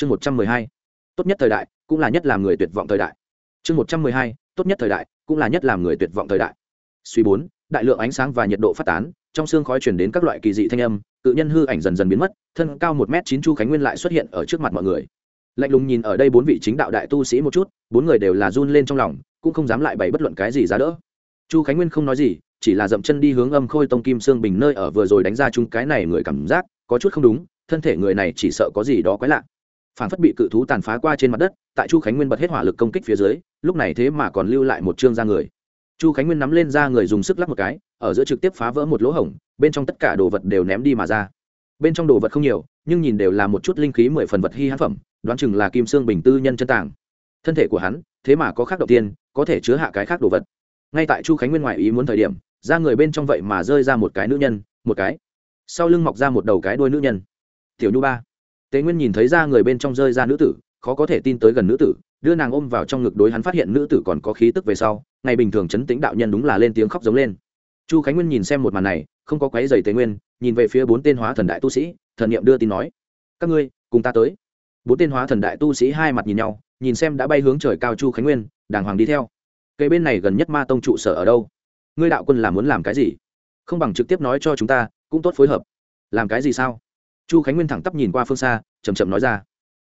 chương một trăm mười hai, tốt nhất thời đại cũng là nhất làm người tuyệt vọng thời đại. Chương một trăm mười hai, tốt nhất thời đại cũng là nhất làm người tuyệt vọng thời đại. Suy bốn, đại lượng ánh sáng và nhiệt độ phát tán, trong xương khói chuyển đến các loại kỳ dị thanh âm, tự nhân hư ảnh dần dần biến mất, thân cao một m chín chu khánh nguyên lại xuất hiện ở trước mặt mọi người. Lạnh lùng nhìn ở đây bốn vị chính đạo đại tu sĩ một chút, bốn người đều là run lên trong lòng, cũng không dám lại bày bất luận cái gì giá đỡ. Chu khánh nguyên không nói gì, chỉ là dậm chân đi hướng âm khôi tông kim sương bình nơi ở vừa rồi đánh ra chung cái này người cảm giác, có chút không đúng, thân thể người này chỉ sợ có gì đó quái lạ phản phất bị cự thú tàn phá qua trên mặt đất, tại chu khánh nguyên bật hết hỏa lực công kích phía dưới, lúc này thế mà còn lưu lại một chương ra người. Chu khánh nguyên nắm lên ra người dùng sức lắc một cái, ở giữa trực tiếp phá vỡ một lỗ hổng, bên trong tất cả đồ vật đều ném đi mà ra. Bên trong đồ vật không nhiều, nhưng nhìn đều là một chút linh khí mười phần vật hy hãn phẩm, đoán chừng là kim sương bình tư nhân chân tàng. Thân thể của hắn, thế mà có khác đầu tiên, có thể chứa hạ cái khác đồ vật. Ngay tại chu khánh nguyên ngoại ý muốn thời điểm ra người bên trong vậy mà rơi ra một cái nữ nhân, một cái. Sau lưng mọc ra một đầu cái đuôi nữ nhân. Tiểu nhu ba tề nguyên nhìn thấy ra người bên trong rơi ra nữ tử, khó có thể tin tới gần nữ tử, đưa nàng ôm vào trong ngực đối hắn phát hiện nữ tử còn có khí tức về sau, ngày bình thường chấn tĩnh đạo nhân đúng là lên tiếng khóc giống lên. Chu khánh nguyên nhìn xem một màn này, không có quáy dày tế nguyên, nhìn về phía bốn tên hóa thần đại tu sĩ, thần niệm đưa tin nói, các ngươi, cùng ta tới. Bốn tên hóa thần đại tu sĩ hai mặt nhìn nhau, nhìn xem đã bay hướng trời cao chu khánh nguyên, đàng hoàng đi theo. Cây bên này gần nhất ma tông trụ sở ở đâu? Ngươi đạo quân là muốn làm cái gì? Không bằng trực tiếp nói cho chúng ta, cũng tốt phối hợp. Làm cái gì sao? Chu khánh nguyên thẳng tắp nhìn qua phương xa chầm chậm nói ra.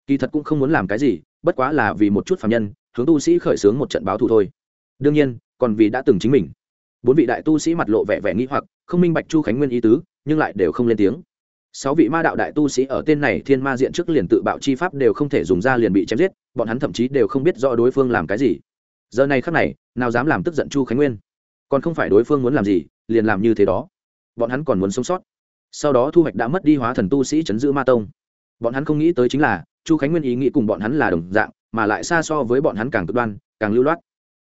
Kỳ thật cũng không muốn làm cái gì, bất quá là vì một chút phạm nhân, hướng tu sĩ khởi xướng một trận báo thù thôi. Đương nhiên, còn vì đã từng chính mình. Bốn vị đại tu sĩ mặt lộ vẻ vẻ nghĩ hoặc, không minh bạch chu khánh nguyên ý tứ, nhưng lại đều không lên tiếng. Sáu vị ma đạo đại tu sĩ ở tên này thiên ma diện trước liền tự bạo chi pháp đều không thể dùng ra liền bị chém giết, bọn hắn thậm chí đều không biết rõ đối phương làm cái gì. Giờ này khắc này, nào dám làm tức giận chu khánh nguyên? Còn không phải đối phương muốn làm gì, liền làm như thế đó. Bọn hắn còn muốn sống sót sau đó thu hoạch đã mất đi hóa thần tu sĩ chấn giữ ma tông. Bọn hắn không nghĩ tới chính là, chu khánh nguyên ý nghĩ cùng bọn hắn là đồng dạng, mà lại xa so với bọn hắn càng cực đoan, càng lưu loát.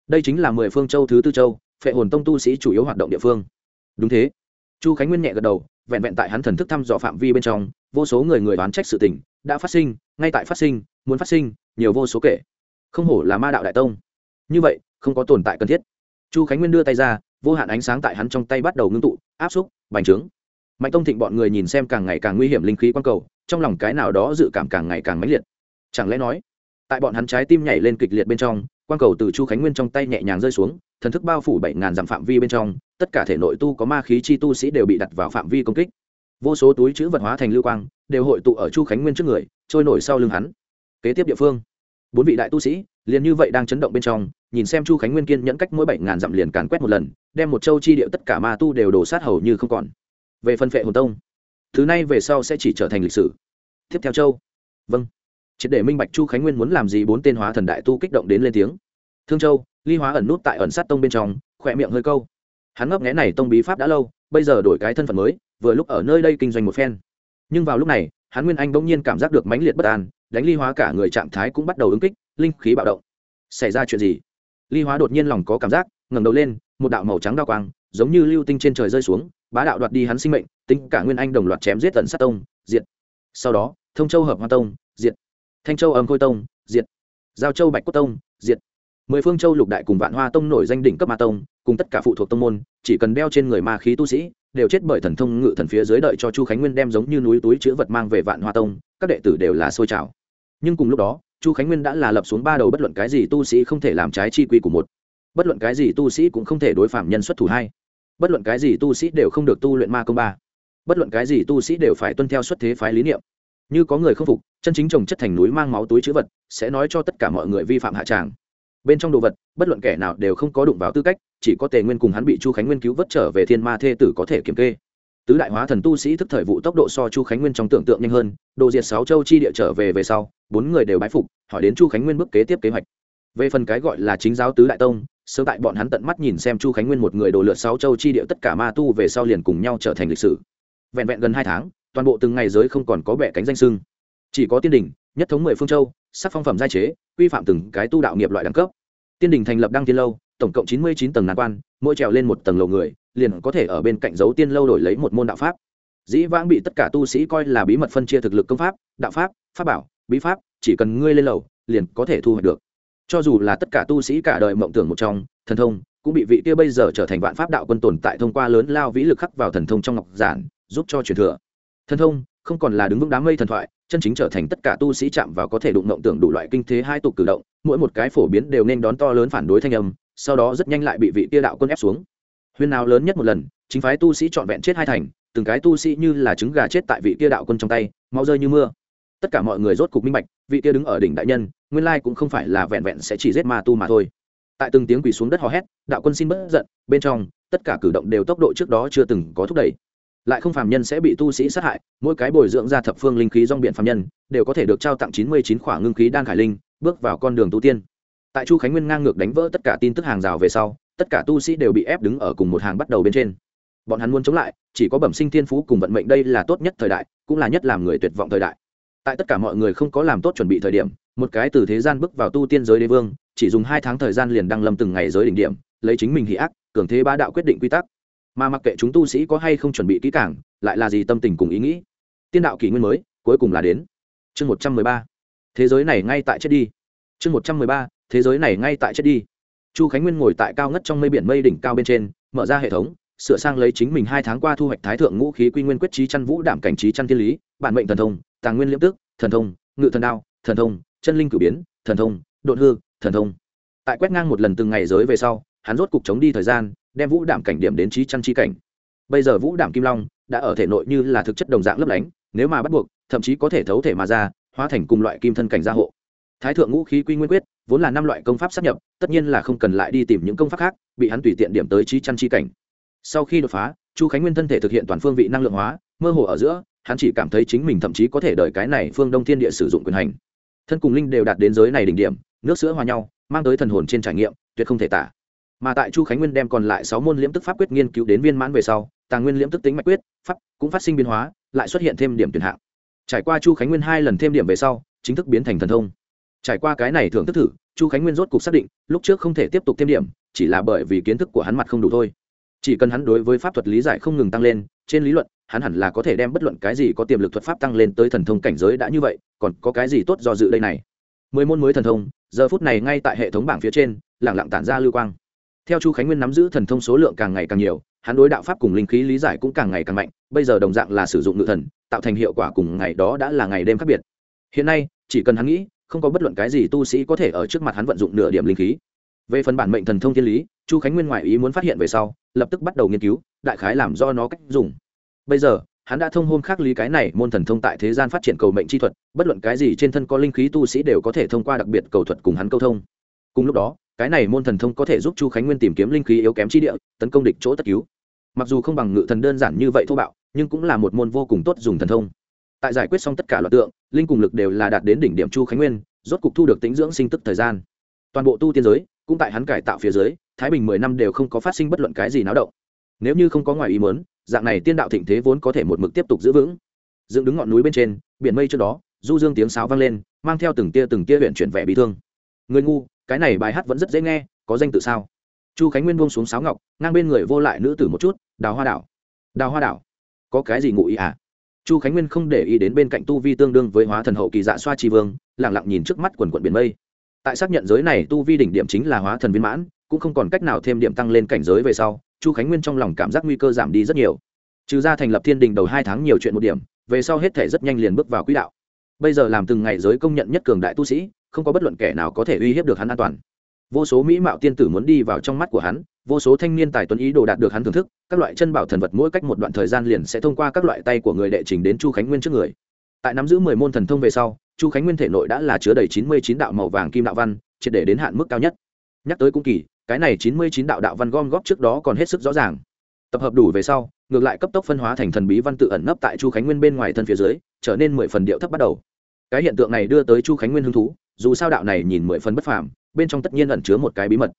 Đây chính là mười phương châu thứ tư châu, phệ hồn tông tu sĩ chủ yếu hoạt động địa phương. Đúng thế. Chu khánh nguyên nhẹ gật đầu, vẹn vẹn tại hắn thần thức thăm dò phạm vi bên trong, vô số người người đoán trách sự tình, đã phát sinh, ngay tại phát sinh, muốn phát sinh, nhiều vô số kể. Không hổ là ma đạo đại tông. Như vậy, không có tồn tại cần thiết. Chu khánh nguyên đưa tay ra, vô hạn ánh sáng tại hắn trong tay bắt đầu ngưng tụ, áp xúc, bành trướng mạnh tông thịnh bọn người nhìn xem càng ngày càng nguy hiểm linh khí quang cầu, trong lòng cái nào đó dự cảm càng ngày càng mãnh liệt. Chẳng lẽ nói, tại bọn hắn trái tim nhảy lên kịch liệt bên trong, quang cầu từ chu khánh nguyên trong tay nhẹ nhàng rơi xuống, thần thức bao phủ bảy ngàn dặm phạm vi bên trong, tất cả thể nội tu có ma khí chi tu sĩ đều bị đặt vào phạm vi công kích. Vô số túi chữ vật hóa thành lưu quang, đều hội tụ ở chu khánh nguyên trước người, trôi nổi sau lưng hắn. Kế tiếp địa phương, bốn vị đại tu sĩ liền như vậy đang chấn động bên trong, nhìn xem chu khánh nguyên kiên nhẫn cách mỗi bảy ngàn dặm liền càn quét một lần, đem một châu chi điệu tất cả ma tu đều đổ sát hầu như không còn về phân phệ hồn tông. Thứ này về sau sẽ chỉ trở thành lịch sử. Tiếp theo châu. Vâng. Triệt để minh bạch chu khánh nguyên muốn làm gì bốn tên hóa thần đại tu kích động đến lên tiếng. Thương châu, ly hóa ẩn nút tại ẩn sát tông bên trong, khỏe miệng hơi câu. Hắn ngấp nghẽ này tông bí pháp đã lâu, bây giờ đổi cái thân phận mới, vừa lúc ở nơi đây kinh doanh một phen. Nhưng vào lúc này, hắn nguyên anh bỗng nhiên cảm giác được mãnh liệt bất an, đánh ly hóa cả người trạng thái cũng bắt đầu ứng kích, linh khí bạo động. Xảy ra chuyện gì? Ly hóa đột nhiên lòng có cảm giác, ngẩng đầu lên, một đạo màu trắng đao quang giống như lưu tinh trên trời rơi xuống, bá đạo đoạt đi hắn sinh mệnh, tính cả nguyên anh đồng loạt chém giết tận sát tông, diệt. Sau đó, thông châu hợp hoa tông, diệt. Thanh châu âm khôi tông, diệt. Giao châu bạch cốt tông, diệt. Mười phương châu lục đại cùng vạn hoa tông nổi danh đỉnh cấp ma tông, cùng tất cả phụ thuộc tông môn, chỉ cần đeo trên người ma khí tu sĩ, đều chết bởi thần thông ngự thần phía dưới đợi cho chu khánh nguyên đem giống như núi túi chữ vật mang về vạn hoa tông, các đệ tử đều là sôi trào. Nhưng cùng lúc đó, chu khánh nguyên đã là lập xuống ba đầu bất luận cái gì tu sĩ không thể làm trái chi quy của một bất luận cái gì tu sĩ cũng không thể đối phạm nhân xuất thủ hay bất luận cái gì tu sĩ đều không được tu luyện ma công ba. Bất luận cái gì tu sĩ đều phải tuân theo xuất thế phái lý niệm. Như có người không phục, chân chính trồng chất thành núi mang máu túi chữ vật, sẽ nói cho tất cả mọi người vi phạm hạ tràng. Bên trong đồ vật, bất luận kẻ nào đều không có đụng vào tư cách, chỉ có tề nguyên cùng hắn bị chu khánh nguyên cứu vớt trở về thiên ma thê tử có thể kiểm kê. Tứ đại hóa thần tu sĩ thức thời vụ tốc độ so chu khánh nguyên trong tưởng tượng nhanh hơn, đồ diệt sáu châu chi địa trở về về sau, bốn người đều bái phục, hỏi đến chu khánh nguyên bước kế tiếp kế hoạch. Về phần cái gọi là chính giáo tứ đại tông sớm tại bọn hắn tận mắt nhìn xem chu khánh nguyên một người đồ lượt sáu châu chi địa tất cả ma tu về sau liền cùng nhau trở thành lịch sử. Vẹn vẹn gần hai tháng, toàn bộ từng ngày giới không còn có bẻ cánh danh sưng. Chỉ có tiên đình, nhất thống mười phương châu, sắc phong phẩm giai chế, quy phạm từng cái tu đạo nghiệp loại đẳng cấp. Tiên đình thành lập đăng tiên lâu, tổng cộng chín mươi chín tầng nan quan, mỗi trèo lên một tầng lầu người, liền có thể ở bên cạnh dấu tiên lâu đổi lấy một môn đạo pháp. Dĩ vãng bị tất cả tu sĩ coi là bí mật phân chia thực lực công pháp, đạo pháp pháp bảo, bí pháp, chỉ cần ngươi lên lầu, liền có thể thu hoạch được cho dù là tất cả tu sĩ cả đời mộng tưởng một trong, thần thông, cũng bị vị kia bây giờ trở thành vạn pháp đạo quân tồn tại thông qua lớn lao vĩ lực khắc vào thần thông trong ngọc giản, giúp cho truyền thừa. Thần thông, không còn là đứng vững đám mây thần thoại, chân chính trở thành tất cả tu sĩ chạm vào có thể đụng mộng tưởng đủ loại kinh thế hai tục cử động, mỗi một cái phổ biến đều nên đón to lớn phản đối thanh âm, sau đó rất nhanh lại bị vị tia đạo quân ép xuống. Huyên nào lớn nhất một lần, chính phái tu sĩ trọn vẹn chết hai thành, từng cái tu sĩ như là trứng gà chết tại vị tia đạo quân trong tay mau rơi như mưa tất cả mọi người rốt cục minh bạch, vị kia đứng ở đỉnh đại nhân, nguyên lai cũng không phải là vẹn vẹn sẽ chỉ giết ma tu mà thôi. Tại từng tiếng quỳ xuống đất hò hét, đạo quân xin bớt giận, bên trong, tất cả cử động đều tốc độ trước đó chưa từng có thúc đẩy. Lại không phàm nhân sẽ bị tu sĩ sát hại, mỗi cái bồi dưỡng ra thập phương linh khí dong biện phàm nhân, đều có thể được trao tặng chín mươi chín khỏa ngưng khí đan khải linh, bước vào con đường tu tiên. Tại chu khánh nguyên ngang ngược đánh vỡ tất cả tin tức hàng rào về sau, tất cả tu sĩ đều bị ép đứng ở cùng một hàng bắt đầu bên trên. Bọn hắn muốn chống lại, chỉ có bẩm sinh thiên phú cùng vận mệnh đây là tốt nhất thời đại, cũng là nhất làm người tuyệt vọng thời đại tại tất cả mọi người không có làm tốt chuẩn bị thời điểm, một cái từ thế gian bước vào tu tiên giới đế vương, chỉ dùng hai tháng thời gian liền đăng lâm từng ngày giới đỉnh điểm, lấy chính mình hỷ ác, cường thế ba đạo quyết định quy tắc. Mà mặc kệ chúng tu sĩ có hay không chuẩn bị kỹ càng, lại là gì tâm tình cùng ý nghĩ. Tiên đạo kỷ nguyên mới, cuối cùng là đến. Chương một trăm mười ba. Thế giới này ngay tại chết đi. Chương một trăm mười ba. Thế giới này ngay tại chết đi. Chu khánh nguyên ngồi tại cao ngất trong mây biển mây đỉnh cao bên trên, mở ra hệ thống, sửa sang lấy chính mình hai tháng qua thu hoạch thái thượng ngũ khí quy nguyên quyết trí chăn vũ đảm cảnh trí chăn thiên lý, bản mệnh thần thông tàng nguyên liễm tức, thần thông, ngự thần đao, thần thông, chân linh cử biến, thần thông đột hư, thần thông. Tại quét ngang một lần từng ngày giới về sau, hắn rốt cục chống đi thời gian, đem vũ đảm cảnh điểm đến trí chăn chi cảnh. Bây giờ vũ đảm kim long đã ở thể nội như là thực chất đồng dạng lấp lánh, nếu mà bắt buộc, thậm chí có thể thấu thể mà ra, hóa thành cùng loại kim thân cảnh gia hộ. Thái thượng ngũ khí quy nguyên quyết, vốn là năm loại công pháp sắp nhập, tất nhiên là không cần lại đi tìm những công pháp khác, bị hắn tùy tiện điểm tới trí chăn chi cảnh. Sau khi đột phá, chu khánh nguyên thân thể thực hiện toàn phương vị năng lượng hóa, mơ hồ ở giữa hắn chỉ cảm thấy chính mình thậm chí có thể đợi cái này phương đông thiên địa sử dụng quyền hành. Thân cùng linh đều đạt đến giới này đỉnh điểm, nước sữa hòa nhau, mang tới thần hồn trên trải nghiệm, tuyệt không thể tả. Mà tại chu khánh nguyên đem còn lại sáu môn liễm tức pháp quyết nghiên cứu đến viên mãn về sau, tàng nguyên liễm tức tính mạch quyết, pháp cũng phát sinh biến hóa, lại xuất hiện thêm điểm tuyển hạng. Trải qua chu khánh nguyên hai lần thêm điểm về sau, chính thức biến thành thần thông. Trải qua cái này thưởng thức thử, chu khánh nguyên rốt cục xác định, lúc trước không thể tiếp tục thêm điểm, chỉ là bởi vì kiến thức của hắn mặt không đủ thôi. Chỉ cần hắn đối với pháp thuật lý giải không ngừng tăng lên, trên lý luận hắn hẳn là có thể đem bất luận cái gì có tiềm lực thuật pháp tăng lên tới thần thông cảnh giới đã như vậy, còn có cái gì tốt do dự đây này? Mười môn mới thần thông, giờ phút này ngay tại hệ thống bảng phía trên lẳng lặng tản ra lưu quang. Theo chu khánh nguyên nắm giữ thần thông số lượng càng ngày càng nhiều, hắn đối đạo pháp cùng linh khí lý giải cũng càng ngày càng mạnh, bây giờ đồng dạng là sử dụng ngự thần, tạo thành hiệu quả cùng ngày đó đã là ngày đêm khác biệt. Hiện nay, chỉ cần hắn nghĩ, không có bất luận cái gì tu sĩ có thể ở trước mặt hắn vận dụng nửa điểm linh khí. Về phần bản mệnh thần thông thiên lý, chu khánh nguyên ngoại ý muốn phát hiện về sau, lập tức bắt đầu nghiên cứu, đại khái làm do nó cách dùng bây giờ, hắn đã thông hôn khắc lý cái này môn thần thông tại thế gian phát triển cầu mệnh chi thuật, bất luận cái gì trên thân có linh khí tu sĩ đều có thể thông qua đặc biệt cầu thuật cùng hắn câu thông. Cùng lúc đó, cái này môn thần thông có thể giúp chu khánh nguyên tìm kiếm linh khí yếu kém chi địa, tấn công địch chỗ tất cứu. Mặc dù không bằng ngự thần đơn giản như vậy thô bạo, nhưng cũng là một môn vô cùng tốt dùng thần thông. Tại giải quyết xong tất cả loạt tượng, linh cùng lực đều là đạt đến đỉnh điểm chu khánh nguyên, rốt cục thu được tính dưỡng sinh tức thời gian. Toàn bộ tu tiên giới, cũng tại hắn cải tạo phía dưới, thái bình mười năm đều không có phát sinh bất luận cái gì náo động. Nếu như không có ngoài ý muốn dạng này tiên đạo thịnh thế vốn có thể một mực tiếp tục giữ vững. Dựng đứng ngọn núi bên trên, biển mây trước đó, du dương tiếng sáo vang lên, mang theo từng tia từng tia huyện chuyển vẻ bị thương. Người ngu, cái này bài hát vẫn rất dễ nghe, có danh tự sao? Chu khánh nguyên buông xuống sáo ngọc, ngang bên người vô lại nữ tử một chút, đào hoa đảo, đào hoa đảo, có cái gì ngụ ý à? Chu khánh nguyên không để ý đến bên cạnh tu vi tương đương với hóa thần hậu kỳ dạ xoa tri vương lẳng lặng nhìn trước mắt quần quận biển mây. Tại xác nhận giới này tu vi đỉnh điểm chính là hóa thần viên mãn, cũng không còn cách nào thêm điểm tăng lên cảnh giới về sau chu khánh nguyên trong lòng cảm giác nguy cơ giảm đi rất nhiều. Trừ ra thành lập thiên đình đầu hai tháng nhiều chuyện một điểm, về sau hết thể rất nhanh liền bước vào quỹ đạo. Bây giờ làm từng ngày giới công nhận nhất cường đại tu sĩ, không có bất luận kẻ nào có thể uy hiếp được hắn an toàn. Vô số mỹ mạo tiên tử muốn đi vào trong mắt của hắn, vô số thanh niên tài tuấn ý đồ đạt được hắn thưởng thức, các loại chân bảo thần vật mỗi cách một đoạn thời gian liền sẽ thông qua các loại tay của người đệ trình đến chu khánh nguyên trước người. Tại nắm giữ mười môn thần thông về sau, chu khánh nguyên thể nội đã là chứa đầy chín mươi chín đạo màu vàng kim đạo văn, triệt để đến hạn mức cao nhất. Nhắc tới cũng kỳ cái này chín mươi chín đạo đạo văn gom góp trước đó còn hết sức rõ ràng. Tập hợp đủ về sau, ngược lại cấp tốc phân hóa thành thần bí văn tự ẩn nấp tại chu khánh nguyên bên ngoài thân phía dưới, trở nên mười phần điệu thấp bắt đầu. Cái hiện tượng này đưa tới chu khánh nguyên hứng thú, dù sao đạo này nhìn mười phần bất phàm, bên trong tất nhiên ẩn chứa một cái bí mật.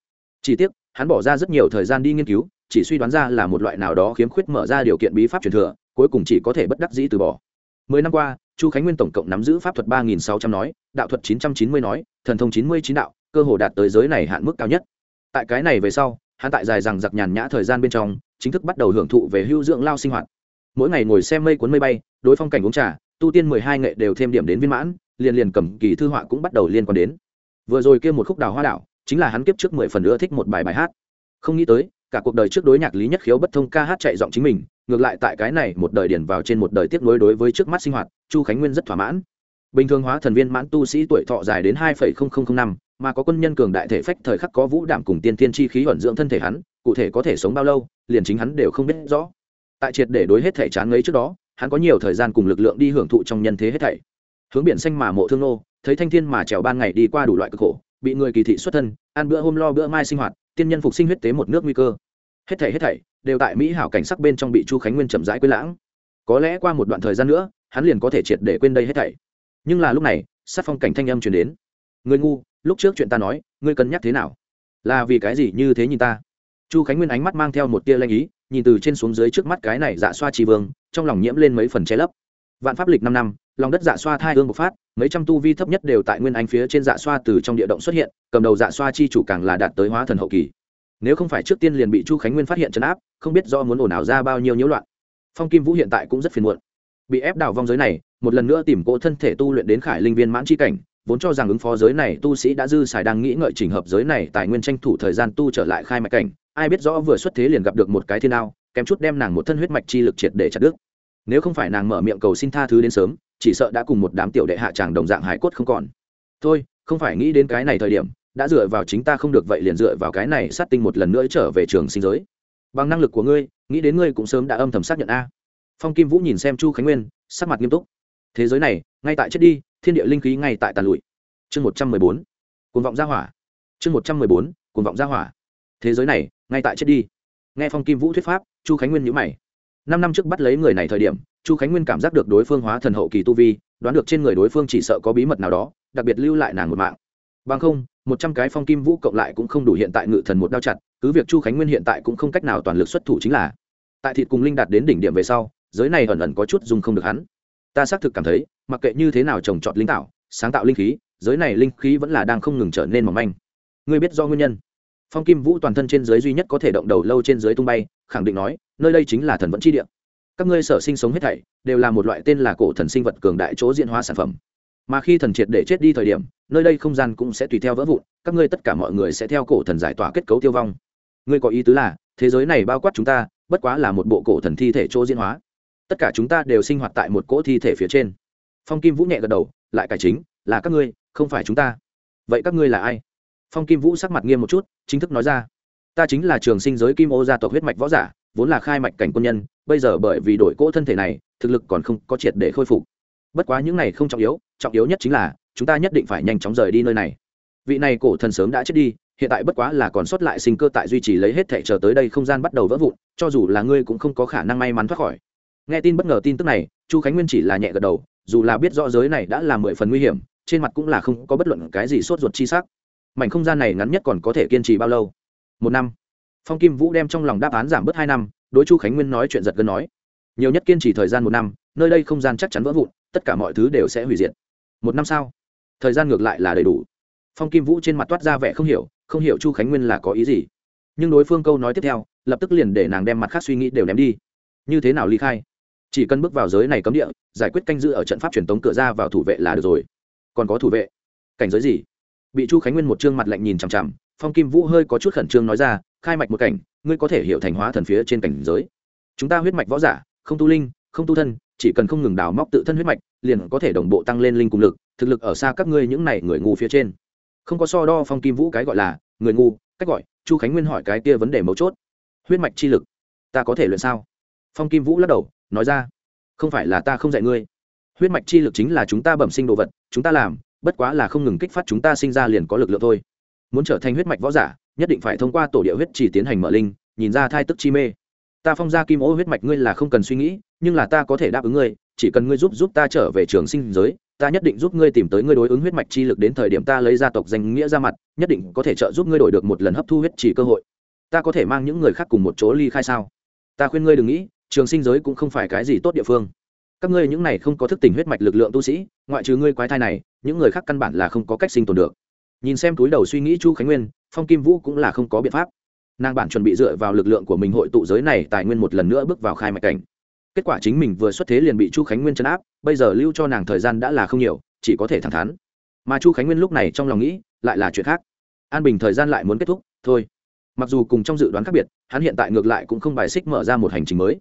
Chỉ tiếc, hắn bỏ ra rất nhiều thời gian đi nghiên cứu, chỉ suy đoán ra là một loại nào đó khiếm khuyết mở ra điều kiện bí pháp truyền thừa, cuối cùng chỉ có thể bất đắc dĩ từ bỏ. Mười năm qua, chu khánh nguyên tổng cộng nắm giữ pháp thuật ba nghìn sáu trăm nói, đạo thuật chín trăm chín mươi nói, thần thông chín mươi chín đạo, cơ hồ đạt tới giới này hạn mức cao nhất tại cái này về sau, hắn tại dài rằng giặc nhàn nhã thời gian bên trong, chính thức bắt đầu hưởng thụ về hưu dưỡng lao sinh hoạt. Mỗi ngày ngồi xem mây cuốn mây bay, đối phong cảnh uống trà, tu tiên mười hai nghệ đều thêm điểm đến viên mãn, liền liền cầm kỳ thư họa cũng bắt đầu liên quan đến. Vừa rồi kia một khúc đào hoa đảo, chính là hắn kiếp trước mười phần nữa thích một bài bài hát. Không nghĩ tới, cả cuộc đời trước đối nhạc lý nhất khiếu bất thông ca hát chạy giọng chính mình, ngược lại tại cái này một đời điển vào trên một đời tiếp nối đối với trước mắt sinh hoạt, chu khánh nguyên rất thỏa mãn. Bình thường hóa thần viên mãn tu sĩ tuổi thọ dài đến hai năm mà có quân nhân cường đại thể phách thời khắc có vũ đảm cùng tiên tiên chi khí ẩn dưỡng thân thể hắn, cụ thể có thể sống bao lâu, liền chính hắn đều không biết rõ. Tại triệt để đối hết thể chán ngấy trước đó, hắn có nhiều thời gian cùng lực lượng đi hưởng thụ trong nhân thế hết thảy. Hướng biển xanh mà mộ thương nô, thấy thanh thiên mà trèo ban ngày đi qua đủ loại cực khổ, bị người kỳ thị xuất thân, ăn bữa hôm lo bữa mai sinh hoạt, tiên nhân phục sinh huyết tế một nước nguy cơ. Hết thảy hết thảy đều tại mỹ hảo cảnh sắc bên trong bị chu khánh nguyên chậm rãi quên lãng. Có lẽ qua một đoạn thời gian nữa, hắn liền có thể triệt để quên đây hết thảy. Nhưng là lúc này, sát phong cảnh thanh âm truyền đến. Người ngu lúc trước chuyện ta nói, ngươi cân nhắc thế nào? Là vì cái gì như thế nhìn ta? Chu khánh nguyên ánh mắt mang theo một tia lanh ý, nhìn từ trên xuống dưới trước mắt cái này dạ xoa trì vương, trong lòng nhiễm lên mấy phần che lấp. Vạn pháp lịch năm năm, lòng đất dạ xoa thai hương bộc phát, mấy trăm tu vi thấp nhất đều tại nguyên anh phía trên dạ xoa từ trong địa động xuất hiện, cầm đầu dạ xoa chi chủ càng là đạt tới hóa thần hậu kỳ. Nếu không phải trước tiên liền bị chu khánh nguyên phát hiện chấn áp, không biết do muốn ồn ào ra bao nhiêu nhiễu loạn. Phong kim vũ hiện tại cũng rất phiền muộn. Bị ép đào vong giới này, một lần nữa tìm cỗ thân thể tu luyện đến khải linh viên mãn chi cảnh vốn cho rằng ứng phó giới này tu sĩ đã dư xài đang nghĩ ngợi chỉnh hợp giới này tài nguyên tranh thủ thời gian tu trở lại khai mạch cảnh, ai biết rõ vừa xuất thế liền gặp được một cái thiên ao kém chút đem nàng một thân huyết mạch chi lực triệt để chặt đứt. Nếu không phải nàng mở miệng cầu xin tha thứ đến sớm, chỉ sợ đã cùng một đám tiểu đệ hạ tràng đồng dạng hải cốt không còn. Thôi, không phải nghĩ đến cái này thời điểm, đã dựa vào chính ta không được vậy liền dựa vào cái này sát tinh một lần nữa trở về trường sinh giới. Bằng năng lực của ngươi, nghĩ đến ngươi cũng sớm đã âm thầm xác nhận a. Phong kim vũ nhìn xem chu khánh nguyên, sắc mặt nghiêm túc. Thế giới này, ngay tại chết đi thiên địa linh khí ngay tại tàn lụi. Chương một trăm mười bốn, cuồng vọng gia hỏa. Chương một trăm mười bốn, cuồng vọng gia hỏa. Thế giới này, ngay tại chết đi. Nghe phong kim vũ thuyết pháp, chu khánh nguyên nhữ mày. Năm năm trước bắt lấy người này thời điểm, chu khánh nguyên cảm giác được đối phương hóa thần hậu kỳ tu vi, đoán được trên người đối phương chỉ sợ có bí mật nào đó, đặc biệt lưu lại nàng một mạng. Bằng không, một trăm cái phong kim vũ cộng lại cũng không đủ hiện tại ngự thần một đao chặt, cứ việc chu khánh nguyên hiện tại cũng không cách nào toàn lực xuất thủ chính là. Tại thịt cùng linh đạt đến đỉnh điểm về sau, giới này ẩn ẩn có chút dùng không được hắn ta xác thực cảm thấy, mặc kệ như thế nào trồng trọt linh tạo, sáng tạo linh khí, giới này linh khí vẫn là đang không ngừng trở nên mỏng manh. Ngươi biết do nguyên nhân? Phong kim vũ toàn thân trên giới duy nhất có thể động đầu lâu trên giới tung bay, khẳng định nói, nơi đây chính là thần vẫn chi địa. Các ngươi sở sinh sống hết thảy, đều là một loại tên là cổ thần sinh vật cường đại chỗ diễn hóa sản phẩm. Mà khi thần triệt để chết đi thời điểm, nơi đây không gian cũng sẽ tùy theo vỡ vụn, các ngươi tất cả mọi người sẽ theo cổ thần giải tỏa kết cấu tiêu vong. Ngươi có ý tứ là, thế giới này bao quát chúng ta, bất quá là một bộ cổ thần thi thể chỗ diễn hóa tất cả chúng ta đều sinh hoạt tại một cỗ thi thể phía trên. Phong kim vũ nhẹ gật đầu, lại cải chính, là các ngươi, không phải chúng ta. Vậy các ngươi là ai? Phong kim vũ sắc mặt nghiêm một chút, chính thức nói ra, ta chính là trường sinh giới kim ô gia tộc huyết mạch võ giả, vốn là khai mạch cảnh quân nhân, bây giờ bởi vì đổi cỗ thân thể này, thực lực còn không có triệt để khôi phục. Bất quá những này không trọng yếu trọng yếu nhất chính là, chúng ta nhất định phải nhanh chóng rời đi nơi này. Vị này cổ thần sớm đã chết đi, hiện tại bất quá là còn sót lại sinh cơ tại duy trì lấy hết thể chờ tới đây không gian bắt đầu vỡ vụn, cho dù là ngươi cũng không có khả năng may mắn thoát khỏi nghe tin bất ngờ tin tức này, chu khánh nguyên chỉ là nhẹ gật đầu, dù là biết rõ giới này đã là mười phần nguy hiểm, trên mặt cũng là không có bất luận cái gì sốt ruột chi sắc. Mảnh không gian này ngắn nhất còn có thể kiên trì bao lâu? Một năm. Phong kim vũ đem trong lòng đáp án giảm bớt hai năm, đối chu khánh nguyên nói chuyện giật gân nói, nhiều nhất kiên trì thời gian một năm, nơi đây không gian chắc chắn vỡ vụn, tất cả mọi thứ đều sẽ hủy diệt. Một năm sau thời gian ngược lại là đầy đủ. Phong kim vũ trên mặt toát ra vẻ không hiểu không hiểu chu khánh nguyên là có ý gì. Nhưng đối phương câu nói tiếp theo, lập tức liền để nàng đem mặt khác suy nghĩ đều ném đi. Như thế nào ly khai? Chỉ cần bước vào giới này cấm địa, giải quyết canh giữ ở trận pháp truyền tống cửa ra vào thủ vệ là được rồi. Còn có thủ vệ. Cảnh giới gì? Bị chu khánh nguyên một chương mặt lạnh nhìn chằm chằm, phong kim vũ hơi có chút khẩn trương nói ra, khai mạch một cảnh, ngươi có thể hiểu thành hóa thần phía trên cảnh giới. Chúng ta huyết mạch võ giả, không tu linh, không tu thân, chỉ cần không ngừng đào móc tự thân huyết mạch, liền có thể đồng bộ tăng lên linh cùng lực, thực lực ở xa các ngươi những này người ngu phía trên. Không có so đo phong kim vũ cái gọi là người ngu, cách gọi, chu khánh nguyên hỏi cái kia vấn đề mấu chốt. Huyết mạch chi lực, ta có thể luyện sao? Phong kim vũ lắc đầu nói ra, không phải là ta không dạy ngươi. Huyết mạch chi lực chính là chúng ta bẩm sinh đồ vật, chúng ta làm, bất quá là không ngừng kích phát chúng ta sinh ra liền có lực lượng thôi. Muốn trở thành huyết mạch võ giả, nhất định phải thông qua tổ địa huyết chỉ tiến hành mở linh, nhìn ra thai tức chi mê. Ta phong ra kim ô huyết mạch ngươi là không cần suy nghĩ, nhưng là ta có thể đáp ứng ngươi, chỉ cần ngươi giúp giúp ta trở về trường sinh giới, ta nhất định giúp ngươi tìm tới ngươi đối ứng huyết mạch chi lực đến thời điểm ta lấy gia tộc danh nghĩa ra mặt, nhất định có thể trợ giúp ngươi đổi được một lần hấp thu huyết chỉ cơ hội. Ta có thể mang những người khác cùng một chỗ ly khai sao? Ta khuyên ngươi đừng nghĩ trường sinh giới cũng không phải cái gì tốt địa phương. Các ngươi những này không có thức tỉnh huyết mạch lực lượng tu sĩ, ngoại trừ ngươi quái thai này, những người khác căn bản là không có cách sinh tồn được. Nhìn xem túi đầu suy nghĩ chu khánh nguyên, phong kim vũ cũng là không có biện pháp. Nàng bản chuẩn bị dựa vào lực lượng của mình hội tụ giới này tài nguyên một lần nữa bước vào khai mạch cảnh. Kết quả chính mình vừa xuất thế liền bị chu khánh nguyên chấn áp, bây giờ lưu cho nàng thời gian đã là không nhiều, chỉ có thể thẳng thắn. Mà chu khánh nguyên lúc này trong lòng nghĩ, lại là chuyện khác. An bình thời gian lại muốn kết thúc, thôi. Mặc dù cùng trong dự đoán khác biệt, hắn hiện tại ngược lại cũng không bài xích mở ra một hành trình mới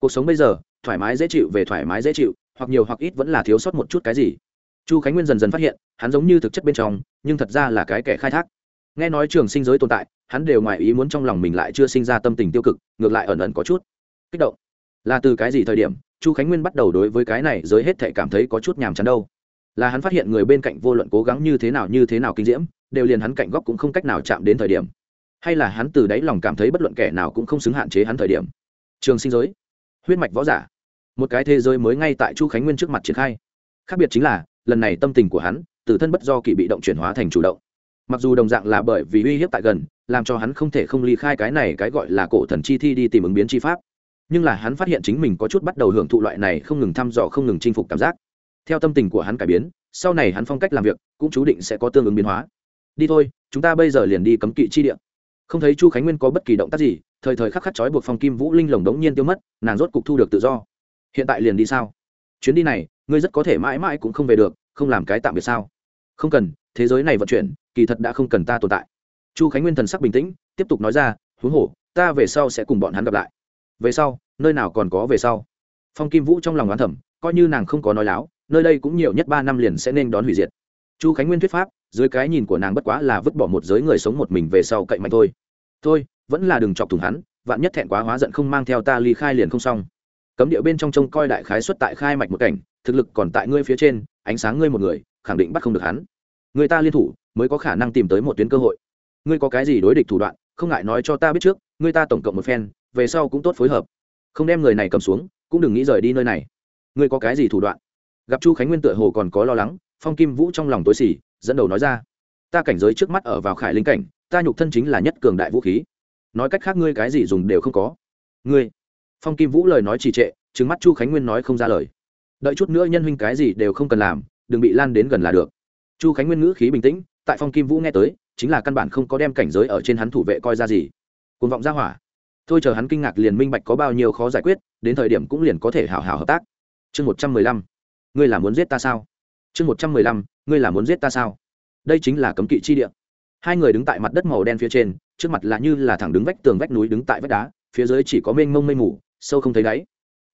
cuộc sống bây giờ, thoải mái dễ chịu về thoải mái dễ chịu, hoặc nhiều hoặc ít vẫn là thiếu sót một chút cái gì. Chu khánh nguyên dần dần phát hiện, hắn giống như thực chất bên trong, nhưng thật ra là cái kẻ khai thác. Nghe nói trường sinh giới tồn tại, hắn đều ngoài ý muốn trong lòng mình lại chưa sinh ra tâm tình tiêu cực, ngược lại ẩn ẩn có chút kích động. Là từ cái gì thời điểm, chu khánh nguyên bắt đầu đối với cái này giới hết thể cảm thấy có chút nhàm chán đâu. Là hắn phát hiện người bên cạnh vô luận cố gắng như thế nào như thế nào kinh diễm, đều liền hắn cạnh góc cũng không cách nào chạm đến thời điểm. Hay là hắn từ đáy lòng cảm thấy bất luận kẻ nào cũng không xứng hạn chế hắn thời điểm. Trường sinh giới huyết mạch võ giả. Một cái thế giới mới ngay tại chu khánh nguyên trước mặt triển khai. Khác biệt chính là, lần này tâm tình của hắn, từ thân bất do kỳ bị động chuyển hóa thành chủ động. Mặc dù đồng dạng là bởi vì uy hiếp tại gần, làm cho hắn không thể không ly khai cái này cái gọi là cổ thần chi thi đi tìm ứng biến chi pháp. Nhưng là hắn phát hiện chính mình có chút bắt đầu hưởng thụ loại này không ngừng thăm dò, không ngừng chinh phục cảm giác. Theo tâm tình của hắn cải biến, sau này hắn phong cách làm việc, cũng chú định sẽ có tương ứng biến hóa. Đi thôi, chúng ta bây giờ liền đi cấm kỵ chi địa không thấy chu khánh nguyên có bất kỳ động tác gì thời thời khắc khắc trói buộc phong kim vũ linh lồng đống nhiên tiêu mất nàng rốt cục thu được tự do hiện tại liền đi sao chuyến đi này ngươi rất có thể mãi mãi cũng không về được không làm cái tạm biệt sao không cần thế giới này vận chuyển kỳ thật đã không cần ta tồn tại chu khánh nguyên thần sắc bình tĩnh tiếp tục nói ra huống hồ ta về sau sẽ cùng bọn hắn gặp lại về sau nơi nào còn có về sau phong kim vũ trong lòng oán thẩm coi như nàng không có nói láo nơi đây cũng nhiều nhất ba năm liền sẽ nên đón hủy diệt chu khánh nguyên thuyết pháp dưới cái nhìn của nàng bất quá là vứt bỏ một giới người sống một mình về sau cậy mạnh thôi. Thôi, vẫn là đừng chọc thủng hắn, vạn nhất thẹn quá hóa giận không mang theo ta ly khai liền không xong. Cấm địa bên trong trông coi đại khái xuất tại khai mạch một cảnh, thực lực còn tại ngươi phía trên, ánh sáng ngươi một người, khẳng định bắt không được hắn. Người ta liên thủ, mới có khả năng tìm tới một tuyến cơ hội. Ngươi có cái gì đối địch thủ đoạn, không ngại nói cho ta biết trước, ngươi ta tổng cộng một phen, về sau cũng tốt phối hợp. Không đem người này cầm xuống, cũng đừng nghĩ rời đi nơi này. Ngươi có cái gì thủ đoạn? Gặp chu khánh nguyên tựa hồ còn có lo lắng, phong kim vũ trong lòng tối xỉ dẫn đầu nói ra. Ta cảnh giới trước mắt ở vào khải linh cảnh, ta nhục thân chính là nhất cường đại vũ khí. Nói cách khác ngươi cái gì dùng đều không có. Ngươi, phong kim vũ lời nói trì trệ trứng mắt chu khánh nguyên nói không ra lời. Đợi chút nữa nhân huynh cái gì đều không cần làm, đừng bị lan đến gần là được. Chu khánh nguyên ngữ khí bình tĩnh, tại phong kim vũ nghe tới, chính là căn bản không có đem cảnh giới ở trên hắn thủ vệ coi ra gì. Côn vọng ra hỏa. Thôi chờ hắn kinh ngạc liền minh bạch có bao nhiêu khó giải quyết, đến thời điểm cũng liền có thể hào hào hợp tác. Chương một trăm mười lăm. Ngươi là muốn giết ta sao? Chương một trăm mười lăm ngươi là muốn giết ta sao? Đây chính là cấm kỵ chi địa. Hai người đứng tại mặt đất màu đen phía trên, trước mặt là như là thẳng đứng vách tường vách núi đứng tại vách đá, phía dưới chỉ có mênh mông mây mù, sâu không thấy đáy.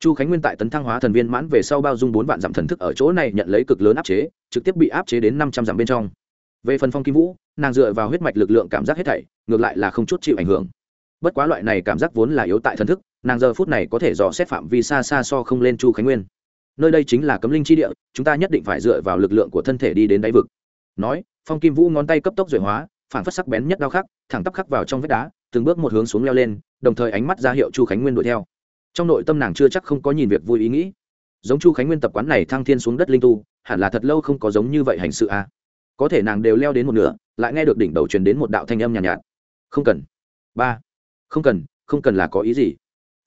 Chu khánh nguyên tại tấn thăng hóa thần viên mãn về sau bao dung bốn vạn dặm thần thức ở chỗ này nhận lấy cực lớn áp chế, trực tiếp bị áp chế đến năm trăm dặm bên trong. Về phần phong kim vũ, nàng dựa vào huyết mạch lực lượng cảm giác hết thảy, ngược lại là không chút chịu ảnh hưởng. Bất quá loại này cảm giác vốn là yếu tại thần thức, nàng giờ phút này có thể dò xét phạm vi xa xa so không lên chu khánh nguyên nơi đây chính là cấm linh chi địa chúng ta nhất định phải dựa vào lực lượng của thân thể đi đến đáy vực. Nói phong kim vũ ngón tay cấp tốc duệ hóa phản phất sắc bén nhất đau khắc thẳng tắp khắc vào trong vách đá từng bước một hướng xuống leo lên đồng thời ánh mắt ra hiệu chu khánh nguyên đuổi theo. Trong nội tâm nàng chưa chắc không có nhìn việc vui ý nghĩ. Giống chu khánh nguyên tập quán này thăng thiên xuống đất linh tu hẳn là thật lâu không có giống như vậy hành sự à. có thể nàng đều leo đến một nửa lại nghe được đỉnh đầu truyền đến một đạo thanh âm nhàn nhạt, nhạt không cần. Ba. Không cần không cần là có ý gì.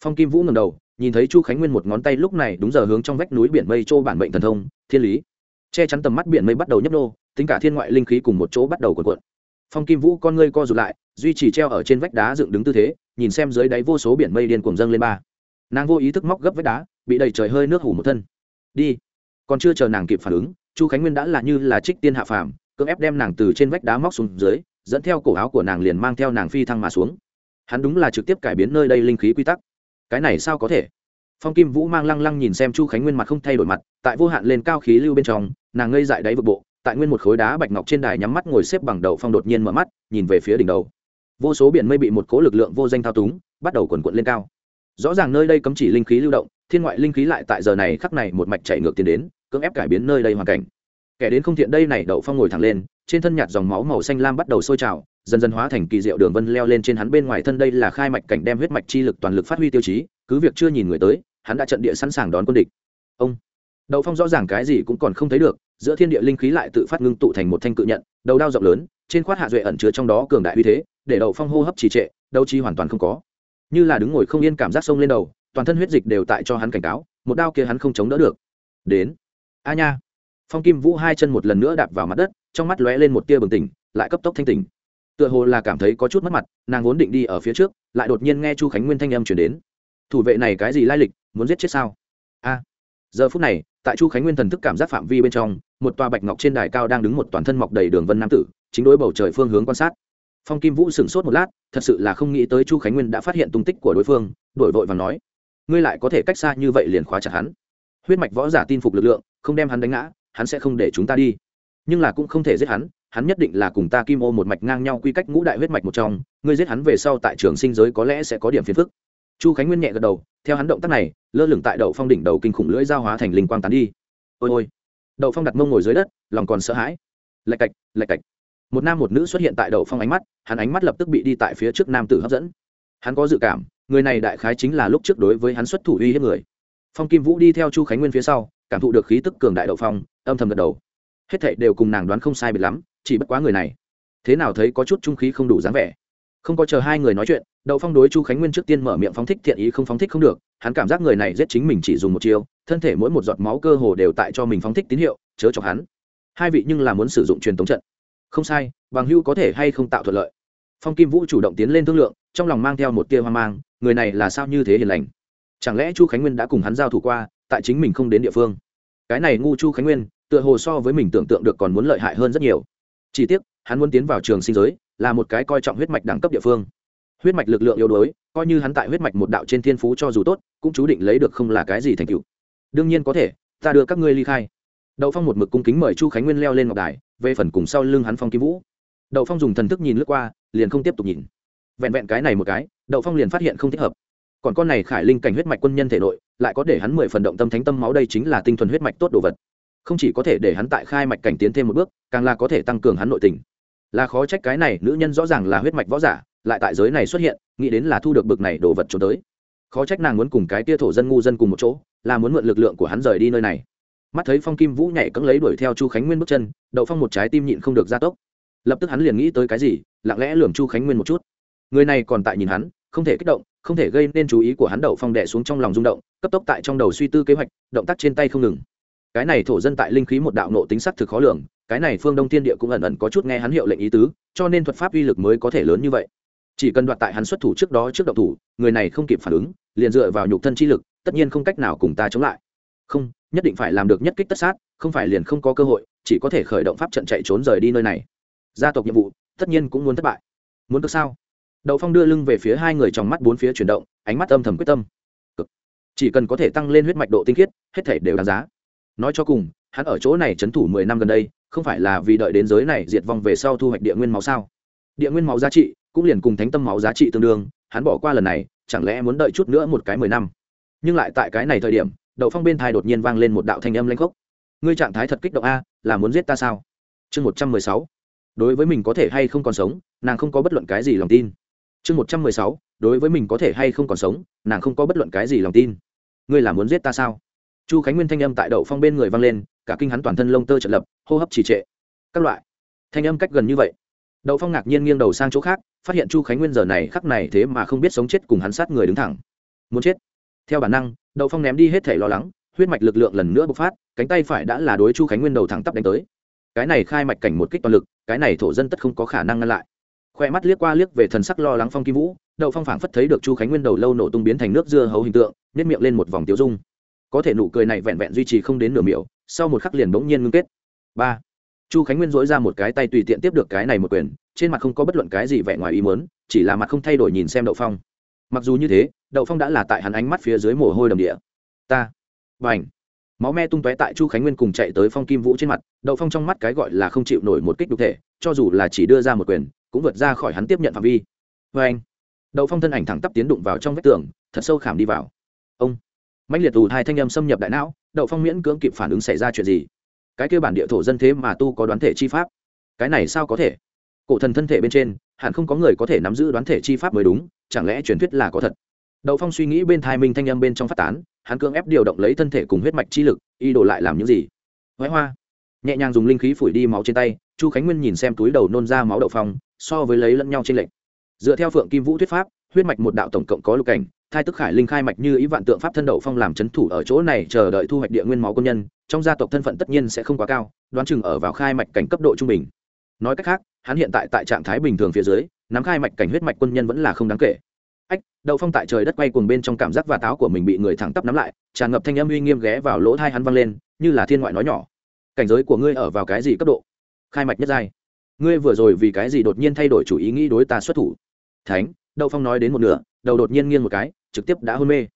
Phong kim vũ ngầm đầu nhìn thấy chu khánh nguyên một ngón tay lúc này đúng giờ hướng trong vách núi biển mây châu bản mệnh thần thông, thiên lý. Che chắn tầm mắt biển mây bắt đầu nhấp nô, tính cả thiên ngoại linh khí cùng một chỗ bắt đầu cuộn cuộn. Phong kim vũ con ngươi co rụt lại, duy trì treo ở trên vách đá dựng đứng tư thế, nhìn xem dưới đáy vô số biển mây điên cuồng dâng lên ba. Nàng vô ý thức móc gấp vách đá, bị đầy trời hơi nước hủ một thân. Đi. Còn chưa chờ nàng kịp phản ứng, chu khánh nguyên đã là như là trích tiên hạ phàm, cưỡng ép đem nàng từ trên vách đá móc xuống dưới, dẫn theo cổ áo của nàng liền mang theo nàng phi thăng mà xuống. Hắn đúng là trực tiếp cải biến nơi đây linh khí quy tắc cái này sao có thể? Phong kim vũ mang lăng lăng nhìn xem chu khánh nguyên mặt không thay đổi mặt, tại vô hạn lên cao khí lưu bên trong, nàng ngây dại đáy vực bộ, tại nguyên một khối đá bạch ngọc trên đài nhắm mắt ngồi xếp bằng đầu phong đột nhiên mở mắt, nhìn về phía đỉnh đầu. Vô số biển mây bị một cố lực lượng vô danh thao túng, bắt đầu quần quận lên cao. Rõ ràng nơi đây cấm chỉ linh khí lưu động, thiên ngoại linh khí lại tại giờ này khắc này một mạch chạy ngược tiến đến, cưỡng ép cải biến nơi đây hoàn cảnh. Kẻ đến không thiện đây này, đậu phong ngồi thẳng lên trên thân nhạt dòng máu màu xanh lam bắt đầu sôi trào, dần dần hóa thành kỳ diệu đường vân leo lên trên hắn bên ngoài thân. Đây là khai mạch cảnh đem huyết mạch chi lực toàn lực phát huy tiêu chí, cứ việc chưa nhìn người tới, hắn đã trận địa sẵn sàng đón quân địch. Ông. Đậu phong rõ ràng cái gì cũng còn không thấy được, giữa thiên địa linh khí lại tự phát ngưng tụ thành một thanh cự nhận, đầu đao rộng lớn, trên khoát hạ duệ ẩn chứa trong đó cường đại uy thế, để đậu phong hô hấp trì trệ đâu chi hoàn toàn không có. Như là đứng ngồi không yên cảm giác sông lên đầu, toàn thân huyết dịch đều tại cho hắn cảnh cáo, một đao kia hắn không chống đỡ được. Đến. A nha. Phong kim vũ hai chân một lần nữa đạp vào mặt đất trong mắt lóe lên một tia bừng tỉnh, lại cấp tốc thanh tỉnh. Tựa hồ là cảm thấy có chút mất mặt, nàng vốn định đi ở phía trước, lại đột nhiên nghe chu khánh nguyên thanh âm chuyển đến. Thủ vệ này cái gì lai lịch, muốn giết chết sao? A. Giờ phút này, tại chu khánh nguyên thần thức cảm giác phạm vi bên trong, một tòa bạch ngọc trên đài cao đang đứng một toàn thân mọc đầy đường vân nam tử, chính đối bầu trời phương hướng quan sát. Phong kim vũ sửng sốt một lát, thật sự là không nghĩ tới chu khánh nguyên đã phát hiện tung tích của đối phương, đổi vội và nói, ngươi lại có thể cách xa như vậy liền khóa chặt hắn. Huyết mạch võ giả tin phục lực lượng, không đem hắn đánh ngã, hắn sẽ không để chúng ta đi nhưng là cũng không thể giết hắn hắn nhất định là cùng ta kim ô một mạch ngang nhau quy cách ngũ đại huyết mạch một trong, ngươi giết hắn về sau tại trường sinh giới có lẽ sẽ có điểm phiền phức. Chu khánh nguyên nhẹ gật đầu, theo hắn động tác này, lơ lửng tại đậu phong đỉnh đầu kinh khủng lưỡi giao hóa thành linh quang tán đi. Ôi ôi. Đậu phong đặt mông ngồi dưới đất, lòng còn sợ hãi. Lạch cạch lạch cạch. Một nam một nữ xuất hiện tại đậu phong ánh mắt, hắn ánh mắt lập tức bị đi tại phía trước nam tử hấp dẫn. Hắn có dự cảm, người này đại khái chính là lúc trước đối với hắn xuất thủ uy hiếp người. Phong kim vũ đi theo chu khánh nguyên phía sau, cảm thụ được khí tức cường đại đậu phong, âm thầm gật đầu hết thảy đều cùng nàng đoán không sai biệt lắm, chỉ bất quá người này, thế nào thấy có chút trung khí không đủ dáng vẻ. Không có chờ hai người nói chuyện, đậu phong đối chu khánh nguyên trước tiên mở miệng phóng thích thiện ý không phóng thích không được, hắn cảm giác người này giết chính mình chỉ dùng một chiêu, thân thể mỗi một giọt máu cơ hồ đều tại cho mình phóng thích tín hiệu, chớ chọc hắn. Hai vị nhưng là muốn sử dụng truyền tống trận. Không sai, bằng hưu có thể hay không tạo thuận lợi. Phong kim vũ chủ động tiến lên thương lượng, trong lòng mang theo một tia hoang mang, người này là sao như thế hiền lành? Chẳng lẽ chu khánh nguyên đã cùng hắn giao thủ qua, tại chính mình không đến địa phương? Cái này ngu chu khánh nguyên tựa hồ so với mình tưởng tượng được còn muốn lợi hại hơn rất nhiều. Chỉ tiếc, hắn muốn tiến vào trường sinh giới, là một cái coi trọng huyết mạch đẳng cấp địa phương. Huyết mạch lực lượng yếu đuối, coi như hắn tại huyết mạch một đạo trên thiên phú cho dù tốt, cũng chú định lấy được không là cái gì thành tựu. Đương nhiên có thể, ta đưa các ngươi ly khai. Đậu phong một mực cung kính mời chu khánh nguyên leo lên ngọc đài, về phần cùng sau lưng hắn phong kim vũ. Đậu phong dùng thần thức nhìn lướt qua, liền không tiếp tục nhìn. Vẹn vẹn cái này một cái, đậu phong liền phát hiện không thích hợp. Còn con này khải linh cảnh huyết mạch quân nhân thể nội, lại có để hắn mười phần động tâm thánh tâm máu đây chính là tinh thuần huyết mạch tốt đồ vật không chỉ có thể để hắn tại khai mạch cảnh tiến thêm một bước, càng là có thể tăng cường hắn nội tình. Là khó trách cái này, nữ nhân rõ ràng là huyết mạch võ giả, lại tại giới này xuất hiện, nghĩ đến là thu được bực này đồ vật trốn tới. Khó trách nàng muốn cùng cái tia thổ dân ngu dân cùng một chỗ, là muốn mượn lực lượng của hắn rời đi nơi này. Mắt thấy phong kim vũ nhảy cẫng lấy đuổi theo chu khánh nguyên bước chân, đậu phong một trái tim nhịn không được gia tốc. Lập tức hắn liền nghĩ tới cái gì, lặng lẽ lường chu khánh nguyên một chút. Người này còn tại nhìn hắn, không thể kích động, không thể gây nên chú ý của hắn. Đậu phong đẻ xuống trong lòng rung động, cấp tốc tại trong đầu suy tư kế hoạch, động tác trên tay không ngừng cái này thổ dân tại linh khí một đạo nộ tính sắc thực khó lường, cái này phương đông thiên địa cũng ẩn ẩn có chút nghe hắn hiệu lệnh ý tứ, cho nên thuật pháp uy lực mới có thể lớn như vậy. Chỉ cần đoạt tại hắn xuất thủ trước đó trước động thủ, người này không kịp phản ứng, liền dựa vào nhục thân chi lực, tất nhiên không cách nào cùng ta chống lại. Không, nhất định phải làm được nhất kích tất sát, không phải liền không có cơ hội, chỉ có thể khởi động pháp trận chạy trốn rời đi nơi này. Gia tộc nhiệm vụ, tất nhiên cũng muốn thất bại. Muốn được sao? Đậu phong đưa lưng về phía hai người trong mắt bốn phía chuyển động, ánh mắt âm thầm quyết tâm. Chỉ cần có thể tăng lên huyết mạch độ tinh khiết, hết thể đều đáng giá nói cho cùng, hắn ở chỗ này trấn thủ mười năm gần đây, không phải là vì đợi đến giới này diệt vong về sau thu hoạch địa nguyên máu sao? Địa nguyên máu giá trị cũng liền cùng thánh tâm máu giá trị tương đương, hắn bỏ qua lần này, chẳng lẽ muốn đợi chút nữa một cái mười năm? Nhưng lại tại cái này thời điểm, đậu phong bên thai đột nhiên vang lên một đạo thanh âm lanh khốc. Ngươi trạng thái thật kích động a, là muốn giết ta sao? Chương một trăm mười sáu. Đối với mình có thể hay không còn sống, nàng không có bất luận cái gì lòng tin. Chương một trăm mười sáu. Đối với mình có thể hay không còn sống, nàng không có bất luận cái gì lòng tin. Ngươi là muốn giết ta sao? Chu khánh nguyên thanh âm tại đậu phong bên người vang lên, cả kinh hắn toàn thân lông tơ trận lập, hô hấp trì trệ. Các loại thanh âm cách gần như vậy. Đậu phong ngạc nhiên nghiêng đầu sang chỗ khác, phát hiện chu khánh nguyên giờ này khắc này thế mà không biết sống chết cùng hắn sát người đứng thẳng. Muốn chết. Theo bản năng, đậu phong ném đi hết thể lo lắng, huyết mạch lực lượng lần nữa bộc phát, cánh tay phải đã là đối chu khánh nguyên đầu thẳng tắp đánh tới. Cái này khai mạch cảnh một kích toàn lực, cái này thổ dân tất không có khả năng ngăn lại. Khoe mắt liếc qua liếc về thần sắc lo lắng phong kim vũ, đậu phong phảng phất thấy được chu khánh nguyên đầu lâu nổ tung biến thành nước dưa hấu hình tượng nếp miệng lên một vòng tiêu dung có thể nụ cười này vẹn vẹn duy trì không đến nửa miệu sau một khắc liền bỗng nhiên ngưng kết. Ba, chu khánh nguyên dỗi ra một cái tay tùy tiện tiếp được cái này một quyền, trên mặt không có bất luận cái gì vẻ ngoài ý muốn, chỉ là mặt không thay đổi nhìn xem đậu phong. Mặc dù như thế, đậu phong đã là tại hắn ánh mắt phía dưới mồ hôi đầm địa. Ta b à n h máu me tung tóe tại chu khánh nguyên cùng chạy tới phong kim vũ trên mặt, đậu phong trong mắt cái gọi là không chịu nổi một kích đục thể, cho dù là chỉ đưa ra một quyền, cũng vượt ra khỏi hắn tiếp nhận phạm vi. Vê anh đậu phong thân ảnh thẳng tắp tiến đụng vào trong vách tường, thật sâu khảm đi vào. Ông mạnh liệt tù hai thanh âm xâm nhập đại não, đậu phong miễn cưỡng kịp phản ứng xảy ra chuyện gì? Cái kêu bản địa thổ dân thế mà tu có đoán thể chi pháp? Cái này sao có thể? Cổ thần thân thể bên trên, hẳn không có người có thể nắm giữ đoán thể chi pháp mới đúng, chẳng lẽ truyền thuyết là có thật? Đậu phong suy nghĩ bên thai minh thanh âm bên trong phát tán, hắn cưỡng ép điều động lấy thân thể cùng huyết mạch chi lực y đổ lại làm những gì? Huế hoa. Nhẹ nhàng dùng linh khí phủi đi máu trên tay, chu khánh nguyên nhìn xem túi đầu nôn ra máu đậu phong, so với lấy lẫn nhau trên lệnh dựa theo phượng kim vũ thuyết pháp, huyết mạch một đạo tổng cộng có lục cảnh thai tức khải linh khai mạch như ý vạn tượng pháp thân đậu phong làm c h ấ n thủ ở chỗ này, chờ đợi thu hoạch địa nguyên máu công nhân, trong gia tộc thân phận tất nhiên sẽ không quá cao, đoán chừng ở vào khai mạch cảnh cấp độ trung bình. Nói cách khác, hắn hiện tại tại trạng thái bình thường phía dưới, nắm khai mạch cảnh huyết mạch quân nhân vẫn là không đáng kể. Ách, đậu phong tại trời đất quay cuồng bên trong cảm giác và táo của mình bị người thẳng tắp nắm lại, tràn ngập thanh âm uy nghiêm ghé vào lỗ thai hắn văng lên, như là thiên ngoại nói nhỏ. Cảnh giới của ngươi ở vào cái gì cấp độ? Khai mạch nhất giai. Ngươi vừa rồi vì cái gì đột nhiên thay đổi chủ ý nghĩ đối ta xuất thủ? Thánh, đậu phong nói đến một nửa, đầu đột nhiên nghiêng một cái trực tiếp đã hôn mê.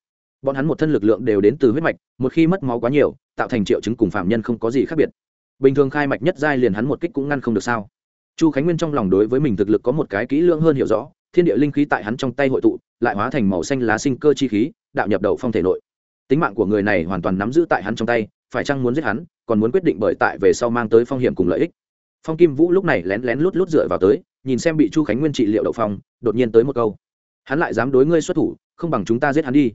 Bọn hắn một thân lực lượng đều đến từ huyết mạch, một khi mất máu quá nhiều, tạo thành triệu chứng cùng phạm nhân không có gì khác biệt. Bình thường khai mạch nhất giai liền hắn một kích cũng ngăn không được sao? Chu khánh nguyên trong lòng đối với mình thực lực có một cái kỹ lưỡng hơn hiểu rõ, thiên địa linh khí tại hắn trong tay hội tụ, lại hóa thành màu xanh lá sinh cơ chi khí, đạo nhập đầu phong thể nội. Tính mạng của người này hoàn toàn nắm giữ tại hắn trong tay, phải chăng muốn giết hắn, còn muốn quyết định bởi tại về sau mang tới phong hiểm cùng lợi ích. Phong kim vũ lúc này lén lén lút lút dựa vào tới, nhìn xem bị chu khánh nguyên trị liệu đậu phong, đột nhiên tới một câu. Hắn lại dám đối ngươi xuất thủ không bằng chúng ta giết hắn đi.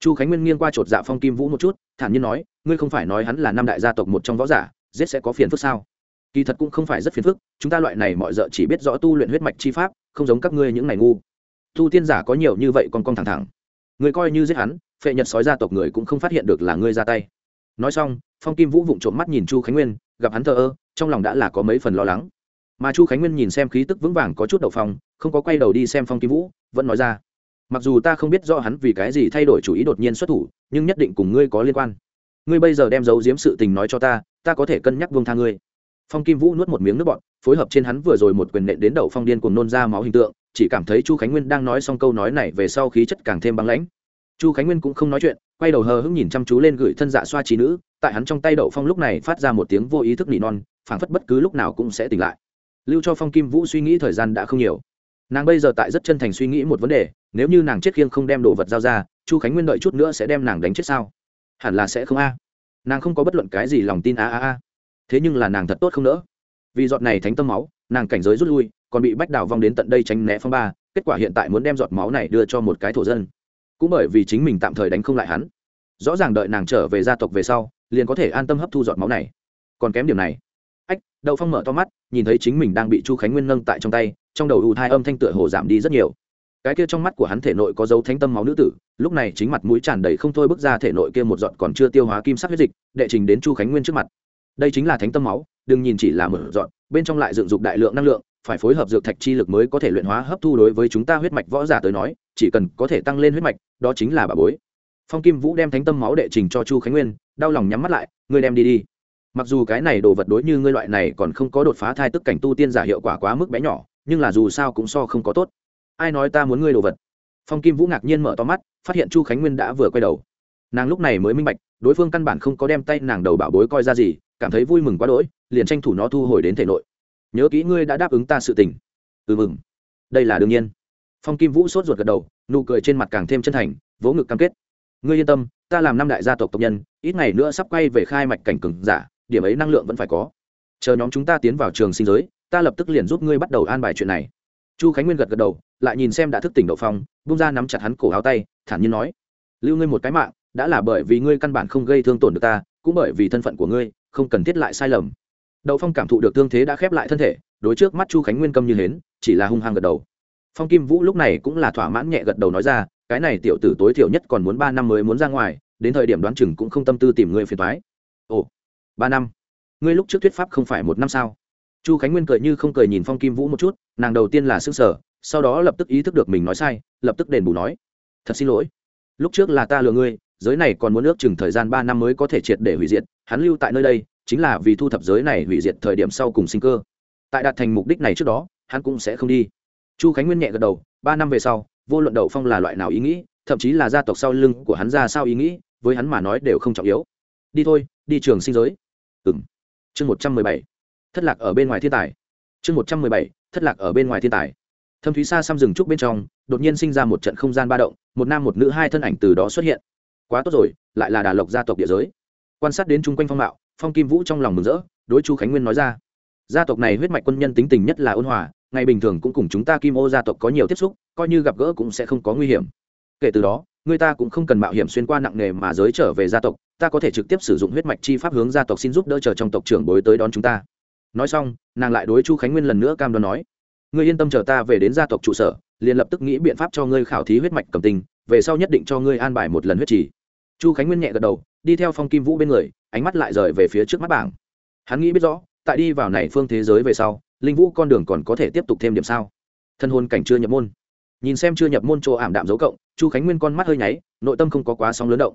Chu khánh nguyên nghiêng qua chột dạ phong kim vũ một chút thản nhiên nói ngươi không phải nói hắn là năm đại gia tộc một trong võ giả giết sẽ có phiền phức sao? Kỳ thật cũng không phải rất phiền phức chúng ta loại này mọi d chỉ biết rõ tu luyện huyết mạch chi pháp không giống các ngươi những này ngu. Tu tiên giả có nhiều như vậy còn con thẳng thẳng. Người coi như giết hắn phệ nhật sói gia tộc người cũng không phát hiện được là ngươi ra tay. Nói xong phong kim vũ vụng trộm mắt nhìn chu khánh nguyên gặp hắn thờ ơ trong lòng đã là có mấy phần lo lắng. Mà chu khánh nguyên nhìn xem khí tức vững vàng có chút đầu phòng, không có quay đầu đi xem phong kim vũ vẫn nói ra mặc dù ta không biết rõ hắn vì cái gì thay đổi chủ ý đột nhiên xuất thủ, nhưng nhất định cùng ngươi có liên quan. Ngươi bây giờ đem giấu giếm sự tình nói cho ta ta có thể cân nhắc vương tha ngươi. Phong kim vũ nuốt một miếng nước bọt, phối hợp trên hắn vừa rồi một quyền nện đến đầu phong điên cùng nôn ra máu hình tượng, chỉ cảm thấy chu khánh nguyên đang nói xong câu nói này về sau khí chất càng thêm băng lãnh. Chu khánh nguyên cũng không nói chuyện, quay đầu hờ hững nhìn chăm chú lên gửi thân dạ xoa trí nữ, tại hắn trong tay đậu phong lúc này phát ra một tiếng vô ý thức nỉ non, phảng phất bất cứ lúc nào cũng sẽ tỉnh lại. Lưu cho phong kim vũ suy nghĩ thời gian đã không nhiều. Nàng bây giờ tại rất chân thành suy nghĩ một vấn đề nếu như nàng chết khiêng không đem đồ vật giao ra, chu khánh nguyên đợi chút nữa sẽ đem nàng đánh chết sao? Hẳn là sẽ không a. Nàng không có bất luận cái gì lòng tin a a a. Thế nhưng là nàng thật tốt không nỡ. Vì giọt này thánh tâm máu, nàng cảnh giới rút lui, còn bị bách đào vong đến tận đây tránh né phong ba, kết quả hiện tại muốn đem giọt máu này đưa cho một cái thổ dân. Cũng bởi vì chính mình tạm thời đánh không lại hắn, rõ ràng đợi nàng trở về gia tộc về sau, liền có thể an tâm hấp thu giọt máu này. Còn kém điểm này. Ách, đậu phong mở to mắt, nhìn thấy chính mình đang bị chu khánh nguyên nâng tại trong tay, trong đầu ù thai âm thanh tựa hồ giảm đi rất nhiều cái kia trong mắt của hắn thể nội có dấu thánh tâm máu nữ tử, lúc này chính mặt mũi tràn đầy không thôi bước ra thể nội kia một giọt còn chưa tiêu hóa kim sắc huyết dịch, đệ trình đến chu khánh nguyên trước mặt. Đây chính là thánh tâm máu, đừng nhìn chỉ là một giọt, bên trong lại dựng dục đại lượng năng lượng, phải phối hợp dược thạch chi lực mới có thể luyện hóa hấp thu đối với chúng ta huyết mạch võ giả tới nói, chỉ cần có thể tăng lên huyết mạch, đó chính là bà bối. Phong kim vũ đem thánh tâm máu đệ trình cho chu khánh nguyên, đau lòng nhắm mắt lại, ngươi đem đi đi. Mặc dù cái này đồ vật đối như ngươi loại này còn không có đột phá thai tức cảnh tu tiên giả hiệu quả quá mức bé nhỏ, nhưng là dù sao cũng so không có tốt ai nói ta muốn ngươi đồ vật? Phong kim vũ ngạc nhiên mở to mắt, phát hiện chu khánh nguyên đã vừa quay đầu. Nàng lúc này mới minh bạch, đối phương căn bản không có đem tay nàng đầu bảo bối coi ra gì, cảm thấy vui mừng quá đỗi, liền tranh thủ nó thu hồi đến thể nội. Nhớ kỹ ngươi đã đáp ứng ta sự tình. Ừ mừng. Đây là đương nhiên. Phong kim vũ sốt ruột gật đầu, nụ cười trên mặt càng thêm chân thành, vỗ ngực cam kết. Ngươi yên tâm, ta làm năm đại gia tộc tộc nhân, ít ngày nữa sắp quay về khai mạch cảnh cừng giả, điểm ấy năng lượng vẫn phải có. Chờ nhóm chúng ta tiến vào trường sinh giới, ta lập tức liền giúp ngươi bắt đầu an bài chuyện này chu khánh nguyên gật gật đầu, lại nhìn xem đã thức tỉnh đậu phong bung ra nắm chặt hắn cổ áo tay, thản nhiên nói, lưu ngươi một cái mạng, đã là bởi vì ngươi căn bản không gây thương tổn được ta, cũng bởi vì thân phận của ngươi, không cần thiết lại sai lầm. Đậu phong cảm thụ được thương thế đã khép lại thân thể, đối trước mắt chu khánh nguyên câm như hến, chỉ là hung hăng gật đầu. Phong kim vũ lúc này cũng là thỏa mãn nhẹ gật đầu nói ra, cái này tiểu tử tối thiểu nhất còn muốn ba năm mới muốn ra ngoài, đến thời điểm đoán chừng cũng không tâm tư tìm ngươi phiền thoái ồ, ba năm? Ngươi lúc trước thuyết pháp không phải một năm sao? Chu khánh nguyên cười như không cười nhìn phong kim vũ một chút, nàng đầu tiên là s ư ơ n g sở sau đó lập tức ý thức được mình nói sai, lập tức đền bù nói, thật xin lỗi, lúc trước là ta lừa ngươi, giới này còn muốn ước chừng thời gian ba năm mới có thể triệt để hủy diệt, hắn lưu tại nơi đây, chính là vì thu thập giới này hủy diệt thời điểm sau cùng sinh cơ. Tại đạt thành mục đích này trước đó, hắn cũng sẽ không đi. Chu khánh nguyên nhẹ gật đầu, ba năm về sau, vô luận đậu phong là loại nào ý nghĩ, thậm chí là gia tộc sau lưng của hắn ra sao ý nghĩ, với hắn mà nói đều không trọng yếu. Đi thôi, đi trường sinh giới. Ừ m chương một trăm mười bảy thất lạc ở bên ngoài thiên tài. Chương một trăm mười bảy, thất lạc ở bên ngoài thiên tài. Thâm thúy xa xăm rừng trúc bên trong, đột nhiên sinh ra một trận không gian ba động, một nam một nữ hai thân ảnh từ đó xuất hiện. Quá tốt rồi, lại là đà lộc gia tộc địa giới. Quan sát đến chung quanh phong mạo, phong kim vũ trong lòng mừng rỡ, đối chu khánh nguyên nói ra. Gia tộc này huyết mạch quân nhân tính tình nhất là ôn hòa, ngày bình thường cũng cùng chúng ta kim ô gia tộc có nhiều tiếp xúc, coi như gặp gỡ cũng sẽ không có nguy hiểm. Kể từ đó, người ta cũng không cần mạo hiểm xuyên qua nặng nề mà giới trở về gia tộc, ta có thể trực tiếp sử dụng huyết mạch chi pháp hướng gia tộc xin giúp đỡ chờ trong tộc trưởng bối tới đón chúng ta nói xong, nàng lại đối chu khánh nguyên lần nữa cam đoan nói, ngươi yên tâm chờ ta về đến gia tộc trụ sở, liền lập tức nghĩ biện pháp cho ngươi khảo thí huyết mạch cầm tinh, về sau nhất định cho ngươi an bài một lần huyết trì. Chu khánh nguyên nhẹ gật đầu, đi theo phong kim vũ bên người, ánh mắt lại rời về phía trước mắt bảng. Hắn nghĩ biết rõ, tại đi vào này phương thế giới về sau, linh vũ con đường còn có thể tiếp tục thêm điểm sao? Thân hôn cảnh chưa nhập môn. Nhìn xem chưa nhập môn chỗ ảm đạm dấu cộng, chu khánh nguyên con mắt hơi nháy, nội tâm không có quá sóng lớn động.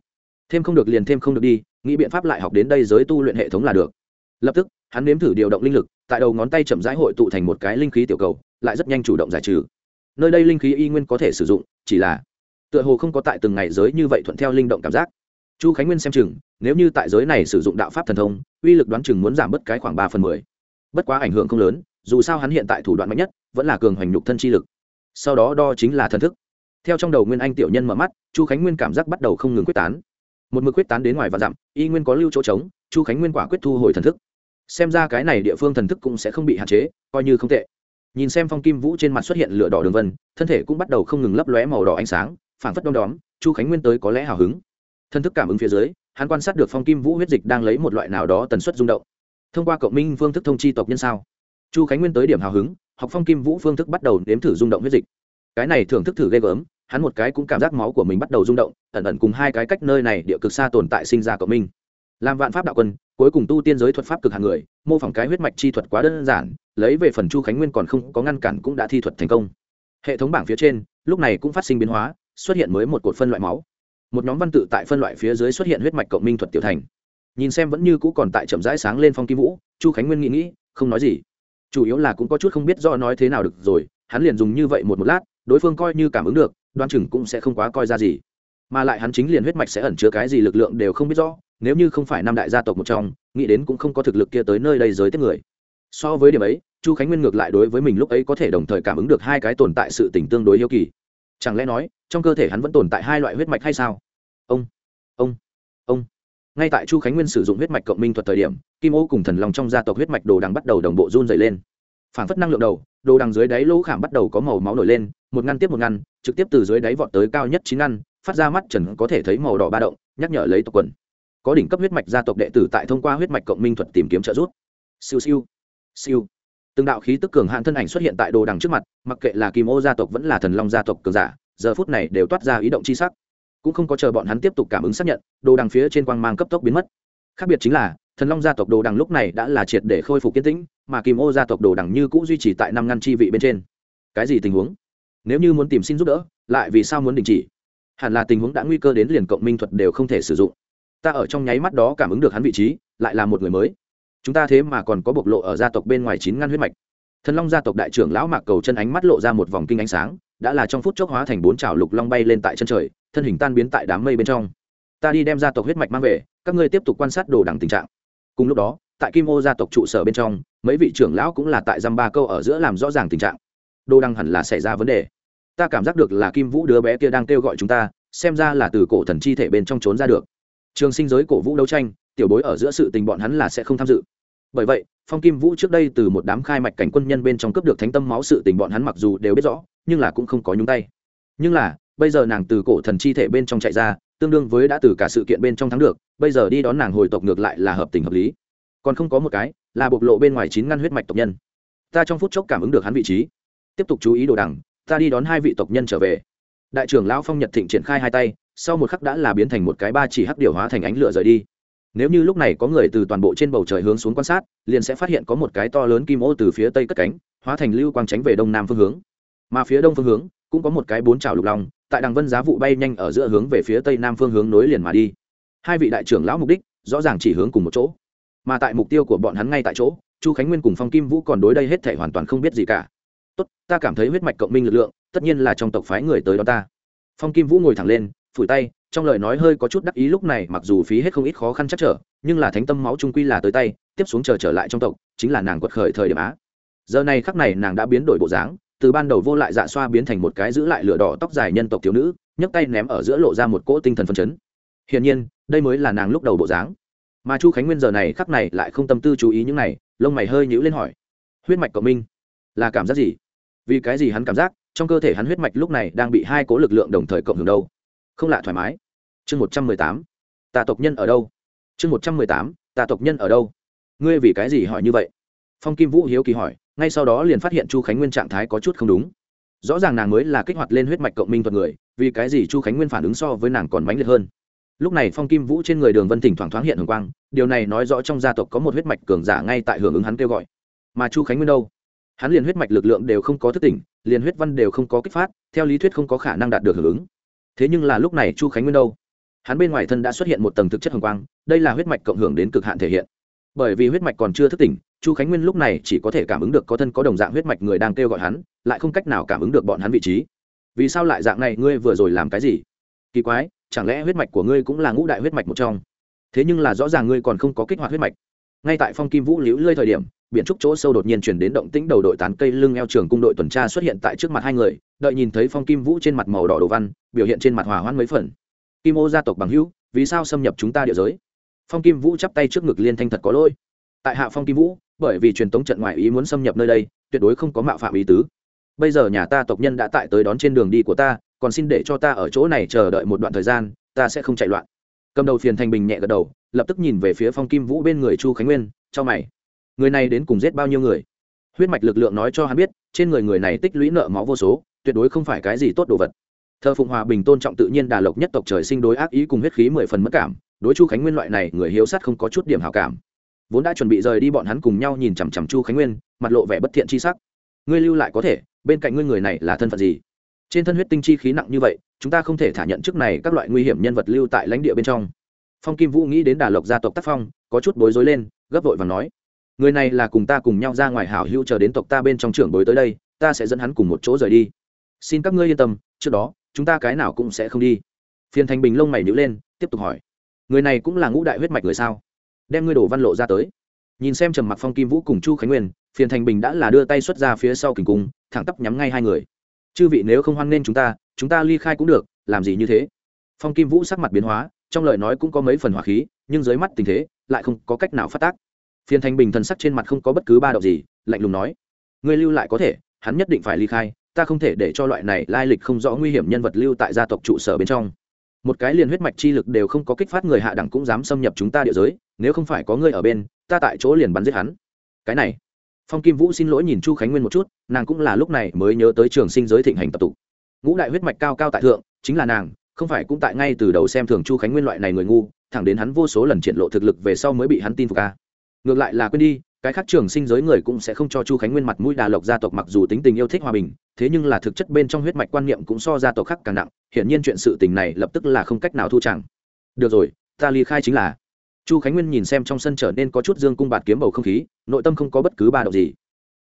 Thêm không được liền thêm không được đi, nghĩ biện pháp lại học đến đây giới tu luyện hệ thống là được lập tức, hắn nếm thử điều động linh lực, tại đầu ngón tay chậm rãi hội tụ thành một cái linh khí tiểu cầu, lại rất nhanh chủ động giải trừ. Nơi đây linh khí y nguyên có thể sử dụng, chỉ là tựa hồ không có tại từng ngày giới như vậy thuận theo linh động cảm giác. Chu khánh nguyên xem chừng, nếu như tại giới này sử dụng đạo pháp thần thông, uy lực đoán chừng muốn giảm bớt cái khoảng ba phần mười. Bất quá ảnh hưởng không lớn, dù sao hắn hiện tại thủ đoạn mạnh nhất, vẫn là cường hoành nhục thân chi lực. Sau đó đo chính là thần thức. Theo trong đầu nguyên anh tiểu nhân mở mắt, chu khánh nguyên cảm giác bắt đầu không ngừng quyết tán. Một mực quyết tán đến ngoài và dặm, y nguyên có lưu chỗ trống, chu khánh nguyên quả quyết thu hồi thần thức xem ra cái này địa phương thần thức cũng sẽ không bị hạn chế, coi như không tệ. Nhìn xem phong kim vũ trên mặt xuất hiện lửa đỏ đường vân, thân thể cũng bắt đầu không ngừng lấp lóe màu đỏ ánh sáng, phảng phất đom đóm, chu khánh nguyên tới có lẽ hào hứng. Thân thức cảm ứng phía dưới, hắn quan sát được phong kim vũ huyết dịch đang lấy một loại nào đó tần suất rung động. Thông qua cộng minh phương thức thông chi tộc nhân sao? Chu khánh nguyên tới điểm hào hứng, học phong kim vũ phương thức bắt đầu nếm thử rung động huyết dịch. Cái này thưởng thức thử ghê gớm, hắn một cái cũng cảm giác máu của mình bắt đầu rung động, ẩn ẩn cùng hai cái cách nơi này địa cực xa tồn tại sinh ra cộng minh làm vạn pháp đạo quân, cuối cùng tu tiên giới thuật pháp cực hàng người, mô phỏng cái huyết mạch chi thuật quá đơn giản, lấy về phần chu khánh nguyên còn không có ngăn cản cũng đã thi thuật thành công. Hệ thống bảng phía trên, lúc này cũng phát sinh biến hóa, xuất hiện mới một cột phân loại máu. Một nhóm văn tự tại phân loại phía dưới xuất hiện huyết mạch cộng minh thuật tiểu thành. Nhìn xem vẫn như cũ còn tại chậm rãi sáng lên phong kim vũ, chu khánh nguyên nghĩ nghĩ, không nói gì. Chủ yếu là cũng có chút không biết do nói thế nào được rồi, hắn liền dùng như vậy một một lát, đối phương coi như cảm ứng được đoan chừng cũng sẽ không quá coi ra gì. Mà lại hắn chính liền huyết mạch sẽ ẩn chứa cái gì lực lượng đều không biết rõ nếu như không phải năm đại gia tộc một trong, nghĩ đến cũng không có thực lực kia tới nơi đây giới tiếp người. So với điểm ấy, chu khánh nguyên ngược lại đối với mình lúc ấy có thể đồng thời cảm ứng được hai cái tồn tại sự tình tương đối yêu kỳ. Chẳng lẽ nói, trong cơ thể hắn vẫn tồn tại hai loại huyết mạch hay sao? Ông ông ông. Ngay tại chu khánh nguyên sử dụng huyết mạch cộng minh thuật thời điểm, kim ô cùng thần lòng trong gia tộc huyết mạch đồ đằng bắt đầu đồng bộ run dày lên. Phản phất năng lượng đầu, đồ đằng dưới đáy lỗ khảm bắt đầu có màu máu nổi lên, một ngăn tiếp một ngăn, trực tiếp từ dưới đáy vọt tới cao nhất chín ngăn, phát ra mắt trần có thể thấy màu đỏ ba động, nhắc nhở lấy tộc quần có đỉnh cấp huyết mạch gia tộc đệ tử tại thông qua huyết mạch cộng minh thuật tìm kiếm trợ giúp. Siêu siêu siêu. Từng đạo khí tức cường hạn thân ảnh xuất hiện tại đồ đằng trước mặt, mặc kệ là kim ô gia tộc vẫn là thần long gia tộc cường giả, giờ phút này đều toát ra ý động chi sắc. Cũng không có chờ bọn hắn tiếp tục cảm ứng xác nhận, đồ đằng phía trên quang mang cấp tốc biến mất. Khác biệt chính là, thần long gia tộc đồ đằng lúc này đã là triệt để khôi phục kiến tĩnh, mà kim ô gia tộc đồ đằng như cũ duy trì tại năm ngăn chi vị bên trên. Cái gì tình huống? Nếu như muốn tìm xin giúp đỡ, lại vì sao muốn đình chỉ? Hẳn là tình huống đã nguy cơ đến liền cộng minh thuật đều không thể sử dụng ta ở trong nháy mắt đó cảm ứng được hắn vị trí, lại là một người mới. Chúng ta thế mà còn có bộc lộ ở gia tộc bên ngoài chín ngăn huyết mạch. Thần long gia tộc đại trưởng lão mạc cầu chân ánh mắt lộ ra một vòng kinh ánh sáng, đã là trong phút chốc hóa thành bốn trào lục long bay lên tại chân trời, thân hình tan biến tại đám mây bên trong. Ta đi đem gia tộc huyết mạch mang về, các ngươi tiếp tục quan sát đồ đẳng tình trạng. Cùng lúc đó, tại kim ô gia tộc trụ sở bên trong, mấy vị trưởng lão cũng là tại dăm ba câu ở giữa làm rõ ràng tình trạng. Đồ đăng hẳn là xảy ra vấn đề. Ta cảm giác được là kim vũ đứa bé kia đang kêu gọi chúng ta, xem ra là từ cổ thần chi thể bên trong trốn ra được trường sinh giới cổ vũ đấu tranh, tiểu bối ở giữa sự tình bọn hắn là sẽ không tham dự. Bởi vậy, phong kim vũ trước đây từ một đám khai mạch cảnh quân nhân bên trong cướp được thánh tâm máu sự tình bọn hắn mặc dù đều biết rõ, nhưng là cũng không có nhúng tay. Nhưng là, bây giờ nàng từ cổ thần chi thể bên trong chạy ra, tương đương với đã từ cả sự kiện bên trong thắng được, bây giờ đi đón nàng hồi tộc ngược lại là hợp tình hợp lý. Còn không có một cái, là bộc lộ bên ngoài chín ngăn huyết mạch tộc nhân. Ta trong phút chốc cảm ứng được hắn vị trí. Tiếp tục chú ý đồ đằng, ta đi đón hai vị tộc nhân trở về. Đại trưởng lão phong nhật thịnh triển khai hai tay sau một khắc đã là biến thành một cái ba chỉ hắc điều hóa thành ánh lửa rời đi. Nếu như lúc này có người từ toàn bộ trên bầu trời hướng xuống quan sát, liền sẽ phát hiện có một cái to lớn kim ô từ phía tây cất cánh, hóa thành lưu quang tránh về đông nam phương hướng. Mà phía đông phương hướng cũng có một cái bốn trào lục long, tại đằng vân giá vụ bay nhanh ở giữa hướng về phía tây nam phương hướng nối liền mà đi. Hai vị đại trưởng lão mục đích rõ ràng chỉ hướng cùng một chỗ. Mà tại mục tiêu của bọn hắn ngay tại chỗ, chu khánh nguyên cùng phong kim vũ còn đối đây hết thể hoàn toàn không biết gì cả. Tốt, ta cảm thấy huyết mạch cộng minh lực lượng, tất nhiên là trong tộc phái người tới đó ta. Phong kim vũ ngồi thẳng lên phủi tay, trong lời nói hơi có chút đắc ý lúc này, mặc dù phí hết không ít khó khăn chắc trở, nhưng là thánh tâm máu trung quy là tới tay, tiếp xuống chờ trở lại trong tộc, chính là nàng quật khởi thời điểm á. Giờ này khắc này nàng đã biến đổi bộ dáng, từ ban đầu vô lại dạ xoa biến thành một cái giữ lại lửa đỏ tóc dài nhân tộc thiếu nữ, nhấc tay ném ở giữa lộ ra một cỗ tinh thần phân chấn. Hiển nhiên, đây mới là nàng lúc đầu bộ dáng. Mà chu khánh nguyên giờ này khắc này lại không tâm tư chú ý những này, lông mày hơi nhữ lên hỏi, huyết mạch cộng minh là cảm giác gì? Vì cái gì hắn cảm giác, trong cơ thể hắn huyết mạch lúc này đang bị hai cố lực lượng đồng thời cộng hưởng đâu? Không lạ thoải mái. Chương một trăm mười tám tà tộc nhân ở đâu? Chương một trăm mười tám tà tộc nhân ở đâu? Ngươi vì cái gì hỏi như vậy? Phong kim vũ hiếu kỳ hỏi, ngay sau đó liền phát hiện chu khánh nguyên trạng thái có chút không đúng. Rõ ràng nàng mới là kích hoạt lên huyết mạch cộng minh thuật người, vì cái gì chu khánh nguyên phản ứng so với nàng còn mãnh liệt hơn? Lúc này phong kim vũ trên người đường vân thỉnh thoảng thoáng hiện hồng quang, điều này nói rõ trong gia tộc có một huyết mạch cường giả ngay tại hưởng ứng hắn kêu gọi. Mà chu khánh nguyên đâu? Hắn liền huyết mạch lực lượng đều không có thức tỉnh, liền huyết văn đều không có kích phát, theo lý thuyết không có khả năng đạt được hưởng ứng thế nhưng là lúc này chu khánh nguyên đâu? Hắn bên ngoài thân đã xuất hiện một tầng thực chất hồng quang, đây là huyết mạch cộng hưởng đến cực hạn thể hiện. Bởi vì huyết mạch còn chưa thức tỉnh, chu khánh nguyên lúc này chỉ có thể cảm ứng được có thân có đồng dạng huyết mạch người đang kêu gọi hắn, lại không cách nào cảm ứng được bọn hắn vị trí. Vì sao lại dạng này, ngươi vừa rồi làm cái gì? Kỳ quái, chẳng lẽ huyết mạch của ngươi cũng là ngũ đại huyết mạch một trong? Thế nhưng là rõ ràng ngươi còn không có kích hoạt huyết mạch. Ngay tại phong kim vũ liễu lơi thời điểm biển trúc chỗ sâu đột nhiên chuyển đến động tĩnh đầu đội tán cây lưng eo trường cung đội tuần tra xuất hiện tại trước mặt hai người, đợi nhìn thấy phong kim vũ trên mặt màu đỏ đồ văn, biểu hiện trên mặt hòa hoãn mấy phần. Kim ô gia tộc bằng hữu, vì sao xâm nhập chúng ta địa giới? Phong kim vũ chắp tay trước ngực liên thanh thật có lỗi. Tại hạ phong kim vũ, bởi vì truyền thống trận ngoại ý muốn xâm nhập nơi đây, tuyệt đối không có mạo phạm ý tứ. Bây giờ nhà ta tộc nhân đã tại tới đón trên đường đi của ta, còn xin để cho ta ở chỗ này chờ đợi một đoạn thời gian, ta sẽ không chạy loạn. Cầm đầu phiền thành bình nhẹ gật đầu, lập tức nhìn về phía phong kim vũ bên người chu khánh nguyên cho mày người này đến cùng giết bao nhiêu người? Huyết mạch lực lượng nói cho hắn biết, trên người người này tích lũy nợ máu vô số, tuyệt đối không phải cái gì tốt đồ vật. Thờ phụng hòa bình tôn trọng tự nhiên đà lộc nhất tộc trời sinh đối ác ý cùng huyết khí mười phần mất cảm, đối chu khánh nguyên loại này người hiếu sát không có chút điểm hảo cảm. Vốn đã chuẩn bị rời đi bọn hắn cùng nhau nhìn chằm chằm chu khánh nguyên, mặt lộ vẻ bất thiện chi sắc. Ngươi lưu lại có thể, bên cạnh ngươi người này là thân phận gì? Trên thân huyết tinh chi khí nặng như vậy, chúng ta không thể thả nhận trước này các loại nguy hiểm nhân vật lưu tại lãnh địa bên trong. Phong kim vũ nghĩ đến đà lộc gia tộc tác phong, có chút bối rối lên, gấp vội và nói người này là cùng ta cùng nhau ra ngoài hảo hữu chờ đến tộc ta bên trong trưởng bối tới đây, ta sẽ dẫn hắn cùng một chỗ rời đi. Xin các ngươi yên tâm, trước đó, chúng ta cái nào cũng sẽ không đi. Phiền thành bình lông mày nhữ lên, tiếp tục hỏi, người này cũng là ngũ đại huyết mạch người sao? Đem ngươi đổ văn lộ ra tới. Nhìn xem trầm mặc phong, kim vũ cùng chu khánh nguyên, phiền thành bình đã là đưa tay xuất ra phía sau kình cung, thẳng tắp nhắm ngay hai người. Chư vị nếu không hoan nghênh chúng ta chúng ta ly khai cũng được, làm gì như thế? Phong kim vũ sắc mặt biến hóa, trong lời nói cũng có mấy phần hỏa khí, nhưng dưới mắt tình thế, lại không có cách nào phát tác phiền thành bình thần sắc trên mặt không có bất cứ ba động gì, lạnh lùng nói, ngươi lưu lại có thể, hắn nhất định phải ly khai, ta không thể để cho loại này lai lịch không rõ nguy hiểm nhân vật lưu tại gia tộc trụ sở bên trong. Một cái liền huyết mạch chi lực đều không có kích phát người hạ đẳng cũng dám xâm nhập chúng ta địa giới, nếu không phải có ngươi ở bên, ta tại chỗ liền bắn giết hắn. Cái này, phong kim vũ xin lỗi nhìn chu khánh nguyên một chút, nàng cũng là lúc này mới nhớ tới trường sinh giới thịnh hành tập tụ ngũ đại huyết mạch cao cao tại thượng, chính là nàng, không phải cũng tại ngay từ đầu xem thường chu khánh nguyên loại này người ngu, thẳng đến hắn vô số lần triển lộ thực lực về sau mới bị hắn tin phục ca ngược lại là quên đi, cái khác trường sinh giới người cũng sẽ không cho chu khánh nguyên mặt mũi đà lộc gia tộc mặc dù tính tình yêu thích hòa bình, thế nhưng là thực chất bên trong huyết mạch quan niệm cũng so gia tộc khác càng nặng, hiển nhiên chuyện sự tình này lập tức là không cách nào thu chẳng. Được rồi, ta ly khai chính là. Chu khánh nguyên nhìn xem trong sân trở nên có chút dương cung bạt kiếm bầu không khí, nội tâm không có bất cứ ba động gì.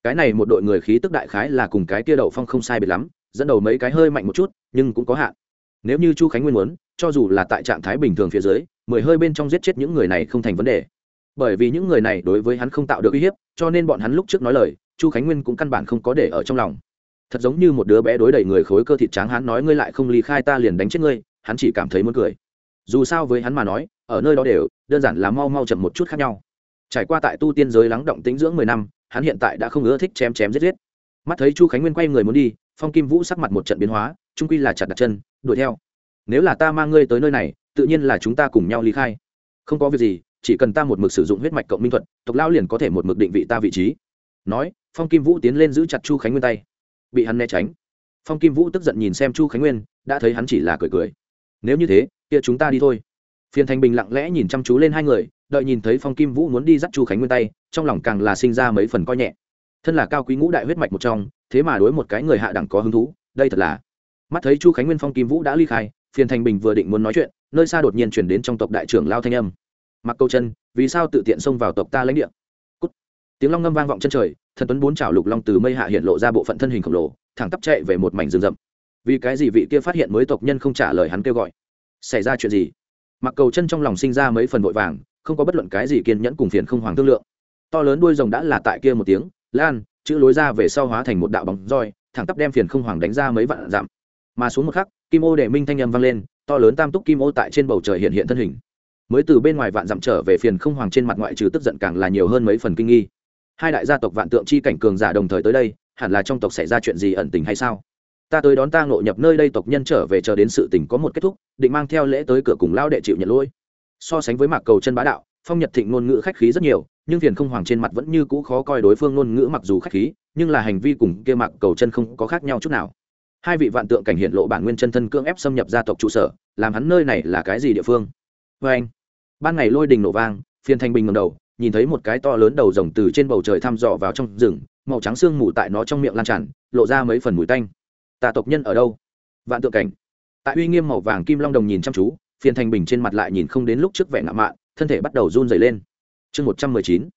Cái này một đội người khí tức đại khái là cùng cái tia đậu phong không sai biệt lắm, dẫn đầu mấy cái hơi mạnh một chút, nhưng cũng có hạn. Nếu như chu khánh nguyên muốn, cho dù là tại trạng thái bình thường phía dưới, mười hơi bên trong giết chết những người này không thành vấn đề bởi vì những người này đối với hắn không tạo được uy hiếp, cho nên bọn hắn lúc trước nói lời, chu khánh nguyên cũng căn bản không có để ở trong lòng. Thật giống như một đứa bé đối đầy người khối cơ thịt tráng hắn nói ngươi lại không ly khai ta liền đánh chết ngươi, hắn chỉ cảm thấy muốn cười. Dù sao với hắn mà nói, ở nơi đó đều, đơn giản là mau mau chậm một chút khác nhau. Trải qua tại tu tiên giới lắng động tính dưỡng mười năm, hắn hiện tại đã không ưa thích chém chém giết giết. Mắt thấy chu khánh nguyên quay người muốn đi, phong kim vũ sắc mặt một trận biến hóa trung quy là chặt đặt chân, đuổi theo. Nếu là ta mang ngươi tới nơi này, tự nhiên là chúng ta cùng nhau ly khai. Không có việc gì chỉ cần ta một mực sử dụng huyết mạch cộng minh thuật, tộc lao liền có thể một mực định vị ta vị trí. Nói, phong kim vũ tiến lên giữ chặt chu khánh nguyên tay. Bị hắn né tránh, phong kim vũ tức giận nhìn xem chu khánh nguyên, đã thấy hắn chỉ là cười cười. Nếu như thế, kia chúng ta đi thôi. Phiền thành bình lặng lẽ nhìn chăm chú lên hai người, đợi nhìn thấy phong kim vũ muốn đi dắt chu khánh nguyên tay, trong lòng càng là sinh ra mấy phần coi nhẹ. Thân là cao quý ngũ đại huyết mạch một trong, thế mà đối một cái người hạ đẳng có hứng thú, đây thật là. Mắt thấy chu khánh nguyên phong kim vũ đã ly khai, phiền thành bình vừa định muốn nói chuyện, nơi xa đột nhiên chuyển đến trong tộc đại trưởng lao thanh âm mặc câu chân, vì sao tự tiện xông vào tộc ta lãnh địa? Cút. tiếng long ngâm vang vọng chân trời, thần tuấn bốn chảo lục long từ mây hạ hiện lộ ra bộ phận thân hình khổng lồ, thẳng tắp chạy về một mảnh rừng rậm. Vì cái gì vị kia phát hiện mới tộc nhân không trả lời hắn kêu gọi? Xảy ra chuyện gì? Mặc cầu chân trong lòng sinh ra mấy phần vội vàng, không có bất luận cái gì kiên nhẫn cùng phiền không hoàng thương lượng. To lớn đuôi rồng đã là tại kia một tiếng, lan, chữ lối ra về sau hóa thành một đạo bóng roi, thẳng tắp đem phiền không hoàng đánh ra mấy vạn dặm. Mà xuống một khắc, kim ô để minh thanh âm vang lên, to lớn tam túc kim ô tại trên bầu trời hiện hiện thân hình mới từ bên ngoài vạn dặm trở về phiền không hoàng trên mặt ngoại trừ tức giận càng là nhiều hơn mấy phần kinh nghi. Hai đại gia tộc vạn tượng chi cảnh cường giả đồng thời tới đây, hẳn là trong tộc xảy ra chuyện gì ẩn tình hay sao? Ta tới đón ta ngộ nhập nơi đây tộc nhân trở về chờ đến sự tình có một kết thúc, định mang theo lễ tới cửa cùng lao đệ chịu nhận lỗi. So sánh với mạc cầu chân bá đạo, phong nhật thịnh ngôn ngữ khách khí rất nhiều, nhưng phiền không hoàng trên mặt vẫn như cũ khó coi đối phương ngôn ngữ mặc dù khách khí, nhưng là hành vi cùng kia mạc cầu chân không có khác nhau chút nào. Hai vị vạn tượng cảnh hiện lộ bản nguyên chân thân cưỡng ép xâm nhập gia tộc trụ sở, làm hắn nơi này là cái gì địa phương? Vê anh ban ngày lôi đình nổ vang, phiền thanh bình ngầm đầu, nhìn thấy một cái to lớn đầu rồng từ trên bầu trời thăm dò vào trong rừng, màu trắng sương mù tại nó trong miệng lan tràn, lộ ra mấy phần mùi tanh. Tà tộc nhân ở đâu? Vạn tượng cảnh. Tại uy nghiêm màu vàng kim long đồng nhìn chăm chú, phiền thành bình trên mặt lại nhìn không đến lúc trước vẻ ngạo mạn, thân thể bắt đầu run dày lên. Chương một trăm mười chín.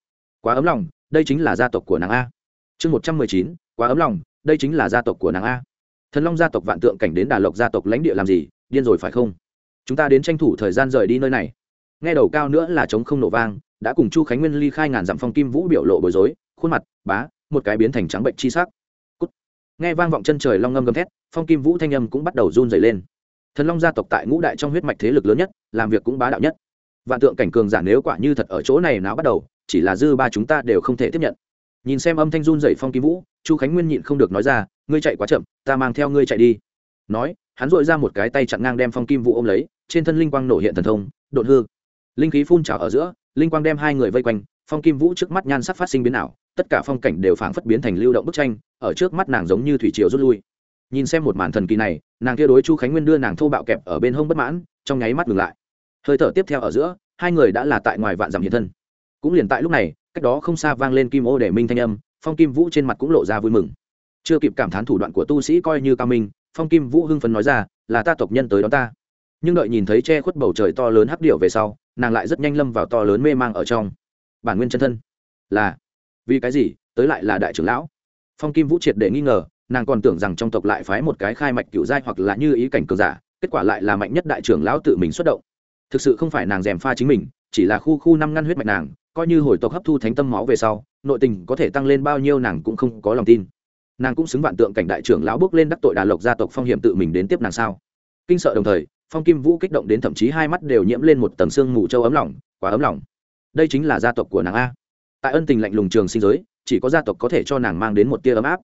Quá ấm lòng, đây chính là gia tộc của nàng a. Chương một trăm mười chín. Quá ấm lòng, đây chính là gia tộc của nàng a. Thần long gia tộc vạn tượng cảnh đến đà lộc gia tộc lãnh địa làm gì? Điên rồi phải không? Chúng ta đến tranh thủ thời gian rời đi nơi này nghe đầu cao nữa là trống không nổ vang, đã cùng chu khánh nguyên ly khai ngàn dặm phong kim vũ biểu lộ bối rối, khuôn mặt, bá, một cái biến thành trắng bệnh chi sắc. Cút. nghe vang vọng chân trời long ngâm gầm thét, phong kim vũ thanh âm cũng bắt đầu run dày lên. Thần long gia tộc tại ngũ đại trong huyết mạch thế lực lớn nhất, làm việc cũng bá đạo nhất. Vạn tượng cảnh cường giả nếu quả như thật ở chỗ này nào bắt đầu, chỉ là dư ba chúng ta đều không thể tiếp nhận. Nhìn xem âm thanh run dày phong kim vũ, chu khánh nguyên nhịn không được nói ra, ngươi chạy quá chậm, ta mang theo ngươi chạy đi. Nói, hắn dội ra một cái tay chặn ngang đem phong kim vũ ôm lấy, trên thân linh quang nổ hiện thần thông, đột hư linh khí phun trào ở giữa, linh quang đem hai người vây quanh, phong kim vũ trước mắt nhan sắc phát sinh biến ảo, tất cả phong cảnh đều phảng phất biến thành lưu động bức tranh, ở trước mắt nàng giống như thủy triều rút lui. Nhìn xem một màn thần kỳ này, nàng kia đối chu khánh nguyên đưa nàng thô bạo kẹp ở bên hông bất mãn, trong nháy mắt ngừng lại. Hơi thở tiếp theo ở giữa, hai người đã là tại ngoài vạn dặm hiện thân. Cũng liền tại lúc này, cách đó không xa vang lên kim ô để minh thanh âm, phong kim vũ trên mặt cũng lộ ra vui mừng. Chưa kịp cảm thán thủ đoạn của tu sĩ coi như cao minh, phong kim vũ hưng phấn nói ra, là ta tộc nhân tới đó ta. Nhưng đợi nhìn thấy che khuất bầu trời to lớn hấp điệu về sau nàng lại rất nhanh lâm vào to lớn mê mang ở trong. Bản nguyên chân thân là vì cái gì? Tới lại là đại trưởng lão. Phong kim vũ triệt để nghi ngờ, nàng còn tưởng rằng trong tộc lại phái một cái khai mạch cựu giai hoặc là như ý cảnh cường giả, kết quả lại là mạnh nhất đại trưởng lão tự mình xuất động. Thực sự không phải nàng dèm pha chính mình, chỉ là khu khu năm ngăn huyết mạch nàng, coi như hồi tộc hấp thu thánh tâm máu về sau, nội tình có thể tăng lên bao nhiêu nàng cũng không có lòng tin. Nàng cũng xứng vạn tượng cảnh đại trưởng lão bước lên đắc tội đà lộc gia tộc phong hiểm tự mình đến tiếp nàng sao? Kinh sợ đồng thời phong kim vũ kích động đến thậm chí hai mắt đều nhiễm lên một tầng xương mù châu ấm lỏng quá ấm lỏng đây chính là gia tộc của nàng a. Tại ân tình lạnh lùng trường sinh giới, chỉ có gia tộc có thể cho nàng mang đến một tia ấm áp.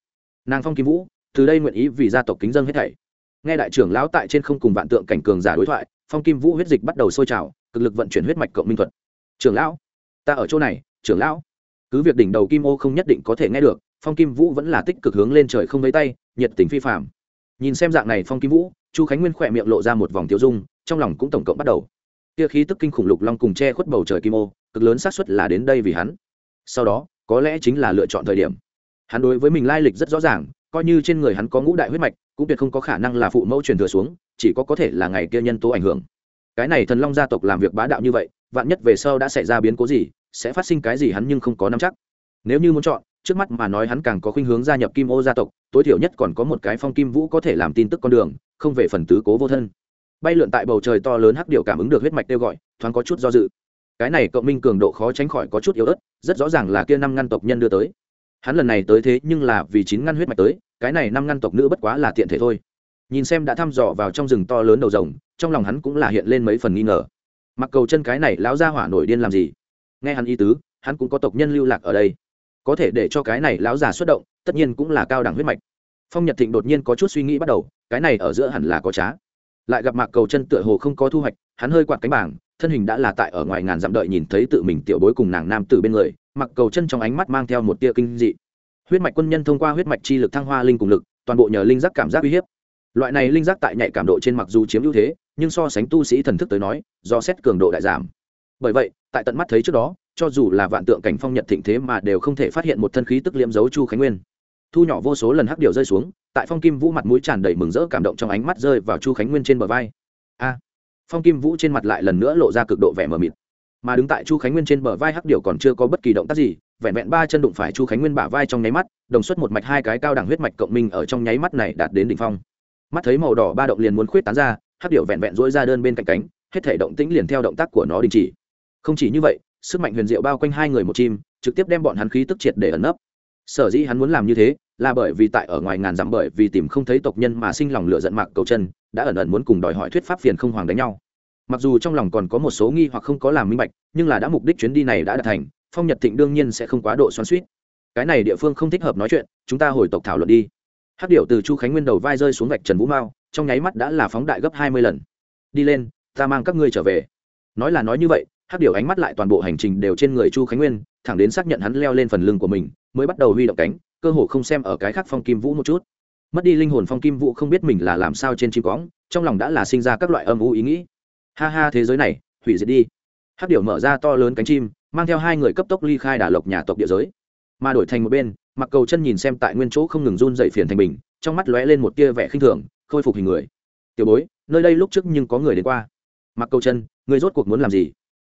Nàng phong kim vũ, từ đây nguyện ý vì gia tộc kính dân hết thảy. Nghe đại trưởng lão tại trên không cùng vạn tượng cảnh cường giả đối thoại, phong kim vũ huyết dịch bắt đầu sôi trào, cực lực vận chuyển huyết mạch cộng minh thuật. Trưởng lão, ta ở chỗ này, trưởng lão. Cứ việc đỉnh đầu kim ô không nhất định có thể nghe được, phong kim vũ vẫn là tích cực hướng lên trời không lấy tay, nhiệt tình phi phạm nhìn xem dạng này phong kim vũ chu khánh nguyên khỏe miệng lộ ra một vòng tiêu dung, trong lòng cũng tổng cộng bắt đầu. Kia khí tức kinh khủng lục long cùng che khuất bầu trời kim ô, cực lớn xác suất là đến đây vì hắn. Sau đó, có lẽ chính là lựa chọn thời điểm. Hắn đối với mình lai lịch rất rõ ràng, coi như trên người hắn có ngũ đại huyết mạch, cũng tuyệt không có khả năng là phụ mẫu truyền thừa xuống, chỉ có có thể là ngày kia nhân tố ảnh hưởng. Cái này thần long gia tộc làm việc bá đạo như vậy, vạn nhất về sau đã xảy ra biến cố gì, sẽ phát sinh cái gì hắn nhưng không có nắm chắc. Nếu như muốn chọn trước mắt mà nói hắn càng có khuynh hướng gia nhập kim ô gia tộc, tối thiểu nhất còn có một cái phong kim vũ có thể làm tin tức con đường, không về phần tứ cố vô thân. Bay lượn tại bầu trời to lớn hắc điệu cảm ứng được huyết mạch kêu gọi, thoáng có chút do dự. Cái này cộng minh cường độ khó tránh khỏi có chút yếu ớt, rất rõ ràng là kia năm ngăn tộc nhân đưa tới. Hắn lần này tới thế nhưng là vì chín ngăn huyết mạch tới, cái này năm ngăn tộc nữ bất quá là tiện thể thôi. Nhìn xem đã thăm dò vào trong rừng to lớn đầu rồng, trong lòng hắn cũng là hiện lên mấy phần nghi ngờ. Mặc cầu chân cái này lão ra hỏa nổi điên làm gì? Nghe hắn ý tứ, hắn cũng có tộc nhân lưu lạc ở đây có thể để cho cái này lão già xuất động, tất nhiên cũng là cao đẳng huyết mạch. Phong nhật thịnh đột nhiên có chút suy nghĩ bắt đầu, cái này ở giữa hẳn là có trá. Lại gặp mạc cầu chân tựa hồ không có thu hoạch, hắn hơi quạt cánh bảng, thân hình đã là tại ở ngoài ngàn dặm đợi nhìn thấy tự mình tiểu bối cùng nàng nam từ bên người mặc cầu chân trong ánh mắt mang theo một tia kinh dị. Huyết mạch quân nhân thông qua huyết mạch chi lực thăng hoa linh cùng lực, toàn bộ nhờ linh giác cảm giác uy hiếp. Loại này linh giác tại nhạy cảm độ trên mặc dù chiếm ưu thế, nhưng so sánh tu sĩ thần thức tới nói, do xét cường độ đại giảm. Bởi vậy, tại tận mắt thấy trước đó cho dù là vạn tượng cảnh phong nhật thịnh thế mà đều không thể phát hiện một thân khí tức liễm dấu chu khánh nguyên. Thu nhỏ vô số lần hắc điều rơi xuống, tại phong kim vũ mặt mũi tràn đầy mừng rỡ cảm động trong ánh mắt rơi vào chu khánh nguyên trên bờ vai. A! Phong kim vũ trên mặt lại lần nữa lộ ra cực độ vẻ mờ mịt. Mà đứng tại chu khánh nguyên trên bờ vai hắc điều còn chưa có bất kỳ động tác gì, vẹn vẹn ba chân đụng phải chu khánh nguyên bả vai trong nháy mắt, đồng xuất một mạch hai cái cao đẳng huyết mạch cộng minh ở trong nháy mắt này đạt đến đỉnh phong. Mắt thấy màu đỏ ba động liền muốn khuyết tán ra, hắc điệu vẹn vẹn dỗi ra đơn bên cạnh cánh, hết thể động tĩnh liền theo động tác của nó đình chỉ. Không chỉ như vậy sức mạnh huyền diệu bao quanh hai người một chim, trực tiếp đem bọn hắn khí tức triệt để ẩn nấp. Sở dĩ hắn muốn làm như thế, là bởi vì tại ở ngoài ngàn dặm bởi vì tìm không thấy tộc nhân mà sinh lòng lựa giận mạc cầu chân, đã ẩn ẩn muốn cùng đòi hỏi thuyết pháp phiền không hoàng đánh nhau. Mặc dù trong lòng còn có một số nghi hoặc không có làm minh bạch, nhưng là đã mục đích chuyến đi này đã đạt thành, phong nhật thịnh đương nhiên sẽ không quá độ xoắn suýt cái này địa phương không thích hợp nói chuyện, chúng ta hồi tộc thảo luận đi. Hát điệu từ chu khánh nguyên đầu vai rơi xuống vạch trần vũ mao, trong nháy mắt đã là phóng đại gấp hai mươi lần. Đi lên, ta mang các ngươi trở về. Nói là nói như vậy hát điều ánh mắt lại toàn bộ hành trình đều trên người chu khánh nguyên, thẳng đến xác nhận hắn leo lên phần lưng của mình, mới bắt đầu huy động cánh, cơ hồ không xem ở cái khác phong kim vũ một chút. Mất đi linh hồn phong kim vũ không biết mình là làm sao trên chim cóng trong lòng đã là sinh ra các loại âm u ý nghĩ. Ha ha, thế giới này, hủy diệt đi. Hát điều mở ra to lớn cánh chim, mang theo hai người cấp tốc ly khai đà lộc nhà tộc địa giới. Mà đổi thành một bên, mặc cầu chân nhìn xem tại nguyên chỗ không ngừng run dậy phiền thành bình trong mắt lóe lên một tia vẻ khinh thường, khôi phục hình người. Tiểu bối, nơi đây lúc trước nhưng có người đến qua. Mặc cầu chân, người rốt cuộc muốn làm gì?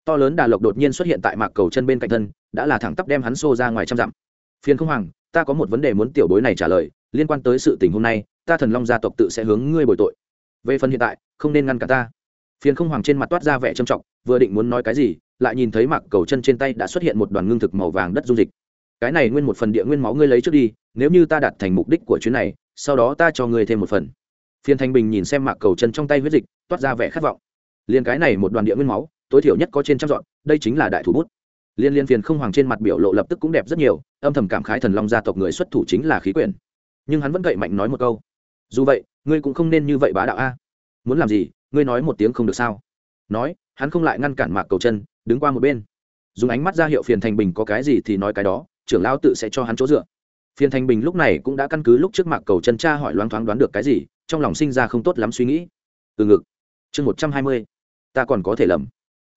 To lớn đà lộc đột nhiên xuất hiện tại mạc cầu chân bên cạnh thân, đã là thẳng tắp đem hắn xô ra ngoài trăm dặm. Phiền không hoàng, ta có một vấn đề muốn tiểu bối này trả lời, liên quan tới sự tình hôm nay, ta thần long gia tộc tự sẽ hướng ngươi bồi tội. Về phần hiện tại, không nên ngăn cả ta. Phiền không hoàng trên mặt toát ra vẻ trầm trọng, vừa định muốn nói cái gì, lại nhìn thấy mạc cầu chân trên tay đã xuất hiện một đoàn ngưng thực màu vàng đất dung dịch. Cái này nguyên một phần địa nguyên máu ngươi lấy trước đi, nếu như ta đạt thành mục đích của chuyến này, sau đó ta cho ngươi thêm một phần. Phiền thanh bình nhìn xem mạc cầu chân trong tay huyết dịch, toát ra vẻ khát vọng. Liền cái này một đoàn địa nguyên máu tối thiểu nhất có trên trăm dọn, đây chính là đại thủ bút. Liên liên phiền không hoàng trên mặt biểu lộ lập tức cũng đẹp rất nhiều, âm thầm cảm khái thần long gia tộc người xuất thủ chính là khí quyển. Nhưng hắn vẫn cậy mạnh nói một câu, dù vậy, ngươi cũng không nên như vậy bá đạo a. Muốn làm gì, ngươi nói một tiếng không được sao? Nói, hắn không lại ngăn cản mạc cầu chân, đứng qua một bên. Dùng ánh mắt ra hiệu phiền thành bình có cái gì thì nói cái đó, trưởng lão tự sẽ cho hắn chỗ dựa. Phiền thành bình lúc này cũng đã căn cứ lúc trước mạc cầu chân cha hỏi loáng thoáng đoán được cái gì, trong lòng sinh ra không tốt lắm suy nghĩ. Từ ngực. Chương một trăm hai mươi, ta còn có thể lầm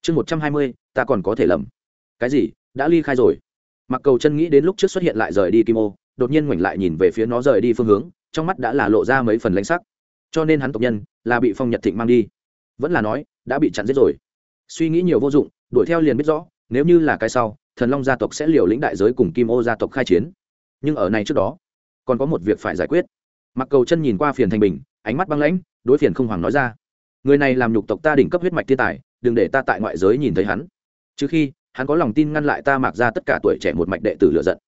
chương một trăm hai mươi, ta còn có thể lầm. Cái gì? Đã ly khai rồi. Mặc cầu chân nghĩ đến lúc trước xuất hiện lại rời đi kim ô, đột nhiên ngoảnh lại nhìn về phía nó rời đi phương hướng, trong mắt đã là lộ ra mấy phần lãnh sắc. Cho nên hắn tộc nhân là bị phong nhật thịnh mang đi. Vẫn là nói, đã bị chặn giết rồi. Suy nghĩ nhiều vô dụng, đuổi theo liền biết rõ, nếu như là cái sau, thần long gia tộc sẽ liều lĩnh đại giới cùng kim ô gia tộc khai chiến. Nhưng ở này trước đó, còn có một việc phải giải quyết. Mặc cầu chân nhìn qua phiền thành bình, ánh mắt băng lãnh, đối phiền không hoàng nói ra. Người này làm nhục tộc ta đỉnh cấp huyết mạch thiên tài đừng để ta tại ngoại giới nhìn thấy hắn. Trừ khi, hắn có lòng tin ngăn lại ta mặc ra tất cả tuổi trẻ một mạch đệ tử lựa giận.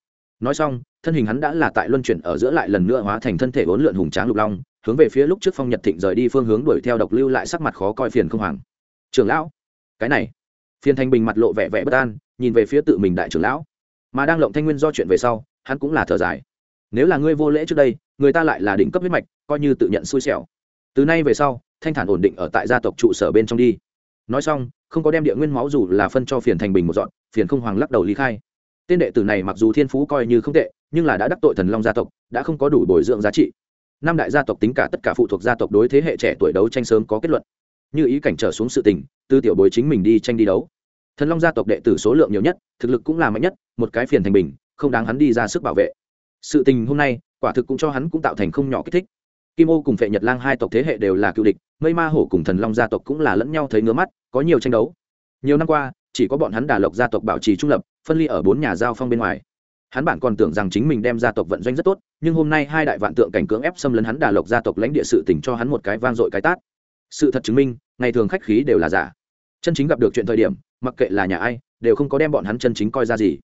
Nói xong, thân hình hắn đã là tại luân chuyển ở giữa lại lần nữa hóa thành thân thể bốn lượn hùng tráng lục long, hướng về phía lúc trước phong nhật thịnh rời đi phương hướng đuổi theo độc lưu lại sắc mặt khó coi phiền không hoàng. Trưởng lão, cái này. Phiền thanh bình mặt lộ vẻ vẻ bất an, nhìn về phía tự mình đại trưởng lão. Mà đang lộng thanh nguyên do chuyện về sau, hắn cũng là thở dài. Nếu là ngươi vô lễ trước đây, người ta lại là đỉnh cấp huyết mạch, coi như tự nhận xui xẻo. Từ nay về sau, thanh thản ổn định ở tại gia tộc trụ sở bên trong đi nói xong, không có đem địa nguyên máu dù là phân cho phiền thành bình một dọn, phiền không hoàng lắc đầu ly khai. Tên đệ tử này mặc dù thiên phú coi như không tệ, nhưng là đã đắc tội thần long gia tộc, đã không có đủ bồi dưỡng giá trị. Năm đại gia tộc tính cả tất cả phụ thuộc gia tộc đối thế hệ trẻ tuổi đấu tranh sớm có kết luận. Như ý cảnh trở xuống sự tình, tư tiểu bối chính mình đi tranh đi đấu. Thần long gia tộc đệ tử số lượng nhiều nhất, thực lực cũng là mạnh nhất, một cái phiền thành bình, không đáng hắn đi ra sức bảo vệ. Sự tình hôm nay, quả thực cũng cho hắn cũng tạo thành không nhỏ kích thích kim ô cùng phệ nhật lang hai tộc thế hệ đều là cựu địch, mây ma hổ cùng thần long gia tộc cũng là lẫn nhau thấy ngứa mắt, có nhiều tranh đấu. Nhiều năm qua, chỉ có bọn hắn đà lộc gia tộc bảo trì trung lập, phân ly ở bốn nhà giao phong bên ngoài. Hắn bản còn tưởng rằng chính mình đem gia tộc vận doanh rất tốt, nhưng hôm nay hai đại vạn tượng cảnh cưỡng ép xâm lấn hắn đà lộc gia tộc lãnh địa sự tỉnh cho hắn một cái vang dội cái tát. Sự thật chứng minh, ngày thường khách khí đều là giả. Chân chính gặp được chuyện thời điểm, mặc kệ là nhà ai, đều không có đem bọn hắn chân chính coi ra gì.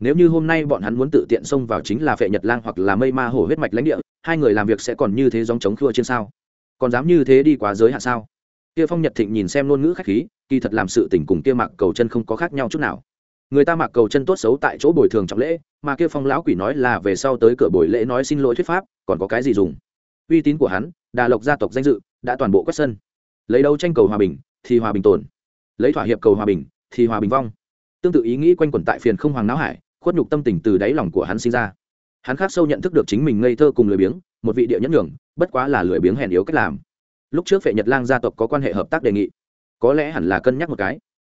Nếu như hôm nay bọn hắn muốn tự tiện xông vào chính là phệ nhật lang hoặc là mây ma hổ huyết mạch lãnh địa hai người làm việc sẽ còn như thế dòng chống khua trên sao? Còn dám như thế đi quá giới hạn sao? Kia phong nhật thịnh nhìn xem ngôn ngữ khách khí, kỳ thật làm sự tình cùng kia mạc cầu chân không có khác nhau chút nào. Người ta mạc cầu chân tốt xấu tại chỗ bồi thường trọng lễ, mà kia phong lão quỷ nói là về sau tới cửa buổi lễ nói xin lỗi thuyết pháp, còn có cái gì dùng? Uy tín của hắn, đà lộc gia tộc danh dự, đã toàn bộ quét sân. Lấy đấu tranh cầu hòa bình, thì hòa bình tồn. Lấy thỏa hiệp cầu hòa bình, thì hòa bình vong. Tương tự ý nghĩ quanh quẩn tại phiền không hoàng não hải, khuất nhục tâm tình từ đáy lòng của hắn sinh ra hắn khác sâu nhận thức được chính mình ngây thơ cùng lười biếng, một vị địa nhẫn nhường, bất quá là lười biếng hèn yếu cách làm. Lúc trước phệ nhật lang gia tộc có quan hệ hợp tác đề nghị, có lẽ hẳn là cân nhắc một cái.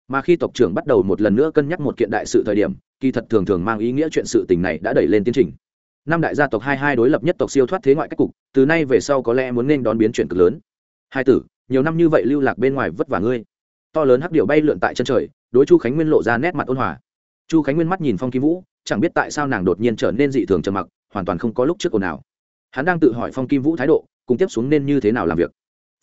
Mà khi tộc trưởng bắt đầu một lần nữa cân nhắc một kiện đại sự thời điểm, kỳ thật thường thường mang ý nghĩa chuyện sự tình này đã đẩy lên tiến trình. Năm đại gia tộc hai hai đối lập nhất tộc siêu thoát thế ngoại cách cục, từ nay về sau có lẽ muốn nên đón biến chuyển cực lớn. Hai tử, nhiều năm như vậy lưu lạc bên ngoài vất vả ngươi. To lớn hắc điệu bay lượn tại chân trời, đối chu khánh nguyên lộ ra nét mặt ôn hòa chu khánh nguyên mắt nhìn phong kim vũ, chẳng biết tại sao nàng đột nhiên trở nên dị thường trầm mặc, hoàn toàn không có lúc trước ồn ào. Hắn đang tự hỏi phong kim vũ thái độ, cùng tiếp xuống nên như thế nào làm việc.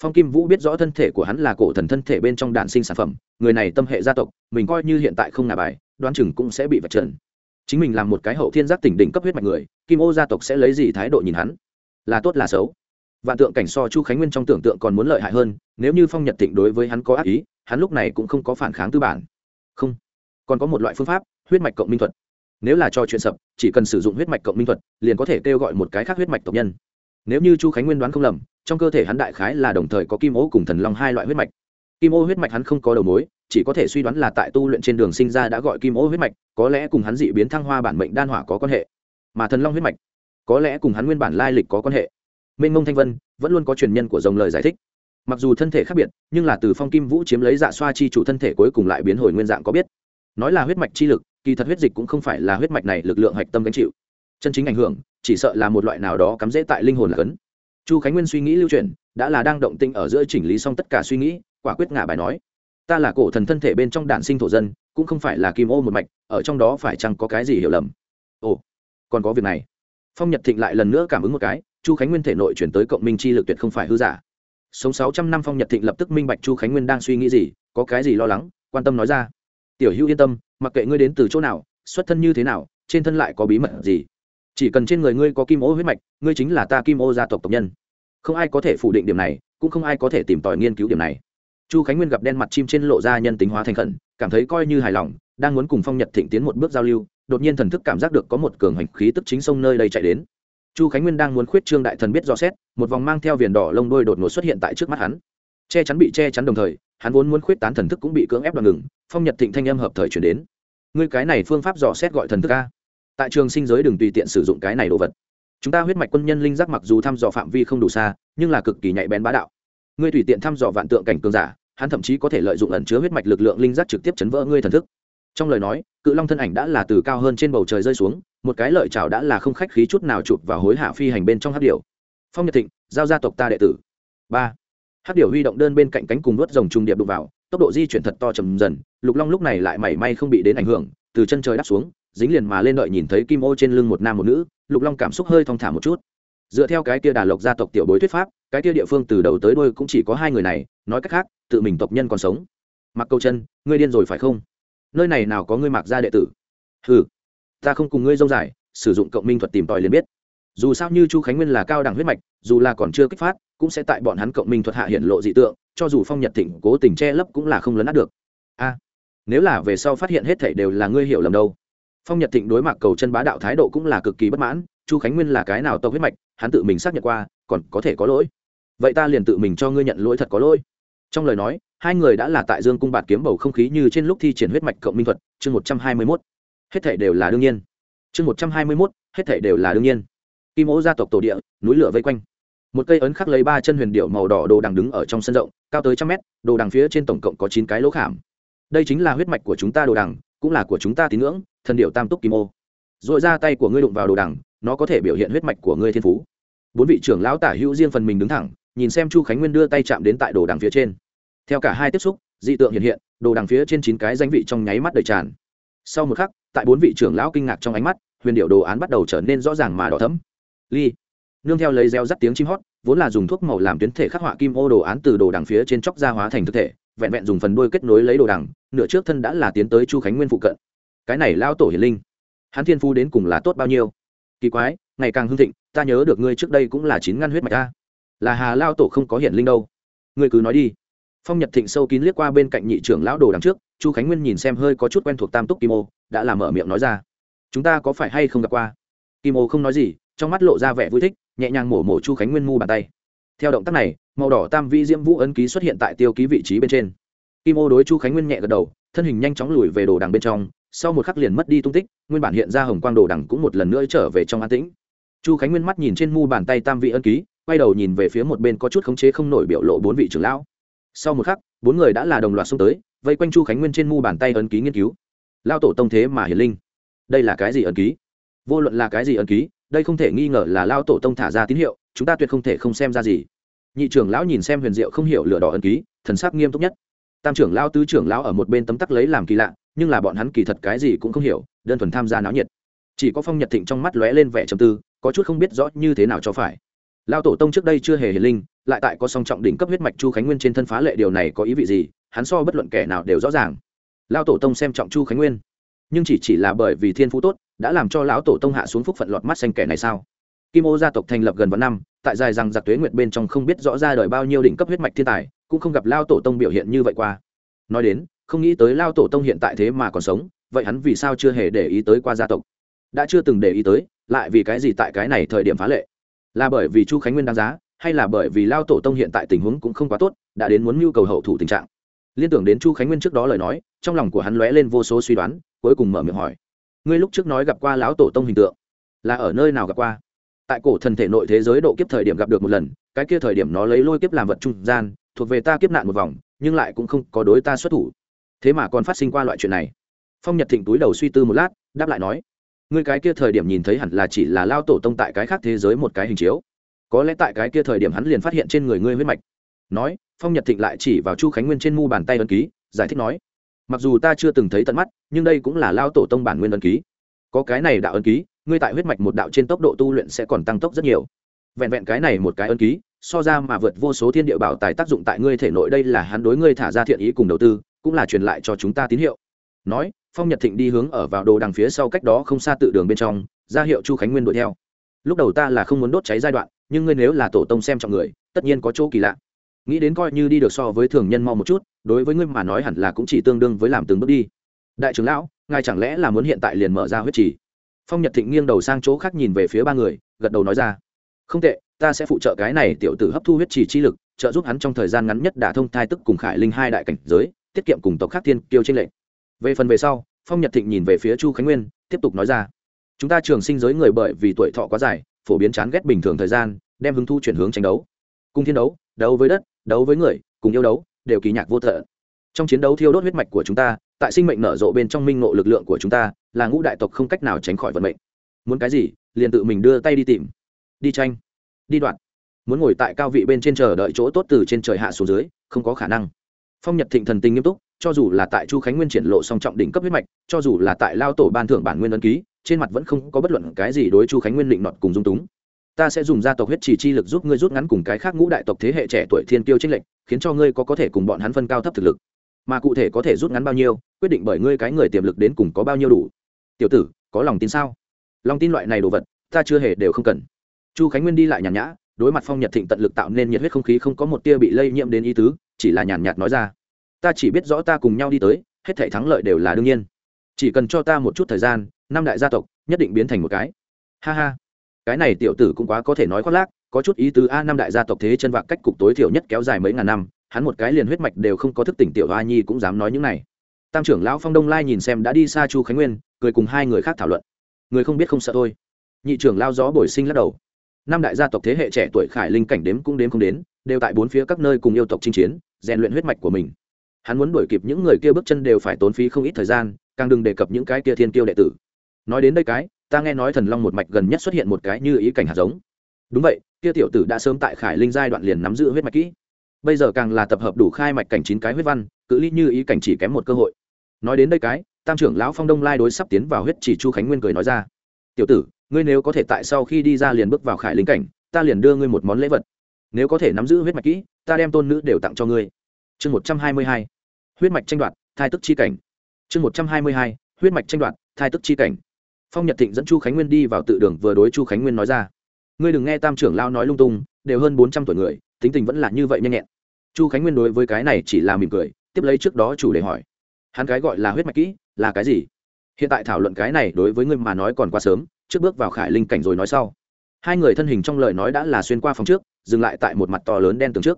Phong kim vũ biết rõ thân thể của hắn là cổ thần thân thể bên trong đàn sinh sản phẩm, người này tâm hệ gia tộc, mình coi như hiện tại không ngà bài, đoán chừng cũng sẽ bị vạch trần. Chính mình làm một cái hậu thiên giác tỉnh đỉnh cấp huyết mạch người, kim ô gia tộc sẽ lấy gì thái độ nhìn hắn? Là tốt là xấu. Vạn tượng cảnh so chu khánh nguyên trong tưởng tượng còn muốn lợi hại hơn, nếu như phong nhật thịnh đối với hắn có ác ý, hắn lúc này cũng không có phản kháng tư bản. Không. Còn có một loại phương pháp huyết mạch cộng minh thuật. Nếu là cho chuyện sập, chỉ cần sử dụng huyết mạch cộng minh thuật, liền có thể kêu gọi một cái khác huyết mạch tộc nhân. Nếu như chu khánh nguyên đoán không lầm, trong cơ thể hắn đại khái là đồng thời có kim ô cùng thần long hai loại huyết mạch. Kim ô huyết mạch hắn không có đầu mối, chỉ có thể suy đoán là tại tu luyện trên đường sinh ra đã gọi kim ô huyết mạch, có lẽ cùng hắn dị biến thăng hoa bản mệnh đan hỏa có quan hệ. Mà thần long huyết mạch, có lẽ cùng hắn nguyên bản lai lịch có quan hệ. Minh mông thanh vân, vẫn luôn có truyền nhân của dòng lời giải thích. Mặc dù thân thể khác biệt, nhưng là từ phong kim vũ chiếm lấy dạ xoa chi chủ thân thể cuối cùng lại biến hồi nguyên dạng có biết. Nói là huyết mạch chi lực kỳ thật huyết dịch cũng không phải là huyết mạch này lực lượng hạch tâm gánh chịu. Chân chính ảnh hưởng, chỉ sợ là một loại nào đó cắm rễ tại linh hồn là cấn. Chu khánh nguyên suy nghĩ lưu truyền đã là đang động tinh ở giữa chỉnh lý xong tất cả suy nghĩ, quả quyết ngả bài nói. Ta là cổ thần thân thể bên trong đạn sinh thổ dân, cũng không phải là kim ô một mạch, ở trong đó phải chăng có cái gì hiểu lầm? Ồ, còn có việc này. Phong nhật thịnh lại lần nữa cảm ứng một cái, chu khánh nguyên thể nội chuyển tới cộng minh chi lực tuyệt không phải hư giả. Sống sáu trăm năm phong nhật thịnh lập tức minh bạch chu khánh nguyên đang suy nghĩ gì, có cái gì lo lắng, quan tâm nói ra tiểu hữu yên tâm, mặc kệ ngươi đến từ chỗ nào, xuất thân như thế nào, trên thân lại có bí mật gì. Chỉ cần trên người ngươi có kim ô huyết mạch, ngươi chính là ta kim ô gia tộc tộc nhân. Không ai có thể phủ định điểm này, cũng không ai có thể tìm tòi nghiên cứu điểm này. Chu khánh nguyên gặp đen mặt chim trên lộ ra nhân tính hóa thành khẩn, cảm thấy coi như hài lòng, đang muốn cùng phong nhật thịnh tiến một bước giao lưu, đột nhiên thần thức cảm giác được có một cường hành khí tức chính sông nơi đây chạy đến. Chu khánh nguyên đang muốn khuyết trương đại thần biết do xét, một vòng mang theo viền đỏ lông đôi đột ngột xuất hiện tại trước mắt hắn che chắn bị che chắn đồng thời, hắn vốn muốn khuyết tán thần thức cũng bị cưỡng ép đoạn ngừng, phong nhật thịnh thanh âm hợp thời chuyển đến. Ngươi cái này phương pháp dò xét gọi thần thức a. Tại trường sinh giới đừng tùy tiện sử dụng cái này đồ vật. Chúng ta huyết mạch quân nhân linh giác mặc dù thăm dò phạm vi không đủ xa, nhưng là cực kỳ nhạy bén bá đạo. Ngươi tùy tiện thăm dò vạn tượng cảnh cường giả, hắn thậm chí có thể lợi dụng ẩn chứa huyết mạch lực lượng linh giác trực tiếp chấn vỡ ngươi thần thức. Trong lời nói, cự long thân ảnh đã là từ cao hơn trên bầu trời rơi xuống, một cái lợi chảo đã là không khách khí chút nào chụp vào hối hạ phi hành bên trong hát điệu phong nhật thịnh, giao gia tộc ta đệ tử. Ba hát điều huy động đơn bên cạnh cánh cùng vớt rồng trùng điệp đụng vào, tốc độ di chuyển thật to chầm dần, lục long lúc này lại mảy may không bị đến ảnh hưởng, từ chân trời đáp xuống, dính liền mà lên đợi nhìn thấy kim ô trên lưng một nam một nữ, lục long cảm xúc hơi thong thả một chút. Dựa theo cái kia đà lộc gia tộc tiểu bối thuyết pháp, cái kia địa phương từ đầu tới đôi cũng chỉ có hai người này, nói cách khác, tự mình tộc nhân còn sống. Mặc câu chân, ngươi điên rồi phải không? Nơi này nào có ngươi mặc gia đệ tử? Ừ ta không cùng ngươi dông dài, sử dụng cộng minh thuật tìm tòi liền biết. Dù sao như chu khánh nguyên là cao đẳng huyết mạch, dù là còn chưa kích phát cũng sẽ tại bọn hắn cộng minh thuật hạ hiện lộ dị tượng, cho dù phong nhật thịnh cố tình che lấp cũng là không lấn át được. A, nếu là về sau phát hiện hết thảy đều là ngươi hiểu lầm đâu. Phong nhật thịnh đối mặt cầu chân bá đạo thái độ cũng là cực kỳ bất mãn, chu khánh nguyên là cái nào tộc huyết mạch, hắn tự mình xác nhận qua, còn có thể có lỗi. Vậy ta liền tự mình cho ngươi nhận lỗi thật có lỗi. Trong lời nói, hai người đã là tại dương cung bạt kiếm bầu không khí như trên lúc thi triển huyết mạch cộng minh thuật, chương một trăm hai mươi mốt. Hết thể đều là đương nhiên. Chương một trăm hai mươi mốt, hết thể đều là đương nhiên. Kim ố gia tộc tổ địa, núi lửa vây quanh một cây ấn khắc lấy ba chân huyền điệu màu đỏ đồ đằng đứng ở trong sân rộng, cao tới trăm mét, đồ đằng phía trên tổng cộng có chín cái lỗ khảm. Đây chính là huyết mạch của chúng ta đồ đằng, cũng là của chúng ta tín ngưỡng, thần điệu tam túc kim ô. Dội ra tay của ngươi đụng vào đồ đằng, nó có thể biểu hiện huyết mạch của ngươi thiên phú. Bốn vị trưởng lão tả hữu riêng phần mình đứng thẳng, nhìn xem chu khánh nguyên đưa tay chạm đến tại đồ đằng phía trên. Theo cả hai tiếp xúc, dị tượng hiện hiện, đồ đằng phía trên chín cái danh vị trong nháy mắt đầy tràn. Sau một khắc, tại bốn vị trưởng lão kinh ngạc trong ánh mắt, huyền điệu đồ án bắt đầu trở nên rõ ràng mà đỏ thấm ly nương theo lấy reo rắt tiếng chim hót, vốn là dùng thuốc màu làm tuyến thể khắc họa kim ô đồ án từ đồ đằng phía trên chóc ra hóa thành thực thể, vẹn vẹn dùng phần đuôi kết nối lấy đồ đằng, nửa trước thân đã là tiến tới chu khánh nguyên phụ cận. Cái này lao tổ hiền linh, hắn thiên phu đến cùng là tốt bao nhiêu? Kỳ quái, ngày càng hưng thịnh, ta nhớ được ngươi trước đây cũng là chín ngăn huyết mạch ta là hà lao tổ không có hiển linh đâu. Ngươi cứ nói đi. Phong nhật thịnh sâu kín liếc qua bên cạnh nhị trưởng lão đồ đằng trước, chu khánh nguyên nhìn xem hơi có chút quen thuộc tam túc kim ô, đã làm mở miệng nói ra. Chúng ta có phải hay không gặp qua? Kim ô không nói gì trong mắt lộ ra vẻ vui thích, nhẹ nhàng mổ mổ chu khánh nguyên mu bàn tay. Theo động tác này, màu đỏ tam vi diễm vũ ấn ký xuất hiện tại tiêu ký vị trí bên trên. Kim ô đối chu khánh nguyên nhẹ gật đầu, thân hình nhanh chóng lùi về đồ đằng bên trong, sau một khắc liền mất đi tung tích, nguyên bản hiện ra hồng quang đồ đằng cũng một lần nữa trở về trong an tĩnh. Chu khánh nguyên mắt nhìn trên mu bàn tay tam vị ân ký, quay đầu nhìn về phía một bên có chút khống chế không nổi biểu lộ bốn vị trưởng lão. Sau một khắc, bốn người đã là đồng loạt xông tới, vây quanh chu khánh nguyên trên mu bàn tay ấn ký nghiên cứu. Lao tổ tông thế mà hiển linh. Đây là cái gì ấn ký? Vô luận là cái gì ấn ký đây không thể nghi ngờ là lao tổ tông thả ra tín hiệu, chúng ta tuyệt không thể không xem ra gì. Nhị trưởng lão nhìn xem huyền diệu không hiểu lửa đỏ ân ký, thần sắc nghiêm túc nhất. Tam trưởng lão, tứ trưởng lão ở một bên tấm tắc lấy làm kỳ lạ, nhưng là bọn hắn kỳ thật cái gì cũng không hiểu, đơn thuần tham gia náo nhiệt. Chỉ có phong nhật thịnh trong mắt lóe lên vẻ trầm tư, có chút không biết rõ như thế nào cho phải. Lao tổ tông trước đây chưa hề hiền linh, lại tại có song trọng đỉnh cấp huyết mạch chu khánh nguyên trên thân phá lệ điều này có ý vị gì, hắn so bất luận kẻ nào đều rõ ràng. Lao tổ tông xem trọng chu khánh nguyên, nhưng chỉ chỉ là bởi vì thiên phú tốt đã làm cho lão tổ tông hạ xuống phúc phận lọt mắt xanh kẻ này sao? Kim ô gia tộc thành lập gần vạn năm, tại dài rằng giặc tuế nguyệt bên trong không biết rõ ra đời bao nhiêu đỉnh cấp huyết mạch thiên tài, cũng không gặp lao tổ tông biểu hiện như vậy qua. Nói đến, không nghĩ tới lao tổ tông hiện tại thế mà còn sống, vậy hắn vì sao chưa hề để ý tới qua gia tộc? Đã chưa từng để ý tới, lại vì cái gì tại cái này thời điểm phá lệ? Là bởi vì chu khánh nguyên đáng giá, hay là bởi vì lao tổ tông hiện tại tình huống cũng không quá tốt, đã đến muốn nhu cầu hậu thủ tình trạng? Liên tưởng đến chu khánh nguyên trước đó lời nói, trong lòng của hắn lóe lên vô số suy đoán, cuối cùng mở miệng hỏi ngươi lúc trước nói gặp qua lão tổ tông hình tượng, là ở nơi nào gặp qua? Tại cổ thần thể nội thế giới độ kiếp thời điểm gặp được một lần, cái kia thời điểm nó lấy lôi kiếp làm vật trung gian, thuộc về ta kiếp nạn một vòng, nhưng lại cũng không có đối ta xuất thủ. Thế mà còn phát sinh qua loại chuyện này. Phong nhật thịnh túi đầu suy tư một lát, đáp lại nói, ngươi cái kia thời điểm nhìn thấy hẳn là chỉ là lao tổ tông tại cái khác thế giới một cái hình chiếu. Có lẽ tại cái kia thời điểm hắn liền phát hiện trên người ngươi huyết mạch. Nói, phong nhật thịnh lại chỉ vào chu khánh nguyên trên mu bàn tay ân ký, giải thích nói mặc dù ta chưa từng thấy tận mắt, nhưng đây cũng là lao tổ tông bản nguyên ân ký. Có cái này đạo ân ký, ngươi tại huyết mạch một đạo trên tốc độ tu luyện sẽ còn tăng tốc rất nhiều. Vẹn vẹn cái này một cái ân ký, so ra mà vượt vô số thiên địa bảo tài tác dụng tại ngươi thể nội đây là hắn đối ngươi thả ra thiện ý cùng đầu tư, cũng là truyền lại cho chúng ta tín hiệu. Nói, phong nhật thịnh đi hướng ở vào đồ đằng phía sau cách đó không xa tự đường bên trong, ra hiệu chu khánh nguyên đuổi theo. Lúc đầu ta là không muốn đốt cháy giai đoạn, nhưng ngươi nếu là tổ tông xem trọng người, tất nhiên có chỗ kỳ lạ nghĩ đến coi như đi được so với thường nhân mau một chút, đối với ngươi mà nói hẳn là cũng chỉ tương đương với làm từng bước đi. Đại trưởng lão, ngài chẳng lẽ là muốn hiện tại liền mở ra huyết trì? Phong nhật thịnh nghiêng đầu sang chỗ khác nhìn về phía ba người, gật đầu nói ra. Không tệ, ta sẽ phụ trợ cái này tiểu tử hấp thu huyết trì chi lực, trợ giúp hắn trong thời gian ngắn nhất đả thông thai tức cùng khải linh hai đại cảnh giới, tiết kiệm cùng tộc khác thiên kiêu trên lệnh về phần về sau, phong nhật thịnh nhìn về phía chu khánh nguyên, tiếp tục nói ra. Chúng ta trường sinh giới người bởi vì tuổi thọ quá dài, phổ biến chán ghét bình thường thời gian, đem hứng thu chuyển hướng tranh đấu. Cùng thiên đấu đấu với đất đấu với người, cùng yêu đấu, đều kỳ nhạc vô thợ. Trong chiến đấu thiêu đốt huyết mạch của chúng ta, tại sinh mệnh nở rộ bên trong minh ngộ lực lượng của chúng ta, là ngũ đại tộc không cách nào tránh khỏi vận mệnh. Muốn cái gì, liền tự mình đưa tay đi tìm. Đi tranh. Đi đoạn muốn ngồi tại cao vị bên trên chờ đợi chỗ tốt từ trên trời hạ xuống dưới, không có khả năng. Phong nhật thịnh thần tình nghiêm túc, cho dù là tại chu khánh nguyên triển lộ song trọng đỉnh cấp huyết mạch, cho dù là tại lao tổ ban thưởng bản nguyên ấn ký, trên mặt vẫn không có bất luận cái gì đối chu khánh nguyên định nọt cùng dung túng ta sẽ dùng gia tộc huyết chỉ chi lực giúp ngươi rút ngắn cùng cái khác ngũ đại tộc thế hệ trẻ tuổi thiên tiêu trinh lệnh khiến cho ngươi có có thể cùng bọn hắn phân cao thấp thực lực. Mà cụ thể có thể rút ngắn bao nhiêu, quyết định bởi ngươi cái người tiềm lực đến cùng có bao nhiêu đủ. Tiểu tử, có lòng tin sao? Lòng tin loại này đồ vật, ta chưa hề đều không cần. Chu khánh nguyên đi lại nhàn nhã, đối mặt phong nhật thịnh tận lực tạo nên nhiệt huyết không khí không có một tia bị lây nhiễm đến ý tứ, chỉ là nhàn nhạt nói ra. Ta chỉ biết rõ ta cùng nhau đi tới, hết thể thắng lợi đều là đương nhiên. Chỉ cần cho ta một chút thời gian, năm đại gia tộc, nhất định biến thành một cái. Ha ha cái này tiểu tử cũng quá có thể nói khoác lác, có chút ý tứ a năm đại gia tộc thế chân vạc cách cục tối thiểu nhất kéo dài mấy ngàn năm, hắn một cái liền huyết mạch đều không có thức tỉnh tiểu hoa nhi cũng dám nói những này. Tam trưởng lão phong đông lai nhìn xem đã đi xa chu khánh nguyên, cười cùng hai người khác thảo luận. Người không biết không sợ thôi. Nhị trưởng lao gió bồi sinh lắc đầu. Năm đại gia tộc thế hệ trẻ tuổi khải linh cảnh đếm cũng đếm không đến, đều tại bốn phía các nơi cùng yêu tộc chinh chiến, rèn luyện huyết mạch của mình. Hắn muốn đuổi kịp những người kia bước chân đều phải tốn phí không ít thời gian, càng đừng đề cập những cái kia thiên kiêu đệ tử. Nói đến đây cái ta nghe nói thần long một mạch gần nhất xuất hiện một cái như ý cảnh hạt giống. Đúng vậy, kia tiểu tử đã sớm tại khải linh giai đoạn liền nắm giữ huyết mạch kỹ. Bây giờ càng là tập hợp đủ khai mạch cảnh chín cái huyết văn, cự ly như ý cảnh chỉ kém một cơ hội. Nói đến đây cái, tam trưởng lão phong đông lai đối sắp tiến vào huyết chỉ chu khánh nguyên cười nói ra. Tiểu tử, ngươi nếu có thể tại sau khi đi ra liền bước vào khải linh cảnh, ta liền đưa ngươi một món lễ vật. Nếu có thể nắm giữ huyết mạch kỹ, ta đem tôn nữ đều tặng cho ngươi. Chương một trăm hai mươi hai. Huyết mạch tranh đoạt, thai tức chi cảnh. Chương một trăm hai mươi hai. Huyết mạch tranh đoạt, thai tức chi cảnh phong nhật thịnh dẫn chu khánh nguyên đi vào tự đường vừa đối chu khánh nguyên nói ra. Ngươi đừng nghe tam trưởng lao nói lung tung, đều hơn bốn trăm tuổi người, tính tình vẫn là như vậy nhanh nhẹn. Chu khánh nguyên đối với cái này chỉ là mỉm cười, tiếp lấy trước đó chủ đề hỏi. Hắn cái gọi là huyết mạch kỹ, là cái gì? Hiện tại thảo luận cái này đối với ngươi mà nói còn quá sớm, trước bước vào khải linh cảnh rồi nói sau. Hai người thân hình trong lời nói đã là xuyên qua phòng trước, dừng lại tại một mặt to lớn đen tường trước.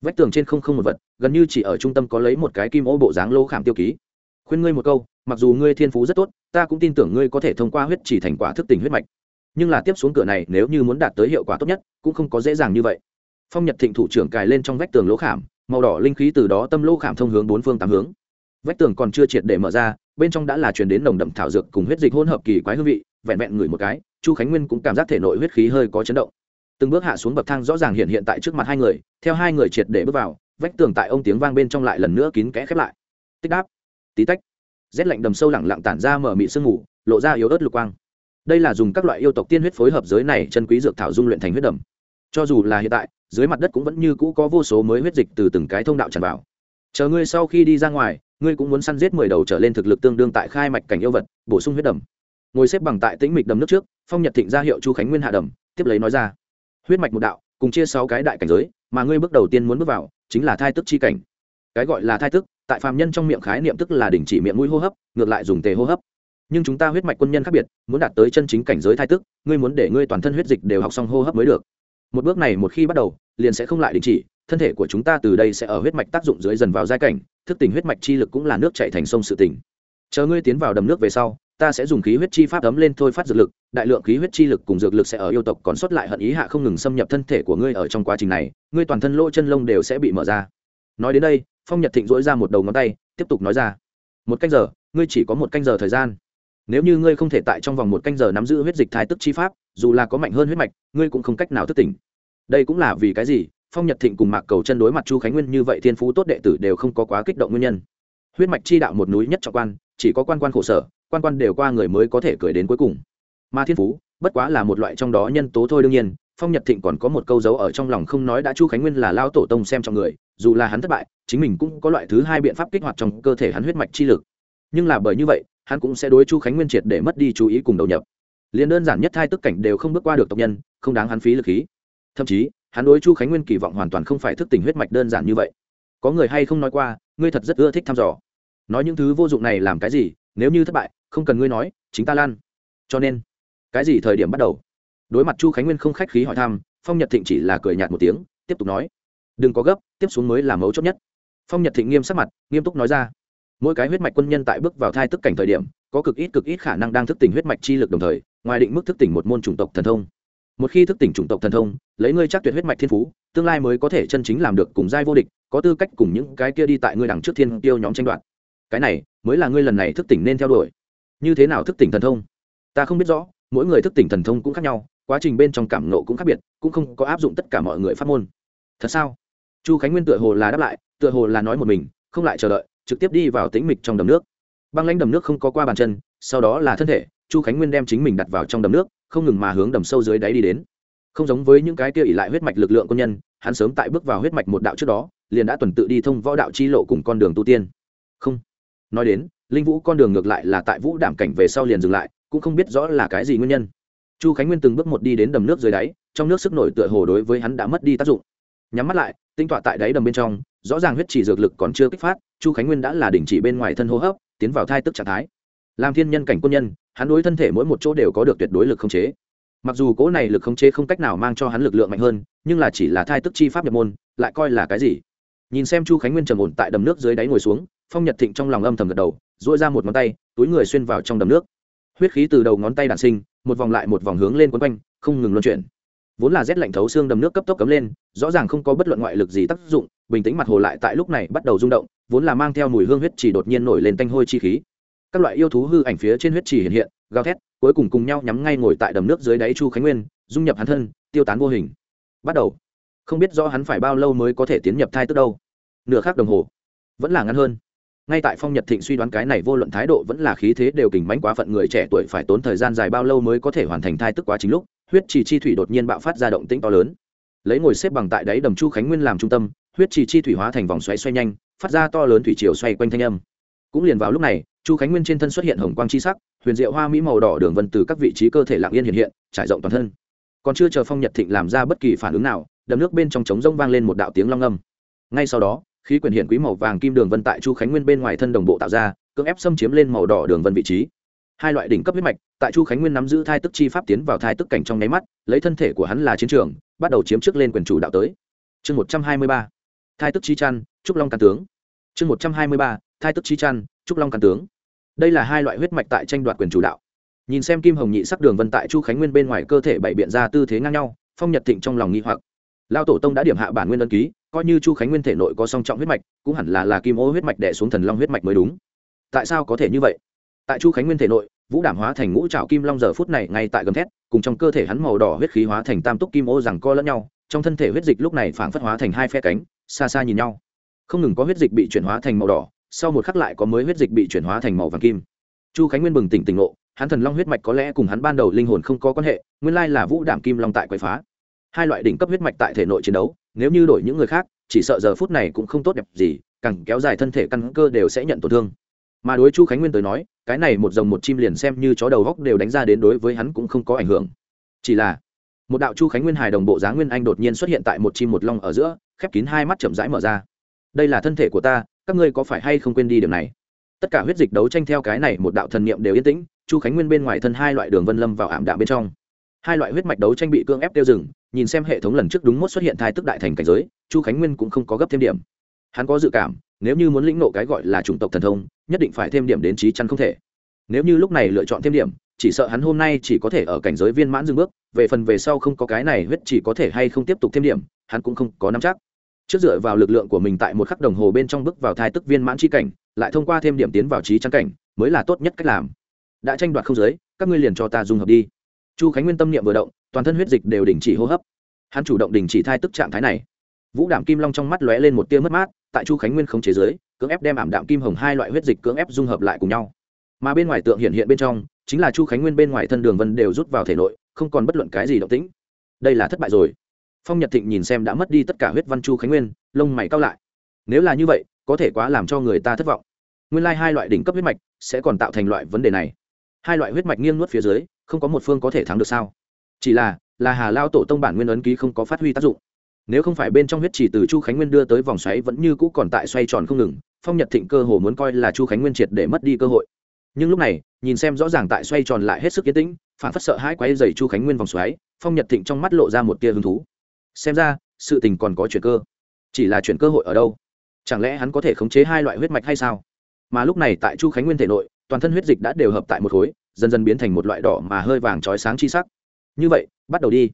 Vách tường trên không không một vật, gần như chỉ ở trung tâm có lấy một cái kim ô bộ dáng lô khảm tiêu ký khuyên ngươi một câu, mặc dù ngươi thiên phú rất tốt, ta cũng tin tưởng ngươi có thể thông qua huyết chỉ thành quả thức tỉnh huyết mạch. Nhưng là tiếp xuống cửa này, nếu như muốn đạt tới hiệu quả tốt nhất, cũng không có dễ dàng như vậy. Phong nhật thịnh thủ trưởng cài lên trong vách tường lỗ khảm, màu đỏ linh khí từ đó tâm lỗ khảm thông hướng bốn phương tám hướng. Vách tường còn chưa triệt để mở ra, bên trong đã là chuyển đến nồng đậm thảo dược cùng huyết dịch hỗn hợp kỳ quái hương vị, vẹn vẹn ngửi một cái, chu khánh nguyên cũng cảm giác thể nội huyết khí hơi có chấn động. Từng bước hạ xuống bậc thang rõ ràng hiện hiện tại trước mặt hai người, theo hai người triệt để bước vào, vách tường tại ông tiếng vang bên trong lại lần nữa kín kẽ khép lại. Tích đáp tí tách, rét lạnh đầm sâu lẳng lặng tản ra mở mị sương ngủ lộ ra yếu ớt lục quang. Đây là dùng các loại yêu tộc tiên huyết phối hợp giới này chân quý dược thảo dung luyện thành huyết đầm. Cho dù là hiện tại, dưới mặt đất cũng vẫn như cũ có vô số mới huyết dịch từ từng cái thông đạo tràn vào. Chờ ngươi sau khi đi ra ngoài, ngươi cũng muốn săn giết mười đầu trở lên thực lực tương đương tại khai mạch cảnh yêu vật, bổ sung huyết đầm. Ngồi xếp bằng tại tĩnh mịch đầm nước trước, phong nhật thịnh ra hiệu chu khánh nguyên hạ đầm, tiếp lấy nói ra. Huyết mạch một đạo, cùng chia sáu cái đại cảnh giới, mà ngươi bước đầu tiên muốn bước vào, chính là thai tức chi cảnh. Cái gọi là thai tức tại phàm nhân trong miệng khái niệm tức là đình chỉ miệng mũi hô hấp, ngược lại dùng tề hô hấp. Nhưng chúng ta huyết mạch quân nhân khác biệt, muốn đạt tới chân chính cảnh giới thai tức, ngươi muốn để ngươi toàn thân huyết dịch đều học xong hô hấp mới được. Một bước này một khi bắt đầu, liền sẽ không lại đình chỉ, thân thể của chúng ta từ đây sẽ ở huyết mạch tác dụng dưới dần vào giai cảnh, thức tỉnh huyết mạch chi lực cũng là nước chạy thành sông sự tỉnh. Chờ ngươi tiến vào đầm nước về sau, ta sẽ dùng khí huyết chi pháp ấm lên thôi phát dược lực, đại lượng khí huyết chi lực cùng dược lực sẽ ở yêu tộc còn sót lại hận ý hạ không ngừng xâm nhập thân thể của ngươi ở trong quá trình này, ngươi toàn thân lỗ chân lông đều sẽ bị mở ra nói đến đây, phong nhật thịnh dỗi ra một đầu ngón tay, tiếp tục nói ra. Một canh giờ, ngươi chỉ có một canh giờ thời gian. Nếu như ngươi không thể tại trong vòng một canh giờ nắm giữ huyết dịch thái tức chi pháp, dù là có mạnh hơn huyết mạch, ngươi cũng không cách nào thức tỉnh. Đây cũng là vì cái gì? Phong nhật thịnh cùng mạc cầu chân đối mặt chu khánh nguyên như vậy thiên phú tốt đệ tử đều không có quá kích động nguyên nhân. Huyết mạch chi đạo một núi nhất trọng quan, chỉ có quan quan khổ sở, quan quan đều qua người mới có thể cười đến cuối cùng. Mà thiên phú, bất quá là một loại trong đó nhân tố thôi đương nhiên phong nhật thịnh còn có một câu dấu ở trong lòng không nói đã chu khánh nguyên là lao tổ tông xem trong người, dù là hắn thất bại, chính mình cũng có loại thứ hai biện pháp kích hoạt trong cơ thể hắn huyết mạch chi lực. Nhưng là bởi như vậy, hắn cũng sẽ đối chu khánh nguyên triệt để mất đi chú ý cùng đầu nhập. Liền đơn giản nhất hai tức cảnh đều không bước qua được tộc nhân, không đáng hắn phí lực khí. Thậm chí, hắn đối chu khánh nguyên kỳ vọng hoàn toàn không phải thức tỉnh huyết mạch đơn giản như vậy. Có người hay không nói qua, ngươi thật rất ưa thích thăm dò. Nói những thứ vô dụng này làm cái gì, nếu như thất bại, không cần ngươi nói, chính ta lan. Cho nên, cái gì thời điểm bắt đầu? Đối mặt chu khánh nguyên không khách khí hỏi thăm, phong nhật thịnh chỉ là cười nhạt một tiếng, tiếp tục nói, đừng có gấp, tiếp xuống mới là mấu chốt nhất. Phong nhật thịnh nghiêm sắc mặt, nghiêm túc nói ra, mỗi cái huyết mạch quân nhân tại bước vào thai tức cảnh thời điểm, có cực ít cực ít khả năng đang thức tỉnh huyết mạch chi lực đồng thời, ngoài định mức thức tỉnh một môn chủng tộc thần thông. Một khi thức tỉnh chủng tộc thần thông, lấy ngươi chắc tuyệt huyết mạch thiên phú, tương lai mới có thể chân chính làm được cùng giai vô địch, có tư cách cùng những cái kia đi tại ngươi đằng trước thiên tiêu nhóm tranh đoạt. Cái này, mới là ngươi lần này thức tỉnh nên theo đuổi. Như thế nào thức tỉnh thần thông? Ta không biết rõ, mỗi người thức tỉnh thần thông cũng khác nhau quá trình bên trong cảm nộ cũng khác biệt, cũng không có áp dụng tất cả mọi người phát môn. Thật sao? Chu khánh nguyên tựa hồ là đáp lại, tựa hồ là nói một mình, không lại chờ đợi, trực tiếp đi vào tĩnh mịch trong đầm nước. Băng lãnh đầm nước không có qua bàn chân, sau đó là thân thể, chu khánh nguyên đem chính mình đặt vào trong đầm nước, không ngừng mà hướng đầm sâu dưới đáy đi đến. Không giống với những cái kia ỉ lại huyết mạch lực lượng công nhân, hắn sớm tại bước vào huyết mạch một đạo trước đó, liền đã tuần tự đi thông võ đạo chi lộ cùng con đường tu tiên. Không. Nói đến, linh vũ con đường ngược lại là tại vũ đảm cảnh về sau liền dừng lại, cũng không biết rõ là cái gì nguyên nhân chu khánh nguyên từng bước một đi đến đầm nước dưới đáy, trong nước sức nổi tựa hồ đối với hắn đã mất đi tác dụng. Nhắm mắt lại, tinh tọa tại đáy đầm bên trong, rõ ràng huyết chỉ dược lực còn chưa kích phát, chu khánh nguyên đã là đình chỉ bên ngoài thân hô hấp, tiến vào thai tức trạng thái. Làm thiên nhân cảnh quân nhân, hắn đối thân thể mỗi một chỗ đều có được tuyệt đối lực khống chế. Mặc dù cỗ này lực khống chế không cách nào mang cho hắn lực lượng mạnh hơn, nhưng là chỉ là thai tức chi pháp nhập môn, lại coi là cái gì? Nhìn xem chu khánh nguyên trầm ổn tại đầm nước dưới đáy ngồi xuống, phong nhật thịnh trong lòng âm thầm gật đầu dội ra một ngón tay, túi người xuyên vào trong đầm nước. Huyết khí từ đầu ngón tay đản sinh một vòng lại một vòng hướng lên quấn quanh, không ngừng luân chuyển. Vốn là rét lạnh thấu xương đầm nước cấp tốc cấm lên, rõ ràng không có bất luận ngoại lực gì tác dụng, bình tĩnh mặt hồ lại tại lúc này bắt đầu rung động, vốn là mang theo mùi hương huyết chỉ đột nhiên nổi lên tanh hôi chi khí. Các loại yêu thú hư ảnh phía trên huyết chỉ hiện hiện, gào thét, cuối cùng cùng nhau nhắm ngay ngồi tại đầm nước dưới đáy chu khánh nguyên, dung nhập hắn thân, tiêu tán vô hình. Bắt đầu. Không biết rõ hắn phải bao lâu mới có thể tiến nhập thai tức đâu. Nửa khác đồng hồ. Vẫn là ngắn hơn ngay tại phong nhật thịnh suy đoán cái này vô luận thái độ vẫn là khí thế đều kình bánh quá phận người trẻ tuổi phải tốn thời gian dài bao lâu mới có thể hoàn thành thai tức quá chính lúc, huyết trì chi thủy đột nhiên bạo phát ra động tĩnh to lớn. Lấy ngồi xếp bằng tại đáy đầm chu khánh nguyên làm trung tâm, huyết trì chi thủy hóa thành vòng xoáy xoay nhanh, phát ra to lớn thủy chiều xoay quanh thanh âm. Cũng liền vào lúc này, chu khánh nguyên trên thân xuất hiện hồng quang chi sắc, huyền diệu hoa mỹ màu đỏ đường vân từ các vị trí cơ thể lạng yên hiện hiện, trải rộng toàn thân. Còn chưa chờ phong nhật thịnh làm ra bất kỳ phản ứng nào, đầm nước bên trong trống rông vang lên một đạo tiếng long âm. Ngay sau đó khí quyển hiện quý màu vàng kim đường vân tại chu khánh nguyên bên ngoài thân đồng bộ tạo ra, cưỡng ép xâm chiếm lên màu đỏ đường vân vị trí. Hai loại đỉnh cấp huyết mạch, tại chu khánh nguyên nắm giữ thai tức chi pháp tiến vào thai tức cảnh trong nháy mắt, lấy thân thể của hắn là chiến trường, bắt đầu chiếm trước lên quyền chủ đạo tới. Chương một trăm hai mươi ba, thai tức chi chăn, trúc long càn tướng. Chương một trăm hai mươi ba, thai tức chi chăn, trúc long càn tướng. Đây là hai loại huyết mạch tại tranh đoạt quyền chủ đạo. Nhìn xem kim hồng nhị sắc đường vân tại chu khánh nguyên bên ngoài cơ thể bảy biện ra tư thế ngang nhau, phong nhật thịnh trong lòng nghi hoặc. Lao tổ tông đã điểm hạ bản nguyên ân ký coi như chu khánh nguyên thể nội có song trọng huyết mạch, cũng hẳn là là kim ô huyết mạch đẻ xuống thần long huyết mạch mới đúng. Tại sao có thể như vậy? Tại chu khánh nguyên thể nội, vũ đảm hóa thành ngũ trào kim long giờ phút này ngay tại gầm thét, cùng trong cơ thể hắn màu đỏ huyết khí hóa thành tam túc kim ô rằng co lẫn nhau, trong thân thể huyết dịch lúc này phảng phất hóa thành hai phe cánh, xa xa nhìn nhau. Không ngừng có huyết dịch bị chuyển hóa thành màu đỏ, sau một khắc lại có mới huyết dịch bị chuyển hóa thành màu vàng kim. Chu khánh nguyên bừng tỉnh tỉnh ngộ, hắn thần long huyết mạch có lẽ cùng hắn ban đầu linh hồn không có quan hệ, nguyên lai là vũ đảm kim long tại quậy phá. Hai loại đỉnh cấp huyết mạch tại thể nội chiến đấu nếu như đổi những người khác, chỉ sợ giờ phút này cũng không tốt đẹp gì, càng kéo dài thân thể căn cơ đều sẽ nhận tổn thương. Mà đối chu khánh nguyên tới nói, cái này một dòng một chim liền xem như chó đầu góc đều đánh ra đến đối với hắn cũng không có ảnh hưởng. Chỉ là, một đạo chu khánh nguyên hài đồng bộ giá nguyên anh đột nhiên xuất hiện tại một chim một long ở giữa, khép kín hai mắt chậm rãi mở ra. Đây là thân thể của ta, các ngươi có phải hay không quên đi điều này? Tất cả huyết dịch đấu tranh theo cái này một đạo thần niệm đều yên tĩnh, chu khánh nguyên bên ngoài thân hai loại đường vân lâm vào ảm đạm bên trong. Hai loại huyết mạch đấu tranh bị cương ép tiêu rừng nhìn xem hệ thống lần trước đúng mốt xuất hiện thai tức đại thành cảnh giới, chu khánh nguyên cũng không có gấp thêm điểm. Hắn có dự cảm, nếu như muốn lĩnh nộ cái gọi là chủng tộc thần thông, nhất định phải thêm điểm đến trí chăn không thể. Nếu như lúc này lựa chọn thêm điểm, chỉ sợ hắn hôm nay chỉ có thể ở cảnh giới viên mãn dừng bước, về phần về sau không có cái này huyết chỉ có thể hay không tiếp tục thêm điểm, hắn cũng không có nắm chắc. Trước dựa vào lực lượng của mình tại một khắc đồng hồ bên trong bước vào thai tức viên mãn chi cảnh, lại thông qua thêm điểm tiến vào trí chăn cảnh, mới là tốt nhất cách làm. Đã tranh đoạt không giới, các ngươi liền cho ta dung hợp đi. Chu khánh nguyên tâm niệm vừa động toàn thân huyết dịch đều đình chỉ hô hấp. Hắn chủ động đình chỉ thai tức trạng thái này. Vũ đảm kim long trong mắt lóe lên một tia mất mát, tại chu khánh nguyên không chế giới, cưỡng ép đem ảm đạm kim hồng hai loại huyết dịch cưỡng ép dung hợp lại cùng nhau. Mà bên ngoài tượng hiện hiện bên trong, chính là chu khánh nguyên bên ngoài thân đường vân đều rút vào thể nội, không còn bất luận cái gì động tĩnh. Đây là thất bại rồi. Phong nhật thịnh nhìn xem đã mất đi tất cả huyết văn chu khánh nguyên, lông mày cao lại. Nếu là như vậy, có thể quá làm cho người ta thất vọng. Nguyên lai hai loại đỉnh cấp huyết mạch sẽ còn tạo thành loại vấn đề này. Hai loại huyết mạch nghiêng nuốt phía dưới, không có một phương có thể thắng được sao? Chỉ là là hà lao tổ tông bản nguyên ấn ký không có phát huy tác dụng. Nếu không phải bên trong huyết chỉ từ chu khánh nguyên đưa tới vòng xoáy vẫn như cũ còn tại xoay tròn không ngừng, phong nhật thịnh cơ hồ muốn coi là chu khánh nguyên triệt để mất đi cơ hội. Nhưng lúc này, nhìn xem rõ ràng tại xoay tròn lại hết sức yên tĩnh phản phất sợ hãi quay dày chu khánh nguyên vòng xoáy, phong nhật thịnh trong mắt lộ ra một tia hứng thú. Xem ra, sự tình còn có chuyện cơ. Chỉ là chuyện cơ hội ở đâu? Chẳng lẽ hắn có thể khống chế hai loại huyết mạch hay sao? Mà lúc này tại chu khánh nguyên thể nội, toàn thân huyết dịch đã đều hợp tại một khối, dần dần biến thành một loại đỏ mà hơi vàng trói sáng chi sắc như vậy, bắt đầu đi.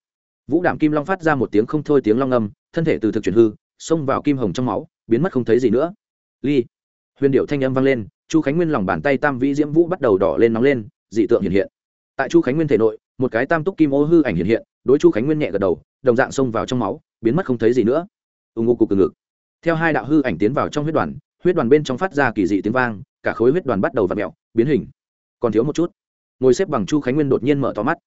Vũ đảm kim long phát ra một tiếng không thôi tiếng long âm, thân thể từ thực chuyển hư, xông vào kim hồng trong máu, biến mất không thấy gì nữa. Ly, huyền điệu thanh âm vang lên, chu khánh nguyên lòng bàn tay tam vĩ diễm vũ bắt đầu đỏ lên nóng lên, dị tượng hiện hiện. Tại chu khánh nguyên thể nội, một cái tam túc kim ô hư ảnh hiện hiện, đối chu khánh nguyên nhẹ gật đầu, đồng dạng xông vào trong máu, biến mất không thấy gì nữa. Ù ngô cục từ ngực. Theo hai đạo hư ảnh tiến vào trong huyết đoàn huyết đoàn bên trong phát ra kỳ dị tiếng vang, cả khối huyết đoàn bắt đầu v ặ mẹo biến hình. Còn thiếu một chút. Ngồi xếp bằng chu khánh nguyên đột nhiên mở to mắt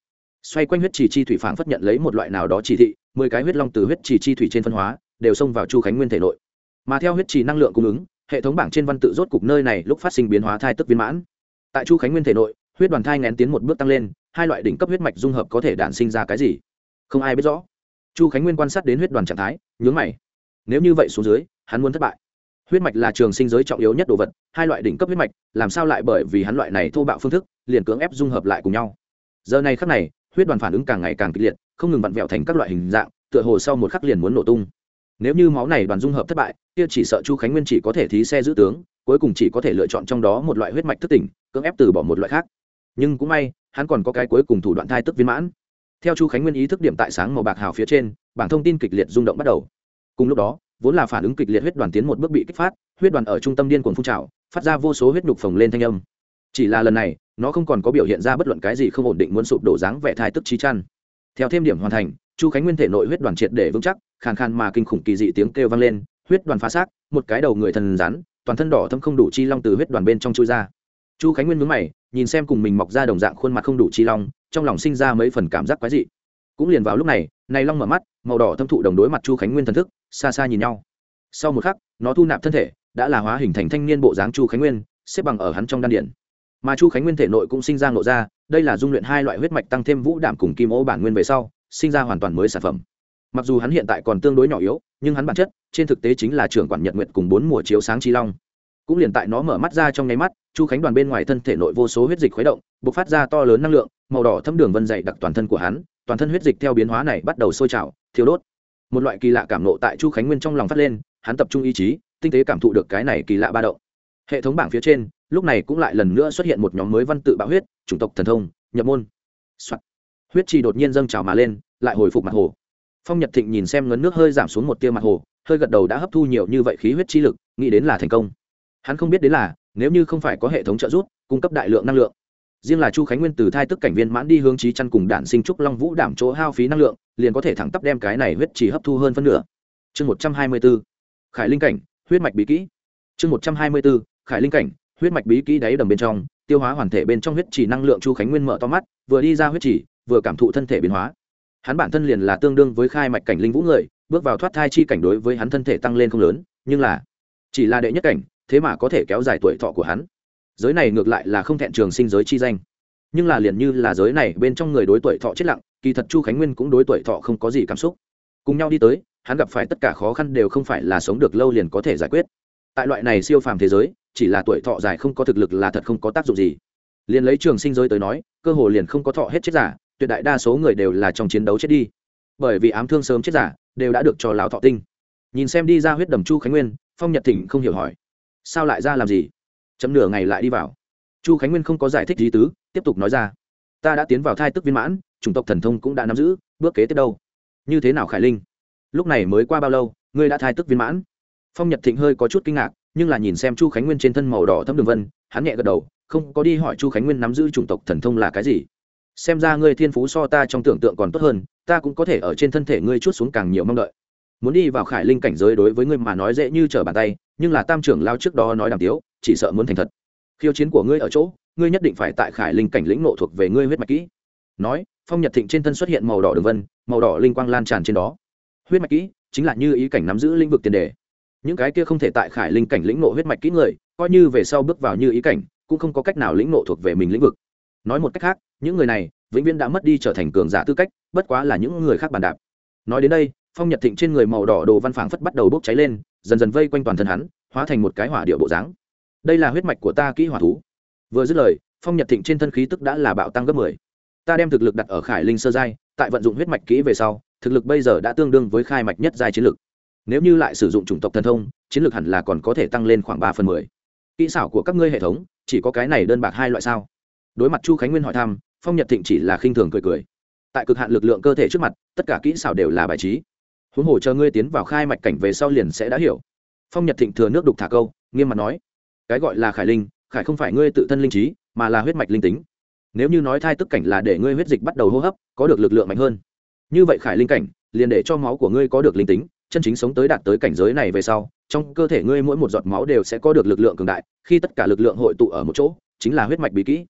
xoay quanh huyết chỉ chi thủy phảng phất nhận lấy một loại nào đó chỉ thị, mười cái huyết long từ huyết chỉ chi thủy trên phân hóa, đều xông vào chu khánh nguyên thể nội. Mà theo huyết chỉ năng lượng cung ứng, hệ thống bảng trên văn tự rốt cục nơi này lúc phát sinh biến hóa thai tức viên mãn. Tại chu khánh nguyên thể nội, huyết đoàn thai ngén tiến một bước tăng lên, hai loại đỉnh cấp huyết mạch dung hợp có thể đản sinh ra cái gì? Không ai biết rõ. Chu khánh nguyên quan sát đến huyết đoàn trạng thái, nhướng mày. Nếu như vậy xuống dưới, hắn muốn thất bại. Huyết mạch là trường sinh giới trọng yếu nhất đồ vật, hai loại đỉnh cấp huyết mạch, làm sao lại bởi vì hắn loại này thô bạo phương thức, liền cưỡng ép dung hợp lại cùng nhau? Giờ này khắc này huyết đoàn phản ứng càng ngày càng kịch liệt, không ngừng vặn vẹo thành các loại hình dạng, tựa hồ sau một khắc liền muốn nổ tung. Nếu như máu này đoàn dung hợp thất bại, kia chỉ sợ chu khánh nguyên chỉ có thể thí xe giữ tướng, cuối cùng chỉ có thể lựa chọn trong đó một loại huyết mạch thức tỉnh, cưỡng ép từ bỏ một loại khác. Nhưng cũng may, hắn còn có cái cuối cùng thủ đoạn thai tức viên mãn. Theo chu khánh nguyên ý thức điểm tại sáng màu bạc hào phía trên, bảng thông tin kịch liệt rung động bắt đầu. Cùng lúc đó, vốn là phản ứng kịch liệt huyết đoàn tiến một bước bị kích phát, huyết đoàn ở trung tâm điên cuồng phun trào, phát ra vô số huyết nhục phồng lên thanh âm chỉ là lần này, nó không còn có biểu hiện ra bất luận cái gì không ổn định muốn sụp đổ dáng vẻ thai tức trí chăn. Theo thêm điểm hoàn thành, chu khánh nguyên thể nội huyết đoàn triệt để vững chắc, khàn khàn mà kinh khủng kỳ dị tiếng kêu vang lên, huyết đoàn phá xác, một cái đầu người thần rắn, toàn thân đỏ thâm không đủ chi long từ huyết đoàn bên trong chui ra. Chu khánh nguyên mướn mày, nhìn xem cùng mình mọc ra đồng dạng khuôn mặt không đủ chi long, trong lòng sinh ra mấy phần cảm giác quái dị. Cũng liền vào lúc này này long mở mắt, màu đỏ thâm thụ đồng đối mặt chu khánh nguyên thần thức, xa xa nhìn nhau. Sau một khắc, nó thu nạp thân thể, đã là hóa hình thành thanh niên bộ dáng chu khánh nguyên, xếp bằng ở hắn trong đan điện mà chu khánh nguyên thể nội cũng sinh ra ngộ ra, đây là dung luyện hai loại huyết mạch tăng thêm vũ đảm cùng kim ô bản nguyên về sau, sinh ra hoàn toàn mới sản phẩm. Mặc dù hắn hiện tại còn tương đối nhỏ yếu, nhưng hắn bản chất, trên thực tế chính là trưởng quản nhật nguyện cùng bốn mùa chiếu sáng chi long. Cũng liền tại nó mở mắt ra trong nháy mắt, chu khánh đoàn bên ngoài thân thể nội vô số huyết dịch khuấy động b ộ c phát ra to lớn năng lượng, màu đỏ thâm đường vân dày đặc toàn thân của hắn, toàn thân huyết dịch theo biến hóa này bắt đầu sôi trào thiếu đốt. Một loại kỳ lạ cảm nộ tại chu khánh nguyên trong lòng phát lên, hắn tập trung ý chí, tinh tế cảm thụ được cái này kỳ lạ ba động. Hệ thống bảng phía trên lúc này cũng lại lần nữa xuất hiện một nhóm mới văn tự bạo huyết, chủng tộc thần thông, nhập môn、Soạn. huyết trì đột nhiên dâng trào mà lên, lại hồi phục mặt hồ. Phong nhật thịnh nhìn xem ngấn nước hơi giảm xuống một tia mặt hồ, hơi gật đầu đã hấp thu nhiều như vậy khí huyết chi lực, nghĩ đến là thành công. Hắn không biết đến là, nếu như không phải có hệ thống trợ giúp, cung cấp đại lượng năng lượng. Riêng là chu khánh nguyên từ thai tức cảnh viên mãn đi hướng trí chăn cùng đản sinh trúc long vũ đảm chỗ hao phí năng lượng, liền có thể thẳng tắp đem cái này huyết chỉ hấp thu hơn phân nửa. Chương một trăm hai mươi b ố khải linh cảnh, huyết mạch bí kỹ. Chương một trăm hai mươi b ố khải linh cảnh huyết mạch bí kỹ đáy đầm bên trong, tiêu hóa hoàn thể bên trong huyết chỉ năng lượng chu khánh nguyên mở to mắt, vừa đi ra huyết chỉ vừa cảm thụ thân thể biến hóa. Hắn bản thân liền là tương đương với khai mạch cảnh linh vũ người, bước vào thoát thai chi cảnh đối với hắn thân thể tăng lên không lớn, nhưng là, chỉ là đệ nhất cảnh, thế mà có thể kéo dài tuổi thọ của hắn. Giới này ngược lại là không thẹn trường sinh giới chi danh. Nhưng là liền như là giới này, bên trong người đối tuổi thọ chết lặng, kỳ thật chu khánh nguyên cũng đối tuổi thọ không có gì cảm xúc. Cùng nhau đi tới, hắn gặp phải tất cả khó khăn đều không phải là sống được lâu liền có thể giải quyết tại loại này siêu phàm thế giới, chỉ là tuổi thọ dài không có thực lực là thật không có tác dụng gì. Liền lấy trường sinh giới tới nói, cơ hồ liền không có thọ hết chết giả, tuyệt đại đa số người đều là trong chiến đấu chết đi. Bởi vì ám thương sớm chết giả, đều đã được cho lão thọ tinh. Nhìn xem đi ra huyết đầm chu khánh nguyên, phong nhật thỉnh không hiểu hỏi, sao lại ra làm gì? Chấm nửa ngày lại đi vào. Chu khánh nguyên không có giải thích gì tứ, tiếp tục nói ra, ta đã tiến vào thai tức viên mãn, chủng tộc thần thông cũng đã nắm giữ, bước kế tiếp đâu? Như thế nào khải linh? Lúc này mới qua bao lâu, ngươi đã thai tức viên mãn? Phong nhật thịnh hơi có chút kinh ngạc, nhưng là nhìn xem chu khánh nguyên trên thân màu đỏ thấm đường vân, hắn nhẹ gật đầu, không có đi hỏi chu khánh nguyên nắm giữ chủng tộc thần thông là cái gì. Xem ra ngươi thiên phú so ta trong tưởng tượng còn tốt hơn, ta cũng có thể ở trên thân thể ngươi chút xuống càng nhiều mong đợi. Muốn đi vào khải linh cảnh giới đối với ngươi mà nói dễ như trở bàn tay, nhưng là tam trưởng lao trước đó nói đàm tiếu, chỉ sợ muốn thành thật. Khiêu chiến của ngươi ở chỗ, ngươi nhất định phải tại khải linh cảnh lĩnh nộ thuộc về ngươi huyết mạch kỹ. Nói, phong nhật thịnh trên thân xuất hiện màu đỏ đường vân, màu đỏ linh quang lan tràn trên đó. Huyết mạch kỹ chính là như ý cảnh nắm giữ lĩnh vực tiền đề những cái kia không thể tại khải linh cảnh lĩnh nộ huyết mạch kỹ người, coi như về sau bước vào như ý cảnh, cũng không có cách nào lĩnh nộ thuộc về mình lĩnh vực. Nói một cách khác, những người này vĩnh viễn đã mất đi trở thành cường giả tư cách, bất quá là những người khác bàn đạp. Nói đến đây, phong nhật thịnh trên người màu đỏ đồ văn phảng phất bắt đầu bốc cháy lên, dần dần vây quanh toàn thân hắn, hóa thành một cái hỏa điệu bộ dáng. Đây là huyết mạch của ta kỹ hỏa thú. Vừa dứt lời, phong nhật thịnh trên thân khí tức đã là bạo tăng gấp mười. Ta đem thực lực đặt ở khải linh sơ giai, tại vận dụng huyết mạch kỹ về sau, thực lực bây giờ đã tương đương với khai mạch nhất giai chiến lực nếu như lại sử dụng chủng tộc thần thông, chiến lược hẳn là còn có thể tăng lên khoảng ba phần mười. Kỹ xảo của các ngươi hệ thống, chỉ có cái này đơn bạc hai loại sao? Đối mặt chu khánh nguyên hỏi thăm, phong nhật thịnh chỉ là khinh thường cười cười. Tại cực hạn lực lượng cơ thể trước mặt, tất cả kỹ xảo đều là bài trí. Huống hồ chờ ngươi tiến vào khai mạch cảnh về sau liền sẽ đã hiểu. Phong nhật thịnh thừa nước đục thả câu, nghiêm mặt nói. Cái gọi là khải linh, khải không phải ngươi tự thân linh trí, mà là huyết mạch linh tính. Nếu như nói thai tức cảnh là để ngươi huyết dịch bắt đầu hô hấp, có được lực lượng mạnh hơn. Như vậy khải linh cảnh, liền để cho máu của ngươi có được linh tính chân chính sống tới đạt tới cảnh giới này về sau, trong cơ thể ngươi mỗi một giọt máu đều sẽ có được lực lượng cường đại, khi tất cả lực lượng hội tụ ở một chỗ, chính là huyết mạch bí kỹ.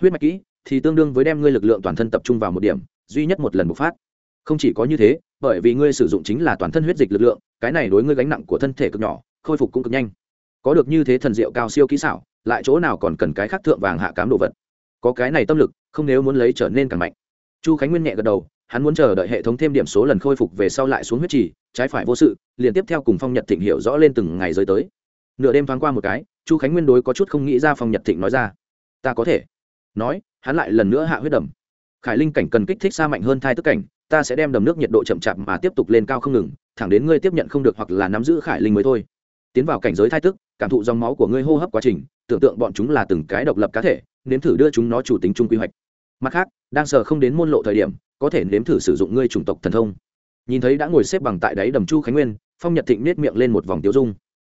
Huyết mạch kỹ thì tương đương với đem ngươi lực lượng toàn thân tập trung vào một điểm, duy nhất một lần bộc phát. Không chỉ có như thế, bởi vì ngươi sử dụng chính là toàn thân huyết dịch lực lượng, cái này đối ngươi gánh nặng của thân thể cực nhỏ, khôi phục cũng cực nhanh. Có được như thế thần diệu cao siêu kỹ xảo, lại chỗ nào còn cần cái khác thượng vàng hạ cám đồ vật? Có cái này tâm lực, không nếu muốn lấy trở nên càng mạnh. Chu khánh nguyên nhẹ gật đầu hắn muốn chờ đợi hệ thống thêm điểm số lần khôi phục về sau lại xuống huyết trì, trái phải vô sự, liền tiếp theo cùng phong nhật thịnh hiểu rõ lên từng ngày giới tới. Nửa đêm thoáng qua một cái, chu khánh nguyên đối có chút không nghĩ ra phong nhật thịnh nói ra, ta có thể. Nói, hắn lại lần nữa hạ huyết đầm. Khải linh cảnh cần kích thích xa mạnh hơn thai tức cảnh, ta sẽ đem đầm nước nhiệt độ chậm chạp mà tiếp tục lên cao không ngừng, thẳng đến ngươi tiếp nhận không được hoặc là nắm giữ khải linh mới thôi. Tiến vào cảnh giới thai tức, cảm thụ dòng máu của ngươi hô hấp quá trình, tưởng tượng bọn chúng là từng cái độc lập cá thể, nếm thử đưa chúng nó chủ tính chung quy hoạch mặt khác, đang sờ không đến môn lộ thời điểm, có thể nếm thử sử dụng ngươi chủng tộc thần thông. Nhìn thấy đã ngồi xếp bằng tại đáy đầm chu khánh nguyên, phong nhật thịnh nết miệng lên một vòng tiêu dung.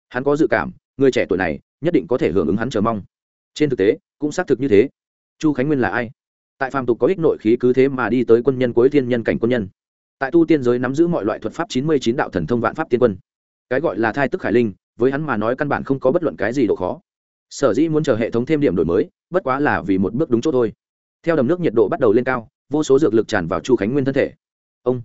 Hắn có dự cảm, người trẻ tuổi này, nhất định có thể hưởng ứng hắn chờ mong. Trên thực tế, cũng xác thực như thế. Chu khánh nguyên là ai? Tại phàm tục có ích nội khí cứ thế mà đi tới quân nhân cuối thiên nhân cảnh quân nhân. Tại tu tiên giới nắm giữ mọi loại thuật pháp chín mươi chín đạo thần thông vạn pháp tiên quân. Cái gọi là thai tức khải linh, với hắn mà nói căn bản không có bất luận cái gì độ khó. Sở dĩ muốn chờ hệ thống thêm điểm đổi mới, bất quá là vì một bước đúng chỗ thôi theo đầm nước nhiệt độ bắt đầu lên cao, vô số dược lực tràn vào chu khánh nguyên thân thể. Ông,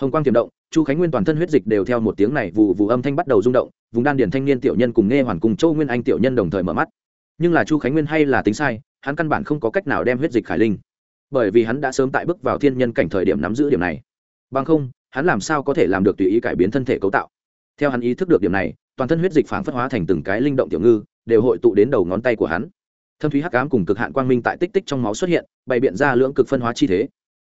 hồng quang tiềm động, chu khánh nguyên toàn thân huyết dịch đều theo một tiếng này vụ vụ âm thanh bắt đầu rung động, vùng đan điền thanh niên tiểu nhân cùng nghe hoàn cùng châu nguyên anh tiểu nhân đồng thời mở mắt. Nhưng là chu khánh nguyên hay là tính sai, hắn căn bản không có cách nào đem huyết dịch khải linh. Bởi vì hắn đã sớm tại bước vào thiên nhân cảnh thời điểm nắm giữ điểm này. Bằng không, hắn làm sao có thể làm được tùy ý cải biến thân thể cấu tạo? Theo hắn ý thức được điểm này, toàn thân huyết dịch phản phất hóa thành từng cái linh động tiểu ngư, đều hội tụ đến đầu ngón tay của hắn thâm thúy hắc ám cùng cực hạn quang minh tại tích tích trong máu xuất hiện, bày biện ra lưỡng cực phân hóa chi thế.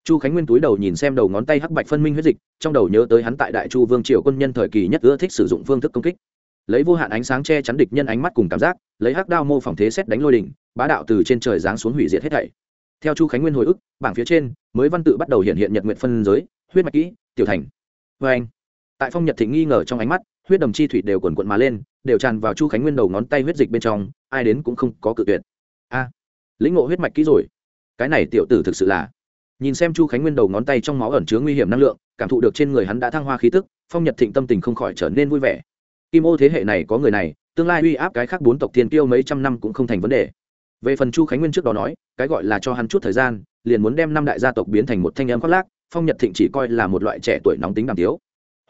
Chu khánh nguyên túi đầu nhìn xem đầu ngón tay hắc bạch phân minh huyết dịch, trong đầu nhớ tới hắn tại đại chu vương triều quân nhân thời kỳ nhất ưa thích sử dụng phương thức công kích. Lấy vô hạn ánh sáng che chắn địch nhân ánh mắt cùng cảm giác, lấy hắc đao mô phỏng thế xét đánh lôi đỉnh, bá đạo từ trên trời giáng xuống hủy diệt hết thảy. Theo chu khánh nguyên hồi ức, bảng phía trên, mới văn tự bắt đầu hiện hiện nhật nguyện phân giới, huyết mạch kỹ, tiểu thành. Vê anh, tại phong nhật thịnh nghi ngờ trong ánh mắt, huyết đầm chi thủy đều quần quận mà lên, đều tràn vào chu khánh nguyên đầu ngón tay huyết dịch bên trong, ai đến cũng không có cự tuyệt a, lĩnh ngộ huyết mạch kỹ rồi. Cái này tiểu tử thực sự là, nhìn xem chu khánh nguyên đầu ngón tay trong máu ẩn chứa nguy hiểm năng lượng, cảm thụ được trên người hắn đã thăng hoa khí tức, phong nhật thịnh tâm tình không khỏi trở nên vui vẻ. Kim ô thế hệ này có người này, tương lai uy áp cái khác bốn tộc thiên tiêu mấy trăm năm cũng không thành vấn đề. Về phần chu khánh nguyên trước đó nói, cái gọi là cho hắn chút thời gian, liền muốn đem năm đại gia tộc biến thành một thanh em khoác lác, phong nhật thịnh chỉ coi là một loại trẻ tuổi nóng tính đàm tiếu.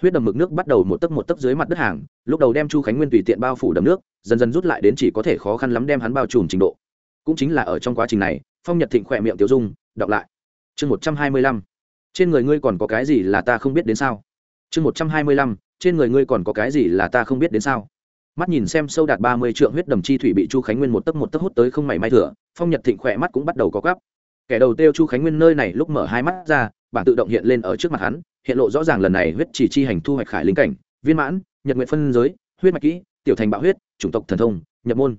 Huyết đầm mực nước bắt đầu một tấc một tấc dưới mặt đất hàng, lúc đầu đem chu khánh nguyên tùy tiện bao phủ đầm nước, dần dần rút lại đến chỉ có thể khó khăn lắm đem hắn bao trùm trình độ cũng chính là ở trong quá trình này, phong nhật thịnh khỏe miệng tiêu dung, đọc lại. Chương một trăm hai mươi lăm. Trên người ngươi còn có cái gì là ta không biết đến sao? Chương một trăm hai mươi lăm. Trên người ngươi còn có cái gì là ta không biết đến sao? Mắt nhìn xem sâu đạt ba mươi trượng huyết đầm chi thủy bị chu khánh nguyên một tấc một tấc hút tới không mảy may thừa phong nhật thịnh khỏe mắt cũng bắt đầu có gắp kẻ đầu tiêu chu khánh nguyên nơi này lúc mở hai mắt ra, bảng tự động hiện lên ở trước mặt hắn, hiện lộ rõ ràng lần này huyết chỉ chi hành thu hoạch khải linh cảnh, viên mãn, nhật nguyện phân giới, huyết mạch kỹ, tiểu thành bạo huyết, chủng tộc thần thông, nhập môn.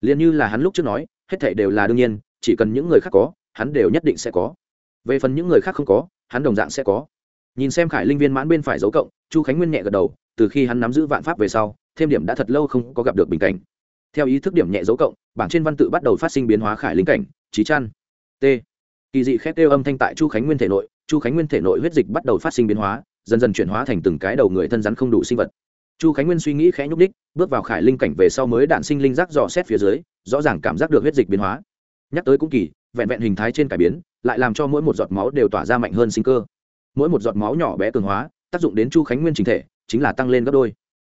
Liền như là hắn lúc trước nói hết thảy đều là đương nhiên, chỉ cần những người khác có, hắn đều nhất định sẽ có. Về phần những người khác không có, hắn đồng dạng sẽ có. Nhìn xem khải linh viên mãn bên phải dấu cộng, chu khánh nguyên nhẹ gật đầu, từ khi hắn nắm giữ vạn pháp về sau, thêm điểm đã thật lâu không có gặp được bình cảnh. Theo ý thức điểm nhẹ dấu cộng, bảng trên văn tự bắt đầu phát sinh biến hóa khải linh cảnh trí chăn t. Kỳ dị khét kêu âm thanh tại chu khánh nguyên thể nội, chu khánh nguyên thể nội huyết dịch bắt đầu phát sinh biến hóa, dần dần chuyển hóa thành từng cái đầu người thân rắn không đủ sinh vật chu khánh nguyên suy nghĩ khẽ nhúc đích bước vào khải linh cảnh về sau mới đạn sinh linh giác dò xét phía dưới, rõ ràng cảm giác được huyết dịch biến hóa. Nhắc tới cũng kỳ, vẹn vẹn hình thái trên cải biến, lại làm cho mỗi một giọt máu đều tỏa ra mạnh hơn sinh cơ. Mỗi một giọt máu nhỏ bé cường hóa, tác dụng đến chu khánh nguyên chính thể, chính là tăng lên gấp đôi.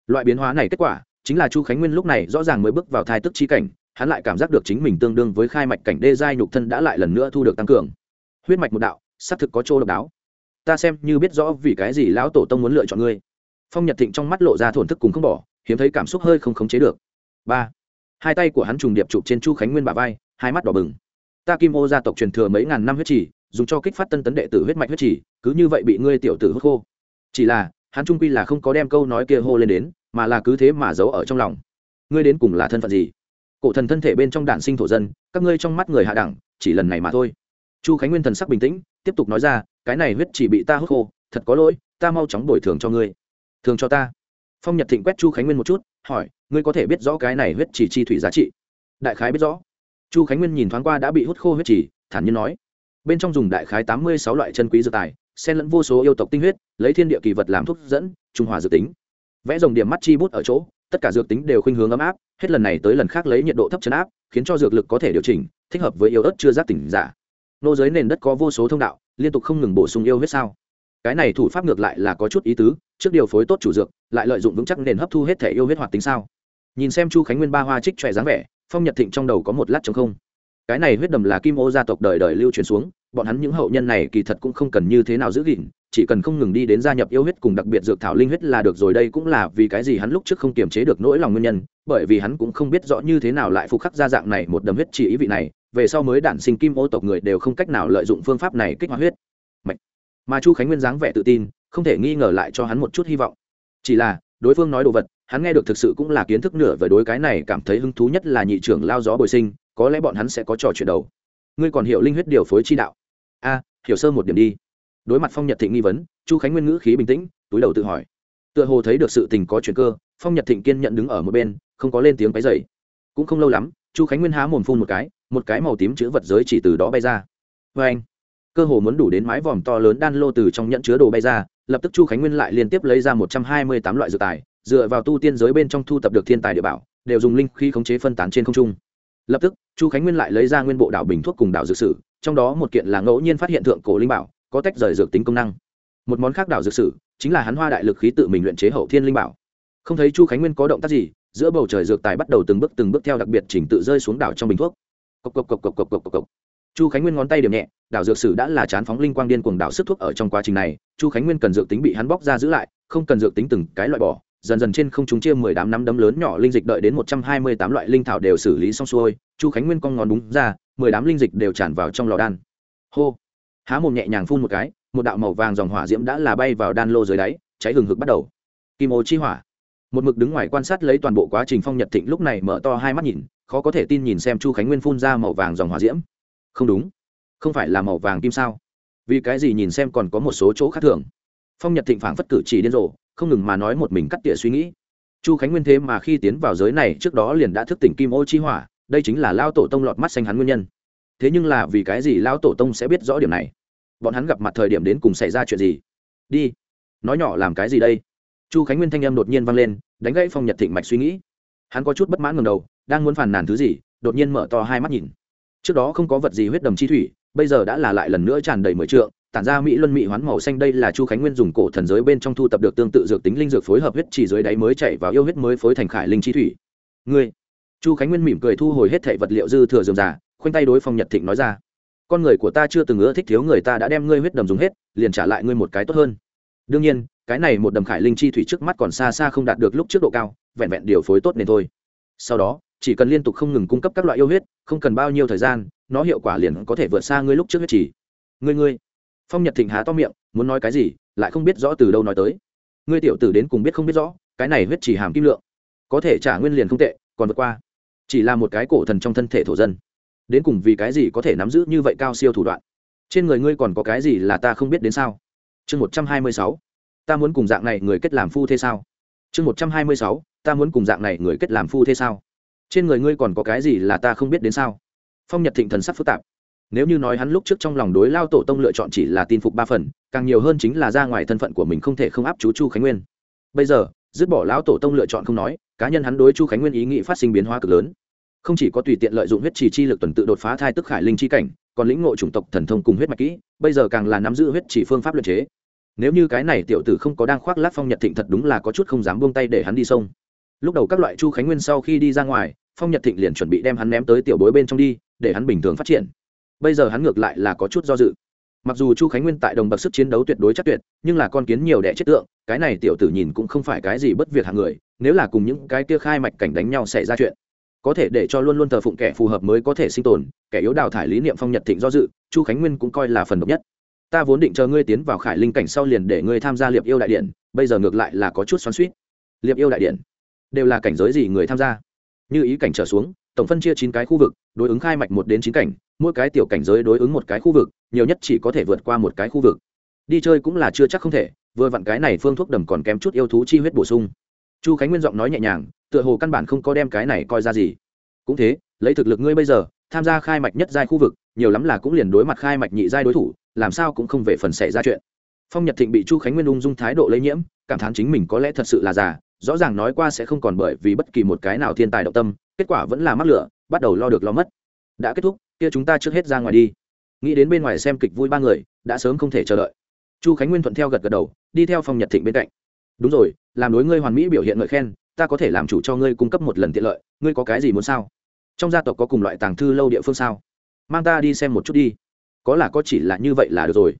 Loại biến hóa này kết quả, chính là chu khánh nguyên lúc này rõ ràng mới bước vào thai tức chi cảnh, hắn lại cảm giác được chính mình tương đương với khai mạch cảnh đê giai nhục thân đã lại lần nữa thu được tăng cường. Huyết mạch một đạo, xác thực có chỗ độc đáo. Ta xem như biết rõ vì cái gì lão tổ tông muốn lựa chọn ngươi phong nhật thịnh trong mắt lộ ra thổn thức cùng không bỏ, hiếm thấy cảm xúc hơi không khống chế được. Ba, hai tay của hắn trùng điệp chụp trên chu khánh nguyên bà vai, hai mắt đỏ bừng. Ta kim ô gia tộc truyền thừa mấy ngàn năm huyết trì, dùng cho kích phát tân tấn đệ tử huyết mạch huyết trì, cứ như vậy bị ngươi tiểu tử hút khô. Chỉ là, hắn trung quy là không có đem câu nói kia hô lên đến, mà là cứ thế mà giấu ở trong lòng. Ngươi đến cùng là thân phận gì? Cổ thần thân thể bên trong đản sinh thổ dân, các ngươi trong mắt người hạ đẳng, chỉ lần này mà thôi. Chu khánh nguyên thần sắc bình tĩnh, tiếp tục nói ra, cái này huyết chỉ bị ta hút khô, thật có lỗi, ta mau chóng bồi thường cho ngươi thường cho ta. Phong nhật thịnh quét chu khánh nguyên một chút, hỏi, ngươi có thể biết rõ cái này huyết chỉ chi thủy giá trị? Đại khái biết rõ. Chu khánh nguyên nhìn thoáng qua đã bị hút khô huyết chỉ thản nhiên nói, bên trong dùng đại khái tám mươi sáu loại chân quý dược tài, xen lẫn vô số yêu tộc tinh huyết, lấy thiên địa kỳ vật làm thuốc dẫn, trung hòa dược tính. Vẽ dòng điểm mắt chi bút ở chỗ, tất cả dược tính đều khuynh hướng ấm áp, hết lần này tới lần khác lấy nhiệt độ thấp chấn áp, khiến cho dược lực có thể điều chỉnh, thích hợp với yêu ớt chưa giác tỉnh giả. Nô giới nền đất có vô số thông đạo, liên tục không ngừng bổ sung yêu huyết sao cái này thủ pháp ngược lại là có chút ý tứ, trước điều phối tốt chủ dược, lại lợi dụng vững chắc nền hấp thu hết thể yêu huyết hoạt tính sao? Nhìn xem chu khánh nguyên ba hoa trích trẻ dáng vẻ, phong nhật thịnh trong đầu có một lát chống không. Cái này huyết đầm là kim ô gia tộc đời đời lưu truyền xuống, bọn hắn những hậu nhân này kỳ thật cũng không cần như thế nào giữ gìn, chỉ cần không ngừng đi đến gia nhập yêu huyết cùng đặc biệt dược thảo linh huyết là được rồi, đây cũng là vì cái gì hắn lúc trước không kiềm chế được nỗi lòng nguyên nhân, bởi vì hắn cũng không biết rõ như thế nào lại phục khắc ra dạng này một đầm huyết chỉ ý vị này, về sau mới đản sinh kim ô tộc người đều không cách nào lợi dụng phương pháp này kích hoạt huyết mà chu khánh nguyên dáng vẻ tự tin, không thể nghi ngờ lại cho hắn một chút hy vọng. Chỉ là, đối phương nói đồ vật, hắn nghe được thực sự cũng là kiến thức nửa với đối cái này cảm thấy hứng thú nhất là nhị trưởng lao gió bồi sinh, có lẽ bọn hắn sẽ có trò chuyện đầu. Ngươi còn hiểu linh huyết điều phối chi đạo? A, hiểu sơ một điểm đi. Đối mặt phong nhật thịnh nghi vấn, chu khánh nguyên ngữ khí bình tĩnh, túi đầu tự hỏi. Tựa hồ thấy được sự tình có chuyện cơ, phong nhật thịnh kiên nhận đứng ở một bên, không có lên tiếng cái dày cũng không lâu lắm, chu khánh nguyên há mồm phun một cái một cái màu tím chữ vật giới chỉ từ đó bay ra. Vê anh cơ hồ muốn đủ đến mái vòm to lớn đan lô từ trong nhận chứa đồ bay ra, lập tức chu khánh nguyên lại liên tiếp lấy ra một trăm hai mươi tám loại dược tài, dựa vào tu tiên giới bên trong thu tập được thiên tài địa bảo, đều dùng linh khi khống chế phân tán trên không trung. Lập tức, chu khánh nguyên lại lấy ra nguyên bộ đảo bình thuốc cùng đảo dược sử, trong đó một kiện là ngẫu nhiên phát hiện thượng cổ linh bảo, có tách rời dược tính công năng. Một món khác đảo dược sử, chính là hắn hoa đại lực khí tự mình luyện chế hậu thiên linh bảo. Không thấy chu khánh nguyên có động tác gì, giữa bầu trời dược tài bắt đầu từng bước từng bước theo đặc biệt chỉnh tự rơi xuống đảo trong bình thuốc. Cộc cộc cộc cộc cộc cộc cộc chu khánh nguyên ngón tay điểm nhẹ, đảo dược sử đã là chán phóng linh quang điên cuồng đảo sức thuốc ở trong quá trình này. Chu khánh nguyên cần dược tính bị hắn bóc ra giữ lại, không cần dược tính từng cái loại bỏ. Dần dần trên không chúng chia mười đám nắm đấm lớn nhỏ linh dịch đợi đến một trăm hai mươi tám loại linh thảo đều xử lý xong xuôi, chu khánh nguyên con ngón đúng ra, mười đám linh dịch đều tràn vào trong lò đan. Hô! Há mồm nhẹ nhàng phun một cái, một đạo màu vàng dòng hỏa diễm đã là bay vào đan lô dưới đáy, cháy hừng hực bắt đầu. Kim ô chi hỏa. Một mực đứng ngoài quan sát lấy toàn bộ quá trình phong nhật thịnh lúc này mở to hai mắt nhìn, khó có thể tin nhìn xem chu khánh nguyên phun ra màu vàng dòng hỏa diễm không đúng. Không phải là màu vàng kim sao? Vì cái gì nhìn xem còn có một số chỗ khác thường? Phong nhật thịnh phảng phất cử chỉ điên rồ, không ngừng mà nói một mình cắt tỉa suy nghĩ. Chu khánh nguyên thế mà khi tiến vào giới này, trước đó liền đã thức tỉnh kim ô chi hỏa, đây chính là lao tổ tông lọt mắt xanh hắn nguyên nhân. Thế nhưng là vì cái gì lao tổ tông sẽ biết rõ điểm này? Bọn hắn gặp mặt thời điểm đến cùng xảy ra chuyện gì? Đi. Nói nhỏ làm cái gì đây? Chu khánh nguyên thanh âm đột nhiên vang lên, đánh gãy phong nhật thịnh mạch suy nghĩ. Hắn có chút bất mãn ngầm đầu, đang muốn phàn nàn thứ gì, đột nhiên mở to hai mắt nhìn trước đó không có vật gì huyết đầm chi thủy, bây giờ đã là lại lần nữa tràn đầy mười trượng, tản ra mỹ luân mỹ hoán màu xanh đây là chu khánh nguyên dùng cổ thần giới bên trong thu tập được tương tự dược tính linh dược phối hợp huyết chỉ dưới đáy mới chạy vào yêu huyết mới phối thành khải linh chi thủy. Ngươi. Chu khánh nguyên mỉm cười thu hồi hết thệ vật liệu dư thừa dườm giả khoanh tay đối phong nhật thịnh nói ra. Con người của ta chưa từng ưa thích thiếu người ta đã đem ngươi huyết đầm dùng hết, liền trả lại ngươi một cái tốt hơn. Đương nhiên, cái này một đầm khải linh chi thủy trước mắt còn xa xa không đạt được lúc trước độ cao, vẹn vẹn điều phối tốt nên thôi. Sau đó chỉ cần liên tục không ngừng cung cấp các loại yêu huyết, không cần bao nhiêu thời gian, nó hiệu quả liền có thể vượt xa ngươi lúc trước huyết chỉ ngươi ngươi. Phong nhật thịnh há to miệng, muốn nói cái gì, lại không biết rõ từ đâu nói tới. Ngươi tiểu tử đến cùng biết không biết rõ, cái này huyết chỉ hàm kim lượng, có thể trả nguyên liền không tệ, còn vượt qua. Chỉ là một cái cổ thần trong thân thể thổ dân. Đến cùng vì cái gì có thể nắm giữ như vậy cao siêu thủ đoạn? Trên người ngươi còn có cái gì là ta không biết đến sao? Chương một trăm hai mươi sáu. Ta muốn cùng dạng này người kết làm phu thế sao? Chương một trăm hai mươi sáu. Ta muốn cùng dạng này người kết làm phu thế sao? Trên người ngươi còn có cái gì là ta không biết đến sao? Phong nhật thịnh thần sắc phức tạp. Nếu như nói hắn lúc trước trong lòng đối lao tổ tông lựa chọn chỉ là tin phục ba phần, càng nhiều hơn chính là ra ngoài thân phận của mình không thể không áp chú chu khánh nguyên. Bây giờ, dứt bỏ lão tổ tông lựa chọn không nói, cá nhân hắn đối chu khánh nguyên ý nghĩ phát sinh biến hóa cực lớn. Không chỉ có tùy tiện lợi dụng huyết trì chi lực tuần tự đột phá thai tức khải linh chi cảnh, còn lĩnh ngộ chủng tộc thần thông cùng huyết mạch kỹ, bây giờ càng là nắm giữ huyết trì phương pháp luyện chế. Nếu như cái này tiểu tử không có đang khoác lát phong nhật thịnh thật đúng là có chút không dám buông tay để hắn đi sông lúc đầu các loại chu khánh nguyên sau khi đi ra ngoài, phong nhật thịnh liền chuẩn bị đem hắn ném tới tiểu bối bên trong đi, để hắn bình thường phát triển. Bây giờ hắn ngược lại là có chút do dự. Mặc dù chu khánh nguyên tại đồng bậc sức chiến đấu tuyệt đối chắc tuyệt, nhưng là con kiến nhiều đẻ chất tượng, cái này tiểu tử nhìn cũng không phải cái gì bất việc hàng người, nếu là cùng những cái kia khai mạch cảnh đánh nhau xảy ra chuyện, có thể để cho luôn luôn thờ phụng kẻ phù hợp mới có thể sinh tồn, kẻ yếu đào thải lý niệm phong nhật thịnh do dự, chu khánh nguyên cũng coi là phần độc nhất. Ta vốn định chờ ngươi tiến vào khải linh cảnh sau liền để ngươi tham gia liệp yêu đại điện, bây giờ ngược lại là có chút xoắn suýt liệp yêu đại điện đều là cảnh giới gì người tham gia. Như ý cảnh trở xuống, tổng phân chia chín cái khu vực, đối ứng khai mạch một đến chín cảnh, mỗi cái tiểu cảnh giới đối ứng một cái khu vực, nhiều nhất chỉ có thể vượt qua một cái khu vực. Đi chơi cũng là chưa chắc không thể, vừa vặn cái này phương thuốc đầm còn kém chút yêu thú chi huyết bổ sung. Chu khánh nguyên giọng nói nhẹ nhàng, tựa hồ căn bản không có đem cái này coi ra gì. Cũng thế, lấy thực lực ngươi bây giờ, tham gia khai mạch nhất giai khu vực, nhiều lắm là cũng liền đối mặt khai mạch nhị giai đối thủ, làm sao cũng không về phần xảy ra chuyện. Phong nhật thịnh bị chu khánh nguyên ung dung thái độ lây nhiễm, cảm thán chính mình có lẽ thật sự là già rõ ràng nói qua sẽ không còn bởi vì bất kỳ một cái nào thiên tài động tâm, kết quả vẫn là mắc lửa, bắt đầu lo được lo mất. Đã kết thúc, kia chúng ta trước hết ra ngoài đi. Nghĩ đến bên ngoài xem kịch vui ba người, đã sớm không thể chờ đợi. Chu khánh nguyên thuận theo gật gật đầu, đi theo phòng nhật thịnh bên cạnh. Đúng rồi, làm đối ngươi hoàn mỹ biểu hiện ngợi khen, ta có thể làm chủ cho ngươi cung cấp một lần tiện lợi, ngươi có cái gì muốn sao? Trong gia tộc có cùng loại tàng thư lâu địa phương sao? Mang ta đi xem một chút đi. Có là có chỉ là như vậy là được rồi.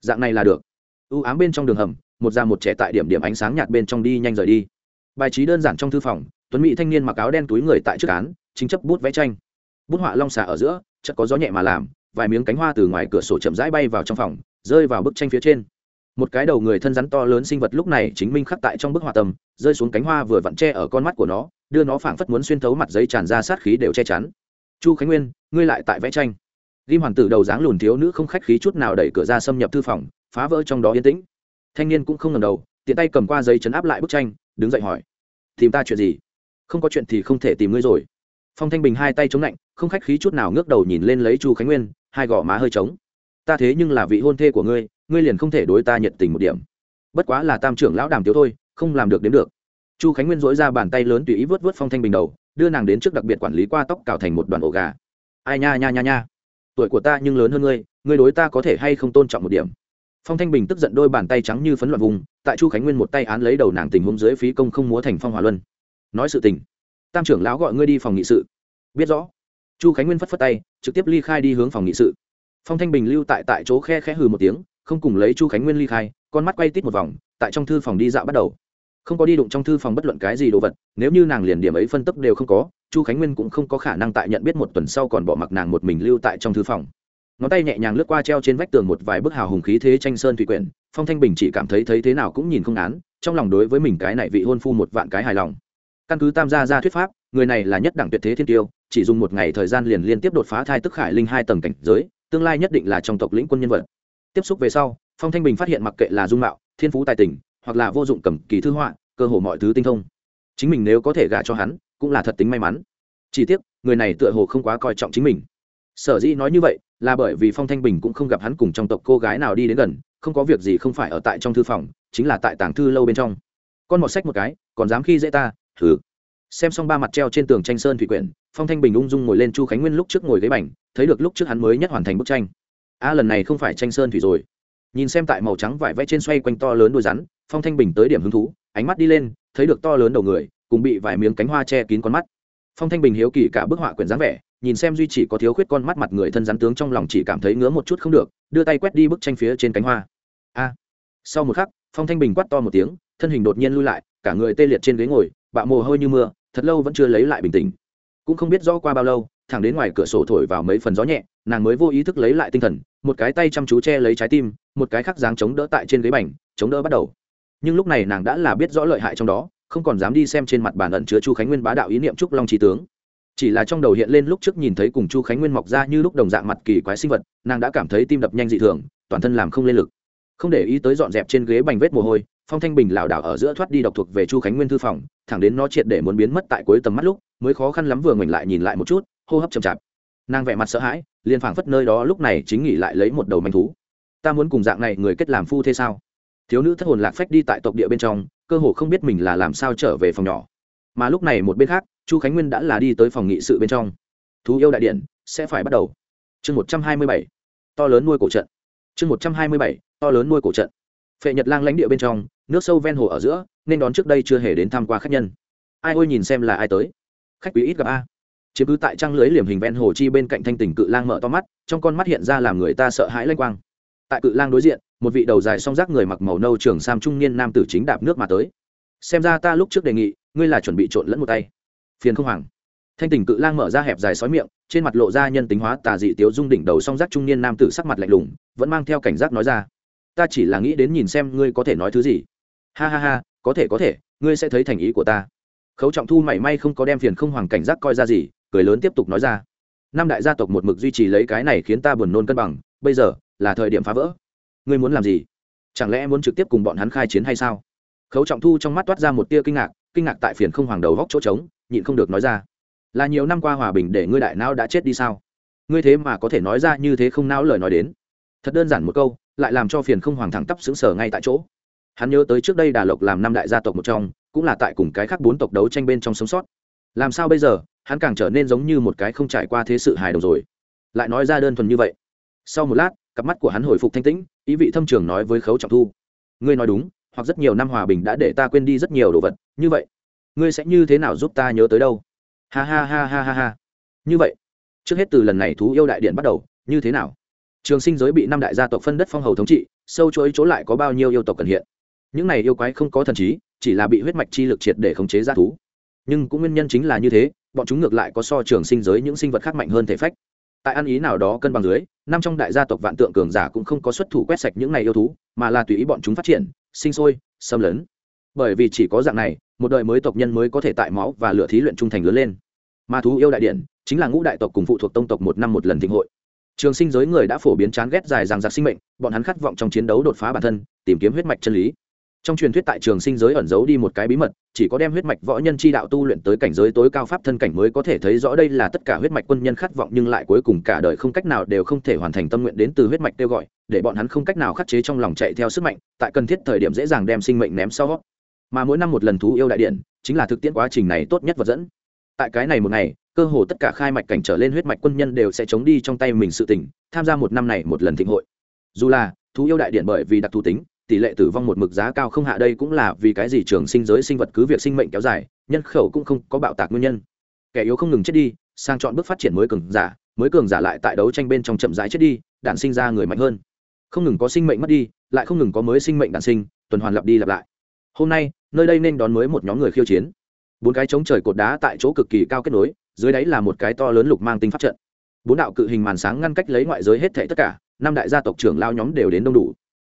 Dạng này là được. Ưu ám bên trong đường hầm, một già một trẻ tại điểm điểm ánh sáng nhạt bên trong đi nhanh rời đi bài trí đơn giản trong thư phòng, tuấn mỹ thanh niên mặc áo đen túi người tại trước án, chính chấp bút vẽ tranh. Bút họa long xà ở giữa, chợt có gió nhẹ mà làm, vài miếng cánh hoa từ ngoài cửa sổ chậm rãi bay vào trong phòng, rơi vào bức tranh phía trên. Một cái đầu người thân rắn to lớn sinh vật lúc này chính minh khắc tại trong bức họa tầm, rơi xuống cánh hoa vừa vặn che ở con mắt của nó, đưa nó phảng phất muốn xuyên thấu mặt giấy tràn ra sát khí đều che chắn. Chu khánh nguyên, ngươi lại tại vẽ tranh. Ghim hoàn tử đầu dáng lùn thiếu nữ không khách khí chút nào đẩy cửa ra xâm nhập thư phòng, phá vỡ trong đó yên tĩnh. Thanh niên cũng không ngần đầu, tiện tay cầm qua giấy chấn áp lại bức tranh đứng dậy hỏi, tìm ta chuyện gì? Không có chuyện thì không thể tìm ngươi rồi. Phong thanh bình hai tay chống lạnh, không khách khí chút nào ngước đầu nhìn lên lấy chu khánh nguyên, hai gò má hơi trống. Ta thế nhưng là vị hôn thê của ngươi ngươi liền không thể đối ta nhiệt tình một điểm. Bất quá là tam trưởng lão đàm tiếu thôi, không làm được đến được. Chu khánh nguyên dỗi ra bàn tay lớn tùy ý vớt vớt phong thanh bình đầu, đưa nàng đến trước đặc biệt quản lý qua tóc cào thành một đoàn ổ gà. Ai nha nha nha nha, tuổi của ta nhưng lớn hơn ngươi ngươi đối ta có thể hay không tôn trọng một điểm? Phong thanh bình tức giận đôi bàn tay trắng như phấn loạn vùng, tại chu khánh nguyên một tay án lấy đầu nàng tình huống dưới phí công không múa thành phong hòa luân. Nói sự tình. Tam trưởng lão gọi ngươi đi phòng nghị sự. Biết rõ. Chu khánh nguyên phất phất tay, trực tiếp ly khai đi hướng phòng nghị sự. Phong thanh bình lưu tại tại chỗ khe khẽ hừ một tiếng, không cùng lấy chu khánh nguyên ly khai, con mắt quay tít một vòng, tại trong thư phòng đi dạo bắt đầu. Không có đi đụng trong thư phòng bất luận cái gì đồ vật, nếu như nàng liền điểm ấy phân tức đều không có, chu khánh nguyên cũng không có khả năng tại nhận biết một tuần sau còn bỏ mặc nàng một mình lưu tại trong thư phòng ngón tay nhẹ nhàng lướt qua treo trên vách tường một vài bức hào hùng khí thế tranh sơn thủy quyển, phong thanh bình chỉ cảm thấy thấy thế nào cũng nhìn không án, trong lòng đối với mình cái này vị hôn phu một vạn cái hài lòng. Căn cứ tam gia ra thuyết pháp, người này là nhất đẳng tuyệt thế thiên tiêu, chỉ dùng một ngày thời gian liền liên tiếp đột phá thai tức khải linh hai tầng cảnh giới, tương lai nhất định là trong tộc lĩnh quân nhân vật. Tiếp xúc về sau, phong thanh bình phát hiện mặc kệ là dung mạo, thiên phú tài tình, hoặc là vô dụng cầm kỳ thư họa, cơ hồ mọi thứ tinh thông. Chính mình nếu có thể gả cho hắn, cũng là thật tính may mắn. Chỉ tiếc, người này tựa hồ không quá coi trọng chính mình. Sở dĩ nói như vậy là bởi vì phong thanh bình cũng không gặp hắn cùng trong tộc cô gái nào đi đến gần, không có việc gì không phải ở tại trong thư phòng, chính là tại tàng thư lâu bên trong. Con một sách một cái, còn dám khi dễ ta thử xem xong ba mặt treo trên tường tranh sơn thủy quyển, phong thanh bình ung dung ngồi lên chu khánh nguyên lúc trước ngồi ghế bành, thấy được lúc trước hắn mới nhất hoàn thành bức tranh. A, lần này không phải tranh sơn thủy rồi. Nhìn xem tại màu trắng vải vẽ trên xoay quanh to lớn đôi rắn, phong thanh bình tới điểm hứng thú, ánh mắt đi lên, thấy được to lớn đầu người, cùng bị vài miếng cánh hoa che kín con mắt. Phong thanh bình hiếu kỳ cả bức họa quyển dáng vẻ nhìn xem duy chỉ có thiếu khuyết con mắt mặt người thân rắn tướng trong lòng chỉ cảm thấy ngứa một chút không được, đưa tay quét đi bức tranh phía trên cánh hoa. A. Sau một khắc, phong thanh bình quát to một tiếng, thân hình đột nhiên lui lại, cả người tê liệt trên ghế ngồi, bạ mồ hôi như mưa, thật lâu vẫn chưa lấy lại bình tĩnh. Cũng không biết rõ qua bao lâu, thẳng đến ngoài cửa sổ thổi vào mấy phần gió nhẹ, nàng mới vô ý thức lấy lại tinh thần, một cái tay chăm chú che lấy trái tim, một cái khác dáng chống đỡ tại trên ghế bành, chống đỡ bắt đầu. Nhưng lúc này nàng đã là biết rõ lợi hại trong đó, không còn dám đi xem trên mặt bàn ẩn chứa chu khánh nguyên bá đạo ý niệm trúc long trí tướng chỉ là trong đầu hiện lên lúc trước nhìn thấy cùng chu khánh nguyên mọc ra như lúc đồng dạng mặt kỳ quái sinh vật, nàng đã cảm thấy tim đập nhanh dị thường, toàn thân làm không lên lực. Không để ý tới dọn dẹp trên ghế bành vết mồ hôi, phong thanh bình lảo đảo ở giữa thoát đi độc thuộc về chu khánh nguyên thư phòng, thẳng đến nó triệt để muốn biến mất tại cuối tầm mắt lúc, mới khó khăn lắm vừa ngoảnh lại nhìn lại một chút, hô hấp chậm chạp. Nàng vẻ mặt sợ hãi, liền phảng phất nơi đó lúc này chính nghỉ lại lấy một đầu manh thú. Ta muốn cùng dạng này người kết làm phu thế sao? Thiếu nữ thất hồn lạc phách đi tại tộc địa bên trong, cơ hồ không biết mình là làm sao trở về phòng nhỏ. Mà lúc này một bên khác chu khánh nguyên đã là đi tới phòng nghị sự bên trong. Thú yêu đại điện sẽ phải bắt đầu. Chương một trăm hai mươi bảy, to lớn nuôi cổ trận. Chương một trăm hai mươi bảy, to lớn nuôi cổ trận. Phệ nhật lang lãnh địa bên trong, nước sâu ven hồ ở giữa, nên đón trước đây chưa hề đến tham q u a khách nhân. Ai ôi nhìn xem là ai tới. Khách quý ít gặp a. Chiếm cứ tại trăng lưới liềm hình ven hồ chi bên cạnh thanh tỉnh cự lang mở to mắt, trong con mắt hiện ra làm người ta sợ hãi lanh quang. Tại cự lang đối diện, một vị đầu dài song rác người mặc màu nâu trường sam trung niên nam tử chính đạp nước mà tới. Xem ra ta lúc trước đề nghị, ngươi là chuẩn bị trộn lẫn một tay phiền không hoàng. Thanh tỉnh cự lang mở ra hẹp dài sói miệng, trên mặt lộ ra nhân tính hóa tà dị tiếu dung đỉnh đầu song rác trung niên nam tử sắc mặt lạnh lùng, vẫn mang theo cảnh giác nói ra, ta chỉ là nghĩ đến nhìn xem ngươi có thể nói thứ gì. Ha ha ha, có thể có thể, ngươi sẽ thấy thành ý của ta. Khấu trọng thu mảy may không có đem phiền không hoàng cảnh giác coi ra gì, cười lớn tiếp tục nói ra, năm đại gia tộc một mực duy trì lấy cái này khiến ta buồn nôn cân bằng, bây giờ là thời điểm phá vỡ. Ngươi muốn làm gì? Chẳng lẽ muốn trực tiếp cùng bọn hắn khai chiến hay sao? Khấu trọng thu trong mắt toát ra một tia kinh ngạc kinh ngạc tại phiền không hoàng đầu góc chỗ trống nhịn không được nói ra. Là nhiều năm qua hòa bình để ngươi đại não đã chết đi sao? Ngươi thế mà có thể nói ra như thế không não lời nói đến. Thật đơn giản một câu, lại làm cho phiền không hoàng thẳng tắp xứng sở ngay tại chỗ. Hắn nhớ tới trước đây đà lộc làm năm đại gia tộc một trong, cũng là tại cùng cái khác bốn tộc đấu tranh bên trong sống sót. Làm sao bây giờ, hắn càng trở nên giống như một cái không trải qua thế sự hài đồng rồi. Lại nói ra đơn thuần như vậy. Sau một lát, cặp mắt của hắn hồi phục thanh tĩnh, ý vị thâm trường nói với khấu trọng thu. Ngươi nói đúng, hoặc rất nhiều năm hòa bình đã để ta quên đi rất nhiều đồ vật, như vậy ngươi sẽ như thế nào giúp ta nhớ tới đâu? Ha ha ha ha ha ha. Như vậy, trước hết từ lần này thú yêu đại điện bắt đầu, như thế nào? Trường sinh giới bị năm đại gia tộc phân đất phong hầu thống trị, sâu chuỗi chỗ lại có bao nhiêu yêu tộc cần hiện? Những này yêu quái không có thần trí, chỉ là bị huyết mạch chi lực triệt để khống chế g thú. Nhưng cũng nguyên nhân chính là như thế, bọn chúng ngược lại có so trường sinh giới những sinh vật khác mạnh hơn thể phách. Tại ăn ý nào đó cân bằng dưới, năm trong đại gia tộc vạn tượng cường giả cũng không có xuất thủ quét sạch những này yêu thú, mà là tùy ý bọn chúng phát triển, sinh sôi, xâm lấn. Bởi vì chỉ có dạng này một đời mới tộc nhân mới có thể tại máu và lửa thí luyện trung thành lớn lên. Mà thú yêu đại điện chính là ngũ đại tộc cùng phụ thuộc tông tộc một năm một lần thịnh hội. Trường sinh giới người đã phổ biến chán ghét dài dằng giặc sinh mệnh, bọn hắn khát vọng trong chiến đấu đột phá bản thân, tìm kiếm huyết mạch chân lý. Trong truyền thuyết tại trường sinh giới ẩn giấu đi một cái bí mật, chỉ có đem huyết mạch võ nhân chi đạo tu luyện tới cảnh giới tối cao pháp thân cảnh mới có thể thấy rõ đây là tất cả huyết mạch quân nhân khát vọng nhưng lại cuối cùng cả đời không cách nào đều không thể hoàn thành tâm nguyện đến từ huyết mạch kêu gọi, để bọn hắn không cách nào khắc chế trong lòng chạy theo sức mạnh, tại cần thiết thời điểm dễ dàng đem sinh mệnh ném sau mà mỗi năm một lần thú yêu đại điện chính là thực tiễn quá trình này tốt nhất vật dẫn. Tại cái này một ngày, cơ hồ tất cả khai mạch cảnh trở lên huyết mạch quân nhân đều sẽ chống đi trong tay mình sự tỉnh tham gia một năm này một lần thịnh hội. Dù là, thú yêu đại điện bởi vì đặc thù tính, tỷ lệ tử vong một mực giá cao không hạ đây cũng là vì cái gì trường sinh giới sinh vật cứ việc sinh mệnh kéo dài, nhân khẩu cũng không có bạo tạc nguyên nhân. Kẻ yếu không ngừng chết đi, sang chọn bước phát triển mới cường giả, mới cường giả lại tại đấu tranh bên trong chậm rãi chết đi đạn sinh ra người mạnh hơn. Không ngừng có sinh mệnh mất đi, lại không ngừng có mới sinh mệnh đạn sinh, tuần hoàn lặp đi lặp lại hôm nay, nơi đây nên đón mới một nhóm người khiêu chiến. Bốn cái chống trời cột đá tại chỗ cực kỳ cao kết nối, dưới đáy là một cái to lớn lục mang tinh pháp trận. Bốn đạo cự hình màn sáng ngăn cách lấy ngoại giới hết thảy tất cả, năm đại gia tộc trưởng lao nhóm đều đến đông đủ.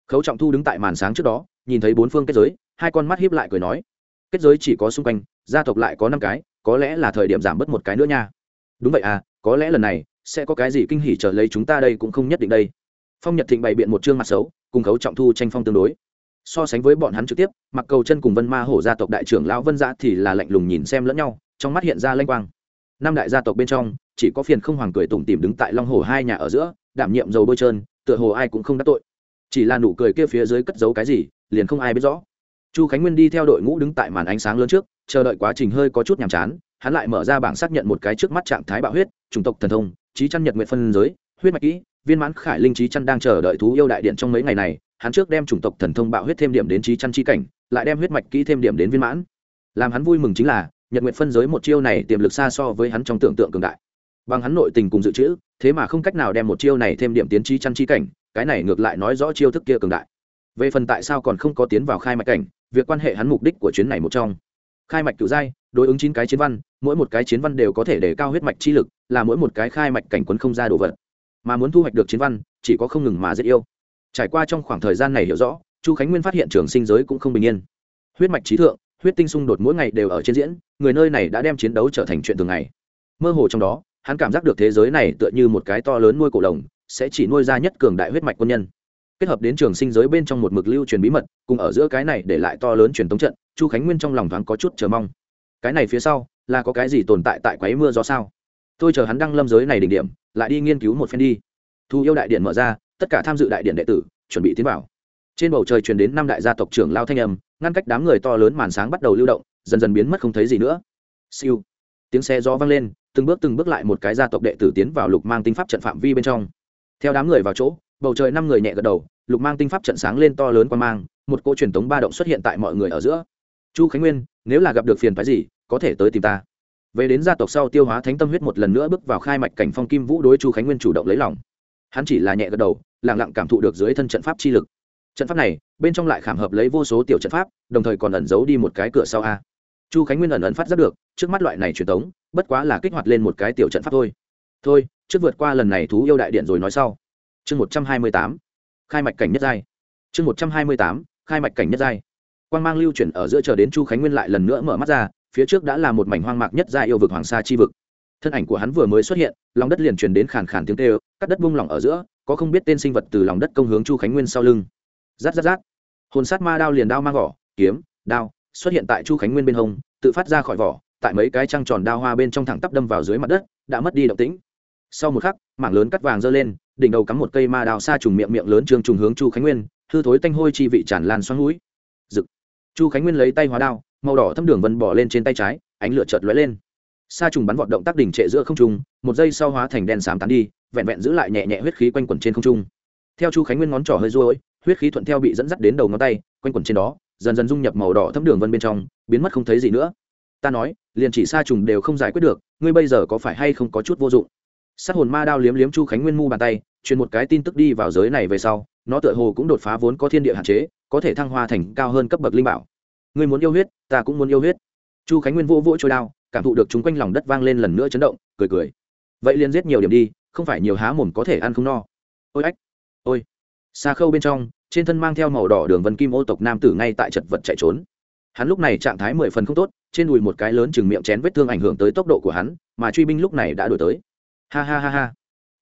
Khấu trọng thu đứng tại màn sáng trước đó, nhìn thấy bốn phương kết giới, hai con mắt hiếp lại cười nói, kết giới chỉ có xung quanh, gia tộc lại có năm cái, có lẽ là thời điểm giảm bớt một cái nữa nha. Đúng vậy à có lẽ lần này sẽ có cái gì kinh hỉ trở lấy chúng ta đây cũng không nhất định đây. Phong nhật thịnh bày biện một chương mặt xấu, cùng khấu trọng thu tranh phong tương đối so sánh với bọn hắn trực tiếp, mặc cầu chân cùng vân ma hổ gia tộc đại trưởng lão vân giã thì là lạnh lùng nhìn xem lẫn nhau, trong mắt hiện ra lanh quang. Năm đại gia tộc bên trong, chỉ có phiền không hoàng cười tủm tìm đứng tại long hồ hai nhà ở giữa, đảm nhiệm dầu bôi trơn, tựa hồ ai cũng không đắc tội. Chỉ là nụ cười kia phía dưới cất giấu cái gì, liền không ai biết rõ. Chu khánh nguyên đi theo đội ngũ đứng tại màn ánh sáng lớn trước, chờ đợi quá trình hơi có chút nhàm chán, hắn lại mở ra bảng xác nhận một cái trước mắt trạng thái bạo huyết, chủng tộc thần thông trí chăn nhật nguyện phân giới, huyết mạch kỹ, viên mãn khải linh trí chăn đang chờ đợi thú yêu đại điện trong mấy ngày này hắn trước đem chủng tộc thần thông bạo huyết thêm điểm đến trí chăn chi cảnh, lại đem huyết mạch kỹ thêm điểm đến viên mãn. Làm hắn vui mừng chính là, nhật nguyện phân giới một chiêu này tiềm lực xa so với hắn trong tưởng tượng cường đại. Bằng hắn nội tình cùng dự trữ, thế mà không cách nào đem một chiêu này thêm điểm tiến trí chăn chi cảnh, cái này ngược lại nói rõ chiêu thức kia cường đại. Về phần tại sao còn không có tiến vào khai mạch cảnh, việc quan hệ hắn mục đích của chuyến này một trong. Khai mạch cựu giai, đối ứng chín cái chiến văn, mỗi một cái chiến văn đều có thể để cao huyết mạch chi lực, là mỗi một cái khai mạch cảnh quấn không ra đồ vật. Mà muốn thu hoạch được chiến văn, chỉ có không ngừng mà giết yêu trải qua trong khoảng thời gian này hiểu rõ, chu khánh nguyên phát hiện trường sinh giới cũng không bình yên. Huyết mạch trí thượng, huyết tinh xung đột mỗi ngày đều ở trên diễn, người nơi này đã đem chiến đấu trở thành chuyện thường ngày. Mơ hồ trong đó, hắn cảm giác được thế giới này tựa như một cái to lớn nuôi cổ đồng sẽ chỉ nuôi ra nhất cường đại huyết mạch quân nhân. Kết hợp đến trường sinh giới bên trong một mực lưu truyền bí mật, cùng ở giữa cái này để lại to lớn truyền tống trận, chu khánh nguyên trong lòng thoáng có chút chờ mong. Cái này phía sau, là có cái gì tồn tại tại quái mưa gió sao? Tôi chờ hắn đăng lâm giới này đỉnh điểm, lại đi nghiên cứu một phen đi. Thu yêu đại điện mở ra tất cả tham dự đại điện đệ tử, chuẩn bị tiến vào. Trên bầu trời truyền đến năm đại gia tộc trưởng lao thanh âm, ngăn cách đám người to lớn màn sáng bắt đầu lưu động, dần dần biến mất không thấy gì nữa. Siêu. Tiếng xe gió vang lên, từng bước từng bước lại một cái gia tộc đệ tử tiến vào lục mang tinh pháp trận phạm vi bên trong. Theo đám người vào chỗ, bầu trời năm người nhẹ gật đầu, lục mang tinh pháp trận sáng lên to lớn quan mang, một cô truyền tống ba động xuất hiện tại mọi người ở giữa. Chu khánh nguyên, nếu là gặp được phiền phái gì, có thể tới tìm ta. Về đến gia tộc sau tiêu hóa thánh tâm huyết một lần nữa bước vào khai mạch cảnh phong kim vũ đối chu khánh nguyên chủ động lấy lòng. Hắn chỉ là nhẹ gật đầu lẳng lặng cảm thụ được dưới thân trận pháp chi lực. Trận pháp này, bên trong lại khảm hợp lấy vô số tiểu trận pháp, đồng thời còn ẩn giấu đi một cái cửa sau a. Chu khánh nguyên ẩn ẩn phát giác được, trước mắt loại này truyền tống, bất quá là kích hoạt lên một cái tiểu trận pháp thôi. Thôi, trước vượt qua lần này thú yêu đại điện rồi nói sau. Chương một trăm hai mươi tám, khai mạch cảnh nhất giai. Chương một trăm hai mươi tám, khai mạch cảnh nhất giai. Quan g mang lưu chuyển ở giữa chờ đến chu khánh nguyên lại lần nữa mở mắt ra, phía trước đã là một mảnh hoang mạc nhất giai yêu vực hoàng sa chi vực. Thân ảnh của hắn vừa mới xuất hiện, lòng đất liền truyền đến khàn khàn tiếng tê cắt đất vung lỏng ở giữa có không biết tên sinh vật từ lòng đất công hướng chu khánh nguyên sau lưng. Rát rát rát. Hồn sát ma đao liền đao mang vỏ kiếm, đao, xuất hiện tại chu khánh nguyên bên hông, tự phát ra khỏi vỏ, tại mấy cái trăng tròn đao hoa bên trong thẳng tắp đâm vào dưới mặt đất, đã mất đi động tĩnh. Sau một khắc, mảng lớn cắt vàng dơ lên, đỉnh đầu cắm một cây ma đào xa trùng miệng miệng lớn trương trùng hướng chu khánh nguyên, hư thối tanh hôi chi vị tràn lan xoắn núi. Rực. Chu khánh nguyên lấy tay hóa đao, màu đỏ thâm đường vân bỏ lên trên tay trái, ánh lửa chợt lóe lên. Sa trùng bắn vọt động tác đỉnh trệ giữa không trung, một giây sau hóa thành đen xám tán đi vẹn vẹn giữ lại nhẹ nhẹ huyết khí quanh quẩn trên không trung. Theo chu khánh nguyên ngón trỏ hơi ruôi huyết khí thuận theo bị dẫn dắt đến đầu ngón tay, quanh quẩn trên đó, dần dần dung nhập màu đỏ thâm đường vân bên trong, biến mất không thấy gì nữa. Ta nói, liền chỉ sa trùng đều không giải quyết được, ngươi bây giờ có phải hay không có chút vô dụng? Sát hồn ma đao liếm liếm chu khánh nguyên mu bàn tay, truyền một cái tin tức đi vào giới này về sau, nó tựa hồ cũng đột phá vốn có thiên địa hạn chế, có thể thăng hoa thành cao hơn cấp bậc linh bảo. Ngươi muốn yêu huyết, ta cũng muốn yêu huyết. Chu khánh nguyên vô vỗ trôi đao, cảm thụ được chúng quanh lòng đất vang lên lần nữa chấn động, cười cười. Vậy liền giết nhiều điểm đi không phải nhiều há mồm có thể ăn không no. Ôi ách, ôi. Xa khâu bên trong, trên thân mang theo màu đỏ đường vân kim ô tộc nam tử ngay tại chật vật chạy trốn. Hắn lúc này trạng thái mười phần không tốt, trên đùi một cái lớn chừng miệng chén vết thương ảnh hưởng tới tốc độ của hắn, mà truy binh lúc này đã đổi tới. Ha ha ha ha.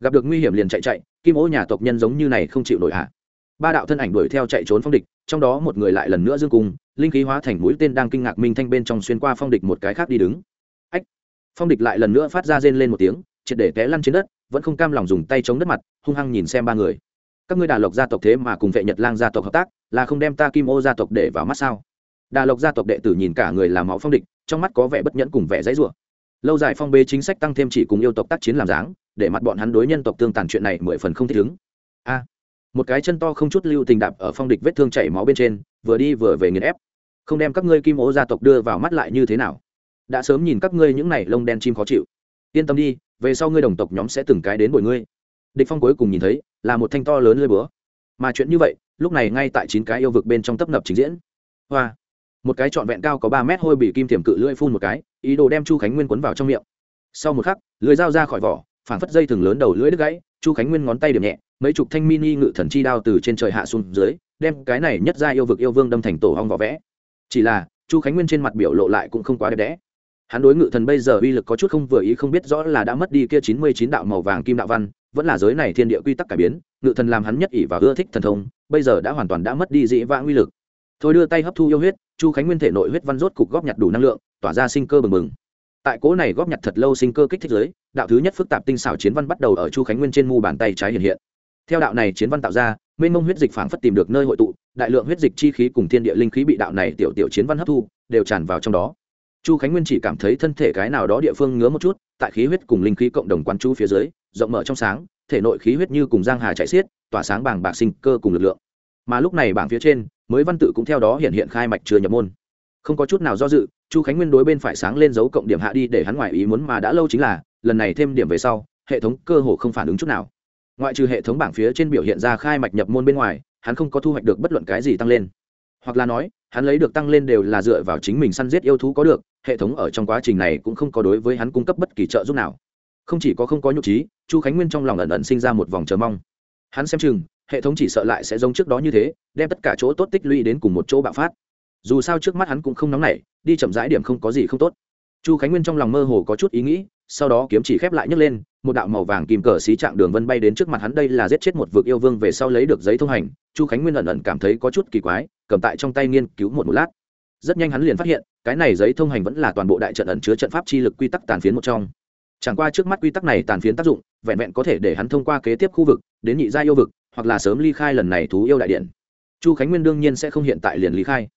Gặp được nguy hiểm liền chạy chạy, kim ô nhà tộc nhân giống như này không chịu nổi hạ ba đạo thân ảnh đuổi theo chạy trốn phong địch, trong đó một người lại lần nữa dương cung, linh khí hóa thành mũi tên đang kinh ngạc minh thanh bên trong xuyên qua phong địch một cái khác đi đứng. Ách. Phong địch lại lần nữa phát ra rên lên một tiếng, triệt để té lăn trên đất vẫn không cam lòng dùng tay chống đất mặt, hung hăng nhìn xem ba người. Các ngươi đà lộc gia tộc thế mà cùng vệ nhật lang gia tộc hợp tác, là không đem ta kim ô gia tộc để vào mắt sao? Đà lộc gia tộc đệ tử nhìn cả người làm máu phong địch, trong mắt có vẻ bất nhẫn cùng vẻ dãy rủa. Lâu dài phong bê chính sách tăng thêm chỉ cùng yêu tộc tác chiến làm dáng, để mặt bọn hắn đối nhân tộc tương tàn chuyện này mười phần không thích ứng. A, một cái chân to không chút lưu tình đạp ở phong địch vết thương chảy máu bên trên, vừa đi vừa về nghiền ép. Không đem các ngươi kim ô gia tộc đưa vào mắt lại như thế nào? Đã sớm nhìn các ngươi những này lông đen chim khó chịu. Yên tâm đi về sau ngươi đồng tộc nhóm sẽ từng cái đến bồi ngươi. Địch phong cuối cùng nhìn thấy, là một thanh to lớn lưỡi búa. Mà chuyện như vậy, lúc này ngay tại chín cái yêu vực bên trong tấp nập trình diễn. Hoa! Một cái trọn vẹn cao có ba mét hôi bị kim tiềm cự lưỡi phun một cái, ý đồ đem chu khánh nguyên quấn vào trong miệng. Sau một khắc, lưỡi dao ra khỏi vỏ, phản phất dây thừng lớn đầu lưỡi đứt gãy, chu khánh nguyên ngón tay điểm nhẹ, mấy chục thanh mini ngự thần chi đao từ trên trời hạ xuống dưới, đem cái này nhất ra yêu vực yêu vương đâm thành tổ hong vỏ vẽ. Chỉ là, chu khánh nguyên trên mặt biểu lộ lại cũng không quá đẹp đẽ hắn đối ngự thần bây giờ uy lực có chút không vừa ý, không biết rõ là đã mất đi kia chín mươi chín đạo màu vàng kim đạo văn, vẫn là giới này thiên địa quy tắc cải biến, ngự thần làm hắn nhất ỷ và ưa thích thần thông, bây giờ đã hoàn toàn đã mất đi dĩ vãng uy lực. Thôi đưa tay hấp thu yêu huyết, chu khánh nguyên thể nội huyết văn rốt cục góp nhặt đủ năng lượng, tỏa ra sinh cơ bừng bừng. Tại cố này góp nhặt thật lâu sinh cơ kích thích giới, đạo thứ nhất phức tạp tinh xảo chiến văn bắt đầu ở chu khánh nguyên trên mu bàn tay trái hiện hiện. Theo đạo này chiến văn tạo ra, mênh mông huyết dịch phảng phất tìm được nơi hội tụ, đại lượng huyết dịch chi khí cùng thiên địa linh khí bị đạo này tiểu tiểu chiến văn hấp thu, đều tràn vào trong đó chu khánh nguyên chỉ cảm thấy thân thể cái nào đó địa phương ngứa một chút, tại khí huyết cùng linh khí cộng đồng quán chú phía dưới, rộng mở trong sáng, thể nội khí huyết như cùng giang hà chạy xiết, tỏa sáng bảng bạc sinh cơ cùng lực lượng. Mà lúc này bảng phía trên, mới văn tự cũng theo đó hiện hiện khai mạch chưa nhập môn. Không có chút nào do dự, chu khánh nguyên đối bên phải sáng lên dấu cộng điểm hạ đi để hắn ngoài ý muốn mà đã lâu chính là, lần này thêm điểm về sau, hệ thống cơ hồ không phản ứng chút nào. Ngoại trừ hệ thống bảng phía trên biểu hiện ra khai mạch nhập môn bên ngoài, hắn không có thu hoạch được bất luận cái gì tăng lên. Hoặc là nói hắn lấy được tăng lên đều là dựa vào chính mình săn giết yêu thú có được, hệ thống ở trong quá trình này cũng không có đối với hắn cung cấp bất kỳ trợ giúp nào. Không chỉ có không có nhục trí, chu khánh nguyên trong lòng ẩn ẩn sinh ra một vòng chờ mong. Hắn xem chừng, hệ thống chỉ sợ lại sẽ giống trước đó như thế, đem tất cả chỗ tốt tích lũy đến cùng một chỗ bạo phát. Dù sao trước mắt hắn cũng không nóng nảy, đi chậm rãi điểm không có gì không tốt. Chu khánh nguyên trong lòng mơ hồ có chút ý nghĩ, sau đó kiếm chỉ khép lại nhấc lên một đạo màu vàng kim cờ xí trạng đường vân bay đến trước mặt hắn, đây là giết chết một vực yêu vương về sau lấy được giấy thông hành. Chu khánh nguyên ẩn ẩn cảm thấy có chút kỳ quái, cầm tại trong tay nghiên cứu một một lát. Rất nhanh hắn liền phát hiện, cái này giấy thông hành vẫn là toàn bộ đại trận ẩn chứa trận pháp chi lực quy tắc tàn phiến một trong. Chẳng qua trước mắt quy tắc này tàn phiến tác dụng, vẹn vẹn có thể để hắn thông qua kế tiếp khu vực, đến nhị gia yêu vực, hoặc là sớm ly khai lần này thú yêu đại điện. Chu khánh nguyên đương nhiên sẽ không hiện tại liền ly khai.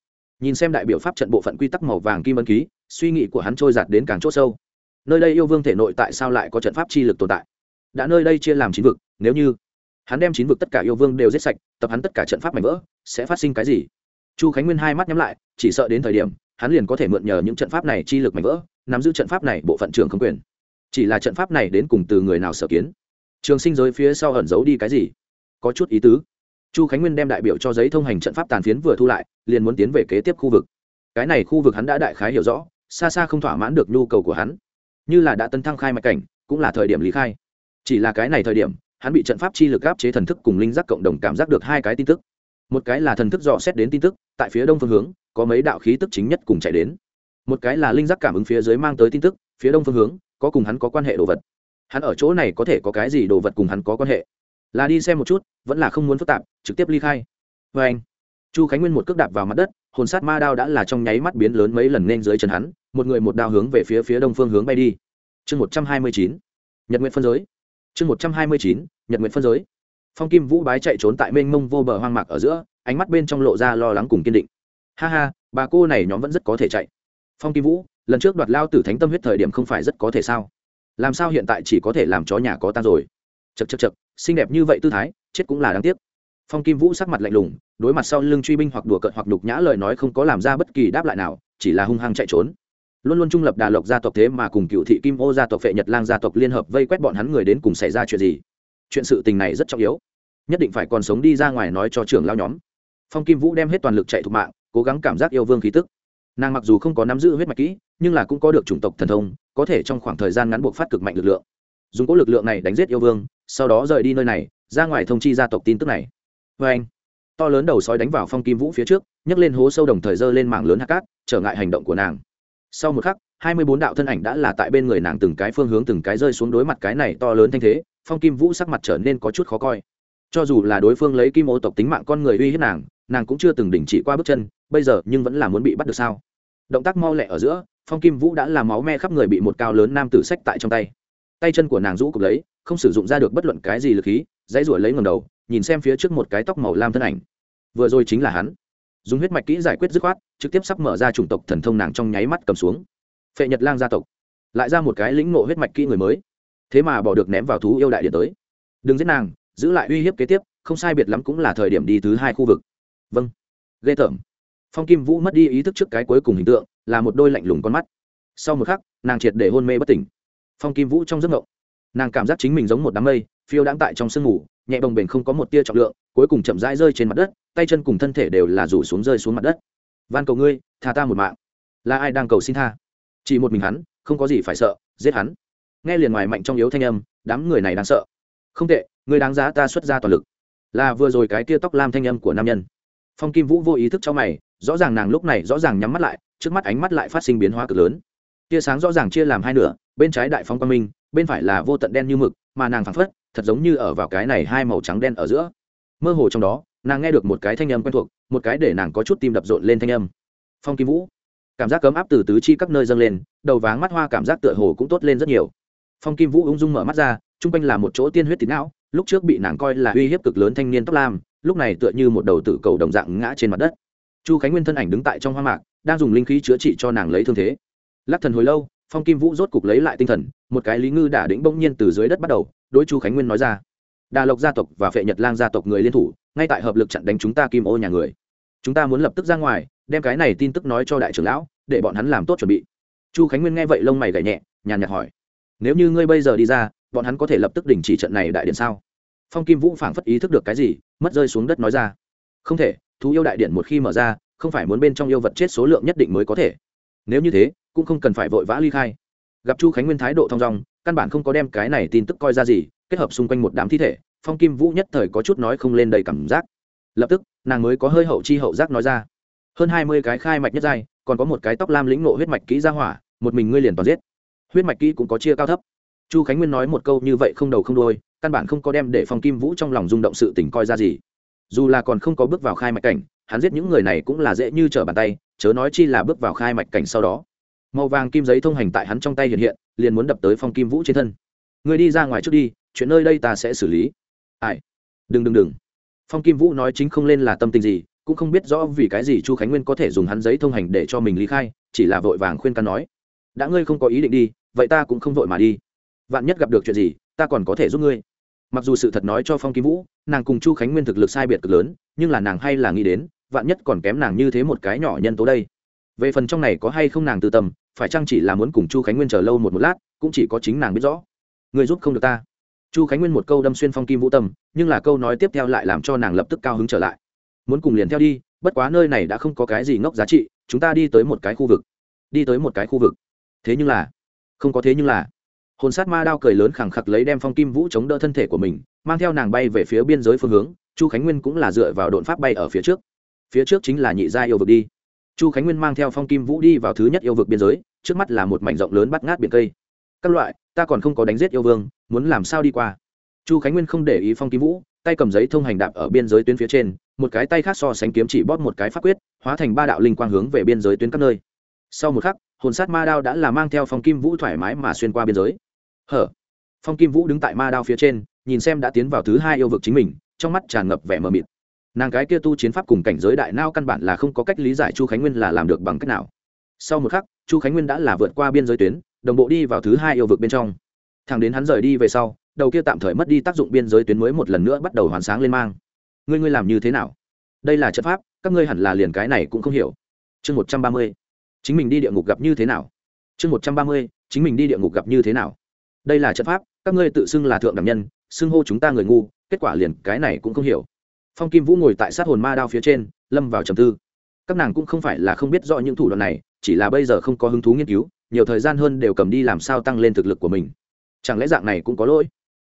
Nhìn xem đại biểu pháp trận bộ phận quy tắc màu vàng kim ân ký, suy nghĩ của hắn trôi giạt đến càng c h ỗ sâu nơi đây yêu vương thể nội tại sao lại có trận pháp chi lực tồn tại? Đã nơi đây chia làm chín vực, nếu như hắn đem chín vực tất cả yêu vương đều giết sạch, tập hắn tất cả trận pháp mảnh vỡ, sẽ phát sinh cái gì? Chu khánh nguyên hai mắt nhắm lại, chỉ sợ đến thời điểm, hắn liền có thể mượn nhờ những trận pháp này chi lực mảnh vỡ, nắm giữ trận pháp này bộ phận trường không quyền. Chỉ là trận pháp này đến cùng từ người nào sở kiến? Trường sinh giới phía sau ẩn giấu đi cái gì? Có chút ý tứ. Chu khánh nguyên đem đại biểu cho giấy thông hành trận pháp tàn phiến vừa thu lại, liền muốn tiến về kế tiếp khu vực. Cái này khu vực hắn đã đại khái hiểu rõ, xa xa không thỏa mãn được nhu cầu của hắn như là đã tân thăng khai mạch cảnh, cũng là thời điểm lý khai. Chỉ là cái này thời điểm, hắn bị trận pháp chi lực áp chế thần thức cùng linh giác cộng đồng cảm giác được hai cái tin tức. Một cái là thần thức dò xét đến tin tức, tại phía đông phương hướng, có mấy đạo khí tức chính nhất cùng chạy đến. Một cái là linh giác cảm ứng phía dưới mang tới tin tức, phía đông phương hướng, có cùng hắn có quan hệ đồ vật. Hắn ở chỗ này có thể có cái gì đồ vật cùng hắn có quan hệ? Là đi xem một chút, vẫn là không muốn phức tạp, trực tiếp ly khai. Vê anh. Chu khánh nguyên một cước đạp vào mặt đất, hồn sát ma đao đã là trong nháy mắt biến lớn mấy lần nên dưới chân hắn một người một đao hướng về phía phía đông phương hướng bay đi. Chương một trăm hai mươi chín, nhật nguyện phân giới. Chương một trăm hai mươi chín, nhật nguyện phân giới. Phong kim vũ bái chạy trốn tại mênh mông vô bờ hoang mạc ở giữa, ánh mắt bên trong lộ ra lo lắng cùng kiên định. Ha ha, bà cô này nhóm vẫn rất có thể chạy. Phong kim vũ, lần trước đoạt lao tử thánh tâm huyết thời điểm không phải rất có thể sao? Làm sao hiện tại chỉ có thể làm chó nhà có tan rồi? Chật chật chật xinh đẹp như vậy tư thái, chết cũng là đáng tiếc. Phong kim vũ sắc mặt lạnh lùng, đối mặt sau lưng truy binh hoặc đùa cợt hoặc đục nhã lời nói không có làm ra bất kỳ đáp lại nào, chỉ là hung hăng chạy trốn luôn luôn trung lập đà lộc gia tộc thế mà cùng cựu thị kim ô gia tộc vệ nhật lang gia tộc liên hợp vây quét bọn hắn người đến cùng xảy ra chuyện gì? Chuyện sự tình này rất trọng yếu. Nhất định phải còn sống đi ra ngoài nói cho trưởng lao nhóm. Phong kim vũ đem hết toàn lực chạy thục mạng, cố gắng cảm giác yêu vương khí tức. Nàng mặc dù không có nắm giữ huyết mạch kỹ, nhưng là cũng có được chủng tộc thần thông, có thể trong khoảng thời gian ngắn buộc phát cực mạnh lực lượng. Dùng cố lực lượng này đánh giết yêu vương, sau đó rời đi nơi này, ra ngoài thông chi gia tộc tin tức này. Vê anh, to lớn đầu sói đánh vào phong kim vũ phía trước, nhấc lên hố sâu đồng thời dơ lên mảng lớn hạ cát, trở ngại hành động của nàng sau một khắc, hai mươi bốn đạo thân ảnh đã là tại bên người nàng từng cái phương hướng từng cái rơi xuống đối mặt cái này to lớn thanh thế, phong kim vũ sắc mặt trở nên có chút khó coi. Cho dù là đối phương lấy kim ô tộc tính mạng con người uy hiếp nàng nàng cũng chưa từng đình chỉ qua bước chân, bây giờ nhưng vẫn là muốn bị bắt được sao? Động tác mau lẹ ở giữa, phong kim vũ đã làm máu me khắp người bị một cao lớn nam tử sách tại trong tay. Tay chân của nàng rũ cục lấy, không sử dụng ra được bất luận cái gì lực khí, dãy ruổi lấy ngầm đầu, nhìn xem phía trước một cái tóc màu lam thân ảnh. Vừa rồi chính là hắn dùng huyết mạch kỹ giải quyết dứt khoát, trực tiếp sắp mở ra chủng tộc thần thông nàng trong nháy mắt cầm xuống. Phệ nhật lang gia tộc, lại ra một cái lĩnh ngộ huyết mạch kỹ người mới. Thế mà bỏ được ném vào thú yêu đại điện tới. Đừng giết nàng, giữ lại uy hiếp kế tiếp, không sai biệt lắm cũng là thời điểm đi thứ hai khu vực. Vâng. Ghê tởm. Phong kim vũ mất đi ý thức trước cái cuối cùng hình tượng, là một đôi lạnh lùng con mắt. Sau một khắc, nàng triệt để hôn mê bất tỉnh. Phong kim vũ trong giấc ngộng nàng cảm giác chính mình giống một đám mây, phiêu đãng tại trong sương mù, nhẹ bồng bềnh không có một tia trọng lượng, cuối cùng chậm rãi rơi trên mặt đất tay chân cùng thân thể đều là rủ xuống rơi xuống mặt đất. Van cầu ngươi, tha ta một mạng. Là ai đang cầu xin tha? Chỉ một mình hắn, không có gì phải sợ, giết hắn. Nghe liền ngoài mạnh trong yếu thanh âm, đám người này đang sợ. Không tệ, ngươi đáng giá ta xuất ra toàn lực. Là vừa rồi cái tia tóc lam thanh âm của nam nhân. Phong kim vũ vô ý thức cho mày, rõ ràng nàng lúc này rõ ràng nhắm mắt lại, trước mắt ánh mắt lại phát sinh biến hóa cực lớn. Tia sáng rõ ràng chia làm hai nửa, bên trái đại phong quang minh, bên phải là vô tận đen như mực, mà nàng phảng phất, thật giống như ở vào cái này hai màu trắng đen ở giữa. Mơ hồ trong đó nàng nghe được một cái thanh âm quen thuộc, một cái để nàng có chút tim đập rộn lên thanh âm. Phong kim vũ. Cảm giác cấm áp từ tứ chi các nơi dâng lên, đầu váng mắt hoa cảm giác tựa hồ cũng tốt lên rất nhiều. Phong kim vũ ung dung mở mắt ra, chung quanh là một chỗ tiên huyết thịt não, lúc trước bị nàng coi là uy hiếp cực lớn thanh niên tóc lam, lúc này tựa như một đầu tử cầu đồng dạng ngã trên mặt đất. Chu khánh nguyên thân ảnh đứng tại trong hoa mạc, đang dùng linh khí chữa trị cho nàng lấy thương thế. Lắc thần hồi lâu, phong kim vũ rốt cục lấy lại tinh thần, một cái lý ngư đả đĩnh bỗng nhiên từ dưới đất bắt đầu, đối chu khánh nguyên nói ra đà lộc gia tộc và phệ nhật lang gia tộc người liên thủ, ngay tại hợp lực chặn đánh chúng ta kim ô nhà người. Chúng ta muốn lập tức ra ngoài, đem cái này tin tức nói cho đại trưởng lão, để bọn hắn làm tốt chuẩn bị. Chu khánh nguyên nghe vậy lông mày gảy nhẹ, nhàn nhạt hỏi, nếu như ngươi bây giờ đi ra, bọn hắn có thể lập tức đình chỉ trận này đại điện sao? Phong kim vũ phảng phất ý thức được cái gì, mất rơi xuống đất nói ra, không thể, thú yêu đại điện một khi mở ra, không phải muốn bên trong yêu vật chết số lượng nhất định mới có thể. Nếu như thế, cũng không cần phải vội vã ly khai. Gặp chu khánh nguyên thái độ thong dong, căn bản không có đem cái này tin tức coi ra gì kết hợp xung quanh một đám thi thể, phong kim vũ nhất thời có chút nói không lên đầy cảm giác. Lập tức, nàng mới có hơi hậu chi hậu giác nói ra. Hơn hai mươi cái khai mạch nhất giai, còn có một cái tóc lam lĩnh nộ huyết mạch kỹ ra hỏa, một mình ngươi liền toàn giết. Huyết mạch kỹ cũng có chia cao thấp. Chu khánh nguyên nói một câu như vậy không đầu không đôi căn bản không có đem để phong kim vũ trong lòng rung động sự tỉnh coi ra gì. Dù là còn không có bước vào khai mạch cảnh, hắn giết những người này cũng là dễ như trở bàn tay, chớ nói chi là bước vào khai mạch cảnh sau đó. Màu vàng kim giấy thông hành tại hắn trong tay hiện hiện, liền muốn đập tới phong kim vũ trên thân người đi ra ngoài trước đi, chuyện nơi đây ta sẽ xử lý. Ai? Đừng đừng đừng. Phong kim vũ nói chính không lên là tâm tình gì, cũng không biết rõ vì cái gì chu khánh nguyên có thể dùng hắn giấy thông hành để cho mình lý khai, chỉ là vội vàng khuyên can nói. Đã ngươi không có ý định đi, vậy ta cũng không vội mà đi. Vạn nhất gặp được chuyện gì, ta còn có thể giúp ngươi. Mặc dù sự thật nói cho phong kim vũ, nàng cùng chu khánh nguyên thực lực sai biệt cực lớn, nhưng là nàng hay là nghĩ đến, vạn nhất còn kém nàng như thế một cái nhỏ nhân tố đây. Về phần trong này có hay không nàng tư tâm, phải chăng chỉ là muốn cùng chu khánh nguyên chờ lâu một một lát, cũng chỉ có chính nàng biết rõ người giúp không được ta. Chu khánh nguyên một câu đâm xuyên phong kim vũ tâm, nhưng là câu nói tiếp theo lại làm cho nàng lập tức cao hứng trở lại. Muốn cùng liền theo đi, bất quá nơi này đã không có cái gì ngốc giá trị, chúng ta đi tới một cái khu vực. Đi tới một cái khu vực. Thế nhưng là, không có thế nhưng là. Hồn sát ma đao cười lớn khẳng khặc lấy đem phong kim vũ chống đỡ thân thể của mình, mang theo nàng bay về phía biên giới phương hướng, chu khánh nguyên cũng là dựa vào đột pháp bay ở phía trước. Phía trước chính là nhị gia yêu vực đi. Chu khánh nguyên mang theo phong kim vũ đi vào thứ nhất yêu vực biên giới, trước mắt là một mảnh rộng lớn bắt ngát biển cây các loại, ta còn không có đánh giết yêu vương, muốn làm sao đi qua? Chu khánh nguyên không để ý phong kim vũ, tay cầm giấy thông hành đạp ở biên giới tuyến phía trên, một cái tay khác so sánh kiếm chỉ bóp một cái pháp quyết, hóa thành ba đạo linh quang hướng về biên giới tuyến các nơi. Sau một khắc, hồn sát ma đao đã là mang theo phong kim vũ thoải mái mà xuyên qua biên giới. Hở! Phong kim vũ đứng tại ma đao phía trên, nhìn xem đã tiến vào thứ hai yêu vực chính mình, trong mắt tràn ngập vẻ mờ mịt. Nàng cái kia tu chiến pháp cùng cảnh giới đại nao căn bản là không có cách lý giải chu khánh nguyên là làm được bằng cách nào. Sau một khắc, chu khánh nguyên đã là vượt qua biên giới tuyến đồng bộ đi vào thứ hai yêu vực bên trong. Thằng đến hắn rời đi về sau, đầu kia tạm thời mất đi tác dụng biên giới tuyến mới một lần nữa bắt đầu hoàn sáng lên mang. Ngươi ngươi làm như thế nào? Đây là trận pháp, các ngươi hẳn là liền cái này cũng không hiểu. Chương một trăm ba mươi. Chính mình đi địa ngục gặp như thế nào? Chương một trăm ba mươi, chính mình đi địa ngục gặp như thế nào? Đây là trận pháp, các ngươi tự xưng là thượng đẳng nhân, xưng hô chúng ta người ngu, kết quả liền cái này cũng không hiểu. Phong kim vũ ngồi tại sát hồn ma đao phía trên, lâm vào trầm tư. Các nàng cũng không phải là không biết rõ những thủ đoạn này, chỉ là bây giờ không có hứng thú nghiên cứu nhiều thời gian hơn đều cầm đi làm sao tăng lên thực lực của mình. Chẳng lẽ dạng này cũng có lỗi?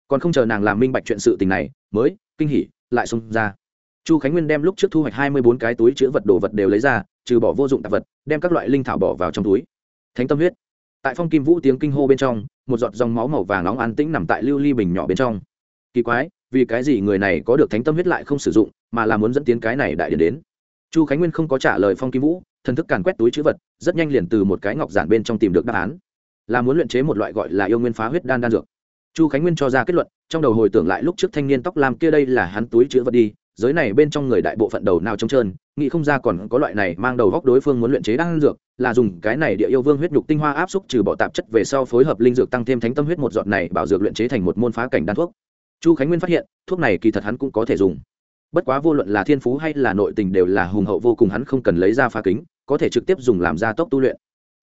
Còn không chờ nàng làm minh bạch chuyện sự tình này, mới, kinh hỉ, lại xông ra. Chu khánh nguyên đem lúc trước thu hoạch hai mươi bốn cái túi chứa vật đồ vật đều lấy ra, trừ bỏ vô dụng tạp vật, đem các loại linh thảo bỏ vào trong túi. Thánh tâm huyết. Tại phong kim vũ tiếng kinh hô bên trong, một giọt dòng máu màu vàng nóng an tĩnh nằm tại lưu ly bình nhỏ bên trong. Kỳ quái, vì cái gì người này có được thánh tâm huyết lại không sử dụng, mà là muốn dẫn tiến cái này đại điển đến? Chu khánh nguyên không có trả lời phong kim vũ, thần thức càn quét túi chữ vật, rất nhanh liền từ một cái ngọc giản bên trong tìm được đáp án. Là muốn luyện chế một loại gọi là yêu nguyên phá huyết đan đan dược. Chu khánh nguyên cho ra kết luận, trong đầu hồi tưởng lại lúc trước thanh niên tóc lam kia đây là hắn túi chữ vật đi, giới này bên trong người đại bộ phận đầu nào trống trơn, nghĩ không ra còn có loại này mang đầu góc đối phương muốn luyện chế đan dược, là dùng cái này địa yêu vương huyết nhục tinh hoa áp xúc trừ bỏ tạp chất về sau phối hợp linh dược tăng thêm thánh tâm huyết một giọt này bảo dược luyện chế thành một môn phá cảnh đan thuốc. Chu khánh nguyên phát hiện, thuốc này kỳ thật hắn cũng có thể dùng bất quá vô luận là thiên phú hay là nội tình đều là hùng hậu vô cùng, hắn không cần lấy ra phá kính, có thể trực tiếp dùng làm gia tốc tu luyện.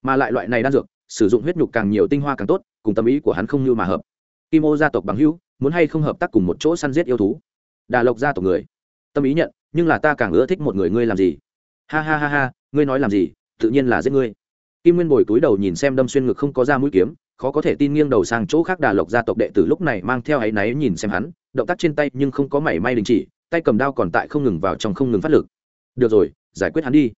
Mà lại loại này đan dược, sử dụng huyết nhục càng nhiều tinh hoa càng tốt, cùng tâm ý của hắn không như mà hợp. Kim ô gia tộc bằng hữu, muốn hay không hợp tác cùng một chỗ săn giết yêu thú? Đà lộc gia tộc người. Tâm ý nhận, nhưng là ta càng ưa thích một người ngươi làm gì? Ha ha ha ha, ngươi nói làm gì, tự nhiên là giết ngươi. Kim nguyên bồi túi đầu nhìn xem đâm xuyên ngực không có ra mũi kiếm, khó có thể tin nghiêng đầu sang chỗ khác đà lộc gia tộc đệ tử lúc này mang theo áy náy nhìn xem hắn, động tác trên tay nhưng không có mảy may đình chỉ tay cầm đao còn tại không ngừng vào trong không ngừng phát lực. Được rồi, giải quyết hắn đi.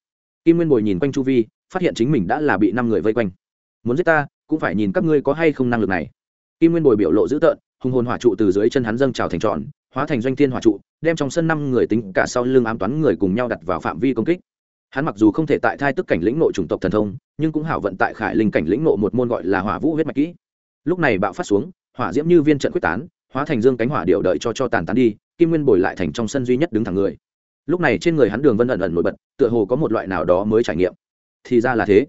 Kim nguyên bồi nhìn quanh chu vi, phát hiện chính mình đã là bị năm người vây quanh. Muốn giết ta, cũng phải nhìn các ngươi có hay không năng lực này. Kim nguyên bồi biểu lộ dữ tợn, hùng hồn hỏa trụ từ dưới chân hắn dâng trào thành tròn, hóa thành doanh thiên hỏa trụ, đem trong sân năm người tính cả sau lưng ám toán người cùng nhau đặt vào phạm vi công kích. Hắn mặc dù không thể tại thai tức cảnh lĩnh nội chủng tộc thần thông, nhưng cũng hảo vận tại khải linh cảnh lĩnh nộ một môn gọi là hỏa vũ huyết mạch kỹ. Lúc này bạo phát xuống, hỏa diễm như viên trận quyết tán, hóa thành dương cánh hỏa điệu đợi cho cho tàn tán đi kim nguyên bồi lại thành trong sân duy nhất đứng thẳng người. Lúc này trên người hắn đường vân ẩn ẩn nổi bật, tựa hồ có một loại nào đó mới trải nghiệm. Thì ra là thế.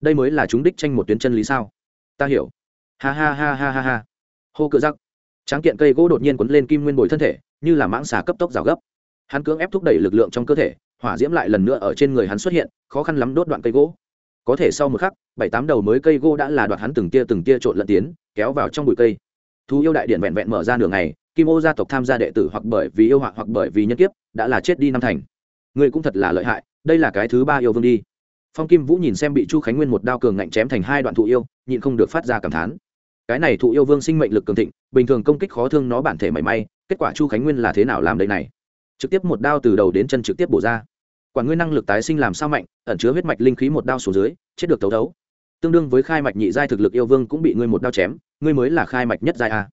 Đây mới là chúng đích tranh một tuyến chân lý sao? Ta hiểu. Ha ha ha ha ha ha. Hô cự giặc tráng kiện cây gỗ đột nhiên quấn lên kim nguyên bồi thân thể, như là mãng xà cấp tốc rào gấp. Hắn cưỡng ép thúc đẩy lực lượng trong cơ thể, hỏa diễm lại lần nữa ở trên người hắn xuất hiện, khó khăn lắm đốt đoạn cây gỗ. Có thể sau một khắc, bảy tám đầu mới cây gỗ đã là đoạt hắn từng tia từng tia trộn lẫn tiến, kéo vào trong bụi cây thú yêu đại điện vẹn vẹn mở ra nửa ngày, kim ô gia tộc tham gia đệ tử hoặc bởi vì yêu họa hoặc bởi vì nhân kiếp, đã là chết đi năm thành. Người cũng thật là lợi hại, đây là cái thứ ba yêu vương đi. Phong kim vũ nhìn xem bị chu khánh nguyên một đao cường ngạnh chém thành hai đoạn thụ yêu, nhịn không được phát ra cảm thán. Cái này thụ yêu vương sinh mệnh lực cường thịnh, bình thường công kích khó thương nó bản thể mảy may, kết quả chu khánh nguyên là thế nào làm đây này? Trực tiếp một đao từ đầu đến chân trực tiếp bổ ra. Quả ngươi năng lực tái sinh làm sao mạnh, ẩn chứa huyết mạch linh khí một đao xuống dưới, chết được tấu đấu tương đương với khai mạch nhị giai thực lực yêu vương cũng bị ngươi một đao chém ngươi mới là khai mạch nhất giai a.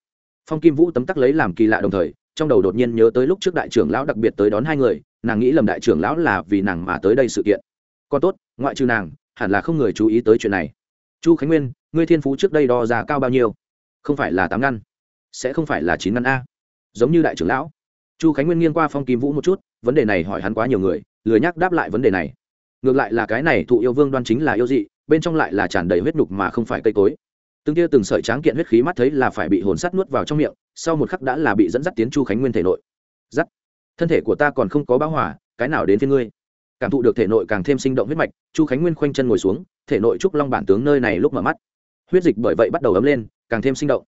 Phong kim vũ tấm tắc lấy làm kỳ lạ đồng thời, trong đầu đột nhiên nhớ tới lúc trước đại trưởng lão đặc biệt tới đón hai người, nàng nghĩ lầm đại trưởng lão là vì nàng mà tới đây sự kiện. Còn tốt, ngoại trừ nàng, hẳn là không người chú ý tới chuyện này. Chu khánh nguyên, ngươi thiên phú trước đây đo ra cao bao nhiêu? Không phải là tám ngăn, sẽ không phải là chín ngăn a. Giống như đại trưởng lão. Chu khánh nguyên nghiêng qua phong kim vũ một chút, vấn đề này hỏi hắn quá nhiều người, lười nhắc đáp lại vấn đề này. Ngược lại là cái này thụ yêu vương đoan chính là yêu dị, bên trong lại là tràn đầy huyết nhục mà không phải cây cối từng tia từng sợi tráng kiện huyết khí mắt thấy là phải bị hồn sắt nuốt vào trong miệng, sau một khắc đã là bị dẫn dắt tiến chu khánh nguyên thể nội. Dắt thân thể của ta còn không có báo hỏa cái nào đến với ngươi? Cảm thụ được thể nội càng thêm sinh động huyết mạch, chu khánh nguyên khoanh chân ngồi xuống, thể nội trúc long bản tướng nơi này lúc mở mắt. Huyết dịch bởi vậy bắt đầu ấm lên, càng thêm sinh động.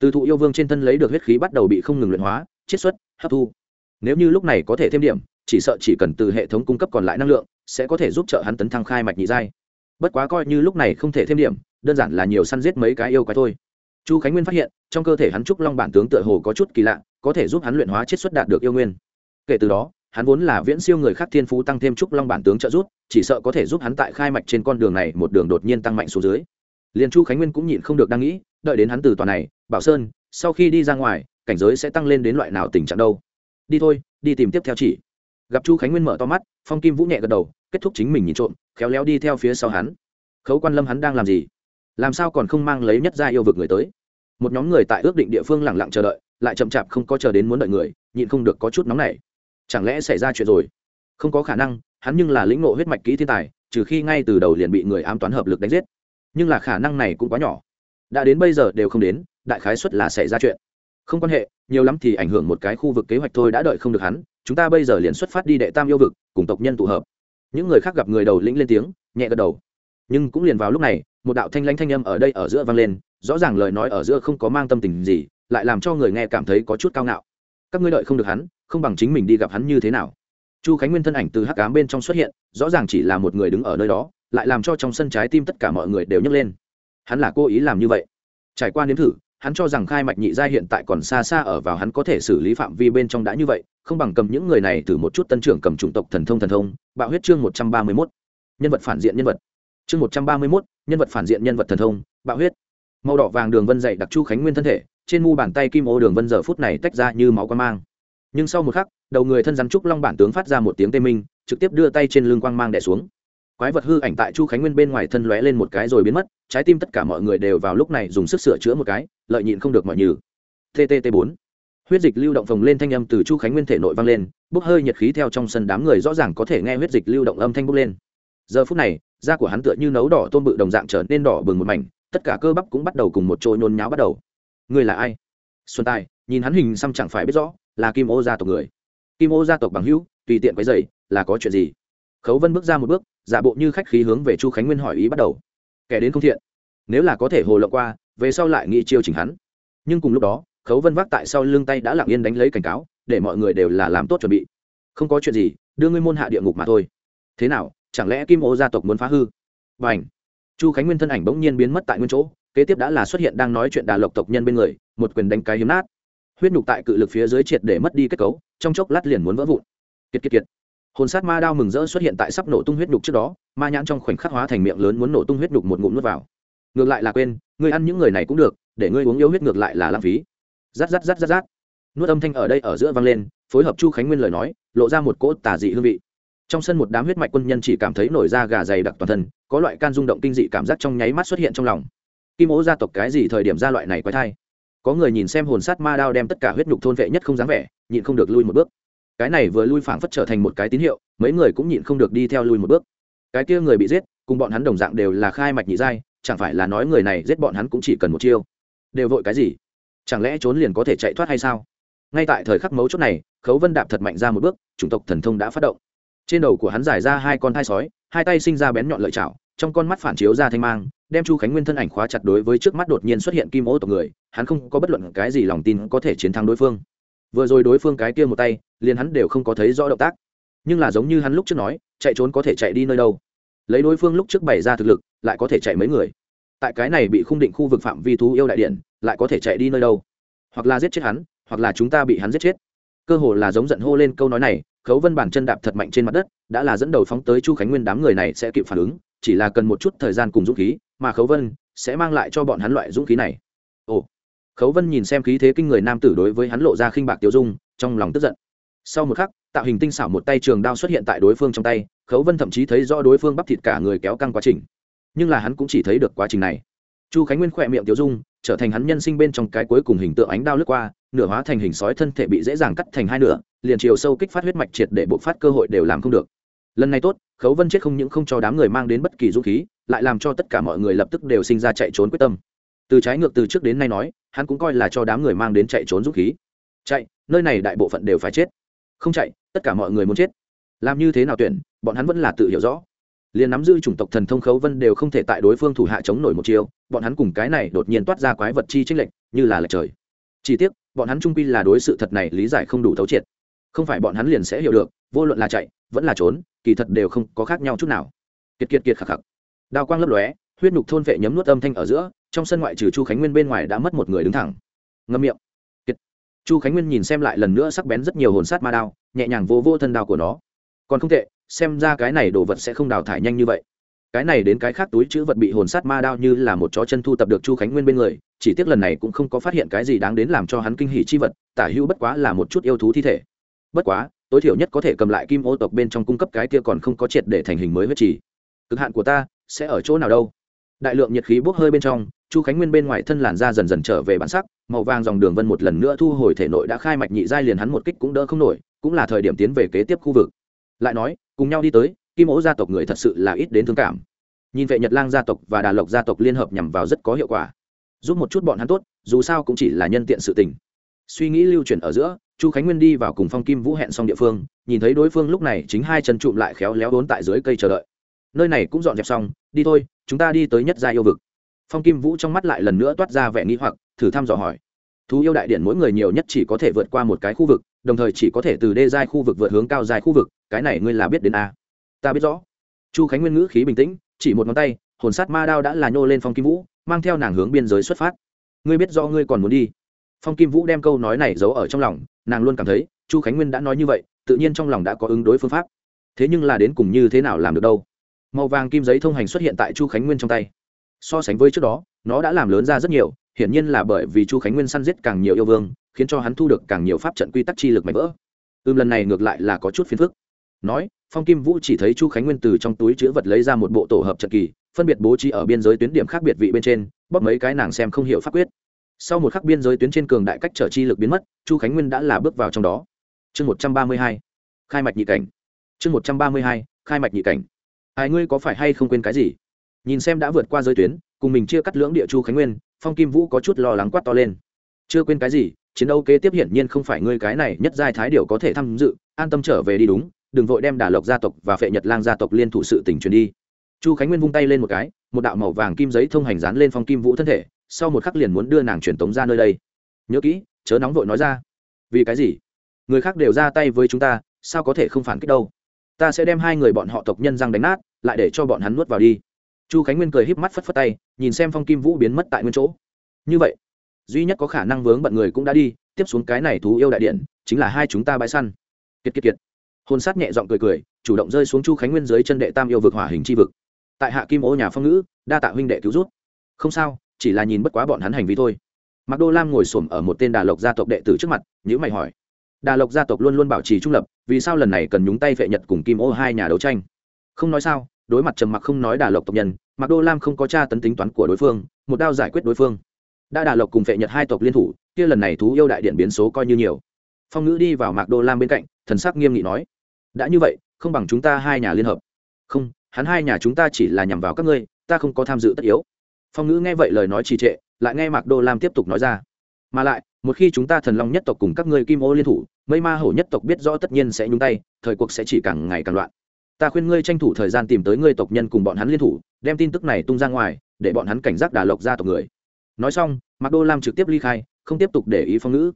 Từ thụ yêu vương trên thân lấy được huyết khí bắt đầu bị không ngừng luyện hóa, chiết xuất, hấp thu. Nếu như lúc này có thể thêm điểm, chỉ sợ chỉ cần từ hệ thống cung cấp còn lại năng lượng, sẽ có thể giúp trợ hắn tấn thăng khai mạch nhị giai bất quá coi như lúc này không thể thêm điểm, đơn giản là nhiều săn giết mấy cái yêu quái thôi. Chu khánh nguyên phát hiện, trong cơ thể hắn trúc long bản tướng tựa hồ có chút kỳ lạ, có thể giúp hắn luyện hóa chiết xuất đạt được yêu nguyên. Kể từ đó, hắn vốn là viễn siêu người khác thiên phú tăng thêm trúc long bản tướng trợ giúp, chỉ sợ có thể giúp hắn tại khai mạch trên con đường này một đường đột nhiên tăng mạnh xuống dưới. Liền chu khánh nguyên cũng nhịn không được đang nghĩ, đợi đến hắn từ tòa này, bảo sơn, sau khi đi ra ngoài, cảnh giới sẽ tăng lên đến loại nào tình trạng đâu. Đi thôi, đi tìm tiếp theo chỉ. Gặp chu khánh nguyên mở to mắt phong kim vũ nhẹ gật đầu, kết thúc chính mình nhìn trộm, khéo léo đi theo phía sau hắn. Khấu quan lâm hắn đang làm gì? Làm sao còn không mang lấy nhất gia yêu vực người tới? Một nhóm người tại ước định địa phương lẳng lặng chờ đợi, lại chậm chạp không có chờ đến muốn đợi người, nhịn không được có chút nóng này chẳng lẽ xảy ra chuyện rồi? Không có khả năng, hắn nhưng là lĩnh ngộ huyết mạch kỹ thiên tài, trừ khi ngay từ đầu liền bị người ám toán hợp lực đánh giết. Nhưng là khả năng này cũng quá nhỏ. Đã đến bây giờ đều không đến, đại khái suất là xảy ra chuyện. Không quan hệ, nhiều lắm thì ảnh hưởng một cái khu vực kế hoạch thôi đã đợi không được hắn chúng ta bây giờ liền xuất phát đi đệ tam yêu vực, cùng tộc nhân tụ hợp. Những người khác gặp người đầu lĩnh lên tiếng, nhẹ gật đầu. Nhưng cũng liền vào lúc này, một đạo thanh lãnh thanh âm ở đây ở giữa vang lên, rõ ràng lời nói ở giữa không có mang tâm tình gì, lại làm cho người nghe cảm thấy có chút cao ngạo. Các ngươi đợi không được hắn, không bằng chính mình đi gặp hắn như thế nào. Chu khánh nguyên thân ảnh từ hắc cám bên trong xuất hiện, rõ ràng chỉ là một người đứng ở nơi đó, lại làm cho trong sân trái tim tất cả mọi người đều nhấc lên. Hắn là cố ý làm như vậy. Trải qua nếm thử hắn cho rằng khai mạch nhị gia hiện tại còn xa xa ở vào hắn có thể xử lý phạm vi bên trong đã như vậy, không bằng cầm những người này từ một chút tân trưởng cầm chủng tộc thần thông thần thông, bạo huyết chương một trăm ba mươi mốt. Nhân vật phản diện nhân vật. Chương một trăm ba mươi mốt, nhân vật phản diện nhân vật thần thông, bạo huyết. Màu đỏ vàng đường vân dậy đặc chu khánh nguyên thân thể, trên mu bàn tay kim ô đường vân giờ phút này tách ra như máu quang mang. Nhưng sau một khắc, đầu người thân rắn trúc long bản tướng phát ra một tiếng tê minh, trực tiếp đưa tay trên lưng quang mang đè xuống quái vật hư ảnh tại chu khánh nguyên bên ngoài thân lóe lên một cái rồi biến mất, trái tim tất cả mọi người đều vào lúc này dùng sức sửa chữa một cái, lợi nhịn không được mọi nhừ. Tt bốn. Huyết dịch lưu động phồng lên thanh âm từ chu khánh nguyên thể nội vang lên, bốc hơi nhiệt khí theo trong sân đám người rõ ràng có thể nghe huyết dịch lưu động âm thanh bốc lên. Giờ phút này, da của hắn tựa như nấu đỏ tôm bự đồng dạng trở nên đỏ bừng một mảnh, tất cả cơ bắp cũng bắt đầu cùng một chỗ nhôn nháo bắt đầu. Người là ai? Xuân tài, nhìn hắn hình xăm chẳng phải biết rõ, là kim ô gia tộc người. Kim ô gia tộc bằng hữu, tùy tiện quấy dày là có chuyện gì? Khấu vân bước ra một bước, giả bộ như khách khí hướng về chu khánh nguyên hỏi ý bắt đầu. Kẻ đến không thiện, nếu là có thể hồ lộng qua, về sau lại nghĩ chiêu chỉnh hắn. Nhưng cùng lúc đó, khấu vân vác tại sau lưng tay đã lặng yên đánh lấy cảnh cáo, để mọi người đều là làm tốt chuẩn bị. Không có chuyện gì, đưa ngươi môn hạ địa ngục mà thôi. Thế nào, chẳng lẽ kim ô gia tộc muốn phá hư? Và ảnh chu khánh nguyên thân ảnh bỗng nhiên biến mất tại nguyên chỗ, kế tiếp đã là xuất hiện đang nói chuyện đà lộc tộc nhân bên người, một quyền đánh cái hiếm nát. Huyết nhục tại cự lực phía dưới triệt để mất đi kết cấu, trong chốc lát liền muốn vỡ vụn. Kiệt kiệt kiệt! Hồn sát ma đao mừng rỡ xuất hiện tại sắp nổ tung huyết nhục trước đó, ma nhãn trong khoảnh khắc hóa thành miệng lớn muốn nổ tung huyết nhục một ngụm nuốt vào. Ngược lại là quên ngươi ăn những người này cũng được, để ngươi uống yếu huyết ngược lại là lãng phí. Rát rát rát rát rát. Nuốt âm thanh ở đây ở giữa vang lên, phối hợp chu khánh nguyên lời nói, lộ ra một cỗ tà dị hương vị. Trong sân một đám huyết mạch quân nhân chỉ cảm thấy nổi da gà dày đặc toàn thân, có loại can rung động kinh dị cảm giác trong nháy mắt xuất hiện trong lòng. Kim ố gia tộc cái gì thời điểm ra loại này quái thai? Có người nhìn xem hồn sát ma đao đem tất cả huyết nhục thôn vệ nhất không dám vẻ, nhịn không được lui một bước cái này vừa lui phảng phất trở thành một cái tín hiệu, mấy người cũng nhịn không được đi theo lui một bước. Cái kia người bị giết, cùng bọn hắn đồng dạng đều là khai mạch nhị giai, chẳng phải là nói người này giết bọn hắn cũng chỉ cần một chiêu. Đều vội cái gì? Chẳng lẽ trốn liền có thể chạy thoát hay sao? Ngay tại thời khắc mấu chốt này, khấu vân đạp thật mạnh ra một bước, chủng tộc thần thông đã phát động. Trên đầu của hắn giải ra hai con thai sói, hai tay sinh ra bén nhọn lợi chảo, trong con mắt phản chiếu ra thanh mang, đem chu khánh nguyên thân ảnh khóa chặt đối với trước mắt đột nhiên xuất hiện kim ô tộc người, hắn không có bất luận cái gì lòng tin có thể chiến thắng đối phương vừa rồi đối phương cái kia một tay, liền hắn đều không có thấy rõ động tác. Nhưng là giống như hắn lúc trước nói, chạy trốn có thể chạy đi nơi đâu. Lấy đối phương lúc trước bày ra thực lực, lại có thể chạy mấy người. Tại cái này bị khung định khu vực phạm vi thú yêu đại điện, lại có thể chạy đi nơi đâu? Hoặc là giết chết hắn, hoặc là chúng ta bị hắn giết chết. Cơ hồ là giống giận hô lên câu nói này, khấu vân bản chân đạp thật mạnh trên mặt đất, đã là dẫn đầu phóng tới chu khánh nguyên đám người này sẽ kịp phản ứng, chỉ là cần một chút thời gian cùng dũng khí, mà khấu vân sẽ mang lại cho bọn hắn loại dũng khí này. Ồ khấu vân nhìn xem khí thế kinh người nam tử đối với hắn lộ ra khinh bạc tiêu dung, trong lòng tức giận. Sau một khắc tạo hình tinh xảo một tay trường đao xuất hiện tại đối phương trong tay, khấu vân thậm chí thấy rõ đối phương bắp thịt cả người kéo căng quá trình. Nhưng là hắn cũng chỉ thấy được quá trình này. Chu khánh nguyên khỏe miệng tiêu dung, trở thành hắn nhân sinh bên trong cái cuối cùng hình tượng ánh đao lướt qua, nửa hóa thành hình sói thân thể bị dễ dàng cắt thành hai nửa, liền chiều sâu kích phát huyết mạch triệt để bộc phát cơ hội đều làm không được. Lần này tốt, khấu vân chết không những không cho đám người mang đến bất kỳ dũng khí, lại làm cho tất cả mọi người lập tức đều sinh ra chạy trốn quyết tâm từ trái ngược từ trước đến nay nói, hắn cũng coi là cho đám người mang đến chạy trốn dũng khí. Chạy, nơi này đại bộ phận đều phải chết. Không chạy, tất cả mọi người muốn chết. Làm như thế nào tuyển, bọn hắn vẫn là tự hiểu rõ. Liền nắm giữ chủng tộc thần thông khấu vân đều không thể tại đối phương thủ hạ chống nổi một chiều bọn hắn cùng cái này đột nhiên toát ra quái vật chi trích lệnh như là lệch trời. Chỉ tiếc, bọn hắn trung quy là đối sự thật này lý giải không đủ thấu triệt. Không phải bọn hắn liền sẽ hiểu được, vô luận là chạy, vẫn là trốn, kỳ thật đều không có khác nhau chút nào. Kiệt kiệt kiệt khạc khạc đao quang lấp lóe, huyết nhục thôn vệ nhấm nuốt âm thanh ở giữa trong sân ngoại trừ chu khánh nguyên bên ngoài đã mất một người đứng thẳng. Ngâm miệng. Kiệt. Chu khánh nguyên nhìn xem lại lần nữa sắc bén rất nhiều hồn sát ma đao, nhẹ nhàng vô vô thân đao của nó. Còn không tệ, xem ra cái này đồ vật sẽ không đào thải nhanh như vậy. Cái này đến cái khác túi chữ vật bị hồn sát ma đao như là một chó chân thu tập được chu khánh nguyên bên người, chỉ tiếc lần này cũng không có phát hiện cái gì đáng đến làm cho hắn kinh hỉ chi vật, tả hữu bất quá là một chút yêu thú thi thể. Bất quá, tối thiểu nhất có thể cầm lại kim ô tộc bên trong cung cấp cái kia còn không có triệt để thành hình mới huyết trì. Cực hạn của ta sẽ ở chỗ nào đâu? Đại lượng nhiệt khí bốc hơi bên trong chu khánh nguyên bên ngoài thân làn da dần dần trở về bản sắc, màu vàng dòng đường vân một lần nữa thu hồi thể nội đã khai mạch nhị giai liền hắn một kích cũng đỡ không nổi, cũng là thời điểm tiến về kế tiếp khu vực. Lại nói, cùng nhau đi tới, kim ố gia tộc người thật sự là ít đến thương cảm. Nhìn vệ nhật lang gia tộc và đà lộc gia tộc liên hợp nhằm vào rất có hiệu quả. Giúp một chút bọn hắn tốt, dù sao cũng chỉ là nhân tiện sự tình. Suy nghĩ lưu chuyển ở giữa, chu khánh nguyên đi vào cùng phong kim vũ hẹn xong địa phương, nhìn thấy đối phương lúc này chính hai chân trụm lại khéo léo đốn tại dưới cây chờ đợi. Nơi này cũng dọn dẹp xong, đi thôi, chúng ta đi tới nhất gia yêu vực phong kim vũ trong mắt lại lần nữa toát ra vẻ nghĩ hoặc, thử thăm dò hỏi. Thú yêu đại điện mỗi người nhiều nhất chỉ có thể vượt qua một cái khu vực, đồng thời chỉ có thể từ đê giai khu vực vượt hướng cao dài khu vực, cái này ngươi là biết đến a? Ta biết rõ. Chu khánh nguyên ngữ khí bình tĩnh, chỉ một ngón tay, hồn sát ma đao đã là nhô lên phong kim vũ, mang theo nàng hướng biên giới xuất phát. Ngươi biết do ngươi còn muốn đi. Phong kim vũ đem câu nói này giấu ở trong lòng, nàng luôn cảm thấy, chu khánh nguyên đã nói như vậy, tự nhiên trong lòng đã có ứng đối phương pháp. Thế nhưng là đến cùng như thế nào làm được đâu? Màu vàng kim giấy thông hành xuất hiện tại chu khánh nguyên trong tay so sánh với trước đó, nó đã làm lớn ra rất nhiều, hiển nhiên là bởi vì chu khánh nguyên săn giết càng nhiều yêu vương, khiến cho hắn thu được càng nhiều pháp trận quy tắc chi lực mạnh vỡ. Ưm, lần này ngược lại là có chút phiền phức. Nói, phong kim vũ chỉ thấy chu khánh nguyên từ trong túi chữ vật lấy ra một bộ tổ hợp trận kỳ, phân biệt bố trí ở biên giới tuyến điểm khác biệt vị bên trên, bóp mấy cái nàng xem không hiểu pháp quyết. Sau một khắc biên giới tuyến trên cường đại cách trở chi lực biến mất, chu khánh nguyên đã là bước vào trong đó. Chương một trăm ba mươi hai, khai mạch nhị cảnh. Chương một trăm ba mươi hai, khai mạch nhị cảnh. Ai ngươi có phải hay không quên cái gì? Nhìn xem đã vượt qua giới tuyến, cùng mình chia cắt lưỡng địa chu khánh nguyên, phong kim vũ có chút lo lắng quát to lên. Chưa quên cái gì, chiến đấu kế tiếp hiển nhiên không phải ngươi cái này nhất giai thái điều có thể tham dự, an tâm trở về đi đúng, đừng vội đem Đà lộc gia tộc và phệ nhật lang gia tộc liên thủ sự tỉnh truyền đi. Chu khánh nguyên vung tay lên một cái, một đạo màu vàng kim giấy thông hành dán lên phong kim vũ thân thể, sau một khắc liền muốn đưa nàng truyền tống ra nơi đây. Nhớ kỹ, chớ nóng vội nói ra. Vì cái gì? Người khác đều ra tay với chúng ta, sao có thể không phản kích đâu? Ta sẽ đem hai người bọn họ tộc nhân răng đánh nát, lại để cho bọn hắn nuốt vào đi chu khánh nguyên cười híp mắt phất phất tay, nhìn xem phong kim vũ biến mất tại nguyên chỗ. Như vậy, duy nhất có khả năng vướng bận người cũng đã đi, tiếp xuống cái này thú yêu đại điện, chính là hai chúng ta bãi săn. Kiệt kiệt kiệt. Hôn sát nhẹ giọng cười cười, chủ động rơi xuống chu khánh nguyên dưới chân đệ tam yêu vực hỏa hình c h i vực. Tại hạ kim ô nhà phong ngữ, đa tạ huynh đệ cứu rút không sao, chỉ là nhìn bất quá bọn hắn hành vi thôi. Mặc đô lam ngồi s ổ m ở một tên đà lộc gia tộc đệ tử trước mặt nhữ mày hỏi. Đà lộc gia tộc luôn luôn bảo trì trung lập, vì sao lần này cần nhúng tay vệ nhật cùng kim ô hai nhà đấu tranh? Không nói sao đối mặt trầm mặc không nói đà lộc tộc nhân mặc đô lam không có tra tấn tính toán của đối phương, một đao giải quyết đối phương. Đã đà lộc cùng vệ nhật hai tộc liên thủ, kia lần này thú yêu đại điện biến số coi như nhiều. Phong ngữ đi vào mạc đô lam bên cạnh, thần sắc nghiêm nghị nói, đã như vậy, không bằng chúng ta hai nhà liên hợp. Không, hắn hai nhà chúng ta chỉ là nhằm vào các ngươi, ta không có tham dự tất yếu. Phong ngữ nghe vậy lời nói trì trệ, lại nghe mạc đô lam tiếp tục nói ra, mà lại, một khi chúng ta thần long nhất tộc cùng các ngươi kim ô liên thủ, mây ma hổ nhất tộc biết rõ tất nhiên sẽ nhúng tay, thời cuộc sẽ chỉ càng ngày càng loạn ta khuyên ngươi tranh thủ thời gian tìm tới ngươi tộc nhân cùng bọn hắn liên thủ, đem tin tức này tung ra ngoài, để bọn hắn cảnh giác đà lộc ra tộc người. Nói xong, mạc đô lam trực tiếp ly khai, không tiếp tục để ý phong ngữ.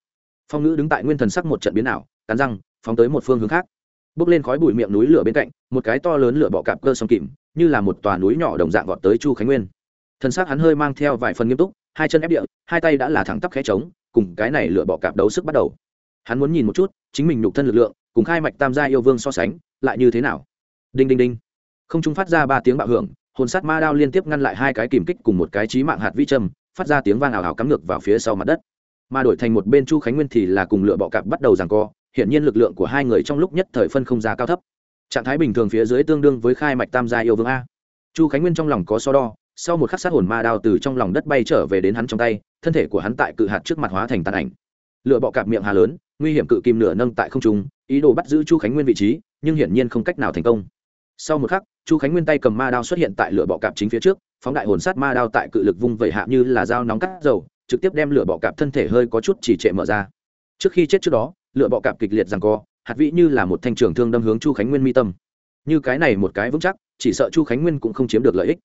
Phong ngữ đứng tại nguyên thần sắc một trận biến ảo, cắn răng, phóng tới một phương hướng khác. Bước lên khói bụi miệng núi lửa bên cạnh, một cái to lớn lửa bọ cạp cơ song kìm, như là một tòa núi nhỏ đồng dạng vọt tới chu khánh nguyên. Thân xác hắn hơi mang theo vài phần nghiêm túc, hai chân ép địa, hai tay đã là thẳng tắp khẽ trống, cùng cái này lửa bọ cạp đấu sức bắt đầu. Hắn muốn nhìn một chút chính mình nhục thân lực lượng, cùng khai mạch tam gia yêu vương so sánh, lại như thế nào? Đinh đinh đinh. Không trung phát ra ba tiếng bạo hưởng, hồn sát ma đao liên tiếp ngăn lại hai cái kìm kích cùng một cái trí mạng hạt vi châm phát ra tiếng vang ảo ảo cắm ngược vào phía sau mặt đất. Mà đổi thành một bên chu khánh nguyên thì là cùng lựa bọ cạp bắt đầu giằng co hiện nhiên lực lượng của hai người trong lúc nhất thời phân không ra cao thấp. Trạng thái bình thường phía dưới tương đương với khai mạch tam gia yêu vương a. Chu khánh nguyên trong lòng có so đo, sau một khắc sát hồn ma đao từ trong lòng đất bay trở về đến hắn trong tay, thân thể của hắn tại cự hạt trước mặt hóa thành tàn ảnh. Lựa bọ cạp miệng hà lớn, nguy hiểm cự kim nửa nâng tại không trung, ý đồ bắt giữ chu khánh nguyên vị trí, nhưng hiển nhiên không cách nào thành công sau một khắc, chu khánh nguyên tay cầm ma đao xuất hiện tại lửa bọ cạp chính phía trước, phóng đại hồn sát ma đao tại cự lực vung vẩy hạ như là dao nóng cắt dầu, trực tiếp đem lửa bọ cạp thân thể hơi có chút chỉ trệ mở ra. Trước khi chết trước đó, lửa bọ cạp kịch liệt rằng co, hạt vĩ như là một thanh trường thương đâm hướng chu khánh nguyên mi tâm. Như cái này một cái vững chắc, chỉ sợ chu khánh nguyên cũng không chiếm được lợi ích.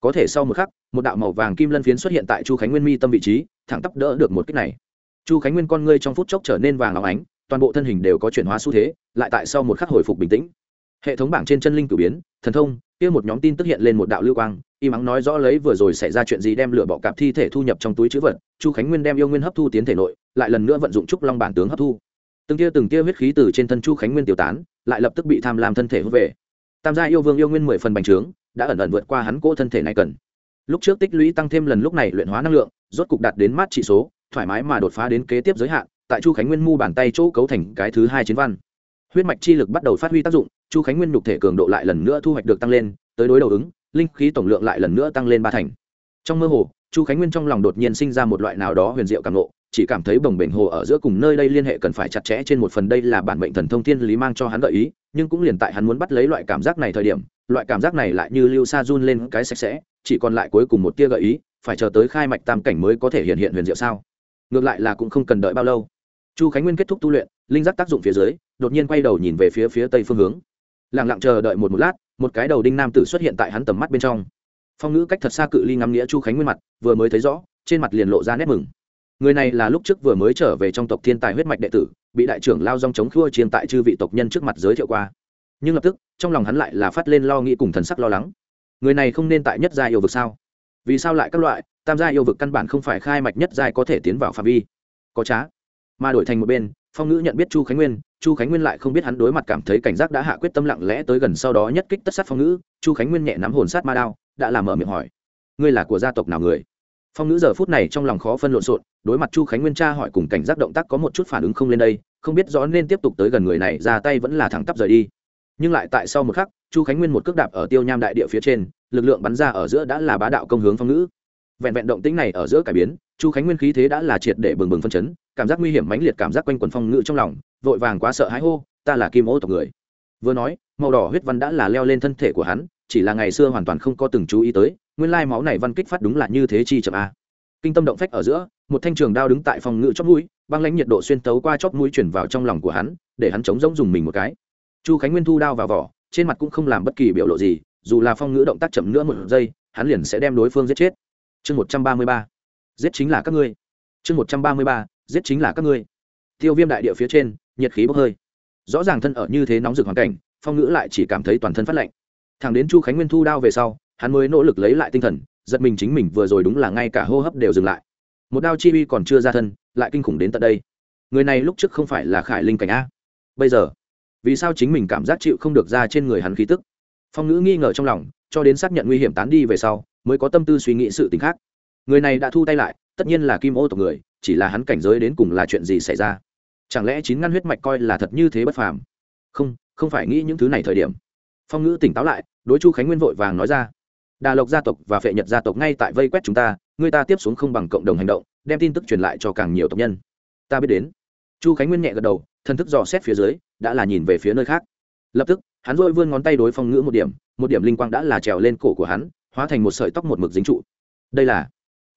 Có thể sau một khắc, một đạo màu vàng kim lân phiến xuất hiện tại chu khánh nguyên mi tâm vị trí, thẳng tắp đỡ được một kích này. Chu khánh nguyên con ngươi trong phút chốc trở nên vàng óng ánh, toàn bộ thân hình đều có chuyển hóa xu thế, lại tại sau một khắc hồi phục bình tĩnh hệ thống bảng trên chân linh cử biến, thần thông, kia một nhóm tin tức hiện lên một đạo lưu quang, y mắng nói rõ lấy vừa rồi xảy ra chuyện gì đem lửa bọ cạp thi thể thu nhập trong túi chữ vật, chu khánh nguyên đem yêu nguyên hấp thu tiến thể nội, lại lần nữa vận dụng trúc long bản tướng hấp thu. Từng tia từng tia huyết khí từ trên thân chu khánh nguyên tiêu tán, lại lập tức bị tham lam thân thể hút về. Tam gia yêu vương yêu nguyên mười phần bành trướng, đã ẩn ẩn vượt qua hắn cỗ thân thể này cần. Lúc trước tích lũy tăng thêm lần lúc này luyện hóa năng lượng, rốt cục đạt đến mát trị số, thoải mái mà đột phá đến kế tiếp giới hạn, tại chu khánh nguyên mu bàn tay chỗ cấu thành cái thứ hai chiến văn. Huyết mạch chi lực bắt đầu phát huy tác dụng chu khánh nguyên nhục thể cường độ lại lần nữa thu hoạch được tăng lên, tới đối đầu ứng, linh khí tổng lượng lại lần nữa tăng lên ba thành. Trong mơ hồ, chu khánh nguyên trong lòng đột nhiên sinh ra một loại nào đó huyền diệu cảm nộ chỉ cảm thấy bồng bềnh hồ ở giữa cùng nơi đây liên hệ cần phải chặt chẽ trên một phần đây là bản mệnh thần thông thiên lý mang cho hắn gợi ý, nhưng cũng liền tại hắn muốn bắt lấy loại cảm giác này thời điểm, loại cảm giác này lại như lưu sa run lên cái sạch sẽ, chỉ còn lại cuối cùng một tia gợi ý, phải chờ tới khai mạch tam cảnh mới có thể hiện hiện huyền diệu sao? Ngược lại là cũng không cần đợi bao lâu. Chu khánh nguyên kết thúc tu luyện, linh giác tác dụng phía dưới, đột nhiên quay đầu nhìn về phía phía tây phương hướng lẳng lặng chờ đợi một một lát, một cái đầu đinh nam tử xuất hiện tại hắn tầm mắt bên trong. Phong ngữ cách thật xa cự ly ngắm nghĩa chu khánh nguyên mặt, vừa mới thấy rõ, trên mặt liền lộ ra nét mừng. Người này là lúc trước vừa mới trở về trong tộc thiên tài huyết mạch đệ tử, bị đại trưởng lao dòng chống khua chiên tại chư vị tộc nhân trước mặt giới thiệu qua. Nhưng lập tức, trong lòng hắn lại là phát lên lo nghĩ cùng thần sắc lo lắng. Người này không nên tại nhất gia yêu vực sao? Vì sao lại các loại, tam gia yêu vực căn bản không phải khai mạch nhất giai có thể tiến vào phạm vi? Có trá. Mà đổi thành một bên phong ngữ nhận biết chu khánh nguyên, chu khánh nguyên lại không biết hắn đối mặt cảm thấy cảnh giác đã hạ quyết tâm lặng lẽ tới gần sau đó nhất kích tất sát phong ngữ, chu khánh nguyên nhẹ nắm hồn sát ma đao, đã làm mở miệng hỏi, ngươi là của gia tộc nào người? Phong ngữ giờ phút này trong lòng khó phân lộn xộn, đối mặt chu khánh nguyên tra hỏi cùng cảnh giác động tác có một chút phản ứng không lên đây, không biết rõ nên tiếp tục tới gần người này, ra tay vẫn là thẳng tắp rời đi. Nhưng lại tại sau một khắc, chu khánh nguyên một cước đạp ở tiêu nham đại địa phía trên, lực lượng bắn ra ở giữa đã là bá đạo công hướng phong ngữ. Vẹn vẹn động tĩnh này ở giữa cải biến, chu khánh nguyên khí thế đã là triệt để bừng bừng phân chấn cảm giác nguy hiểm mãnh liệt cảm giác quanh quần phong ngự trong lòng, vội vàng quá sợ hãi hô, ta là kim ô tộc người. Vừa nói, màu đỏ huyết văn đã là leo lên thân thể của hắn, chỉ là ngày xưa hoàn toàn không có từng chú ý tới, nguyên lai máu này văn kích phát đúng là như thế chi chậm a. Kinh tâm động phách ở giữa, một thanh trường đao đứng tại phòng ngự chóp mũi, băng lãnh nhiệt độ xuyên tấu qua chóp mũi chuyển vào trong lòng của hắn, để hắn chống rỗng dùng mình một cái. Chu khánh nguyên thu đao vào vỏ, trên mặt cũng không làm bất kỳ biểu lộ gì, dù là phong ngữ động tác chậm nữa một giây, hắn liền sẽ đem đối phương giết chết. Chương một trăm ba mươi ba. Giết chính là các ngươi. Chương một trăm ba mươi ba giết chính là các ngươi. Tiêu viêm đại địa phía trên, nhiệt khí bốc hơi. Rõ ràng thân ở như thế nóng rực hoàn cảnh, phong ngữ lại chỉ cảm thấy toàn thân phát lạnh. Thằng đến chu khánh nguyên thu đao về sau, hắn mới nỗ lực lấy lại tinh thần, giật mình chính mình vừa rồi đúng là ngay cả hô hấp đều dừng lại. Một đao chi uy còn chưa ra thân, lại kinh khủng đến tận đây. Người này lúc trước không phải là khải linh cảnh a. Bây giờ, vì sao chính mình cảm giác chịu không được ra trên người hắn khí tức? Phong ngữ nghi ngờ trong lòng, cho đến xác nhận nguy hiểm tán đi về sau, mới có tâm tư suy nghĩ sự t ì n h khác. Người này đã thu tay lại tất nhiên là kim ô tộc người, chỉ là hắn cảnh giới đến cùng là chuyện gì xảy ra? Chẳng lẽ chín ngăn huyết mạch coi là thật như thế bất phàm? Không không phải nghĩ những thứ này thời điểm. Phong ngữ tỉnh táo lại, đối chu khánh nguyên vội vàng nói ra. Đà lộc gia tộc và phệ nhật gia tộc ngay tại vây quét chúng ta, người ta tiếp xuống không bằng cộng đồng hành động, đem tin tức truyền lại cho càng nhiều tộc nhân. Ta biết đến. Chu khánh nguyên nhẹ gật đầu thân thức dò xét phía dưới, đã là nhìn về phía nơi khác. Lập tức, hắn dội vươn ngón tay đối phong ngữ một điểm một điểm linh quang đã là trèo lên cổ của hắn, hóa thành một sợi tóc một mực dính trụ. Đây là,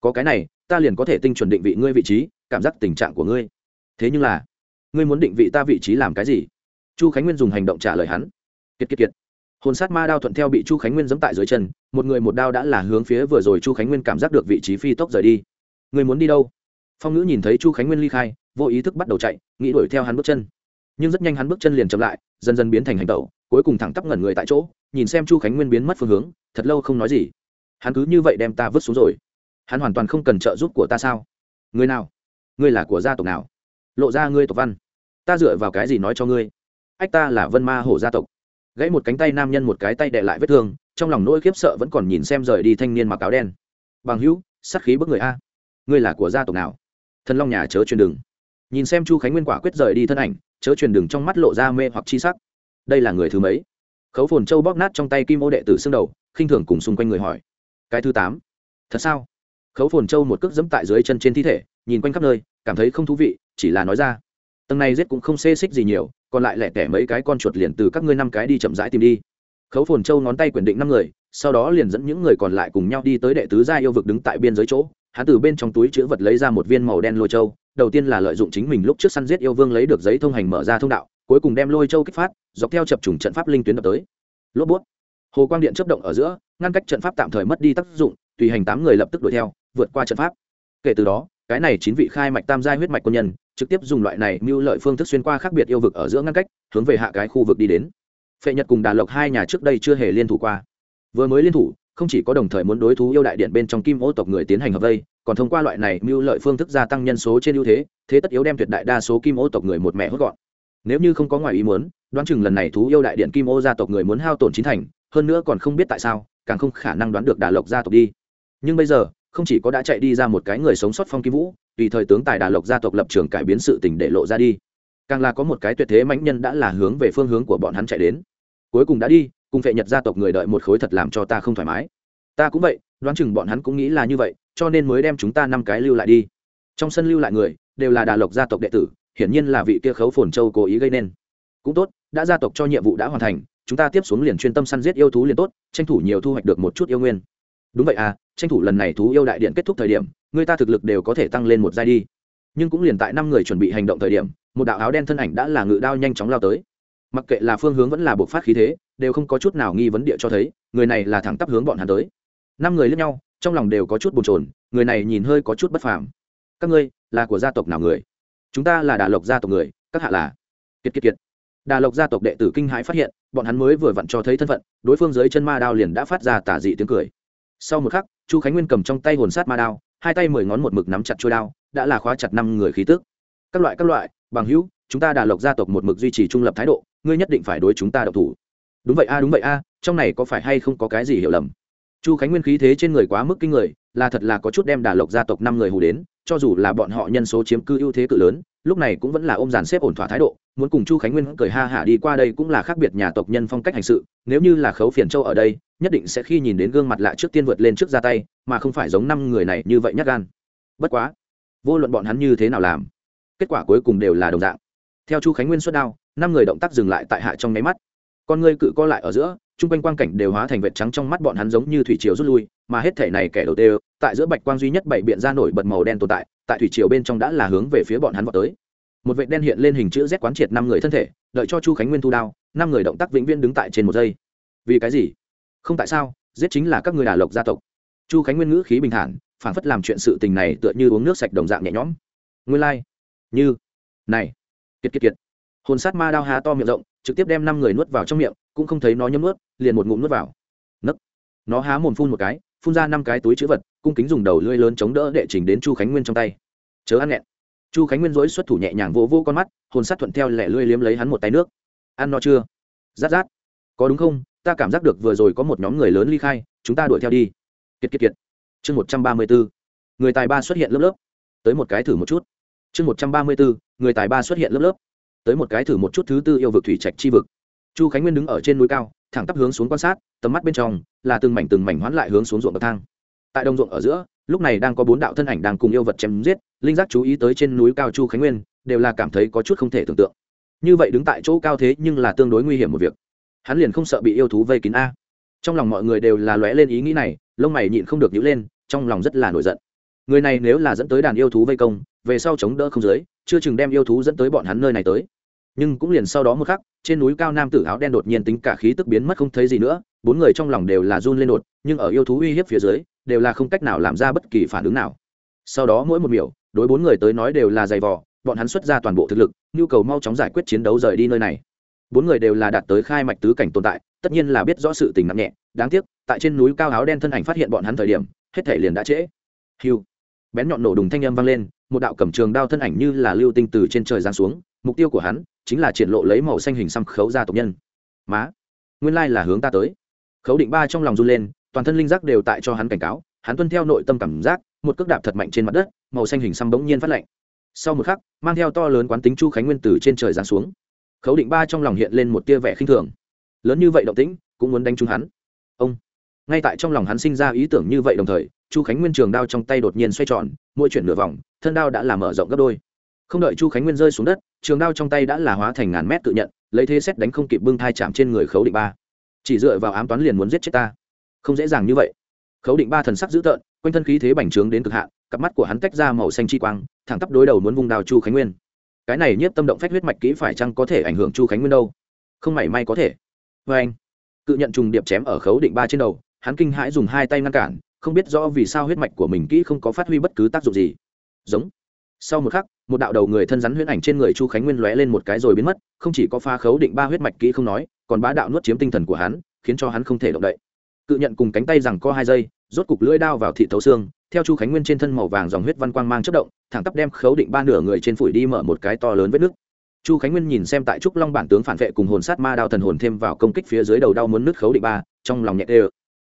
có cái này ta liền có thể tinh chuẩn định vị ngươi vị trí, cảm giác tình trạng của ngươi. Thế nhưng là, ngươi muốn định vị ta vị trí làm cái gì? Chu khánh nguyên dùng hành động trả lời hắn. Kiệt kiệt kiệt. Hồn sát ma đao thuận theo bị chu khánh nguyên giẫm tại dưới chân, một người một đao đã là hướng phía vừa rồi chu khánh nguyên cảm giác được vị trí phi tốc rời đi. Người muốn đi đâu? Phong ngữ nhìn thấy chu khánh nguyên ly khai, vô ý thức bắt đầu chạy, nghĩ đuổi theo hắn bước chân. Nhưng rất nhanh hắn bước chân liền chậm lại, dần dần biến thành hành tẩu, cuối cùng thẳng tắp ngẩn người tại chỗ, nhìn xem chu khánh nguyên biến mất phương hướng, thật lâu không nói gì. Hắn cứ như vậy đem ta vứt xuống rồi hắn hoàn toàn không cần trợ giúp của ta sao? Người nào? Ngươi là của gia tộc nào? Lộ ra ngươi tộc văn. Ta dựa vào cái gì nói cho ngươi? Ách, ta là vân ma hổ gia tộc. Gãy một cánh tay nam nhân một cái tay đệ lại vết thương, trong lòng nỗi khiếp sợ vẫn còn nhìn xem rời đi thanh niên mặc áo đen. Bằng hữu, sát khí bức người a. Ngươi là của gia tộc nào? Thần long nhà chớ truyền đừng. Nhìn xem chu khánh nguyên quả quyết rời đi thân ảnh, chớ truyền đừng trong mắt lộ ra mê hoặc chi sắc. Đây là người thứ mấy? Khấu phồn châu bóp nát trong tay kim ô đệ tử xương đầu, khinh thường cùng xung quanh người hỏi. Cái thứ tám. Thật sao? Khấu phồn châu một cước dẫm tại dưới chân trên thi thể, nhìn quanh khắp nơi, cảm thấy không thú vị, chỉ là nói ra. Tầng này giết cũng không xê xích gì nhiều, còn lại lẻ tẻ mấy cái con chuột liền từ các ngươi năm cái đi chậm rãi tìm đi. Khấu phồn châu ngón tay quyền định năm người, sau đó liền dẫn những người còn lại cùng nhau đi tới đệ tứ gia yêu vực đứng tại biên giới chỗ. Hắn từ bên trong túi chữ vật lấy ra một viên màu đen lôi châu, đầu tiên là lợi dụng chính mình lúc trước săn giết yêu vương lấy được giấy thông hành mở ra thông đạo, cuối cùng đem lôi châu kích phát, dọc theo chập trùng trận pháp linh tuyến đập tới. Lốp bút. Hồ quang điện chấp động ở giữa, ngăn cách trận pháp tạm thời mất đi tác dụng, tùy hành tám người lập tức đuổi theo vượt qua trận pháp. Kể từ đó, cái này chín vị khai mạch tam giai huyết mạch quân nhân trực tiếp dùng loại này mưu lợi phương thức xuyên qua khác biệt yêu vực ở giữa ngăn cách, hướng về hạ cái khu vực đi đến. Phệ nhật cùng đà lộc hai nhà trước đây chưa hề liên thủ qua. Vừa mới liên thủ, không chỉ có đồng thời muốn đối thú yêu đại điện bên trong kim ô tộc người tiến hành hợp vây, còn thông qua loại này mưu lợi phương thức gia tăng nhân số trên ưu thế thế tất yếu đem tuyệt đại đa số kim ô tộc người một mẹ hốt gọn. Nếu như không có ngoài ý muốn, đoán chừng lần này thú yêu đại điện kim ô gia tộc người muốn hao tổn chính thành, hơn nữa còn không biết tại sao, càng không khả năng đoán được đà lộc gia tộc đi. Nhưng bây giờ không chỉ có đã chạy đi ra một cái người sống sót phong kim vũ, tùy thời tướng tài đà lộc gia tộc lập trường cải biến sự tình để lộ ra đi. Càng là có một cái tuyệt thế mãnh nhân đã là hướng về phương hướng của bọn hắn chạy đến. Cuối cùng đã đi, cùng phệ nhật gia tộc người đợi một khối thật làm cho ta không thoải mái. Ta cũng vậy, đoán chừng bọn hắn cũng nghĩ là như vậy, cho nên mới đem chúng ta năm cái lưu lại đi. Trong sân lưu lại người, đều là đà lộc gia tộc đệ tử, hiển nhiên là vị kia khấu phồn châu cố ý gây nên. Cũng tốt, đã gia tộc cho nhiệm vụ đã hoàn thành, chúng ta tiếp xuống liền chuyên tâm săn giết yêu thú liền tốt, tranh thủ nhiều thu hoạch được một chút yêu nguyên đúng vậy à tranh thủ lần này thú yêu đại điện kết thúc thời điểm, người ta thực lực đều có thể tăng lên một giai đi. Nhưng cũng liền tại năm người chuẩn bị hành động thời điểm, một đạo áo đen thân ảnh đã là ngự đao nhanh chóng lao tới. Mặc kệ là phương hướng vẫn là buộc phát khí thế, đều không có chút nào nghi vấn địa cho thấy, người này là thẳng tắp hướng bọn hắn tới. Năm người lẫn nhau, trong lòng đều có chút bồn chồn, người này nhìn hơi có chút bất phàm. Các ngươi, là của gia tộc nào người? Chúng ta là đà lộc gia tộc người, các hạ là? Kiệt kiệt kiệt. Đà lộc gia tộc đệ tử kinh hãi phát hiện, bọn hắn mới vừa vặn cho thấy thân phận, đối phương dưới chân ma đao liền đã phát ra tả dị tiếng cười sau một khắc, chu khánh nguyên cầm trong tay hồn sát ma đao, hai tay mười ngón một mực nắm chặt trôi đao, đã là khóa chặt năm người khí tức. Các loại các loại, bằng hữu, chúng ta đà lộc gia tộc một mực duy trì trung lập thái độ, ngươi nhất định phải đối chúng ta độc thủ. Đúng vậy a, đúng vậy a, trong này có phải hay không có cái gì hiểu lầm? Chu khánh nguyên khí thế trên người quá mức kinh người, là thật là có chút đem đà lộc gia tộc năm người hù đến, cho dù là bọn họ nhân số chiếm cư ưu thế cự lớn, lúc này cũng vẫn là ôm dàn xếp ổn thỏa thái độ muốn cùng chu khánh nguyên cười ha hả đi qua đây cũng là khác biệt nhà tộc nhân phong cách hành sự, nếu như là khấu phiền châu ở đây, nhất định sẽ khi nhìn đến gương mặt lạ trước tiên vượt lên trước ra tay, mà không phải giống năm người này như vậy nhắc gan. Bất quá, vô luận bọn hắn như thế nào làm, kết quả cuối cùng đều là đồng dạng. Theo chu khánh nguyên xuất đao, năm người động tác dừng lại tại hạ trong nháy mắt. Con ngươi cự co lại ở giữa, chung quanh quang cảnh đều hóa thành vệt trắng trong mắt bọn hắn giống như thủy triều rút lui, mà hết thể này kẻ đầu tê, tại giữa bạch quang duy nhất bảy biện ra nổi bật màu đen tồn tại tại thủy triều bên trong đã là hướng về phía bọn hắn vào tới một vệt đen hiện lên hình chữ z quán triệt năm người thân thể, đợi cho chu khánh nguyên thu đao, năm người động tác vĩnh viễn đứng tại trên một giây. Vì cái gì? Không tại sao, giết chính là các người đà lộc gia tộc. Chu khánh nguyên ngữ khí bình thản, phản phất làm chuyện sự tình này tựa như uống nước sạch đồng dạng nhẹ nhõm. Nguyên lai、like. như, này, kiệt kiệt kiệt. Hồn sát ma đao há to miệng rộng, trực tiếp đem năm người nuốt vào trong miệng, cũng không thấy nó nhấm nuốt, liền một ngụm nuốt vào. Nấc. Nó há mồm phun một cái, phun ra năm cái túi chữ vật, cung kính dùng đầu lưỡi lớn chống đỡ đệ trình đến chu khánh nguyên trong tay. Chớ ăn nghẹn chu khánh nguyên dối xuất thủ nhẹ nhàng vỗ vỗ con mắt, hồn sát thuận theo lẻ lưỡi liếm lấy hắn một tay nước. Ăn no chưa? Rát rát. Có đúng không? Ta cảm giác được vừa rồi có một nhóm người lớn ly khai, chúng ta đuổi theo đi. Kiệt kiệt kiệt. Chương một trăm ba mươi bốn. Người tài ba xuất hiện lớp lớp. Tới một cái thử một chút. Chương một trăm ba mươi bốn. Người tài ba xuất hiện lớp lớp. Tới một cái thử một chút thứ tư yêu vực thủy trạch chi vực. Chu khánh nguyên đứng ở trên núi cao, thẳng tắp hướng xuống quan sát, tầm mắt bên trong là từng mảnh từng mảnh hoán lại hướng xuống ruộng bậc thang. Tại đồng ruộng ở giữa, lúc này đang có bốn đạo thân ảnh đang cùng yêu vật chém giết linh giác chú ý tới trên núi cao chu khánh nguyên, đều là cảm thấy có chút không thể tưởng tượng. Như vậy đứng tại chỗ cao thế nhưng là tương đối nguy hiểm một việc. Hắn liền không sợ bị yêu thú vây kín a. Trong lòng mọi người đều là lóe lên ý nghĩ này, lông mày nhịn không được nhữ lên, trong lòng rất là nổi giận. Người này nếu là dẫn tới đàn yêu thú vây công, về sau chống đỡ không dưới, chưa chừng đem yêu thú dẫn tới bọn hắn nơi này tới. Nhưng cũng liền sau đó một khắc, trên núi cao nam tử áo đen đột nhiên tính cả khí tức biến mất không thấy gì nữa, bốn người trong lòng đều là run lên đột, nhưng ở yêu thú uy hiếp phía dưới, đều là không cách nào làm ra bất kỳ phản ứng nào sau đó mỗi một miểu, đối bốn người tới nói đều là dày vò, bọn hắn xuất ra toàn bộ thực lực, nhu cầu mau chóng giải quyết chiến đấu rời đi nơi này. Bốn người đều là đạt tới khai mạch tứ cảnh tồn tại, tất nhiên là biết rõ sự tình nặng nhẹ. Đáng tiếc, tại trên núi cao áo đen thân ảnh phát hiện bọn hắn thời điểm, hết thể liền đã trễ. Hiu bén nhọn nổ đùng thanh âm vang lên, một đạo cẩm trường đao thân ảnh như là lưu tinh từ trên trời giáng xuống, mục tiêu của hắn chính là triển lộ lấy màu xanh hình xăm khấu ra tộc nhân. Má. Nguyên lai là hướng ta tới. Khấu định ba trong lòng run lên, toàn thân linh giác đều tại cho hắn cảnh cáo, hắn tuân theo nội tâm cảm giác một cước đạp thật mạnh trên mặt đất, màu xanh hình xăm bỗng nhiên phát lạnh. Sau một khắc, mang theo to lớn quán tính chu khánh nguyên tử trên trời giáng xuống. Khấu định ba trong lòng hiện lên một tia vẻ khinh thường. Lớn như vậy động tĩnh, cũng muốn đánh trúng hắn. Ông! Ngay tại trong lòng hắn sinh ra ý tưởng như vậy đồng thời, chu khánh nguyên trường đao trong tay đột nhiên xoay tròn, mỗi chuyển nửa vòng, thân đao đã làm mở rộng gấp đôi. Không đợi chu khánh nguyên rơi xuống đất, trường đao trong tay đã là hóa thành ngàn mét tự nhận, lấy thế xét đánh không kịp bưng thai chạm trên người khấu định ba. Chỉ dựa vào ám toán liền muốn giết chết ta. Không dễ dàng như vậy khấu định ba thần sắc dữ tợn, quanh thân khí thế bành trướng đến cực hạn, cặp mắt của hắn tách ra màu xanh chi quang, thẳng tắp đối đầu muốn vùng đào chu khánh nguyên. Cái này nhiếp tâm động phách huyết mạch kỹ phải chăng có thể ảnh hưởng chu khánh nguyên đâu? Không mảy may có thể. Vê anh, cự nhận trùng điệp chém ở khấu định ba trên đầu, hắn kinh hãi dùng hai tay ngăn cản, không biết rõ vì sao huyết mạch của mình kỹ không có phát huy bất cứ tác dụng gì. Giống. Sau một khắc, một đạo đầu người thân rắn huyễn ảnh trên người chu khánh nguyên lóe lên một cái rồi biến mất, không chỉ có pha khấu định ba huyết mạch kỹ không nói, còn bá đạo nuốt chiếm tinh thần của hắn, khiến cho hắn không thể động đậy. Cự nhận cùng cánh tay rằng co hai giây rốt cục lưỡi đao vào thị thấu xương, theo chu khánh nguyên trên thân màu vàng dòng huyết văn quang mang chất động, thẳng tắp đem khấu định ba nửa người trên phủi đi mở một cái to lớn vết nước. Chu khánh nguyên nhìn xem tại trúc long bản tướng phản vệ cùng hồn sát ma đao thần hồn thêm vào công kích phía dưới đầu đau muốn nứt khấu định ba, trong lòng nhẹ đê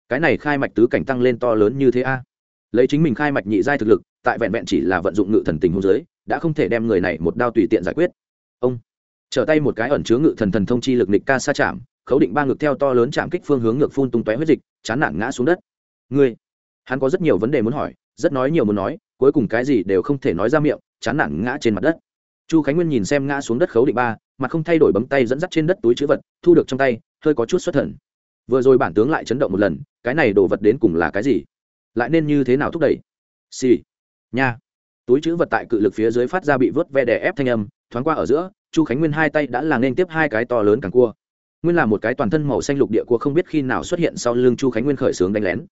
cái này khai mạch tứ cảnh tăng lên to lớn như thế a? Lấy chính mình khai mạch nhị giai thực lực, tại vẹn vẹn chỉ là vận dụng ngự thần tình hôn giới đã không thể đem người này một đao tùy tiện giải quyết. Ông, trở tay một cái ẩn chứa ngự thần thần thông chi lực nịch ca sa chạm, khấu định ba ngực theo to lớn chạm kích phương hướng ngược phun tung tóe huyết dịch, chán nản ngã xuống đất ngươi, hắn có rất nhiều vấn đề muốn hỏi, rất nói nhiều muốn nói, cuối cùng cái gì đều không thể nói ra miệng, chán nản ngã trên mặt đất. Chu khánh nguyên nhìn xem ngã xuống đất khấu định ba, mặt không thay đổi bấm tay dẫn dắt trên đất túi chữ vật, thu được trong tay, hơi có chút xuất thần. Vừa rồi bản tướng lại chấn động một lần, cái này đồ vật đến cùng là cái gì? Lại nên như thế nào thúc đẩy? Xì、sì. nha. Túi chữ vật tại cự lực phía dưới phát ra bị vớt ve đè ép thanh âm, thoáng qua ở giữa, chu khánh nguyên hai tay đã là nên tiếp hai cái to lớn càng cua. Nguyên là một cái toàn thân màu xanh lục địa cua không biết khi nào xuất hiện sau lưng chu khánh nguyên khởi xướng đánh lén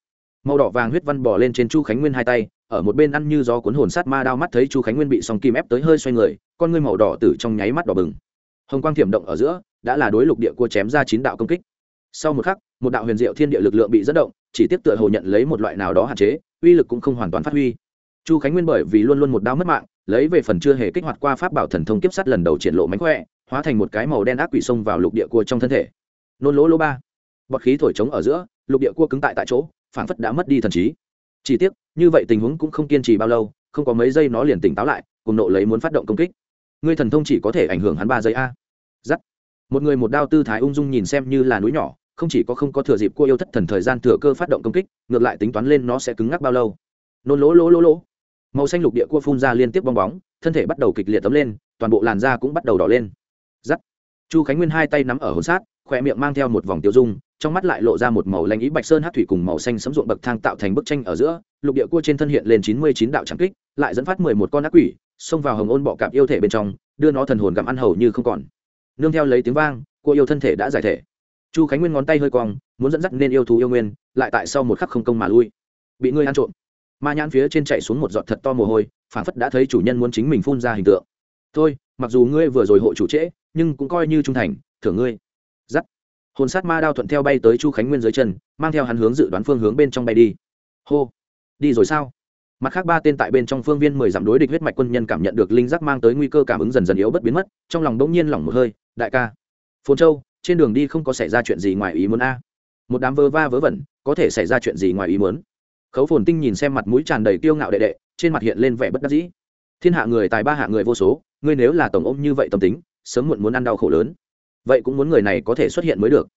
màu đỏ vàng huyết văn bỏ lên trên chu khánh nguyên hai tay, ở một bên ăn như gió cuốn hồn sát ma đao mắt thấy chu khánh nguyên bị song kim ép tới hơi xoay người, con ngươi màu đỏ tử trong nháy mắt đỏ bừng. Hồng quang thiểm động ở giữa, đã là đối lục địa cua chém ra chín đạo công kích. Sau một khắc, một đạo huyền diệu thiên địa lực lượng bị dẫn động, chỉ tiếp tựa hồ nhận lấy một loại nào đó hạn chế, uy lực cũng không hoàn toàn phát huy. Chu khánh nguyên bởi vì luôn luôn một đao mất mạng, lấy về phần chưa hề kích hoạt qua pháp bảo thần thông kiếp sắt lần đầu triển lộ mánh khỏe, hóa thành một cái màu đen ác quỷ xông vào lục địa cua trong thân thể. Nôn lỗ lỗ ba. Bọt khí thổi trống ở giữa, lục địa cua cứng tại tại chỗ phảng phất đã mất đi thần trí. Chỉ tiếc, như vậy tình huống cũng không kiên trì bao lâu, không có mấy giây nó liền tỉnh táo lại, cùng nộ lấy muốn phát động công kích. Ngươi thần thông chỉ có thể ảnh hưởng hắn ba giây a. Giắt một người một đao tư thái ung dung nhìn xem như là núi nhỏ, không chỉ có không có thừa dịp cua yêu thất thần thời gian thừa cơ phát động công kích, ngược lại tính toán lên nó sẽ cứng ngắc bao lâu. Nôn lỗ lỗ lỗ lỗ. Màu xanh lục địa cua phun ra liên tiếp bong bóng, thân thể bắt đầu kịch liệt tấm lên, toàn bộ làn da cũng bắt đầu đỏ lên. Giắt chu khánh nguyên hai tay nắm ở hồn sát, khỏe miệng mang theo một vòng tiêu dung trong mắt lại lộ ra một màu lanh ý bạch sơn hát thủy cùng màu xanh sấm ruộng bậc thang tạo thành bức tranh ở giữa, lục địa cua trên thân hiện lên chín mươi chín đạo trắng kích, lại dẫn phát mười một con ác quỷ, xông vào hồng ôn bọ cạp yêu thể bên trong, đưa nó thần hồn gặm ăn hầu như không còn. Nương theo lấy tiếng vang, cua yêu thân thể đã giải thể. Chu khánh nguyên ngón tay hơi cong, muốn dẫn dắt nên yêu thú yêu nguyên, lại tại sau một khắc không công mà lui. Bị ngươi ăn trộm. Ma nhãn phía trên chạy xuống một giọt thật to mồ hôi phản phất đã thấy chủ nhân muốn chính mình phun ra hình tượng. Thôi, mặc dù ngươi vừa rồi hộ chủ trễ, nhưng cũng coi như trung thành, thưởng ngươi hồn sát ma đao thuận theo bay tới chu khánh nguyên dưới chân, mang theo hắn hướng dự đoán phương hướng bên trong bay đi. Hô, đi rồi sao? Mặt khác ba tên tại bên trong phương viên mười dặm đối địch huyết mạch quân nhân cảm nhận được linh giác mang tới nguy cơ cảm ứng dần dần yếu bất biến mất, trong lòng đ ỗ n g nhiên lỏng một hơi, đại ca, phồn châu, trên đường đi không có xảy ra chuyện gì ngoài ý muốn a? Một đám vơ va vớ vẩn, có thể xảy ra chuyện gì ngoài ý muốn? Khấu phồn tinh nhìn xem mặt mũi tràn đầy kiêu ngạo đệ đệ, trên mặt hiện lên vẻ bất đắc dĩ. Thiên hạ người, tài ba hạ người vô số, ngươi nếu là tổng ôm như vậy tâm tính, sớm muộn muốn ăn đau khổ lớn vậy cũng muốn người này có thể xuất hiện mới được.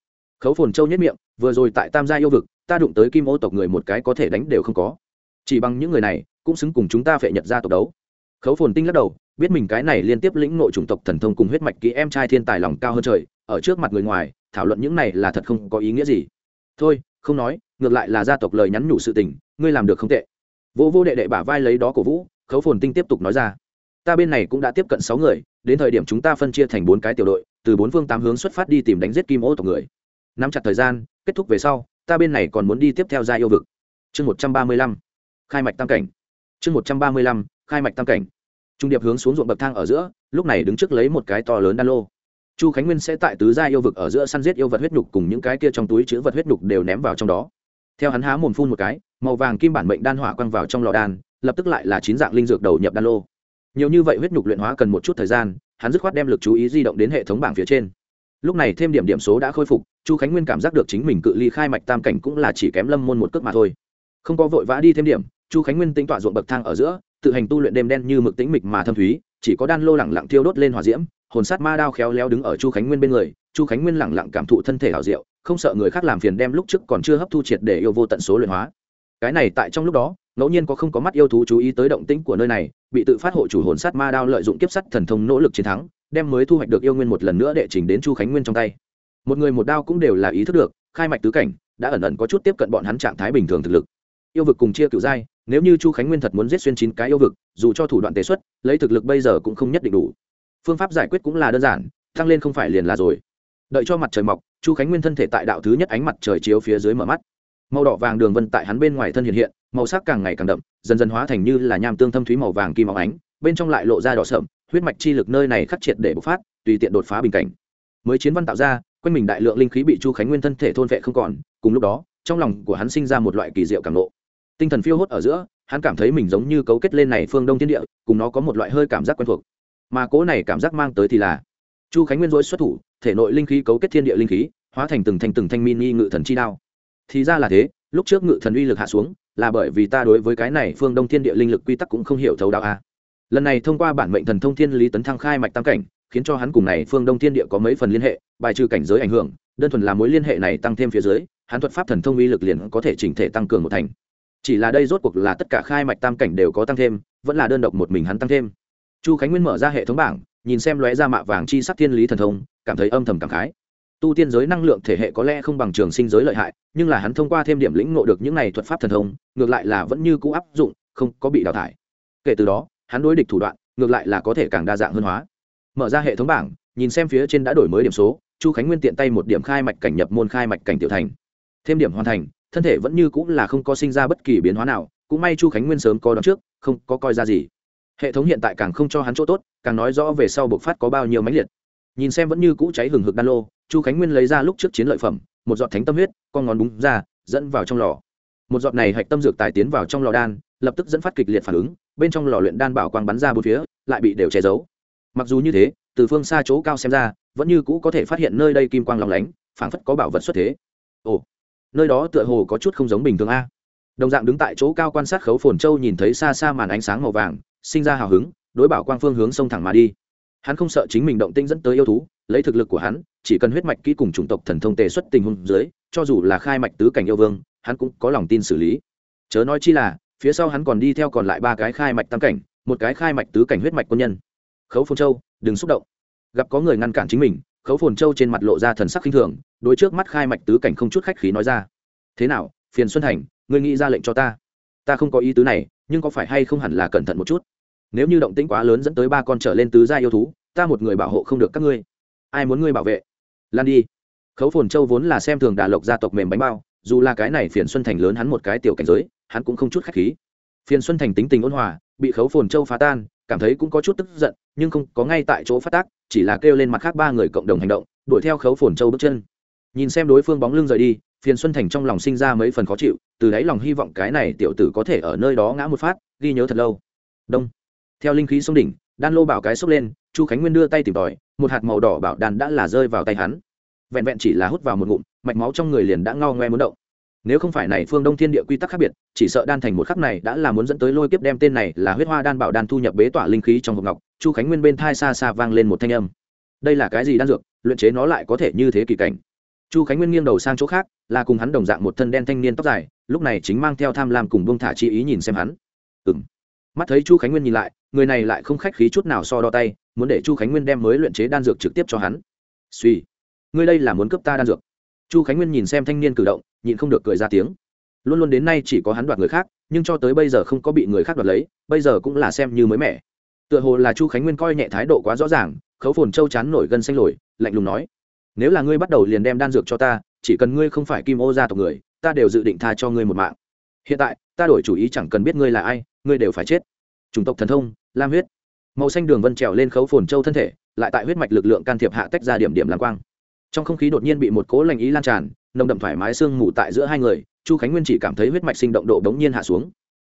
Khấu phồn châu nhất miệng, vừa rồi tại tam gia yêu vực, ta đụng tới kim ô tộc người một cái có thể đánh đều không có. Chỉ bằng những người này, cũng xứng cùng chúng ta phệ nhật ra tộc đấu. Khấu phồn tinh lắc đầu, biết mình cái này liên tiếp lĩnh nội chủng tộc thần thông cùng huyết mạch kỹ em trai thiên tài lòng cao hơn trời, ở trước mặt người ngoài, thảo luận những này là thật không có ý nghĩa gì. Thôi, không nói, ngược lại là gia tộc lời nhắn nhủ sự tình, ngươi làm được không tệ. Vô vô đệ đệ bả vai lấy đó cổ vũ, khấu phồn tinh tiếp tục nói ra. Ta bên này cũng đã tiếp cận sáu người, đến thời điểm chúng ta phân chia thành bốn cái tiểu đội từ bốn phương tám hướng xuất phát đi tìm đánh giết kim ô tộc người. Nắm chặt thời gian, kết thúc về sau, ta bên này còn muốn đi tiếp theo ra yêu vực. Chương một trăm ba mươi lăm, khai mạch tam cảnh. Chương một trăm ba mươi lăm, khai mạch tam cảnh. Trung điệp hướng xuống ruộng bậc thang ở giữa, lúc này đứng trước lấy một cái to lớn đan lô. Chu khánh nguyên sẽ tại tứ gia yêu vực ở giữa săn giết yêu vật huyết nhục cùng những cái kia trong túi chứa vật huyết nhục đều ném vào trong đó. Theo hắn há mồm phun một cái, màu vàng kim bản mệnh đan hỏa quăng vào trong lò đan, lập tức lại là chín dạng linh dược đầu nhập đan lô. Nhiều như vậy huyết nhục luyện hóa cần một chút thời gian hắn dứt khoát đem lực chú ý di động đến hệ thống bảng phía trên. Lúc này thêm điểm điểm số đã khôi phục, chu khánh nguyên cảm giác được chính mình cự ly khai mạch tam cảnh cũng là chỉ kém lâm môn một cước mà thôi. Không có vội vã đi thêm điểm, chu khánh nguyên tính tọa ruộng bậc thang ở giữa, tự hành tu luyện đêm đen như mực tĩnh mịch mà thâm thúy, chỉ có đan lô lẳng lặng thiêu đốt lên hỏa diễm, hồn sát ma đao khéo léo đứng ở chu khánh nguyên bên người, chu khánh nguyên lẳng lặng cảm thụ thân thể hảo diệu, không sợ người khác làm phiền đem lúc trước còn chưa hấp thu triệt để yêu vô tận số luyện hóa cái này tại trong lúc đó, ngẫu nhiên có không có mắt yêu thú chú ý tới động tĩnh của nơi này, bị tự phát hộ chủ hồn sát ma đao lợi dụng kiếp sắt thần thông nỗ lực chiến thắng, đem mới thu hoạch được yêu nguyên một lần nữa đệ trình đến chu khánh nguyên trong tay. Một người một đao cũng đều là ý thức được, khai mạch tứ cảnh, đã ẩn ẩn có chút tiếp cận bọn hắn trạng thái bình thường thực lực. Yêu vực cùng chia cựu giai, nếu như chu khánh nguyên thật muốn giết xuyên chín cái yêu vực, dù cho thủ đoạn tế xuất, lấy thực lực bây giờ cũng không nhất định đủ. Phương pháp giải quyết cũng là đơn giản tăng lên không phải liền là rồi. Đợi cho mặt trời mọc, chu khánh nguyên thân thể tại đạo thứ nhất ánh mặt trời chiếu phía dưới mở mắt màu đỏ vàng đường vân tại hắn bên ngoài thân hiện hiện, màu sắc càng ngày càng đậm, dần dần hóa thành như là nham tương thâm thúy màu vàng kim óng ánh, bên trong lại lộ ra đỏ sậm huyết mạch chi lực nơi này khắc triệt để bộc phát, tùy tiện đột phá bình cảnh. Mới chiến văn tạo ra, quanh mình đại lượng linh khí bị chu khánh nguyên thân thể thôn vệ không còn, cùng lúc đó, trong lòng của hắn sinh ra một loại kỳ diệu cảm nộ tinh thần phiêu hốt ở giữa, hắn cảm thấy mình giống như cấu kết lên này phương đông thiên địa, cùng nó có một loại hơi cảm giác quen thuộc. Mà cố này cảm giác mang tới thì là, chu khánh nguyên dối xuất thủ, thể nội linh khí cấu kết thiên địa linh khí, hóa thành từng thanh từng thanh mini ngự thần chi đao thì ra là thế, lúc trước ngự thần uy lực hạ xuống, là bởi vì ta đối với cái này phương đông thiên địa linh lực quy tắc cũng không hiểu thấu đạo a. Lần này thông qua bản mệnh thần thông thiên lý tấn thăng khai mạch tam cảnh, khiến cho hắn cùng này phương đông thiên địa có mấy phần liên hệ, bài trừ cảnh giới ảnh hưởng, đơn thuần là mối liên hệ này tăng thêm phía dưới, hắn thuật pháp thần thông uy lực liền có thể chỉnh thể tăng cường một thành. Chỉ là đây rốt cuộc là tất cả khai mạch tam cảnh đều có tăng thêm, vẫn là đơn độc một mình hắn tăng thêm. Chu khánh nguyên mở ra hệ thống bảng, nhìn xem lóe ra mạ vàng chi sắc thiên lý thần thông, cảm thấy âm thầm cảm khái tu tiên giới năng lượng thể hệ có lẽ không bằng trường sinh giới lợi hại, nhưng là hắn thông qua thêm điểm lĩnh ngộ được những này thuật pháp thần thông, ngược lại là vẫn như cũ áp dụng, không có bị đào thải. Kể từ đó, hắn đối địch thủ đoạn, ngược lại là có thể càng đa dạng hơn hóa. Mở ra hệ thống bảng, nhìn xem phía trên đã đổi mới điểm số, chu khánh nguyên tiện tay một điểm khai mạch cảnh nhập môn khai mạch cảnh tiểu thành. Thêm điểm hoàn thành, thân thể vẫn như cũng là không có sinh ra bất kỳ biến hóa nào, cũng may chu khánh nguyên sớm có đón trước, không có coi ra gì. Hệ thống hiện tại càng không cho hắn chỗ tốt, càng nói rõ về sau bộc phát có bao nhiêu máy liệt. Nhìn xem vẫn như cũ cháy hừng hực đan lô chu khánh nguyên lấy ra lúc trước chiến lợi phẩm, một giọt thánh tâm huyết, con ngón búng ra, dẫn vào trong lò. Một giọt này hạch tâm dược tài tiến vào trong lò đan, lập tức dẫn phát kịch liệt phản ứng, bên trong lò luyện đan bảo quang bắn ra bốn phía, lại bị đều che giấu. Mặc dù như thế, từ phương xa chỗ cao xem ra, vẫn như cũ có thể phát hiện nơi đây kim quang lòng lánh, phảng phất có bảo vật xuất thế. Ồ, nơi đó tựa hồ có chút không giống bình thường a. Đồng dạng đứng tại chỗ cao quan sát khấu phồn châu nhìn thấy xa xa màn ánh sáng màu vàng, sinh ra hào hứng, đối bảo quang phương hướng sông thẳng mà đi. Hắn không sợ chính mình động tinh dẫn tới yêu thú lấy thực lực của hắn, chỉ cần huyết mạch kỹ cùng chủng tộc thần thông tề xuất tình huống dưới, cho dù là khai mạch tứ cảnh yêu vương, hắn cũng có lòng tin xử lý. Chớ nói chi là, phía sau hắn còn đi theo còn lại ba cái khai mạch tam cảnh, một cái khai mạch tứ cảnh huyết mạch quân nhân. Khấu phồn châu, đừng xúc động. Gặp có người ngăn cản chính mình, khấu phồn châu trên mặt lộ ra thần sắc khinh thường, đối trước mắt khai mạch tứ cảnh không chút khách khí nói ra. Thế nào, phiền xuân thành, ngươi nghĩ ra lệnh cho ta? Ta không có ý tứ này, nhưng có phải hay không hẳn là cẩn thận một chút? Nếu như động tĩnh quá lớn dẫn tới ba con trở lên tứ gia yêu thú, ta một người bảo hộ không được các ngươi ai muốn ngươi bảo vệ? Lan đi. Khấu phồn châu vốn là xem thường đà lộc gia tộc mềm bánh bao, dù là cái này phiền xuân thành lớn hắn một cái tiểu cảnh giới, hắn cũng không chút khách khí. Phiền xuân thành tính tình ôn hòa, bị khấu phồn châu phá tan, cảm thấy cũng có chút tức giận, nhưng không có ngay tại chỗ phát tác, chỉ là kêu lên mặt khác ba người cộng đồng hành động, đuổi theo khấu phồn châu bước chân. Nhìn xem đối phương bóng lưng rời đi, phiền xuân thành trong lòng sinh ra mấy phần khó chịu, từ đáy lòng hy vọng cái này tiểu tử có thể ở nơi đó ngã một phát, ghi nhớ thật lâu. Đông. Theo linh khí sông đỉnh, đan lô bảo cái xốc lên, chu khánh nguyên đưa tay tìm tòi một hạt màu đỏ bảo đan đã là rơi vào tay hắn. Vẹn vẹn chỉ là hút vào một ngụm, mạch máu trong người liền đã ngao ngoe muốn động. Nếu không phải này phương đông thiên địa quy tắc khác biệt, chỉ sợ đan thành một khắc này đã là muốn dẫn tới lôi kiếp đem tên này là huyết hoa đan bảo đan thu nhập bế tỏa linh khí trong hộp ngọc, chu khánh nguyên bên thai xa xa vang lên một thanh âm. Đây là cái gì đan dược, luyện chế nó lại có thể như thế kỳ cảnh? Chu khánh nguyên nghiêng đầu sang chỗ khác, là cùng hắn đồng dạng một thân đen thanh niên tóc dài, lúc này chính mang theo tham lam cùng bông thả chi ý nhìn xem hắn. Ừng mắt thấy chu khánh nguyên nhìn lại người này lại không khách khí chút nào so đo tay, muốn để chu khánh nguyên đem mới luyện chế đan dược trực tiếp cho hắn. Suy ngươi đây là muốn cướp ta đan dược. Chu khánh nguyên nhìn xem thanh niên cử động, nhịn không được cười ra tiếng. Luôn luôn đến nay chỉ có hắn đoạt người khác, nhưng cho tới bây giờ không có bị người khác đoạt lấy, bây giờ cũng là xem như mới mẻ. Tựa hồ là chu khánh nguyên coi nhẹ thái độ quá rõ ràng, khấu phồn châu chán nổi gân xanh lồi, lạnh lùng nói, nếu là ngươi bắt đầu liền đem đan dược cho ta, chỉ cần ngươi không phải kim ô gia tộc người, ta đều dự định tha cho ngươi một mạng. Hiện tại, ta đổi chủ ý chẳng cần biết ngươi là ai, ngươi đều phải chết. Chủng tộc thần thông lam huyết. Màu xanh đường vân trèo lên khấu phồn châu thân thể, lại tại huyết mạch lực lượng can thiệp hạ tách ra điểm điểm làm quang. Trong không khí đột nhiên bị một cố lành ý lan tràn, nồng đậm thoải mái sương mù tại giữa hai người, chu khánh nguyên chỉ cảm thấy huyết mạch sinh động độ đống nhiên hạ xuống.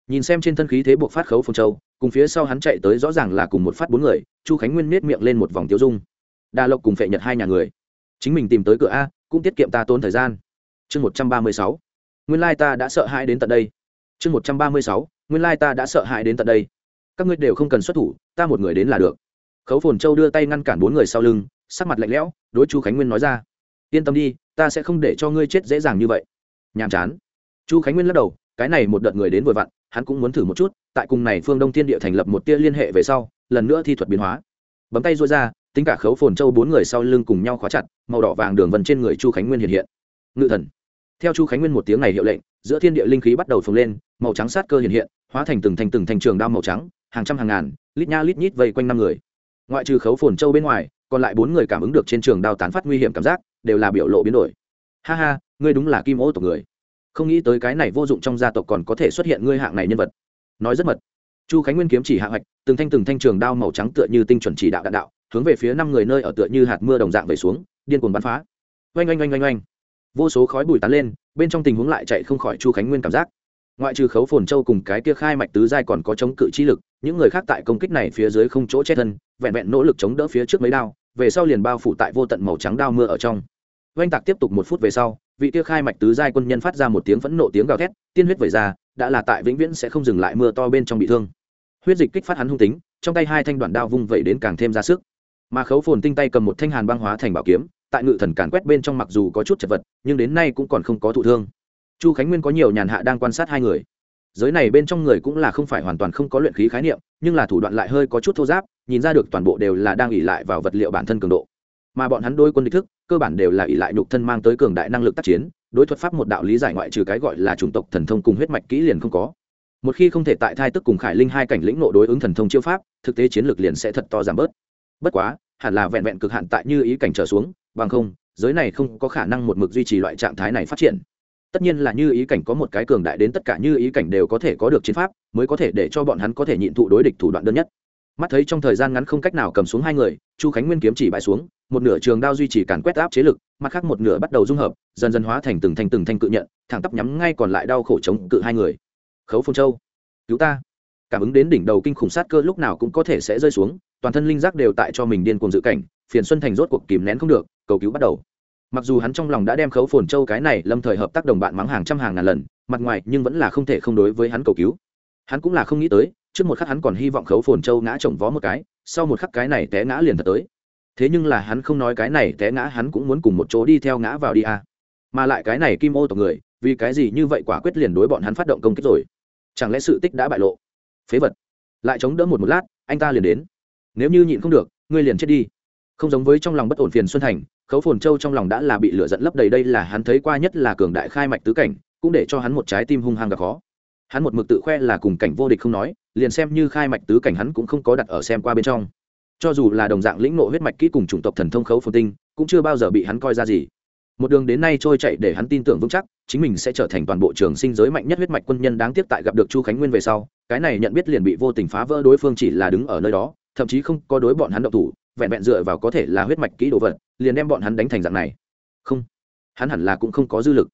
Nhìn xem trên thân khí thế buộc phát khấu phồn châu, cùng phía sau hắn chạy tới rõ ràng là cùng một phát bốn người, chu khánh nguyên nết miệng lên một vòng tiêu dung. Đa lộc cùng phệ nhật hai nhà người. Chính mình tìm tới cửa a, cũng tiết kiệm ta tốn thời gian. Chương một trăm ba mươi sáu. Nguyên lai ta đã sợ hãi đến tận đây. Chương một trăm ba mươi sáu. Nguyên lai ta đã sợ hãi đến tận đây các ngươi đều không cần xuất thủ, ta một người đến là được. Khấu phồn châu đưa tay ngăn cản bốn người sau lưng, sắc mặt lạnh lẽo, đối chu khánh nguyên nói ra. Yên tâm đi, ta sẽ không để cho ngươi chết dễ dàng như vậy. Nhàm chán. Chu khánh nguyên lắc đầu, cái này một đợt người đến vừa vặn, hắn cũng muốn thử một chút, tại cùng này phương đông thiên địa thành lập một tia liên hệ về sau, lần nữa thi thuật biến hóa. Bấm tay rối ra, tính cả khấu phồn châu bốn người sau lưng cùng nhau khóa chặt, màu đỏ vàng đường vân trên người chu khánh nguyên hiện hiện. Ngự thần. Theo chu khánh nguyên một tiếng này hiệu lệnh, giữa thiên địa linh khí bắt đầu phồng lên, màu trắng sát cơ hiện hiện, hóa thành từng thành từng thành trường đao màu trắng hàng trăm hàng ngàn, lít nha lít nhít vây quanh năm người. Ngoại trừ khấu phồn châu bên ngoài, còn lại bốn người cảm ứng được trên trường đao tán phát nguy hiểm cảm giác, đều là biểu lộ biến đổi. Ha ha, ngươi đúng là kim ô tộc người. Không nghĩ tới cái này vô dụng trong gia tộc còn có thể xuất hiện ngươi hạng này nhân vật. Nói rất mật. Chu khánh nguyên kiếm chỉ hạ hoạch, từng thanh từng thanh trường đao màu trắng tựa như tinh chuẩn chỉ đạo đạn đạo, hướng về phía năm người nơi ở tựa như hạt mưa đồng dạng về xuống, điên cuồng bắn phá. Oanh oanh oanh oanh oanh. Vô số khói bụi tán lên, bên trong tình huống lại chạy không khỏi chu khánh nguyên cảm giác ngoại trừ khấu phồn châu cùng cái kia khai mạch tứ giai còn có chống cự chi lực, những người khác tại công kích này phía dưới không chỗ che thân, vẹn vẹn nỗ lực chống đỡ phía trước mấy đao, về sau liền bao phủ tại vô tận màu trắng đao mưa ở trong. Oanh tạc tiếp tục một phút về sau, vị kia khai mạch tứ giai quân nhân phát ra một tiếng phẫn nộ tiếng gào thét, tiên huyết vẩy ra, đã là tại vĩnh viễn sẽ không dừng lại mưa to bên trong bị thương. Huyết dịch kích phát hắn hung tính, trong tay hai thanh đoạn đao vung vẩy đến càng thêm ra sức. Mà khấu phồn tinh tay cầm một thanh hàn băng hóa thành bảo kiếm, tại ngự thần càn quét bên trong mặc dù có chút chật vật, nhưng đến nay cũng còn không có thụ thương chu khánh nguyên có nhiều nhàn hạ đang quan sát hai người. Giới này bên trong người cũng là không phải hoàn toàn không có luyện khí khái niệm, nhưng là thủ đoạn lại hơi có chút thô giáp, nhìn ra được toàn bộ đều là đang ỉ lại vào vật liệu bản thân cường độ. Mà bọn hắn đôi quân địch thức, cơ bản đều là ỉ lại nhục thân mang tới cường đại năng lực tác chiến, đối thuật pháp một đạo lý giải ngoại trừ cái gọi là chủng tộc thần thông cùng huyết mạch kỹ liền không có. Một khi không thể tại thai tức cùng khải linh hai cảnh lĩnh nộ đối ứng thần thông chiêu pháp, thực tế chiến lược liền sẽ thật to giảm bớt. Bất quá, hẳn là vẹn vẹn cực hạn tại như ý cảnh trở xuống, bằng không, giới này không có khả năng một mực duy trì loại trạng thái này phát triển tất nhiên là như ý cảnh có một cái cường đại đến tất cả như ý cảnh đều có thể có được chiến pháp, mới có thể để cho bọn hắn có thể nhịn thụ đối địch thủ đoạn đơn nhất. Mắt thấy trong thời gian ngắn không cách nào cầm xuống hai người, chu khánh nguyên kiếm chỉ bãi xuống, một nửa trường đao duy trì càn quét áp chế lực, mặt khác một nửa bắt đầu dung hợp, dần dần hóa thành từng thanh từng thanh cự nhận, thẳng tắp nhắm ngay còn lại đau khổ chống cự hai người. Khấu phong châu, cứu ta. Cảm ứng đến đỉnh đầu kinh khủng sát cơ lúc nào cũng có thể sẽ rơi xuống, toàn thân linh giác đều tại cho mình điên cuồng dự cảnh, phiền xuân thành rốt cuộc kìm nén không được, cầu cứu bắt đầu mặc dù hắn trong lòng đã đem khấu phồn châu cái này lâm thời hợp tác đồng bạn mắng hàng trăm hàng ngàn lần, mặt ngoài nhưng vẫn là không thể không đối với hắn cầu cứu. Hắn cũng là không nghĩ tới, trước một khắc hắn còn hy vọng khấu phồn châu ngã chồng vó một cái, sau một khắc cái này té ngã liền thật tới. Thế nhưng là hắn không nói cái này té ngã hắn cũng muốn cùng một chỗ đi theo ngã vào đi à. mà lại cái này kim ô tộc người, vì cái gì như vậy quả quyết liền đối bọn hắn phát động công kích rồi? Chẳng lẽ sự tích đã bại lộ? Phế vật. Lại chống đỡ một một lát, anh ta liền đến. Nếu như nhịn không được, ngươi liền chết đi. Không giống với trong lòng bất ổn phiền xuân thành khấu phồn châu trong lòng đã là bị lửa dẫn lấp đầy, đây là hắn thấy qua nhất là cường đại khai mạch tứ cảnh, cũng để cho hắn một trái tim hung hăng gặp khó. Hắn một mực tự khoe là cùng cảnh vô địch không nói, liền xem như khai mạch tứ cảnh hắn cũng không có đặt ở xem qua bên trong. Cho dù là đồng dạng lĩnh nộ huyết mạch kỹ cùng chủng tộc thần thông khấu phồn tinh, cũng chưa bao giờ bị hắn coi ra gì. Một đường đến nay trôi chạy để hắn tin tưởng vững chắc, chính mình sẽ trở thành toàn bộ trường sinh giới mạnh nhất huyết mạch quân nhân đáng tiếc tại gặp được chu khánh nguyên về sau, cái này nhận biết liền bị vô tình phá vỡ, đối phương chỉ là đứng ở nơi đó, thậm chí không có đối bọn hắn động thủ, vẹn vẹn dựa vào có thể là huyết mạch kỹ đồ vật liền đem bọn hắn đánh thành dạng này. Không, hắn hẳn là cũng không có dư lực.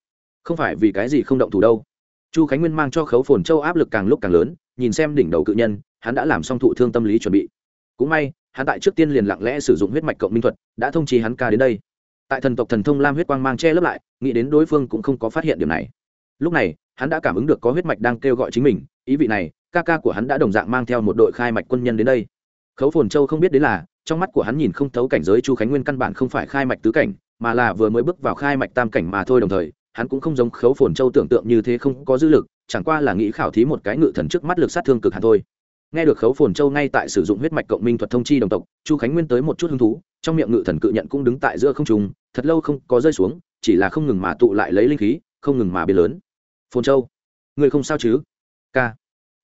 Không phải vì cái gì không động thủ đâu. Chu khánh nguyên mang cho khấu phồn châu áp lực càng lúc càng lớn, nhìn xem đỉnh đầu cự nhân, hắn đã làm xong thụ thương tâm lý chuẩn bị. Cũng may, hắn tại trước tiên liền lặng lẽ sử dụng huyết mạch cộng minh thuật, đã thông trì hắn ca đến đây. Tại thần tộc thần thông lam huyết quang mang che lấp lại, nghĩ đến đối phương cũng không có phát hiện điểm này. Lúc này, hắn đã cảm ứng được có huyết mạch đang kêu gọi chính mình, ý vị này, ca ca của hắn đã đồng dạng mang theo một đội khai mạch quân nhân đến đây khấu phồn châu không biết đến là, trong mắt của hắn nhìn không thấu cảnh giới chu khánh nguyên căn bản không phải khai mạch tứ cảnh, mà là vừa mới bước vào khai mạch tam cảnh mà thôi đồng thời, hắn cũng không giống khấu phồn châu tưởng tượng như thế không có dư lực, chẳng qua là nghĩ khảo thí một cái ngự thần trước mắt lực sát thương cực hẳn thôi. Nghe được khấu phồn châu ngay tại sử dụng huyết mạch cộng minh thuật thông chi đồng tộc, chu khánh nguyên tới một chút hứng thú, trong miệng ngự thần cự nhận cũng đứng tại giữa không trùng thật lâu không có rơi xuống, chỉ là không ngừng mà tụ lại lấy linh khí, không ngừng mà biến lớn. Phồn châu, người không sao chứ? K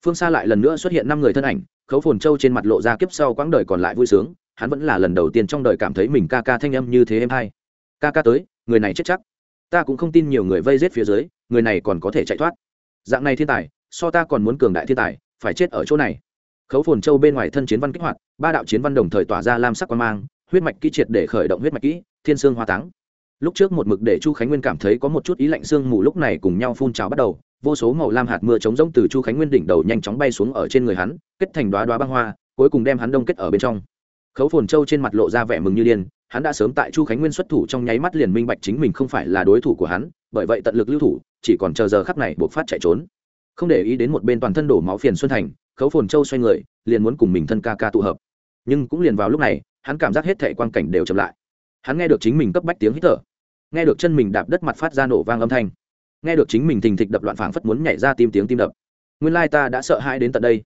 phương xa lại lần nữa xuất hiện năm người thân ảnh khấu phồn châu trên mặt lộ ra kiếp sau quãng đời còn lại vui sướng, hắn vẫn là lần đầu tiên trong đời cảm thấy mình ca ca thanh âm như thế em hay. Ca ca tới, người này chết chắc. Ta cũng không tin nhiều người vây rết phía dưới, người này còn có thể chạy thoát. Dạng này thiên tài, so ta còn muốn cường đại thiên tài, phải chết ở chỗ này. Khấu phồn châu bên ngoài thân chiến văn kích hoạt, ba đạo chiến văn đồng thời tỏa ra lam sắc quan mang, huyết mạch kỹ triệt để khởi động huyết mạch kỹ, thiên sương hoa táng. Lúc trước một mực để chu khánh nguyên cảm thấy có một chút ý lạnh sương mù lúc này cùng nhau phun trào bắt đầu vô số màu lam hạt mưa chống rông từ chu khánh nguyên đỉnh đầu nhanh chóng bay xuống ở trên người hắn, kết thành đoá đoá băng hoa, cuối cùng đem hắn đông kết ở bên trong. Khấu phồn châu trên mặt lộ ra vẻ mừng như điên, hắn đã sớm tại chu khánh nguyên xuất thủ trong nháy mắt liền minh bạch chính mình không phải là đối thủ của hắn, bởi vậy tận lực lưu thủ, chỉ còn chờ giờ khắc này buộc phát chạy trốn. Không để ý đến một bên toàn thân đổ máu phiền xuân thành, khấu phồn châu xoay người, liền muốn cùng mình thân ca ca tụ hợp. Nhưng cũng liền vào lúc này, hắn cảm giác hết thệ quan cảnh đều chậm lại. Hắn nghe được chính mình cấp bách tiếng hít thở, nghe được chân mình đạp đất mặt phát ra nổ vang âm thanh nghe được chính mình thình thịch đập loạn phảng phất muốn nhảy ra tim tiếng tim đập. Nguyên lai ta đã sợ hãi đến tận đây.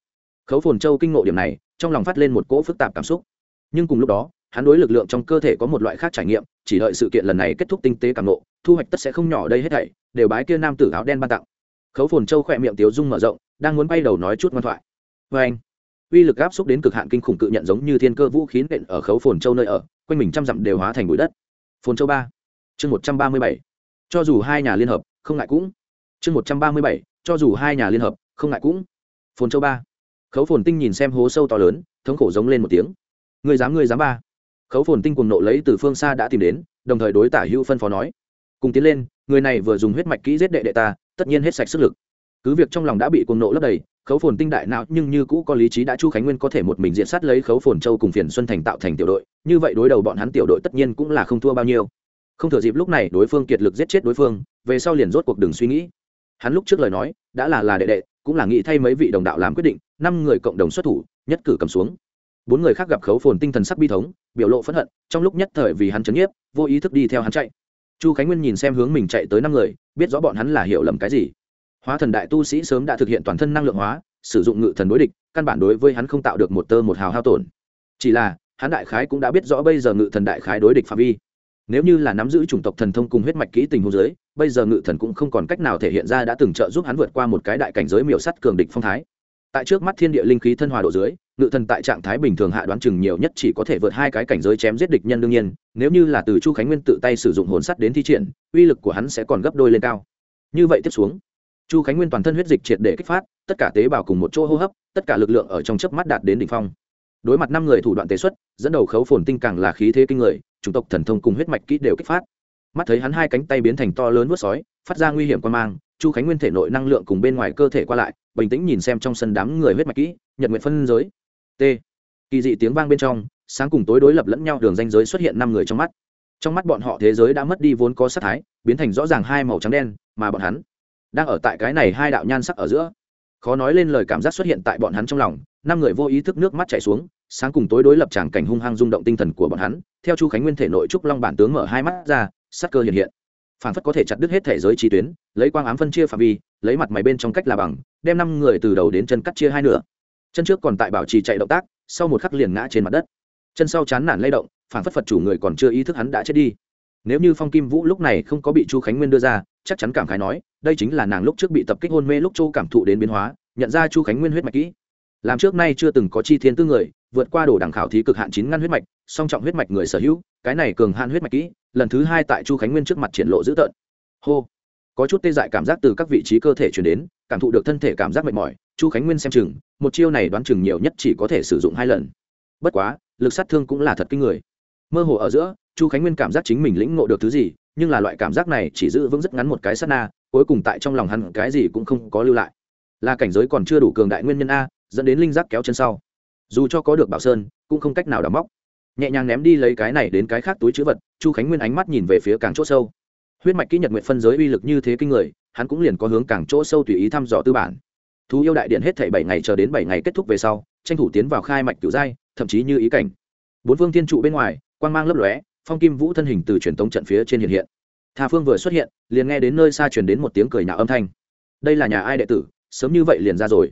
Khấu phồn châu kinh ngộ điểm này, trong lòng phát lên một cỗ phức tạp cảm xúc. Nhưng cùng lúc đó, hắn đối lực lượng trong cơ thể có một loại khác trải nghiệm, chỉ đợi sự kiện lần này kết thúc tinh tế cảm nộ thu hoạch tất sẽ không nhỏ đây hết thảy, đều bái kia nam tử áo đen ban tặng. Khấu phồn châu khỏe miệng tiếu dung mở rộng, đang muốn bay đầu nói chút ngoan thoại. Vê anh, uy lực áp xúc đến cực hạn kinh khủng cự nhận giống như thiên cơ vũ khí nện ở khấu phồn châu nơi ở, quanh mình trăm dặm đều hóa thành bụi đất. Phồn châu ba, chương một trăm ba mươi bảy. Cho dù hai nhà liên hợp không ngại cũng. Chương một trăm ba mươi bảy, cho dù hai nhà liên hợp, không ngại cũng. Phồn châu ba. Khấu phồn tinh nhìn xem hố sâu to lớn, thống khổ giống lên một tiếng. Người dám người dám ba. Khấu phồn tinh cùng nộ lấy từ phương xa đã tìm đến, đồng thời đối tả hữu phân phó nói. Cùng tiến lên, người này vừa dùng huyết mạch kỹ giết đệ đệ ta, tất nhiên hết sạch sức lực. Cứ việc trong lòng đã bị cuồng nộ lấp đầy, khấu phồn tinh đại não nhưng như cũ có lý trí đã chu khánh nguyên có thể một mình diện sát lấy khấu phồn châu cùng phiền xuân thành tạo thành tiểu đội, như vậy đối đầu bọn hắn tiểu đội tất nhiên cũng là không thua bao nhiêu. Không thừa dịp lúc này đối phương kiệt lực giết chết đối phương về sau liền rốt cuộc đừng suy nghĩ. Hắn lúc trước lời nói, đã là là đệ đệ, cũng là nghĩ thay mấy vị đồng đạo làm quyết định, năm người cộng đồng xuất thủ, nhất cử cầm xuống. Bốn người khác gặp khấu phồn tinh thần sắc bi thống, biểu lộ phẫn hận, trong lúc nhất thời vì hắn chấn nhiếp, vô ý thức đi theo hắn chạy. Chu khánh nguyên nhìn xem hướng mình chạy tới năm người, biết rõ bọn hắn là hiểu lầm cái gì. Hóa thần đại tu sĩ sớm đã thực hiện toàn thân năng lượng hóa, sử dụng ngự thần đối địch, căn bản đối với hắn không tạo được một tơ một hào hao tổn. Chỉ là, hắn đại khái cũng đã biết rõ bây giờ ngự thần đại khái đối địch phạm vi nếu như là nắm giữ chủng tộc thần thông cùng huyết mạch kỹ tình hôn giới, bây giờ ngự thần cũng không còn cách nào thể hiện ra đã từng trợ giúp hắn vượt qua một cái đại cảnh giới miểu sắt cường địch phong thái. Tại trước mắt thiên địa linh khí thân hòa độ dưới, ngự thần tại trạng thái bình thường hạ đoán chừng nhiều nhất chỉ có thể vượt hai cái cảnh giới chém giết địch nhân đương nhiên, nếu như là từ chu khánh nguyên tự tay sử dụng hồn sắt đến thi triển, uy lực của hắn sẽ còn gấp đôi lên cao. Như vậy tiếp xuống, chu khánh nguyên toàn thân huyết dịch triệt để kích phát, tất cả tế bào cùng một chỗ hô hấp, tất cả lực lượng ở trong chớp mắt đạt đến đỉnh phong đối mặt năm người thủ đoạn tế xuất, dẫn đầu khấu phồn tinh càng là khí thế kinh người, chủng tộc thần thông cùng huyết mạch kỹ đều kích phát. Mắt thấy hắn hai cánh tay biến thành to lớn vớt sói, phát ra nguy hiểm quan mang, chu khánh nguyên thể nội năng lượng cùng bên ngoài cơ thể qua lại, bình tĩnh nhìn xem trong sân đám người huyết mạch kỹ, nhật nguyện phân giới. T. Kỳ dị tiếng vang bên trong, sáng cùng tối đối lập lẫn nhau đường danh giới xuất hiện năm người trong mắt. Trong mắt bọn họ thế giới đã mất đi vốn có sắc thái, biến thành rõ ràng hai màu trắng đen, mà bọn hắn đang ở tại cái này hai đạo nhan sắc ở giữa. Khó nói lên lời cảm giác xuất hiện tại bọn hắn trong lòng năm người vô ý thức nước mắt chảy xuống, sáng cùng tối đối lập tràng cảnh hung hăng rung động tinh thần của bọn hắn, theo chu khánh nguyên thể nội trúc long bản tướng mở hai mắt ra, sắc cơ hiện hiện. Phản phất có thể chặt đứt hết thể giới trí tuyến, lấy quang ám phân chia phạm vi, lấy mặt mày bên trong cách là bằng, đem năm người từ đầu đến chân cắt chia hai nửa. Chân trước còn tại bảo trì chạy động tác, sau một khắc liền ngã trên mặt đất. Chân sau chán nản lay động phản phất phật chủ người còn chưa ý thức hắn đã chết đi. Nếu như phong kim vũ lúc này không có bị chu khánh nguyên đưa ra, chắc chắn cảm khái nói, đây chính là nàng lúc trước bị tập kích hôn mê lúc châu cảm thụ đến biến hóa, nhận ra chu khánh nguyên huyết mạch kỹ làm trước nay chưa từng có chi thiên tư người, vượt qua đồ đẳng khảo thí cực hạn chín ngăn huyết mạch, song trọng huyết mạch người sở hữu, cái này cường hạn huyết mạch kỹ, lần thứ hai tại chu khánh nguyên trước mặt triển lộ dữ tợn. Hô. Có chút tê dại cảm giác từ các vị trí cơ thể chuyển đến, cảm thụ được thân thể cảm giác mệt mỏi, chu khánh nguyên xem chừng, một chiêu này đoán chừng nhiều nhất chỉ có thể sử dụng hai lần. Bất quá, lực sát thương cũng là thật kinh người. Mơ hồ ở giữa, chu khánh nguyên cảm giác chính mình lĩnh ngộ được thứ gì, nhưng là loại cảm giác này chỉ giữ vững rất ngắn một cái sát na, cuối cùng tại trong lòng hắn cái gì cũng không có lưu lại. Là cảnh giới còn chưa đủ cường đại nguyên nhân a dẫn đến linh giác kéo chân sau. Dù cho có được bảo sơn, cũng không cách nào đắm móc. Nhẹ nhàng ném đi lấy cái này đến cái khác túi chữ vật, chu khánh nguyên ánh mắt nhìn về phía càng chỗ sâu. Huyết mạch kỹ nhật nguyện phân giới uy lực như thế kinh người, hắn cũng liền có hướng càng chỗ sâu tùy ý thăm dò tư bản. Thú yêu đại điện hết thảy bảy ngày chờ đến bảy ngày kết thúc về sau, tranh thủ tiến vào khai mạch cửu giai, thậm chí như ý cảnh. Bốn phương thiên trụ bên ngoài, quang mang lấp lóe, phong kim vũ thân hình từ truyền tống trận phía trên hiện hiện. Tha phương vừa xuất hiện, liền nghe đến nơi xa truyền đến một tiếng cười nhạo âm thanh. Đây là nhà ai đệ tử, sớm như vậy liền ra rồi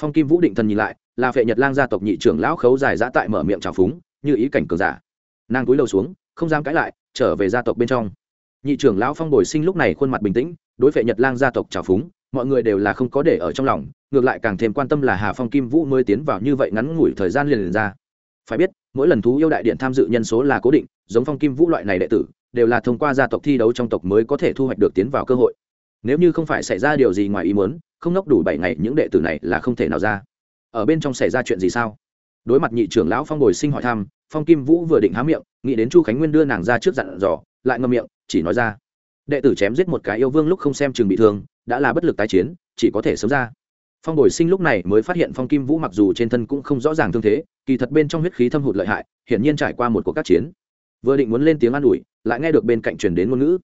phong kim vũ định thần nhìn lại là phệ nhật lang gia tộc nhị trưởng lão khấu dài dã tại mở miệng trào phúng như ý cảnh cường giả. Nàng cúi đầu xuống không dám cãi lại trở về gia tộc bên trong. Nhị trưởng lão phong bồi sinh lúc này khuôn mặt bình tĩnh đối phệ nhật lang gia tộc trào phúng mọi người đều là không có để ở trong lòng ngược lại càng thêm quan tâm là hà phong kim vũ mới tiến vào như vậy ngắn ngủi thời gian liền, liền ra. Phải biết mỗi lần thú yêu đại điện tham dự nhân số là cố định giống phong kim vũ loại này đệ tử đều là thông qua gia tộc thi đấu trong tộc mới có thể thu hoạch được tiến vào cơ hội nếu như không phải xảy ra điều gì ngoài ý muốn, không nốc đủ bảy ngày, những đệ tử này là không thể nào ra. Ở bên trong xảy ra chuyện gì sao? Đối mặt nhị trưởng lão phong bồi sinh hỏi thăm, phong kim vũ vừa định há miệng, nghĩ đến chu khánh nguyên đưa nàng ra trước dặn dò, lại ngâm miệng, chỉ nói ra. Đệ tử chém giết một cái yêu vương lúc không xem chừng bị thương, đã là bất lực tái chiến, chỉ có thể sớm ra. Phong bồi sinh lúc này mới phát hiện phong kim vũ mặc dù trên thân cũng không rõ ràng thương thế, kỳ thật bên trong huyết khí thâm hụt lợi hại, hiển nhiên trải qua một cuộc các chiến. Vừa định muốn lên tiếng an ủi, lại nghe được bên cạnh truyền đến ngôn ngữ.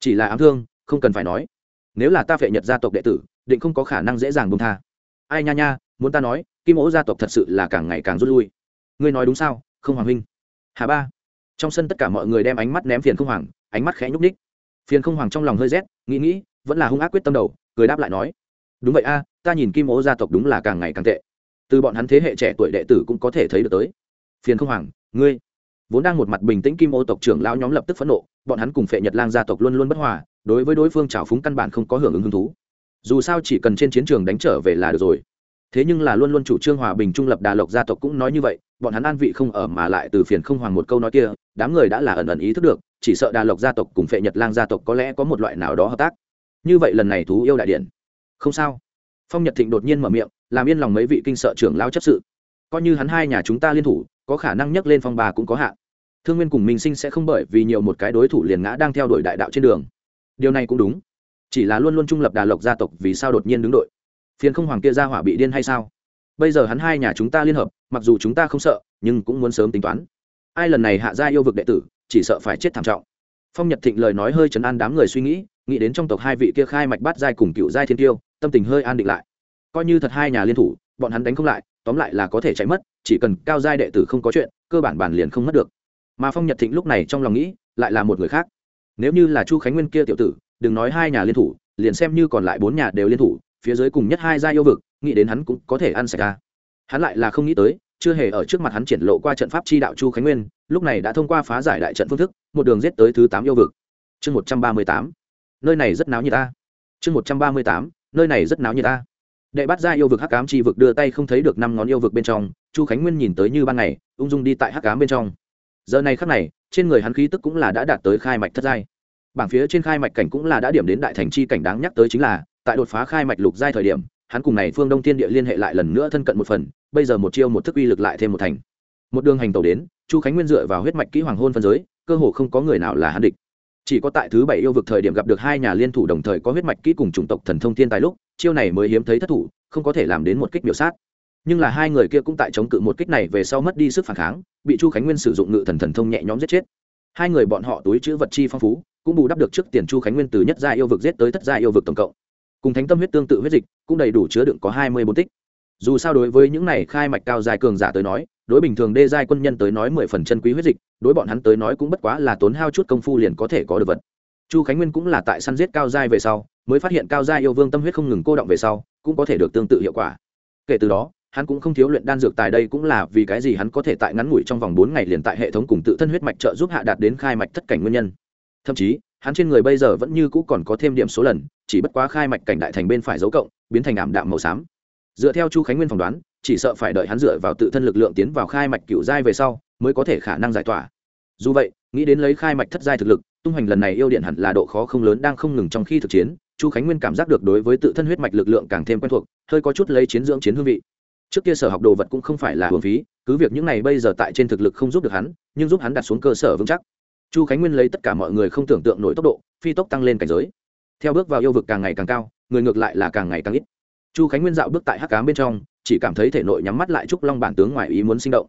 Chỉ là ám thương, không cần phải nói nếu là ta phệ nhật gia tộc đệ tử, định không có khả năng dễ dàng bông tha. Ai nha nha, muốn ta nói, kim ố gia tộc thật sự là càng ngày càng rút lui. Ngươi nói đúng sao, không hoàng huynh. Hà ba. Trong sân tất cả mọi người đem ánh mắt ném phiền không hoàng, ánh mắt khẽ nhúc ních phiền không hoàng trong lòng hơi rét, nghĩ nghĩ, vẫn là hung ác quyết tâm đầu, cười đáp lại nói, đúng vậy a, ta nhìn kim ố gia tộc đúng là càng ngày càng tệ. Từ bọn hắn thế hệ trẻ tuổi đệ tử cũng có thể thấy được tới. Phiền không hoàng, ngươi vốn đang một mặt bình tĩnh kim ô tộc trưởng lão nhóm lập tức phẫn nộ, bọn hắn cùng phệ nhật lang gia tộc luôn luôn bất hòa, đối với đối phương trào phúng căn bản không có hưởng ứng hứng thú. Dù sao chỉ cần trên chiến trường đánh trở về là được rồi. Thế nhưng là luôn luôn chủ trương hòa bình trung lập đà lộc gia tộc cũng nói như vậy, bọn hắn an vị không ở mà lại từ phiền không hoàng một câu nói kia, đám người đã là ẩn ẩn ý thức được, chỉ sợ đà lộc gia tộc cùng phệ nhật lang gia tộc có lẽ có một loại nào đó hợp tác. Như vậy lần này thú yêu đại điện. Không sao. Phong nhật thịnh đột nhiên mở miệng, làm yên lòng mấy vị kinh sợ trưởng lao chấp sự. Coi như hắn hai nhà chúng ta liên thủ có khả năng nhấc lên phong bà cũng có hạn. Thương nguyên cùng minh sinh sẽ không bởi vì nhiều một cái đối thủ liền ngã đang theo đuổi đại đạo trên đường. Điều này cũng đúng. Chỉ là luôn luôn trung lập đà lộc gia tộc vì sao đột nhiên đứng đội? Phiền không hoàng kia ra hỏa bị điên hay sao? Bây giờ hắn hai nhà chúng ta liên hợp, mặc dù chúng ta không sợ, nhưng cũng muốn sớm tính toán. Ai lần này hạ gia yêu vực đệ tử, chỉ sợ phải chết thảm trọng. Phong nhật thịnh lời nói hơi chấn an đám người suy nghĩ nghĩ đến trong tộc hai vị kia khai mạch bát giai cùng cựu giai thiên tiêu, tâm tình hơi an định lại. Coi như thật hai nhà liên thủ, bọn hắn đánh không lại tóm lại là có thể chạy mất, chỉ cần cao giai đệ tử không có chuyện, cơ bản bản liền không mất được. Mà phong nhật thịnh lúc này trong lòng nghĩ, lại là một người khác. Nếu như là chu khánh nguyên kia tiểu tử, đừng nói hai nhà liên thủ, liền xem như còn lại bốn nhà đều liên thủ, phía dưới cùng nhất hai gia yêu vực, nghĩ đến hắn cũng có thể ăn sạch ra hắn lại là không nghĩ tới, chưa hề ở trước mặt hắn triển lộ qua trận pháp chi đạo chu khánh nguyên, lúc này đã thông qua phá giải đại trận phương thức, một đường giết tới thứ tám yêu vực. Chương một trăm ba mươi tám. Nơi này rất náo như ta. Chương một trăm ba mươi tám. Nơi này rất náo như ta đệ bắt ra yêu vực hắc cám chi vực đưa tay không thấy được năm ngón yêu vực bên trong, chu khánh nguyên nhìn tới như ban ngày, ung dung đi tại hắc cám bên trong. Giờ này khắc này, trên người hắn khí tức cũng là đã đạt tới khai mạch thất giai. Bảng phía trên khai mạch cảnh cũng là đã điểm đến đại thành chi cảnh đáng nhắc tới chính là, tại đột phá khai mạch lục giai thời điểm, hắn cùng này phương đông thiên địa liên hệ lại lần nữa thân cận một phần, bây giờ một chiêu một thức uy lực lại thêm một thành. Một đường hành tàu đến, chu khánh nguyên dựa vào huyết mạch kỹ hoàng hôn phân giới, cơ hồ không có người nào là hắn địch chỉ có tại thứ bảy yêu vực thời điểm gặp được hai nhà liên thủ đồng thời có huyết mạch kỹ cùng chủng tộc thần thông thiên tài lúc, chiêu này mới hiếm thấy thất thủ, không có thể làm đến một kích biểu sát. Nhưng là hai người kia cũng tại chống cự một kích này về sau mất đi sức phản kháng, bị chu khánh nguyên sử dụng ngự thần thần thông nhẹ nhõm giết chết. Hai người bọn họ túi chữ vật chi phong phú, cũng bù đắp được trước tiền chu khánh nguyên từ nhất gia yêu vực giết tới thất gia yêu vực tổng cộng. Cùng thánh tâm huyết tương tự huyết dịch, cũng đầy đủ chứa đựng có hai mươi bốn tích. Dù sao đối với những này khai mạch cao dài cường giả tới nói đối bình thường đê giai quân nhân tới nói mười phần chân quý huyết dịch, đối bọn hắn tới nói cũng bất quá là tốn hao chút công phu liền có thể có được vật. Chu khánh nguyên cũng là tại săn giết cao giai về sau, mới phát hiện cao giai yêu vương tâm huyết không ngừng cô động về sau, cũng có thể được tương tự hiệu quả. Kể từ đó, hắn cũng không thiếu luyện đan dược tài đây cũng là vì cái gì hắn có thể tại ngắn ngủi trong vòng bốn ngày liền tại hệ thống cùng tự thân huyết mạch trợ giúp hạ đạt đến khai mạch thất cảnh nguyên nhân. Thậm chí, hắn trên người bây giờ vẫn như cũ còn có thêm điểm số lần, chỉ bất quá khai mạch cảnh đại thành bên phải dấu cộng, biến thành ảm đạm màu xám. Dựa theo chu khánh nguyên phỏng đoán chỉ sợ phải đợi hắn dựa vào tự thân lực lượng tiến vào khai mạch cựu giai về sau, mới có thể khả năng giải tỏa. Dù vậy, nghĩ đến lấy khai mạch thất giai thực lực, tung hoành lần này yêu điện hẳn là độ khó không lớn đang không ngừng trong khi thực chiến, chu khánh nguyên cảm giác được đối với tự thân huyết mạch lực lượng càng thêm quen thuộc, hơi có chút lấy chiến dưỡng chiến hương vị. Trước kia sở học đồ vật cũng không phải là hưởng phí, cứ việc những này bây giờ tại trên thực lực không giúp được hắn, nhưng giúp hắn đặt xuống cơ sở vững chắc. Chu khánh nguyên lấy tất cả mọi người không tưởng tượng nổi tốc độ, phi tốc tăng lên cảnh giới. Theo bước vào yêu vực càng ngày càng cao, người ngược lại là càng ngày càng ít. Chu khánh nguyên dạo bước tại hắc cám bên trong chỉ cảm thấy thể nội nhắm mắt lại trúc long bản tướng ngoài ý muốn sinh động.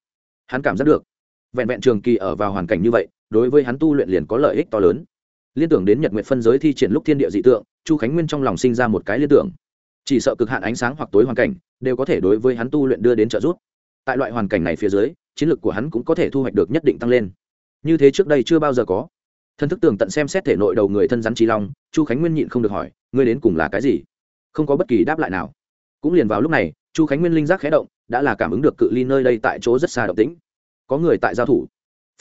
Hắn cảm giác được, vẹn vẹn trường kỳ ở vào hoàn cảnh như vậy, đối với hắn tu luyện liền có lợi ích to lớn. Liên tưởng đến nhật nguyện phân giới thi triển lúc thiên địa dị tượng, chu khánh nguyên trong lòng sinh ra một cái liên tưởng. Chỉ sợ cực hạn ánh sáng hoặc tối hoàn cảnh, đều có thể đối với hắn tu luyện đưa đến trợ giúp. Tại loại hoàn cảnh này phía dưới, chiến lược của hắn cũng có thể thu hoạch được nhất định tăng lên. Như thế trước đây chưa bao giờ có. Thân thức tường tận xem xét thể nội đầu người thân rắn trí long, chu khánh nguyên nhịn không được hỏi, ngươi đến cùng là cái gì? Không có bất kỳ đáp lại nào cũng liền vào lúc này, chu khánh nguyên linh giác khé động, đã là cảm ứng được cự ly nơi đây tại chỗ rất xa động tĩnh. Có người tại giao thủ.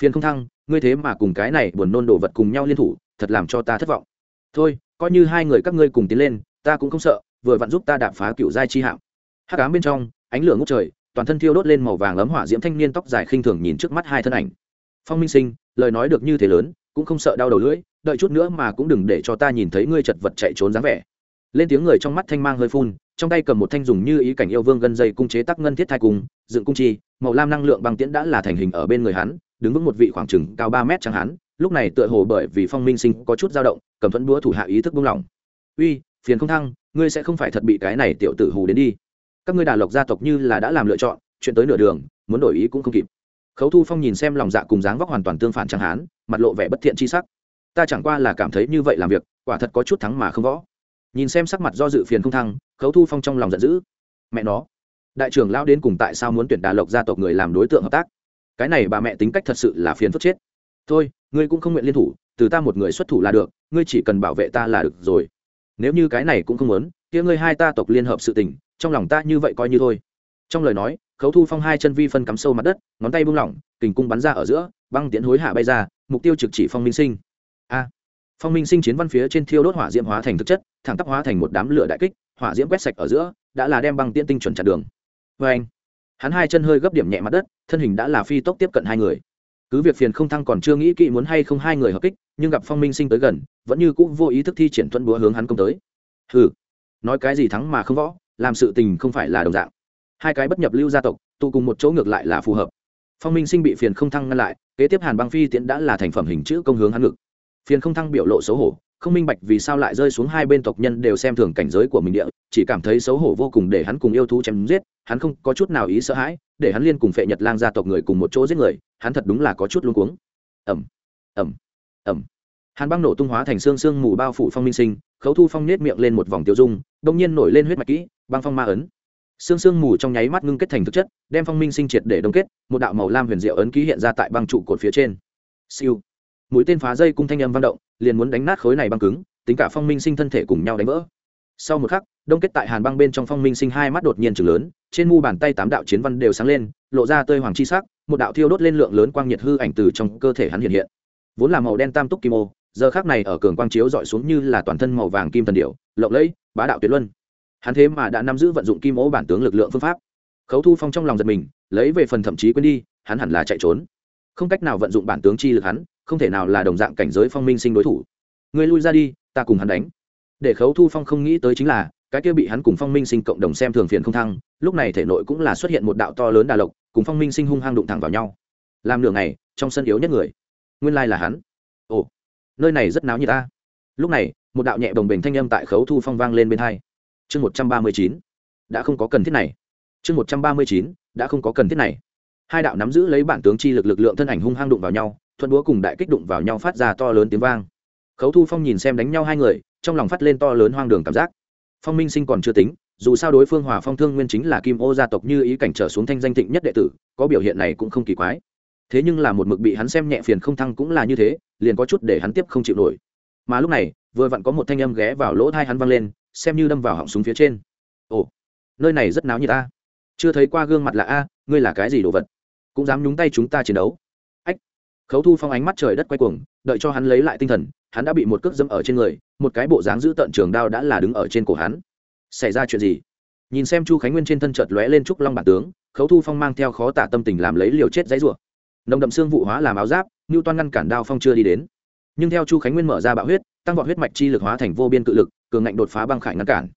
Phiền không thăng, ngươi thế mà cùng cái này buồn nôn đồ vật cùng nhau liên thủ, thật làm cho ta thất vọng. Thôi, coi như hai người các ngươi cùng tiến lên, ta cũng không sợ, vừa vặn giúp ta đạp phá cựu giai chi hạng hắc ám bên trong, ánh lửa ngốc trời, toàn thân thiêu đốt lên màu vàng ấm hỏa diễm thanh niên tóc dài khinh thường nhìn trước mắt hai thân ảnh. Phong minh sinh, lời nói được như thế lớn, cũng không sợ đau đầu lưỡi, đợi chút nữa mà cũng đừng để cho ta nhìn thấy ngươi chật vật chạy trốn dáng vẻ lên tiếng người trong mắt thanh mang hơi phun, trong tay cầm một thanh dùng như ý cảnh yêu vương gân dây cung chế tắc ngân thiết thai cung, dựng cung chi, màu lam năng lượng băng tiễn đã là thành hình ở bên người hắn, đứng vững một vị khoảng chừng cao ba mét chẳng hắn, lúc này tựa hồ bởi vì phong minh sinh có chút dao động, cầm thuẫn búa thủ hạ ý thức buông lỏng. Uy, phiền không thăng, ngươi sẽ không phải thật bị cái này tiểu tử hù đến đi. Các ngươi đà lộc gia tộc như là đã làm lựa chọn, chuyện tới nửa đường, muốn đổi ý cũng không kịp. Khấu thu phong nhìn xem lòng dạ cùng dáng vóc hoàn toàn tương phản chẳng hán mặt lộ vẻ bất thiện chi sắc. Ta chẳng qua là cảm thấy như vậy làm việc, quả thật có chút thắng mà không võ nhìn xem sắc mặt do dự phiền không thăng, khấu thu phong trong lòng giận dữ. Mẹ nó, đại trưởng lao đến cùng tại sao muốn tuyển đà lộc gia tộc người làm đối tượng hợp tác? Cái này bà mẹ tính cách thật sự là phiền phức chết. Thôi, ngươi cũng không nguyện liên thủ, từ ta một người xuất thủ là được, ngươi chỉ cần bảo vệ ta là được rồi. Nếu như cái này cũng không muốn, kia ngươi hai ta tộc liên hợp sự tình, trong lòng ta như vậy coi như thôi. Trong lời nói, khấu thu phong hai chân vi phân cắm sâu mặt đất, ngón tay buông lỏng, kình cung bắn ra ở giữa, băng tiễn hối hạ bay ra, mục tiêu trực chỉ phong minh sinh. A! Phong minh sinh chiến văn phía trên thiêu đốt hỏa diễm hóa thành thực chất, thẳng tắp hóa thành một đám lửa đại kích, hỏa diễm quét sạch ở giữa, đã là đem băng tiễn tinh chuẩn chặt đường. Vê anh, hắn hai chân hơi gấp điểm nhẹ mặt đất, thân hình đã là phi tốc tiếp cận hai người. Cứ việc phiền không thăng còn chưa nghĩ kỹ muốn hay không hai người hợp kích, nhưng gặp phong minh sinh tới gần, vẫn như cũng vô ý thức thi triển thuận búa hướng hắn công tới. Ừ nói cái gì thắng mà không võ, làm sự tình không phải là đồng dạng. Hai cái bất nhập lưu gia tộc, tụ cùng một chỗ ngược lại là phù hợp. Phong minh sinh bị phiền không thăng ngăn lại, kế tiếp hàn băng phi tiễn đã là thành phẩm hình chữ công hướng hắn ngực phiền không thăng biểu lộ xấu hổ, không minh bạch vì sao lại rơi xuống hai bên tộc nhân đều xem thường cảnh giới của mình địa, chỉ cảm thấy xấu hổ vô cùng để hắn cùng yêu thú chém giết, hắn không có chút nào ý sợ hãi, để hắn liên cùng phệ nhật lang gia tộc người cùng một chỗ giết người, hắn thật đúng là có chút luống cuống. Ẩm ẩm ẩm hàn băng nổ tung hóa thành xương xương mù bao phủ phong minh sinh, khấu thu phong nết miệng lên một vòng tiêu dung đông nhiên nổi lên huyết mạch kỹ, băng phong ma ấn. Xương xương mù trong nháy mắt ngưng kết thành thực chất, đem phong minh sinh triệt để đông kết, một đạo màu lam huyền diệu ấn ký hiện ra tại băng trụ cột phía trên. Siêu mũi tên phá dây cung thanh âm vang động, liền muốn đánh nát khối này băng cứng, tính cả phong minh sinh thân thể cùng nhau đánh vỡ. Sau một khắc, đông kết tại hàn băng bên trong phong minh sinh hai mắt đột nhiên chừng lớn, trên mu bàn tay tám đạo chiến văn đều sáng lên, lộ ra tơi hoàng chi sắc, một đạo thiêu đốt lên lượng lớn quang nhiệt hư ảnh từ trong cơ thể hắn hiện hiện. Vốn là màu đen tam túc kim ô, giờ khác này ở cường quang chiếu dọi xuống như là toàn thân màu vàng kim thần điệu lộng lẫy, bá đạo tuyệt luân. Hắn thế mà đã nắm giữ vận dụng kim ô bản tướng lực lượng phương pháp. Khấu thu phong trong lòng giật mình, lấy về phần thậm chí quên đi, hắn hẳn là chạy trốn. Không cách nào vận dụng bản tướng chi lực hắn không thể nào là đồng dạng cảnh giới phong minh sinh đối thủ. Ngươi lui ra đi, ta cùng hắn đánh. Để khấu thu phong không nghĩ tới chính là, cái kia bị hắn cùng phong minh sinh cộng đồng xem thường phiền không thăng, lúc này thể nội cũng là xuất hiện một đạo to lớn đà lộc, cùng phong minh sinh hung hăng đụng thẳng vào nhau. Làm nửa ngày, trong sân yếu nhất người. Nguyên lai là hắn. Ồ, nơi này rất náo nhiệt ta. Lúc này, một đạo nhẹ đồng bình thanh âm tại khấu thu phong vang lên bên hai. Chương một trăm ba mươi chín. Đã không có cần thiết này. Chương một trăm ba mươi chín. Đã không có cần thiết này. Hai đạo nắm giữ lấy bản tướng chi lực lực lượng thân ảnh hung hăng đụng vào nhau thuận búa cùng đại kích đụng vào nhau phát ra to lớn tiếng vang. Khấu thu phong nhìn xem đánh nhau hai người, trong lòng phát lên to lớn hoang đường cảm giác. Phong minh sinh còn chưa tính, dù sao đối phương hòa phong thương nguyên chính là kim ô gia tộc như ý cảnh trở xuống thanh danh thịnh nhất đệ tử, có biểu hiện này cũng không kỳ quái. Thế nhưng là một mực bị hắn xem nhẹ phiền không thăng cũng là như thế, liền có chút để hắn tiếp không chịu nổi. Mà lúc này, vừa vặn có một thanh âm ghé vào lỗ thai hắn văng lên, xem như đâm vào họng súng phía trên. Ồ, nơi này rất náo như ta. Chưa thấy qua gương mặt là a, ngươi là cái gì đồ vật? Cũng dám nhúng tay chúng ta chiến đấu khấu thu phong ánh mắt trời đất quay cuồng, đợi cho hắn lấy lại tinh thần, hắn đã bị một cước dẫm ở trên người, một cái bộ dáng giữ tận trường đao đã là đứng ở trên cổ hắn. Xảy ra chuyện gì? Nhìn xem chu khánh nguyên trên thân chợt lóe lên trúc long bản tướng, khấu thu phong mang theo khó tả tâm tình làm lấy liều chết dãy rủa. Nồng đậm xương vụ hóa làm áo giáp ngưu toan ngăn cản đao phong chưa đi đến. Nhưng theo chu khánh nguyên mở ra bạo huyết, tăng vọt huyết mạch chi lực hóa thành vô biên cự lực, cường ngạnh đột phá băng khải ngăn cản.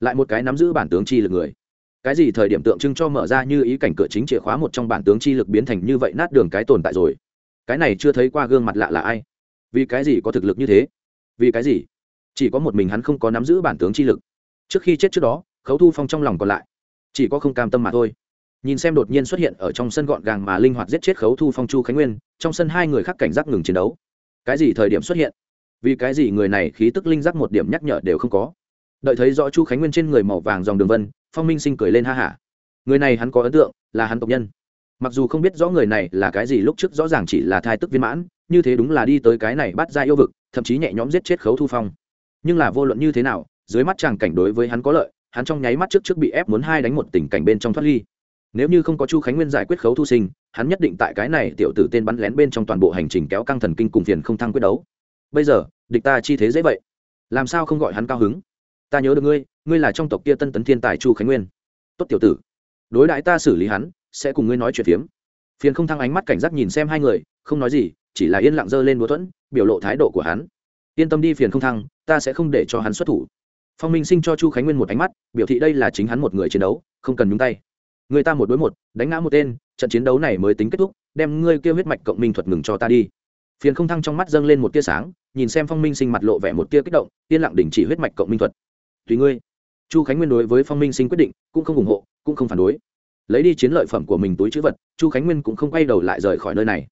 Lại một cái nắm giữ bản tướng chi lực người. Cái gì thời điểm tượng trưng cho mở ra như ý cảnh cửa chính chìa khóa một trong bản tướng chi lực biến thành như vậy nát đường cái tồn tại rồi? Cái này chưa thấy qua gương mặt lạ là ai? Vì cái gì có thực lực như thế? Vì cái gì? Chỉ có một mình hắn không có nắm giữ bản tướng chi lực. Trước khi chết trước đó, khấu thu phong trong lòng còn lại, chỉ có không cam tâm mà thôi. Nhìn xem đột nhiên xuất hiện ở trong sân gọn gàng mà linh hoạt giết chết khấu thu phong chu khánh nguyên, trong sân hai người khác cảnh giác ngừng chiến đấu. Cái gì thời điểm xuất hiện? Vì cái gì người này khí tức linh giác một điểm nhắc nhở đều không có? Đợi thấy rõ chu khánh nguyên trên người màu vàng dòng đường vân, phong minh sinh cười lên ha hả. Người này hắn có ấn tượng là hắn tộc nhân mặc dù không biết rõ người này là cái gì, lúc trước rõ ràng chỉ là thai tức viên mãn, như thế đúng là đi tới cái này bắt ra yêu vực, thậm chí nhẹ nhõm giết chết khấu thu phong. Nhưng là vô luận như thế nào, dưới mắt chàng cảnh đối với hắn có lợi, hắn trong nháy mắt trước trước bị ép muốn hai đánh một tình cảnh bên trong thoát ly. Nếu như không có chu khánh nguyên giải quyết khấu thu sinh, hắn nhất định tại cái này tiểu tử tên bắn lén bên trong toàn bộ hành trình kéo căng thần kinh cùng phiền không thăng quyết đấu. Bây giờ, địch ta chi thế dễ vậy. Làm sao không gọi hắn cao hứng? Ta nhớ được ngươi ngươi là trong tộc kia tân tấn thiên tài chu khánh nguyên. Tốt tiểu tử. Đối đãi ta xử lý hắn sẽ cùng ngươi nói chuyện phiếm. Phiền không thăng ánh mắt cảnh giác nhìn xem hai người, không nói gì, chỉ là yên lặng dơ lên búa thuẫn, biểu lộ thái độ của hắn. Yên tâm đi, phiền không thăng, ta sẽ không để cho hắn xuất thủ. Phong minh sinh cho chu khánh nguyên một ánh mắt, biểu thị đây là chính hắn một người chiến đấu, không cần nhúng tay. Người ta một đối một, đánh ngã một tên, trận chiến đấu này mới tính kết thúc, đem ngươi kêu huyết mạch cộng minh thuật ngừng cho ta đi. Phiền không thăng trong mắt dâng lên một tia sáng, nhìn xem phong minh sinh mặt lộ vẻ một tia kích động, yên lặng đình chỉ huyết mạch cộng minh thuật. Tùy ngươi. Chu khánh nguyên đối với phong minh sinh quyết định, cũng không ủng hộ, cũng không phản đối lấy đi chiến lợi phẩm của mình túi chữ vật, chu khánh nguyên cũng không quay đầu lại rời khỏi nơi này.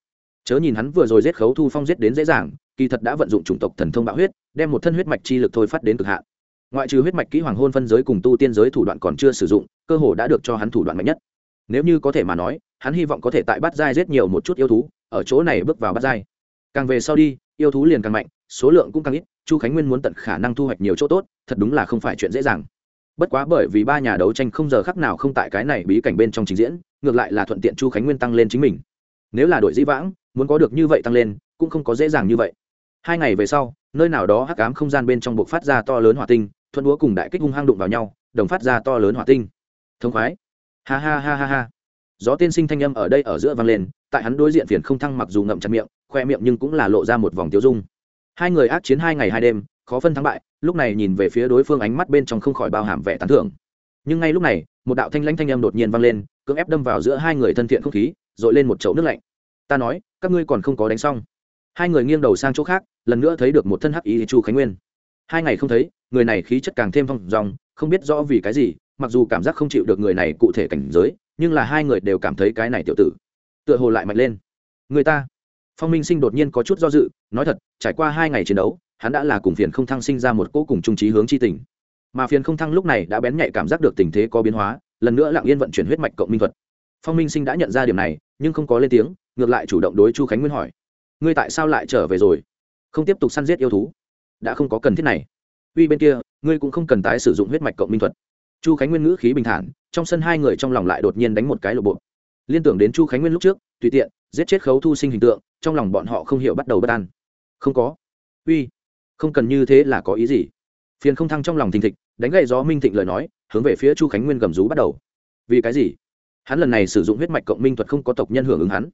Chớ nhìn hắn vừa rồi giết khấu thu phong giết đến dễ dàng, kỳ thật đã vận dụng chủng tộc thần thông bạo huyết, đem một thân huyết mạch chi lực thôi phát đến cực hạn. Ngoại trừ huyết mạch kỹ hoàng hôn phân giới cùng tu tiên giới thủ đoạn còn chưa sử dụng, cơ hồ đã được cho hắn thủ đoạn mạnh nhất. Nếu như có thể mà nói, hắn hy vọng có thể tại bát giai giết nhiều một chút yêu thú, ở chỗ này bước vào bát giai. Càng về sau đi, yêu thú liền càng mạnh, số lượng cũng càng ít, chu khánh nguyên muốn tận khả năng thu hoạch nhiều chỗ tốt, thật đúng là không phải chuyện dễ dàng bất quá bởi vì ba nhà đấu tranh không giờ khắc nào không tại cái này bí cảnh bên trong trình diễn, ngược lại là thuận tiện chu khánh nguyên tăng lên chính mình. Nếu là đội dĩ vãng, muốn có được như vậy tăng lên, cũng không có dễ dàng như vậy. Hai ngày về sau, nơi nào đó hắc ám không gian bên trong buộc phát ra to lớn hỏa tinh, thuận đũa cùng đại kích hung hăng đụng vào nhau, đồng phát ra to lớn hỏa tinh. Thông khoái. Ha ha ha ha ha. Gió tiên sinh thanh âm ở đây ở giữa vang lên, tại hắn đối diện phiền không thăng mặc dù ngậm chặt miệng, khoe miệng nhưng cũng là lộ ra một vòng tiêu dung. Hai người ác chiến hai ngày hai đêm khó phân thắng bại, lúc này nhìn về phía đối phương ánh mắt bên trong không khỏi bao hàm vẻ tán thưởng. Nhưng ngay lúc này, một đạo thanh lãnh thanh âm đột nhiên vang lên, cưỡng ép đâm vào giữa hai người thân thiện không khí dội lên một chậu nước lạnh. Ta nói, các ngươi còn không có đánh xong. Hai người nghiêng đầu sang chỗ khác, lần nữa thấy được một thân hắc ý chu khánh nguyên. Hai ngày không thấy, người này khí chất càng thêm phong dòng, không biết rõ vì cái gì, mặc dù cảm giác không chịu được người này cụ thể cảnh giới, nhưng là hai người đều cảm thấy cái này tiểu tử, tựa hồ lại mạnh lên. Người ta? Phong minh sinh đột nhiên có chút do dự, nói thật, trải qua hai ngày chiến đấu hắn đã là cùng phiền không thăng sinh ra một cỗ cùng trung trí hướng chi tình. Mà phiền không thăng lúc này đã bén nhạy cảm giác được tình thế có biến hóa, lần nữa lặng yên vận chuyển huyết mạch cộng minh thuật. Phong minh sinh đã nhận ra điểm này, nhưng không có lên tiếng, ngược lại chủ động đối chu khánh nguyên hỏi, ngươi tại sao lại trở về rồi? Không tiếp tục săn giết yêu thú? Đã không có cần thiết này. Uy bên kia, ngươi cũng không cần tái sử dụng huyết mạch cộng minh thuật. Chu khánh nguyên ngữ khí bình thản, trong sân hai người trong lòng lại đột nhiên đánh một cái lộ bộ. Liên tưởng đến chu khánh nguyên lúc trước, tùy tiện, giết chết khấu thu sinh hình tượng, trong lòng bọn họ không hiểu bắt đầu bất an. Không có. Uy không cần như thế là có ý gì? Phiền không thăng trong lòng thình thịch, đánh gậy gió minh thịnh lời nói, hướng về phía chu khánh nguyên gầm rú bắt đầu. Vì cái gì? Hắn lần này sử dụng huyết mạch cộng minh thuật không có tộc nhân hưởng ứng hắn.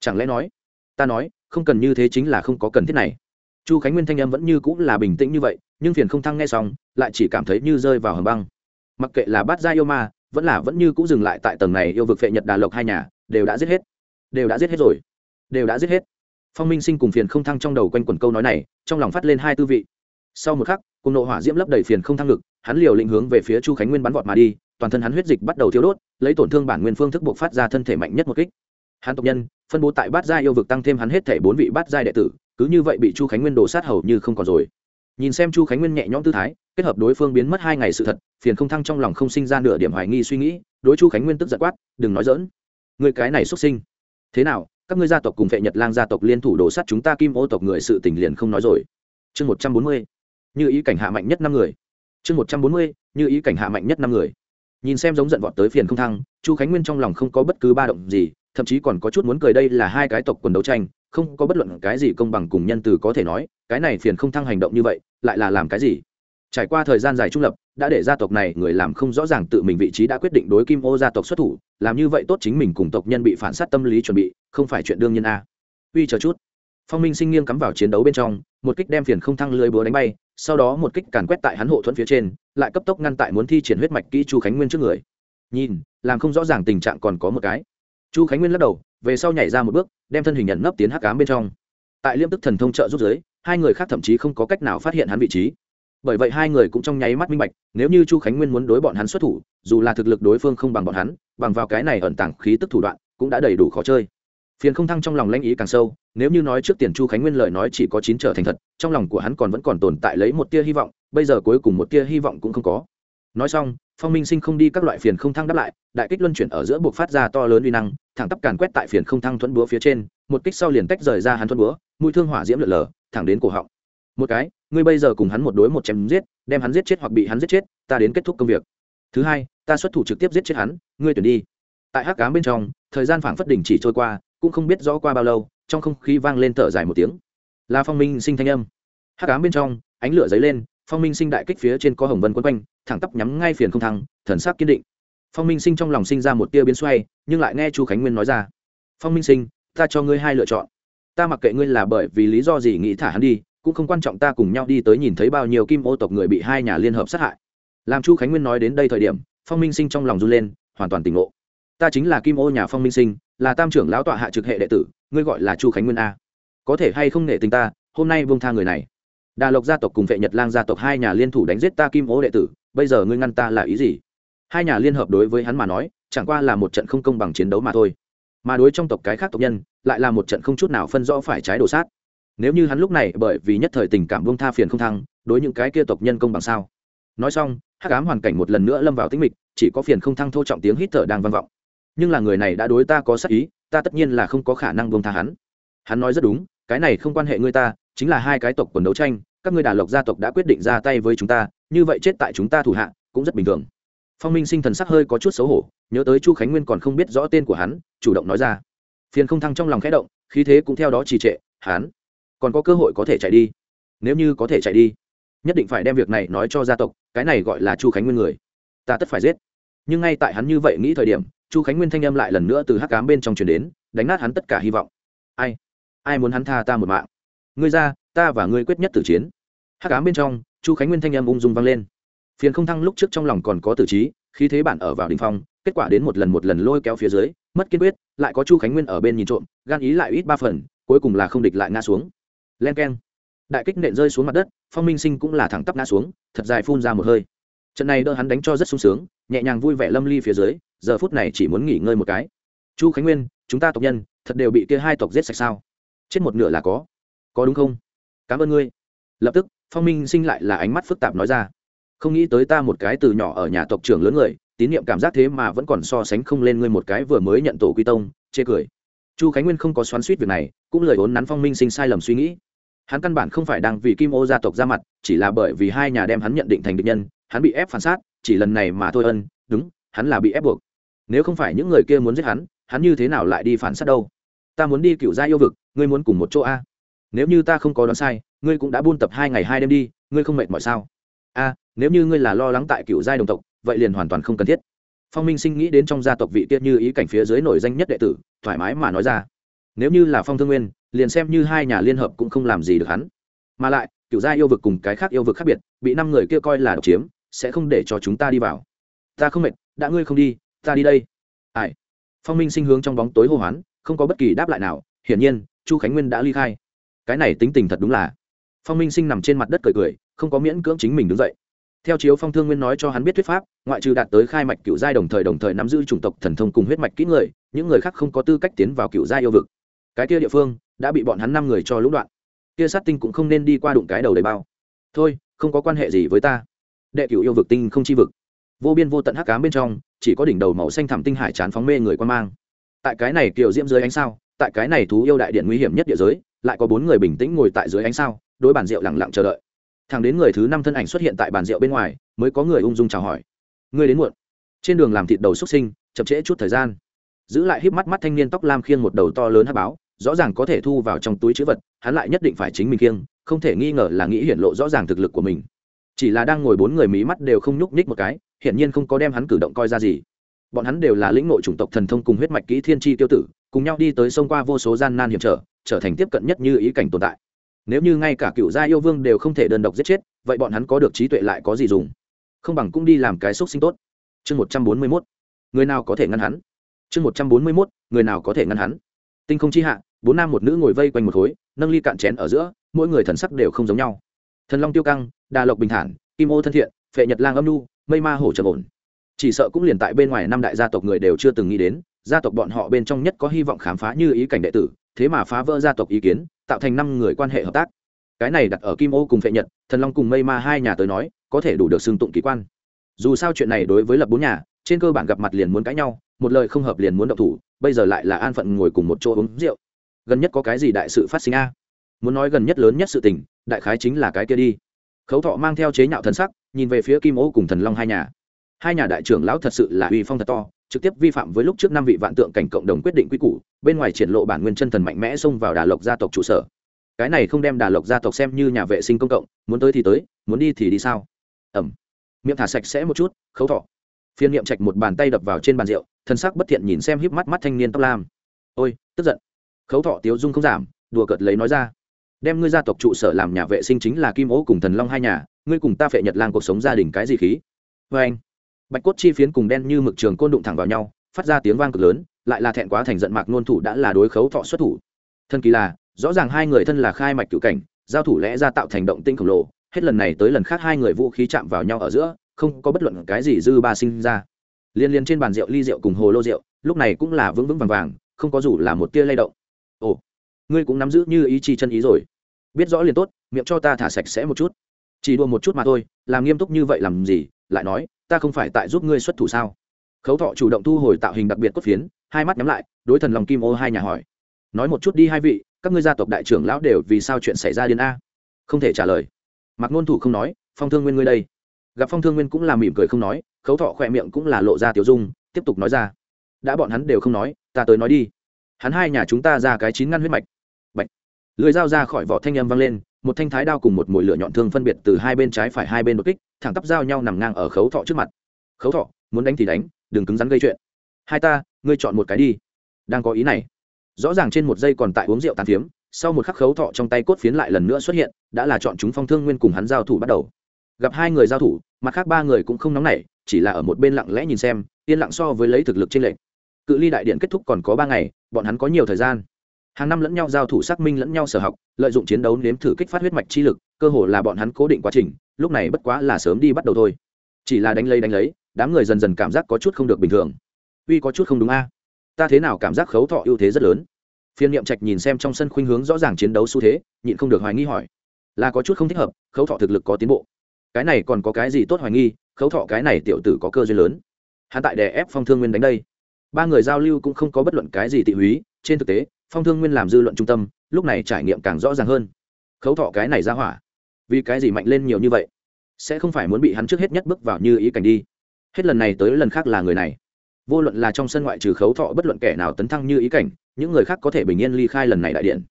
Chẳng lẽ nói, ta nói, không cần như thế chính là không có cần thiết này. Chu khánh nguyên thanh âm vẫn như cũng là bình tĩnh như vậy, nhưng phiền không thăng nghe xong, lại chỉ cảm thấy như rơi vào hầm băng. Mặc kệ là bát gia yêu ma, vẫn là vẫn như cũng dừng lại tại tầng này yêu vực phệ nhật đà lộc hai nhà, đều đã giết hết. Đều đã giết hết rồi. Đều đã giết hết phong minh sinh cùng phiền không thăng trong đầu quanh quẩn câu nói này, trong lòng phát lên hai tư vị. Sau một khắc, cùng nộ hỏa diễm lấp đầy phiền không thăng lực hắn liều lĩnh hướng về phía chu khánh nguyên bắn vọt mà đi, toàn thân hắn huyết dịch bắt đầu thiếu đốt, lấy tổn thương bản nguyên phương thức buộc phát ra thân thể mạnh nhất một kích. Hắn tộc nhân, phân bố tại bát gia yêu vực tăng thêm hắn hết thể bốn vị bát gia đệ tử, cứ như vậy bị chu khánh nguyên đổ sát hầu như không còn rồi. Nhìn xem chu khánh nguyên nhẹ nhõm tư thái, kết hợp đối phương biến mất hai ngày sự thật, phiền không thăng trong lòng không sinh ra nửa điểm hoài nghi suy nghĩ, đối chu khánh nguyên tức giận quát, đừng nói dỡn người cái này xuất sinh. Thế nào các ngươi gia tộc cùng vệ nhật lang gia tộc liên thủ đổ sát chúng ta kim ô tộc người sự tình liền không nói rồi. Chương một trăm bốn mươi, như ý cảnh hạ mạnh nhất năm người. Chương một trăm bốn mươi, như ý cảnh hạ mạnh nhất năm người. Nhìn xem giống giận vọt tới phiền không thăng, chu khánh nguyên trong lòng không có bất cứ ba động gì, thậm chí còn có chút muốn cười đây là hai cái tộc quần đấu tranh, không có bất luận cái gì công bằng cùng nhân từ có thể nói, cái này phiền không thăng hành động như vậy, lại là làm cái gì? Trải qua thời gian dài trung lập, đã để gia tộc này người làm không rõ ràng tự mình vị trí đã quyết định đối kim ô gia tộc xuất thủ, làm như vậy tốt chính mình cùng tộc nhân bị phản sát tâm lý chuẩn bị, không phải chuyện đương nhiên a. Uy, chờ chút. Phong minh sinh nghiêng cắm vào chiến đấu bên trong, một kích đem phiền không thăng lưới búa đánh bay, sau đó một kích càn quét tại hắn hộ thuẫn phía trên, lại cấp tốc ngăn tại muốn thi triển huyết mạch kỹ chu khánh nguyên trước người. Nhìn, làm không rõ ràng tình trạng còn có một cái. Chu khánh nguyên lắc đầu, về sau nhảy ra một bước, đem thân hình nhận nấp tiến hắc cám bên trong. Tại liêm tức thần thông trợ rút giới, hai người khác thậm chí không có cách nào phát hiện hắn vị trí bởi vậy hai người cũng trong nháy mắt minh bạch, nếu như chu khánh nguyên muốn đối bọn hắn xuất thủ, dù là thực lực đối phương không bằng bọn hắn, bằng vào cái này ẩn tàng khí tức thủ đoạn, cũng đã đầy đủ khó chơi. Phiền không thăng trong lòng lanh ý càng sâu, nếu như nói trước tiền chu khánh nguyên lời nói chỉ có chín trở thành thật, trong lòng của hắn còn vẫn còn tồn tại lấy một tia hy vọng, bây giờ cuối cùng một tia hy vọng cũng không có. Nói xong, phong minh sinh không đi các loại phiền không thăng đáp lại, đại kích luân chuyển ở giữa buộc phát ra to lớn uy năng, thẳng tắp càn quét tại phiền không thăng thuẫn búa phía trên, một kích sau liền tách rời ra hắn thuẫn búa, mũi thương hỏa diễm lượn lờ, thẳng đến cổ họng. Một cái ngươi bây giờ cùng hắn một đối một chém giết, đem hắn giết chết hoặc bị hắn giết chết, ta đến kết thúc công việc. Thứ hai, ta xuất thủ trực tiếp giết chết hắn, ngươi tuyển đi. Tại hắc cám bên trong, thời gian phảng phất đỉnh chỉ trôi qua, cũng không biết rõ qua bao lâu, trong không khí vang lên thở dài một tiếng. Là phong minh sinh thanh âm. Hắc cám bên trong, ánh lửa dấy lên, phong minh sinh đại kích phía trên có hồng vân quấn quanh, thẳng tắp nhắm ngay phiền không thăng, thần sắc kiên định. Phong minh sinh trong lòng sinh ra một tia biến xoay, nhưng lại nghe chu khánh nguyên nói ra. Phong minh sinh, ta cho ngươi hai lựa chọn. Ta mặc kệ ngươi là bởi vì lý do gì nghĩ thả hắn đi cũng không quan trọng ta cùng nhau đi tới nhìn thấy bao nhiêu kim ô tộc người bị hai nhà liên hợp sát hại. Làm chu khánh nguyên nói đến đây thời điểm, phong minh sinh trong lòng run lên, hoàn toàn tỉnh ngộ. Ta chính là kim ô nhà phong minh sinh, là tam trưởng lão tọa hạ trực hệ đệ tử, ngươi gọi là chu khánh nguyên a. Có thể hay không nể tình ta, hôm nay buông tha người này. Đà lộc gia tộc cùng vệ nhật lang gia tộc hai nhà liên thủ đánh giết ta kim ô đệ tử, bây giờ ngươi ngăn ta là ý gì? Hai nhà liên hợp đối với hắn mà nói, chẳng qua là một trận không công bằng chiến đấu mà thôi. Mà đối trong tộc cái khác tộc nhân, lại là một trận không chút nào phân rõ phải trái đồ sát nếu như hắn lúc này bởi vì nhất thời tình cảm buông tha phiền không thăng, đối những cái kia tộc nhân công bằng sao? Nói xong, hắc ám hoàn cảnh một lần nữa lâm vào tĩnh mịch, chỉ có phiền không thăng thô trọng tiếng hít thở đang vang vọng. Nhưng là người này đã đối ta có sắc ý, ta tất nhiên là không có khả năng buông tha hắn. Hắn nói rất đúng, cái này không quan hệ ngươi ta, chính là hai cái tộc quần đấu tranh, các ngươi đà lộc gia tộc đã quyết định ra tay với chúng ta, như vậy chết tại chúng ta thủ hạ, cũng rất bình thường. Phong minh sinh thần sắc hơi có chút xấu hổ, nhớ tới chu khánh nguyên còn không biết rõ tên của hắn, chủ động nói ra. Phiền không thăng trong lòng khẽ động, khí thế cũng theo đó trì trệ hắn còn có cơ hội có thể chạy đi. Nếu như có thể chạy đi, nhất định phải đem việc này nói cho gia tộc, cái này gọi là chu khánh nguyên người. Ta tất phải giết. Nhưng ngay tại hắn như vậy nghĩ thời điểm, chu khánh nguyên thanh âm lại lần nữa từ hắc cám bên trong chuyển đến, đánh nát hắn tất cả hy vọng. Ai? Ai muốn hắn tha ta một mạng? Ngươi ra, ta và ngươi quyết nhất tử chiến. Hắc cám bên trong, chu khánh nguyên thanh âm ung dung vang lên. Phiền không thăng lúc trước trong lòng còn có tử trí khi thế bản ở vào đình phong, kết quả đến một lần một lần lôi kéo phía dưới, mất kiên quyết, lại có chu khánh nguyên ở bên nhìn trộm, gan ý lại ít ba phần, cuối cùng là không địch lại ngã xuống len keng. Đại kích nện rơi xuống mặt đất, phong minh sinh cũng là thẳng tắp ngã xuống, thật dài phun ra một hơi. Trận này đỡ hắn đánh cho rất sung sướng, nhẹ nhàng vui vẻ lâm ly phía dưới, giờ phút này chỉ muốn nghỉ ngơi một cái. Chu khánh nguyên, chúng ta tộc nhân, thật đều bị kia hai tộc giết sạch sao? Chết một nửa là có. Có đúng không? Cảm ơn ngươi. Lập tức, phong minh sinh lại là ánh mắt phức tạp nói ra. Không nghĩ tới ta một cái từ nhỏ ở nhà tộc trưởng lớn người, tín nhiệm cảm giác thế mà vẫn còn so sánh không lên ngươi một cái vừa mới nhận tổ quy tông, chê cười. Chu khánh nguyên không có xoắn suýt việc này, cũng lời ốn nắn phong minh sinh sai lầm suy nghĩ hắn căn bản không phải đang vì kim ô gia tộc ra mặt, chỉ là bởi vì hai nhà đem hắn nhận định thành địch nhân, hắn bị ép phản xác, chỉ lần này mà thôi ân, đúng, hắn là bị ép buộc. Nếu không phải những người kia muốn giết hắn hắn như thế nào lại đi phản sát đâu? Ta muốn đi cựu gia yêu vực, ngươi muốn cùng một chỗ a. Nếu như ta không có đoán sai, ngươi cũng đã buôn tập hai ngày hai đêm đi, ngươi không mệt mỏi sao? A, nếu như ngươi là lo lắng tại cựu giai đồng tộc, vậy liền hoàn toàn không cần thiết. Phong minh sinh nghĩ đến trong gia tộc vị tiết như ý cảnh phía dưới nổi danh nhất đệ tử, thoải mái mà nói ra. Nếu như là phong thương nguyên liền xem như hai nhà liên hợp cũng không làm gì được hắn. Mà lại, cựu gia yêu vực cùng cái khác yêu vực khác biệt, bị năm người kia coi là độc chiếm, sẽ không để cho chúng ta đi vào. Ta không mệt, đã ngươi không đi, ta đi đây. Ai? Phong minh sinh hướng trong bóng tối hô hoán, không có bất kỳ đáp lại nào, hiển nhiên, chu khánh nguyên đã ly khai. Cái này tính tình thật đúng là. Phong minh sinh nằm trên mặt đất cười cười, không có miễn cưỡng chính mình đứng dậy. Theo chiếu phong thương nguyên nói cho hắn biết thuyết pháp, ngoại trừ đạt tới khai mạch cựu giai đồng thời đồng thời nắm giữ chủng tộc thần thông cùng huyết mạch kỹ người, những người khác không có tư cách tiến vào cựu giai yêu vực. Cái kia địa phương đã bị bọn hắn năm người cho lũng đoạn. Kia sát tinh cũng không nên đi qua đụng cái đầu đầy bao. Thôi, không có quan hệ gì với ta. Đệ cửu yêu vực tinh không chi vực. Vô biên vô tận hắc cám bên trong, chỉ có đỉnh đầu màu xanh thẳm tinh hải chán phóng mê người quan mang. Tại cái này kiểu diễm dưới ánh sao, tại cái này thú yêu đại điện nguy hiểm nhất địa giới, lại có bốn người bình tĩnh ngồi tại dưới ánh sao, đối bàn rượu lẳng lặng chờ đợi. Thằng đến người thứ năm thân ảnh xuất hiện tại bàn rượu bên ngoài, mới có người ung dung chào hỏi. Người đến muộn. Trên đường làm thịt đầu xuất sinh, chậm trễ chút thời gian. Giữ lại híp mắt mắt thanh niên tóc lam khiêng một đầu to lớn hắc báo rõ ràng có thể thu vào trong túi chữ vật, hắn lại nhất định phải chính mình kiêng không thể nghi ngờ là nghĩ hiển lộ rõ ràng thực lực của mình. Chỉ là đang ngồi bốn người mí mắt đều không nhúc nhích một cái, hiển nhiên không có đem hắn cử động coi ra gì. Bọn hắn đều là lĩnh nội chủng tộc thần thông cùng huyết mạch kỹ thiên tri tiêu tử, cùng nhau đi tới sông qua vô số gian nan hiểm trở trở thành tiếp cận nhất như ý cảnh tồn tại. Nếu như ngay cả cựu gia yêu vương đều không thể đơn độc giết chết, vậy bọn hắn có được trí tuệ lại có gì dùng? Không bằng cũng đi làm cái xúc sinh tốt. Chương một trăm bốn mươi mốt. Người nào có thể ngăn hắn? Chương một trăm bốn mươi mốt. Người nào có thể ngăn hắn? Tinh không chi hạ bốn nam một nữ ngồi vây quanh một khối, nâng ly cạn chén ở giữa, mỗi người thần sắc đều không giống nhau. Thần long tiêu căng, đà lộc bình thản, kim ô thân thiện, phệ nhật lang âm nu mây ma hổ trầm ổn. Chỉ sợ cũng liền tại bên ngoài năm đại gia tộc người đều chưa từng nghĩ đến, gia tộc bọn họ bên trong nhất có hy vọng khám phá như ý cảnh đệ tử, thế mà phá vỡ gia tộc ý kiến, tạo thành năm người quan hệ hợp tác. Cái này đặt ở kim ô cùng phệ nhật, thần long cùng mây ma hai nhà tới nói, có thể đủ được xưng tụng kỳ quan. Dù sao chuyện này đối với lập bốn nhà, trên cơ bản gặp mặt liền muốn cãi nhau, một lời không hợp liền muốn động thủ, bây giờ lại là an phận ngồi cùng một chỗ uống rượu gần nhất có cái gì đại sự phát sinh a? Muốn nói gần nhất lớn nhất sự tình, đại khái chính là cái kia đi. Khấu thọ mang theo chế nhạo thần sắc, nhìn về phía kim ô cùng thần long hai nhà. Hai nhà đại trưởng lão thật sự là uy phong thật to, trực tiếp vi phạm với lúc trước năm vị vạn tượng cảnh cộng đồng quyết định quy củ, bên ngoài triển lộ bản nguyên chân thần mạnh mẽ xông vào đà lộc gia tộc trụ sở. Cái này không đem đà lộc gia tộc xem như nhà vệ sinh công cộng, muốn tới thì tới, muốn đi thì đi sao? Ẩm miệng thả sạch sẽ một chút, khấu thọ. Phiên niệm trạch một bàn tay đập vào trên bàn rượu thân sắc bất thiện nhìn xem híp mắt mắt thanh niên tóc lam. Ôi, tức giận khấu thọ tiếu dung không giảm, đùa cợt lấy nói ra. Đem ngươi gia tộc trụ sở làm nhà vệ sinh chính là kim ố cùng thần long hai nhà, ngươi cùng ta phệ nhật lang cuộc sống gia đình cái gì khí? Vê anh. Bạch cốt chi phiến cùng đen như mực trường côn đụng thẳng vào nhau, phát ra tiếng vang cực lớn, lại là thẹn quá thành giận mạc nôn thủ đã là đối khấu thọ xuất thủ. Thân kỳ là, rõ ràng hai người thân là khai mạch cựu cảnh, giao thủ lẽ ra tạo thành động tinh khổng lồ, hết lần này tới lần khác hai người vũ khí chạm vào nhau ở giữa, không có bất luận cái gì dư ba sinh ra. Liên liên trên bàn rượu ly rượu cùng hồ lô rượu, lúc này cũng là vững vững vàng vàng, không có dù là một tia lay động ngươi cũng nắm giữ như ý chi chân ý rồi. Biết rõ liền tốt, miệng cho ta thả sạch sẽ một chút. Chỉ đùa một chút mà thôi, làm nghiêm túc như vậy làm gì? Lại nói, ta không phải tại giúp ngươi xuất thủ sao? Khấu thọ chủ động thu hồi tạo hình đặc biệt cốt phiến, hai mắt nhắm lại, đối thần lòng kim ô hai nhà hỏi. Nói một chút đi hai vị, các ngươi gia tộc đại trưởng lão đều vì sao chuyện xảy ra đến a? Không thể trả lời. Mặc ngôn thủ không nói, phong thương nguyên ngươi đây. Gặp phong thương nguyên cũng là mỉm cười không nói, khấu thọ khỏe miệng cũng là lộ ra tiểu dung, tiếp tục nói ra. Đã bọn hắn đều không nói, ta tới nói đi. Hắn hai nhà chúng ta ra cái chín ngăn huyết mạch lưới dao ra khỏi vỏ thanh âm vang lên, một thanh thái đao cùng một mũi lửa nhọn thương phân biệt từ hai bên trái phải hai bên đột kích, thẳng tắp dao nhau nằm ngang ở khấu thọ trước mặt. Khấu thọ, muốn đánh thì đánh, đừng cứng rắn gây chuyện. Hai ta, ngươi chọn một cái đi. Đang có ý này. Rõ ràng trên một giây còn tại uống rượu tàn phiếm, sau một khắc khấu thọ trong tay cốt phiến lại lần nữa xuất hiện, đã là chọn chúng phong thương nguyên cùng hắn giao thủ bắt đầu. Gặp hai người giao thủ, mặt khác ba người cũng không nóng nảy, chỉ là ở một bên lặng lẽ nhìn xem, yên lặng so với lấy thực lực trên lệnh cự ly đại điện kết thúc còn có ba ngày, bọn hắn có nhiều thời gian hàng năm lẫn nhau giao thủ xác minh lẫn nhau sở học, lợi dụng chiến đấu nếm thử kích phát huyết mạch chi lực, cơ hồ là bọn hắn cố định quá trình, lúc này bất quá là sớm đi bắt đầu thôi. Chỉ là đánh lấy đánh lấy, đám người dần dần cảm giác có chút không được bình thường. Uy có chút không đúng a. Ta thế nào cảm giác khấu thọ ưu thế rất lớn? Phiên niệm trạch nhìn xem trong sân khuynh hướng rõ ràng chiến đấu xu thế, nhịn không được hoài nghi hỏi. Là có chút không thích hợp, khấu thọ thực lực có tiến bộ. Cái này còn có cái gì tốt hoài nghi, khấu thọ cái này tiểu tử có cơ duyên lớn. Hắn tại đè ép phong thương nguyên đánh đây. Ba người giao lưu cũng không có bất luận cái gì tị húy, trên thực tế phong thương nguyên làm dư luận trung tâm, lúc này trải nghiệm càng rõ ràng hơn. Khấu thọ cái này ra hỏa. Vì cái gì mạnh lên nhiều như vậy? Sẽ không phải muốn bị hắn trước hết nhất bước vào như ý cảnh đi. Hết lần này tới lần khác là người này. Vô luận là trong sân ngoại trừ khấu thọ bất luận kẻ nào tấn thăng như ý cảnh, những người khác có thể bình yên ly khai lần này đại điện.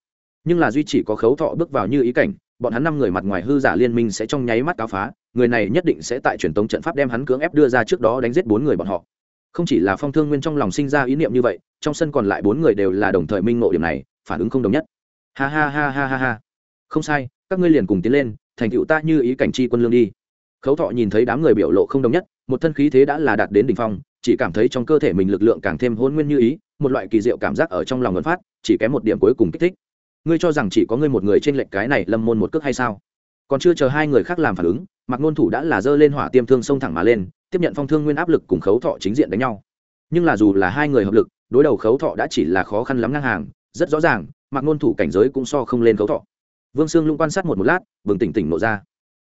Nhưng là duy chỉ có khấu thọ bước vào như ý cảnh, bọn hắn năm người mặt ngoài hư giả liên minh sẽ trong nháy mắt cáo phá, người này nhất định sẽ tại truyền tống trận pháp đem hắn cưỡng ép đưa ra trước đó đánh giết bốn người bọn họ không chỉ là phong thương nguyên trong lòng sinh ra ý niệm như vậy, trong sân còn lại bốn người đều là đồng thời minh ngộ điểm này, phản ứng không đồng nhất. Ha ha ha ha ha ha. Không sai, các ngươi liền cùng tiến lên, thành tựu ta như ý cảnh chi quân lương đi. Khấu thọ nhìn thấy đám người biểu lộ không đồng nhất, một thân khí thế đã là đạt đến đỉnh phong, chỉ cảm thấy trong cơ thể mình lực lượng càng thêm hôn nguyên như ý, một loại kỳ diệu cảm giác ở trong lòng ấn phát, chỉ kém một điểm cuối cùng kích thích. Ngươi cho rằng chỉ có ngươi một người trên lệnh cái này lâm môn một cước hay sao? Còn chưa chờ hai người khác làm phản ứng mặc ngôn thủ đã là dơ lên hỏa tiêm thương xông thẳng mà lên tiếp nhận phong thương nguyên áp lực cùng khấu thọ chính diện đánh nhau. Nhưng là dù là hai người hợp lực, đối đầu khấu thọ đã chỉ là khó khăn lắm ngang hàng, rất rõ ràng, mặc ngôn thủ cảnh giới cũng so không lên khấu thọ. Vương sương lũng quan sát một một lát vừng tỉnh tỉnh nộ ra.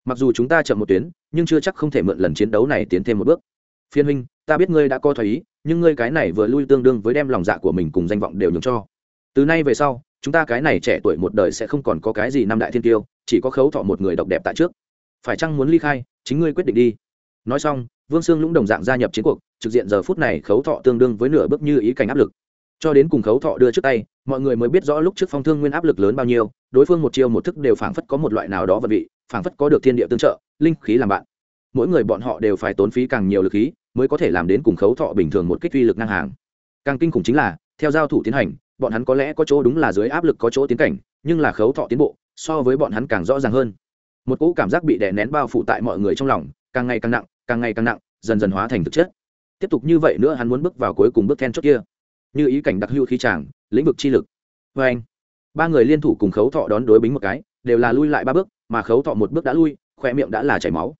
Mặc dù chúng ta chậm một tuyến, nhưng chưa chắc không thể mượn lần chiến đấu này tiến thêm một bước. Phiên huynh, ta biết ngươi đã co thoái ý, nhưng ngươi cái này vừa lui tương đương với đem lòng dạ của mình cùng danh vọng đều nhường cho. Từ nay về sau, chúng ta cái này trẻ tuổi một đời sẽ không còn có cái gì năm đại thiên tiêu, chỉ có khấu thọ một người độc đẹp tại trước. Phải chăng muốn ly khai, chính ngươi quyết định đi. Nói xong vương sương lũng đồng dạng gia nhập chiến cuộc, trực diện giờ phút này khấu thọ tương đương với nửa bước như ý cảnh áp lực. Cho đến cùng khấu thọ đưa trước tay, mọi người mới biết rõ lúc trước phong thương nguyên áp lực lớn bao nhiêu, đối phương một chiêu một thức đều phảng phất có một loại nào đó vật vị, phảng phất có được thiên địa tương trợ, linh khí làm bạn. Mỗi người bọn họ đều phải tốn phí càng nhiều lực khí, mới có thể làm đến cùng khấu thọ bình thường một kích uy lực ngang hàng. Càng kinh khủng chính là, theo giao thủ tiến hành, bọn hắn có lẽ có chỗ đúng là dưới áp lực có chỗ tiến cảnh, nhưng là khấu thọ tiến bộ, so với bọn hắn càng rõ ràng hơn. Một cỗ cảm giác bị đè nén bao phủ tại mọi người trong lòng, càng ngày càng nặng càng ngày càng nặng, dần dần hóa thành thực chất. Tiếp tục như vậy nữa hắn muốn bước vào cuối cùng bước then chốt kia. Như ý cảnh đặc hữu khí tràng lĩnh vực chi lực. Vê anh, ba người liên thủ cùng khấu thọ đón đối bính một cái, đều là lui lại ba bước, mà khấu thọ một bước đã lui khoe miệng đã là chảy máu.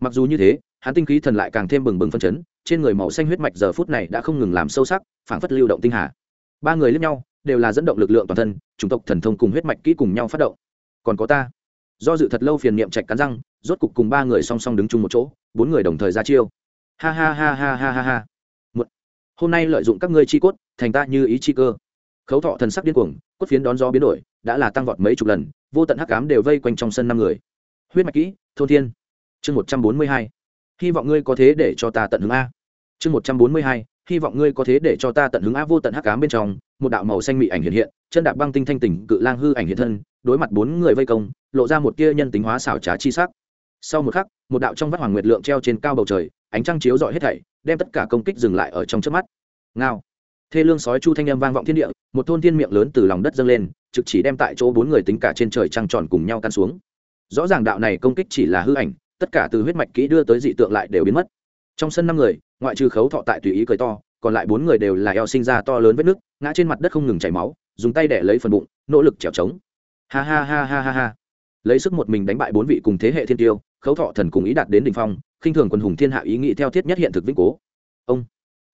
Mặc dù như thế, hắn tinh khí thần lại càng thêm bừng bừng phân chấn, trên người màu xanh huyết mạch giờ phút này đã không ngừng làm sâu sắc, phảng phất lưu động tinh hà. Ba người lẫn nhau, đều là dẫn động lực lượng toàn thân, chủng tộc thần thông cùng huyết mạch kỹ cùng nhau phát động. Còn có ta do dự thật lâu phiền niệm trạch cắn răng, rốt cục cùng ba người song song đứng chung một chỗ, bốn người đồng thời ra chiêu. Ha ha ha ha ha ha ha. Một hôm nay lợi dụng các ngươi chi cốt, thành ta như ý chi cơ. Khấu thọ thần sắc điên cuồng, cốt phiến đón gió biến đổi, đã là tăng vọt mấy chục lần, vô tận hắc cám đều vây quanh trong sân năm người. Huyết mạch kỹ, thôn thiên. Chương một trăm bốn mươi hai. Hy vọng ngươi có thế để cho ta tận hứng a. Chương một trăm bốn mươi hai hy vọng ngươi có thế để cho ta tận hứng á vô tận hắc cám bên trong, một đạo màu xanh mị ảnh hiện hiện, chân đạp băng tinh thanh tỉnh cự lang hư ảnh hiện thân, đối mặt bốn người vây công, lộ ra một tia nhân tính hóa xảo trá chi sắc. Sau một khắc, một đạo trong vắt hoàng nguyệt lượng treo trên cao bầu trời, ánh trăng chiếu rọi hết thảy, đem tất cả công kích dừng lại ở trong trước mắt. Ngao. Thê lương sói chu thanh âm vang vọng thiên địa, một thôn thiên miệng lớn từ lòng đất dâng lên, trực chỉ đem tại chỗ bốn người tính cả trên trời trăng tròn cùng nhau căn xuống. Rõ ràng đạo này công kích chỉ là hư ảnh, tất cả từ huyết mạch kỹ đưa tới dị tượng lại đều biến mất. Trong sân năm người ngoại trừ khấu thọ tại tùy ý cười to, còn lại bốn người đều là eo sinh ra to lớn vết nứt ngã trên mặt đất không ngừng chảy máu, dùng tay đẻ lấy phần bụng, nỗ lực trèo trống. Ha ha ha ha ha ha. Lấy sức một mình đánh bại bốn vị cùng thế hệ thiên tiêu, khấu thọ thần cùng ý đạt đến đ ỉ n h phong, khinh thường quân hùng thiên hạ ý nghĩ theo thiết nhất hiện thực vĩnh cố. Ông.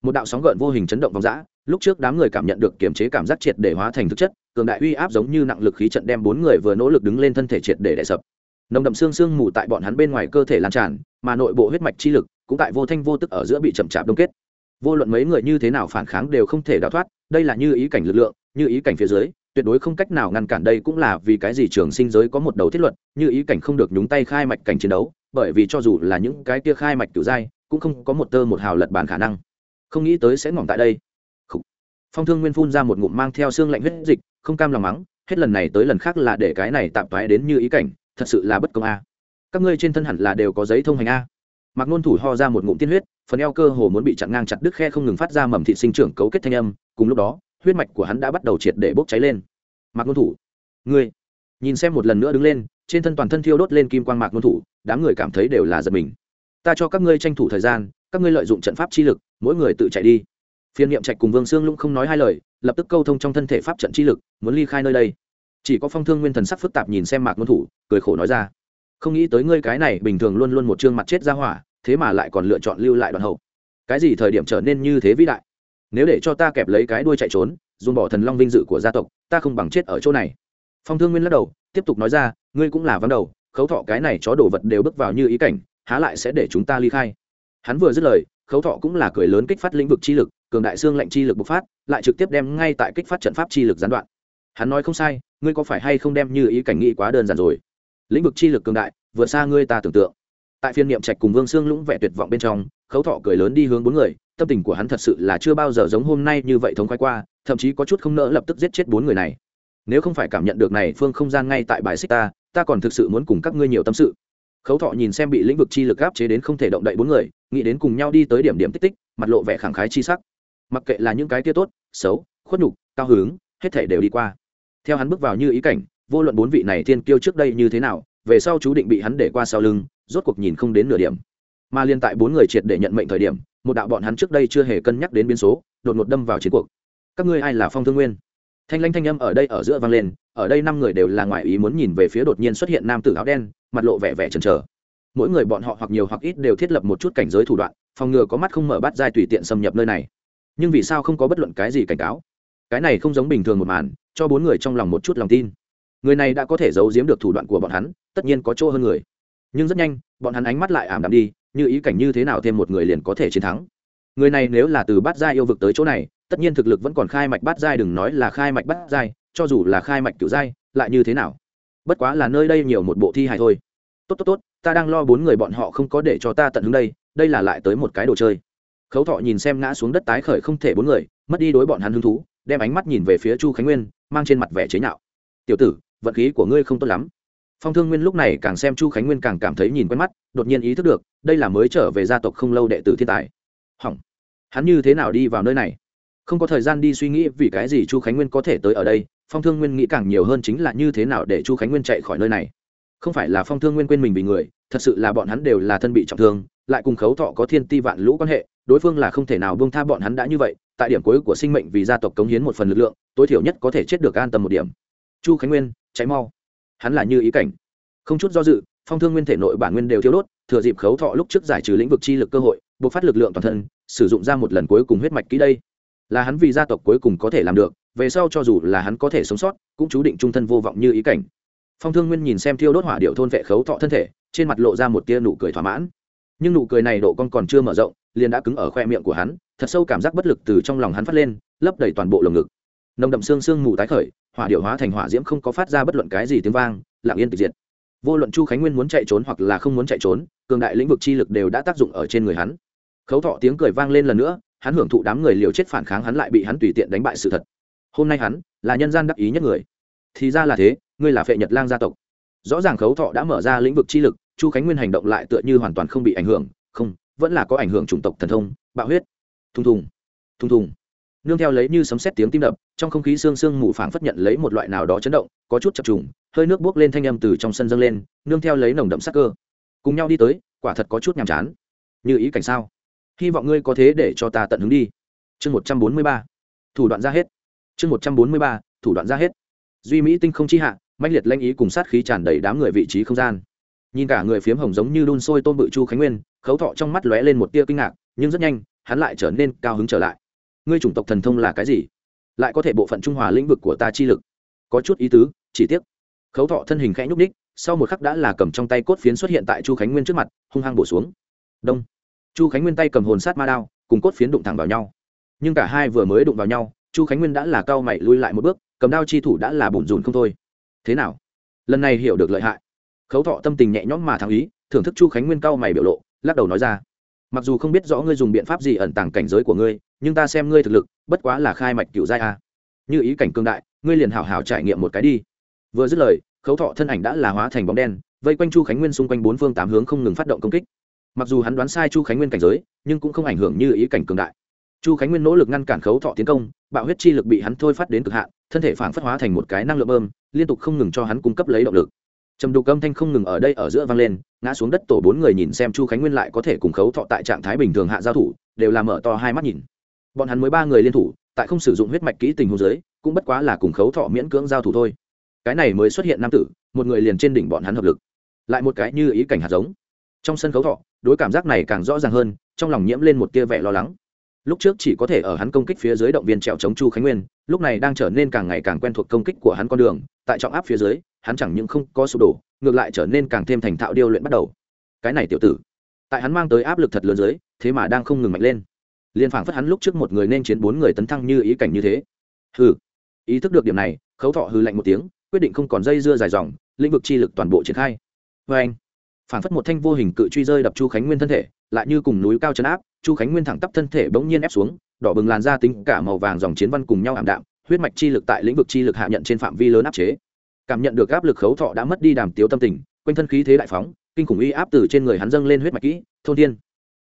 Một đạo sóng gợn vô hình chấn động vòng dã, lúc trước đám người cảm nhận được kiềm chế cảm giác triệt để hóa thành thực chất, cường đại uy áp giống như nặng lực khí trận đem bốn người vừa nỗ lực đứng lên thân thể triệt để đè sập. Nồng đậm xương xương mù tại bọn hắn bên ngoài cơ thể lan tràn, mà nội bộ huyết mạch chi lực cũng tại vô thanh vô tức ở giữa bị chậm chạp đông kết. Vô luận mấy người như thế nào phản kháng đều không thể đào thoát, đây là như ý cảnh lực lượng, như ý cảnh phía dưới, tuyệt đối không cách nào ngăn cản đây cũng là vì cái gì trường sinh giới có một đầu thiết luật, như ý cảnh không được nhúng tay khai mạch cảnh chiến đấu, bởi vì cho dù là những cái kia khai mạch kiểu giai cũng không có một tơ một hào lật bàn khả năng. Không nghĩ tới sẽ ngỏm tại đây. Phong thương nguyên phun ra một ngụm mang theo xương lạnh huyết dịch, không cam lòng mắng, hết lần này tới lần khác là để cái này tạm toái đến như ý cảnh, thật sự là bất công a. Các ngươi trên thân hẳn là đều có giấy thông hành a mặc nôn thủ ho ra một ngụm tiên huyết, phần eo cơ hồ muốn bị chặn ngang chặt đứt khe không ngừng phát ra mầm thị sinh trưởng cấu kết thanh âm, cùng lúc đó, huyết mạch của hắn đã bắt đầu triệt để bốc cháy lên. Mặc nôn thủ, ngươi, nhìn xem một lần nữa đứng lên, trên thân toàn thân thiêu đốt lên kim quang mạc nôn thủ, đám người cảm thấy đều là giật mình. Ta cho các ngươi tranh thủ thời gian, các ngươi lợi dụng trận pháp chi lực, mỗi người tự chạy đi. Phiên niệm trạch cùng vương sương lũng không nói hai lời, lập tức câu thông trong thân thể pháp trận chi lực, muốn ly khai nơi đây. Chỉ có phong thương nguyên thần sắc phức tạp nhìn xem mạc nôn thủ, cười khổ nói ra không nghĩ tới ngươi cái này bình thường luôn luôn một chương mặt chết ra hỏa, thế mà lại còn lựa chọn lưu lại đoạn hậu. Cái gì thời điểm trở nên như thế vĩ đại? Nếu để cho ta kẹp lấy cái đuôi chạy trốn, dùng bỏ thần long vinh dự của gia tộc, ta không bằng chết ở chỗ này. Phong thương nguyên lắc đầu, tiếp tục nói ra, ngươi cũng là vắng đầu, khấu thọ cái này chó đồ vật đều bước vào như ý cảnh, há lại sẽ để chúng ta ly khai. Hắn vừa dứt lời, khấu thọ cũng là cười lớn kích phát lĩnh vực chi lực, cường đại xương lệnh chi lực bộc phát, lại trực tiếp đem ngay tại kích phát trận pháp chi lực gián đoạn. Hắn nói không sai, ngươi có phải hay không đem như ý cảnh nghĩ quá đơn giản rồi? Lĩnh vực chi lực cường đại, vượt xa ngươi ta tưởng tượng. Tại phiên niệm trạch cùng vương xương lũng vẻ tuyệt vọng bên trong, khấu thọ cười lớn đi hướng bốn người, tâm tình của hắn thật sự là chưa bao giờ giống hôm nay như vậy thống khoái qua, thậm chí có chút không nỡ lập tức giết chết bốn người này. Nếu không phải cảm nhận được này phương không gian ngay tại bài xích ta ta còn thực sự muốn cùng các ngươi nhiều tâm sự. Khấu thọ nhìn xem bị lĩnh vực chi lực áp chế đến không thể động đậy bốn người, nghĩ đến cùng nhau đi tới điểm điểm tích tích, mặt lộ vẻ khẳng khái chi sắc. Mặc kệ là những cái tia tốt, xấu, khuất nhục, cao hướng hết thể đều đi qua. Theo hắn bước vào như ý cảnh vô luận bốn vị này thiên kiêu trước đây như thế nào, về sau chú định bị hắn để qua sau lưng, rốt cuộc nhìn không đến nửa điểm. Mà liên tại bốn người triệt để nhận mệnh thời điểm, một đạo bọn hắn trước đây chưa hề cân nhắc đến biến số, đột ngột đâm vào chiến cuộc. Các ngươi ai là phong thương nguyên? Thanh lanh thanh âm ở đây ở giữa vang lên, ở đây năm người đều là ngoại ý muốn nhìn về phía đột nhiên xuất hiện nam tử áo đen, mặt lộ vẻ vẻ chần chờ. Mỗi người bọn họ hoặc nhiều hoặc ít đều thiết lập một chút cảnh giới thủ đoạn, phòng ngừa có mắt không mở bắt dai tùy tiện xâm nhập nơi này. Nhưng vì sao không có bất luận cái gì cảnh cáo? Cái này không giống bình thường một màn, cho bốn người trong lòng một chút lòng tin người này đã có thể giấu giếm được thủ đoạn của bọn hắn, tất nhiên có chỗ hơn người. Nhưng rất nhanh, bọn hắn ánh mắt lại ảm đạm đi, như ý cảnh như thế nào thêm một người liền có thể chiến thắng. Người này nếu là từ bát giai yêu vực tới chỗ này, tất nhiên thực lực vẫn còn khai mạch bát giai, đừng nói là khai mạch bát giai, cho dù là khai mạch cửu giai, lại như thế nào? Bất quá là nơi đây nhiều một bộ thi hài thôi. Tốt tốt tốt, ta đang lo bốn người bọn họ không có để cho ta tận hứng đây đây là lại tới một cái đồ chơi. Khấu thọ nhìn xem ngã xuống đất tái khởi không thể bốn người, mất đi đối bọn hắn hứng thú, đem ánh mắt nhìn về phía chu khánh nguyên, mang trên mặt vẻ chế nhạo. Tiểu tử vận khí của ngươi không tốt lắm. Phong thương nguyên lúc này càng xem chu khánh nguyên càng cảm thấy nhìn quen mắt, đột nhiên ý thức được, đây là mới trở về gia tộc không lâu đệ tử thiên tài. Hỏng. Hắn như thế nào đi vào nơi này? Không có thời gian đi suy nghĩ vì cái gì chu khánh nguyên có thể tới ở đây, phong thương nguyên nghĩ càng nhiều hơn chính là như thế nào để chu khánh nguyên chạy khỏi nơi này. Không phải là phong thương nguyên quên mình vì người, thật sự là bọn hắn đều là thân bị trọng thương, lại cùng khấu thọ có thiên ti vạn lũ quan hệ, đối phương là không thể nào buông tha bọn hắn đã như vậy, tại điểm cuối của sinh mệnh vì gia tộc cống hiến một phần lực lượng, tối thiểu nhất có thể chết được an tâm một điểm chu khánh nguyên, cháy mau. Hắn là như ý cảnh. Không chút do dự, phong thương nguyên thể nội bản nguyên đều thiếu đốt, thừa dịp khấu thọ lúc trước giải trừ lĩnh vực chi lực cơ hội buộc phát lực lượng toàn thân, sử dụng ra một lần cuối cùng huyết mạch kỹ đây. Là hắn vì gia tộc cuối cùng có thể làm được, về sau cho dù là hắn có thể sống sót, cũng chú định trung thân vô vọng như ý cảnh. Phong thương nguyên nhìn xem thiêu đốt hỏa điệu thôn vệ khấu thọ thân thể, trên mặt lộ ra một tia nụ cười thỏa mãn. Nhưng nụ cười này độ con còn chưa mở rộng, liền đã cứng ở khoe miệng của hắn, thật sâu cảm giác bất lực từ trong lòng hắn phát lên, lấp đầy toàn bộ lồng ngực. Nồng đậm xương xương mù tái khởi hỏa điệu hóa thành hỏa diễm không có phát ra bất luận cái gì tiếng vang, lặng yên tịch diệt. Vô luận chu khánh nguyên muốn chạy trốn hoặc là không muốn chạy trốn, cường đại lĩnh vực chi lực đều đã tác dụng ở trên người hắn. Khấu thọ tiếng cười vang lên lần nữa, hắn hưởng thụ đám người liều chết phản kháng hắn lại bị hắn tùy tiện đánh bại sự thật. Hôm nay hắn là nhân gian đắc ý nhất người. Thì ra là thế, ngươi là phệ nhật lang gia tộc. Rõ ràng khấu thọ đã mở ra lĩnh vực chi lực, chu khánh nguyên hành động lại tựa như hoàn toàn không bị ảnh hưởng, không, vẫn là có ảnh hưởng chủng tộc thần thông, bạo huyết. Thùng thùng thùng thùng nương theo lấy như sấm sét tiếng tim đập, trong không khí xương xương mù phảng phất nhận lấy một loại nào đó chấn động, có chút chập trùng, hơi nước buốc lên thanh âm từ trong sân dâng lên, nương theo lấy nồng đậm sắc cơ. Cùng nhau đi tới, quả thật có chút nhàm chán. Như ý cảnh sao? Hy vọng ngươi có thế để cho ta tận hứng đi. Chương một trăm bốn mươi ba. Thủ đoạn ra hết. Chương một trăm bốn mươi ba. Thủ đoạn ra hết. Duy mỹ tinh không chi hạ, mãnh liệt lanh ý cùng sát khí tràn đầy đám người vị trí không gian. Nhìn cả người phiếm hồng giống như đun sôi tôm bự chu khánh nguyên, khấu thọ trong mắt lóe lên một tia kinh ngạc, nhưng rất nhanh, hắn lại trở nên cao hứng trở lại ngươi chủng tộc thần thông là cái gì? Lại có thể bộ phận trung hòa lĩnh vực của ta chi lực. Có chút ý tứ, chỉ tiếc. Khấu thọ thân hình khẽ nhúc ních sau một khắc đã là cầm trong tay cốt phiến xuất hiện tại chu khánh nguyên trước mặt, hung hăng bổ xuống. Đông. Chu khánh nguyên tay cầm hồn sát ma đao, cùng cốt phiến đụng thẳng vào nhau. Nhưng cả hai vừa mới đụng vào nhau, chu khánh nguyên đã là cao mày lui lại một bước, cầm đao chi thủ đã là bùn rùn không thôi. Thế nào? Lần này hiểu được lợi hại. Khấu thọ tâm tình nhẹ nhõm mà thắng ý, thưởng thức chu khánh nguyên cao mày biểu lộ, lắc đầu nói ra. Mặc dù không biết rõ ngươi dùng biện pháp gì ẩn tàng cảnh giới của ngươi nhưng ta xem ngươi thực lực, bất quá là khai mạch cựu giai a. Như ý cảnh cương đại, ngươi liền hảo hảo trải nghiệm một cái đi. Vừa dứt lời, khấu thọ thân ảnh đã là hóa thành bóng đen, vây quanh chu khánh nguyên xung quanh bốn phương tám hướng không ngừng phát động công kích. Mặc dù hắn đoán sai chu khánh nguyên cảnh giới, nhưng cũng không ảnh hưởng như ý cảnh cường đại. Chu khánh nguyên nỗ lực ngăn cản khấu thọ tiến công, bạo huyết chi lực bị hắn thôi phát đến cực hạn, thân thể phản phất hóa thành một cái năng lượng bơm, liên tục không ngừng cho hắn cung cấp lấy động lực. Trầm đục âm thanh không ngừng ở đây ở giữa vang lên, ngã xuống đất tổ bốn người nhìn xem chu khánh nguyên lại có thể cùng khấu thọ tại trạng thái bình thường hạ giao thủ, đều làm mở to hai mắt nhìn bọn hắn mới ba người liên thủ, tại không sử dụng huyết mạch kỹ tình hồ dưới, cũng bất quá là cùng khấu thọ miễn cưỡng giao thủ thôi. Cái này mới xuất hiện nam tử, một người liền trên đỉnh bọn hắn hợp lực. Lại một cái như ý cảnh hạt giống. Trong sân khấu thọ, đối cảm giác này càng rõ ràng hơn, trong lòng nhiễm lên một tia vẻ lo lắng. Lúc trước chỉ có thể ở hắn công kích phía dưới động viên trèo chống chu khánh nguyên, lúc này đang trở nên càng ngày càng quen thuộc công kích của hắn con đường, tại trọng áp phía dưới, hắn chẳng những không có sụp đổ, ngược lại trở nên càng thêm thành thạo điêu luyện bắt đầu. Cái này tiểu tử, tại hắn mang tới áp lực thật lớn dưới, thế mà đang không ngừng mạnh lên liên phảng phất hắn lúc trước một người nên chiến bốn người tấn thăng như ý cảnh như thế. Hừ, ý thức được điểm này, khấu thọ hư lạnh một tiếng, quyết định không còn dây dưa dài dòng, lĩnh vực chi lực toàn bộ triển khai. Vê anh, phảng phất một thanh vô hình cự truy rơi đập chu khánh nguyên thân thể, lại như cùng núi cao chấn áp, chu khánh nguyên thẳng tắp thân thể bỗng nhiên ép xuống, đỏ bừng làn da tính cả màu vàng dòng chiến văn cùng nhau ảm đạm, huyết mạch chi lực tại lĩnh vực chi lực hạ nhận trên phạm vi lớn áp chế. Cảm nhận được áp lực khấu thọ đã mất đi đàm tiếu tâm tình, quanh thân khí thế đại phóng, kinh khủng uy áp từ trên người hắn dâng lên huyết mạch kỹ, thôn thiên.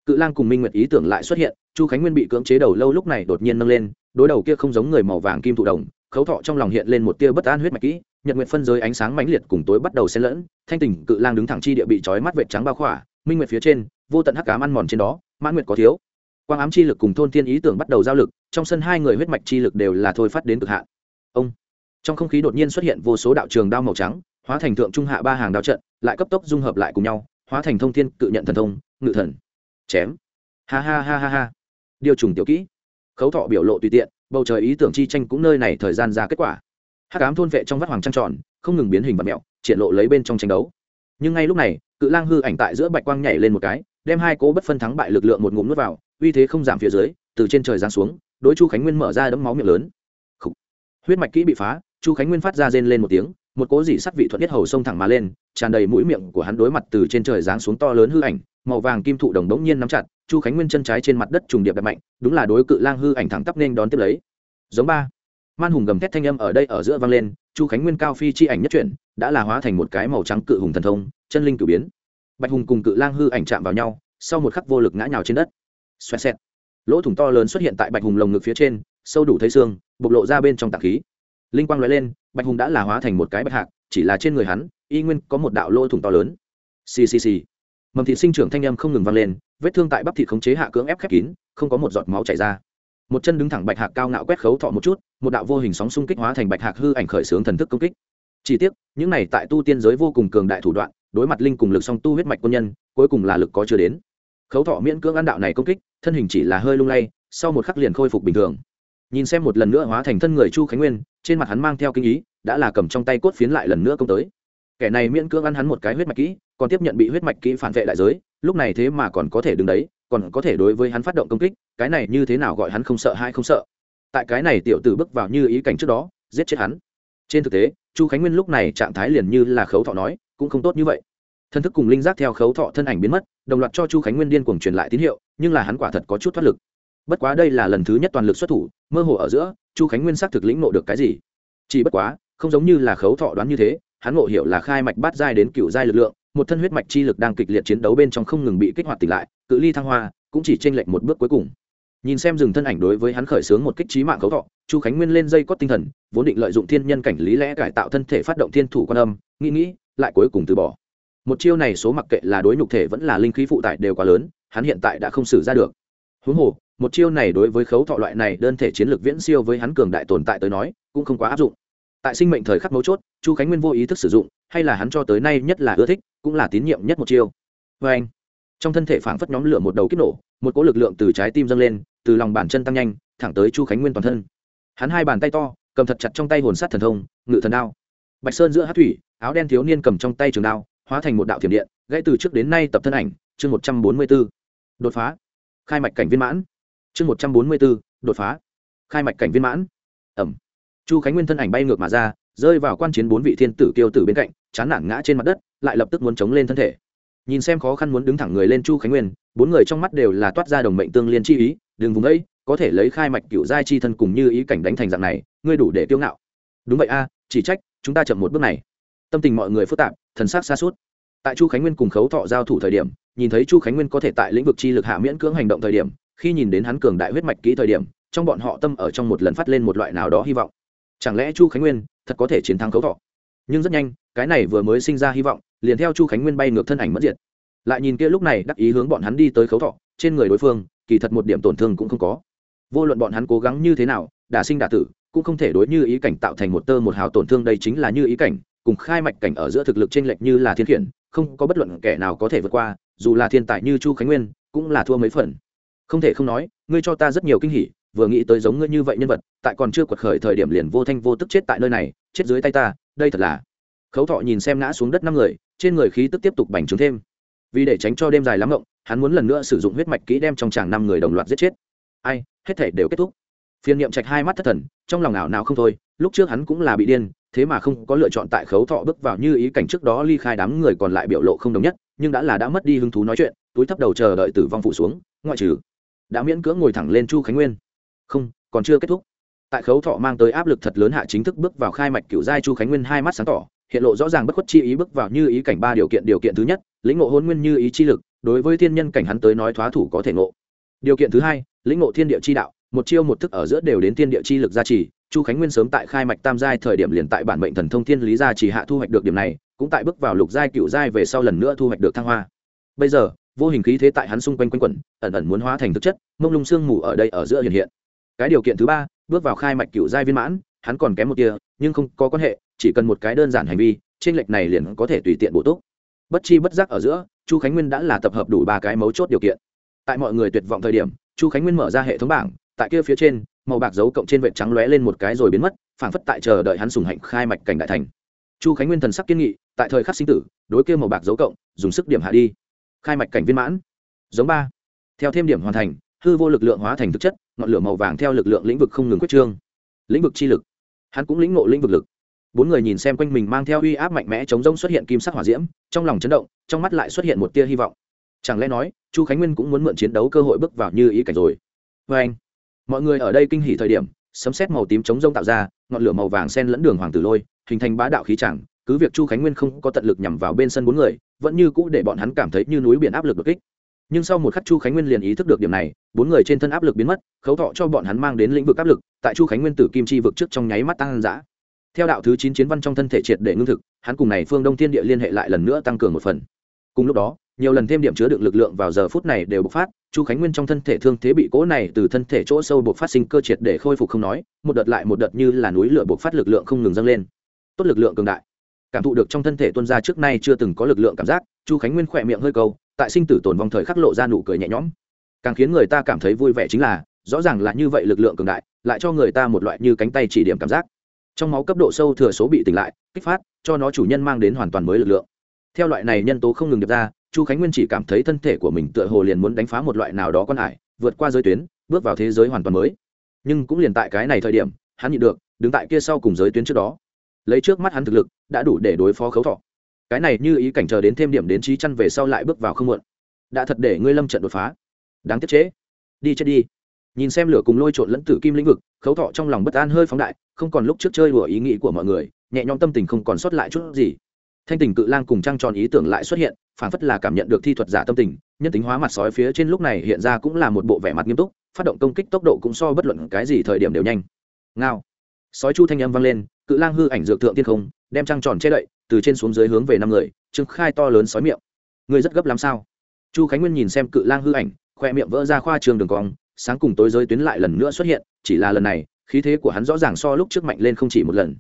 Cự lang cùng minh nguyệt ý tưởng lại xuất hiện chu khánh nguyên bị cưỡng chế đầu lâu lúc này đột nhiên nâng lên, đối đầu kia không giống người màu vàng kim thụ đồng, khấu thọ trong lòng hiện lên một tia bất an huyết mạch kỹ. Nhật nguyệt phân giới ánh sáng mãnh liệt cùng tối bắt đầu xen lẫn, thanh tình, cự lang đứng thẳng chi địa bị trói mắt vệt trắng bao khỏa, minh nguyệt phía trên, vô tận hắc cám ăn mòn trên đó, mãn nguyệt có thiếu. Quang ám chi lực cùng thôn thiên ý tưởng bắt đầu giao lực, trong sân hai người huyết mạch chi lực đều là thôi phát đến cực hạn. Ông, trong không khí đột nhiên xuất hiện vô số đạo trường đao màu trắng, hóa thành thượng trung hạ ba hàng đao trận, lại cấp tốc dung hợp lại cùng nhau, hóa thành thông thiên, cự nhận thần thông, ngự thần. Chém. Ha ha ha ha ha điều trùng tiểu kỹ. Khấu thọ biểu lộ tùy tiện, bầu trời ý tưởng chi tranh cũng nơi này thời gian ra kết quả. Hát cám thôn vệ trong vắt hoàng trăng tròn, không ngừng biến hình và mẹo, triển lộ lấy bên trong tranh đấu. Nhưng ngay lúc này, cự lang hư ảnh tại giữa bạch quang nhảy lên một cái, đem hai cố bất phân thắng bại lực lượng một ngụm nuốt vào, uy thế không giảm phía dưới, từ trên trời giáng xuống, đối chu khánh nguyên mở ra đấm máu miệng lớn. Huyết mạch kỹ bị phá, chu khánh nguyên phát ra rên lên một tiếng một cố dị sắt vị thuận nhất hầu sông thẳng mà lên, tràn đầy mũi miệng của hắn đối mặt từ trên trời giáng xuống to lớn hư ảnh, màu vàng kim thụ đồng đống nhiên nắm chặt, chu khánh nguyên chân trái trên mặt đất trùng điệp đập mạnh, đúng là đối cự lang hư ảnh thẳng tắp nên đón tiếp lấy. Giống ba. Man hùng gầm thét thanh âm ở đây ở giữa vang lên, chu khánh nguyên cao phi chi ảnh nhất chuyển, đã là hóa thành một cái màu trắng cự hùng thần thông, chân linh cử biến. Bạch hùng cùng cự lang hư ảnh chạm vào nhau, sau một khắc vô lực ngã nhào trên đất. Xoẹt xẹt. Lỗ thủng to lớn xuất hiện tại bạch hùng lồng ngực phía trên, sâu đủ thấy xương, bộc lộ ra bên trong tạc khí linh quang nói lên, bạch hùng đã là hóa thành một cái bạch hạc, chỉ là trên người hắn, y nguyên có một đạo lỗ thủng to lớn. Ccc mầm thịt sinh trưởng thanh âm không ngừng vang lên, vết thương tại bắp thịt khống chế hạ cưỡng ép khép kín, không có một giọt máu chảy ra. Một chân đứng thẳng bạch hạc cao ngạo quét khấu thọ một chút, một đạo vô hình sóng xung kích hóa thành bạch hạc hư ảnh khởi xướng thần thức công kích. Chỉ tiếc, những này tại tu tiên giới vô cùng cường đại thủ đoạn, đối mặt linh cùng lực song tu huyết mạch quân nhân, cuối cùng là lực có chưa đến. Khấu thọ miễn cưỡng ăn đạo này công kích, thân hình chỉ là hơi lung lay, sau một khắc liền khôi phục bình thường. Nhìn xem một lần nữa hóa thành thân người chu khánh nguyên trên mặt hắn mang theo kinh ý, đã là cầm trong tay cốt phiến lại lần nữa công tới. Kẻ này miễn cưỡng ăn hắn một cái huyết mạch kỹ, còn tiếp nhận bị huyết mạch kỹ phản vệ đại giới, lúc này thế mà còn có thể đứng đấy, còn có thể đối với hắn phát động công kích, cái này như thế nào gọi hắn không sợ hay không sợ. Tại cái này tiểu tử bước vào như ý cảnh trước đó, giết chết hắn. Trên thực tế, chu khánh nguyên lúc này trạng thái liền như là khấu thọ nói, cũng không tốt như vậy. Thân thức cùng linh giác theo khấu thọ thân ảnh biến mất, đồng loạt cho chu khánh nguyên điên cuồng truyền lại tín hiệu, nhưng là hắn quả thật có chút thoát lực. Bất quá đây là lần thứ nhất toàn lực xuất thủ, mơ hồ ở giữa chu khánh nguyên xác thực lĩnh nộ được cái gì? Chỉ bất quá, không giống như là khấu thọ đoán như thế, hắn ngộ hiểu là khai mạch bát giai đến cựu giai lực lượng, một thân huyết mạch chi lực đang kịch liệt chiến đấu bên trong không ngừng bị kích hoạt tỉnh lại, cự ly thăng hoa, cũng chỉ tranh lệch một bước cuối cùng. Nhìn xem dừng thân ảnh đối với hắn khởi xướng một kích trí mạng khấu thọ, chu khánh nguyên lên dây cót tinh thần, vốn định lợi dụng thiên nhân cảnh lý lẽ cải tạo thân thể phát động thiên thủ quan âm, nghĩ nghĩ, lại cuối cùng từ bỏ. Một chiêu này số mặc kệ là đối nhục thể vẫn là linh khí phụ tải đều quá lớn, hắn hiện tại đã không xử ra được. Huống hồ một chiêu này đối với khấu thọ loại này đơn thể chiến lược viễn siêu với hắn cường đại tồn tại tới nói, cũng không quá áp dụng. Tại sinh mệnh thời khắc mấu chốt, chu khánh nguyên vô ý thức sử dụng, hay là hắn cho tới nay nhất là ưa thích, cũng là tín nhiệm nhất một chiêu. Vê anh, trong thân thể phảng phất nhóm lửa một đầu kích nổ, một cỗ lực lượng từ trái tim dâng lên, từ lòng bàn chân tăng nhanh, thẳng tới chu khánh nguyên toàn thân. Hắn hai bàn tay to, cầm thật chặt trong tay hồn sát thần thông, ngự thần đao. Bạch sơn giữa hát thủy, áo đen thiếu niên cầm trong tay trường đao, hóa thành một đạo thiểm điện, gãy từ trước đến nay tập thân ảnh, chương một trăm bốn mươi b ố đột phá. Khai mạch cảnh viên mãn chương một trăm bốn mươi bốn, đột phá. Khai mạch cảnh viên mãn. Ẩm. Chu khánh nguyên thân ảnh bay ngược mà ra, rơi vào quan chiến bốn vị thiên tử kiêu tử bên cạnh, chán nản ngã trên mặt đất, lại lập tức muốn chống lên thân thể. Nhìn xem khó khăn muốn đứng thẳng người lên chu khánh nguyên, bốn người trong mắt đều là toát ra đồng mệnh tương liên chi ý, đừng vùng ấy, có thể lấy khai mạch cựu giai chi thân cùng như ý cảnh đánh thành dạng này, ngươi đủ để tiêu ngạo. Đúng vậy a, chỉ trách, chúng ta chậm một bước này. Tâm tình mọi người phức tạp, thần sắc xa suốt tại chu khánh nguyên cùng khấu thọ giao thủ thời điểm, nhìn thấy chu khánh nguyên có thể tại lĩnh vực chi lực hạ miễn cưỡng hành động thời điểm khi nhìn đến hắn cường đại huyết mạch kỹ thời điểm, trong bọn họ tâm ở trong một lần phát lên một loại nào đó hy vọng. Chẳng lẽ chu khánh nguyên thật có thể chiến thắng khấu thọ? Nhưng rất nhanh, cái này vừa mới sinh ra hy vọng, liền theo chu khánh nguyên bay ngược thân ảnh mất diệt. Lại nhìn kia lúc này, đắc ý hướng bọn hắn đi tới khấu thọ, trên người đối phương, kỳ thật một điểm tổn thương cũng không có. Vô luận bọn hắn cố gắng như thế nào, đả sinh đả tử, cũng không thể đối như ý cảnh tạo thành một tơ một hào tổn thương đây chính là như ý cảnh, cùng khai mạch cảnh ở giữa thực lực t r ê n lệch như là thiên khiển, không có bất luận kẻ nào có thể vượt qua, dù là thiên tài như chu khánh nguyên, cũng là thua mấy phần không thể không nói, ngươi cho ta rất nhiều kinh hỉ, vừa nghĩ tới giống ngươi như vậy nhân vật, tại còn chưa quật khởi thời điểm liền vô thanh vô tức chết tại nơi này, chết dưới tay ta, đây thật là khấu thọ nhìn xem ngã xuống đất năm người, trên người khí tức tiếp tục bành trướng thêm. Vì để tránh cho đêm dài lắm ngộng hắn muốn lần nữa sử dụng huyết mạch kỹ đem trong chàng năm người đồng loạt giết chết. Ai, hết thể đều kết thúc. Phiên niệm trạch hai mắt thất thần, trong lòng ảo nào không thôi, lúc trước hắn cũng là bị điên, thế mà không có lựa chọn tại khấu thọ bước vào như ý cảnh trước đó ly khai đám người còn lại biểu lộ không đồng nhất, nhưng đã là đã mất đi hứng thú nói chuyện, túi thấp đầu chờ đợi tử vong phụ xuống, ngoại trừ đã miễn cưỡng ngồi thẳng lên chu khánh nguyên. Không, còn chưa kết thúc. Tại khấu thọ mang tới áp lực thật lớn hạ chính thức bước vào khai mạch cựu giai chu khánh nguyên hai mắt sáng tỏ, hiện lộ rõ ràng bất khuất chi ý bước vào như ý cảnh ba điều kiện điều kiện thứ nhất, lĩnh ngộ hôn nguyên như ý chi lực, đối với thiên nhân cảnh hắn tới nói thoá thủ có thể ngộ. Điều kiện thứ hai, lĩnh ngộ thiên địa chi đạo, một chiêu một thức ở giữa đều đến thiên địa chi lực gia trì, chu khánh nguyên sớm tại khai mạch tam giai thời điểm liền tại bản mệnh thần thông thiên lý gia trì hạ thu hoạch được điểm này, cũng tại bước vào lục giai cựu giai về sau lần nữa thu hoạch được thăng hoa. Bây giờ vô hình khí thế tại hắn xung quanh quanh quẩn, ẩn ẩn muốn hóa thành thực chất, mông lung sương mù ở đây ở giữa hiện hiện. Cái điều kiện thứ ba, bước vào khai mạch cựu giai viên mãn, hắn còn kém một tia, nhưng không có quan hệ, chỉ cần một cái đơn giản hành vi trên lệch này liền có thể tùy tiện bổ túc. Bất chi bất giác ở giữa, chu khánh nguyên đã là tập hợp đủ ba cái mấu chốt điều kiện. Tại mọi người tuyệt vọng thời điểm, chu khánh nguyên mở ra hệ thống bảng, tại kia phía trên, màu bạc dấu cộng trên vệ trắng lóe lên một cái rồi biến mất, phảng phất tại chờ đợi hắn sùng hạnh khai mạch cảnh đại thành. Chu khánh nguyên thần sắc kiên nghị, tại thời khắc sinh tử, đối kia màu bạc dấu cộng, dùng sức điểm hạ đi khai mạch cảnh viên mãn. Giống ba. Theo thêm điểm hoàn thành, hư vô lực lượng hóa thành thực chất, ngọn lửa màu vàng theo lực lượng lĩnh vực không ngừng quyết trương. Lĩnh vực chi lực. Hắn cũng lĩnh ngộ lĩnh vực lực. Bốn người nhìn xem quanh mình mang theo uy áp mạnh mẽ chống rông xuất hiện kim sắc hỏa diễm, trong lòng chấn động, trong mắt lại xuất hiện một tia hy vọng. Chẳng lẽ nói, chu khánh nguyên cũng muốn mượn chiến đấu cơ hội bước vào như ý cảnh rồi? Vê anh, mọi người ở đây kinh hỉ thời điểm, sấm xét màu tím chống rông tạo ra, ngọn lửa màu vàng sen lẫn đường hoàng tử lôi, hình thành bá đạo khí chẳng cứ việc chu khánh nguyên không có tận lực nhằm vào bên sân bốn người, vẫn như cũ để bọn hắn cảm thấy như núi biển áp lực đột kích. Nhưng sau một khắc chu khánh nguyên liền ý thức được điểm này, bốn người trên thân áp lực biến mất, khấu thọ cho bọn hắn mang đến lĩnh vực áp lực, tại chu khánh nguyên tử kim chi vực trước trong nháy mắt tăng giã theo đạo thứ chín chiến văn trong thân thể triệt để ngưng thực, hắn cùng này phương đông thiên địa liên hệ lại lần nữa tăng cường một phần. Cùng lúc đó, nhiều lần thêm điểm chứa đựng lực lượng vào giờ phút này đều bộc phát, chu khánh nguyên trong thân thể thương thế bị cố này từ thân thể chỗ sâu bộc phát sinh cơ triệt để khôi phục không nói, một đợt lại một đợt như là núi lửa bộc phát lực lượng không ngừng dâng lên. Tốt lực lượng cường đại cảm thụ được trong thân thể tuân ra trước nay chưa từng có lực lượng cảm giác, chu khánh nguyên khỏe miệng hơi câu, tại sinh tử tồn vong thời khắc lộ ra nụ cười nhẹ nhõm. Càng khiến người ta cảm thấy vui vẻ chính là, rõ ràng là như vậy lực lượng cường đại, lại cho người ta một loại như cánh tay chỉ điểm cảm giác. Trong máu cấp độ sâu thừa số bị tỉnh lại, kích phát, cho nó chủ nhân mang đến hoàn toàn mới lực lượng. Theo loại này nhân tố không ngừng được ra, chu khánh nguyên chỉ cảm thấy thân thể của mình tựa hồ liền muốn đánh phá một loại nào đó con ải vượt qua giới tuyến, bước vào thế giới hoàn toàn mới. Nhưng cũng liền tại cái này thời điểm, hắn nhịn được, đứng tại kia sau cùng giới tuyến trước đó lấy trước mắt hắn thực lực, đã đủ để đối phó khấu thọ. Cái này như ý cảnh chờ đến thêm điểm đến trí chăn về sau lại bước vào không muộn. Đã thật để ngươi lâm trận đột phá. Đáng tiếc chế. Đi chết đi. Nhìn xem lửa cùng lôi trộn lẫn tử kim lĩnh vực, khấu thọ trong lòng bất an hơi phóng đại, không còn lúc trước chơi đùa ý nghĩ của mọi người, nhẹ nhõm tâm tình không còn sót lại chút gì. Thanh tình cự lang cùng trăng tròn ý tưởng lại xuất hiện phản phất là cảm nhận được thi thuật giả tâm tình, nhân tính hóa mặt sói phía trên lúc này hiện ra cũng là một bộ vẻ mặt nghiêm túc, phát động công kích tốc độ cũng so bất luận cái gì thời điểm đều nhanh. Ngao. Sói chu thanh âm vang lên cự lang hư ảnh dược thượng thiên không, đem trăng tròn che đậy, từ trên xuống dưới hướng về năm người trưng khai to lớn sói miệng. Người rất gấp làm sao? Chu khánh nguyên nhìn xem cự lang hư ảnh, khoe miệng vỡ ra khoa trường đường cong, sáng cùng tối giới tuyến lại lần nữa xuất hiện, chỉ là lần này, khí thế của hắn rõ ràng so lúc trước mạnh lên không chỉ một lần.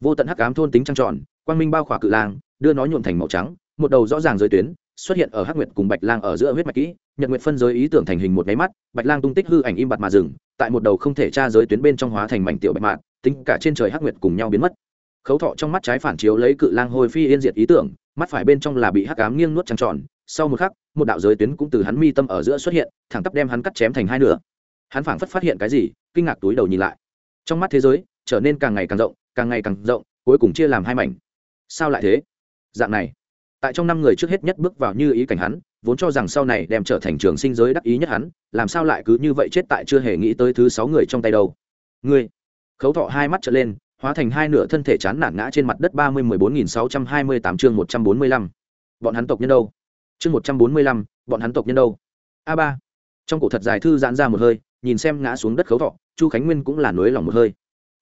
Vô tận hắc ám thôn tính trăng tròn, quang minh bao khỏa cự lang, đưa nó nhuộm thành màu trắng, một đầu rõ ràng giới tuyến, xuất hiện ở hắc nguyệt cùng bạch lang ở giữa huyết mạch kỹ, nhật nguyệt phân giới ý tưởng thành hình một máy mắt, bạch lang tung tích hư ảnh im bặt mà dừng, tại một đầu không thể tra giới tuyến bên trong hóa thành mảnh tiểu bạch mạn tính cả trên trời hắc nguyệt cùng nhau biến mất. Khấu thọ trong mắt trái phản chiếu lấy cự lang hồi phi yên diệt ý tưởng, mắt phải bên trong là bị hắc ám nghiêng nuốt trăng tròn, sau một khắc, một đạo giới tuyến cũng từ hắn mi tâm ở giữa xuất hiện, thẳng tắp đem hắn cắt chém thành hai nửa. Hắn phảng phất phát hiện cái gì, kinh ngạc túi đầu nhìn lại. Trong mắt thế giới, trở nên càng ngày càng rộng, càng ngày càng rộng, cuối cùng chia làm hai mảnh. Sao lại thế? Dạng này. Tại trong năm người trước hết nhất bước vào như ý cảnh hắn, vốn cho rằng sau này đem trở thành trường sinh giới đắc ý nhất hắn, làm sao lại cứ như vậy chết tại chưa hề nghĩ tới thứ sáu người trong tay đâu? Ngươi khấu thọ hai mắt trở lên, hóa thành hai nửa thân thể chán nản ngã trên mặt đất ba mươi mười bốn nghìn sáu trăm hai mươi tám chương một trăm bốn mươi lăm. Bọn hắn tộc nhân đâu? Chương một trăm bốn mươi lăm, bọn hắn tộc nhân đâu? A ba. Trong cổ thật dài thư giãn ra một hơi, nhìn xem ngã xuống đất khấu thọ, chu khánh nguyên cũng là nối lòng một hơi.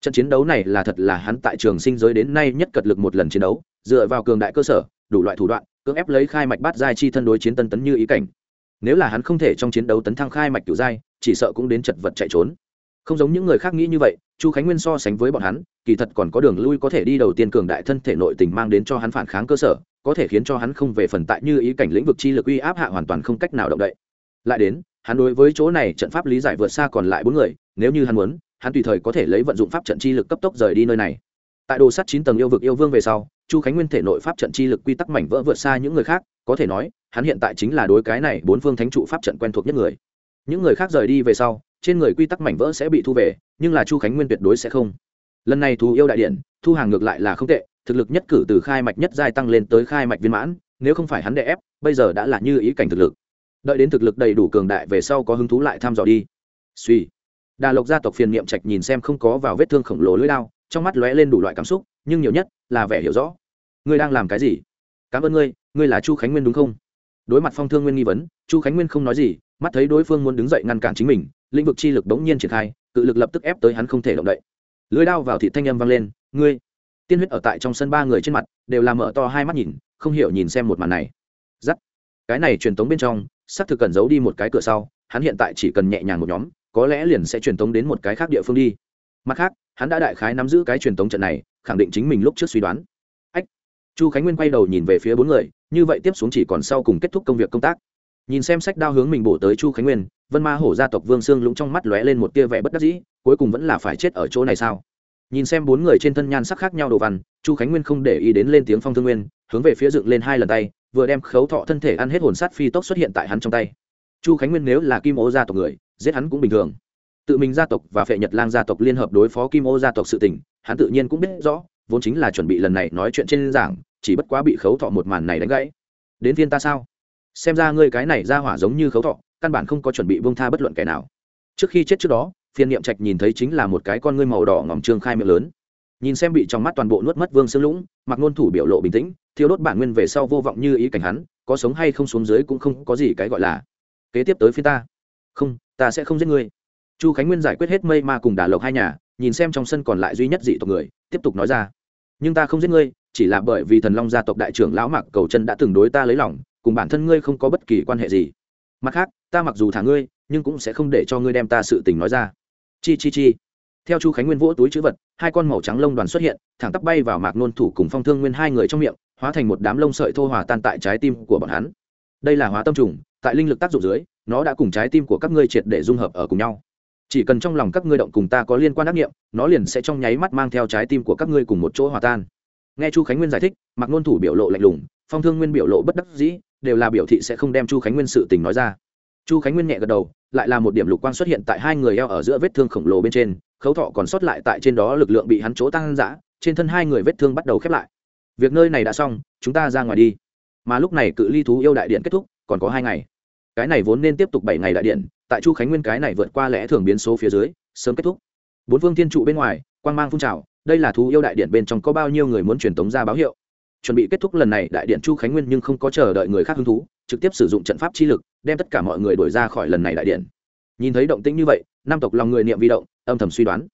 Trận chiến đấu này là thật là hắn tại trường sinh giới đến nay nhất cật lực một lần chiến đấu, dựa vào cường đại cơ sở, đủ loại thủ đoạn, cưỡng ép lấy khai mạch bát giai chi thân đối chiến tân tấn như ý cảnh. Nếu là hắn không thể trong chiến đấu tấn thăng khai mạch cửu giai, chỉ sợ cũng đến chật vật chạy trốn. Không giống những người khác nghĩ như vậy chu khánh nguyên so sánh với bọn hắn, kỳ thật còn có đường lui có thể đi đầu tiên cường đại thân thể nội tình mang đến cho hắn phản kháng cơ sở, có thể khiến cho hắn không về phần tại như ý cảnh lĩnh vực chi lực uy áp hạ hoàn toàn không cách nào động đậy. Lại đến, hắn đối với chỗ này trận pháp lý giải vượt xa còn lại bốn người, nếu như hắn muốn, hắn tùy thời có thể lấy vận dụng pháp trận chi lực cấp tốc rời đi nơi này. Tại đồ sắt chín tầng yêu vực yêu vương về sau, chu khánh nguyên thể nội pháp trận chi lực quy tắc mảnh vỡ vượt xa những người khác, có thể nói, hắn hiện tại chính là đối cái này bốn phương thánh trụ pháp trận quen thuộc nhất người. Những người khác rời đi về sau trên người quy tắc mảnh vỡ sẽ bị thu về, nhưng là chu khánh nguyên tuyệt đối sẽ không. Lần này thù yêu đại điện, thu hàng ngược lại là không tệ, thực lực nhất cử từ khai mạch nhất giai tăng lên tới khai mạch viên mãn, nếu không phải hắn đè ép, bây giờ đã là như ý cảnh thực lực. Đợi đến thực lực đầy đủ cường đại về sau có hứng thú lại thăm dò đi. Suy. Đà lộc gia tộc phiền niệm trạch nhìn xem không có vào vết thương khổng lồ lưỡi đao, trong mắt lóe lên đủ loại cảm xúc, nhưng nhiều nhất là vẻ hiểu rõ. Ngươi đang làm cái gì? Cảm ơn ngươi ngươi là chu khánh nguyên đúng không? Đối mặt phong thương nguyên nghi vấn, chu khánh nguyên không nói gì, mắt thấy đối phương muốn đứng dậy ngăn cản chính mình lĩnh vực chi lực đống nhiên triển khai, cự lực lập tức ép tới hắn không thể động đậy. Lưới đao vào thị thanh âm vang lên, ngươi! Tiên huyết ở tại trong sân ba người trên mặt đều làm mở to hai mắt nhìn, không hiểu nhìn xem một màn này. Giắt cái này truyền tống bên trong, xác thực cần giấu đi một cái cửa sau, hắn hiện tại chỉ cần nhẹ nhàng một nhóm, có lẽ liền sẽ truyền tống đến một cái khác địa phương đi. Mặt khác, hắn đã đại khái nắm giữ cái truyền tống trận này, khẳng định chính mình lúc trước suy đoán. Ách! Chu khánh nguyên quay đầu nhìn về phía bốn người, như vậy tiếp xuống chỉ còn sau cùng kết thúc công việc công tác nhìn xem sách đao hướng mình bổ tới chu khánh nguyên, vân ma hổ gia tộc vương sương lũng trong mắt lóe lên một tia vẻ bất đắc dĩ, cuối cùng vẫn là phải chết ở chỗ này sao? Nhìn xem bốn người trên thân nhan sắc khác nhau đồ văn, chu khánh nguyên không để ý đến lên tiếng phong thương nguyên, hướng về phía dựng lên hai lần tay, vừa đem khấu thọ thân thể ăn hết hồn sát phi tốc xuất hiện tại hắn trong tay. Chu khánh nguyên nếu là kim ô gia tộc người, giết hắn cũng bình thường. Tự mình gia tộc và phệ nhật lang gia tộc liên hợp đối phó kim ô gia tộc sự tình, hắn tự nhiên cũng biết rõ, vốn chính là chuẩn bị lần này nói chuyện trên giảng, chỉ bất quá bị khấu thọ một màn này đánh gãy. Đến phiên ta sao? Xem ra ngươi cái này ra hỏa giống như khấu thọ, căn bản không có chuẩn bị bông tha bất luận kẻ nào. Trước khi chết trước đó, phiền niệm trạch nhìn thấy chính là một cái con ngươi màu đỏ ngỏm trương khai miệng lớn. Nhìn xem bị trong mắt toàn bộ nuốt mất vương sương lũng, mặc ngôn thủ biểu lộ bình tĩnh thiếu đốt bản nguyên về sau vô vọng như ý cảnh hắn, có sống hay không xuống dưới cũng không có gì cái gọi là. Kế tiếp tới phía ta. Không, ta sẽ không giết ngươi. Chu khánh nguyên giải quyết hết mây ma cùng đà lộc hai nhà, nhìn xem trong sân còn lại duy nhất dị tộc người, tiếp tục nói ra. Nhưng ta không giết ngươi, chỉ là bởi vì thần long gia tộc đại trưởng lão mạc cầu chân đã từng đối ta lấy lòng cùng bản thân ngươi không có bất kỳ quan hệ gì. Mặt khác, ta mặc dù thả ngươi, nhưng cũng sẽ không để cho ngươi đem ta sự tình nói ra. Chi chi chi. Theo chu khánh nguyên vỗ túi chữ vật, hai con màu trắng lông đoàn xuất hiện, thẳng tắp bay vào mạc nôn thủ cùng phong thương nguyên hai người trong miệng, hóa thành một đám lông sợi thô hòa tan tại trái tim của bọn hắn. Đây là hóa tâm trùng, tại linh lực tác dụng dưới, nó đã cùng trái tim của các ngươi triệt để dung hợp ở cùng nhau. Chỉ cần trong lòng các ngươi động cùng ta có liên quan đắc nghiệm, nó liền sẽ trong nháy mắt mang theo trái tim của các ngươi cùng một chỗ hòa tan. Nghe chu khánh nguyên giải thích, mạc nôn thủ biểu lộ lạnh lùng, phong thương nguyên biểu lộ bất đắc dĩ đều là biểu thị sẽ không đem chu khánh nguyên sự tình nói ra. Chu khánh nguyên nhẹ gật đầu, lại là một điểm lục quang xuất hiện tại hai người eo ở giữa vết thương khổng lồ bên trên, khấu thọ còn sót lại tại trên đó lực lượng bị hắn chỗ tăng giã trên thân hai người vết thương bắt đầu khép lại. Việc nơi này đã xong, chúng ta ra ngoài đi. Mà lúc này cự ly thú yêu đại điện kết thúc, còn có hai ngày. Cái này vốn nên tiếp tục bảy ngày đại điện, tại chu khánh nguyên cái này vượt qua lẽ thường biến số phía dưới, sớm kết thúc. Bốn phương thiên trụ bên ngoài quan g mang phun trào, đây là thú yêu đại điện bên trong có bao nhiêu người muốn truyền tống ra báo hiệu chuẩn bị kết thúc lần này, đại điện chu khánh nguyên nhưng không có chờ đợi người khác hứng thú, trực tiếp sử dụng trận pháp chi lực, đem tất cả mọi người đổi ra khỏi lần này đại điện. Nhìn thấy động tĩnh như vậy nam tộc lòng người niệm vi động, âm thầm suy đoán.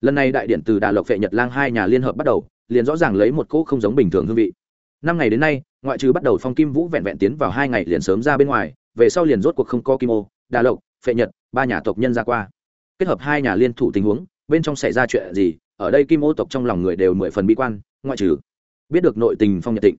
Lần này đại điện từ đà lộc vệ nhật lang hai nhà liên hợp bắt đầu, liền rõ ràng lấy một cỗ không giống bình thường hương vị. Năm ngày đến nay, ngoại trừ bắt đầu phong kim vũ vẹn vẹn tiến vào hai ngày liền sớm ra bên ngoài, về sau liền rốt cuộc không có kim ô, đà lộc, phệ nhật, ba nhà tộc nhân ra qua. Kết hợp hai nhà liên thủ tình huống, bên trong xảy ra chuyện gì, ở đây kim ô tộc trong lòng người đều mười phần bi quan, ngoại trừ biết được nội tình phong nhật tịnh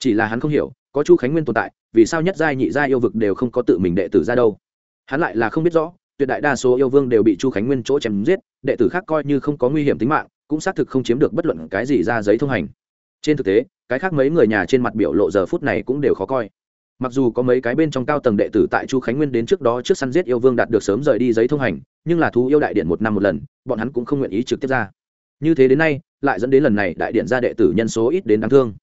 chỉ là hắn không hiểu, có chu khánh nguyên tồn tại, vì sao nhất giai nhị giai yêu vực đều không có tự mình đệ tử ra đâu? Hắn lại là không biết rõ, tuyệt đại đa số yêu vương đều bị chu khánh nguyên chỗ chém giết, đệ tử khác coi như không có nguy hiểm tính mạng, cũng xác thực không chiếm được bất luận cái gì ra giấy thông hành. Trên thực tế, cái khác mấy người nhà trên mặt biểu lộ giờ phút này cũng đều khó coi. Mặc dù có mấy cái bên trong cao tầng đệ tử tại chu khánh nguyên đến trước đó trước săn giết yêu vương đạt được sớm rời đi giấy thông hành, nhưng là thú yêu đại điện một năm một lần, bọn hắn cũng không nguyện ý trực tiếp ra. Như thế đến nay lại dẫn đến lần này đại điện ra đệ tử nhân số ít đến đáng thương.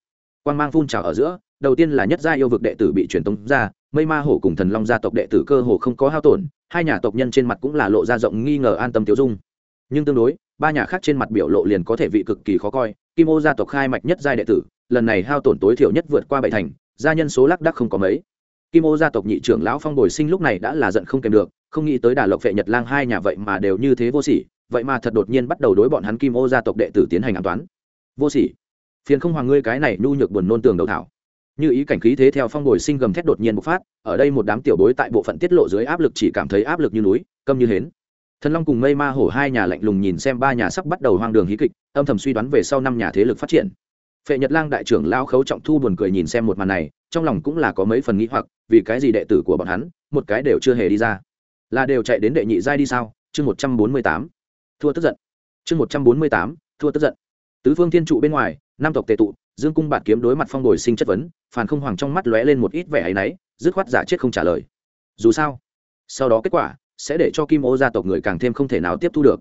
Quan g mang phun trào ở giữa, đầu tiên là nhất gia yêu vực đệ tử bị truyền tống ra, mây ma hổ cùng thần long gia tộc đệ tử cơ hồ không có hao tổn, hai nhà tộc nhân trên mặt cũng là lộ ra rộng nghi ngờ an tâm tiêu dung. Nhưng tương đối, ba nhà khác trên mặt biểu lộ liền có thể vị cực kỳ khó coi, kim ô gia tộc khai mạch nhất giai đệ tử, lần này hao tổn tối thiểu nhất vượt qua bảy thành, gia nhân số lác đắc không có mấy. Kim ô gia tộc nhị trưởng lão phong bồi sinh lúc này đã là giận không kèm được, không nghĩ tới đà lộc vệ nhật lang hai nhà vậy mà đều như thế vô sỉ vậy mà thật đột nhiên bắt đầu đối bọn hắn kim ô gia tộc đệ tử tiến hành an toán. Vô sỉ. Phiền không hoàng ngươi cái này nhu nhược buồn nôn tường đầu thảo. Như ý cảnh khí thế theo phong bồi sinh gầm thét đột nhiên bộc phát, ở đây một đám tiểu bối tại bộ phận tiết lộ dưới áp lực chỉ cảm thấy áp lực như núi, câm như hến. Thần long cùng mây ma hổ hai nhà lạnh lùng nhìn xem ba nhà sắp bắt đầu hoang đường hí kịch, âm thầm suy đoán về sau năm nhà thế lực phát triển. Phệ nhật lang đại trưởng lao khấu trọng thu buồn cười nhìn xem một màn này, trong lòng cũng là có mấy phần nghĩ hoặc, vì cái gì đệ tử của bọn hắn, một cái đều chưa hề đi ra? Là đều chạy đến đệ nhị giai đi sao? Chương một trăm bốn mươi tám thua tức giận. Chương một trăm bốn mươi tám, thua tức giận. Tứ phương thiên trụ bên ngoài nam tộc tề tụ, dương cung bạt kiếm đối mặt phong đồi sinh chất vấn phản không hoàng trong mắt lóe lên một ít vẻ áy náy, dứt khoát giả chết không trả lời. Dù sao, sau đó kết quả sẽ để cho kim ô gia tộc người càng thêm không thể nào tiếp thu được.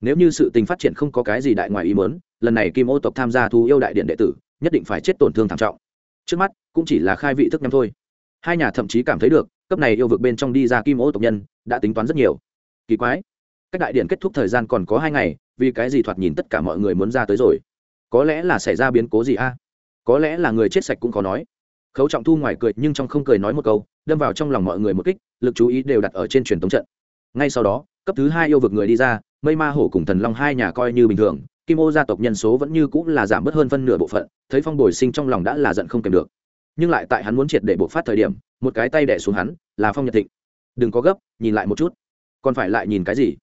Nếu như sự tình phát triển không có cái gì đại ngoài ý mớn lần này kim ô tộc tham gia thu yêu đại điện đệ tử, nhất định phải chết tổn thương thảm trọng. Trước mắt, cũng chỉ là khai vị thức nhắm thôi. Hai nhà thậm chí cảm thấy được, cấp này yêu vực bên trong đi ra kim ô tộc nhân, đã tính toán rất nhiều. Kỳ quái cách đại điện kết thúc thời gian còn có hai ngày, vì cái gì thoạt nhìn tất cả mọi người muốn ra tới rồi? Có lẽ là xảy ra biến cố gì a? À? Có lẽ là người chết sạch cũng có nói. Khấu trọng thu ngoài cười nhưng trong không cười nói một câu, đâm vào trong lòng mọi người một kích, lực chú ý đều đặt ở trên truyền thống trận. Ngay sau đó, cấp thứ hai yêu vực người đi ra, mây ma hổ cùng thần long hai nhà coi như bình thường, kim ô gia tộc nhân số vẫn như cũng là giảm bớt hơn phân nửa bộ phận, thấy phong bồi sinh trong lòng đã là giận không kèm được. Nhưng lại tại hắn muốn triệt để bộ phát thời điểm, một cái tay đẻ xuống hắn, là phong nhật thịnh. Đừng có gấp, nhìn lại một chút. Còn phải lại nhìn cái gì?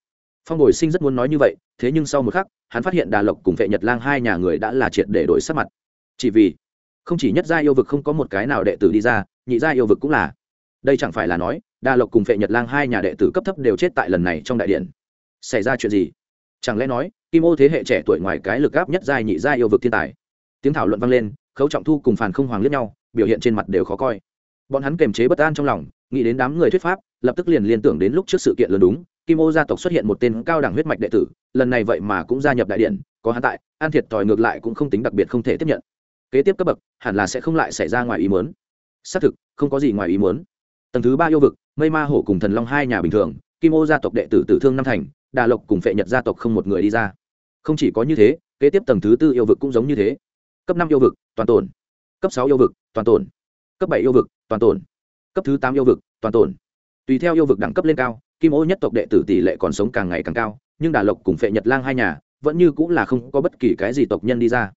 Phong bồi sinh rất muốn nói như vậy, thế nhưng sau một khắc, hắn phát hiện đà lộc cùng vệ nhật lang hai nhà người đã là triệt để đổi sắc mặt. Chỉ vì, không chỉ nhất gia yêu vực không có một cái nào đệ tử đi ra, nhị gia yêu vực cũng là. Đây chẳng phải là nói, đà lộc cùng vệ nhật lang hai nhà đệ tử cấp thấp đều chết tại lần này trong đại điện. Xảy ra chuyện gì? Chẳng lẽ nói, kim ô thế hệ trẻ tuổi ngoài cái lực gáp nhất giai nhị giai yêu vực thiên tài? Tiếng thảo luận vang lên, khấu trọng thu cùng phản không hoàng liếc nhau, biểu hiện trên mặt đều khó coi. Bọn hắn kềm chế bất an trong lòng, nghĩ đến đám người thuyết pháp, lập tức liền liên tưởng đến lúc trước sự kiện lớn đúng kim ô gia tộc xuất hiện một tên cao đẳng huyết mạch đệ tử, lần này vậy mà cũng gia nhập đại điện, có hắn tại an thiệt thòi ngược lại cũng không tính đặc biệt không thể tiếp nhận. Kế tiếp cấp bậc, hẳn là sẽ không lại xảy ra ngoài ý muốn. Xác thực, không có gì ngoài ý muốn. Tầng thứ ba yêu vực, mây ma hổ cùng thần long hai nhà bình thường, kim ô gia tộc đệ tử tử thương năm thành, đà lộc cùng phệ nhật gia tộc không một người đi ra. Không chỉ có như thế, kế tiếp tầng thứ tư yêu vực cũng giống như thế. Cấp năm yêu vực, toàn tổn cấp sáu yêu vực, toàn tổn cấp bảy yêu vực, toàn tổn cấp thứ tám yêu vực, toàn tổn tùy theo yêu vực đẳng cấp lên cao kim ô nhất tộc đệ tử tỷ lệ còn sống càng ngày càng cao, nhưng đà lộc cùng phệ nhật lang hai nhà vẫn như cũng là không có bất kỳ cái gì tộc nhân đi ra.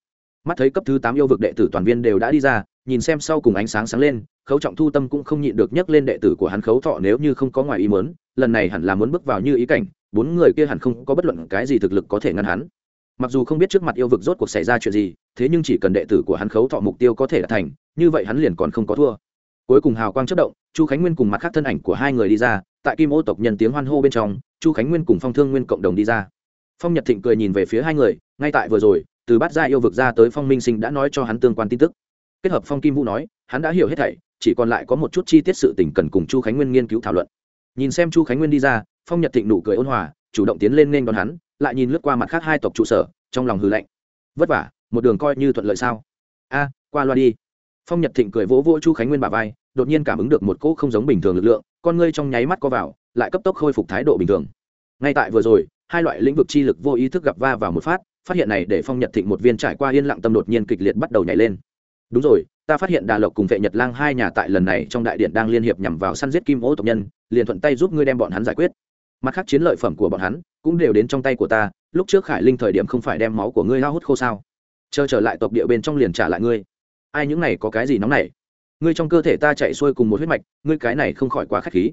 Mắt thấy cấp thứ tám yêu vực đệ tử toàn viên đều đã đi ra, nhìn xem sau cùng ánh sáng sáng lên, khấu trọng thu tâm cũng không nhịn được nhấc lên đệ tử của hắn khấu thọ nếu như không có ngoài ý muốn, lần này hẳn là muốn bước vào như ý cảnh, bốn người kia hẳn không có bất luận cái gì thực lực có thể ngăn hắn. Mặc dù không biết trước mặt yêu vực rốt cuộc xảy ra chuyện gì, thế nhưng chỉ cần đệ tử của hắn khấu thọ mục tiêu có thể đạt thành, như vậy hắn liền còn không có thua cuối cùng hào quang chất động, chu khánh nguyên cùng mặt khác thân ảnh của hai người đi ra, tại kim ô tộc nhân tiếng hoan hô bên trong, chu khánh nguyên cùng phong thương nguyên cộng đồng đi ra. Phong nhật thịnh cười nhìn về phía hai người, ngay tại vừa rồi, từ bát gia yêu vực ra tới phong minh sinh đã nói cho hắn tương quan tin tức. Kết hợp phong kim vũ nói, hắn đã hiểu hết thảy, chỉ còn lại có một chút chi tiết sự tình cần cùng chu khánh nguyên nghiên cứu thảo luận. Nhìn xem chu khánh nguyên đi ra, phong nhật thịnh nụ cười ôn hòa, chủ động tiến lên nên đón hắn, lại nhìn lướt qua mặt khác hai tộc trụ sở, trong lòng hư lạnh. Vất vả, một đường coi như thuận lợi sao? A, qua loa đi phong nhật thịnh cười vỗ vỗ chu khánh nguyên bà vai, đột nhiên cảm ứng được một cỗ không giống bình thường lực lượng, con ngươi trong nháy mắt co vào, lại cấp tốc khôi phục thái độ bình thường. Ngay tại vừa rồi, hai loại lĩnh vực chi lực vô ý thức gặp va vào một phát phát hiện này để phong nhật thịnh một viên trải qua yên lặng tâm đột nhiên kịch liệt bắt đầu nhảy lên. Đúng rồi, ta phát hiện đà lộc cùng vệ nhật lang hai nhà tại lần này trong đại điện đang liên hiệp nhằm vào săn giết kim ô tộc nhân, liền thuận tay giúp ngươi đem bọn hắn giải quyết. Mặt khác chiến lợi phẩm của bọn hắn cũng đều đến trong tay của ta, lúc trước khải linh thời điểm không phải đem máu của ngươi lao hút khô sao? Chờ trở lại tộc địa bên trong liền trả lại ngươi ai những này có cái gì nóng này? Ngươi trong cơ thể ta chạy xuôi cùng một huyết mạch, ngươi cái này không khỏi quá k h á c h khí.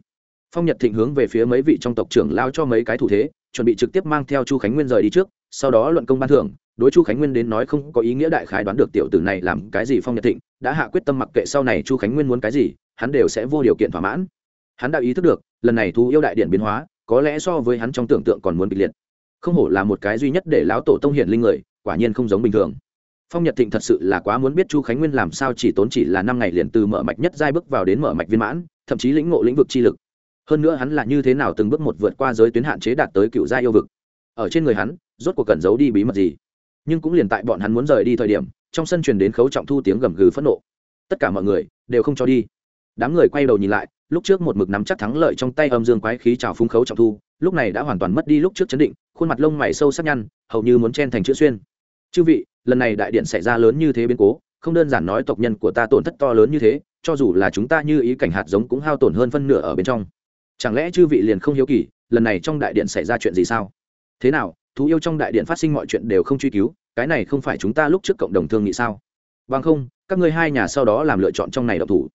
Phong nhật thịnh hướng về phía mấy vị trong tộc trưởng lao cho mấy cái thủ thế, chuẩn bị trực tiếp mang theo chu khánh nguyên rời đi trước, sau đó luận công ban thưởng. Đối chu khánh nguyên đến nói không có ý nghĩa đại khái đoán được tiểu tử này làm cái gì phong nhật thịnh, đã hạ quyết tâm mặc kệ sau này chu khánh nguyên muốn cái gì, hắn đều sẽ vô điều kiện thỏa mãn. Hắn đã ý thức được, lần này thú yêu đại điện biến hóa, có lẽ so với hắn trong tưởng tượng còn muốn kịch liệt. Không hổ là một cái duy nhất để lão tổ tông hiển linh người, quả nhiên không giống bình thường phong nhật thịnh thật sự là quá muốn biết chu khánh nguyên làm sao chỉ tốn chỉ là năm ngày liền từ mở mạch nhất giai bước vào đến mở mạch viên mãn, thậm chí lĩnh ngộ lĩnh vực chi lực. Hơn nữa hắn là như thế nào từng bước một vượt qua giới tuyến hạn chế đạt tới cựu gia yêu vực? Ở trên người hắn, rốt cuộc cần giấu đi bí mật gì? Nhưng cũng liền tại bọn hắn muốn rời đi thời điểm, trong sân truyền đến khấu trọng thu tiếng gầm gừ phẫn nộ. Tất cả mọi người đều không cho đi. Đám người quay đầu nhìn lại, lúc trước một mực nắm chắc thắng lợi trong tay âm dương quái khí trào phúng khấu trọng thu, lúc này đã hoàn toàn mất đi lúc trước chấn định, khuôn mặt lông mày sâu sắc nhăn, hầu như muốn chen thành chữ xuyên chư vị, lần này đại điện xảy ra lớn như thế biến cố, không đơn giản nói tộc nhân của ta tổn thất to lớn như thế, cho dù là chúng ta như ý cảnh hạt giống cũng hao tổn hơn phân nửa ở bên trong. Chẳng lẽ chư vị liền không hiếu kỳ, lần này trong đại điện xảy ra chuyện gì sao? Thế nào, thú yêu trong đại điện phát sinh mọi chuyện đều không truy cứu, cái này không phải chúng ta lúc trước cộng đồng thương nghị sao? Bằng không, các ngươi hai nhà sau đó làm lựa chọn trong này độc thủ.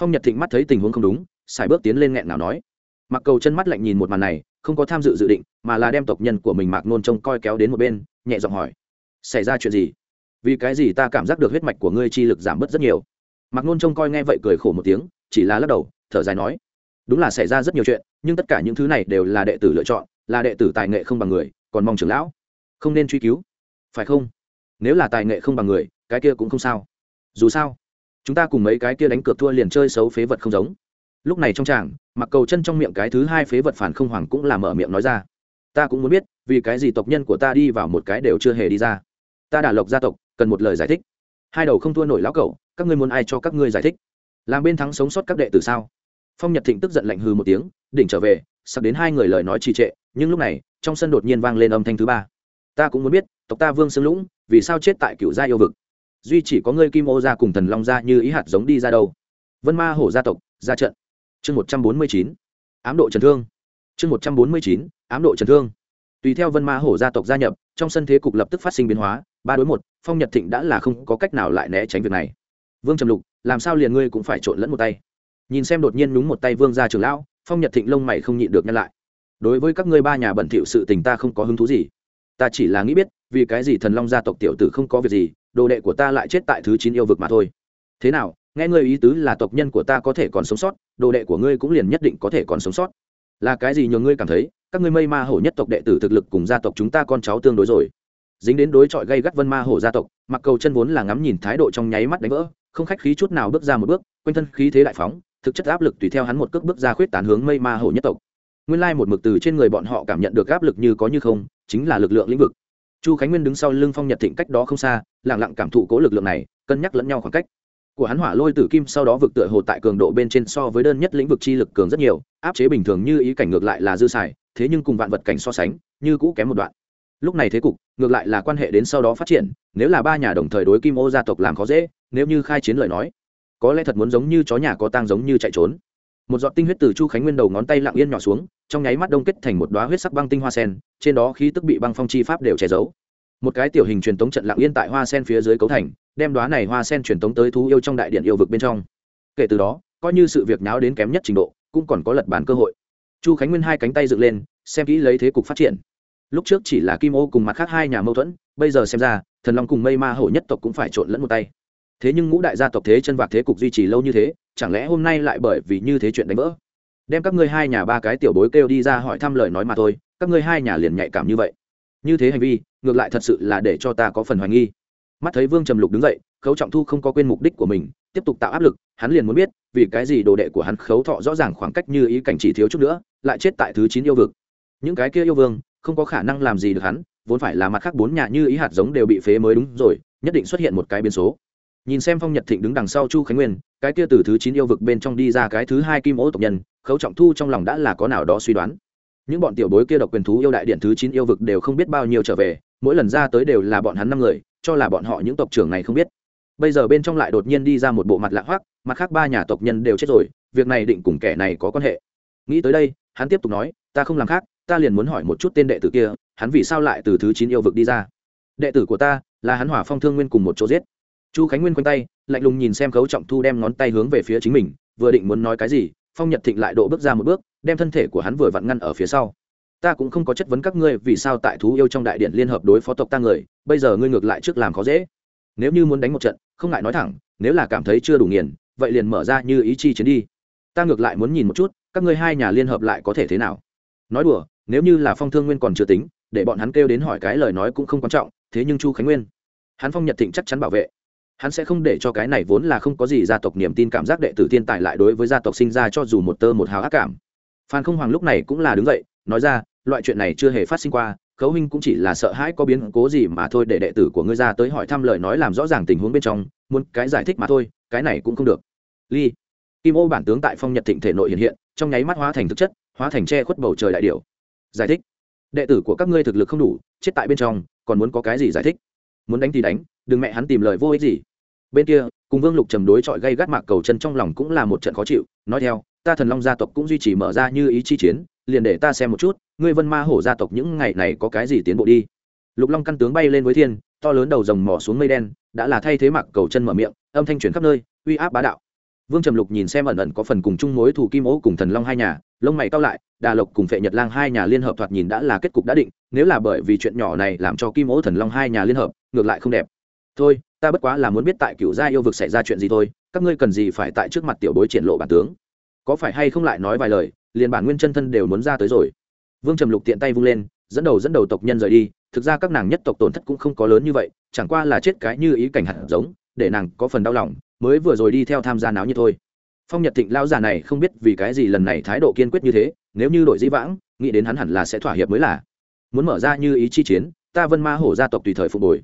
Phong nhật thịnh mắt thấy tình huống không đúng, xài bước tiến lên nghẹn nào nói. Mặc cầu chân mắt lạnh nhìn một màn này, không có tham dự dự định, mà là đem tộc nhân của mình mạc nôn trông coi kéo đến một bên, nhẹ giọng hỏi xảy ra chuyện gì? Vì cái gì ta cảm giác được huyết mạch của ngươi chi lực giảm bớt rất nhiều? Mạc nôn trông coi nghe vậy cười khổ một tiếng, chỉ là lắc đầu, thở dài nói, đúng là xảy ra rất nhiều chuyện, nhưng tất cả những thứ này đều là đệ tử lựa chọn, là đệ tử tài nghệ không bằng người, còn mong trưởng lão không nên truy cứu. Phải không? Nếu là tài nghệ không bằng người, cái kia cũng không sao. Dù sao, chúng ta cùng mấy cái kia đánh cược thua liền chơi xấu phế vật không giống. Lúc này trong tràng, mặc cầu chân trong miệng cái thứ hai phế vật phản không hoàng cũng là mở miệng nói ra, ta cũng muốn biết, vì cái gì tộc nhân của ta đi vào một cái đều chưa hề đi ra? Ta đả lộc gia tộc, cần một lời giải thích. Hai đầu không thua nổi lão cẩu, các ngươi muốn ai cho các ngươi giải thích? Làm bên thắng sống sót các đệ tử sao? Phong nhật thịnh tức giận lạnh hư một tiếng, đỉnh trở về, sắp đến hai người lời nói trì trệ, nhưng lúc này, trong sân đột nhiên vang lên âm thanh thứ ba. Ta cũng muốn biết, tộc ta vương xương lũng, vì sao chết tại cựu gia yêu vực? Duy chỉ có ngươi kim ô gia cùng thần long gia như ý hạt giống đi ra đâu? Vân ma hổ gia tộc, ra trận. Chương một trăm bốn mươi chín, ám độ trần thương. Chương một trăm bốn mươi chín, ám độ trần thương. Tùy theo vân ma hổ gia tộc gia nhập, trong sân thế cục lập tức phát sinh biến hóa ba đối một, phong nhật thịnh đã là không có cách nào lại né tránh việc này. Vương trầm lục, làm sao liền ngươi cũng phải trộn lẫn một tay? Nhìn xem đột nhiên nhúng một tay vương ra trường lão, phong nhật thịnh lông mày không nhịn được nhăn lại. Đối với các ngươi ba nhà bẩn thỉu sự tình ta không có hứng thú gì. Ta chỉ là nghĩ biết, vì cái gì thần long gia tộc tiểu tử không có việc gì, đồ đệ của ta lại chết tại thứ chín yêu vực mà thôi. Thế nào, nghe ngươi ý tứ là tộc nhân của ta có thể còn sống sót, đồ đệ của ngươi cũng liền nhất định có thể còn sống sót. Là cái gì nhường ngươi cảm thấy, các ngươi mây ma hổ nhất tộc đệ tử thực lực cùng gia tộc chúng ta con cháu tương đối rồi dính đến đối chọi gây gắt vân ma hổ gia tộc, mặc cầu chân vốn là ngắm nhìn thái độ trong nháy mắt đánh vỡ, không khách khí chút nào bước ra một bước, quanh thân khí thế đại phóng, thực chất áp lực tùy theo hắn một cước bước ra khuyết tán hướng mây ma hổ nhất tộc. Nguyên lai một mực từ trên người bọn họ cảm nhận được áp lực như có như không, chính là lực lượng lĩnh vực. Chu khánh nguyên đứng sau lưng phong nhật thịnh cách đó không xa lẳng lặng cảm thụ cố lực lượng này, cân nhắc lẫn nhau khoảng cách. Của hắn hỏa lôi tử kim sau đó vực tựa hồ tại cường độ bên trên so với đơn nhất lĩnh vực chi lực cường rất nhiều, áp chế bình thường như ý cảnh ngược lại là dư xài, thế nhưng cùng vạn vật cảnh so sánh, như cũ kém một đoạn lúc này thế cục, ngược lại là quan hệ đến sau đó phát triển, nếu là ba nhà đồng thời đối kim ô gia tộc làm khó dễ, nếu như khai chiến lời nói, có lẽ thật muốn giống như chó nhà có tang giống như chạy trốn. Một giọt tinh huyết từ chu khánh nguyên đầu ngón tay lặng yên nhỏ xuống, trong nháy mắt đông kết thành một đoá huyết sắc băng tinh hoa sen, trên đó khí tức bị băng phong chi pháp đều che giấu. Một cái tiểu hình truyền tống trận lặng yên tại hoa sen phía dưới cấu thành, đem đoá này hoa sen truyền tống tới thú yêu trong đại điện yêu vực bên trong. Kể từ đó, coi như sự việc nháo đến kém nhất trình độ, cũng còn có lật bàn cơ hội. Chu khánh nguyên hai cánh tay dựng lên, xem kỹ lấy thế cục phát triển lúc trước chỉ là kim ô cùng mặt khác hai nhà mâu thuẫn, bây giờ xem ra, thần long cùng mây ma hổ nhất tộc cũng phải trộn lẫn một tay. Thế nhưng ngũ đại gia tộc thế chân vạc thế cục duy trì lâu như thế, chẳng lẽ hôm nay lại bởi vì như thế chuyện đánh vỡ? Đem các ngươi hai nhà ba cái tiểu bối kêu đi ra hỏi thăm lời nói mà thôi, các ngươi hai nhà liền nhạy cảm như vậy. Như thế hành vi, ngược lại thật sự là để cho ta có phần hoài nghi. Mắt thấy vương trầm lục đứng dậy, khấu trọng thu không có quên mục đích của mình, tiếp tục tạo áp lực, hắn liền muốn biết, vì cái gì đồ đệ của hắn khấu thọ rõ ràng khoảng cách như ý cảnh chỉ thiếu chút nữa, lại chết tại thứ chín yêu vực. Những cái kia yêu vương không có khả năng làm gì được hắn, vốn phải là mặt khác bốn nhà như ý hạt giống đều bị phế mới đúng rồi, nhất định xuất hiện một cái biến số. Nhìn xem phong nhật thịnh đứng đằng sau chu khánh nguyên, cái kia từ thứ chín yêu vực bên trong đi ra cái thứ hai kim ô tộc nhân, khấu trọng thu trong lòng đã là có nào đó suy đoán. Những bọn tiểu bối kia độc quyền thú yêu đại điện thứ chín yêu vực đều không biết bao nhiêu trở về, mỗi lần ra tới đều là bọn hắn năm người, cho là bọn họ những tộc trưởng này không biết. Bây giờ bên trong lại đột nhiên đi ra một bộ mặt lạ hoác mặt khác ba nhà tộc nhân đều chết rồi, việc này định cùng kẻ này có quan hệ. Nghĩ tới đây, hắn tiếp tục nói, ta không làm khác ta liền muốn hỏi một chút tên đệ tử kia, hắn vì sao lại từ thứ chín yêu vực đi ra? Đệ tử của ta là hắn hỏa phong thương nguyên cùng một chỗ giết. Chu khánh nguyên quanh tay, lạnh lùng nhìn xem khấu trọng thu đem ngón tay hướng về phía chính mình, vừa định muốn nói cái gì, phong nhật thịnh lại độ bước ra một bước, đem thân thể của hắn vừa vặn ngăn ở phía sau. Ta cũng không có chất vấn các ngươi vì sao tại thú yêu trong đại điện liên hợp đối phó tộc ta người, bây giờ ngươi ngược lại trước làm khó dễ. Nếu như muốn đánh một trận, không ngại nói thẳng, nếu là cảm thấy chưa đủ nghiền, vậy liền mở ra như ý chi chiến đi. Ta ngược lại muốn nhìn một chút, các ngươi hai nhà liên hợp lại có thể thế nào? Nói đùa nếu như là phong thương nguyên còn chưa tính, để bọn hắn kêu đến hỏi cái lời nói cũng không quan trọng, thế nhưng chu khánh nguyên, hắn phong nhật thịnh chắc chắn bảo vệ. Hắn sẽ không để cho cái này vốn là không có gì gia tộc niềm tin cảm giác đệ tử thiên tài lại đối với gia tộc sinh ra cho dù một tơ một hào ác cảm. Phan không hoàng lúc này cũng là đứng dậy, nói ra, loại chuyện này chưa hề phát sinh qua, khấu huynh cũng chỉ là sợ hãi có biến cố gì mà thôi để đệ tử của ngươi ra tới hỏi thăm lời nói làm rõ ràng tình huống bên trong, muốn cái giải thích mà thôi, cái này cũng không được. Ly, kim ô bản tướng tại phong nhật thịnh thể nội hiện hiện, trong nháy mắt hóa thành thực chất, hóa thành che khuất bầu trời đại điệu giải thích. Đệ tử của các ngươi thực lực không đủ, chết tại bên trong, còn muốn có cái gì giải thích? Muốn đánh thì đánh, đừng mẹ hắn tìm lời vô ích gì. Bên kia, cùng vương lục trầm đối chọi gây gắt mạc cầu chân trong lòng cũng là một trận khó chịu, nói theo, ta thần long gia tộc cũng duy trì mở ra như ý chi chiến, liền để ta xem một chút, ngươi vân ma hổ gia tộc những ngày này có cái gì tiến bộ đi. Lục long căn tướng bay lên với thiên, to lớn đầu rồng mỏ xuống mây đen, đã là thay thế mạc cầu chân mở miệng, âm thanh chuyển khắp nơi, uy áp bá đạo. Vương trầm lục nhìn xem ẩn ẩn có phần cùng chung mối thủ kim ố cùng thần long hai nhà lông mày cao lại, đà lộc cùng phệ nhật lang hai nhà liên hợp thoạt nhìn đã là kết cục đã định, nếu là bởi vì chuyện nhỏ này làm cho kim ố thần long hai nhà liên hợp, ngược lại không đẹp. Thôi, ta bất quá là muốn biết tại cựu gia yêu vực xảy ra chuyện gì thôi, các ngươi cần gì phải tại trước mặt tiểu bối triển lộ bản tướng? Có phải hay không lại nói vài lời, liền bản nguyên chân thân đều muốn ra tới rồi. Vương trầm lục tiện tay vung lên, dẫn đầu dẫn đầu tộc nhân rời đi, thực ra các nàng nhất tộc tổn thất cũng không có lớn như vậy, chẳng qua là chết cái như ý cảnh hạt giống, để nàng có phần đau lòng, mới vừa rồi đi theo tham gia náo như thôi phong nhật thịnh lao già này không biết vì cái gì lần này thái độ kiên quyết như thế, nếu như đội dĩ vãng, nghĩ đến hắn hẳn là sẽ thỏa hiệp mới là. Muốn mở ra như ý chi chiến, ta vân ma hổ gia tộc tùy thời phục hồi.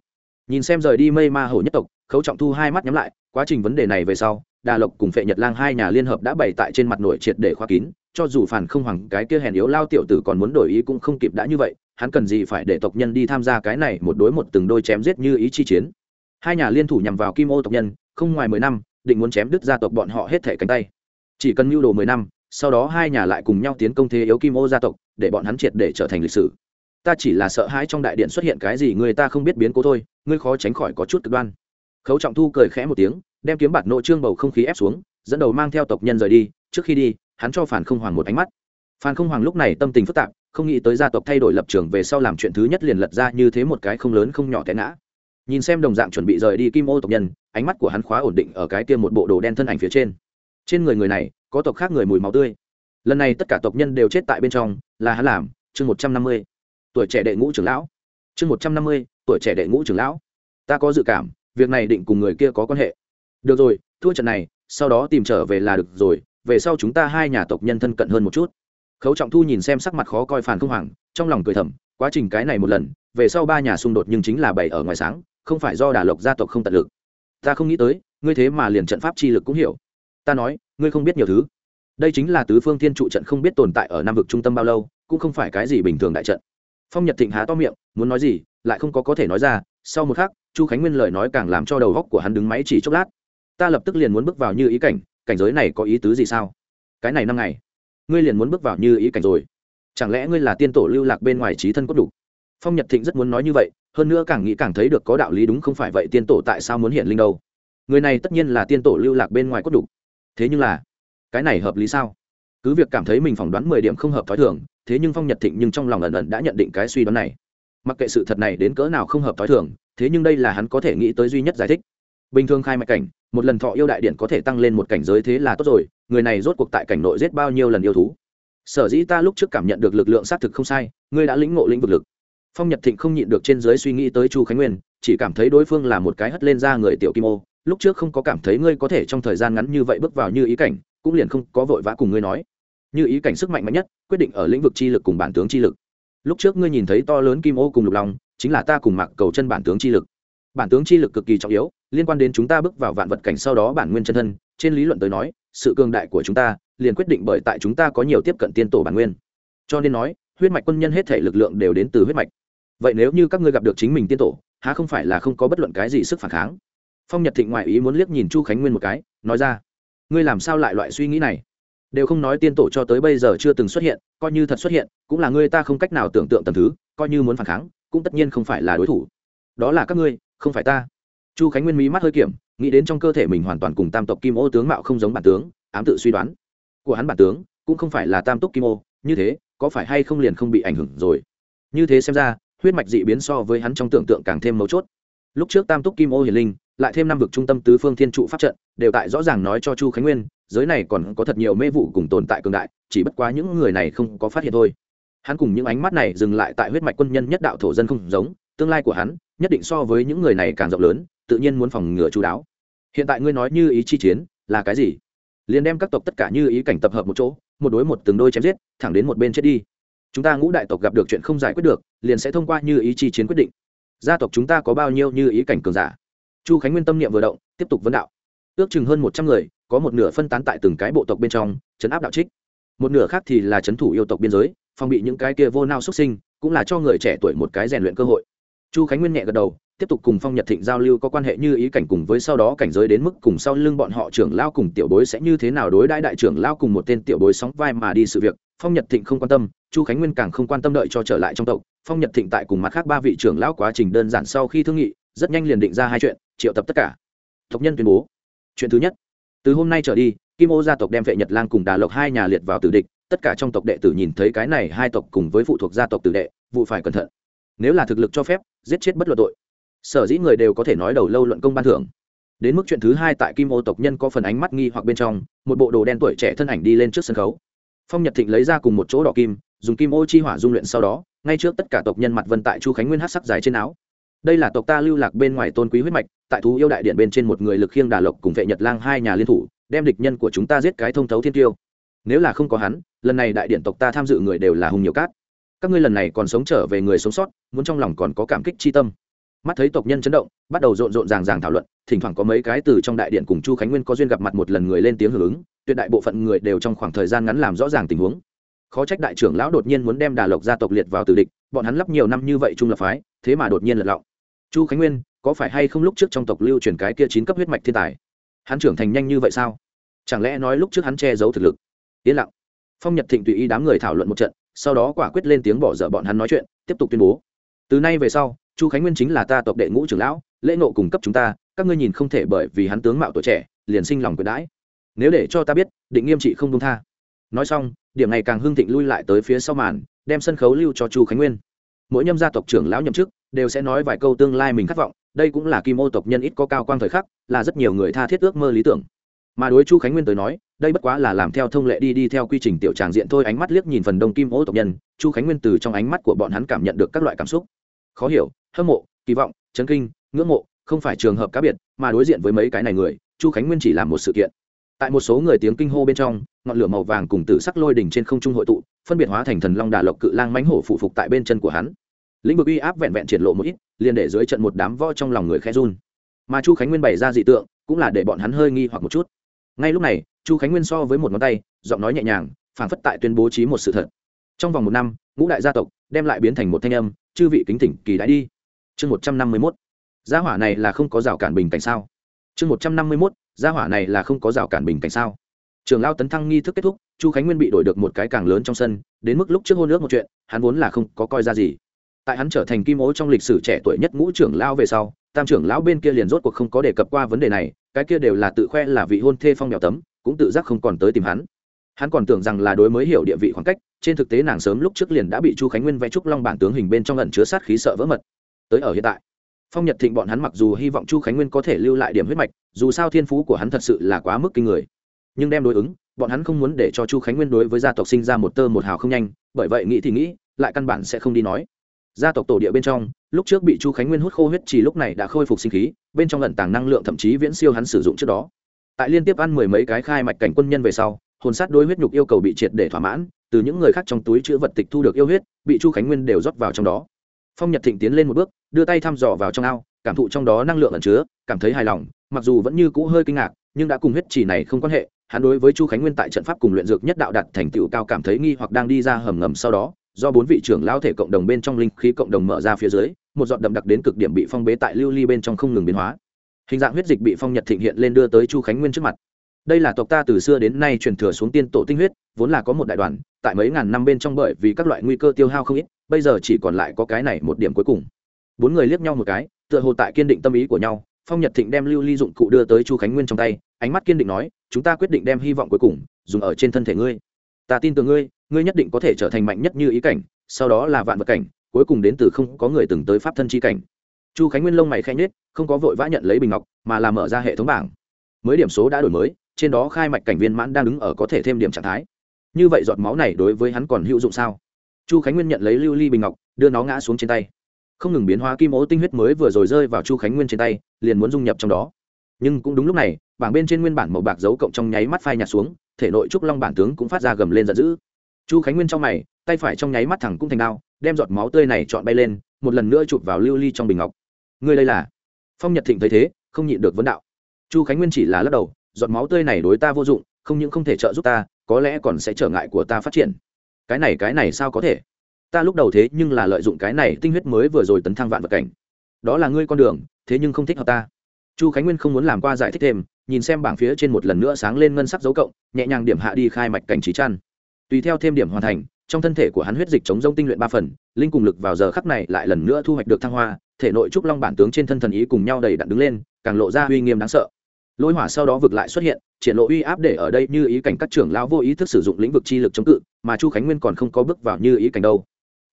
Nhìn xem rời đi mây ma hổ nhất tộc, khấu trọng thu hai mắt nhắm lại, quá trình vấn đề này về sau đà lộc cùng phệ nhật lang hai nhà liên hợp đã bày tại trên mặt nội triệt để khóa kín, cho dù phản không hoàng, cái kia hèn yếu lao tiểu tử còn muốn đổi ý cũng không kịp đã như vậy, hắn cần gì phải để tộc nhân đi tham gia cái này một đối một từng đôi chém giết như ý chi chiến. Hai nhà liên thủ nhằm vào kim ô tộc nhân, không ngoài mười năm định muốn chém đứt gia tộc bọn họ hết thể cánh tay. Chỉ cần mưu đồ mười năm, sau đó hai nhà lại cùng nhau tiến công thế yếu kim ô gia tộc, để bọn hắn triệt để trở thành lịch sử. Ta chỉ là sợ hãi trong đại điện xuất hiện cái gì người ta không biết biến cố thôi, ngươi khó tránh khỏi có chút cực đoan. Khấu trọng thu cười khẽ một tiếng, đem kiếm bạt nội trương bầu không khí ép xuống, dẫn đầu mang theo tộc nhân rời đi, trước khi đi, hắn cho phản không hoàng một ánh mắt. Phan không hoàng lúc này tâm tình phức tạp, không nghĩ tới gia tộc thay đổi lập trường về sau làm chuyện thứ nhất liền lật ra như thế một cái không lớn không nhỏ té ngã nhìn xem đồng dạng chuẩn bị rời đi kim ô tộc nhân, ánh mắt của hắn khóa ổn định ở cái kia một bộ đồ đen thân ảnh phía trên. Trên người người này, có tộc khác người mùi máu tươi. Lần này tất cả tộc nhân đều chết tại bên trong, là hắn làm, chương một trăm năm mươi. Tuổi trẻ đệ ngũ trưởng lão. Chương một trăm năm mươi, tuổi trẻ đệ ngũ trưởng lão. Ta có dự cảm, việc này định cùng người kia có quan hệ. Được rồi, thua trận này, sau đó tìm trở về là được rồi, về sau chúng ta hai nhà tộc nhân thân cận hơn một chút. Khấu trọng thu nhìn xem sắc mặt khó coi phản không hoàng trong lòng cười thầm, quá trình cái này một lần, về sau ba nhà xung đột nhưng chính là bày ở ngoài sáng không phải do đà lộc gia tộc không tận lực. Ta không nghĩ tới, ngươi thế mà liền trận pháp chi lực cũng hiểu. Ta nói, ngươi không biết nhiều thứ. Đây chính là tứ phương thiên trụ trận không biết tồn tại ở nam vực trung tâm bao lâu, cũng không phải cái gì bình thường đại trận. Phong nhật thịnh há to miệng, muốn nói gì, lại không có có thể nói ra. Sau một khắc, chu khánh nguyên lời nói càng làm cho đầu góc của hắn đứng máy chỉ chốc lát. Ta lập tức liền muốn bước vào như ý cảnh cảnh giới này có ý tứ gì sao? Cái này năm ngày, ngươi liền muốn bước vào như ý cảnh rồi. Chẳng lẽ ngươi là tiên tổ lưu lạc bên ngoài trí thân cốt đủ? Phong nhật thịnh rất muốn nói như vậy, hơn nữa càng nghĩ càng thấy được có đạo lý đúng không phải vậy, tiên tổ tại sao muốn hiện linh đâu? Người này tất nhiên là tiên tổ lưu lạc bên ngoài cốt đủ thế nhưng là, cái này hợp lý sao? Cứ việc cảm thấy mình phỏng đoán mười điểm không hợp t h ó i thường, thế nhưng phong nhật thịnh nhưng trong lòng ẩn ẩn đã nhận định cái suy đoán này. Mặc kệ sự thật này đến cỡ nào không hợp t h ó i thường, thế nhưng đây là hắn có thể nghĩ tới duy nhất giải thích. Bình thường khai mạch cảnh, một lần thọ yêu đại điện có thể tăng lên một cảnh giới thế là tốt rồi, người này rốt cuộc tại cảnh nội giết bao nhiêu lần yêu thú? Sở dĩ ta lúc trước cảm nhận được lực lượng xác thực không sai, ngươi đã lĩnh ngộ lĩnh vực lực phong nhật thịnh không nhịn được trên giới suy nghĩ tới chu khánh nguyên, chỉ cảm thấy đối phương là một cái hất lên ra người tiểu kim ô. Lúc trước không có cảm thấy ngươi có thể trong thời gian ngắn như vậy bước vào như ý cảnh, cũng liền không có vội vã cùng ngươi nói. Như ý cảnh sức mạnh mạnh nhất, quyết định ở lĩnh vực chi lực cùng bản tướng chi lực. Lúc trước ngươi nhìn thấy to lớn kim ô cùng lục long, chính là ta cùng mặc cầu chân bản tướng chi lực. Bản tướng chi lực cực kỳ trọng yếu, liên quan đến chúng ta bước vào vạn vật cảnh sau đó bản nguyên chân thân, trên lý luận tới nói, sự cường đại của chúng ta liền quyết định bởi tại chúng ta có nhiều tiếp cận tiên tổ bản nguyên. Cho nên nói, huyết mạch quân nhân hết thể lực lượng đều đến từ huyết mạch vậy nếu như các ngươi gặp được chính mình tiên tổ, há không phải là không có bất luận cái gì sức phản kháng? Phong nhật thịnh ngoại ý muốn liếc nhìn chu khánh nguyên một cái, nói ra, ngươi làm sao lại loại suy nghĩ này? Đều không nói tiên tổ cho tới bây giờ chưa từng xuất hiện, coi như thật xuất hiện, cũng là ngươi ta không cách nào tưởng tượng tầm thứ, coi như muốn phản kháng, cũng tất nhiên không phải là đối thủ. Đó là các ngươi, không phải ta. Chu khánh nguyên mí mắt hơi kiểm, nghĩ đến trong cơ thể mình hoàn toàn cùng tam tộc kim ô tướng mạo không giống bản tướng, ám tự suy đoán của hắn bản tướng, cũng không phải là tam túc kim ô, như thế, có phải hay không liền không bị ảnh hưởng rồi? Như thế xem ra huyết mạch dị biến so với hắn trong tưởng tượng càng thêm mấu chốt. Lúc trước tam túc kim ô hiền linh, lại thêm năm vực trung tâm tứ phương thiên trụ pháp trận, đều tại rõ ràng nói cho chu khánh nguyên, giới này còn có thật nhiều mê vụ cùng tồn tại cường đại, chỉ bất quá những người này không có phát hiện thôi. Hắn cùng những ánh mắt này dừng lại tại huyết mạch quân nhân nhất đạo thổ dân không giống, tương lai của hắn, nhất định so với những người này càng rộng lớn, tự nhiên muốn phòng ngừa chú đáo. Hiện tại ngươi nói như ý chi chiến, là cái gì? Liền đem các tộc tất cả như ý cảnh tập hợp một chỗ, một đối một từng đôi chém giết, thẳng đến một bên chết đi chúng ta ngũ đại tộc gặp được chuyện không giải quyết được, liền sẽ thông qua như ý chi chiến quyết định. Gia tộc chúng ta có bao nhiêu như ý cảnh cường giả? Chu khánh nguyên tâm niệm vừa động, tiếp tục vấn đạo. Ước chừng hơn một trăm người, có một nửa phân tán tại từng cái bộ tộc bên trong, chấn áp đạo trích. Một nửa khác thì là chấn thủ yêu tộc biên giới, phòng bị những cái kia vô nao xuất sinh, cũng là cho người trẻ tuổi một cái rèn luyện cơ hội. Chu khánh nguyên nhẹ gật đầu tiếp tục cùng phong nhật thịnh giao lưu có quan hệ như ý cảnh cùng với sau đó cảnh giới đến mức cùng sau lưng bọn họ trưởng lao cùng tiểu bối sẽ như thế nào đối đãi đại trưởng lao cùng một tên tiểu bối sóng vai mà đi sự việc, phong nhật thịnh không quan tâm, chu khánh nguyên càng không quan tâm đợi cho trở lại trong tộc, phong nhật thịnh tại cùng mặt khác ba vị trưởng lão quá trình đơn giản sau khi thương nghị, rất nhanh liền định ra hai chuyện, triệu tập tất cả. Tộc nhân tuyên bố. Chuyện thứ nhất. Từ hôm nay trở đi, kim ô gia tộc đem vệ nhật lang cùng đà lộc hai nhà liệt vào tử địch, tất cả trong tộc đệ tử nhìn thấy cái này hai tộc cùng với phụ thuộc gia tộc tử đệ, vụ phải cẩn thận. Nếu là thực lực cho phép, giết chết bất luận tội sở dĩ người đều có thể nói đầu lâu luận công ban thưởng. Đến mức chuyện thứ hai tại kim ô tộc nhân có phần ánh mắt nghi hoặc bên trong, một bộ đồ đen tuổi trẻ thân ảnh đi lên trước sân khấu. Phong nhật thịnh lấy ra cùng một chỗ đỏ kim, dùng kim ô chi hỏa dung luyện sau đó, ngay trước tất cả tộc nhân mặt vân tại chu khánh nguyên hát sắc dài trên áo. Đây là tộc ta lưu lạc bên ngoài tôn quý huyết mạch, tại thú yêu đại điện bên trên một người lực khiêng đà lộc cùng vệ nhật lang hai nhà liên thủ, đem địch nhân của chúng ta giết cái thông thấu thiên tiêu. Nếu là không có hắn, lần này đại điện tộc ta tham dự người đều là hùng nhiều cát. Các ngươi lần này còn sống trở về người sống sót, muốn trong lòng còn có cảm kích chi tâm mắt thấy tộc nhân chấn động, bắt đầu rộn rộn ràng ràng thảo luận, thỉnh thoảng có mấy cái từ trong đại điện cùng chu khánh nguyên có duyên gặp mặt một lần người lên tiếng hưởng ứng, tuyệt đại bộ phận người đều trong khoảng thời gian ngắn làm rõ ràng tình huống. Khó trách đại trưởng lão đột nhiên muốn đem đà lộc gia tộc liệt vào tử địch, bọn hắn lắp nhiều năm như vậy trung lập phái, thế mà đột nhiên lật lọng. Chu khánh nguyên, có phải hay không lúc trước trong tộc lưu truyền cái kia chín cấp huyết mạch thiên tài? Hắn trưởng thành nhanh như vậy sao? Chẳng lẽ nói lúc trước hắn che giấu thực lực? Yên lặng. Phong nhật thịnh tùy ý đám người thảo luận một trận, sau đó quả quyết lên tiếng bỏ dở bọn hắn nói chuyện, tiếp tục tuyên bố. Từ nay về sau chu khánh nguyên chính là ta tộc đệ ngũ trưởng lão, lễ nộ cung cấp chúng ta, các ngươi nhìn không thể bởi vì hắn tướng mạo tuổi trẻ, liền sinh lòng quyền đãi. Nếu để cho ta biết, định nghiêm trị không công tha. Nói xong, điểm này càng hưng thịnh lui lại tới phía sau màn, đem sân khấu lưu cho chu khánh nguyên. Mỗi nhâm gia tộc trưởng lão nhậm chức, đều sẽ nói vài câu tương lai mình khát vọng, đây cũng là kim ô tộc nhân ít có cao quang thời khắc, là rất nhiều người tha thiết ước mơ lý tưởng. Mà đối chu khánh nguyên tới nói, đây bất quá là làm theo thông lệ đi đi theo quy trình tiểu tràng diện thôi, ánh mắt liếc nhìn phần đông kim ô tộc nhân, chu khánh nguyên từ trong ánh mắt của bọn hắn cảm nhận được các loại cảm xúc. Khó hiểu hâm mộ, kỳ vọng, chấn kinh, ngưỡng mộ, không phải trường hợp cá biệt, mà đối diện với mấy cái này người, chu khánh nguyên chỉ làm một sự kiện. Tại một số người tiếng kinh hô bên trong, ngọn lửa màu vàng cùng tử sắc lôi đỉnh trên không trung hội tụ, phân biệt hóa thành thần long đà lộc cự lang mánh hổ phụ phục tại bên chân của hắn. Lĩnh vực uy áp vẹn vẹn triển lộ một ít, liền để dưới trận một đám vo trong lòng người khe run. Mà chu khánh nguyên bày ra dị tượng, cũng là để bọn hắn hơi nghi hoặc một chút. Ngay lúc này, chu khánh nguyên so với một ngón tay, giọng nói nhẹ nhàng, phảng phất tại tuyên bố trí một sự thật. Trong vòng một năm, ngũ đại gia tộc đem lại biến thành một thanh âm, chư vị kính thỉnh kỳ đã đi chương một trăm năm mươi mốt. Gia hỏa này là không có rào cản bình cảnh sao? Chương một trăm năm mươi mốt, gia hỏa này là không có rào cản bình cảnh sao? Trường lao tấn thăng nghi thức kết thúc, chu khánh nguyên bị đổi được một cái càng lớn trong sân, đến mức lúc trước hôn ước một chuyện, hắn vốn là không có coi ra gì. Tại hắn trở thành kim ố trong lịch sử trẻ tuổi nhất ngũ trưởng lao về sau, tam trưởng lão bên kia liền rốt cuộc không có đề cập qua vấn đề này, cái kia đều là tự khoe là vị hôn thê phong mèo tấm, cũng tự giác không còn tới tìm hắn. Hắn còn tưởng rằng là đối mới hiểu địa vị khoảng cách, trên thực tế nàng sớm lúc trước liền đã bị chu khánh nguyên vẽ trúc long bản tướng hình bên trong lần chứa sát khí sợ vỡ mật tới ở hiện tại. Phong nhật thịnh bọn hắn mặc dù hy vọng chu khánh nguyên có thể lưu lại điểm huyết mạch, dù sao thiên phú của hắn thật sự là quá mức kinh người. Nhưng đem đối ứng, bọn hắn không muốn để cho chu khánh nguyên đối với gia tộc sinh ra một tơ một hào không nhanh, bởi vậy nghĩ thì nghĩ, lại căn bản sẽ không đi nói. Gia tộc tổ địa bên trong, lúc trước bị chu khánh nguyên hút khô huyết chỉ lúc này đã khôi phục sinh khí, bên trong lần tàng năng lượng thậm chí viễn siêu hắn sử dụng trước đó. Tại liên tiếp ăn mười mấy cái khai mạch cảnh quân nhân về sau, hồn sát đối huyết nhục yêu cầu bị triệt để thỏa mãn, từ những người khác trong túi chữ vật tịch thu được yêu huyết, bị chu khánh nguyên đều rót vào trong đó phong nhật thịnh tiến lên một bước, đưa tay thăm dò vào trong ao, cảm thụ trong đó năng lượng ẩn chứa, cảm thấy hài lòng, mặc dù vẫn như cũ hơi kinh ngạc, nhưng đã cùng huyết chỉ này không quan hệ, hắn đối với chu khánh nguyên tại trận pháp cùng luyện dược nhất đạo đạt thành tựu cao cảm thấy nghi hoặc đang đi ra hầm ngầm sau đó, do bốn vị trưởng lao thể cộng đồng bên trong linh khí cộng đồng mở ra phía dưới, một giọt đậm đặc đến cực điểm bị phong bế tại lưu ly bên trong không ngừng biến hóa. Hình dạng huyết dịch bị phong nhật thịnh hiện lên đưa tới chu khánh nguyên trước mặt. Đây là tộc ta từ xưa đến nay truyền thừa xuống tiên tổ tinh huyết, vốn là có một đại đoàn, tại mấy ngàn năm bên trong bởi vì các loại nguy cơ tiêu hao không ít bây giờ chỉ còn lại có cái này một điểm cuối cùng. Bốn người liếc nhau một cái, tựa hồ tại kiên định tâm ý của nhau, phong nhật thịnh đem lưu ly dụng cụ đưa tới chu khánh nguyên trong tay, ánh mắt kiên định nói, chúng ta quyết định đem hy vọng cuối cùng dùng ở trên thân thể ngươi. Ta tin tưởng ngươi ngươi nhất định có thể trở thành mạnh nhất như ý cảnh, sau đó là vạn vật cảnh, cuối cùng đến từ không có người từng tới pháp thân chi cảnh. Chu khánh nguyên lông mày khẽ nết không có vội vã nhận lấy bình ngọc, mà là mở ra hệ thống bảng. Mới điểm số đã đổi mới, trên đó khai mạch cảnh viên mãn đang đứng ở có thể thêm điểm trạng thái. Như vậy giọt máu này đối với hắn còn hữu dụng sao? Chu khánh nguyên nhận lấy lưu ly bình ngọc, đưa nó ngã xuống trên tay. Không ngừng biến hóa kim ố tinh huyết mới vừa rồi rơi vào chu khánh nguyên trên tay, liền muốn dung nhập trong đó. Nhưng cũng đúng lúc này, bảng bên trên nguyên bản màu bạc dấu cộng trong nháy mắt phai nhạt xuống, thể nội trúc long bản tướng cũng phát ra gầm lên giận dữ. Chu khánh nguyên trong mày, tay phải trong nháy mắt thẳng cũng thành đao, đem giọt máu tươi này chọn bay lên, một lần nữa chụp vào lưu ly trong bình ngọc. Ngươi đây là? Phong nhật thịnh thấy thế, không nhịn được vấn đạo. Chu khánh nguyên chỉ là lắc đầu, giọt máu tươi này đối ta vô dụng, không những không thể trợ giúp ta, có lẽ còn sẽ trở ngại của ta phát triển cái này cái này sao có thể? Ta lúc đầu thế nhưng là lợi dụng cái này tinh huyết mới vừa rồi tấn thăng vạn vật cảnh. Đó là ngươi con đường, thế nhưng không thích hợp ta. Chu khánh nguyên không muốn làm qua giải thích thêm, nhìn xem bảng phía trên một lần nữa sáng lên ngân sắc dấu cộng, nhẹ nhàng điểm hạ đi khai mạch cảnh trí chăn. Tùy theo thêm điểm hoàn thành, trong thân thể của hắn huyết dịch chống rông tinh luyện ba phần, linh cùng lực vào giờ khắc này lại lần nữa thu hoạch được thăng hoa, thể nội trúc long bản tướng trên thân thần ý cùng nhau đầy đặn đứng lên, càng lộ ra uy nghiêm đáng sợ. Lôi hỏa sau đó vực lại xuất hiện triển lộ uy áp để ở đây như ý cảnh các trưởng lão vô ý thức sử dụng lĩnh vực chi lực chống cự, mà chu khánh nguyên còn không có bước vào như ý cảnh đâu.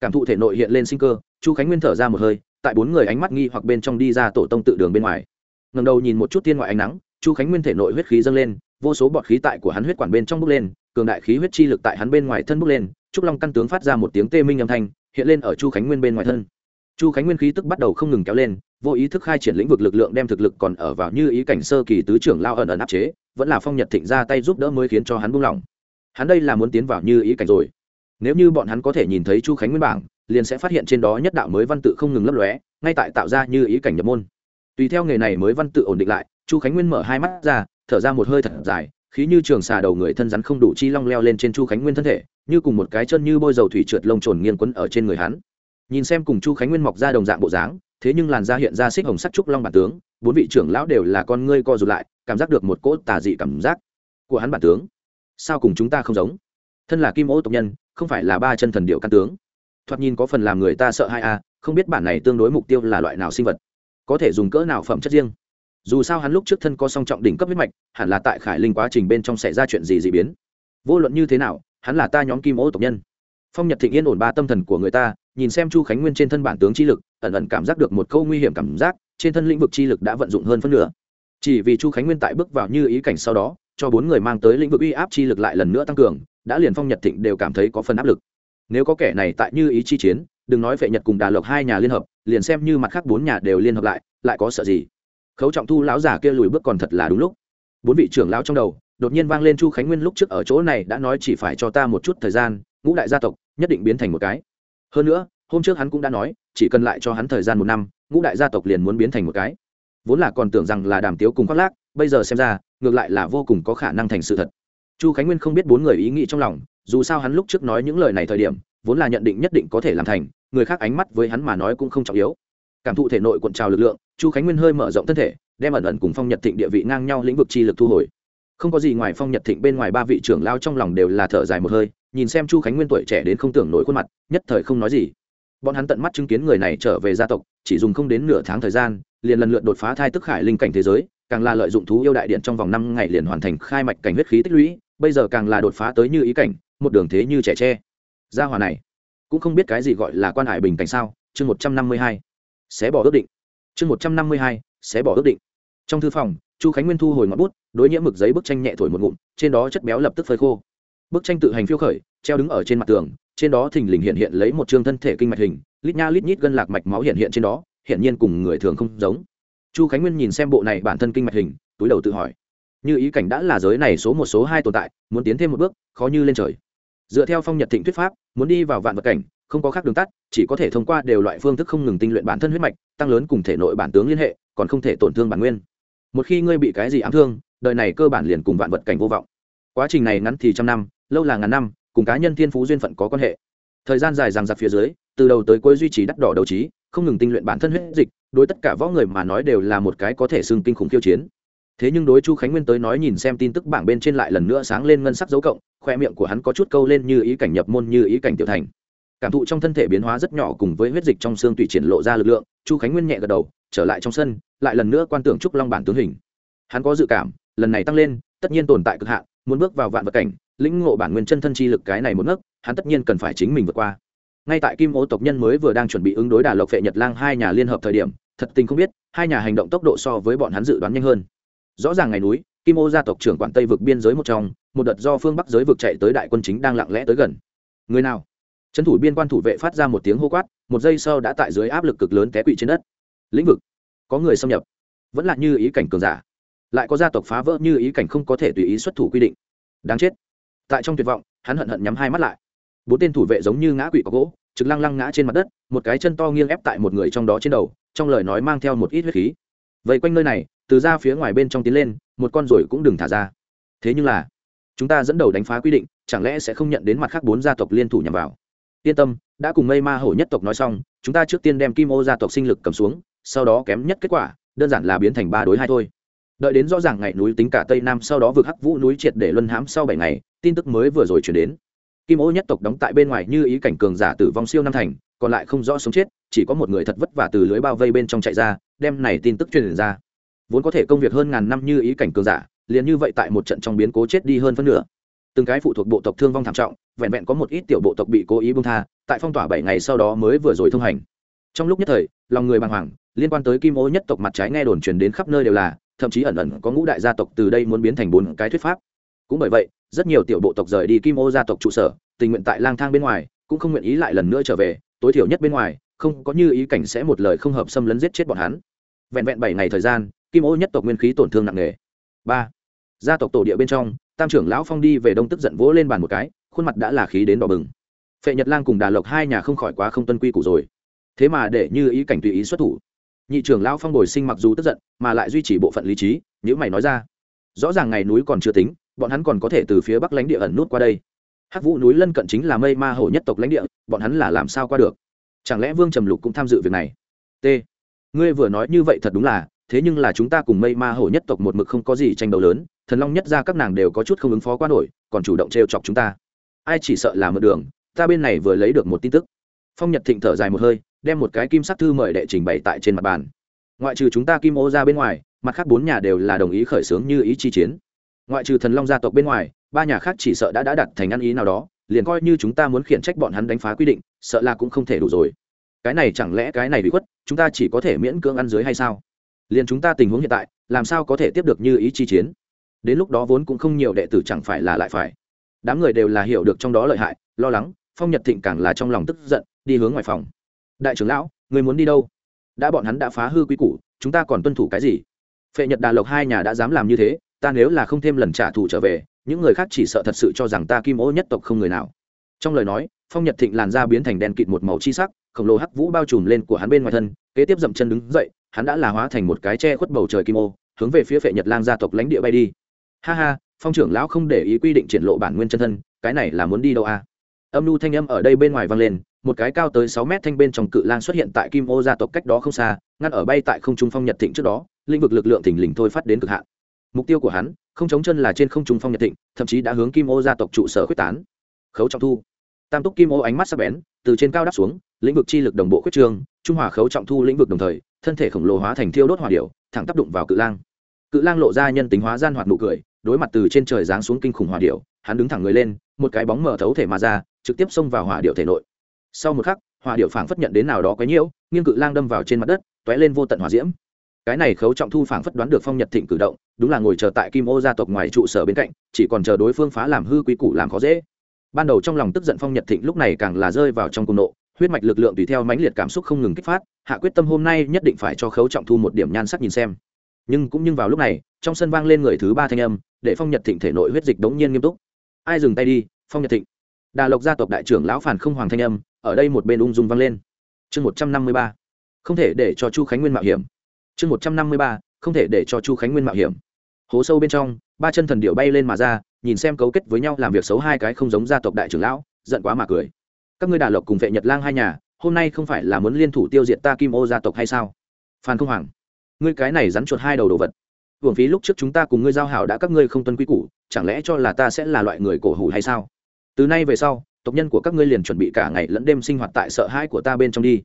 Cảm thụ thể nội hiện lên sinh cơ, chu khánh nguyên thở ra một hơi, tại bốn người ánh mắt nghi hoặc bên trong đi ra tổ tông tự đường bên ngoài. Ngầm đầu nhìn một chút thiên ngoại ánh nắng, chu khánh nguyên thể nội huyết khí dâng lên, vô số bọt khí tại của hắn huyết quản bên trong bốc lên, cường đại khí huyết chi lực tại hắn bên ngoài thân bốc lên, trúc long căn tướng phát ra một tiếng tê minh âm thanh, hiện lên ở chu khánh nguyên bên ngoài thân. Chu khánh nguyên khí tức bắt đầu không ngừng kéo lên, vô ý thức khai triển lĩnh vực lực lượng đem thực lực còn ở vào như ý cảnh sơ kỳ tứ trưởng lao ẩn ẩn áp chế vẫn là phong nhật thịnh ra tay giúp đỡ mới khiến cho hắn buông lỏng. Hắn đây là muốn tiến vào như ý cảnh rồi. Nếu như bọn hắn có thể nhìn thấy chu khánh nguyên bảng, liền sẽ phát hiện trên đó nhất đạo mới văn tự không ngừng lấp lóe, ngay tại tạo ra như ý cảnh nhập môn. Tùy theo nghề này mới văn tự ổn định lại, chu khánh nguyên mở hai mắt ra, thở ra một hơi thật dài, khí như trường xà đầu người thân rắn không đủ chi long leo lên trên chu khánh nguyên thân thể, như cùng một cái chân như bôi dầu thủy trượt lông trồn nghiêng quấn ở trên người hắn. Nhìn xem cùng chu khánh nguyên mọc ra đồng dạng bộ dáng, thế nhưng làn da hiện ra xích hồng sắc trúc long bản tướng, bốn vị trưởng lão đều là con ngươi co rụt lại cảm giác được một cỗ tà dị cảm giác của hắn bản tướng. Sao cùng chúng ta không giống? Thân là kim ô tộc nhân, không phải là ba chân thần điệu căn tướng. Thoạt nhìn có phần làm người ta sợ hai a à, không biết bản này tương đối mục tiêu là loại nào sinh vật, có thể dùng cỡ nào phẩm chất riêng. Dù sao hắn lúc trước thân có song trọng đỉnh cấp huyết mạch, hẳn là tại khải linh quá trình bên trong xảy ra chuyện gì d ị biến. Vô luận như thế nào, hắn là ta nhóm kim ô tộc nhân. Phong nhật thịnh yên ổn ba tâm thần của người ta, nhìn xem chu khánh nguyên trên thân bản tướng chi lực, ẩn ẩn cảm giác được một câu nguy hiểm cảm giác, trên thân lĩnh vực chi lực đã vận dụng hơn phân nửa chỉ vì chu khánh nguyên tại bước vào như ý cảnh sau đó, cho bốn người mang tới lĩnh vực uy áp chi lực lại lần nữa tăng cường, đã liền phong nhật thịnh đều cảm thấy có phần áp lực. Nếu có kẻ này tại như ý chi chiến, đừng nói vệ nhật cùng đà lộc hai nhà liên hợp, liền xem như mặt khác bốn nhà đều liên hợp lại lại có sợ gì? Khấu trọng thu lão giả kia lùi bước còn thật là đúng lúc. Bốn vị trưởng lão trong đầu, đột nhiên vang lên chu khánh nguyên lúc trước ở chỗ này đã nói chỉ phải cho ta một chút thời gian, ngũ đại gia tộc, nhất định biến thành một cái. Hơn nữa, hôm trước hắn cũng đã nói, chỉ cần lại cho hắn thời gian một năm, ngũ đại gia tộc liền muốn biến thành một cái vốn là còn tưởng rằng là đàm tiếu cùng khoác lác, bây giờ xem ra, ngược lại là vô cùng có khả năng thành sự thật. Chu khánh nguyên không biết bốn người ý nghĩ trong lòng, dù sao hắn lúc trước nói những lời này thời điểm, vốn là nhận định nhất định có thể làm thành, người khác ánh mắt với hắn mà nói cũng không trọng yếu. Cảm thụ thể nội cuộn trào lực lượng, chu khánh nguyên hơi mở rộng thân thể, đem ẩn ẩn cùng phong nhật thịnh địa vị ngang nhau lĩnh vực chi lực thu hồi. Không có gì ngoài phong nhật thịnh bên ngoài ba vị trưởng lao trong lòng đều là thở dài một hơi, nhìn xem chu khánh nguyên tuổi trẻ đến không tưởng nổi khuôn mặt, nhất thời không nói gì bọn hắn tận mắt chứng kiến người này trở về gia tộc, chỉ dùng không đến nửa tháng thời gian, liền lần lượt đột phá thai tức khải linh cảnh thế giới, càng là lợi dụng thú yêu đại điện trong vòng năm ngày liền hoàn thành khai mạch cảnh huyết khí tích lũy, bây giờ càng là đột phá tới như ý cảnh, một đường thế như trẻ tre. Gia hòa này cũng không biết cái gì gọi là quan hải bình cảnh sao? Chương một trăm năm mươi hai, xé bỏ ước định. Chương một trăm năm mươi hai, xé bỏ ước định. Trong thư phòng, chu khánh nguyên thu hồi ngọn bút, đối nhiễm mực giấy bức tranh nhẹ thổi một ngụm, trên đó chất béo lập tức phơi khô. Bức tranh tự hành phiêu khởi treo đứng ở trên mặt tường, trên đó thình lình hiện hiện lấy một chương thân thể kinh mạch hình, lít nha lít nhít gân lạc mạch máu hiện hiện trên đó hiện nhiên cùng người thường không giống. Chu khánh nguyên nhìn xem bộ này bản thân kinh mạch hình, túi đầu tự hỏi. Như ý cảnh đã là giới này số một, số hai tồn tại, muốn tiến thêm một bước, khó như lên trời. Dựa theo phong nhật thịnh thuyết pháp, muốn đi vào vạn vật cảnh, không có khác đường tắt, chỉ có thể thông qua đều loại phương thức không ngừng tinh luyện bản thân huyết mạch, tăng lớn cùng thể nội bản tướng liên hệ, còn không thể tổn thương bản nguyên. Một khi ngươi bị cái gì ám thương, đời này cơ bản liền cùng vạn vật cảnh vô vọng. Quá trình này ngắn thì trăm năm, lâu là ngàn năm cùng cá nhân thiên phú duyên phận có quan hệ. Thời gian dài rằng giặc phía dưới, từ đầu tới cuối duy trì đắt đỏ đầu trí, không ngừng tinh luyện bản thân huyết dịch, đối tất cả võ người mà nói đều là một cái có thể xưng kinh khủng khiêu chiến. Thế nhưng đối chu khánh nguyên tới nói nhìn xem tin tức bảng bên trên lại lần nữa sáng lên ngân sắc dấu cộng, khoe miệng của hắn có chút câu lên như ý cảnh nhập môn, như ý cảnh tiểu thành. Cảm thụ trong thân thể biến hóa rất nhỏ cùng với huyết dịch trong xương tùy triển lộ ra lực lượng, chu khánh nguyên nhẹ gật đầu, trở lại trong sân, lại lần nữa quan tưởng trúc long bản tướng hình. Hắn có dự cảm, lần này tăng lên, tất nhiên tồn tại cực hạn muốn bước vào vạn vật cảnh, lĩnh ngộ bản nguyên chân thân chi lực cái này một ngấc hắn tất nhiên cần phải chính mình vượt qua. Ngay tại kim ô tộc nhân mới vừa đang chuẩn bị ứng đối đà lộc vệ nhật lang hai nhà liên hợp thời điểm, thật tình không biết, hai nhà hành động tốc độ so với bọn hắn dự đoán nhanh hơn. Rõ ràng ngày núi, kim ô gia tộc trưởng quản tây vực biên giới một trong, một đợt do phương bắc giới vực chạy tới đại quân chính đang lặng lẽ tới gần. Người nào? Trấn thủ biên quan thủ vệ phát ra một tiếng hô quát, một giây sau đã tại dưới áp lực cực lớn té quỵ trên đất. Lĩnh vực? Có người xâm nhập. Vẫn là như ý cảnh cường giả lại có gia tộc phá vỡ như ý cảnh không có thể tùy ý xuất thủ quy định. Đáng chết. Tại trong tuyệt vọng, hắn hận hận nhắm hai mắt lại. Bốn tên thủ vệ giống như ngã quỵ có gỗ, trực lăng lăng ngã trên mặt đất, một cái chân to nghiêng ép tại một người trong đó trên đầu, trong lời nói mang theo một ít huyết khí. Vậy quanh nơi này, từ ra phía ngoài bên trong tiến lên, một con rồi cũng đừng thả ra. Thế nhưng là, chúng ta dẫn đầu đánh phá quy định, chẳng lẽ sẽ không nhận đến mặt khác bốn gia tộc liên thủ nhằm vào? Yên tâm, đã cùng mây ma hổ nhất tộc nói xong, chúng ta trước tiên đem kim ô gia tộc sinh lực cầm xuống, sau đó kém nhất kết quả, đơn giản là biến thành ba đối hai thôi đợi đến rõ ràng ngày núi tính cả tây nam sau đó vượt hắc vũ núi triệt để luân hãm sau bảy ngày, tin tức mới vừa rồi chuyển đến. Kim ô nhất tộc đóng tại bên ngoài như ý cảnh cường giả tử vong siêu năm thành, còn lại không rõ sống chết, chỉ có một người thật vất vả từ lưới bao vây bên trong chạy ra, đem này tin tức truyền ra. Vốn có thể công việc hơn ngàn năm như ý cảnh cường giả, liền như vậy tại một trận trong biến cố chết đi hơn phân nửa. Từng cái phụ thuộc bộ tộc thương vong thảm trọng, vẹn vẹn có một ít tiểu bộ tộc bị cố ý bung tha, tại phong tỏa bảy ngày sau đó mới vừa rồi thông hành. Trong lúc nhất thời, lòng người bàng hoàng, liên quan tới kim ô nhất tộc mặt trái nghe đồn truyền đến khắp nơi đều là thậm chí ẩn ẩn có ngũ đại gia tộc từ đây muốn biến thành bốn cái thuyết pháp. Cũng bởi vậy, rất nhiều tiểu bộ tộc rời đi kim ô gia tộc trụ sở, tình nguyện tại lang thang bên ngoài, cũng không nguyện ý lại lần nữa trở về, tối thiểu nhất bên ngoài, không có như ý cảnh sẽ một lời không hợp xâm lấn giết chết bọn hắn. Vẹn vẹn bảy ngày thời gian, kim ô nhất tộc nguyên khí tổn thương nặng nề. Ba, gia tộc tổ địa bên trong, tam trưởng lão phong đi về đông tức giận vỗ lên bàn một cái, khuôn mặt đã là khí đến đỏ bừng. Phệ nhật lang cùng đà lộc hai nhà không khỏi quá không tuân quy củ rồi. Thế mà để như ý cảnh tùy ý xuất thủ nhị trưởng lão phong bồi sinh mặc dù tức giận, mà lại duy trì bộ phận lý trí, nếu mày nói ra, rõ ràng ngày núi còn chưa tính, bọn hắn còn có thể từ phía bắc lãnh địa ẩn nút qua đây. Hắc vũ núi lân cận chính là mây ma hổ nhất tộc lãnh địa, bọn hắn là làm sao qua được? Chẳng lẽ vương trầm lục cũng tham dự việc này? T, ngươi vừa nói như vậy thật đúng là, thế nhưng là chúng ta cùng mây ma hổ nhất tộc một mực không có gì tranh đấu lớn, thần long nhất ra các nàng đều có chút không ứng phó qua nổi, còn chủ động trêu chọc chúng ta. Ai chỉ sợ là mượn đường, ta bên này vừa lấy được một tin tức phong nhật thịnh thở dài một hơi, đem một cái kim sắc thư mời đệ trình bày tại trên mặt bàn. Ngoại trừ chúng ta kim ô ra bên ngoài, mặt khác bốn nhà đều là đồng ý khởi xướng như ý chi chiến. Ngoại trừ thần long gia tộc bên ngoài, ba nhà khác chỉ sợ đã đã đặt thành ăn ý nào đó, liền coi như chúng ta muốn khiển trách bọn hắn đánh phá quy định, sợ là cũng không thể đủ rồi. Cái này chẳng lẽ cái này bị khuất, chúng ta chỉ có thể miễn cưỡng ăn dưới hay sao? Liền chúng ta tình huống hiện tại, làm sao có thể tiếp được như ý chi chiến? Đến lúc đó vốn cũng không nhiều đệ tử chẳng phải là lại phải. Đám người đều là hiểu được trong đó lợi hại, lo lắng, phong nhật thịnh càng là trong lòng tức giận đi hướng ngoài phòng. Đại trưởng lão, người muốn đi đâu? Đã bọn hắn đã phá hư quy củ, chúng ta còn tuân thủ cái gì? Phệ nhật đà lộc hai nhà đã dám làm như thế, ta nếu là không thêm lần trả thù trở về, những người khác chỉ sợ thật sự cho rằng ta kim ô nhất tộc không người nào. Trong lời nói, phong nhật thịnh làn da biến thành đen kịt một màu chi sắc, khổng lồ hắc vũ bao trùm lên của hắn bên ngoài thân, kế tiếp dậm chân đứng dậy, hắn đã là hóa thành một cái che khuất bầu trời kim ô, hướng về phía phệ nhật lang gia tộc lãnh địa bay đi. Ha ha, phong trưởng lão không để ý quy định triển lộ bản nguyên chân thân, cái này là muốn đi đâu à? Âm nu thanh âm ở đây bên ngoài vang lên, một cái cao tới sáu mét thanh bên trong cự lang xuất hiện tại kim ô gia tộc cách đó không xa, ngăn ở bay tại không trung phong nhật thịnh trước đó, lĩnh vực lực lượng thỉnh lình thôi phát đến cực hạn. Mục tiêu của hắn, không chống chân là trên không trung phong nhật thịnh, thậm chí đã hướng kim ô gia tộc trụ sở quyết tán. Khấu trọng thu. Tam túc kim ô ánh mắt sắc bén, từ trên cao đáp xuống, lĩnh vực chi lực đồng bộ quyết trương, trung hòa khấu trọng thu lĩnh vực đồng thời, thân thể khổng lồ hóa thành thiêu đốt hỏa điệu thẳng tác động vào cự lang. Cự lang lộ ra nhân tính hóa gian hoạt nụ cười, đối mặt từ trên trời giáng xuống kinh khủng hỏa điệu hắn đứng thẳng người lên, một cái bóng mở thấu thể mà ra trực tiếp xông vào hỏa điệu thể nội. Sau một khắc, hỏa điệu phảng phất nhận đến nào đó quấy nhiễu, nghiêng cự lang đâm vào trên mặt đất t ó é lên vô tận hỏa diễm. Cái này khấu trọng thu phảng phất đoán được phong nhật thịnh cử động, đúng là ngồi chờ tại kim ô gia tộc ngoài trụ sở bên cạnh, chỉ còn chờ đối phương phá làm hư quý củ làm khó dễ. Ban đầu trong lòng tức giận phong nhật thịnh lúc này càng là rơi vào trong cung nộ, huyết mạch lực lượng tùy theo mãnh liệt cảm xúc không ngừng kích phát, hạ quyết tâm hôm nay nhất định phải cho khấu trọng thu một điểm nhan sắc nhìn xem. Nhưng cũng như vào lúc này, trong sân vang lên người thứ ba thanh âm, để phong nhật thịnh thể nội huyết dịch đống nhiên nghiêm túc. Ai dừng tay đi, phong nhật thịnh? Đà lộc gia tộc đại trưởng lão phản không hoàng thanh âm, ở đây một bên ung dung vang lên. Chương một trăm năm mươi ba. Không thể để cho chu khánh nguyên mạo hiểm. Chương một trăm năm mươi ba. Không thể để cho chu khánh nguyên mạo hiểm. Hố sâu bên trong, ba chân thần điệu bay lên mà ra, nhìn xem cấu kết với nhau làm việc xấu hai cái không giống gia tộc đại trưởng lão, giận quá mà cười. Các ngươi đà lộc cùng vệ nhật lang hai nhà, hôm nay không phải là muốn liên thủ tiêu diệt ta kim ô gia tộc hay sao? Phan không hoàng, ngươi cái này rắn chuột hai đầu đồ vật. Hưởng phí lúc trước chúng ta cùng ngươi giao hảo đã các ngươi không tuân quy củ, chẳng lẽ cho là ta sẽ là loại người cổ hủ hay sao? Từ nay về sau, tộc nhân của các ngươi liền chuẩn bị cả ngày lẫn đêm sinh hoạt tại sợ hãi của ta bên trong đi.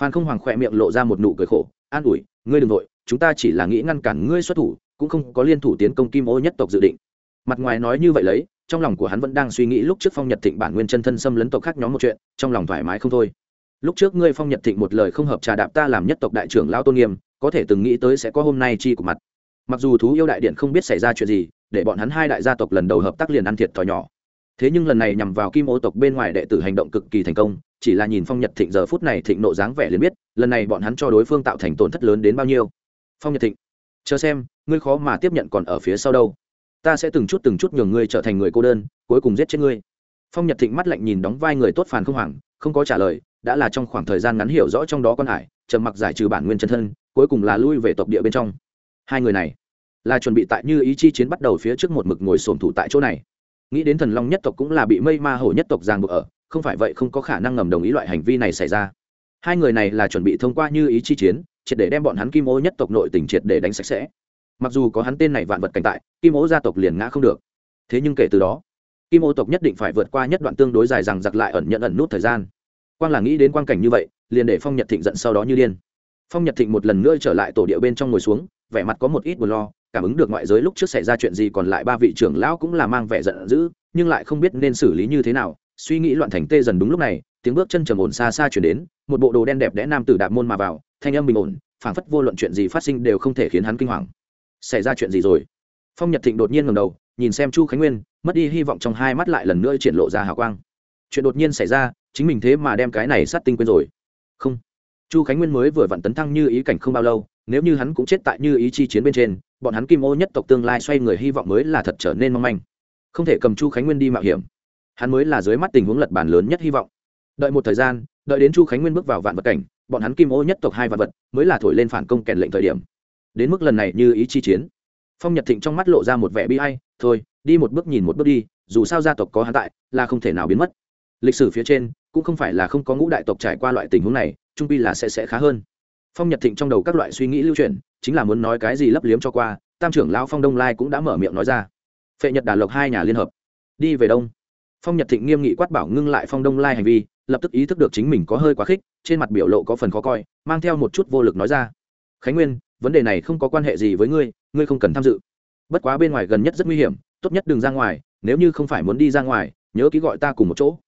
Phan không hoàng khỏe miệng lộ ra một nụ cười khổ, an ủi, ngươi đừng vội, chúng ta chỉ là nghĩ ngăn cản ngươi xuất thủ, cũng không có liên thủ tiến công kim ô nhất tộc dự định. Mặt ngoài nói như vậy lấy, trong lòng của hắn vẫn đang suy nghĩ lúc trước phong nhật thịnh bản nguyên chân thân xâm lấn tộc khác nhóm một chuyện, trong lòng thoải mái không thôi. Lúc trước ngươi phong nhật thịnh một lời không hợp trà đạp ta làm nhất tộc đại trưởng lao tôn nghiêm, có thể từng nghĩ tới sẽ có hôm nay chi của mặt. Mặc dù thú yêu đại điện không biết xảy ra chuyện gì, để bọn hắn hai đại gia tộc lần đầu hợp tác liền ăn thiệt thòi nhỏ thế nhưng lần này nhằm vào kim ô tộc bên ngoài đệ tử hành động cực kỳ thành công, chỉ là nhìn phong nhật thịnh giờ phút này thịnh nộ dáng vẻ liền biết, lần này bọn hắn cho đối phương tạo thành tổn thất lớn đến bao nhiêu. Phong nhật thịnh, chờ xem, ngươi khó mà tiếp nhận còn ở phía sau đâu. Ta sẽ từng chút từng chút nhường ngươi trở thành người cô đơn, cuối cùng giết chết ngươi. Phong nhật thịnh mắt lạnh nhìn đóng vai người tốt phản không hoảng, không có trả lời, đã là trong khoảng thời gian ngắn hiểu rõ trong đó con hải, trầm mặc giải trừ bản nguyên chân thân, cuối cùng là lui về tộc địa bên trong. Hai người này là chuẩn bị tại như ý chi chiến bắt đầu phía trước một mực ngồi sồn thủ tại chỗ này nghĩ đến thần long nhất tộc cũng là bị mây ma hổ nhất tộc giang buộc ở, không phải vậy không có khả năng ngầm đồng ý loại hành vi này xảy ra. Hai người này là chuẩn bị thông qua như ý chi chiến, triệt để đem bọn hắn kim ô nhất tộc nội tình triệt để đánh sạch sẽ. Mặc dù có hắn tên này vạn vật cảnh tại, kim ô gia tộc liền ngã không được. Thế nhưng kể từ đó, kim ô tộc nhất định phải vượt qua nhất đoạn tương đối dài rằng giặc lại ẩn nhận ẩn nút thời gian. Quang là nghĩ đến quan cảnh như vậy, liền để phong nhật thịnh giận sau đó như điên. Phong nhật thịnh một lần nữa trở lại tổ địa bên trong ngồi xuống, vẻ mặt có một ít buồn lo cảm ứng được ngoại giới lúc trước xảy ra chuyện gì còn lại ba vị trưởng lão cũng là mang vẻ giận dữ, nhưng lại không biết nên xử lý như thế nào. Suy nghĩ loạn thành tê dần đúng lúc này, tiếng bước chân trầm ổn xa xa chuyển đến, một bộ đồ đen đẹp đẽ nam tử đạp môn mà vào, thanh âm bình ổn, phảng phất vô luận chuyện gì phát sinh đều không thể khiến hắn kinh hoàng. Xảy ra chuyện gì rồi? Phong nhật thịnh đột nhiên ngầm đầu, nhìn xem chu khánh nguyên, mất đi hy vọng trong hai mắt lại lần nữa triển lộ ra hào quang. Chuyện đột nhiên xảy ra, chính mình thế mà đem cái này sát tinh quên rồi. Không. Chu khánh nguyên mới vừa vặn tấn thăng như ý cảnh không bao lâu, nếu như hắn cũng chết tại như ý chi chiến bên trên bọn hắn kim ô nhất tộc tương lai xoay người hy vọng mới là thật trở nên mong manh. Không thể cầm chu khánh nguyên đi mạo hiểm. Hắn mới là dưới mắt tình huống lật bản lớn nhất hy vọng. Đợi một thời gian, đợi đến chu khánh nguyên bước vào vạn vật cảnh, bọn hắn kim ô nhất tộc hai vạn vật mới là thổi lên phản công kèn lệnh thời điểm. Đến mức lần này như ý chi chiến. Phong nhật thịnh trong mắt lộ ra một vẻ bi hay thôi, đi một bước nhìn một bước đi, dù sao gia tộc có hắn tại, là không thể nào biến mất. Lịch sử phía trên, cũng không phải là không có ngũ đại tộc trải qua loại tình huống này, trung pi là sẽ sẽ khá hơn phong nhật thịnh trong đầu các loại suy nghĩ lưu truyền, chính là muốn nói cái gì lấp liếm cho qua, tam trưởng lao phong đông lai cũng đã mở miệng nói ra. Phệ nhật đà lộc hai nhà liên hợp. Đi về đông. Phong nhật thịnh nghiêm nghị quát bảo ngưng lại phong đông lai hành vi, lập tức ý thức được chính mình có hơi quá khích, trên mặt biểu lộ có phần khó coi, mang theo một chút vô lực nói ra. Khánh nguyên, vấn đề này không có quan hệ gì với ngươi ngươi không cần tham dự. Bất quá bên ngoài gần nhất rất nguy hiểm, tốt nhất đừng ra ngoài, nếu như không phải muốn đi ra ngoài, nhớ ký gọi ta cùng một chỗ.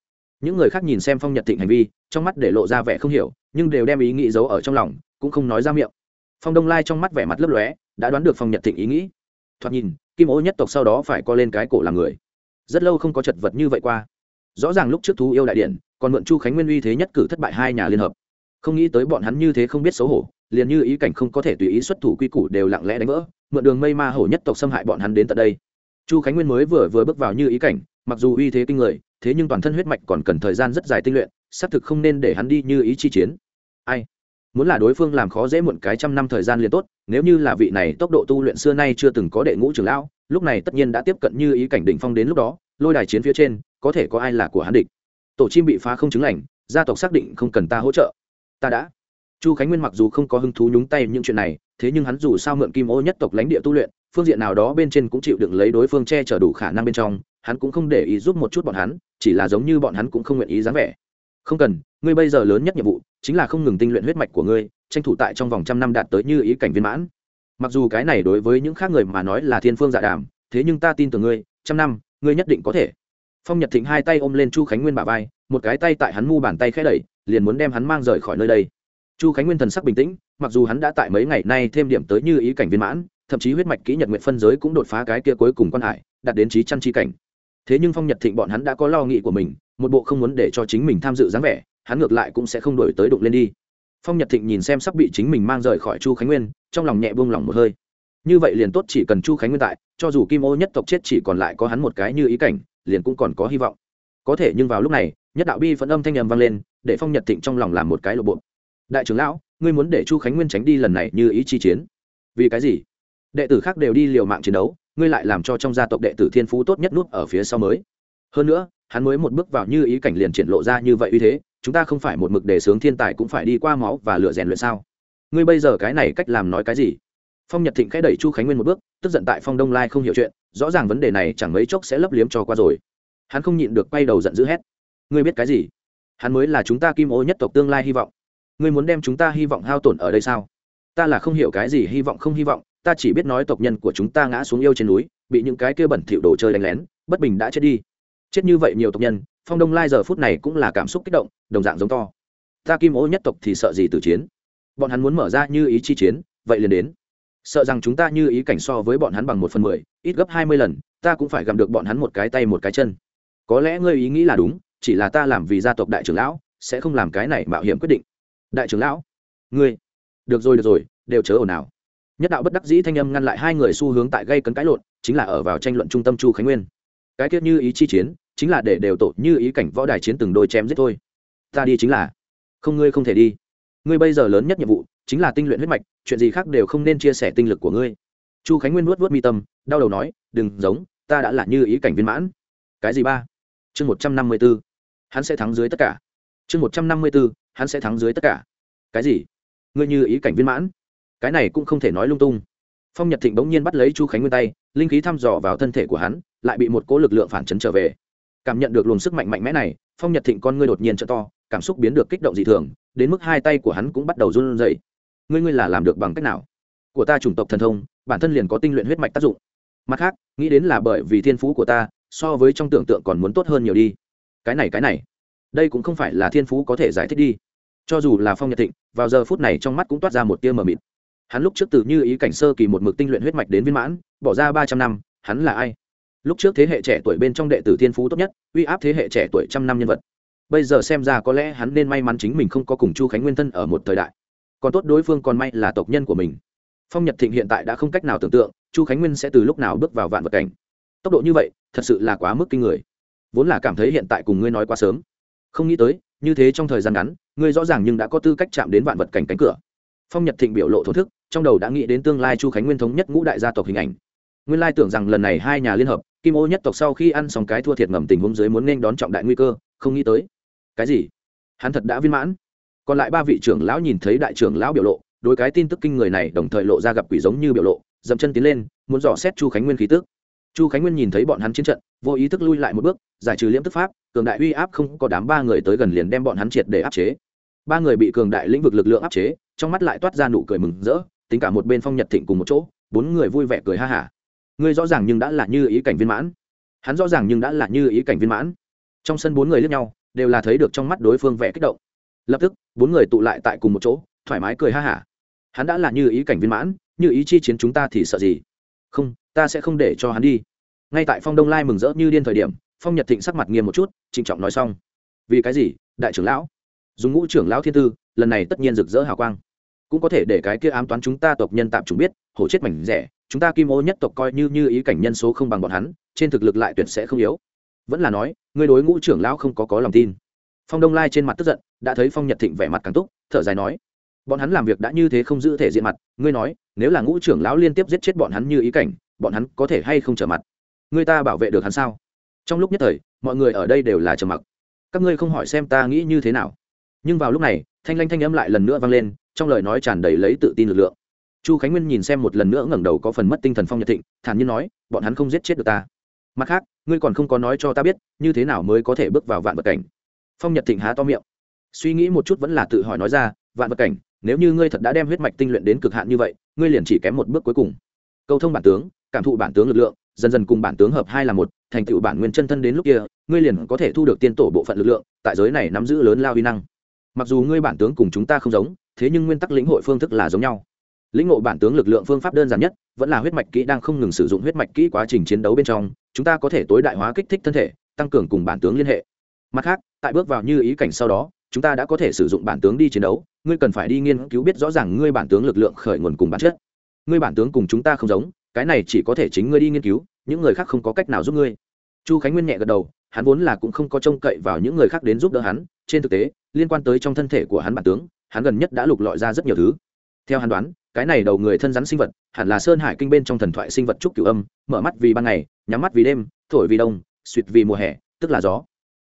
Những người khác nhìn xem phong nhật thịnh hành vi, trong mắt để lộ ra vẻ không hiểu, nhưng đều đem ý nghĩ giấu ở trong lòng cũng không nói ra miệng. Phong đông lai trong mắt vẻ mặt lấp lóe, đã đoán được phong nhật thịnh ý nghĩ. Thoạt nhìn, kim ô nhất tộc sau đó phải co lên cái cổ làm người. Rất lâu không có chật vật như vậy qua. Rõ ràng lúc trước thú yêu đại điện, còn mượn chu khánh nguyên uy thế nhất cử thất bại hai nhà liên hợp. Không nghĩ tới bọn hắn như thế không biết xấu hổ, liền như ý cảnh không có thể tùy ý xuất thủ quy củ đều lặng lẽ đánh vỡ, mượn đường mây ma hổ nhất tộc xâm hại bọn hắn đến tận đây. Chu khánh nguyên mới vừa vừa bước vào như ý cảnh, mặc dù uy thế kinh người, thế nhưng toàn thân huyết mạch còn cần thời gian rất dài tinh luyện, xác thực không nên để hắn đi như ý chi chiến. Ai? Muốn là đối phương làm khó dễ muộn cái trăm năm thời gian liền tốt, nếu như là vị này tốc độ tu luyện xưa nay chưa từng có đệ ngũ trưởng lão, lúc này tất nhiên đã tiếp cận như ý cảnh đỉnh phong đến lúc đó, lôi đài chiến phía trên, có thể có ai là của hắn địch. Tổ chim bị phá không chứng lành, gia tộc xác định không cần ta hỗ trợ. Ta đã. Chu khánh nguyên mặc dù không có hứng thú nhúng tay những chuyện này, thế nhưng hắn dù sao mượn kim ô nhất tộc lãnh địa tu luyện, phương diện nào đó bên trên cũng chịu đựng lấy đối phương che chở đủ khả năng bên trong, hắn cũng không để ý giúp một chút bọn hắn, chỉ là giống như bọn hắn cũng không nguyện ý dáng vẻ không cần, ngươi bây giờ lớn nhất nhiệm vụ chính là không ngừng tinh luyện huyết mạch của ngươi, tranh thủ tại trong vòng trăm năm đạt tới như ý cảnh viên mãn. Mặc dù cái này đối với những khác người mà nói là thiên phương dạ đàm, thế nhưng ta tin tưởng ngươi, trăm năm, ngươi nhất định có thể. Phong nhật thịnh hai tay ôm lên chu khánh nguyên bà vai, một cái tay tại hắn mu bàn tay khẽ đẩy, liền muốn đem hắn mang rời khỏi nơi đây. Chu khánh nguyên thần sắc bình tĩnh, mặc dù hắn đã tại mấy ngày nay thêm điểm tới như ý cảnh viên mãn, thậm chí huyết mạch kỹ nhật nguyện phân giới cũng đột phá cái kia cuối cùng quan hải, đạt đến trí chăn chi cảnh. Thế nhưng phong nhật thịnh bọn hắn đã có lo nghĩ của mình một bộ không muốn để cho chính mình tham dự dáng vẻ, hắn ngược lại cũng sẽ không đổi tới đụng lên đi. Phong nhật thịnh nhìn xem sắp bị chính mình mang rời khỏi chu khánh nguyên, trong lòng nhẹ buông lỏng một hơi. Như vậy liền tốt, chỉ cần chu khánh nguyên tại, cho dù kim ô nhất tộc chết chỉ còn lại có hắn một cái như ý cảnh, liền cũng còn có hy vọng. Có thể nhưng vào lúc này, nhất đạo bi phẫn âm thanh nhầm vang lên, để phong nhật thịnh trong lòng làm một cái lộ bộ. Đại trưởng lão, ngươi muốn để chu khánh nguyên tránh đi lần này như ý chi chiến. Vì cái gì? Đệ tử khác đều đi liều mạng chiến đấu, ngươi lại làm cho trong gia tộc đệ tử thiên phú tốt nhất nút ở phía sau mới hơn nữa, hắn mới một bước vào như ý cảnh liền triển lộ ra như vậy uy thế, chúng ta không phải một mực đề sướng thiên tài cũng phải đi qua máu và lựa rèn luyện sao? Ngươi bây giờ cái này cách làm nói cái gì? Phong nhật thịnh khẽ đẩy chu khánh nguyên một bước, tức giận tại phong đông lai không hiểu chuyện, rõ ràng vấn đề này chẳng mấy chốc sẽ lấp liếm cho qua rồi. Hắn không nhịn được quay đầu giận dữ hét. Ngươi biết cái gì? Hắn mới là chúng ta kim ô nhất tộc tương lai hy vọng. Ngươi muốn đem chúng ta hy vọng hao tổn ở đây sao? Ta là không hiểu cái gì hy vọng không hy vọng, ta chỉ biết nói tộc nhân của chúng ta ngã xuống yêu trên núi, bị những cái kia bẩn thỉu đồ chơi đánh lén, bất bình đã chết đi chết như vậy nhiều tộc nhân, phong đông lai giờ phút này cũng là cảm xúc kích động, đồng dạng giống to. Ta kim ô nhất tộc thì sợ gì từ chiến? Bọn hắn muốn mở ra như ý chi chiến, vậy liền đến. Sợ rằng chúng ta như ý cảnh so với bọn hắn bằng một phần mười, ít gấp hai mươi lần, ta cũng phải gặm được bọn hắn một cái tay một cái chân. Có lẽ ngươi ý nghĩ là đúng, chỉ là ta làm vì gia tộc đại trưởng lão, sẽ không làm cái này mạo hiểm quyết định. Đại trưởng lão, ngươi, được rồi được rồi, đều chớ ồn ào. Nhất đạo bất đắc dĩ thanh âm ngăn lại hai người xu hướng tại gây cấn cãi lộn, chính là ở vào tranh luận trung tâm chu khánh nguyên cái tiết như ý chi chiến, chính là để đều tổ như ý cảnh võ đài chiến từng đôi chém giết thôi. Ta đi chính là. Không, ngươi không thể đi. Ngươi bây giờ lớn nhất nhiệm vụ, chính là tinh luyện huyết mạch, chuyện gì khác đều không nên chia sẻ tinh lực của ngươi. Chu khánh nguyên nuốt vuốt mi tâm, đau đầu nói, đừng giống, ta đã là như ý cảnh viên mãn. Cái gì ba? Chương một trăm năm mươi b ố hắn sẽ thắng dưới tất cả. Chương một trăm năm mươi b ố hắn sẽ thắng dưới tất cả. Cái gì? Ngươi như ý cảnh viên mãn? Cái này cũng không thể nói lung tung. Phong nhật thịnh bỗng nhiên bắt lấy chu khánh nguyên tay, linh khí thăm dò vào thân thể của hắn lại bị một cỗ lực lượng phản chấn trở về. Cảm nhận được luồng sức mạnh mạnh mẽ này, phong nhật thịnh con ngươi đột nhiên t to, cảm xúc biến được kích động dị thường, đến mức hai tay của hắn cũng bắt đầu run rẩy. Ngươi ngươi là làm được bằng cách nào? Của ta chủng tộc thần thông, bản thân liền có tinh luyện huyết mạch tác dụng. Mặt khác, nghĩ đến là bởi vì thiên phú của ta, so với trong tưởng tượng còn muốn tốt hơn nhiều đi. Cái này cái này. Đây cũng không phải là thiên phú có thể giải thích đi. Cho dù là phong nhật thịnh, vào giờ phút này trong mắt cũng toát ra một tia mờ mịt. Hắn lúc trước từ như ý cảnh sơ kỳ một mực tinh luyện huyết mạch đến viên mãn, bỏ ra ba trăm năm, hắn là ai? Lúc trước thế hệ trẻ tuổi bên trong đệ tử thiên phú tốt nhất, uy áp thế hệ trẻ tuổi trăm năm nhân vật. Bây giờ xem ra có lẽ hắn nên may mắn chính mình không có cùng chu khánh nguyên thân ở một thời đại. Còn tốt đối phương còn may là tộc nhân của mình. Phong nhật thịnh hiện tại đã không cách nào tưởng tượng, chu khánh nguyên sẽ từ lúc nào bước vào vạn vật cảnh. Tốc độ như vậy, thật sự là quá mức kinh người. Vốn là cảm thấy hiện tại cùng ngươi nói quá sớm. Không nghĩ tới, như thế trong thời gian ngắn, ngươi rõ ràng nhưng đã có tư cách chạm đến vạn vật cảnh cánh cửa. Phong nhật thịnh biểu lộ thổ thức, trong đầu đã nghĩ đến tương lai chu khánh nguyên thống nhất ngũ đại gia tộc hình ảnh nguyên lai tưởng rằng lần này hai nhà liên hợp, kim ô nhất tộc sau khi ăn xong cái thua thiệt ngầm tình huống dưới muốn nên đón trọng đại nguy cơ, không nghĩ tới. Cái gì? Hắn thật đã viên mãn. Còn lại ba vị trưởng lão nhìn thấy đại trưởng lão biểu lộ, đối cái tin tức kinh người này đồng thời lộ ra gặp quỷ giống như biểu lộ, dậm chân tiến lên, muốn dò xét chu khánh nguyên khí tức. Chu khánh nguyên nhìn thấy bọn hắn chiến trận, vô ý thức lui lại một bước, giải trừ liễm tức pháp, cường đại uy áp không có đám ba người tới gần liền đem bọn hắn triệt để áp chế. Ba người bị cường đại lĩnh vực lực lượng áp chế, trong mắt lại toát ra nụ cười mừng rỡ, tính cả một bên phong nhật thịnh cùng một chỗ, bốn người vui vẻ cười ha hả ngươi rõ ràng nhưng đã là như ý cảnh viên mãn. Hắn rõ ràng nhưng đã là như ý cảnh viên mãn. Trong sân bốn người lướt nhau, đều là thấy được trong mắt đối phương vẻ kích động. Lập tức, bốn người tụ lại tại cùng một chỗ, thoải mái cười ha hả. Hắn đã là như ý cảnh viên mãn, như ý chi chiến chúng ta thì sợ gì? Không, ta sẽ không để cho hắn đi. Ngay tại phong đông lai mừng rỡ như điên thời điểm, phong nhật thịnh sắc mặt nghiêm một chút, trịnh trọng nói xong. Vì cái gì, đại trưởng lão? Dùng ngũ trưởng lão thiên tư, lần này tất nhiên rực rỡ hào quang. Cũng có thể để cái kia ám toán chúng ta tộc nhân tạm chúng biết, hổ chết mảnh rẻ chúng ta kim ô nhất tộc coi như như ý cảnh nhân số không bằng bọn hắn, trên thực lực lại tuyệt sẽ không yếu. Vẫn là nói, ngươi đối ngũ trưởng lão không có có lòng tin. Phong đông lai trên mặt tức giận, đã thấy phong nhật thịnh vẻ mặt càng túc, thở dài nói, bọn hắn làm việc đã như thế không giữ thể diện mặt, ngươi nói, nếu là ngũ trưởng lão liên tiếp giết chết bọn hắn như ý cảnh, bọn hắn có thể hay không trở mặt? Ngươi ta bảo vệ được hắn sao? Trong lúc nhất thời, mọi người ở đây đều là trầm mặc. Các ngươi không hỏi xem ta nghĩ như thế nào. Nhưng vào lúc này, thanh lanh thanh âm lại lần nữa vang lên, trong lời nói tràn đầy lấy tự tin lực lượng chu khánh nguyên nhìn xem một lần nữa ngẩng đầu có phần mất tinh thần phong nhật thịnh, thản nhiên nói, bọn hắn không giết chết được ta. Mặt khác, ngươi còn không có nói cho ta biết, như thế nào mới có thể bước vào vạn vật cảnh. Phong nhật thịnh há to miệng. Suy nghĩ một chút vẫn là tự hỏi nói ra, vạn vật cảnh, nếu như ngươi thật đã đem huyết mạch tinh luyện đến cực hạn như vậy, ngươi liền chỉ kém một bước cuối cùng. Câu thông bản tướng, cảm thụ bản tướng lực lượng, dần dần cùng bản tướng hợp hai là một, thành tựu bản nguyên chân thân đến lúc kia, ngươi liền có thể thu được tiên tổ bộ phận lực lượng, tại giới này nắm giữ lớn lao uy năng. Mặc dù ngươi bản tướng cùng chúng ta không giống, thế nhưng nguyên tắc lĩnh hội phương thức là giống nhau lĩnh ngộ bản tướng lực lượng phương pháp đơn giản nhất, vẫn là huyết mạch kỹ đang không ngừng sử dụng huyết mạch kỹ quá trình chiến đấu bên trong, chúng ta có thể tối đại hóa kích thích thân thể, tăng cường cùng bản tướng liên hệ. Mặt khác, tại bước vào như ý cảnh sau đó, chúng ta đã có thể sử dụng bản tướng đi chiến đấu, ngươi cần phải đi nghiên cứu biết rõ ràng ngươi bản tướng lực lượng khởi nguồn cùng bản chất. Ngươi bản tướng cùng chúng ta không giống, cái này chỉ có thể chính ngươi đi nghiên cứu, những người khác không có cách nào giúp ngươi. Chu khánh nguyên nhẹ gật đầu, hắn vốn là cũng không có trông cậy vào những người khác đến giúp đỡ hắn, trên thực tế, liên quan tới trong thân thể của hắn bản tướng, hắn gần nhất đã lục lọi ra rất nhiều thứ. Theo hắn đoán cái này đầu người thân rắn sinh vật, hẳn là sơn hải kinh bên trong thần thoại sinh vật trúc cửu âm, mở mắt vì ban ngày, nhắm mắt vì đêm, thổi vì đông suỵt vì mùa hè, tức là gió.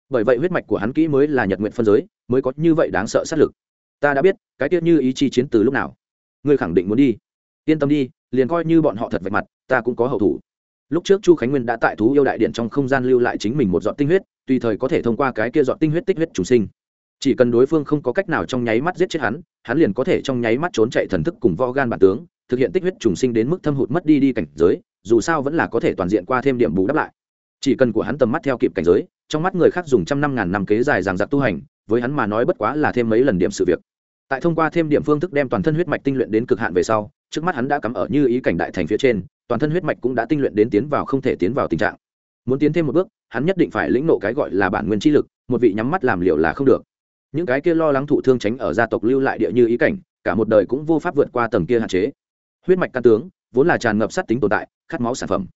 Bởi vậy huyết mạch của hắn kỹ mới là nhật nguyện phân giới, mới có như vậy đáng sợ sát lực. Ta đã biết, cái tiết như ý chi chiến từ lúc nào. Ngươi khẳng định muốn đi. Yên tâm đi, liền coi như bọn họ thật vạch mặt, ta cũng có hậu thủ. Lúc trước chu khánh nguyên đã tại thú yêu đại điện trong không gian lưu lại chính mình một giọt tinh huyết, tùy thời có thể thông qua cái kia giọt tinh huyết tích huyết chủ sinh. Chỉ cần đối phương không có cách nào trong nháy mắt giết chết hắn hắn liền có thể trong nháy mắt trốn chạy thần thức cùng võ gan bản tướng, thực hiện tích huyết trùng sinh đến mức thâm hụt mất đi đi cảnh giới, dù sao vẫn là có thể toàn diện qua thêm điểm bù đắp lại. Chỉ cần của hắn tầm mắt theo kịp cảnh giới, trong mắt người khác dùng trăm năm ngàn năm kế dài ràng giặc tu hành, với hắn mà nói bất quá là thêm mấy lần điểm sự việc. Tại thông qua thêm điểm phương thức đem toàn thân huyết mạch tinh luyện đến cực hạn về sau, trước mắt hắn đã cắm ở như ý cảnh đại thành phía trên, toàn thân huyết mạch cũng đã tinh luyện đến tiến vào không thể tiến vào tình trạng. Muốn tiến thêm một bước, hắn nhất định phải lĩnh nộ cái gọi là bản nguyên chi lực, một vị nhắm mắt làm liệu là không được những cái kia lo lắng thụ thương tránh ở gia tộc lưu lại địa như ý cảnh, cả một đời cũng vô pháp vượt qua tầng kia hạn chế. Huyết mạch căn tướng, vốn là tràn ngập sát tính tồn tại, khát máu sản phẩm.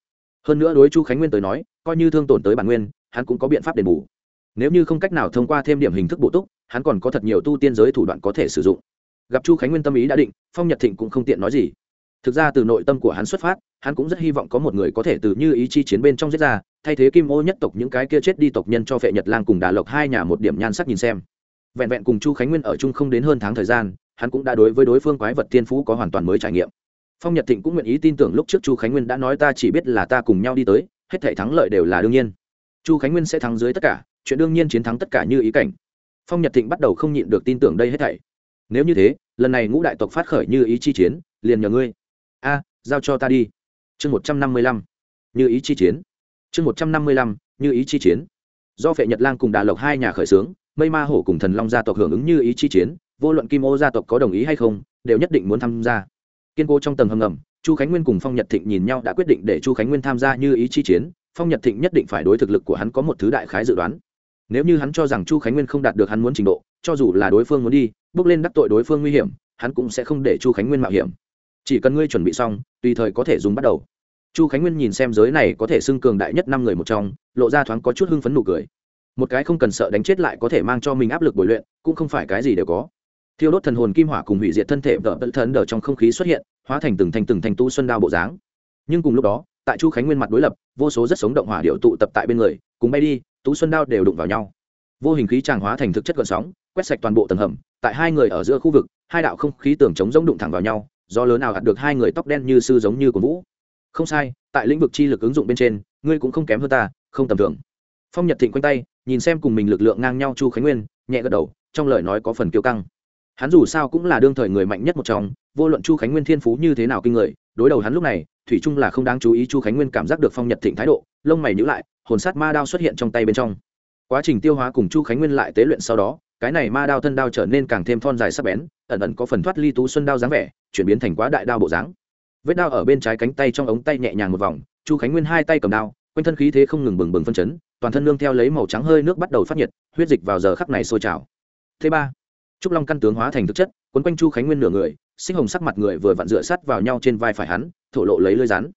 Hơn nữa đối chu khánh nguyên tới nói, coi như thương tổn tới bản nguyên, hắn cũng có biện pháp đền bù. Nếu như không cách nào thông qua thêm điểm hình thức bổ túc, hắn còn có thật nhiều tu tiên giới thủ đoạn có thể sử dụng. Gặp chu khánh nguyên tâm ý đã định, phong nhật thịnh cũng không tiện nói gì. Thực ra từ nội tâm của hắn xuất phát, hắn cũng rất hy vọng có một người có thể từ như ý chi chiến bên trong giết ra, thay thế kim ô nhất tộc những cái kia chết đi tộc nhân cho phệ nhật lang cùng đà lộc hai nhà một điểm nhan sắc nhìn xem vẹn vẹn cùng chu khánh nguyên ở chung không đến hơn tháng thời gian, hắn cũng đã đối với đối phương quái vật tiên phú có hoàn toàn mới trải nghiệm. Phong nhật thịnh cũng nguyện ý tin tưởng lúc trước chu khánh nguyên đã nói ta chỉ biết là ta cùng nhau đi tới, hết thể thắng lợi đều là đương nhiên. Chu khánh nguyên sẽ thắng dưới tất cả, chuyện đương nhiên chiến thắng tất cả như ý cảnh. Phong nhật thịnh bắt đầu không nhịn được tin tưởng đây hết thảy. Nếu như thế, lần này ngũ đại tộc phát khởi như ý chi chiến, liền nhờ ngươi. A, giao cho ta đi. Chương một trăm năm mươi lăm. Như ý chi chiến. Chương một trăm năm mươi lăm, như ý chi chiến. Do phệ nhật lang cùng đà lộc hai nhà khởi xướng mây ma hổ cùng thần long gia tộc hưởng ứng như ý chi chiến, vô luận kim ô gia tộc có đồng ý hay không, đều nhất định muốn tham gia. Kiên cố trong tầng hầm ngầm, chu khánh nguyên cùng phong nhật thịnh nhìn nhau đã quyết định để chu khánh nguyên tham gia như ý chi chiến, phong nhật thịnh nhất định phải đối thực lực của hắn có một thứ đại khái dự đoán. Nếu như hắn cho rằng chu khánh nguyên không đạt được hắn muốn trình độ, cho dù là đối phương muốn đi, bước lên đắc tội đối phương nguy hiểm, hắn cũng sẽ không để chu khánh nguyên mạo hiểm. Chỉ cần ngươi chuẩn bị xong, tùy thời có thể dùng bắt đầu. Chu khánh nguyên nhìn xem giới này có thể xưng cường đại nhất năm người một trong, lộ ra thoáng có chút hưng phấn nụ cười một cái không cần sợ đánh chết lại có thể mang cho mình áp lực bồi luyện, cũng không phải cái gì đều có. Thiêu đốt thần hồn kim hỏa cùng hủy diệt thân thể đỡ tận thần đờ trong không khí xuất hiện, hóa thành từng thành từng thành tu xuân đao bộ dáng. Nhưng cùng lúc đó, tại chu khánh nguyên mặt đối lập, vô số rất sống động hỏa điệu tụ tập tại bên người, cùng bay đi tú xuân đao đều đụng vào nhau. Vô hình khí tràng hóa thành thực chất gợn sóng, quét sạch toàn bộ tầng hầm, tại hai người ở giữa khu vực, hai đạo không khí tường chống giống đụng thẳng vào nhau, do lớn nào đạt được hai người tóc đen như sư giống như của vũ. Không sai, tại lĩnh vực chi lực ứng dụng bên trên, ngươi cũng không kém hơn ta, không tầm thường. Phong nhật thịnh quanh tay nhìn xem cùng mình lực lượng ngang nhau chu khánh nguyên, nhẹ gật đầu, trong lời nói có phần kiêu căng. Hắn dù sao cũng là đương thời người mạnh nhất một trong, vô luận chu khánh nguyên thiên phú như thế nào kinh người, đối đầu hắn lúc này, thủy trung là không đáng chú ý chu khánh nguyên cảm giác được phong nhật thịnh thái độ, lông mày nhữ lại, hồn sát ma đao xuất hiện trong tay bên trong. Quá trình tiêu hóa cùng chu khánh nguyên lại tế luyện sau đó, cái này ma đao thân đao trở nên càng thêm thon dài sắc bén, ẩn ẩn có phần thoát ly tú xuân đao dáng vẻ, chuyển biến thành quá đại đao bộ dáng. Vết đao ở bên trái cánh tay trong ống tay nhẹ nhàng một vòng, chu khánh nguyên hai tay cầm đao quanh thân khí thế không ngừng bừng bừng phân chấn, toàn thân nương theo lấy màu trắng hơi nước bắt đầu phát nhiệt, huyết dịch vào giờ khắc này sôi trào. Thứ ba, trúc long căn tướng hóa thành thực chất, quấn quanh chu khánh nguyên nửa người, sinh hồng sắc mặt người vừa vặn dựa sát vào nhau trên vai phải hắn, thổ lộ lấy lưới rắn.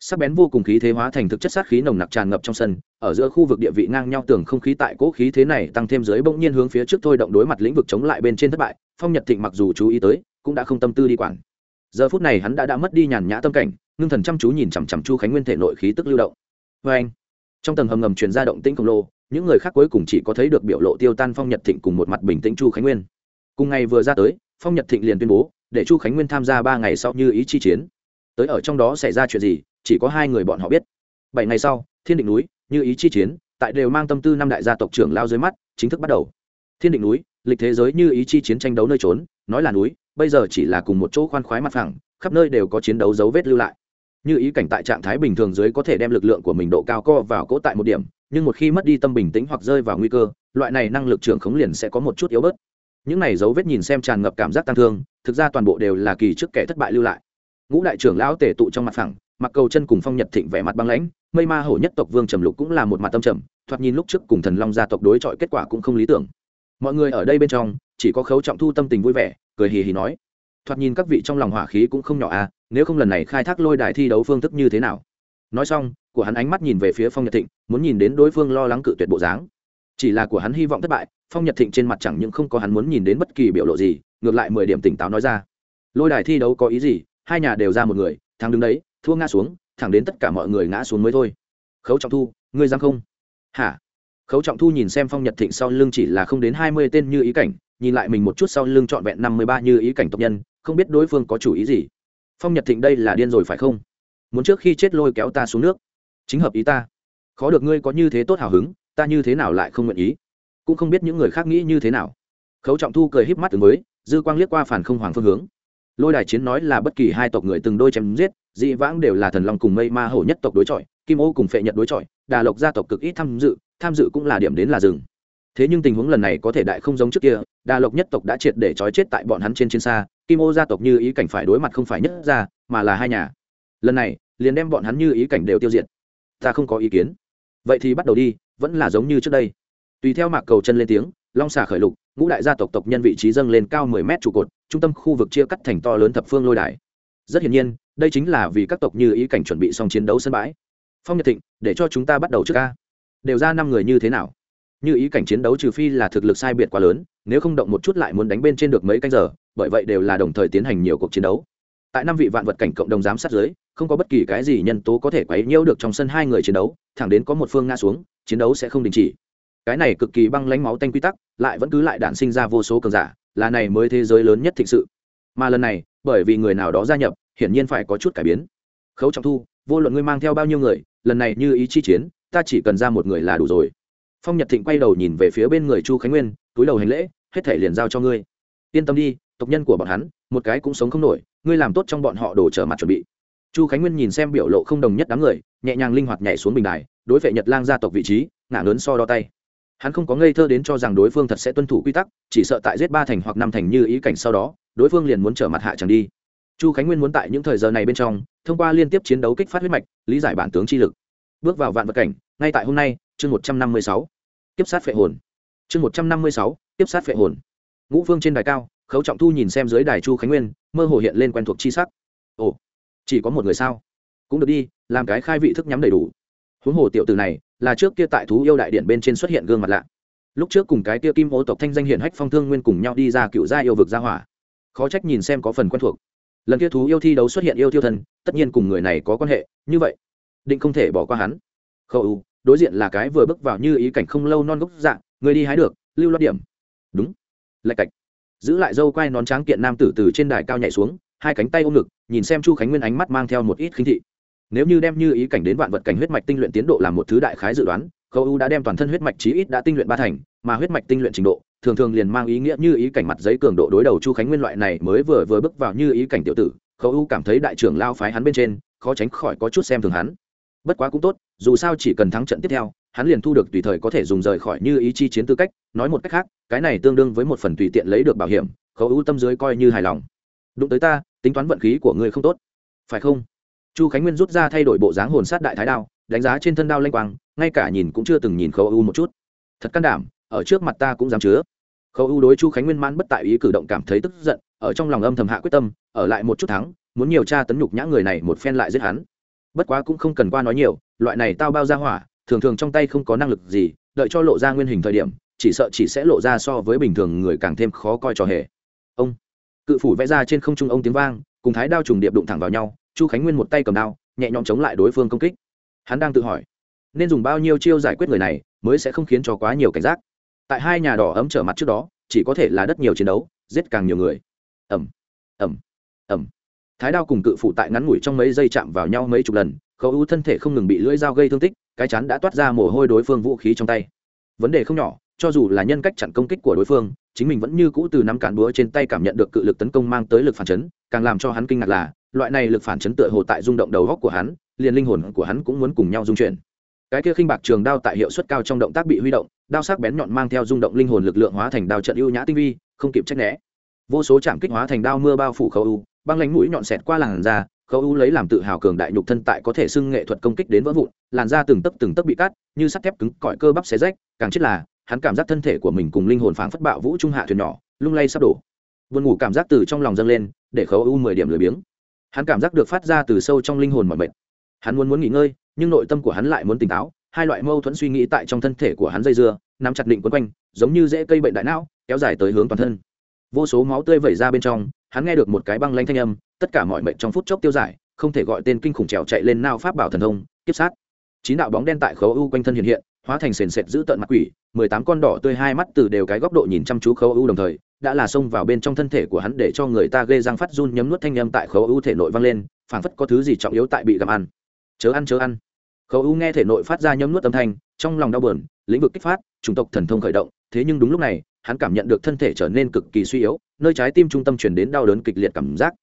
Sắc bén vô cùng khí thế hóa thành thực chất sát khí nồng nặc tràn ngập trong sân, ở giữa khu vực địa vị ngang nhau tường không khí tại cỗ khí thế này tăng thêm dưới bỗng nhiên hướng phía trước thôi động đối mặt lĩnh vực chống lại bên trên thất bại, phong nhật thịnh mặc dù chú ý tới, cũng đã không tâm tư đi quản. Giờ phút này hắn đã đã mất đi nhàn nhã tâm cảnh, ngưng thần chăm chú nhìn chằm chằm chu khánh nguyên thể nội khí tức lưu động vê anh, trong tầng hầm ngầm truyền ra động tĩnh khổng lồ, những người khác cuối cùng chỉ có thấy được biểu lộ tiêu tan phong nhật thịnh cùng một mặt bình tĩnh chu khánh nguyên. Cùng ngày vừa ra tới, phong nhật thịnh liền tuyên bố, để chu khánh nguyên tham gia ba ngày sau như ý chi chiến. Tới ở trong đó xảy ra chuyện gì, chỉ có hai người bọn họ biết. Bảy ngày sau, thiên định núi, như ý chi chiến, tại đều mang tâm tư năm đại gia tộc trưởng lao dưới mắt, chính thức bắt đầu. Thiên định núi, lịch thế giới như ý chi chiến tranh đấu nơi trốn, nói là núi, bây giờ chỉ là cùng một chỗ khoan khoái mặt phẳng, khắp nơi đều có chiến đấu dấu vết lưu lại như ý cảnh tại trạng thái bình thường dưới có thể đem lực lượng của mình độ cao co vào cỗ tại một điểm, nhưng một khi mất đi tâm bình tĩnh hoặc rơi vào nguy cơ, loại này năng lực trưởng khống liền sẽ có một chút yếu bớt. Những này dấu vết nhìn xem tràn ngập cảm giác tăng thương, thực ra toàn bộ đều là kỳ trước kẻ thất bại lưu lại. Ngũ đại trưởng lão tể tụ trong mặt phẳng, mặc cầu chân cùng phong nhật thịnh vẻ mặt băng lãnh, mây ma hổ nhất tộc vương trầm lục cũng là một mặt tâm trầm, thoạt nhìn lúc trước cùng thần long gia tộc đối chọi kết quả cũng không lý tưởng. Mọi người ở đây bên trong, chỉ có khấu trọng thu tâm tình vui vẻ, cười hì hì nói, thoạt nhìn các vị trong lòng hỏa khí cũng không nhỏ à nếu không lần này khai thác lôi đài thi đấu phương thức như thế nào? Nói xong, của hắn ánh mắt nhìn về phía phong nhật thịnh, muốn nhìn đến đối phương lo lắng cự tuyệt bộ dáng. Chỉ là của hắn hy vọng thất bại, phong nhật thịnh trên mặt chẳng những không có hắn muốn nhìn đến bất kỳ biểu lộ gì, ngược lại mười điểm tỉnh táo nói ra. Lôi đài thi đấu có ý gì? Hai nhà đều ra một người, thắng đứng đấy, thua ngã xuống, thẳng đến tất cả mọi người ngã xuống mới thôi. Khấu trọng thu, ngươi dám không? Hả? Khấu trọng thu nhìn xem phong nhật thịnh sau lưng chỉ là không đến hai mươi tên như ý cảnh, nhìn lại mình một chút sau lưng trọn vẹn năm mươi ba như ý cảnh tộc nhân, không biết đối phương có chủ ý gì phong nhật thịnh đây là điên rồi phải không? Muốn trước khi chết lôi kéo ta xuống nước. Chính hợp ý ta. Khó được ngươi có như thế tốt hào hứng, ta như thế nào lại không nguyện ý? Cũng không biết những người khác nghĩ như thế nào. Khấu trọng thu cười híp mắt từng mới dư quang liếc qua phản không hoàng phương hướng. Lôi đài chiến nói là bất kỳ hai tộc người từng đôi chém giết, dị vãng đều là thần long cùng mây ma hổ nhất tộc đối chọi, kim ô cùng phệ nhật đối chọi, đà lộc gia tộc cực ít tham dự tham dự cũng là điểm đến là rừng thế nhưng tình huống lần này có thể đại không giống trước kia đà lộc nhất tộc đã triệt để trói chết tại bọn hắn trên chiến xa, kim ô gia tộc như ý cảnh phải đối mặt không phải nhất ra mà là hai nhà. Lần này, liền đem bọn hắn như ý cảnh đều tiêu diệt. Ta không có ý kiến. Vậy thì bắt đầu đi, vẫn là giống như trước đây. Tùy theo mạc cầu chân lên tiếng, long xà khởi lục, ngũ đại gia tộc tộc nhân vị trí dâng lên cao mười mét trụ cột, trung tâm khu vực chia cắt thành to lớn thập phương lôi đài. Rất hiển nhiên, đây chính là vì các tộc như ý cảnh chuẩn bị xong chiến đấu sân bãi. Phong nhật thịnh, để cho chúng ta bắt đầu trước ca. Đều ra năm người như thế nào? Như ý cảnh chiến đấu trừ phi là thực lực sai biệt quá lớn, nếu không động một chút lại muốn đánh bên trên được mấy canh giờ, bởi vậy đều là đồng thời tiến hành nhiều cuộc chiến đấu. Tại năm vị vạn vật cảnh cộng đồng giám sát giới không có bất kỳ cái gì nhân tố có thể quấy nhiễu được trong sân hai người chiến đấu, thẳng đến có một phương ngã xuống, chiến đấu sẽ không đình chỉ. Cái này cực kỳ băng lánh máu tanh quy tắc, lại vẫn cứ lại đạn sinh ra vô số cường giả, là này mới thế giới lớn nhất thực sự. Mà lần này, bởi vì người nào đó gia nhập, hiển nhiên phải có chút cải biến. Khấu trọng thu, vô luận ngươi mang theo bao nhiêu người, lần này như ý chi chiến, ta chỉ cần ra một người là đủ rồi phong nhật thịnh quay đầu nhìn về phía bên người chu khánh nguyên, túi đầu hành lễ, hết thể liền giao cho ngươi. Yên tâm đi, tộc nhân của bọn hắn, một cái cũng sống không nổi, ngươi làm tốt trong bọn họ đổ trở mặt chuẩn bị. Chu khánh nguyên nhìn xem biểu lộ không đồng nhất đám người, nhẹ nhàng linh hoạt nhảy xuống bình đài, đối vệ nhật lang gia tộc vị trí ngã lớn so đo tay. Hắn không có ngây thơ đến cho rằng đối phương thật sẽ tuân thủ quy tắc, chỉ sợ tại giết ba thành hoặc năm thành như ý cảnh sau đó, đối phương liền muốn trở mặt hạ chẳng đi. Chu khánh nguyên muốn tại những thời giờ này bên trong, thông qua liên tiếp chiến đấu kích phát huyết mạch, lý giải bản tướng chi lực. Bước vào vạn vật cảnh, ngay tại hôm nay chương một trăm năm mươi sáu tiếp sát phệ hồn. chương một trăm năm mươi sáu tiếp sát phệ hồn. Ngũ phương trên đài cao, khấu trọng thu nhìn xem dưới đài chu khánh nguyên, mơ hồ hiện lên quen thuộc chi sắc. Ồ, chỉ có một người sao? Cũng được đi, làm cái khai vị thức nhắm đầy đủ. Huống hồ tiểu từ này là trước kia tại thú yêu đại điện bên trên xuất hiện gương mặt lạ. Lúc trước cùng cái kia kim ô tộc thanh danh hiển hách phong thương nguyên cùng nhau đi ra cựu gia yêu vực gia hỏa. Khó trách nhìn xem có phần quen thuộc. Lần kia thú yêu thi đấu xuất hiện yêu tiêu thần, tất nhiên cùng người này có quan hệ, như vậy, định không thể bỏ qua hắn. Khâu đối diện là cái vừa bước vào như ý cảnh không lâu non gốc dạng người đi hái được, lưu loát điểm. Đúng. Lạch cạch. Giữ lại dâu quai nón tráng kiện nam tử từ trên đài cao nhảy xuống, hai cánh tay ôm ngực, nhìn xem chu khánh nguyên ánh mắt mang theo một ít khinh thị. Nếu như đem như ý cảnh đến vạn vật cảnh huyết mạch tinh luyện tiến độ làm một thứ đại khái dự đoán, khâu u đã đem toàn thân huyết mạch chí ít đã tinh luyện ba thành, mà huyết mạch tinh luyện trình độ, thường thường liền mang ý nghĩa như ý cảnh mặt giấy cường độ đối đầu chu khánh nguyên loại này mới vừa vừa bước vào như ý cảnh tiểu tử. Khâu u cảm thấy đại trưởng lao phái hắn bên trên, khó tránh khỏi có chút xem thường hắn bất quá cũng tốt, dù sao chỉ cần thắng trận tiếp theo, hắn liền thu được tùy thời có thể dùng rời khỏi như ý chi chiến tư cách, nói một cách khác, cái này tương đương với một phần tùy tiện lấy được bảo hiểm khâu ưu tâm dưới coi như hài lòng. Đụng tới ta, tính toán vận khí của ngươi không tốt. Phải không? Chu khánh nguyên rút ra thay đổi bộ dáng hồn sát đại thái đao, đánh giá trên thân đao lanh quang, ngay cả nhìn cũng chưa từng nhìn khâu ưu một chút. Thật can đảm, ở trước mặt ta cũng dám chứa. Khâu ưu đối chu khánh nguyên mãn bất tại ý cử động cảm thấy tức giận, ở trong lòng âm thầm hạ quyết tâm, ở lại một chút thắng, muốn nhiều tra tấn nhục nhã người này một phen lại giết hắn bất quá cũng không cần qua nói nhiều, loại này tao bao ra hỏa, thường thường trong tay không có năng lực gì, đợi cho lộ ra nguyên hình thời điểm, chỉ sợ chỉ sẽ lộ ra so với bình thường người càng thêm khó coi trò hề. Ông, cự phủ vẽ ra trên không trung ông tiếng vang, cùng thái đao trùng điệp đụng thẳng vào nhau, chu khánh nguyên một tay cầm đao, nhẹ nhõm chống lại đối phương công kích. Hắn đang tự hỏi, nên dùng bao nhiêu chiêu giải quyết người này mới sẽ không khiến cho quá nhiều cảnh giác. Tại hai nhà đỏ ấm trở mặt trước đó, chỉ có thể là đất nhiều chiến đấu, giết càng nhiều người. Ẩm ẩm ẩm thái đao cùng cự phụ tại ngắn ngủi trong mấy giây chạm vào nhau mấy chục lần, khâu ưu thân thể không ngừng bị lưỡi dao gây thương tích, cái chắn đã toát ra mồ hôi đối phương vũ khí trong tay. Vấn đề không nhỏ, cho dù là nhân cách chặn công kích của đối phương, chính mình vẫn như cũ từ năm cản búa trên tay cảm nhận được cự lực tấn công mang tới lực phản chấn, càng làm cho hắn kinh ngạc là, loại này lực phản chấn tựa hồ tại rung động đầu góc của hắn, liền linh hồn của hắn cũng muốn cùng nhau dung chuyển. Cái kia khinh bạc trường đao tại hiệu suất cao trong động tác bị huy động, đao sắc bén nhọn mang theo rung động linh hồn lực lượng hóa thành đao trận ưu nhã tinh vi, không kịp trách né. Vô số trạm kích hóa thành đao mưa bao phủ khâu u băng lánh mũi nhọn xẹt qua làn da, khâu u lấy làm tự hào cường đại nhục thân tại có thể xưng nghệ thuật công kích đến vỡ vụn, làn da từng tấc từng tấc bị cắt, như sắt thép cứng cỏi cơ bắp xé rách, càng chết là, hắn cảm giác thân thể của mình cùng linh hồn phảng phất bạo vũ trung hạ thuyền nhỏ, lung lay sắp đổ. Vườn ngủ cảm giác từ trong lòng dâng lên, để khâu u mười điểm lười biếng. Hắn cảm giác được phát ra từ sâu trong linh hồn mọi mệt. Hắn muốn muốn nghỉ ngơi, nhưng nội tâm của hắn lại muốn tỉnh táo, hai loại mâu thuẫn suy nghĩ tại trong thân thể của hắn dây dưa, nắm chặt định quấn quanh, giống như dễ cây bệnh đại não, kéo dài tới hướng toàn thân. Vô số máu tươi vẩy ra bên trong hắn nghe được một cái băng lanh thanh âm, tất cả mọi mệnh trong phút chốc tiêu giải, không thể gọi tên kinh khủng trèo chạy lên nao pháp bảo thần thông tiếp sát. Chín đạo bóng đen tại khấu u quanh thân hiện hiện, hóa thành sền sệt giữ tận mặt quỷ, mười tám con đỏ tươi hai mắt từ đều cái góc độ nhìn chăm chú khấu u đồng thời, đã là xông vào bên trong thân thể của hắn để cho người ta gây răng phát run nhấm nuốt thanh âm tại khấu u thể nội vang lên, phảng phất có thứ gì trọng yếu tại bị gặm ăn. Chớ ăn chớ ăn. Khấu u nghe thể nội phát ra nhấm nuốt âm thanh, trong lòng đau bờn lĩnh vực kích phát, chủng tộc thần thông khởi động, thế nhưng đúng lúc này, hắn cảm nhận được thân thể trở nên cực kỳ suy yếu nơi trái tim trung tâm chuyển đến đau đớn kịch liệt cảm giác.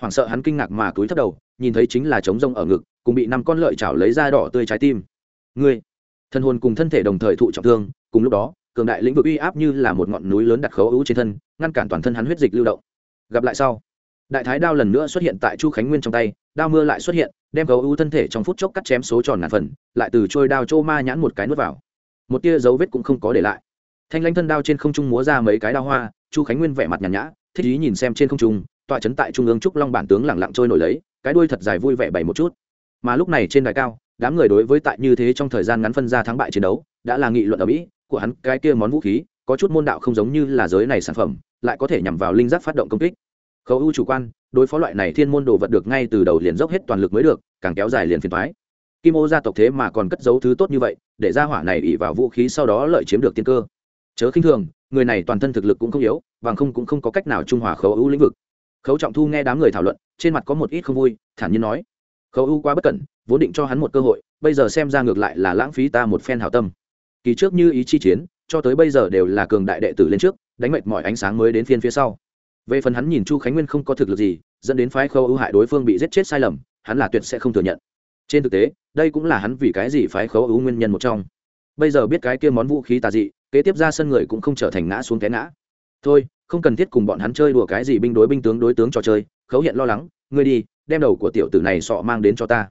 Hoảng sợ hắn kinh ngạc mà cúi thấp đầu, nhìn thấy chính là trống rông ở ngực, cùng bị năm con lợi chảo lấy ra đỏ tươi trái tim. Ngươi thân hồn cùng thân thể đồng thời thụ trọng thương, cùng lúc đó, cường đại lĩnh vực uy áp như là một ngọn núi lớn đặt khấu ưu trên thân, ngăn cản toàn thân hắn huyết dịch lưu động. Gặp lại sau, đại thái đao lần nữa xuất hiện tại chu khánh nguyên trong tay, đao mưa lại xuất hiện, đem khấu ưu thân thể trong phút chốc cắt chém số tròn ngàn phần, lại từ trôi đao trô ma nhãn một cái nuốt vào. Một tia dấu vết cũng không có để lại thanh lãnh thân đao trên không trung múa ra mấy cái đao hoa, chu khánh nguyên vẻ mặt nhàn nhã, thích ý nhìn xem trên không trung, tọa chấn tại trung ương trúc long bản tướng lẳng lặng trôi nổi lấy, cái đuôi thật dài vui vẻ bày một chút. Mà lúc này trên đài cao, đám người đối với tại như thế trong thời gian ngắn phân ra thắng bại chiến đấu, đã là nghị luận ở mỹ, của hắn, cái kia món vũ khí, có chút môn đạo không giống như là giới này sản phẩm, lại có thể nhằm vào linh giác phát động công kích. Khấu ưu chủ quan, đối phó loại này thiên môn đồ vật được ngay từ đầu liền dốc hết toàn lực mới được, càng kéo dài liền phiền thoái kim ô gia tộc thế mà còn cất giấu thứ tốt như vậy, để ra hỏa này ỉ vào vũ khí sau đó lợi chiếm được tiên cơ chớ khinh thường, người này toàn thân thực lực cũng không yếu, bằng không cũng không có cách nào trung hòa khấu ưu lĩnh vực. Khấu trọng thu nghe đám người thảo luận, trên mặt có một ít không vui, thản nhiên nói, khấu ưu quá bất cẩn, vốn định cho hắn một cơ hội, bây giờ xem ra ngược lại là lãng phí ta một phen hảo tâm. Kỳ trước như ý chi chiến, cho tới bây giờ đều là cường đại đệ tử lên trước, đánh mệt mọi ánh sáng mới đến phiên phía sau. Về phần hắn nhìn chu khánh nguyên không có thực lực gì, dẫn đến phái khâu ưu hại đối phương bị giết chết sai lầm, hắn là tuyệt sẽ không thừa nhận. Trên thực tế, đây cũng là hắn vì cái gì phái khấu ưu nguyên nhân một trong. Bây giờ biết cái kia món vũ khí tà dị kế tiếp ra sân người cũng không trở thành ngã xuống té ngã. Thôi, không cần thiết cùng bọn hắn chơi đùa cái gì binh đối binh tướng đối tướng trò chơi, khấu hiện lo lắng, ngươi đi, đem đầu của tiểu tử này sọ mang đến cho ta.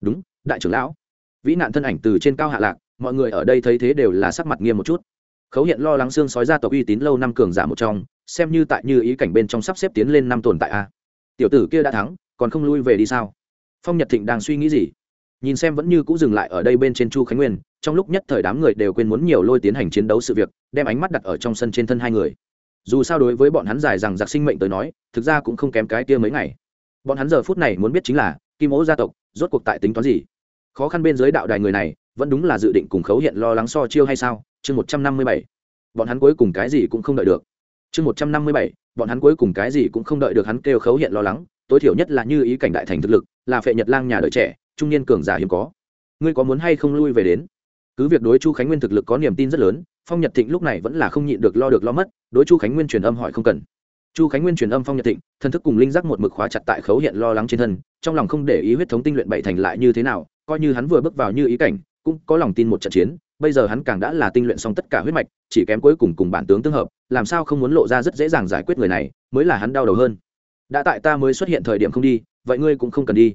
Đúng, đại trưởng lão. Vĩ nạn thân ảnh từ trên cao hạ lạc, mọi người ở đây thấy thế đều là sắc mặt nghiêm một chút. Khấu hiện lo lắng xương sói ra tộc uy tín lâu năm cường giả một trong, xem như tại như ý cảnh bên trong sắp xếp tiến lên năm tồn tại a. Tiểu tử kia đã thắng, còn không lui về đi sao? Phong nhật thịnh đang suy nghĩ gì? Nhìn xem vẫn như cũ dừng lại ở đây bên trên chu khánh nguyên trong lúc nhất thời đám người đều quên muốn nhiều lôi tiến hành chiến đấu sự việc, đem ánh mắt đặt ở trong sân trên thân hai người. Dù sao đối với bọn hắn dài rằng giặc sinh mệnh tới nói, thực ra cũng không kém cái kia mấy ngày. Bọn hắn giờ phút này muốn biết chính là, kim ố gia tộc rốt cuộc tại tính toán gì? Khó khăn bên dưới đạo đài người này, vẫn đúng là dự định cùng khấu hiện lo lắng so chiêu hay sao? Chương một trăm năm mươi bảy. Bọn hắn cuối cùng cái gì cũng không đợi được. Chương một trăm năm mươi bảy. Bọn hắn cuối cùng cái gì cũng không đợi được hắn kêu khấu hiện lo lắng. Tối thiểu nhất là như ý cảnh đại thành thực lực, là phệ nhật lang nhà đời trẻ, trung niên cường giả hiếm có. Ngươi có muốn hay không lui về đến? Cứ việc đối chu khánh nguyên thực lực có niềm tin rất lớn, phong nhật thịnh lúc này vẫn là không nhịn được lo được lo mất, đối chu khánh nguyên truyền âm hỏi không cần. Chu khánh nguyên truyền âm phong nhật thịnh thân thức cùng linh giác một mực khóa chặt tại khấu hiện lo lắng trên thân, trong lòng không để ý huyết thống tinh luyện bảy thành lại như thế nào, coi như hắn vừa bước vào như ý cảnh, cũng có lòng tin một trận chiến, bây giờ hắn càng đã là tinh luyện xong tất cả huyết mạch, chỉ kém cuối cùng cùng bản tướng tương hợp, làm sao không muốn lộ ra rất dễ dàng giải quyết người này, mới là hắn đau đầu hơn. Đã tại ta mới xuất hiện thời điểm không đi, vậy ngươi cũng không cần đi.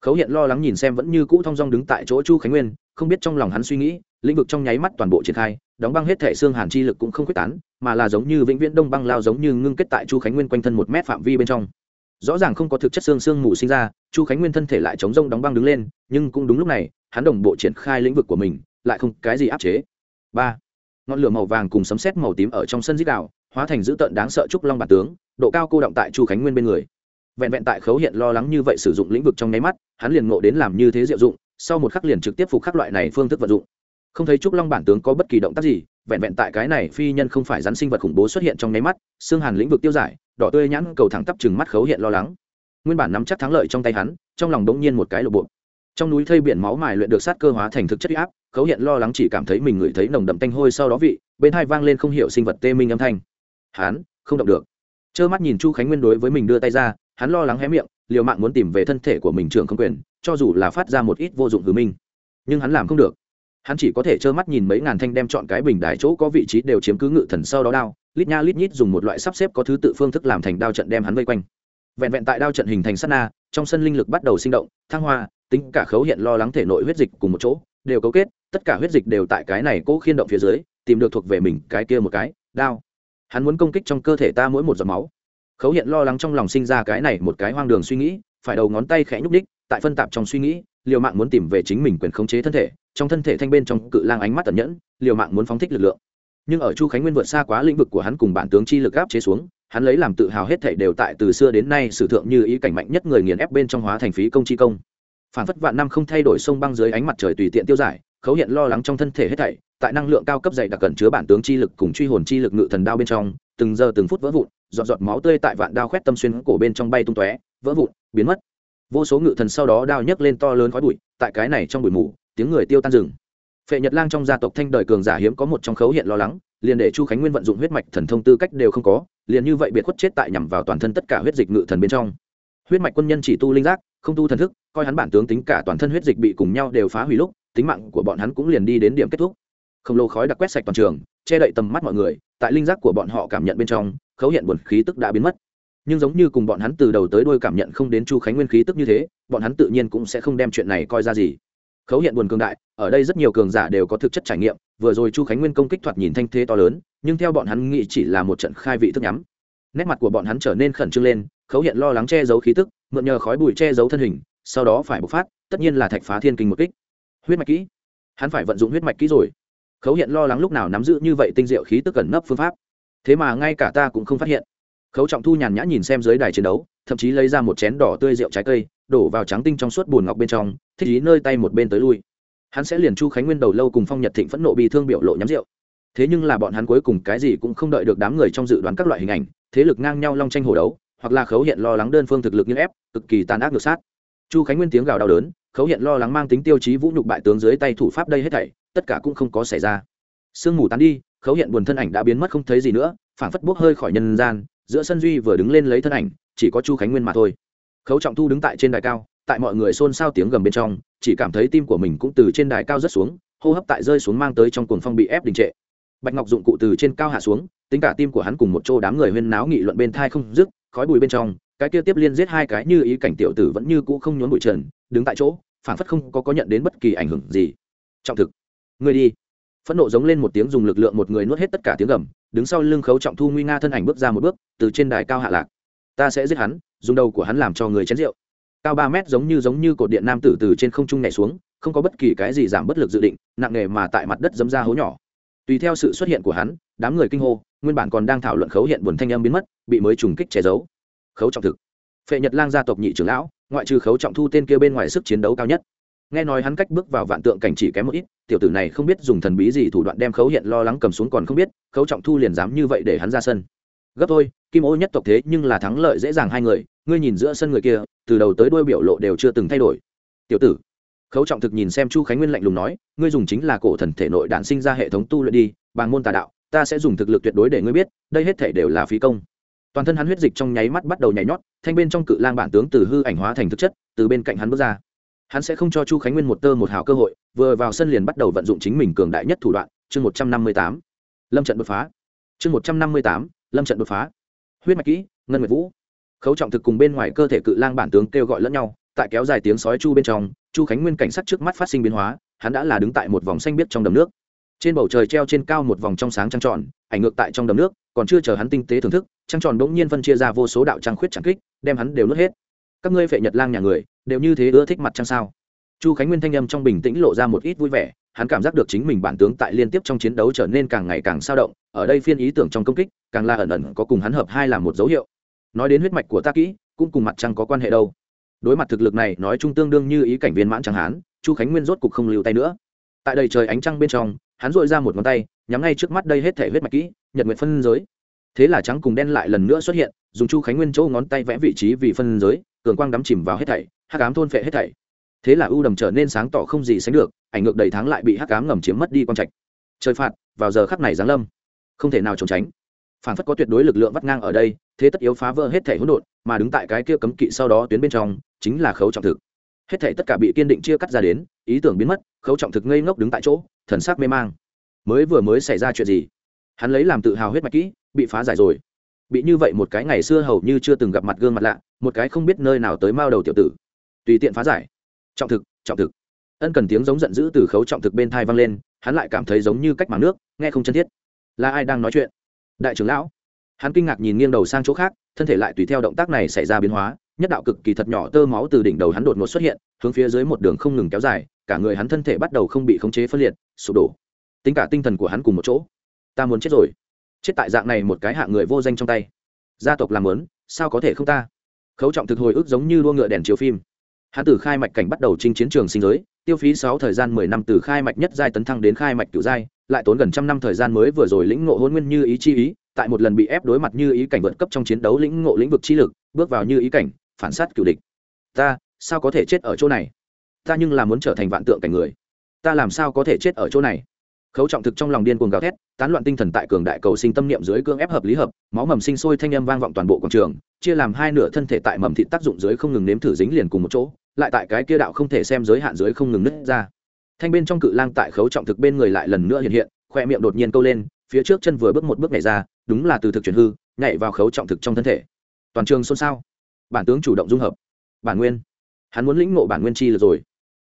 Khấu hiện lo lắng nhìn xem vẫn như cũ thong dong đứng tại chỗ chu khánh nguyên không biết trong lòng hắn suy nghĩ, lĩnh vực trong nháy mắt toàn bộ triển khai, đóng băng hết thể xương hàn chi lực cũng không quyết tán, mà là giống như vĩnh viễn đông băng lao giống như ngưng kết tại chu khánh nguyên quanh thân một mét phạm vi bên trong. Rõ ràng không có thực chất xương xương mù sinh ra, chu khánh nguyên thân thể lại chống rông đóng băng đứng lên, nhưng cũng đúng lúc này, hắn đồng bộ triển khai lĩnh vực của mình, lại không cái gì áp chế. Ba, ngọn lửa màu vàng cùng sấm sét màu tím ở trong sân dít đạo, hóa thành dữ tợn đáng sợ trúc long bản tướng, độ cao cô động tại chu khánh nguyên bên người. Vẹn vẹn tại khấu hiện lo lắng như vậy sử dụng lĩnh vực trong nháy mắt, hắn liền ngộ đến làm như thế diệu dụng sau một khắc liền trực tiếp phục khắc loại này phương thức vận dụng. Không thấy trúc long bản tướng có bất kỳ động tác gì, vẹn vẹn tại cái này phi nhân không phải rắn sinh vật khủng bố xuất hiện trong nháy mắt, xương hàn lĩnh vực tiêu giải, đỏ tươi nhãn cầu thẳng tắp chừng mắt khấu hiện lo lắng. Nguyên bản nắm chắc thắng lợi trong tay hắn, trong lòng đống nhiên một cái lộ bộ. Trong núi thây biển máu mài luyện được sát cơ hóa thành thực chất áp, khấu hiện lo lắng chỉ cảm thấy mình ngửi thấy nồng đậm tanh hôi sau đó vị, bên hai vang lên không hiểu sinh vật tê minh âm thanh. Hắn, không động được. Trơ mắt nhìn chu khánh nguyên đối với mình đưa tay ra, hắn lo lắng hé miệng liều mạng muốn tìm về thân thể của mình trường không quyền, cho dù là phát ra một ít vô dụng hư minh. Nhưng hắn làm không được. Hắn chỉ có thể trơ mắt nhìn mấy ngàn thanh đem chọn cái bình đài chỗ có vị trí đều chiếm cứ ngự thần sau đó đao, lít nha lít nhít dùng một loại sắp xếp có thứ tự phương thức làm thành đao trận đem hắn vây quanh. Vẹn vẹn tại đao trận hình thành sát na, trong sân linh lực bắt đầu sinh động, thăng hoa, tính cả khấu hiện lo lắng thể nội huyết dịch cùng một chỗ, đều cấu kết, tất cả huyết dịch đều tại cái này cố khiên động phía dưới, tìm được thuộc về mình cái kia một cái, đao. Hắn muốn công kích trong cơ thể ta mỗi một giọt máu khấu hiện lo lắng trong lòng sinh ra cái này một cái hoang đường suy nghĩ, phải đầu ngón tay khẽ nhúc đích tại phân tạp trong suy nghĩ, liều mạng muốn tìm về chính mình quyền khống chế thân thể, trong thân thể thanh bên trong cự lang ánh mắt tẩn nhẫn, liều mạng muốn phóng thích lực lượng. Nhưng ở chu khánh nguyên vượt xa quá lĩnh vực của hắn cùng bản tướng chi lực áp chế xuống, hắn lấy làm tự hào hết thảy đều tại từ xưa đến nay sử thượng như ý cảnh mạnh nhất người nghiền ép bên trong hóa thành phí công chi công. Phản phất vạn năm không thay đổi sông băng dưới ánh mặt trời tùy tiện tiêu giải, khấu hiện lo lắng trong thân thể hết thảy, tại năng lượng cao cấp dày đặc cẩn chứa bản tướng chi lực cùng truy hồn chi lực ngự thần đao bên trong từng giờ từng phút vỡ vụn, giọt giọt máu tươi tại vạn đao khoét tâm xuyên cổ bên trong bay tung tóe, vỡ vụn, biến mất. Vô số ngự thần sau đó đao nhấc lên to lớn khói bụi, tại cái này trong bụi mù, tiếng người tiêu tan rừng. Phệ nhật lang trong gia tộc thanh đời cường giả hiếm có một trong khấu hiện lo lắng, liền để chu khánh nguyên vận dụng huyết mạch thần thông tư cách đều không có, liền như vậy biệt khuất chết tại nhằm vào toàn thân tất cả huyết dịch ngự thần bên trong. Huyết mạch quân nhân chỉ tu linh giác, không tu thần thức, coi hắn bản tướng tính cả toàn thân huyết dịch bị cùng nhau đều phá hủy lúc, tính mạng của bọn hắn cũng liền đi đến điểm kết thúc. Khổng lồ khói đặc quét sạch toàn trường che đậy tầm mắt mọi người, tại linh giác của bọn họ cảm nhận bên trong, khấu hiện buồn khí tức đã biến mất. Nhưng giống như cùng bọn hắn từ đầu tới đuôi cảm nhận không đến chu khánh nguyên khí tức như thế, bọn hắn tự nhiên cũng sẽ không đem chuyện này coi ra gì. Khấu hiện buồn cường đại, ở đây rất nhiều cường giả đều có thực chất trải nghiệm, vừa rồi chu khánh nguyên công kích thoạt nhìn thanh thế to lớn, nhưng theo bọn hắn nghĩ chỉ là một trận khai vị thức nhắm. Nét mặt của bọn hắn trở nên khẩn trương lên, khấu hiện lo lắng che giấu khí tức, mượn nhờ khói bụi che giấu thân hình, sau đó phải bộc phát, tất nhiên là thạch phá thiên kinh một kích. Huyết mạch kỹ. Hắn phải vận dụng huyết mạch kỹ rồi khấu hiện lo lắng lúc nào nắm giữ như vậy tinh diệu khí tức cẩn nấp phương pháp. Thế mà ngay cả ta cũng không phát hiện. Khấu trọng thu nhàn nhã nhìn xem dưới đài chiến đấu, thậm chí lấy ra một chén đỏ tươi rượu trái cây, đổ vào trắng tinh trong suốt bùn ngọc bên trong, thích ý nơi tay một bên tới lui. Hắn sẽ liền chu khánh nguyên đầu lâu cùng phong nhật thịnh phẫn nộ bị thương biểu lộ nhắm rượu. Thế nhưng là bọn hắn cuối cùng cái gì cũng không đợi được đám người trong dự đoán các loại hình ảnh, thế lực ngang nhau long tranh hồ đấu, hoặc là khấu hiện lo lắng đơn phương thực lực như ép, cực kỳ tàn ác ngược sát. Chu khánh nguyên tiếng gào đau đớn, khấu hiện lo lắng mang tính tiêu chí vũ nhục bại tướng dưới tay thủ pháp đây hết thảy tất cả cũng không có xảy ra. Sương mù tán đi, khấu hiện buồn thân ảnh đã biến mất không thấy gì nữa, phảng phất bốc hơi khỏi nhân gian, giữa sân duy vừa đứng lên lấy thân ảnh, chỉ có chu khánh nguyên mà thôi. Khấu trọng thu đứng tại trên đài cao, tại mọi người xôn xao tiếng gầm bên trong, chỉ cảm thấy tim của mình cũng từ trên đài cao rất xuống, hô hấp tại rơi xuống mang tới trong cuồng phong bị ép đình trệ. Bạch ngọc dụng cụ từ trên cao hạ xuống, tính cả tim của hắn cùng một chỗ đám người huyên náo nghị luận bên thai không dứt, khói bụi bên trong, cái kia tiếp liên giết hai cái như ý cảnh tiểu tử vẫn như cũ không nhốn bụi trần, đứng tại chỗ phản phất không có có nhận đến bất kỳ ảnh hưởng gì. Trọng thực người đi. Phẫn nộ giống lên một tiếng dùng lực lượng một người nuốt hết tất cả tiếng gầm, đứng sau lưng khấu trọng thu nguy nga thân ảnh bước ra một bước, từ trên đài cao hạ lạc. Ta sẽ giết hắn, dùng đầu của hắn làm cho người chén rượu. Cao ba mét giống như giống như cột điện nam tử từ trên không trung nhảy xuống, không có bất kỳ cái gì giảm bất lực dự định, nặng nề mà tại mặt đất dấm ra hố nhỏ. Tùy theo sự xuất hiện của hắn, đám người kinh hô, nguyên bản còn đang thảo luận khấu hiện buồn thanh âm biến mất, bị mới trùng kích che giấu. Khấu trọng thực. Phệ nhật lang gia tộc nhị trưởng lão, ngoại trừ khấu trọng thu tên kia bên ngoài sức chiến đấu cao nhất nghe nói hắn cách bước vào vạn tượng cảnh chỉ kém một ít, tiểu tử này không biết dùng thần bí gì thủ đoạn đem khấu hiện lo lắng cầm xuống còn không biết, khấu trọng thu liền dám như vậy để hắn ra sân. Gấp thôi, kim ô nhất tộc thế nhưng là thắng lợi dễ dàng hai người, ngươi nhìn giữa sân người kia, từ đầu tới đuôi biểu lộ đều chưa từng thay đổi. Tiểu tử, khấu trọng thực nhìn xem chu khánh nguyên lạnh lùng nói, ngươi dùng chính là cổ thần thể nội đản sinh ra hệ thống tu luyện đi, bằng môn tà đạo, ta sẽ dùng thực lực tuyệt đối để ngươi biết, đây hết thể đều là phí công. Toàn thân hắn huyết dịch trong nháy mắt bắt đầu nhảy nhót, thanh bên trong cự lang bản tướng từ hư ảnh hóa thành thực chất, từ bên cạnh hắn bước ra hắn sẽ không cho chu khánh nguyên một tơ một hào cơ hội, vừa vào sân liền bắt đầu vận dụng chính mình cường đại nhất thủ đoạn, chương một trăm năm mươi tám. Lâm trận đột phá. Chương một trăm năm mươi tám, lâm trận đột phá. Huyết mạch kỹ, ngân nguyệt vũ. Khấu trọng thực cùng bên ngoài cơ thể cự lang bản tướng kêu gọi lẫn nhau, tại kéo dài tiếng sói chu bên trong, chu khánh nguyên cảnh sát trước mắt phát sinh biến hóa, hắn đã là đứng tại một vòng xanh biếc trong đầm nước. Trên bầu trời treo trên cao một vòng trong sáng trăng tròn, ảnh ngược tại trong đầm nước, còn chưa chờ hắn tinh tế thưởng thức, trăng tròn bỗng nhiên phân chia ra vô số đạo trăng khuyết trăng kích, đem hắn đều nuốt hết các ngươi phệ nhật lang nhà người, đều như thế ưa thích mặt trăng sao? Chu khánh nguyên thanh âm trong bình tĩnh lộ ra một ít vui vẻ, hắn cảm giác được chính mình bản tướng tại liên tiếp trong chiến đấu trở nên càng ngày càng sao động, ở đây phiên ý tưởng trong công kích, càng là ẩn ẩn có cùng hắn hợp hai là một dấu hiệu. Nói đến huyết mạch của ta kỹ, cũng cùng mặt trăng có quan hệ đâu. Đối mặt thực lực này, nói chung tương đương như ý cảnh viên mãn chẳng hán chu khánh nguyên rốt cục không lưu tay nữa. Tại đầy trời ánh trăng bên trong, hắn dội ra một ngón tay, nhắm ngay trước mắt đây hết thể huyết mạch kỹ, nhật nguyện phân giới. Thế là trắng cùng đen lại lần nữa xuất hiện, dùng chu khánh nguyên chỗ ngón tay vẽ vị trí vì phân giới cường quang đắm chìm vào hết thảy, hắc ám thôn phệ hết thảy. Thế là u đầm trở nên sáng tỏ không gì sánh được, ảnh ngược đầy tháng lại bị hắc ám ngầm chiếm mất đi quang trạch. Trời phạt, vào giờ khắc này giáng lâm. Không thể nào trốn tránh. Phản phất có tuyệt đối lực lượng vắt ngang ở đây, thế tất yếu phá vỡ hết thể hỗn độn, mà đứng tại cái kia cấm kỵ sau đó tuyến bên trong, chính là khấu trọng thực. Hết thể tất cả bị kiên định chia cắt ra đến, ý tưởng biến mất, khấu trọng thực ngây ngốc đứng tại chỗ, thần sắc mê mang. Mới vừa mới xảy ra chuyện gì? Hắn lấy làm tự hào huyết mạch kỹ, bị phá giải rồi bị như vậy một cái ngày xưa hầu như chưa từng gặp mặt gương mặt lạ, một cái không biết nơi nào tới mao đầu tiểu tử. Tùy tiện phá giải. Trọng thực trọng thực. Ân cần tiếng giống giận dữ từ khấu trọng thực bên thai vang lên, hắn lại cảm thấy giống như cách màng nước, nghe không chân thiết. Là ai đang nói chuyện? Đại trưởng lão. Hắn kinh ngạc nhìn nghiêng đầu sang chỗ khác, thân thể lại tùy theo động tác này xảy ra biến hóa, nhất đạo cực kỳ thật nhỏ tơ máu từ đỉnh đầu hắn đột ngột xuất hiện, hướng phía dưới một đường không ngừng kéo dài, cả người hắn thân thể bắt đầu không bị khống chế phân liệt, sụp đổ. Tính cả tinh thần của hắn cùng một chỗ. Ta muốn chết rồi chết tại dạng này một cái hạng người vô danh trong tay. Gia tộc làm lớn, sao có thể không ta? Khấu trọng thực hồi ức giống như đua ngựa đèn chiếu phim. Hắn từ khai mạch cảnh bắt đầu chinh chiến trường sinh giới, tiêu phí sáu thời gian mười năm từ khai mạch nhất giai tấn thăng đến khai mạch cựu giai, lại tốn gần trăm năm thời gian mới vừa rồi lĩnh ngộ hôn nguyên như ý chi ý, tại một lần bị ép đối mặt như ý cảnh vượt cấp trong chiến đấu lĩnh ngộ lĩnh vực chi lực, bước vào như ý cảnh, phản sát cựu địch. Ta, sao có thể chết ở chỗ này? Ta nhưng là muốn trở thành vạn tượng cảnh người. Ta làm sao có thể chết ở chỗ này? Khấu trọng thực trong lòng điên cuồng gào thét, tán loạn tinh thần tại cường đại cầu sinh tâm niệm dưới cương ép hợp lý hợp, máu mầm sinh sôi thanh âm vang vọng toàn bộ quảng trường, chia làm hai nửa thân thể tại mầm thị tác dụng dưới không ngừng nếm thử dính liền cùng một chỗ, lại tại cái kia đạo không thể xem giới hạn dưới không ngừng nứt ra. Thanh bên trong cự lang tại khấu trọng thực bên người lại lần nữa hiện hiện, khoe miệng đột nhiên câu lên, phía trước chân vừa bước một bước nhảy ra, đúng là từ thực chuyển hư, nhảy vào khấu trọng thực trong thân thể. Toàn trường xôn xao. Bản tướng chủ động dung hợp. Bản nguyên. Hắn muốn lĩnh ngộ bản nguyên chi lực rồi.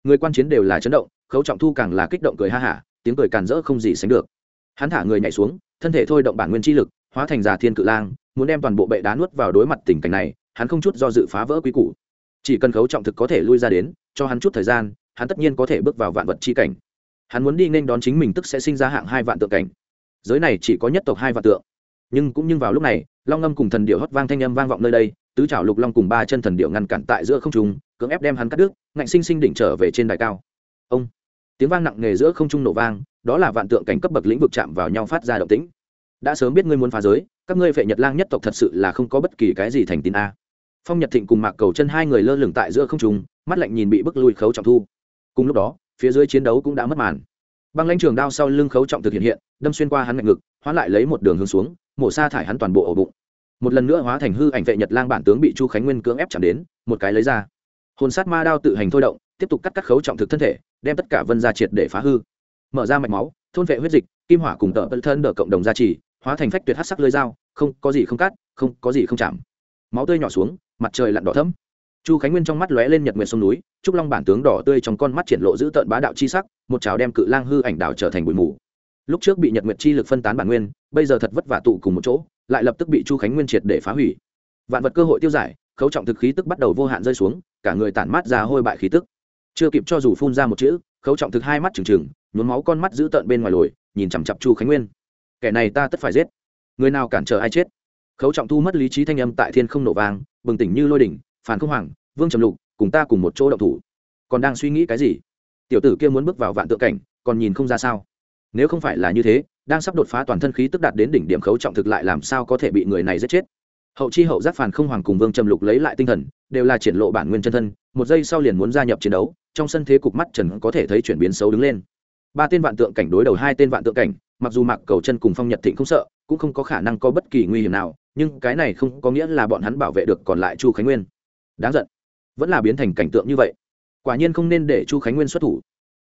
Người quan chiến đều là chấn động, khấu trọng thu càng là kích động cười ha hả tiếng cười càn rỡ không gì sánh được. Hắn thả người nhảy xuống, thân thể thôi động bản nguyên chi lực, hóa thành già thiên cự lang, muốn đem toàn bộ bệ đá nuốt vào đối mặt tình cảnh này, hắn không chút do dự phá vỡ quý củ. Chỉ cần khấu trọng thực có thể lui ra đến, cho hắn chút thời gian, hắn tất nhiên có thể bước vào vạn vật chi cảnh. Hắn muốn đi nên đón chính mình tức sẽ sinh ra hạng hai vạn tượng cảnh. Giới này chỉ có nhất tộc hai vạn tượng. Nhưng cũng như vào lúc này, long ngâm cùng thần điệu hót vang thanh âm vang vọng nơi đây, tứ trảo lục long cùng ba chân thần điệu ngăn cản tại giữa không trung, cưỡng ép đem hắn cắt đứt, ngạnh sinh sinh đỉnh trở về trên đài cao. Ông! Tiếng vang nặng nề giữa không trung nổ vang, đó là vạn tượng cảnh cấp bậc lĩnh vực chạm vào nhau phát ra động tĩnh. Đã sớm biết ngươi muốn phá giới, các ngươi phệ nhật lang nhất tộc thật sự là không có bất kỳ cái gì thành tín a. Phong nhật thịnh cùng mạc cầu chân hai người lơ lửng tại giữa không trung, mắt lạnh nhìn bị bức lui khấu trọng thu. Cùng lúc đó, phía dưới chiến đấu cũng đã mất màn. Băng lãnh trường đao sau lưng khấu trọng thực hiện hiện, đâm xuyên qua hắn ngạch ngực hóa lại lấy một đường hướng xuống, mổ xa thải hắn toàn bộ ổ bụng. Một lần nữa hóa thành hư ảnh vệ nhật lang bản tướng bị chu khánh nguyên cưỡng ép chạm đến, một cái lấy ra. Hồn sát ma đao tự hành thôi động, tiếp tục cắt cắt khấu trọng thực thân thể đem tất cả vân gia triệt để phá hư. Mở ra mạch máu, thôn vệ huyết dịch, kim hỏa cùng tợ thân đỡ cộng đồng gia trì, hóa thành phách tuyệt hát sắc lưới dao, không có gì không cắt không có gì không chạm. Máu tươi nhỏ xuống, mặt trời lặn đỏ thấm chu khánh nguyên trong mắt lóe lên nhật nguyệt sông núi, trúc long bản tướng đỏ tươi trong con mắt triển lộ giữ tợn bá đạo chi sắc, một chảo đem cự lang hư ảnh đảo trở thành bụi mù. Lúc trước bị nhật nguyệt chi lực phân tán bản nguyên, bây giờ thật vất vả tụ cùng một chỗ, lại lập tức bị chu khánh nguyên triệt để phá hủy. Vạn vật cơ hội tiêu giải, khấu trọng thực khí tức bắt đầu vô hạn rơi xuống, cả người tản mát ra hôi bại khí tức chưa kịp cho dù phun ra một chữ, khấu trọng thực hai mắt trừng trừng, nhuốm máu con mắt giữ tợn bên ngoài lồi, nhìn chằm chặp chu khánh nguyên. Kẻ này ta tất phải giết. Người nào cản trở ai chết? Khấu trọng thu mất lý trí thanh âm tại thiên không nổ vang, bừng tỉnh như lôi đỉnh, phản không hoàng, vương trầm lục, cùng ta cùng một chỗ động thủ. Còn đang suy nghĩ cái gì? Tiểu tử kia muốn bước vào vạn tượng cảnh, còn nhìn không ra sao? Nếu không phải là như thế, đang sắp đột phá toàn thân khí tức đạt đến đỉnh điểm khấu trọng thực lại làm sao có thể bị người này giết chết? Hậu chi hậu giác phản không hoàng cùng vương trầm lục lấy lại tinh thần, đều là triển lộ bản nguyên chân thân, một giây sau liền muốn gia nhập chiến đấu trong sân thế cục mắt trần có thể thấy chuyển biến xấu đứng lên. Ba tên vạn tượng cảnh đối đầu hai tên vạn tượng cảnh, mặc dù mạc cầu chân cùng phong nhật thịnh không sợ, cũng không có khả năng có bất kỳ nguy hiểm nào, nhưng cái này không có nghĩa là bọn hắn bảo vệ được còn lại chu khánh nguyên. Đáng giận. Vẫn là biến thành cảnh tượng như vậy. Quả nhiên không nên để chu khánh nguyên xuất thủ.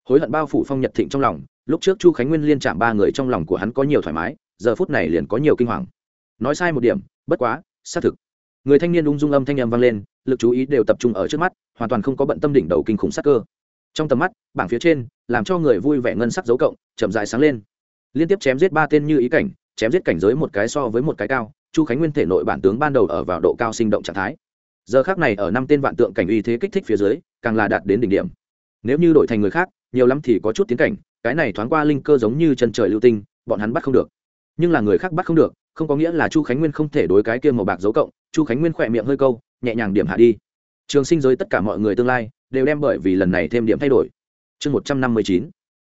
Hối hận bao phủ phong nhật thịnh trong lòng, lúc trước chu khánh nguyên liên chạm ba người trong lòng của hắn có nhiều thoải mái, giờ phút này liền có nhiều kinh hoàng. Nói sai một điểm, bất quá, xác thực người thanh niên ung dung âm thanh â m vang lên, lực chú ý đều tập trung ở trước mắt, hoàn toàn không có bận tâm đỉnh đầu kinh khủng sắc cơ. Trong tầm mắt, bảng phía trên, làm cho người vui vẻ ngân sắc dấu cộng, chậm dài sáng lên. Liên tiếp chém giết ba tên như ý cảnh, chém giết cảnh giới một cái so với một cái cao, chu khánh nguyên thể nội bản tướng ban đầu ở vào độ cao sinh động trạng thái. Giờ khác này ở năm tên vạn tượng cảnh uy thế kích thích phía dưới, càng là đạt đến đỉnh điểm. Nếu như đổi thành người khác, nhiều lắm thì có chút tiến cảnh, cái này thoáng qua linh cơ giống như chân trời lưu tinh, bọn hắn bắt không được. Nhưng là người khác bắt không được không có nghĩa là chu khánh nguyên không thể đối cái kia màu bạc dấu cộng. Chu khánh nguyên khỏe miệng hơi câu, nhẹ nhàng điểm hạ đi. Trường sinh giới tất cả mọi người tương lai đều đem bởi vì lần này thêm điểm thay đổi. Chương một trăm năm mươi chín,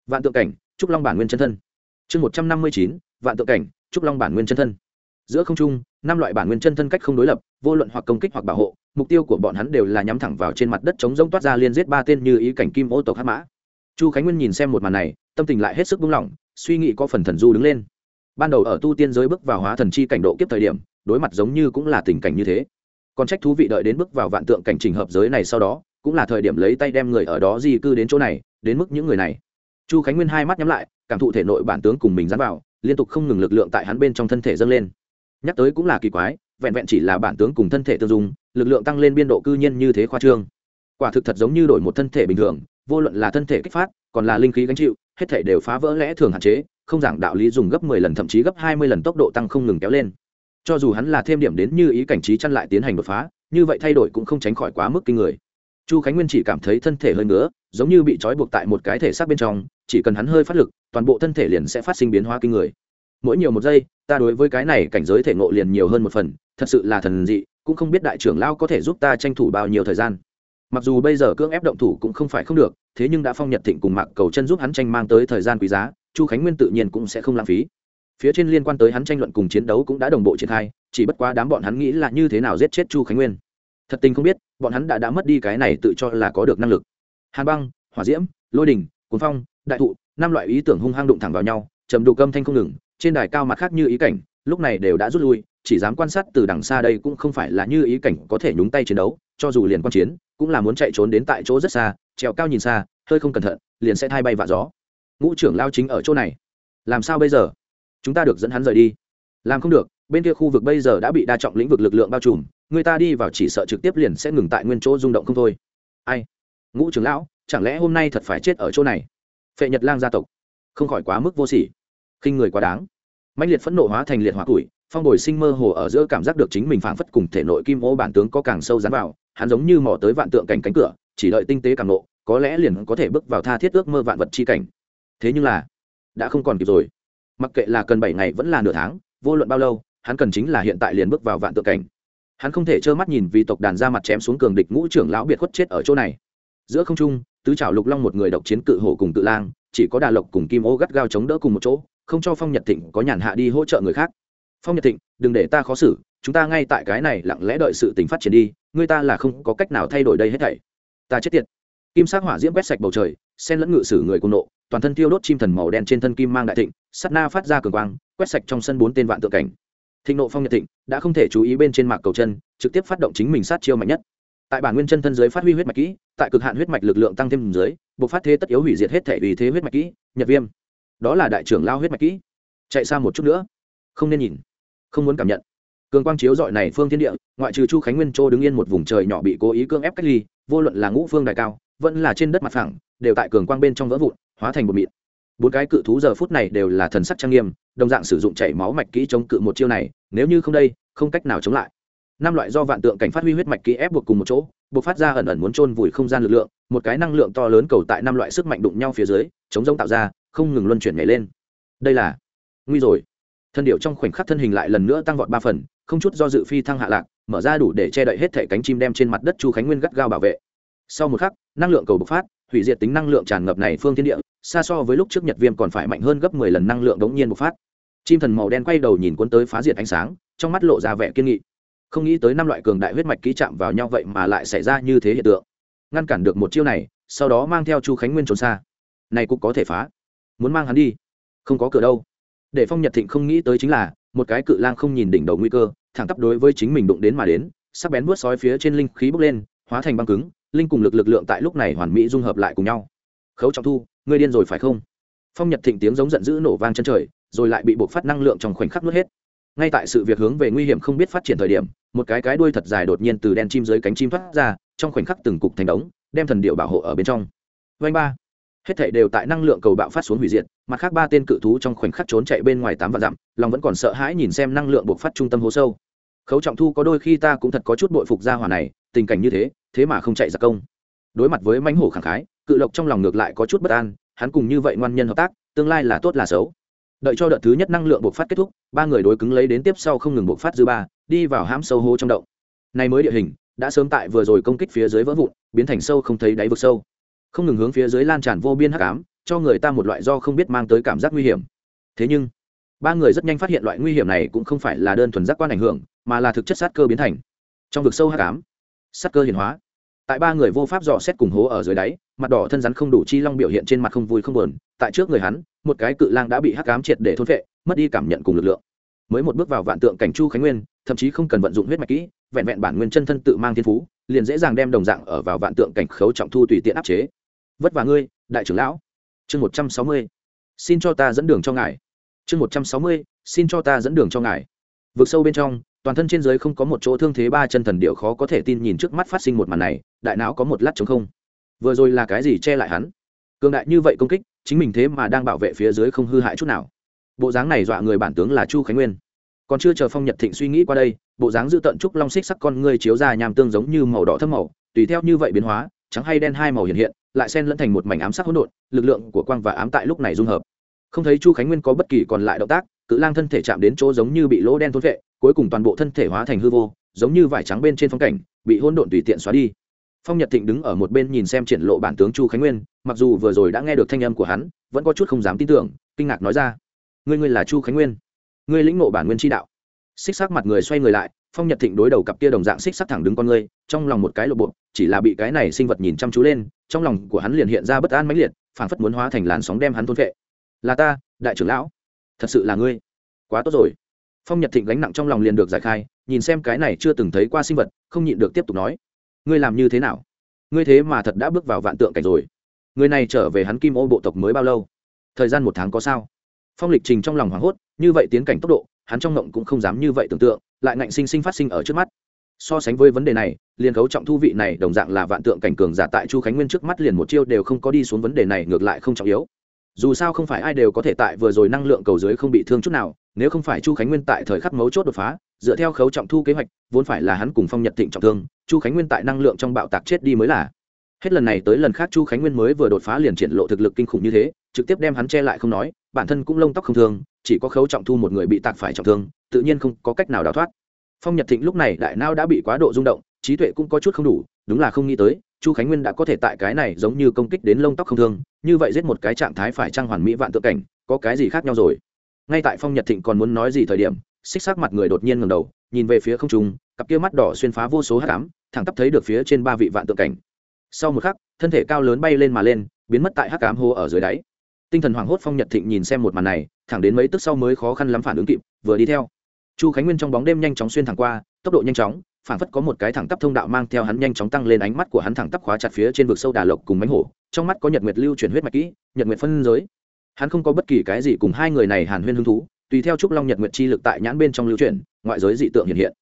vạn tượng cảnh, trúc long bản nguyên chân thân. Chương một trăm năm mươi chín, vạn tượng cảnh, trúc long bản nguyên chân thân. Giữa không trung, năm loại bản nguyên chân thân cách không đối lập, vô luận hoặc công kích hoặc bảo hộ, mục tiêu của bọn hắn đều là nhắm thẳng vào trên mặt đất chống rông toát ra liên giết ba tên như ý cảnh kim ô tộc hát mã. Chu khánh nguyên nhìn xem một màn này, tâm tình lại hết sức buông lỏng, suy nghĩ có phần thần du đứng lên ban đầu ở tu tiên giới bước vào hóa thần chi cảnh độ kiếp thời điểm, đối mặt giống như cũng là tình cảnh như thế. Còn trách thú vị đợi đến bước vào vạn tượng cảnh trình hợp giới này sau đó, cũng là thời điểm lấy tay đem người ở đó di cư đến chỗ này, đến mức những người này. Chu khánh nguyên hai mắt nhắm lại, cảm thụ thể nội bản tướng cùng mình dán vào, liên tục không ngừng lực lượng tại hắn bên trong thân thể dâng lên. Nhắc tới cũng là kỳ quái, vẹn vẹn chỉ là bản tướng cùng thân thể tương dung, lực lượng tăng lên biên độ cư nhiên như thế khoa trương. Quả thực thật giống như đổi một thân thể bình thường, vô luận là thân thể kích phát, còn là linh khí gánh chịu, hết thể đều phá vỡ lẽ thường hạn chế không giảng đạo lý dùng gấp mười lần, thậm chí gấp hai mươi lần tốc độ tăng không ngừng kéo lên. Cho dù hắn là thêm điểm đến như ý cảnh trí chăn lại tiến hành đột phá, như vậy thay đổi cũng không tránh khỏi quá mức kinh người. Chu khánh nguyên chỉ cảm thấy thân thể hơi ngứa, giống như bị trói buộc tại một cái thể xác bên trong, chỉ cần hắn hơi phát lực, toàn bộ thân thể liền sẽ phát sinh biến hóa kinh người. Mỗi nhiều một giây, ta đối với cái này cảnh giới thể ngộ liền nhiều hơn một phần, thật sự là thần dị, cũng không biết đại trưởng lao có thể giúp ta tranh thủ bao nhiêu thời gian. Mặc dù bây giờ cưỡng ép động thủ cũng không phải không được, thế nhưng đã phong nhật thịnh cùng mạc cầu chân giúp hắn tranh mang tới thời gian quý giá chu khánh nguyên tự nhiên cũng sẽ không lãng phí. Phía trên liên quan tới hắn tranh luận cùng chiến đấu cũng đã đồng bộ triển khai, chỉ bất quá đám bọn hắn nghĩ là như thế nào giết chết chu khánh nguyên. Thật tình không biết, bọn hắn đã đã mất đi cái này tự cho là có được năng lực. Hàn băng, hỏa diễm, lôi đình cuốn phong, đại thụ, năm loại ý tưởng hung hăng đụng thẳng vào nhau, trầm đục âm thanh không ngừng, trên đài cao mặt khác như ý cảnh, lúc này đều đã rút lui, chỉ dám quan sát từ đằng xa đây cũng không phải là như ý cảnh có thể nhúng tay chiến đấu, cho dù liền quan chiến, cũng là muốn chạy trốn đến tại chỗ rất xa, trèo cao nhìn xa, hơi không cẩn thận, liền sẽ thay bay vạ gió ngũ trưởng lao chính ở chỗ này. Làm sao bây giờ? Chúng ta được dẫn hắn rời đi. Làm không được, bên kia khu vực bây giờ đã bị đa trọng lĩnh vực lực lượng bao trùm, người ta đi vào chỉ sợ trực tiếp liền sẽ ngừng tại nguyên chỗ rung động không thôi. Ai? Ngũ trưởng lão, chẳng lẽ hôm nay thật phải chết ở chỗ này? Phệ nhật lang gia tộc. Không khỏi quá mức vô sỉ. Khinh người quá đáng. Mạnh liệt phẫn nộ hóa thành liệt hỏa tuổi, phong bồi sinh mơ hồ ở giữa cảm giác được chính mình phảng phất cùng thể nội kim ô bản tướng có càng sâu dán vào, hắn giống như mò tới vạn tượng cảnh cánh cửa, chỉ đợi tinh tế càng nộ, có lẽ liền có thể bước vào tha thiết ước mơ vạn vật chi cảnh thế nhưng là, đã không còn kịp rồi. Mặc kệ là cần bảy ngày vẫn là nửa tháng, vô luận bao lâu, hắn cần chính là hiện tại liền bước vào vạn tượng cảnh. Hắn không thể trơ mắt nhìn vì tộc đàn ra mặt chém xuống cường địch ngũ trưởng lão biệt khuất chết ở chỗ này. Giữa không trung, tứ trảo lục long một người độc chiến cự hổ cùng cự lang, chỉ có đà lộc cùng kim ô gắt gao chống đỡ cùng một chỗ, không cho phong nhật thịnh có nhàn hạ đi hỗ trợ người khác. Phong nhật thịnh, đừng để ta khó xử, chúng ta ngay tại cái này lặng lẽ đợi sự tình phát triển đi, người ta là không có cách nào thay đổi đây hết thảy. Ta chết tiệt. Kim sắc hỏa diễm quét sạch bầu trời sen lẫn ngự sử người cùng nộ toàn thân tiêu đốt chim thần màu đen trên thân kim mang đại thịnh sắt na phát ra cường quang, quét sạch trong sân bốn tên vạn tượng cảnh. Thịnh nộ phong nhật thịnh đã không thể chú ý bên trên mạc cầu chân, trực tiếp phát động chính mình sát chiêu mạnh nhất. Tại bản nguyên chân thân dưới phát huy huyết mạch kỹ, tại cực hạn huyết mạch lực lượng tăng thêm dưới buộc phát thế tất yếu hủy diệt hết thể vì thế huyết mạch kỹ, nhật viêm. Đó là đại trưởng lao huyết mạch kỹ. Chạy xa một chút nữa. Không nên nhìn, không muốn cảm nhận. Cường quang chiếu dọi này phương thiên địa, ngoại trừ chu khánh nguyên châu đứng yên một vùng trời nhỏ bị cố ý cưỡng ép cách ly, vô luận là ngũ phương đại cao, vẫn là trên đất mặt phẳng đều tại cường quang bên trong vỡ vụn, hóa thành một mịn. Bốn cái cự thú giờ phút này đều là thần sắc trang nghiêm, đồng dạng sử dụng chảy máu mạch kỹ chống cự một chiêu này, nếu như không đây, không cách nào chống lại. Năm loại do vạn tượng cảnh phát huy huyết mạch kỹ ép buộc cùng một chỗ, buộc phát ra ẩn ẩn muốn trôn vùi không gian lực lượng, một cái năng lượng to lớn cầu tại năm loại sức mạnh đụng nhau phía dưới, chống giống tạo ra, không ngừng luân chuyển nhảy lên. Đây là nguy rồi. Thân điệu trong khoảnh khắc thân hình lại lần nữa tăng vọt ba phần, không chút do dự phi thăng hạ lạc, mở ra đủ để che đậy hết thể cánh chim đem trên mặt đất chu khánh nguyên gắt gao bảo vệ. Sau một khắc, năng lượng cầu bộc phát hủy diệt tính năng lượng tràn ngập này phương thiên địa, xa so với lúc trước nhật viêm còn phải mạnh hơn gấp mười lần năng lượng đống nhiên bộc phát. Chim thần màu đen quay đầu nhìn cuốn tới phá diệt ánh sáng, trong mắt lộ ra vẻ kiên nghị. Không nghĩ tới năm loại cường đại huyết mạch ký chạm vào nhau vậy mà lại xảy ra như thế hiện tượng. Ngăn cản được một chiêu này, sau đó mang theo chu khánh nguyên trốn xa. Này cũng có thể phá. Muốn mang hắn đi? Không có cửa đâu. Để phong nhật thịnh không nghĩ tới chính là, một cái cự lang không nhìn đỉnh đầu nguy cơ, thẳng tắp đối với chính mình đụng đến mà đến, sắc bén vuốt sói phía trên linh khí bốc lên, hóa thành băng cứng linh cùng lực lực lượng tại lúc này hoàn mỹ dung hợp lại cùng nhau. Khấu trọng thu, ngươi điên rồi phải không? Phong nhật thịnh tiếng giống giận dữ nổ vang chân trời, rồi lại bị buộc phát năng lượng trong khoảnh khắc nuốt hết. Ngay tại sự việc hướng về nguy hiểm không biết phát triển thời điểm, một cái cái đuôi thật dài đột nhiên từ đen chim dưới cánh chim thoát ra, trong khoảnh khắc từng cục thành đống, đem thần điệu bảo hộ ở bên trong. Vanh ba, hết thảy đều tại năng lượng cầu bạo phát xuống hủy diệt, mặt khác ba tên cự thú trong khoảnh khắc trốn chạy bên ngoài tám vạn dặm, lòng vẫn còn sợ hãi nhìn xem năng lượng buộc phát trung tâm hố sâu. Khấu trọng thu có đôi khi ta cũng thật có chút bội phục gia hỏa này, tình cảnh như thế thế mà không chạy ra công. Đối mặt với mãnh hổ khẳng khái, cự lộc trong lòng ngược lại có chút bất an, hắn cùng như vậy ngoan nhân hợp tác, tương lai là tốt là xấu. Đợi cho đợt thứ nhất năng lượng buộc phát kết thúc, ba người đối cứng lấy đến tiếp sau không ngừng buộc phát dư ba, đi vào hãm sâu hố trong động. Này mới địa hình, đã sớm tại vừa rồi công kích phía dưới vỡ vụn, biến thành sâu không thấy đáy vực sâu. Không ngừng hướng phía dưới lan tràn vô biên hắc ám, cho người ta một loại do không biết mang tới cảm giác nguy hiểm. Thế nhưng, ba người rất nhanh phát hiện loại nguy hiểm này cũng không phải là đơn thuần giác quan ảnh hưởng, mà là thực chất sát cơ biến thành. Trong vực sâu hắc ám sắc cơ hiển hóa. Tại ba người vô pháp dò xét cùng hố ở dưới đáy, mặt đỏ thân rắn không đủ chi long biểu hiện trên mặt không vui không buồn, tại trước người hắn, một cái cự lang đã bị hắc ám triệt để thôn vệ mất đi cảm nhận cùng lực lượng. Mới một bước vào vạn tượng cảnh chu khánh nguyên, thậm chí không cần vận dụng huyết mạch kỹ, vẹn vẹn bản nguyên chân thân tự mang thiên phú, liền dễ dàng đem đồng dạng ở vào vạn tượng cảnh khấu trọng thu tùy tiện áp chế. Vất vả ngươi, đại trưởng lão. Chương một trăm sáu mươi, xin cho ta dẫn đường cho ngài. Chương một trăm sáu mươi, xin cho ta dẫn đường cho ngài vượt sâu bên trong, toàn thân trên giới không có một chỗ thương thế ba chân thần điệu khó có thể tin nhìn trước mắt phát sinh một màn này, đại não có một lát chống không. Vừa rồi là cái gì che lại hắn? Cường đại như vậy công kích, chính mình thế mà đang bảo vệ phía dưới không hư hại chút nào. Bộ dáng này dọa người bản tướng là chu khánh nguyên. Còn chưa chờ phong nhật thịnh suy nghĩ qua đây, bộ dáng giữ tận trúc long xích sắc con ngươi chiếu ra nhàm tương giống như màu đỏ thâm màu, tùy theo như vậy biến hóa, trắng hay đen hai màu hiện hiện, lại xen lẫn thành một mảnh ám sắc hỗn độn, lực lượng của quang và ám tại lúc này dung hợp. Không thấy chu khánh nguyên có bất kỳ còn lại động tác cự lang thân thể chạm đến chỗ giống như bị lỗ đen thôn vệ cuối cùng toàn bộ thân thể hóa thành hư vô, giống như vải trắng bên trên phong cảnh, bị hôn độn tùy tiện xóa đi. Phong nhật thịnh đứng ở một bên nhìn xem triển lộ bản tướng chu khánh nguyên, mặc dù vừa rồi đã nghe được thanh âm của hắn, vẫn có chút không dám tin tưởng, kinh ngạc nói ra, ngươi ngươi là chu khánh nguyên? Ngươi lĩnh ngộ bản nguyên tri đạo? Xích sắc mặt người xoay người lại, phong nhật thịnh đối đầu cặp kia đồng dạng xích sắc thẳng đứng con ngươi, trong lòng một cái lộ bộ, chỉ là bị cái này sinh vật nhìn chăm chú lên, trong lòng của hắn liền hiện ra bất an mãnh liệt, phảng phất muốn hóa thành làn sóng đem hắn thôn vệ là ta, đại trưởng lão thật sự là ngươi. Quá tốt rồi. Phong nhật thịnh gánh nặng trong lòng liền được giải khai, nhìn xem cái này chưa từng thấy qua sinh vật, không nhịn được tiếp tục nói. Ngươi làm như thế nào? Ngươi thế mà thật đã bước vào vạn tượng cảnh rồi. Người này trở về hắn kim ô bộ tộc mới bao lâu? Thời gian một tháng có sao? Phong lịch trình trong lòng hoảng hốt, như vậy tiến cảnh tốc độ, hắn trong ngộng cũng không dám như vậy tưởng tượng, lại ngạnh sinh sinh phát sinh ở trước mắt. So sánh với vấn đề này, liền cấu trọng thu vị này, đồng dạng là vạn tượng cảnh cường giả tại chu khánh nguyên trước mắt liền một chiêu đều không có đi xuống vấn đề này ngược lại không trọng yếu dù sao không phải ai đều có thể tại vừa rồi năng lượng cầu dưới không bị thương chút nào, nếu không phải chu khánh nguyên tại thời khắc mấu chốt đột phá, dựa theo khấu trọng thu kế hoạch, vốn phải là hắn cùng phong nhật thịnh trọng thương, chu khánh nguyên tại năng lượng trong bạo tạc chết đi mới là. Hết lần này tới lần khác chu khánh nguyên mới vừa đột phá liền triển lộ thực lực kinh khủng như thế, trực tiếp đem hắn che lại không nói, bản thân cũng lông tóc không thương, chỉ có khấu trọng thu một người bị tạc phải trọng thương, tự nhiên không có cách nào đào thoát. Phong nhật thịnh lúc này đại nao đã bị quá độ rung động, trí tuệ cũng có chút không đủ, đúng là không nghĩ tới chu khánh nguyên đã có thể tại cái này giống như công kích đến lông tóc không thương, như vậy giết một cái trạng thái phải trang hoàn mỹ vạn tượng cảnh, có cái gì khác nhau rồi? Ngay tại phong nhật thịnh còn muốn nói gì thời điểm, xích xác mặt người đột nhiên ngầm đầu, nhìn về phía không trung, cặp kia mắt đỏ xuyên phá vô số hát cám thẳng tắp thấy được phía trên ba vị vạn tượng cảnh. Sau một khắc, thân thể cao lớn bay lên mà lên, biến mất tại hắc cám hô ở dưới đáy. Tinh thần hoảng hốt phong nhật thịnh nhìn xem một màn này, thẳng đến mấy tức sau mới khó khăn lắm phản ứng kịp, vừa đi theo. Chu khánh nguyên trong bóng đêm nhanh chóng xuyên thẳng qua, tốc độ nhanh chóng phản phất có một cái thẳng tắp thông đạo mang theo hắn nhanh chóng tăng lên ánh mắt của hắn thẳng tắp khóa chặt phía trên vực sâu đà lộc cùng mánh hổ, trong mắt có nhật nguyệt lưu chuyển huyết mạch kỹ, nhật nguyệt phân giới. Hắn không có bất kỳ cái gì cùng hai người này hàn huyên hứng thú, tùy theo trúc long nhật nguyệt chi lực tại nhãn bên trong lưu chuyển, ngoại giới dị tượng hiện hiện.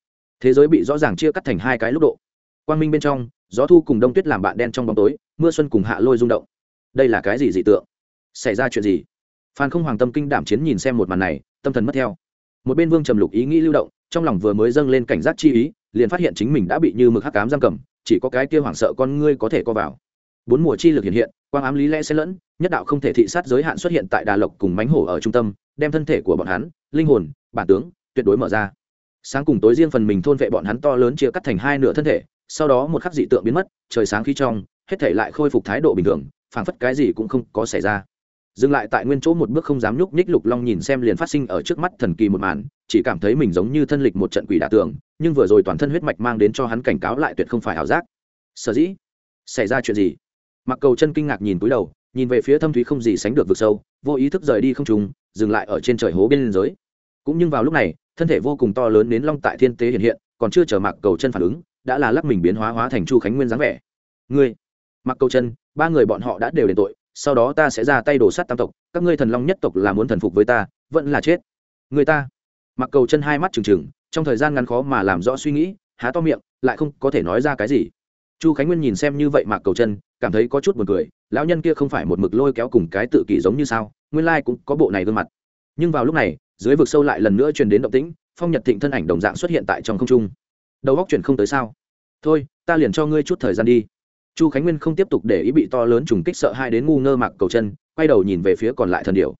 Thế giới bị rõ ràng chia cắt thành hai cái lúc độ. Quang minh bên trong, gió thu cùng đông tuyết làm bạn đen trong bóng tối, mưa xuân cùng hạ lôi rung động. Đây là cái gì dị tượng? Xảy ra chuyện gì? Phan không hoàng tâm kinh đảm chiến nhìn xem một màn này, tâm thần mất theo. Một bên vương trầm lục ý nghĩ lưu động trong lòng vừa mới dâng lên cảnh giác chi ý, liền phát hiện chính mình đã bị như mực hắc cám giam cầm, chỉ có cái kia hoảng sợ con ngươi có thể co vào. Bốn mùa chi lực hiện hiện, quang ám lý lẽ sẽ lẫn, nhất đạo không thể thị sát giới hạn xuất hiện tại đà lộc cùng mánh hổ ở trung tâm, đem thân thể của bọn hắn, linh hồn, bản tướng, tuyệt đối mở ra. Sáng cùng tối riêng phần mình thôn vệ bọn hắn to lớn chia cắt thành hai nửa thân thể, sau đó một khắc dị tượng biến mất, trời sáng khí trong, hết thể lại khôi phục thái độ bình thường, phảng phất cái gì cũng không có xảy ra dừng lại tại nguyên chỗ một bước không dám nhúc nhích lục long nhìn xem liền phát sinh ở trước mắt thần kỳ một màn, chỉ cảm thấy mình giống như thân lịch một trận quỷ đả tường, nhưng vừa rồi toàn thân huyết mạch mang đến cho hắn cảnh cáo lại tuyệt không phải ảo giác. Sở dĩ? Xảy ra chuyện gì? Mặc cầu chân kinh ngạc nhìn túi đầu, nhìn về phía thâm thúy không gì sánh được vực sâu, vô ý thức rời đi không trùng dừng lại ở trên trời hố bên liên giới cũng nhưng vào lúc này, thân thể vô cùng to lớn đến long tại thiên tế hiện hiện, còn chưa chờ mặc cầu chân phản ứng, đã là lắc mình biến hóa hóa thành chu khánh nguyên dáng vẻ. Ngươi? Mặc cầu chân, ba người bọn họ đã đều đền tội sau đó ta sẽ ra tay đổ sát tam tộc, các ngươi thần long nhất tộc là muốn thần phục với ta, vẫn là chết. Người ta. Mặc cầu chân hai mắt trừng trừng, trong thời gian ngắn khó mà làm rõ suy nghĩ, há to miệng, lại không có thể nói ra cái gì. Chu khánh nguyên nhìn xem như vậy mặc cầu chân, cảm thấy có chút buồn cười, lão nhân kia không phải một mực lôi kéo cùng cái tự kỷ giống như sao, nguyên lai cũng có bộ này gương mặt. Nhưng vào lúc này, dưới vực sâu lại lần nữa truyền đến động tĩnh, phong nhật thịnh thân ảnh đồng dạng xuất hiện tại trong không trung. Đầu góc chuyển không tới sao? Thôi, ta liền cho ngươi chút thời gian đi chu khánh nguyên không tiếp tục để ý bị to lớn trùng kích sợ hai đến ngu ngơ mặc cầu chân, quay đầu nhìn về phía còn lại thần điệu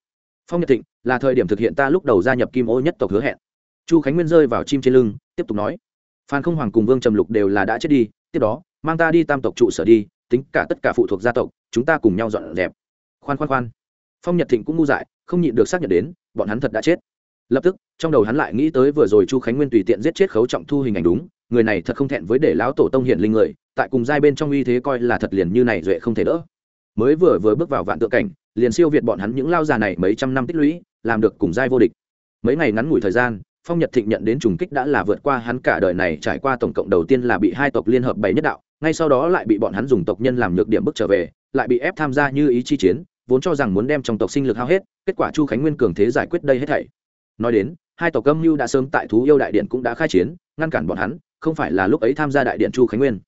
phong nhật thịnh, là thời điểm thực hiện ta lúc đầu gia nhập kim ô nhất tộc hứa hẹn. Chu khánh nguyên rơi vào chim trên lưng, tiếp tục nói. Phan không hoàng cùng vương trầm lục đều là đã chết đi, tiếp đó, mang ta đi tam tộc trụ sở đi, tính cả tất cả phụ thuộc gia tộc, chúng ta cùng nhau dọn dẹp. Khoan khoan khoan. Phong nhật thịnh cũng ngu dại, không nhịn được xác nhận đến, bọn hắn thật đã chết. Lập tức, trong đầu hắn lại nghĩ tới vừa rồi chu khánh nguyên tùy tiện giết chết khấu trọng thu hình ảnh đúng, người này thật không thẹn với để lão tổ tông hiện linh người tại cùng giai bên trong uy thế coi là thật liền như này duệ không thể đỡ. Mới vừa vừa bước vào vạn tượng cảnh, liền siêu việt bọn hắn những lao già này mấy trăm năm tích lũy, làm được cùng giai vô địch. Mấy ngày ngắn ngủi thời gian, phong nhật thịnh nhận đến trùng kích đã là vượt qua hắn cả đời này, trải qua tổng cộng đầu tiên là bị hai tộc liên hợp bảy nhất đạo, ngay sau đó lại bị bọn hắn dùng tộc nhân làm nhược điểm bước trở về, lại bị ép tham gia như ý chi chiến, vốn cho rằng muốn đem trong tộc sinh lực hao hết, kết quả chu khánh nguyên cường thế giải quyết đây hết thảy. Nói đến, hai tộc âm mưu đã sớm tại thú yêu đại điện cũng đã khai chiến, ngăn cản bọn hắn, không phải là lúc ấy tham gia đại điện chu khánh nguyên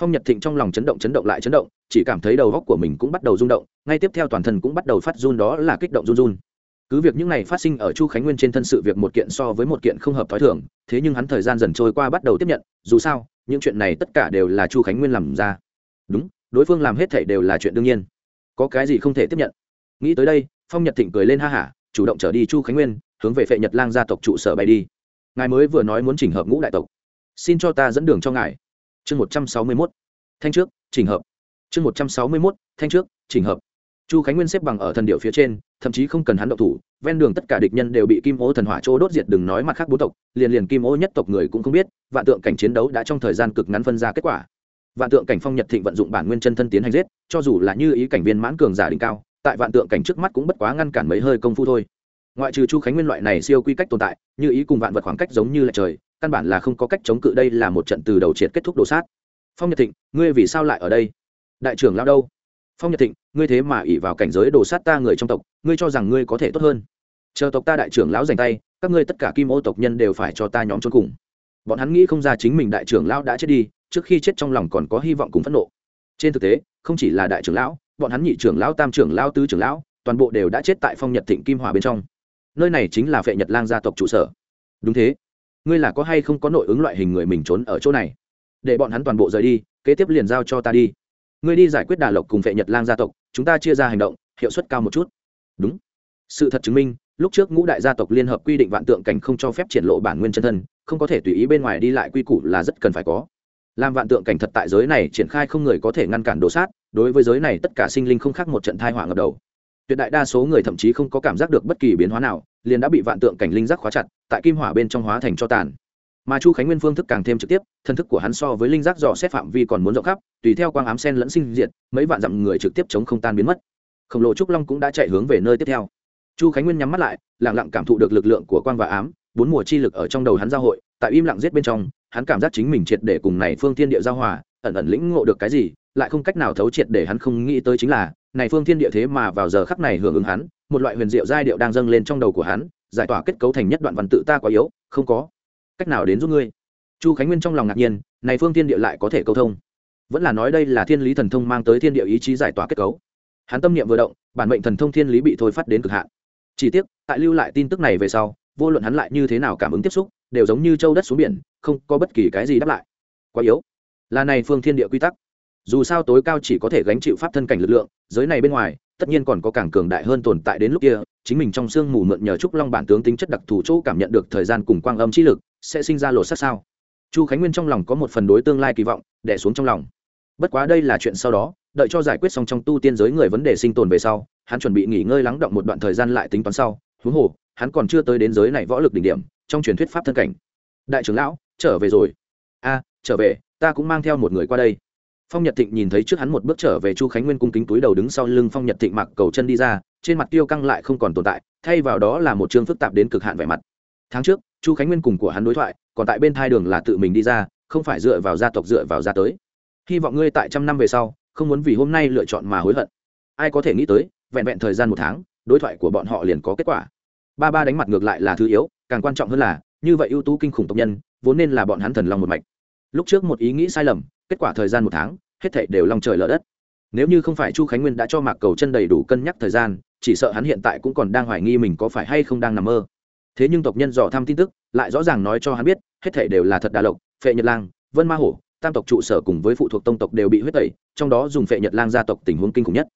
phong nhật thịnh trong lòng chấn động chấn động lại chấn động, chỉ cảm thấy đầu góc của mình cũng bắt đầu rung động, ngay tiếp theo toàn thân cũng bắt đầu phát run, đó là kích động run run. Cứ việc những này phát sinh ở chu khánh nguyên trên thân sự việc một kiện so với một kiện không hợp t h ó i thường, thế nhưng hắn thời gian dần trôi qua bắt đầu tiếp nhận, dù sao, những chuyện này tất cả đều là chu khánh nguyên làm ra. Đúng, đối phương làm hết thể đều là chuyện đương nhiên. Có cái gì không thể tiếp nhận? Nghĩ tới đây, phong nhật thịnh cười lên ha hả, chủ động trở đi chu khánh nguyên, hướng về phệ nhật lang gia tộc trụ sở bay đi. Ngài mới vừa nói muốn chỉnh hợp ngũ đại tộc. Xin cho ta dẫn đường cho ngài chương một trăm sáu mươi mốt, thanh trước, chỉnh hợp. Chương một trăm sáu mươi mốt, thanh trước, chỉnh hợp. Chu khánh nguyên xếp bằng ở thần điệu phía trên, thậm chí không cần hắn động thủ, ven đường tất cả địch nhân đều bị kim ô thần hỏa chỗ đốt diệt, đừng nói mặt khác bố tộc, liền liền kim ô nhất tộc người cũng không biết, vạn tượng cảnh chiến đấu đã trong thời gian cực ngắn phân ra kết quả. Vạn tượng cảnh phong nhật thịnh vận dụng bản nguyên chân thân tiến hành giết, cho dù là như ý cảnh viên mãn cường giả đỉnh cao, tại vạn tượng cảnh trước mắt cũng bất quá ngăn cản mấy hơi công phu thôi. Ngoại trừ chu khánh nguyên loại này siêu quy cách tồn tại, như ý cùng vạn vật khoảng cách giống như là trời căn bản là không có cách chống cự đây là một trận từ đầu triệt kết thúc đổ sát. Phong nhật thịnh, ngươi vì sao lại ở đây? Đại trưởng lao đâu? Phong nhật thịnh, ngươi thế mà ỉ vào cảnh giới đồ sát ta người trong tộc, ngươi cho rằng ngươi có thể tốt hơn. Chờ tộc ta đại trưởng lão dành tay, các ngươi tất cả kim ô tộc nhân đều phải cho ta nhóm trốn cùng. Bọn hắn nghĩ không ra chính mình đại trưởng lão đã chết đi, trước khi chết trong lòng còn có hy vọng cùng phẫn nộ. Trên thực tế, không chỉ là đại trưởng lão, bọn hắn nhị trưởng lão, tam trưởng lão, tứ trưởng lão, toàn bộ đều đã chết tại phong nhật thịnh kim hòa bên trong. Nơi này chính là phệ nhật lang gia tộc trụ sở. Đúng thế ngươi là có hay không có nội ứng loại hình người mình trốn ở chỗ này? Để bọn hắn toàn bộ rời đi, kế tiếp liền giao cho ta đi. Ngươi đi giải quyết đà lộc cùng Vệ nhật lang gia tộc, chúng ta chia ra hành động, hiệu suất cao một chút. Đúng. Sự thật chứng minh, lúc trước ngũ đại gia tộc liên hợp quy định vạn tượng cảnh không cho phép triển lộ bản nguyên chân thân, không có thể tùy ý bên ngoài đi lại quy củ là rất cần phải có. Làm vạn tượng cảnh thật tại giới này triển khai không người có thể ngăn cản đồ sát, đối với giới này tất cả sinh linh không khác một trận thai hỏa ngập đầu. Tuyệt đại đa số người thậm chí không có cảm giác được bất kỳ biến hóa nào liền đã bị vạn tượng cảnh linh giác khóa chặt, tại kim hỏa bên trong hóa thành cho tàn. Mà chu khánh nguyên phương thức càng thêm trực tiếp, thân thức của hắn so với linh giác dò xét phạm vi còn muốn rộng khắp, tùy theo quang ám sen lẫn sinh diệt, mấy vạn dặm người trực tiếp chống không tan biến mất. Khổng lồ trúc long cũng đã chạy hướng về nơi tiếp theo. Chu khánh nguyên nhắm mắt lại lẳng lặng cảm thụ được lực lượng của quang và ám, bốn mùa chi lực ở trong đầu hắn giao hội, tại im lặng giết bên trong, hắn cảm giác chính mình triệt để cùng này phương thiên địa giao hòa, ẩn ẩn lĩnh ngộ được cái gì, lại không cách nào thấu triệt để hắn không nghĩ tới chính là, này phương thiên địa thế mà vào giờ khắc này hưởng ứng hắn một loại huyền diệu giai điệu đang dâng lên trong đầu của hắn, giải tỏa kết cấu thành nhất đoạn văn tự ta quá yếu, không có. Cách nào đến giúp ngươi? Chu khánh nguyên trong lòng ngạc nhiên, này phương thiên địa lại có thể câu thông. Vẫn là nói đây là thiên lý thần thông mang tới thiên địa ý chí giải tỏa kết cấu. Hắn tâm niệm vừa động, bản mệnh thần thông thiên lý bị thôi phát đến cực hạn. Chỉ tiếc, tại lưu lại tin tức này về sau, vô luận hắn lại như thế nào cảm ứng tiếp xúc, đều giống như châu đất xuống biển, không có bất kỳ cái gì đáp lại. Quá yếu. Là này phương thiên địa quy tắc. Dù sao tối cao chỉ có thể gánh chịu pháp thân cảnh lực lượng, giới này bên ngoài tất nhiên còn có càng cường đại hơn tồn tại đến lúc kia, chính mình trong sương mù mượn nhờ trúc long bản tướng tính chất đặc thù chỗ cảm nhận được thời gian cùng quang âm trí lực, sẽ sinh ra lột sắc sao? Chu khánh nguyên trong lòng có một phần đối tương lai kỳ vọng đẻ xuống trong lòng. Bất quá đây là chuyện sau đó, đợi cho giải quyết xong trong tu tiên giới người vấn đề sinh tồn về sau, hắn chuẩn bị nghỉ ngơi lắng động một đoạn thời gian lại tính toán sau. Huống hồ, hắn còn chưa tới đến giới này võ lực đỉnh điểm, trong truyền thuyết pháp thân cảnh. Đại trưởng lão, trở về rồi. A, trở về, ta cũng mang theo một người qua đây phong nhật thịnh nhìn thấy trước hắn một bước trở về chu khánh nguyên cung kính túi đầu đứng sau lưng phong nhật thịnh mặc cầu chân đi ra, trên mặt tiêu căng lại không còn tồn tại, thay vào đó là một chương phức tạp đến cực hạn vẻ mặt. Tháng trước, chu khánh nguyên cùng của hắn đối thoại, còn tại bên thai đường là tự mình đi ra, không phải dựa vào gia tộc dựa vào gia tới. Hy vọng ngươi tại trăm năm về sau, không muốn vì hôm nay lựa chọn mà hối hận. Ai có thể nghĩ tới, vẹn vẹn thời gian một tháng, đối thoại của bọn họ liền có kết quả. Ba ba đánh mặt ngược lại là thứ yếu, càng quan trọng hơn là, như vậy ưu tú kinh khủng tộc nhân, vốn nên là bọn hắn thần long một mạch. Lúc trước một ý nghĩ sai lầm kết quả thời gian một tháng, hết thảy đều long trời lở đất. Nếu như không phải chu khánh nguyên đã cho mạc cầu chân đầy đủ cân nhắc thời gian, chỉ sợ hắn hiện tại cũng còn đang hoài nghi mình có phải hay không đang nằm mơ. Thế nhưng tộc nhân dò thăm tin tức, lại rõ ràng nói cho hắn biết, hết thảy đều là thật đà lộc, phệ nhật lang, vân ma hổ, tam tộc trụ sở cùng với phụ thuộc tông tộc đều bị huyết tẩy, trong đó dùng phệ nhật lang gia tộc tình huống kinh khủng nhất.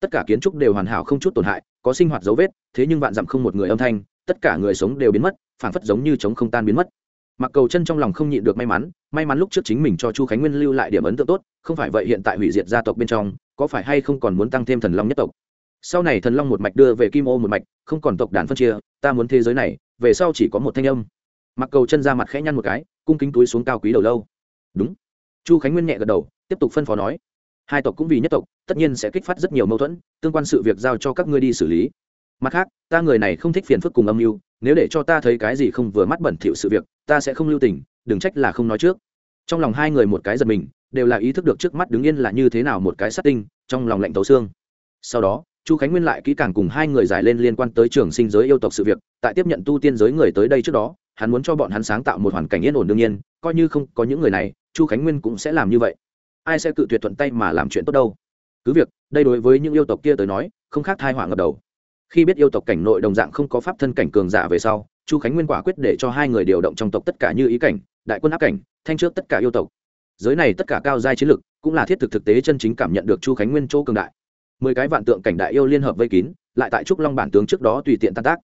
Tất cả kiến trúc đều hoàn hảo không chút tổn hại, có sinh hoạt dấu vết, thế nhưng vạn dặm không một người âm thanh, tất cả người sống đều biến mất, phảng phất giống như chống không tan biến mất mặc cầu chân trong lòng không nhịn được may mắn may mắn lúc trước chính mình cho chu khánh nguyên lưu lại điểm ấn tượng tốt, không phải vậy hiện tại hủy diệt gia tộc bên trong, có phải hay không còn muốn tăng thêm thần long nhất tộc? Sau này thần long một mạch đưa về kim ô một mạch, không còn tộc đàn phân chia, ta muốn thế giới này, về sau chỉ có một thanh âm. Mặc cầu chân ra mặt khẽ nhăn một cái, cung kính túi xuống cao quý đầu lâu. Đúng. Chu khánh nguyên nhẹ gật đầu, tiếp tục phân phó nói. Hai tộc cũng vì nhất tộc, tất nhiên sẽ kích phát rất nhiều mâu thuẫn, tương quan sự việc giao cho các ngươi đi xử lý mặt khác, ta người này không thích phiền phức cùng âm mưu, nếu để cho ta thấy cái gì không vừa mắt bẩn thỉu sự việc, ta sẽ không lưu tình, đừng trách là không nói trước. Trong lòng hai người một cái giật mình, đều là ý thức được trước mắt đứng yên là như thế nào một cái sát tinh, trong lòng lạnh tấu xương. Sau đó, chu khánh nguyên lại kỹ càng cùng hai người giải lên liên quan tới trường sinh giới yêu tộc sự việc, tại tiếp nhận tu tiên giới người tới đây trước đó, hắn muốn cho bọn hắn sáng tạo một hoàn cảnh yên ổn đương nhiên, coi như không có những người này, chu khánh nguyên cũng sẽ làm như vậy. Ai sẽ cự tuyệt thuận tay mà làm chuyện tốt đâu? Cứ việc, đây đối với những yêu tộc kia tới nói, không khác thai họa ngập đầu khi biết yêu tộc cảnh nội đồng dạng không có pháp thân cảnh cường giả về sau, chu khánh nguyên quả quyết để cho hai người điều động trong tộc tất cả như ý cảnh, đại quân áp cảnh, thanh trước tất cả yêu tộc. Giới này tất cả cao giai chiến lực, cũng là thiết thực thực tế chân chính cảm nhận được chu khánh nguyên chỗ cường đại. Mười cái vạn tượng cảnh đại yêu liên hợp vây kín, lại tại trúc long bản tướng trước đó tùy tiện tan tác.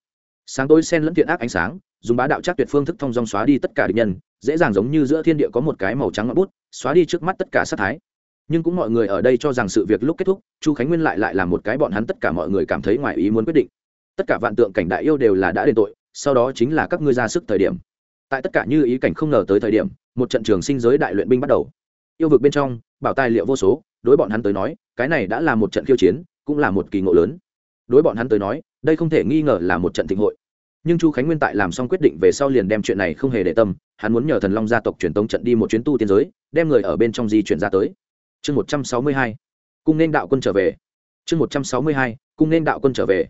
Sáng tối sen lẫn thiện ác ánh sáng, dùng bá đạo chắc tuyệt phương thức thông dong xóa đi tất cả địch nhân, dễ dàng giống như giữa thiên địa có một cái màu trắng ngọn bút, xóa đi trước mắt tất cả sát thái nhưng cũng mọi người ở đây cho rằng sự việc lúc kết thúc, chu khánh nguyên lại lại là một cái bọn hắn tất cả mọi người cảm thấy ngoài ý muốn quyết định. Tất cả vạn tượng cảnh đại yêu đều là đã đền tội, sau đó chính là các ngươi ra sức thời điểm. Tại tất cả như ý cảnh không ngờ tới thời điểm, một trận trường sinh giới đại luyện binh bắt đầu. Yêu vực bên trong, bảo tài liệu vô số, đối bọn hắn tới nói, cái này đã là một trận khiêu chiến, cũng là một kỳ ngộ lớn. Đối bọn hắn tới nói, đây không thể nghi ngờ là một trận thịnh hội. Nhưng chu khánh nguyên tại làm xong quyết định về sau liền đem chuyện này không hề để tâm, hắn muốn nhờ thần long gia tộc truyền tống trận đi một chuyến tu tiên giới, đem người ở bên trong di chuyển ra tới chương một trăm sáu mươi hai, cung nên đạo quân trở về. Chương một trăm sáu mươi hai, cung nên đạo quân trở về.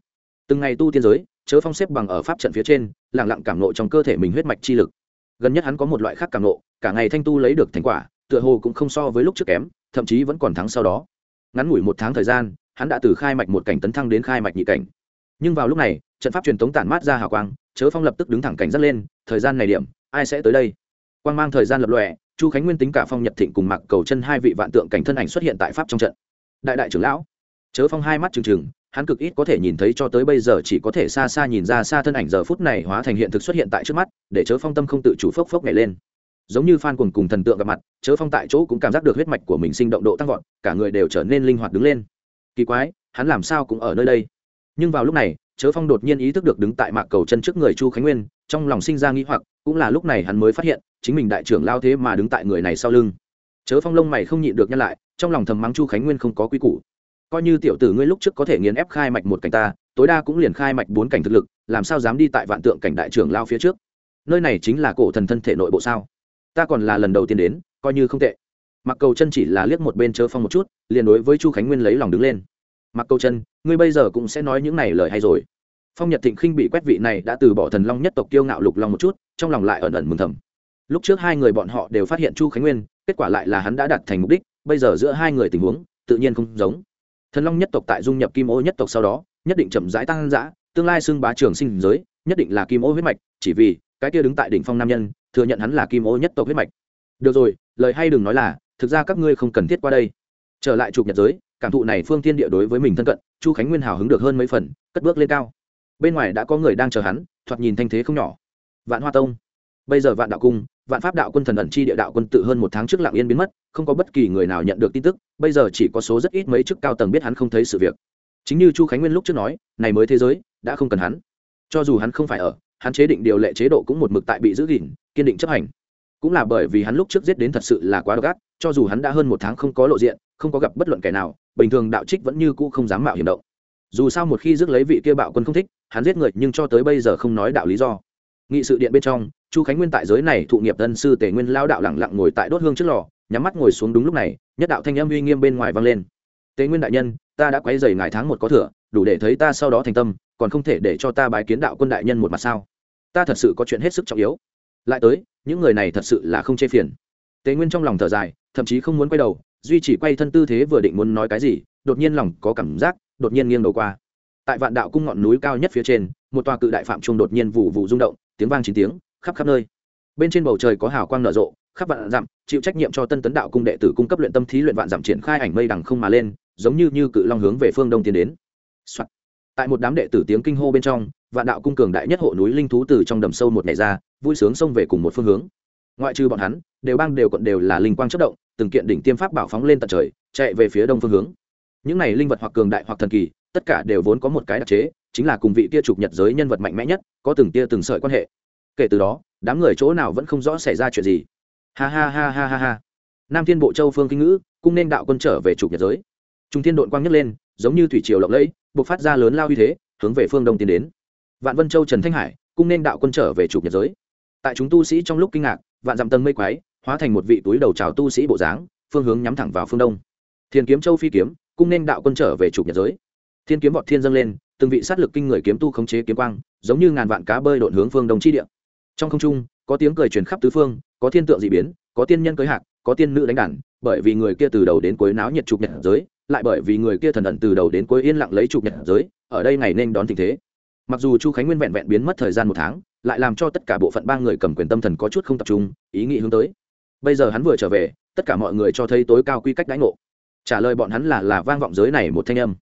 Từng ngày tu tiên giới, chớ phong xếp bằng ở pháp trận phía trên lẳng lặng cảm nộ trong cơ thể mình huyết mạch chi lực. Gần nhất hắn có một loại khác cảm nộ cả ngày thanh tu lấy được thành quả, tựa hồ cũng không so với lúc trước kém, thậm chí vẫn còn thắng sau đó. Ngắn ngủi một tháng thời gian, hắn đã từ khai mạch một cảnh tấn thăng đến khai mạch nhị cảnh. Nhưng vào lúc này, trận pháp truyền thống tản mát ra hào quang, chớ phong lập tức đứng thẳng cảnh dắt lên, thời gian này điểm, ai sẽ tới đây? Quang mang thời gian lập lòe chu khánh nguyên tính cả phong nhật thịnh cùng mặc cầu chân hai vị vạn tượng cảnh thân ảnh xuất hiện tại pháp trong trận. Đại đại trưởng lão, chớ phong hai mắt trừng trừng, hắn cực ít có thể nhìn thấy cho tới bây giờ chỉ có thể xa xa nhìn ra xa thân ảnh giờ phút này hóa thành hiện thực xuất hiện tại trước mắt, để chớ phong tâm không tự chủ phốc phốc nhảy lên. Giống như phan cuồng cùng thần tượng gặp mặt, chớ phong tại chỗ cũng cảm giác được huyết mạch của mình sinh động độ tăng vọt, cả người đều trở nên linh hoạt đứng lên. Kỳ quái, hắn làm sao cũng ở nơi đây? Nhưng vào lúc này, chớ phong đột nhiên ý thức được đứng tại mạc cầu chân trước người chu khánh nguyên, trong lòng sinh ra nghĩ hoặc, cũng là lúc này hắn mới phát hiện chính mình đại trưởng lao thế mà đứng tại người này sau lưng. Chớ phong lông mày không nhịn được nhăn lại, trong lòng thầm mắng chu khánh nguyên không có quy củ. Coi như tiểu tử ngươi lúc trước có thể nghiền ép khai mạch một cảnh ta, tối đa cũng liền khai mạch bốn cảnh thực lực, làm sao dám đi tại vạn tượng cảnh đại trưởng lao phía trước? Nơi này chính là cổ thần thân thể nội bộ sao? Ta còn là lần đầu tiên đến, coi như không tệ. Mặc cầu chân chỉ là liếc một bên chớ phong một chút, liền đối với chu khánh nguyên lấy lòng đứng lên. Mặc cầu chân, ngươi bây giờ cũng sẽ nói những này lời hay rồi. Phong nhật thịnh khinh bị quét vị này đã từ bỏ thần long nhất tộc kiêu ngạo lục long một chút, trong lòng lại ẩn ẩn mừng thầm lúc trước hai người bọn họ đều phát hiện chu khánh nguyên, kết quả lại là hắn đã đạt thành mục đích, bây giờ giữa hai người tình huống, tự nhiên không giống. Thần long nhất tộc tại dung nhập kim ô nhất tộc sau đó, nhất định chậm rãi tăng giã tương lai xưng bá trường sinh giới, nhất định là kim ô huyết mạch, chỉ vì cái kia đứng tại đỉnh phong nam nhân, thừa nhận hắn là kim ô nhất tộc huyết mạch. Được rồi, lời hay đừng nói là, thực ra các ngươi không cần thiết qua đây. Trở lại chụp nhật giới, cảm thụ này phương tiên địa đối với mình thân cận, chu khánh nguyên hào hứng được hơn mấy phần, cất bước lên cao. Bên ngoài đã có người đang chờ hắn, thoạt nhìn thanh thế không nhỏ. Vạn hoa tông. Bây giờ vạn đạo cung vạn pháp đạo quân thần ẩn chi địa đạo quân tự hơn một tháng trước lạng yên biến mất, không có bất kỳ người nào nhận được tin tức, bây giờ chỉ có số rất ít mấy chức cao tầng biết hắn không thấy sự việc. Chính như chu khánh nguyên lúc trước nói, này mới thế giới, đã không cần hắn. Cho dù hắn không phải ở, hắn chế định điều lệ chế độ cũng một mực tại bị giữ gìn, kiên định chấp hành. Cũng là bởi vì hắn lúc trước giết đến thật sự là quá độc ác, cho dù hắn đã hơn một tháng không có lộ diện, không có gặp bất luận kẻ nào, bình thường đạo trích vẫn như cũ không dám mạo hiểm động. Dù sao một khi rước lấy vị kia bạo quân không thích, hắn giết người nhưng cho tới bây giờ không nói đạo lý do nghị sự điện bên trong, chu khánh nguyên tại giới này thụ nghiệp tân sư tề nguyên lao đạo lẳng lặng ngồi tại đốt hương trước lò, nhắm mắt ngồi xuống đúng lúc này, nhất đạo thanh âm uy nghiêm bên ngoài vang lên. Tề nguyên đại nhân, ta đã quấy dày ngài tháng một có thừa, đủ để thấy ta sau đó thành tâm, còn không thể để cho ta bái kiến đạo quân đại nhân một mặt sao? Ta thật sự có chuyện hết sức trọng yếu. Lại tới, những người này thật sự là không chê phiền. Tề nguyên trong lòng thở dài, thậm chí không muốn quay đầu, duy chỉ quay thân tư thế vừa định muốn nói cái gì, đột nhiên lòng có cảm giác, đột nhiên nghiêng đầu qua. Tại vạn đạo cung ngọn núi cao nhất phía trên, một tòa cự đại phạm trung đột nhiên vụ vụ rung động tiếng vang chín tiếng, khắp khắp nơi. Bên trên bầu trời có hào quang nở rộ, khắp vạn dặm, chịu trách nhiệm cho tân tấn đạo cung đệ tử cung cấp luyện tâm thí luyện vạn dặm triển khai ảnh mây đằng không mà lên, giống như như cự long hướng về phương đông tiến đến、Soạn. tại một đám đệ tử tiếng kinh hô bên trong, vạn đạo cung cường đại nhất hộ núi linh thú từ trong đầm sâu một ngày ra, vui sướng xông về cùng một phương hướng. Ngoại trừ bọn hắn, đều bang đều quận đều là linh quang chất động, từng kiện đỉnh tiêm pháp bảo phóng lên tận trời, chạy về phía đông phương hướng. Những này linh vật hoặc cường đại hoặc thần kỳ tất cả đều vốn có một cái đặc chế, chính là cùng vị kia trục nhật giới nhân vật mạnh mẽ nhất, có từng tia từng sợi quan hệ. Kể từ đó, đám người chỗ nào vẫn không rõ xảy ra chuyện gì. Ha ha ha ha ha ha. Nam thiên bộ châu phương kinh ngữ cũng nên đạo quân trở về trục nhật giới. Trung thiên đội quang nhấc lên, giống như thủy triều lộng lẫy buộc phát ra lớn lao uy thế, hướng về phương đông tiến đến. Vạn vân châu trần thanh hải cũng nên đạo quân trở về trục nhật giới. Tại chúng tu sĩ trong lúc kinh ngạc, vạn dặm tầng mây quái, hóa thành một vị túi đầu trào tu sĩ bộ dáng, phương hướng nhắm thẳng vào phương đông. Thiên kiếm châu phi kiếm cũng nên đạo quân trở về trục nhật giới thiên kiếm vọt thiên dâng lên, từng vị sát lực kinh người kiếm tu khống chế kiếm quang, giống như ngàn vạn cá bơi đột hướng phương đông chi địa. Trong không trung, có tiếng cười truyền khắp tứ phương, có thiên tượng dị biến, có tiên nhân cưới hạc, có tiên nữ đánh đàn, bởi vì người kia từ đầu đến cuối náo nhiệt trục nhật giới, lại bởi vì người kia thần ẩn từ đầu đến cuối yên lặng lấy trục nhật giới, ở đây ngày nên đón tình thế. Mặc dù chu khánh nguyên vẹn vẹn biến mất thời gian một tháng, lại làm cho tất cả bộ phận ba người cầm quyền tâm thần có chút không tập trung, ý nghĩ hướng tới. Bây giờ hắn vừa trở về, tất cả mọi người cho thấy tối cao quy cách đãi ngộ. Trả lời bọn hắn là là vang vọng giới này một thanh âm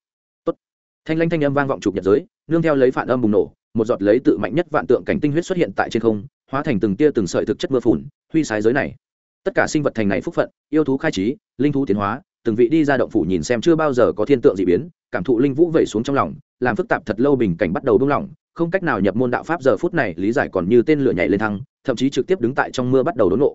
thanh lanh thanh âm vang vọng trục nhật giới, nương theo lấy phản âm bùng nổ, một giọt lấy tự mạnh nhất vạn tượng cảnh tinh huyết xuất hiện tại trên không, hóa thành từng tia từng sợi thực chất mưa phùn, huy sái giới này. Tất cả sinh vật thành này phúc phận, yêu thú khai trí, linh thú tiến hóa, từng vị đi ra động phủ nhìn xem chưa bao giờ có thiên tượng dị biến, cảm thụ linh vũ vẩy xuống trong lòng, làm phức tạp thật lâu bình cảnh bắt đầu buông lỏng không cách nào nhập môn đạo pháp giờ phút này, lý giải còn như tên lửa nhảy lên thăng, thậm chí trực tiếp đứng tại trong mưa bắt đầu đốn nộ.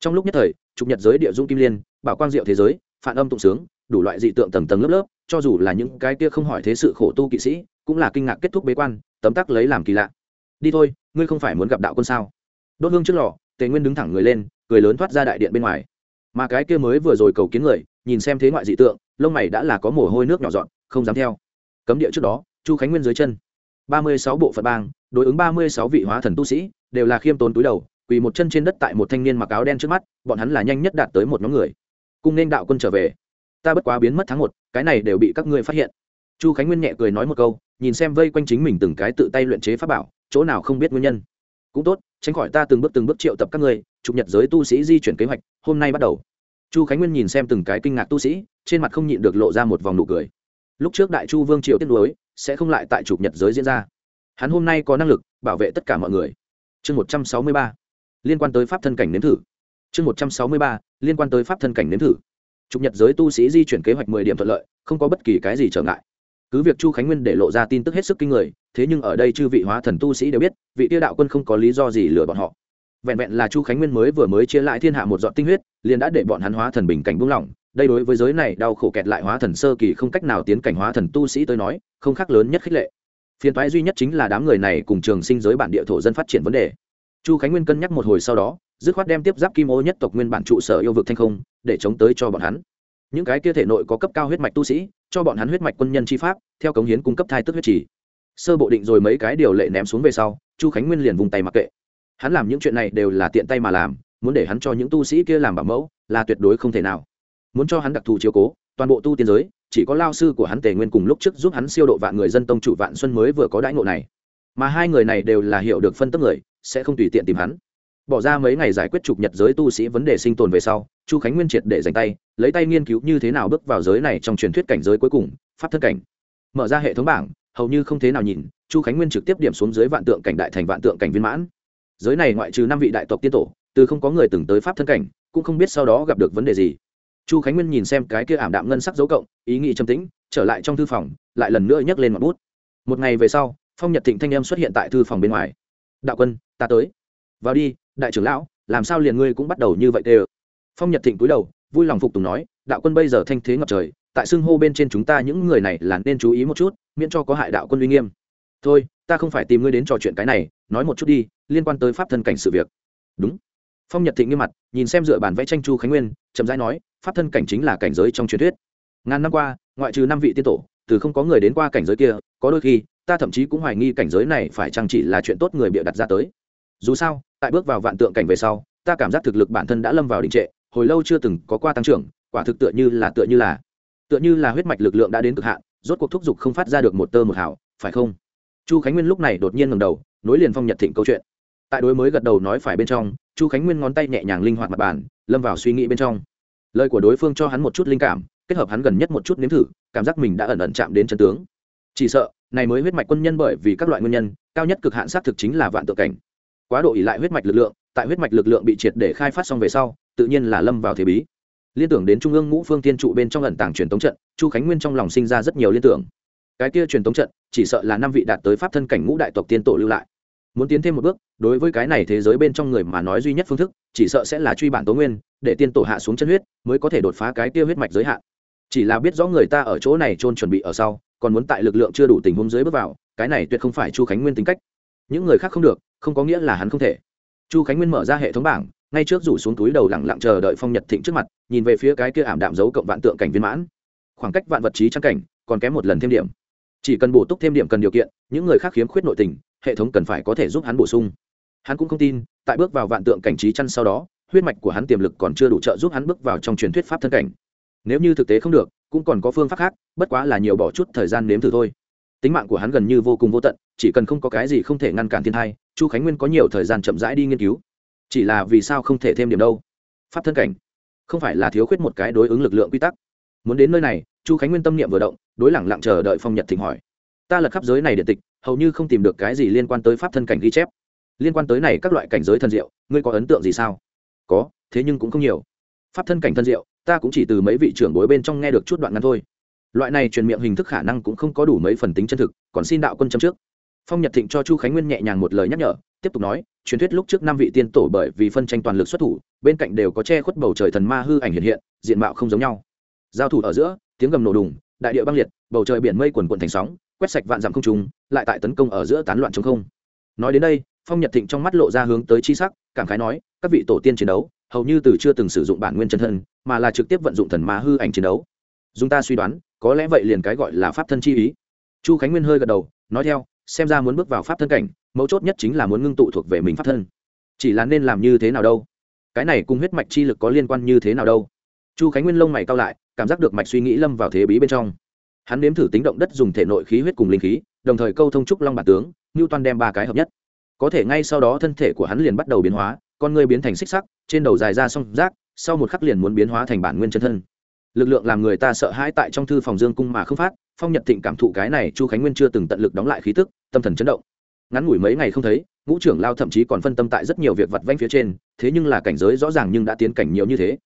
Trong lúc nhất thời, trục nhật giới địa dung kim liên, bảo quang diệu thế giới, phản âm tụng sướng, đủ loại dị tượng tầng tầng lớp lớp cho dù là những cái kia không hỏi thế sự khổ tu kỵ sĩ, cũng là kinh ngạc kết thúc bế quan, tấm tắc lấy làm kỳ lạ. Đi thôi, ngươi không phải muốn gặp đạo quân sao? Đốt hương trước lò, tề nguyên đứng thẳng người lên, cười lớn thoát ra đại điện bên ngoài. Mà cái kia mới vừa rồi cầu kiến người, nhìn xem thế ngoại dị tượng, lông mày đã là có mồ hôi nước nhỏ dọn không dám theo. Cấm địa trước đó, chu khánh nguyên dưới chân. Ba mươi sáu bộ phận bang, đối ứng ba mươi sáu vị hóa thần tu sĩ, đều là khiêm tốn túi đầu, quỳ một chân trên đất tại một thanh niên mặc áo đen trước mắt, bọn hắn là nhanh nhất đạt tới một nhóm người. Cung nên đạo quân trở về ta bất quá biến mất tháng một, cái này đều bị các ngươi phát hiện. Chu khánh nguyên nhẹ cười nói một câu, nhìn xem vây quanh chính mình từng cái tự tay luyện chế pháp bảo, chỗ nào không biết nguyên nhân. Cũng tốt, tránh khỏi ta từng bước từng bước triệu tập các ngươi, chụp nhật giới tu sĩ di chuyển kế hoạch, hôm nay bắt đầu. Chu khánh nguyên nhìn xem từng cái kinh ngạc tu sĩ, trên mặt không nhịn được lộ ra một vòng nụ cười. Lúc trước đại chu vương triều tiết lối sẽ không lại tại chụp nhật giới diễn ra. Hắn hôm nay có năng lực, bảo vệ tất cả mọi người. Chương một trăm sáu mươi ba, liên quan tới pháp thân cảnh nếm thử. Chương một trăm sáu mươi ba, liên quan tới pháp thân cảnh nếm thử trục nhật giới tu sĩ di chuyển kế hoạch mười điểm thuận lợi, không có bất kỳ cái gì trở ngại. Cứ việc chu khánh nguyên để lộ ra tin tức hết sức kinh người, thế nhưng ở đây chư vị hóa thần tu sĩ đều biết, vị tiêu đạo quân không có lý do gì lừa bọn họ. Vẹn vẹn là chu khánh nguyên mới vừa mới chia lại thiên hạ một dọn tinh huyết, liền đã để bọn hắn hóa thần bình cảnh buông lỏng. Đây đối với giới này đau khổ kẹt lại hóa thần sơ kỳ không cách nào tiến cảnh hóa thần tu sĩ tới nói, không khác lớn nhất khích lệ. Phiền toái duy nhất chính là đám người này cùng trường sinh giới bản địa thổ dân phát triển vấn đề. Chu khánh nguyên cân nhắc một hồi sau đó dứt khoát đem tiếp giáp kim ô nhất tộc nguyên bản trụ sở yêu vực thanh không để chống tới cho bọn hắn. Những cái kia thể nội có cấp cao huyết mạch tu sĩ, cho bọn hắn huyết mạch quân nhân chi pháp, theo cống hiến cung cấp thai tức huyết trì. Sơ bộ định rồi mấy cái điều lệ ném xuống về sau, chu khánh nguyên liền vùng tay mặc kệ. Hắn làm những chuyện này đều là tiện tay mà làm, muốn để hắn cho những tu sĩ kia làm bảo mẫu là tuyệt đối không thể nào. Muốn cho hắn đặc thù chiếu cố, toàn bộ tu tiên giới, chỉ có lao sư của hắn tề nguyên cùng lúc trước giúp hắn siêu độ vạn người dân tông chủ vạn xuân mới vừa có đãi ngộ này. Mà hai người này đều là hiểu được phân tức người, sẽ không tùy tiện tìm hắn bỏ ra mấy ngày giải quyết trục nhật giới tu sĩ vấn đề sinh tồn về sau, chu khánh nguyên triệt để dành tay, lấy tay nghiên cứu như thế nào bước vào giới này trong truyền thuyết cảnh giới cuối cùng, pháp thân cảnh. Mở ra hệ thống bảng, hầu như không thế nào nhìn, chu khánh nguyên trực tiếp điểm xuống dưới vạn tượng cảnh đại thành vạn tượng cảnh viên mãn. Giới này ngoại trừ năm vị đại tộc tiên tổ, từ không có người từng tới pháp thân cảnh, cũng không biết sau đó gặp được vấn đề gì. Chu khánh nguyên nhìn xem cái kia ảm đạm ngân sắc dấu cộng, ý nghĩ trầm tĩnh, trở lại trong thư phòng, lại lần nữa nhấc lên mặt bút. Một ngày về sau, phong nhật thịnh thanh em xuất hiện tại thư phòng bên ngoài. Đạo quân, ta tới. Vào đi đại trưởng lão, làm sao liền ngươi cũng bắt đầu như vậy tê phong nhật thịnh cúi đầu, vui lòng phục tùng nói, đạo quân bây giờ thanh thế ngập trời, tại xưng hô bên trên chúng ta những người này là nên chú ý một chút, miễn cho có hại đạo quân uy nghiêm. Thôi, ta không phải tìm ngươi đến trò chuyện cái này, nói một chút đi, liên quan tới pháp thân cảnh sự việc. Đúng. Phong nhật thịnh nghiêm mặt, nhìn xem dựa bản vẽ tranh chu khánh nguyên, chậm rãi nói, pháp thân cảnh chính là cảnh giới trong truyền thuyết. Ngàn năm qua, ngoại trừ năm vị tiên tổ, từ không có người đến qua cảnh giới kia, có đôi khi, ta thậm chí cũng hoài nghi cảnh giới này phải chăng chỉ là chuyện tốt người bịa đặt ra tới dù sao, tại bước vào vạn tượng cảnh về sau, ta cảm giác thực lực bản thân đã lâm vào đình trệ, hồi lâu chưa từng có qua tăng trưởng, quả thực tựa như là, tựa như là, tựa như là huyết mạch lực lượng đã đến cực hạn, rốt cuộc thúc giục không phát ra được một tơ một hào, phải không? Chu khánh nguyên lúc này đột nhiên ngầm đầu, nối liền phong nhật thịnh câu chuyện. Tại đối mới gật đầu nói phải bên trong, chu khánh nguyên ngón tay nhẹ nhàng linh hoạt mặt bàn, lâm vào suy nghĩ bên trong. Lời của đối phương cho hắn một chút linh cảm, kết hợp hắn gần nhất một chút nếm thử, cảm giác mình đã ẩn ẩn chạm đến chân tướng. Chỉ sợ, này mới huyết mạch quân nhân bởi vì các loại nguyên nhân, cao nhất cực hạn xác thực chính là vạn tượng cảnh quá độ ỉ lại huyết mạch lực lượng, tại huyết mạch lực lượng bị triệt để khai phát xong về sau, tự nhiên là lâm vào thế bí. Liên tưởng đến trung ương ngũ phương tiên trụ bên trong lần tàng truyền tống trận, chu khánh nguyên trong lòng sinh ra rất nhiều liên tưởng. Cái kia truyền tống trận, chỉ sợ là năm vị đạt tới pháp thân cảnh ngũ đại tộc tiên tổ lưu lại. Muốn tiến thêm một bước, đối với cái này thế giới bên trong người mà nói duy nhất phương thức, chỉ sợ sẽ là truy bản tố nguyên, để tiên tổ hạ xuống chân huyết, mới có thể đột phá cái kia huyết mạch giới hạn. Chỉ là biết rõ người ta ở chỗ này trôn chuẩn bị ở sau, còn muốn tại lực lượng chưa đủ tình huống dưới bước vào, cái này tuyệt không phải chu khánh nguyên tính cách những người khác không được, không có nghĩa là hắn không thể. Chu khánh nguyên mở ra hệ thống bảng, ngay trước rủ xuống túi đầu lẳng lặng chờ đợi phong nhật thịnh trước mặt, nhìn về phía cái kia ảm đạm dấu cộng vạn tượng cảnh viên mãn. Khoảng cách vạn vật trí trang cảnh, còn kém một lần thêm điểm. Chỉ cần bổ túc thêm điểm cần điều kiện, những người khác khiếm khuyết nội tình, hệ thống cần phải có thể giúp hắn bổ sung. Hắn cũng không tin, tại bước vào vạn tượng cảnh trí chăn sau đó, huyết mạch của hắn tiềm lực còn chưa đủ trợ giúp hắn bước vào trong truyền thuyết pháp thân cảnh. Nếu như thực tế không được, cũng còn có phương pháp khác, bất quá là nhiều bỏ chút thời gian nếm thử thôi. Tính mạng của hắn gần như vô cùng vô tận chỉ cần không có cái gì không thể ngăn cản thiên thai, chu khánh nguyên có nhiều thời gian chậm rãi đi nghiên cứu. Chỉ là vì sao không thể thêm điểm đâu? Pháp thân cảnh, không phải là thiếu khuyết một cái đối ứng lực lượng quy tắc. Muốn đến nơi này, chu khánh nguyên tâm niệm vừa động, đối lẳng lặng chờ đợi phong nhật thịnh hỏi. Ta lật khắp giới này điện tịch, hầu như không tìm được cái gì liên quan tới pháp thân cảnh ghi chép. Liên quan tới này các loại cảnh giới thân diệu, ngươi có ấn tượng gì sao? Có, thế nhưng cũng không nhiều. Pháp thân cảnh thân diệu, ta cũng chỉ từ mấy vị trưởng bối bên trong nghe được chút đoạn ngắn thôi. Loại này truyền miệng hình thức khả năng cũng không có đủ mấy phần tính chân thực, còn xin đạo quân châm trước phong nhật thịnh cho chu khánh nguyên nhẹ nhàng một lời nhắc nhở, tiếp tục nói, truyền thuyết lúc trước năm vị tiên tổ bởi vì phân tranh toàn lực xuất thủ, bên cạnh đều có che khuất bầu trời thần ma hư ảnh hiện hiện, diện mạo không giống nhau. Giao thủ ở giữa, tiếng gầm nổ đùng, đại địa băng liệt, bầu trời biển mây quần quần thành sóng, quét sạch vạn dặm không trùng lại tại tấn công ở giữa tán loạn chống không. Nói đến đây, phong nhật thịnh trong mắt lộ ra hướng tới chi sắc, cảm khái nói, các vị tổ tiên chiến đấu, hầu như từ chưa từng sử dụng bản nguyên chân thân, mà là trực tiếp vận dụng thần ma hư ảnh chiến đấu. Dùng ta suy đoán, có lẽ vậy liền cái gọi là pháp thân chi ý. Chu khánh nguyên hơi gật đầu, nói theo xem ra muốn bước vào pháp thân cảnh, mấu chốt nhất chính là muốn ngưng tụ thuộc về mình pháp thân. Chỉ là nên làm như thế nào đâu? Cái này cùng huyết mạch chi lực có liên quan như thế nào đâu? Chu khánh nguyên lông mày cao lại, cảm giác được mạch suy nghĩ lâm vào thế bí bên trong. Hắn nếm thử tính động đất dùng thể nội khí huyết cùng linh khí, đồng thời câu thông trúc long bản tướng, ngưu toan đem ba cái hợp nhất. Có thể ngay sau đó thân thể của hắn liền bắt đầu biến hóa, con người biến thành xích sắc, trên đầu dài ra song rác, sau một khắc liền muốn biến hóa thành bản nguyên chân thân lực lượng làm người ta sợ hãi tại trong thư phòng dương cung mà không phát, phong nhật thịnh cảm thụ cái này chu khánh nguyên chưa từng tận lực đóng lại khí tức, tâm thần chấn động. Ngắn ngủi mấy ngày không thấy, ngũ trưởng lao thậm chí còn phân tâm tại rất nhiều việc vặt vanh phía trên, thế nhưng là cảnh giới rõ ràng nhưng đã tiến cảnh nhiều như thế.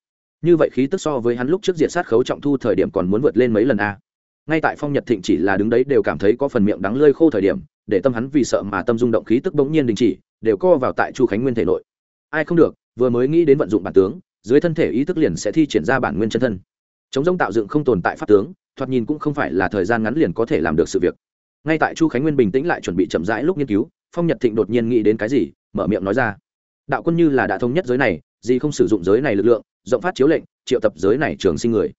Như vậy khí tức so với hắn lúc trước diện sát khấu trọng thu thời điểm còn muốn vượt lên mấy lần a. Ngay tại phong nhật thịnh chỉ là đứng đấy đều cảm thấy có phần miệng đắng lơi khô thời điểm, để tâm hắn vì sợ mà tâm rung động khí tức bỗng nhiên đình chỉ, đều co vào tại chu khánh nguyên thể nội. Ai không được, vừa mới nghĩ đến vận dụng bản tướng, dưới thân thể ý thức liền sẽ thi triển ra bản nguyên chân thân chống rông tạo dựng không tồn tại pháp tướng, thoạt nhìn cũng không phải là thời gian ngắn liền có thể làm được sự việc. Ngay tại chu khánh nguyên bình tĩnh lại chuẩn bị chậm rãi lúc nghiên cứu, phong nhật thịnh đột nhiên nghĩ đến cái gì, mở miệng nói ra. Đạo quân như là đã thống nhất giới này, gì không sử dụng giới này lực lượng, rộng phát chiếu lệnh, triệu tập giới này trường sinh người.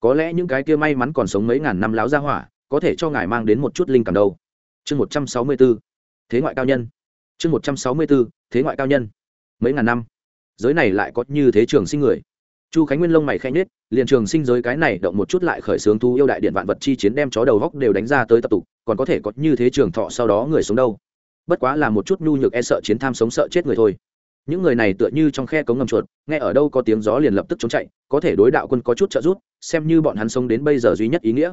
Có lẽ những cái kia may mắn còn sống mấy ngàn năm láo ra hỏa, có thể cho ngài mang đến một chút linh cảm đâu. Chương một trăm sáu mươi b ố thế ngoại cao nhân. Chương một trăm sáu mươi b ố thế ngoại cao nhân. Mấy ngàn năm, giới này lại có như thế trường sinh người chu khánh nguyên lông mày khẽ nhết liền trường sinh giới cái này động một chút lại khởi xướng thu yêu đại điện vạn vật chi chiến đem chó đầu góc đều đánh ra tới tập tục, còn có thể có như thế trường thọ sau đó người sống đâu? Bất quá là một chút nhu nhược e sợ chiến tham sống sợ chết người thôi. Những người này tựa như trong khe cống ngầm chuột, nghe ở đâu có tiếng gió liền lập tức chống chạy, có thể đối đạo quân có chút trợ giúp, xem như bọn hắn sống đến bây giờ duy nhất ý nghĩa.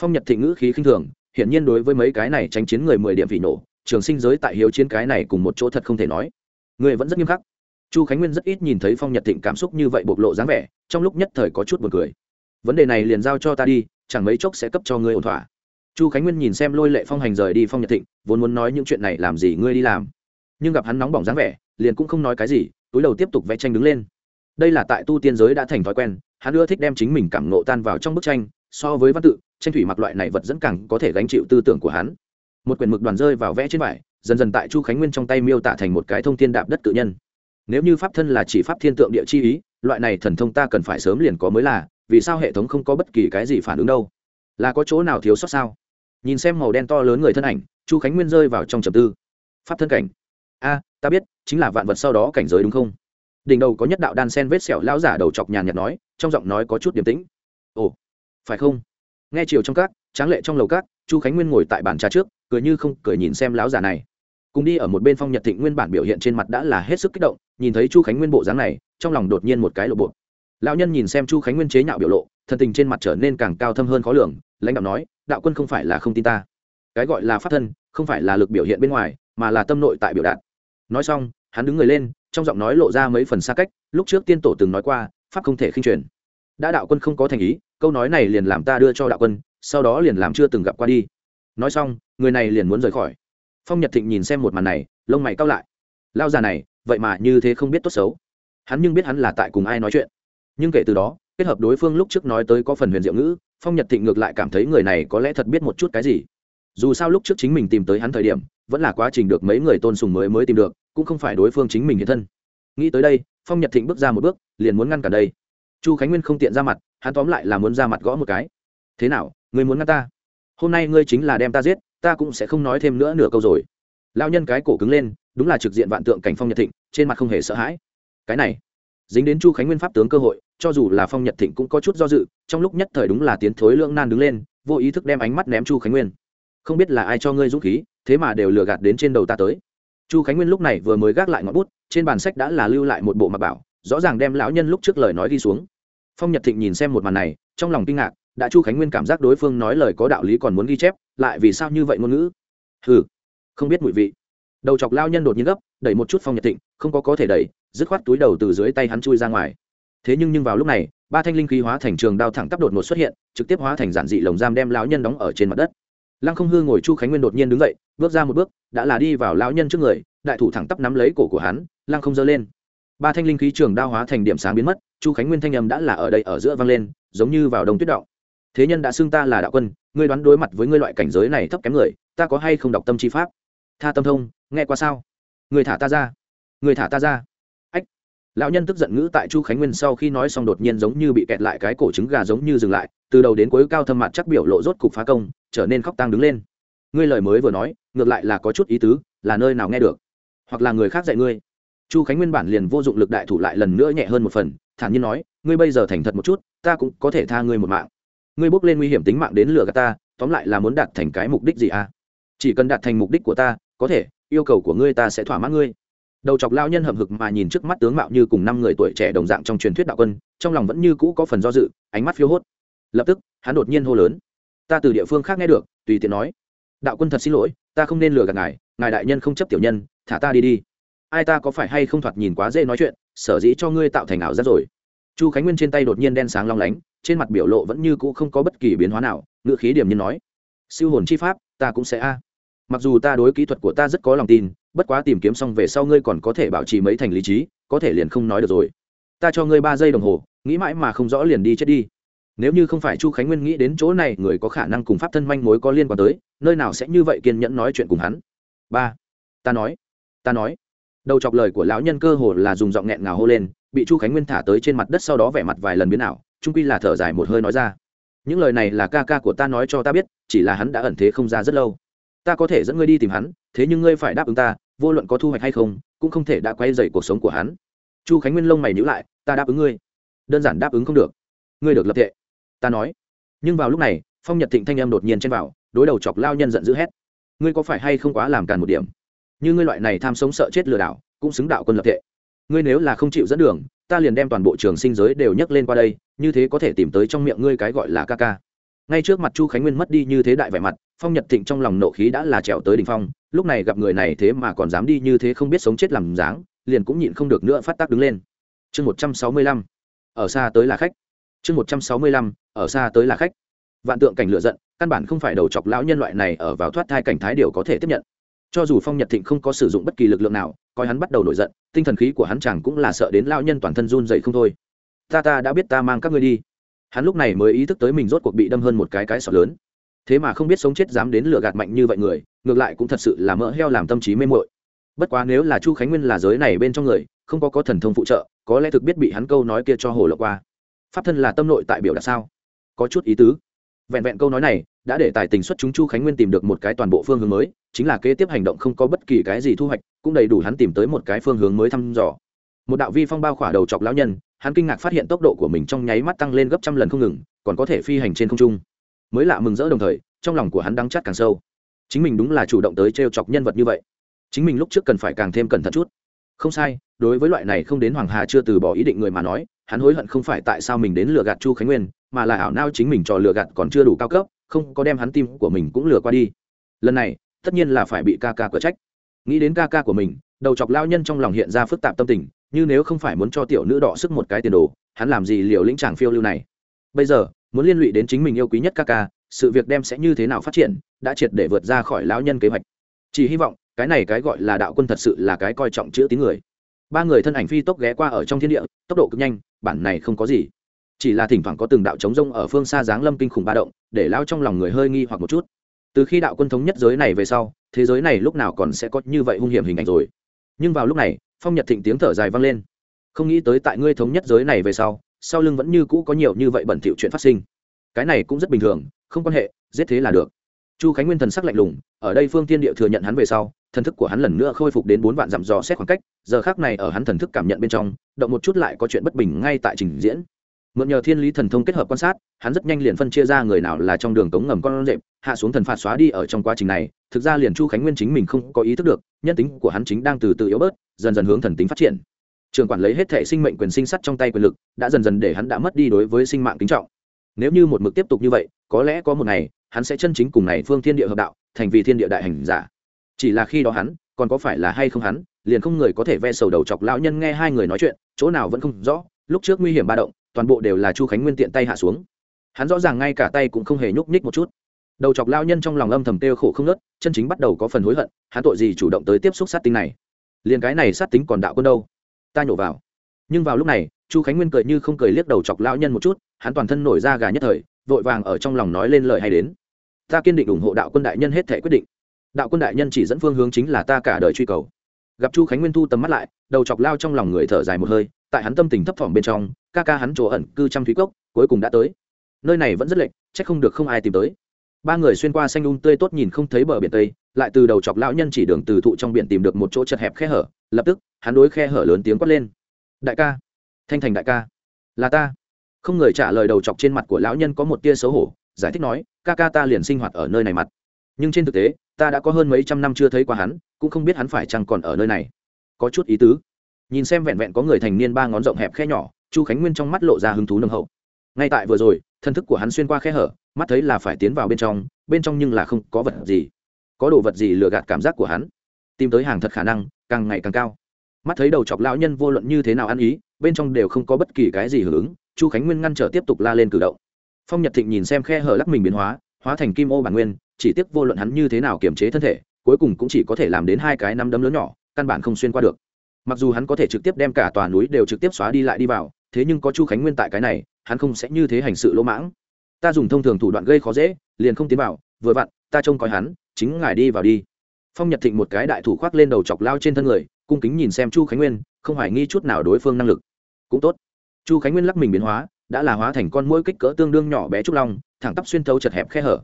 Phong nhật thị ngữ khí khinh thường, hiển nhiên đối với mấy cái này tranh chiến người mười điểm vị nổ trường sinh giới tại hiếu chiến cái này cùng một chỗ thật không thể nói. Người vẫn rất nghiêm khắc chu khánh nguyên rất ít nhìn thấy phong nhật thịnh cảm xúc như vậy bộc lộ dáng vẻ, trong lúc nhất thời có chút buồn cười. Vấn đề này liền giao cho ta đi, chẳng mấy chốc sẽ cấp cho ngươi ổn thỏa. Chu khánh nguyên nhìn xem lôi lệ phong hành rời đi phong nhật thịnh, vốn muốn nói những chuyện này làm gì ngươi đi làm. Nhưng gặp hắn nóng bỏng dáng vẻ, liền cũng không nói cái gì, túi đầu tiếp tục vẽ tranh đứng lên. Đây là tại tu tiên giới đã thành thói quen, hắn ưa thích đem chính mình cảm nộ tan vào trong bức tranh, so với văn tự, tranh thủy mặc loại này vật dẫn càng có thể gánh chịu tư tưởng của hắn. Một quyển mực đoàn rơi vào vẽ trên vải, dần dần tại chu khánh nguyên trong tay miêu tả thành một cái thông thiên đạp đất cự nhân nếu như pháp thân là chỉ pháp thiên tượng địa chi ý, loại này thần thông ta cần phải sớm liền có mới là, vì sao hệ thống không có bất kỳ cái gì phản ứng đâu? Là có chỗ nào thiếu sót sao? Nhìn xem màu đen to lớn người thân ảnh, chu khánh nguyên rơi vào trong trầm tư. Pháp thân cảnh. A, ta biết, chính là vạn vật sau đó cảnh giới đúng không? Đỉnh đầu có nhất đạo đan sen vết sẹo lão giả đầu chọc nhàn nhạt nói, trong giọng nói có chút điềm tĩnh. Ồ, phải không? Nghe chiều trong các, tráng lệ trong lầu các, chu khánh nguyên ngồi tại bàn trà trước, cười như không cười nhìn xem lão giả này. Cùng đi ở một bên phong nhật thịnh nguyên bản biểu hiện trên mặt đã là hết sức kích động nhìn thấy chu khánh nguyên bộ dáng này, trong lòng đột nhiên một cái lộ bộ. Lão nhân nhìn xem chu khánh nguyên chế nhạo biểu lộ thân tình trên mặt trở nên càng cao thâm hơn khó lường, lãnh đạo nói, đạo quân không phải là không tin ta. Cái gọi là pháp thân, không phải là lực biểu hiện bên ngoài, mà là tâm nội tại biểu đạt. Nói xong, hắn đứng người lên, trong giọng nói lộ ra mấy phần xa cách, lúc trước tiên tổ từng nói qua, pháp không thể khinh truyền. Đã đạo quân không có thành ý, câu nói này liền làm ta đưa cho đạo quân, sau đó liền làm chưa từng gặp qua đi. Nói xong, người này liền muốn rời khỏi. Phong nhật thịnh nhìn xem một màn này, lông mày cao lại lao già này, vậy mà như thế không biết tốt xấu. Hắn nhưng biết hắn là tại cùng ai nói chuyện. Nhưng kể từ đó, kết hợp đối phương lúc trước nói tới có phần huyền diệu ngữ, phong nhật thịnh ngược lại cảm thấy người này có lẽ thật biết một chút cái gì. Dù sao lúc trước chính mình tìm tới hắn thời điểm, vẫn là quá trình được mấy người tôn sùng mới mới tìm được, cũng không phải đối phương chính mình hiện thân. Nghĩ tới đây, phong nhật thịnh bước ra một bước, liền muốn ngăn cả đây. Chu khánh nguyên không tiện ra mặt, hắn tóm lại là muốn ra mặt gõ một cái. Thế nào ngươi muốn ngăn ta? Hôm nay ngươi chính là đem ta giết, ta cũng sẽ không nói thêm nữa nửa câu rồi. Lao nhân cái cổ cứng lên đúng là trực diện vạn tượng cảnh phong nhật thịnh, trên mặt không hề sợ hãi. Cái này, dính đến chu khánh nguyên pháp tướng cơ hội, cho dù là phong nhật thịnh cũng có chút do dự, trong lúc nhất thời đúng là tiến thối lưỡng nan đứng lên, vô ý thức đem ánh mắt ném chu khánh nguyên. Không biết là ai cho ngươi dũng khí, thế mà đều lừa gạt đến trên đầu ta tới. Chu khánh nguyên lúc này vừa mới gác lại ngọn bút, trên bàn sách đã là lưu lại một bộ mặc bảo, rõ ràng đem lão nhân lúc trước lời nói đi xuống. Phong nhật thịnh nhìn xem một màn này, trong lòng kinh ngạc, đã chu khánh nguyên cảm giác đối phương nói lời có đạo lý còn muốn ghi chép, lại vì sao như vậy ngôn ngữ? Ừ không biết mùi vị đầu chọc lao nhân đột nhiên gấp, đẩy một chút phong nhật thịnh, không có có thể đẩy, dứt khoát túi đầu từ dưới tay hắn chui ra ngoài. Thế nhưng nhưng vào lúc này, ba thanh linh khí hóa thành trường đao thẳng tắp đột ngột xuất hiện, trực tiếp hóa thành giản dị lồng giam đem lão nhân đóng ở trên mặt đất. Lăng không hư ngồi chu khánh nguyên đột nhiên đứng dậy, bước ra một bước, đã là đi vào lão nhân trước người, đại thủ thẳng tắp nắm lấy cổ của hắn, lăng không giơ lên. Ba thanh linh khí trường đao hóa thành điểm sáng biến mất, chu khánh nguyên thanh âm đã là ở đây ở giữa vang lên, giống như vào đông tuyết động. Thế nhân đã xưng ta là đạo quân, ngươi đoán đối mặt với ngươi loại cảnh giới này thấp kém người, ta có hay không đọc tâm chi pháp? Tha tâm thông nghe qua sao? Người thả ta ra. Người thả ta ra. Ách. Lão nhân tức giận ngữ tại chu khánh nguyên sau khi nói xong đột nhiên giống như bị kẹt lại cái cổ trứng gà giống như dừng lại, từ đầu đến cuối cao thâm mặt chắc biểu lộ rốt cục phá công, trở nên khóc tang đứng lên. Ngươi lời mới vừa nói, ngược lại là có chút ý tứ, là nơi nào nghe được? Hoặc là người khác dạy ngươi? Chu khánh nguyên bản liền vô dụng lực đại thủ lại lần nữa nhẹ hơn một phần, thản nhiên nói, ngươi bây giờ thành thật một chút, ta cũng có thể tha ngươi một mạng. Ngươi bốc lên nguy hiểm tính mạng đến lừa gạt ta, tóm lại là muốn đạt thành cái mục đích gì à? Chỉ cần đạt thành mục đích của ta, có thể yêu cầu của ngươi ta sẽ thỏa mãn ngươi. Đầu chọc lao nhân hậm hực mà nhìn trước mắt tướng mạo như cùng năm người tuổi trẻ đồng dạng trong truyền thuyết đạo quân, trong lòng vẫn như cũ có phần do dự, ánh mắt phiêu hốt. Lập tức, hắn đột nhiên hô lớn. Ta từ địa phương khác nghe được, tùy tiện nói. Đạo quân thật xin lỗi, ta không nên lừa gạt ngài ngài đại nhân không chấp tiểu nhân, thả ta đi đi. Ai ta có phải hay không thoạt nhìn quá dễ nói chuyện, sở dĩ cho ngươi tạo thành ảo giác rồi. Chu khánh nguyên trên tay đột nhiên đen sáng long lánh, trên mặt biểu lộ vẫn như cũ không có bất kỳ biến hóa nào ngự khí điểm nhiên nói. Siêu hồn chi pháp, ta cũng sẽ a mặc dù ta đối kỹ thuật của ta rất có lòng tin, bất quá tìm kiếm xong về sau ngươi còn có thể bảo trì mấy thành lý trí, có thể liền không nói được rồi. Ta cho ngươi ba giây đồng hồ, nghĩ mãi mà không rõ liền đi chết đi. Nếu như không phải chu khánh nguyên nghĩ đến chỗ này, người có khả năng cùng pháp thân manh mối có liên quan tới, nơi nào sẽ như vậy kiên nhẫn nói chuyện cùng hắn? Ba. Ta nói. Ta nói. Đầu chọc lời của lão nhân cơ hồ là dùng giọng nghẹn ngào hô lên, bị chu khánh nguyên thả tới trên mặt đất sau đó vẻ mặt vài lần biến ảo, trung quy là thở dài một hơi nói ra. Những lời này là ca ca của ta nói cho ta biết, chỉ là hắn đã ẩn thế không ra rất lâu ta có thể dẫn ngươi đi tìm hắn, thế nhưng ngươi phải đáp ứng ta, vô luận có thu hoạch hay không, cũng không thể đã quay dày cuộc sống của hắn. Chu khánh nguyên lông mày nhữ lại, ta đáp ứng ngươi. Đơn giản đáp ứng không được. Ngươi được lập tệ. Ta nói. Nhưng vào lúc này, phong nhật thịnh thanh em đột nhiên chen vào, đối đầu chọc lao nhân giận dữ hét. Ngươi có phải hay không quá làm càn một điểm? Như ngươi loại này tham sống sợ chết lừa đảo, cũng xứng đạo quân lập tệ. Ngươi nếu là không chịu dẫn đường, ta liền đem toàn bộ trường sinh giới đều nhấc lên qua đây, như thế có thể tìm tới trong miệng ngươi cái gọi là ca ca. Ngay trước mặt chu khánh nguyên mất đi như thế đại vẻ mặt phong nhật thịnh trong lòng nộ khí đã là trèo tới đ ỉ n h phong, lúc này gặp người này thế mà còn dám đi như thế không biết sống chết làm dáng, liền cũng nhịn không được nữa phát tác đứng lên. Chương một trăm sáu mươi lăm, ở xa tới là khách. Chương một trăm sáu mươi lăm, ở xa tới là khách. Vạn tượng cảnh lựa giận, căn bản không phải đầu chọc lão nhân loại này ở vào thoát thai cảnh thái điều có thể tiếp nhận. Cho dù phong nhật thịnh không có sử dụng bất kỳ lực lượng nào, coi hắn bắt đầu nổi giận, tinh thần khí của hắn chẳng cũng là sợ đến lao nhân toàn thân run dậy không thôi. Ta ta đã biết ta mang các ngươi đi. Hắn lúc này mới ý thức tới mình rốt cuộc bị đâm hơn một cái cái sọt lớn thế mà không biết sống chết dám đến lừa gạt mạnh như vậy người, ngược lại cũng thật sự là mỡ heo làm tâm trí mê mội bất quá nếu là chu khánh nguyên là giới này bên trong người, không có có thần thông phụ trợ, có lẽ thực biết bị hắn câu nói kia cho hồ lộc qua. Pháp thân là tâm nội tại biểu đạt sao? Có chút ý tứ. Vẹn vẹn câu nói này, đã để tài tình xuất chúng chu khánh nguyên tìm được một cái toàn bộ phương hướng mới, chính là kế tiếp hành động không có bất kỳ cái gì thu hoạch, cũng đầy đủ hắn tìm tới một cái phương hướng mới thăm dò. Một đạo vi phong bao khỏa đầu chọc lão nhân, hắn kinh ngạc phát hiện tốc độ của mình trong nháy mắt tăng lên gấp trăm lần không ngừng, còn có thể phi hành trên không trung mới lạ mừng rỡ đồng thời, trong lòng của hắn đắng chát càng sâu. Chính mình đúng là chủ động tới t chọc nhân vật như vậy. Chính mình lúc trước cần phải càng thêm cẩn thận chút. Không sai, đối với loại này không đến hoàng hà chưa từ bỏ ý định người mà nói, hắn hối hận không phải tại sao mình đến lừa gạt chu khánh nguyên, mà là ảo nao chính mình trò lừa gạt còn chưa đủ cao cấp, không có đem hắn tim của mình cũng lừa qua đi. Lần này, tất nhiên là phải bị ca ca cửa trách. Nghĩ đến ca ca của mình, đầu chọc lao nhân trong lòng hiện ra phức tạp tâm tình, như nếu không phải muốn cho tiểu nữ đỏ sức một cái tiền đồ, hắn làm gì liều lĩnh chàng phiêu lưu này? Bây giờ muốn liên lụy đến chính mình yêu quý nhất ca ca, sự việc đem sẽ như thế nào phát triển, đã triệt để vượt ra khỏi lão nhân kế hoạch. Chỉ hy vọng, cái này cái gọi là đạo quân thật sự là cái coi trọng chữ tín người. Ba người thân ảnh phi tốc ghé qua ở trong thiên địa, tốc độ cực nhanh, bản này không có gì. Chỉ là thỉnh thoảng có từng đạo trống rông ở phương xa giáng lâm kinh khủng ba động, để lao trong lòng người hơi nghi hoặc một chút. Từ khi đạo quân thống nhất giới này về sau, thế giới này lúc nào còn sẽ có như vậy hung hiểm hình ảnh rồi? Nhưng vào lúc này, phong nhật thịnh tiếng thở dài vang lên. Không nghĩ tới tại ngươi thống nhất giới này về sau sau lưng vẫn như cũ có nhiều như vậy bẩn thỉu chuyện phát sinh. Cái này cũng rất bình thường, không quan hệ, giết thế là được. Chu khánh nguyên thần sắc lạnh lùng, ở đây phương tiên địa thừa nhận hắn về sau, thần thức của hắn lần nữa khôi phục đến bốn vạn dặm dò xét khoảng cách, giờ khác này ở hắn thần thức cảm nhận bên trong, động một chút lại có chuyện bất bình ngay tại trình diễn. Mượn nhờ thiên lý thần thông kết hợp quan sát, hắn rất nhanh liền phân chia ra người nào là trong đường cống ngầm con rệp, hạ xuống thần phạt xóa đi ở trong quá trình này, thực ra liền chu khánh nguyên chính mình không có ý thức được, nhân tính của hắn chính đang từ từ yếu bớt, dần dần hướng thần tính phát triển trường quản lấy hết thể sinh mệnh quyền sinh sắt trong tay quyền lực, đã dần dần để hắn đã mất đi đối với sinh mạng kính trọng. Nếu như một mực tiếp tục như vậy, có lẽ có một ngày, hắn sẽ chân chính cùng này phương thiên địa hợp đạo, thành vì thiên địa đại hành giả. Chỉ là khi đó hắn, còn có phải là hay không hắn, liền không người có thể ve sầu đầu chọc lão nhân nghe hai người nói chuyện, chỗ nào vẫn không rõ, lúc trước nguy hiểm ba động, toàn bộ đều là chu khánh nguyên tiện tay hạ xuống. Hắn rõ ràng ngay cả tay cũng không hề nhúc nhích một chút. Đầu chọc lao nhân trong lòng âm thầm tiêu khổ không nớt chân chính bắt đầu có phần hối hận, hắn tội gì chủ động tới tiếp xúc sát tính này? Liền cái này sát tính còn đạo quân đâu? Ta nhổ vào. Nhưng vào lúc này, chu khánh nguyên cười như không cười liếc đầu chọc lão nhân một chút, hắn toàn thân nổi ra gà nhất thời, vội vàng ở trong lòng nói lên lời hay đến. Ta kiên định ủng hộ đạo quân đại nhân hết thể quyết định. Đạo quân đại nhân chỉ dẫn phương hướng chính là ta cả đời truy cầu. Gặp chu khánh nguyên thu tầm mắt lại, đầu chọc lao trong lòng người thở dài một hơi, tại hắn tâm tình thấp thỏm bên trong, ca ca hắn chỗ ẩn cư trăm thúy cốc, cuối cùng đã tới. Nơi này vẫn rất lệch, chắc không được không ai tìm tới. Ba người xuyên qua xanh un tươi tốt nhìn không thấy bờ biển tây lại từ đầu chọc lão nhân chỉ đường từ thụ trong biển tìm được một chỗ chật hẹp khe hở, lập tức, hắn đối khe hở lớn tiếng quát lên. Đại ca, thanh thành đại ca, là ta. Không người trả lời đầu chọc trên mặt của lão nhân có một tia xấu hổ, giải thích nói, ca ca ta liền sinh hoạt ở nơi này mặt nhưng trên thực tế, ta đã có hơn mấy trăm năm chưa thấy qua hắn, cũng không biết hắn phải chăng còn ở nơi này. Có chút ý tứ. Nhìn xem vẹn vẹn có người thành niên ba ngón rộng hẹp khe nhỏ, chu khánh nguyên trong mắt lộ ra hứng thú nồng hậu. Ngay tại vừa rồi, thân thức của hắn xuyên qua khe hở, mắt thấy là phải tiến vào bên trong bên trong nhưng là không có vật gì có đồ vật gì lừa gạt cảm giác của hắn? Tìm tới hàng thật khả năng, càng ngày càng cao. Mắt thấy đầu chọc lão nhân vô luận như thế nào ăn ý, bên trong đều không có bất kỳ cái gì hưởng ứng, chu khánh nguyên ngăn trở tiếp tục la lên cử động. Phong nhật thịnh nhìn xem khe hở lắc mình biến hóa hóa thành kim ô bản nguyên, chỉ tiếc vô luận hắn như thế nào kiềm chế thân thể, cuối cùng cũng chỉ có thể làm đến hai cái năm đấm lớn nhỏ, căn bản không xuyên qua được. Mặc dù hắn có thể trực tiếp đem cả tòa núi đều trực tiếp xóa đi lại đi vào, thế nhưng có chu khánh nguyên tại cái này, hắn không sẽ như thế hành sự lỗ mãng. Ta dùng thông thường thủ đoạn gây khó dễ, liền không tiến vào, vừa vặn ta trông coi hắn, chính ngài đi vào đi. Phong nhật thịnh một cái đại thủ khoác lên đầu chọc lao trên thân người, cung kính nhìn xem chu khánh nguyên, không hoài nghi chút nào đối phương năng lực. Cũng tốt. Chu khánh nguyên lắc mình biến hóa, đã là hóa thành con mũi kích cỡ tương đương nhỏ bé trúc long, thẳng tắp xuyên thấu chật hẹp khe hở.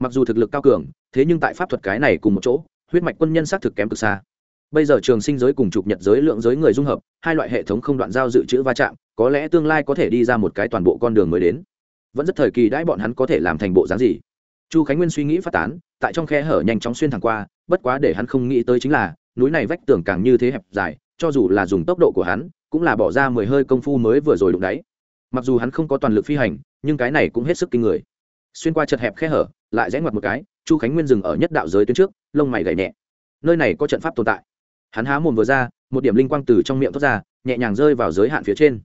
Mặc dù thực lực cao cường, thế nhưng tại pháp thuật cái này cùng một chỗ, huyết mạch quân nhân xác thực kém cực xa. Bây giờ trường sinh giới cùng trục nhật giới lượng giới người dung hợp, hai loại hệ thống không đoạn giao dự trữ va chạm, có lẽ tương lai có thể đi ra một cái toàn bộ con đường mới đến. Vẫn rất thời kỳ đãi bọn hắn có thể làm thành bộ dáng gì chu khánh nguyên suy nghĩ phát tán, tại trong khe hở nhanh chóng xuyên thẳng qua, bất quá để hắn không nghĩ tới chính là, núi này vách tường càng như thế hẹp dài, cho dù là dùng tốc độ của hắn, cũng là bỏ ra mười hơi công phu mới vừa rồi đụng đáy. Mặc dù hắn không có toàn lực phi hành, nhưng cái này cũng hết sức kinh người. Xuyên qua chật hẹp khe hở, lại rẽ ngoặt một cái, chu khánh nguyên dừng ở nhất đạo giới tuyến trước, lông mày gậy nhẹ. Nơi này có trận pháp tồn tại. Hắn há mồm vừa ra, một điểm linh quang từ trong miệng thoát ra, nhẹ nhàng rơi vào giới hạn phía trên.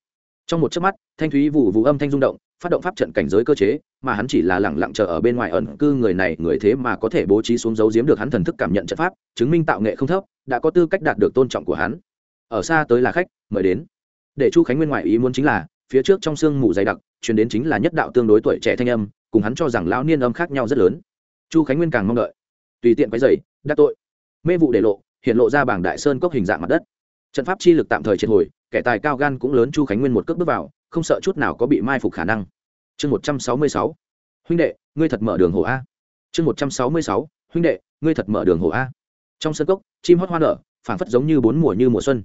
Trong một chớp mắt, thanh thúy vụ vụ âm thanh rung động phát động pháp trận cảnh giới cơ chế, mà hắn chỉ là lẳng lặng chờ ở bên ngoài ẩn cư người này, người thế mà có thể bố trí xuống dấu giếm được hắn thần thức cảm nhận trận pháp, chứng minh tạo nghệ không thấp, đã có tư cách đạt được tôn trọng của hắn. Ở xa tới là khách, mời đến. Để chu khánh nguyên ngoại ý muốn chính là, phía trước trong sương mù dày đặc chuyển đến chính là nhất đạo tương đối tuổi trẻ thanh âm, cùng hắn cho rằng lão niên âm khác nhau rất lớn. Chu khánh nguyên càng mong đợi. Tùy tiện quấy dày đắc tội. Mê vụ để lộ, hiện lộ ra bảng đại sơn cốc hình dạng mặt đất. Trận pháp chi lực tạm thời triệt hồi, kẻ tài cao gan cũng lớn chu khánh nguyên một cước bước vào không sợ chút nào có bị mai phục khả năng. Chương một trăm sáu mươi sáu. Huynh đệ, ngươi thật mở đường hồ a. Chương một trăm sáu mươi sáu. Huynh đệ, ngươi thật mở đường hồ a. Trong sân cốc, chim hót hoa nở, phảng phất giống như bốn mùa như mùa xuân.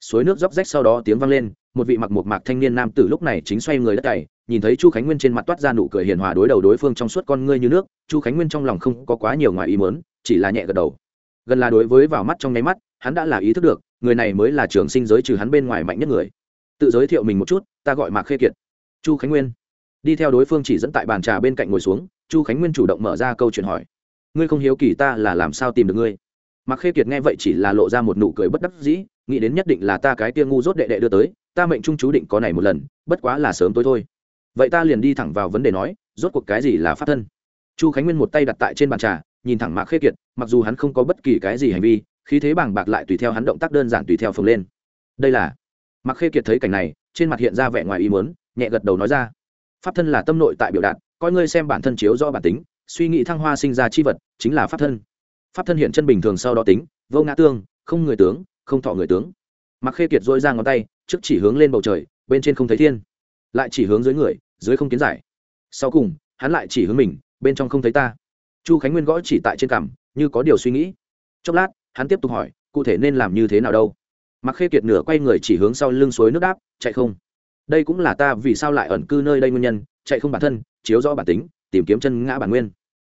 Suối nước róc rách sau đó tiếng vang lên, một vị mặc một mạc thanh niên nam tử lúc này chính xoay người đất cày, nhìn thấy chu khánh nguyên trên mặt toát ra nụ cười hiền hòa đối đầu đối phương trong suốt con ngươi như nước, chu khánh nguyên trong lòng không có quá nhiều ngoài ý mớn chỉ là nhẹ gật đầu. Gần là đối với vào mắt trong nháy mắt, hắn đã là ý thức được, người này mới là trường sinh giới trừ hắn bên ngoài mạnh nhất người tự giới thiệu mình một chút, ta gọi mạc khê kiệt, chu khánh nguyên. Đi theo đối phương chỉ dẫn tại bàn trà bên cạnh ngồi xuống, chu khánh nguyên chủ động mở ra câu chuyện hỏi. Ngươi không hiếu kỳ ta là làm sao tìm được ngươi? Mạc khê kiệt nghe vậy chỉ là lộ ra một nụ cười bất đắc dĩ, nghĩ đến nhất định là ta cái tia ngu dốt đệ đệ đưa tới, ta mệnh trung chú định có này một lần, bất quá là sớm tối thôi. Vậy ta liền đi thẳng vào vấn đề nói, rốt cuộc cái gì là pháp thân? Chu khánh nguyên một tay đặt tại trên bàn trà, nhìn thẳng mạc khê kiệt, mặc dù hắn không có bất kỳ cái gì hành vi, khí thế bàng bạc lại tùy theo hắn động tác đơn giản tùy theo phồng lên. Đây là mạc khê kiệt thấy cảnh này, trên mặt hiện ra vẻ ngoài ý muốn, nhẹ gật đầu nói ra. Pháp thân là tâm nội tại biểu đạt, coi ngươi xem bản thân chiếu do bản tính, suy nghĩ thăng hoa sinh ra chi vật, chính là pháp thân. Pháp thân hiện chân bình thường sau đó tính, vô ngã tương, không người tướng, không thọ người tướng. Mặc khê kiệt dôi ra ngón tay, trước chỉ hướng lên bầu trời, bên trên không thấy thiên. Lại chỉ hướng dưới người, dưới không kiến giải. Sau cùng, hắn lại chỉ hướng mình, bên trong không thấy ta. Chu khánh nguyên gõ chỉ tại trên cằm, như có điều suy nghĩ. Chốc lát, hắn tiếp tục hỏi, cụ thể nên làm như thế nào đâu? Mặc khê kiệt nửa quay người chỉ hướng sau lưng suối nước đáp, chạy không? Đây cũng là ta vì sao lại ẩn cư nơi đây nguyên nhân, chạy không bản thân, chiếu rõ bản tính, tìm kiếm chân ngã bản nguyên.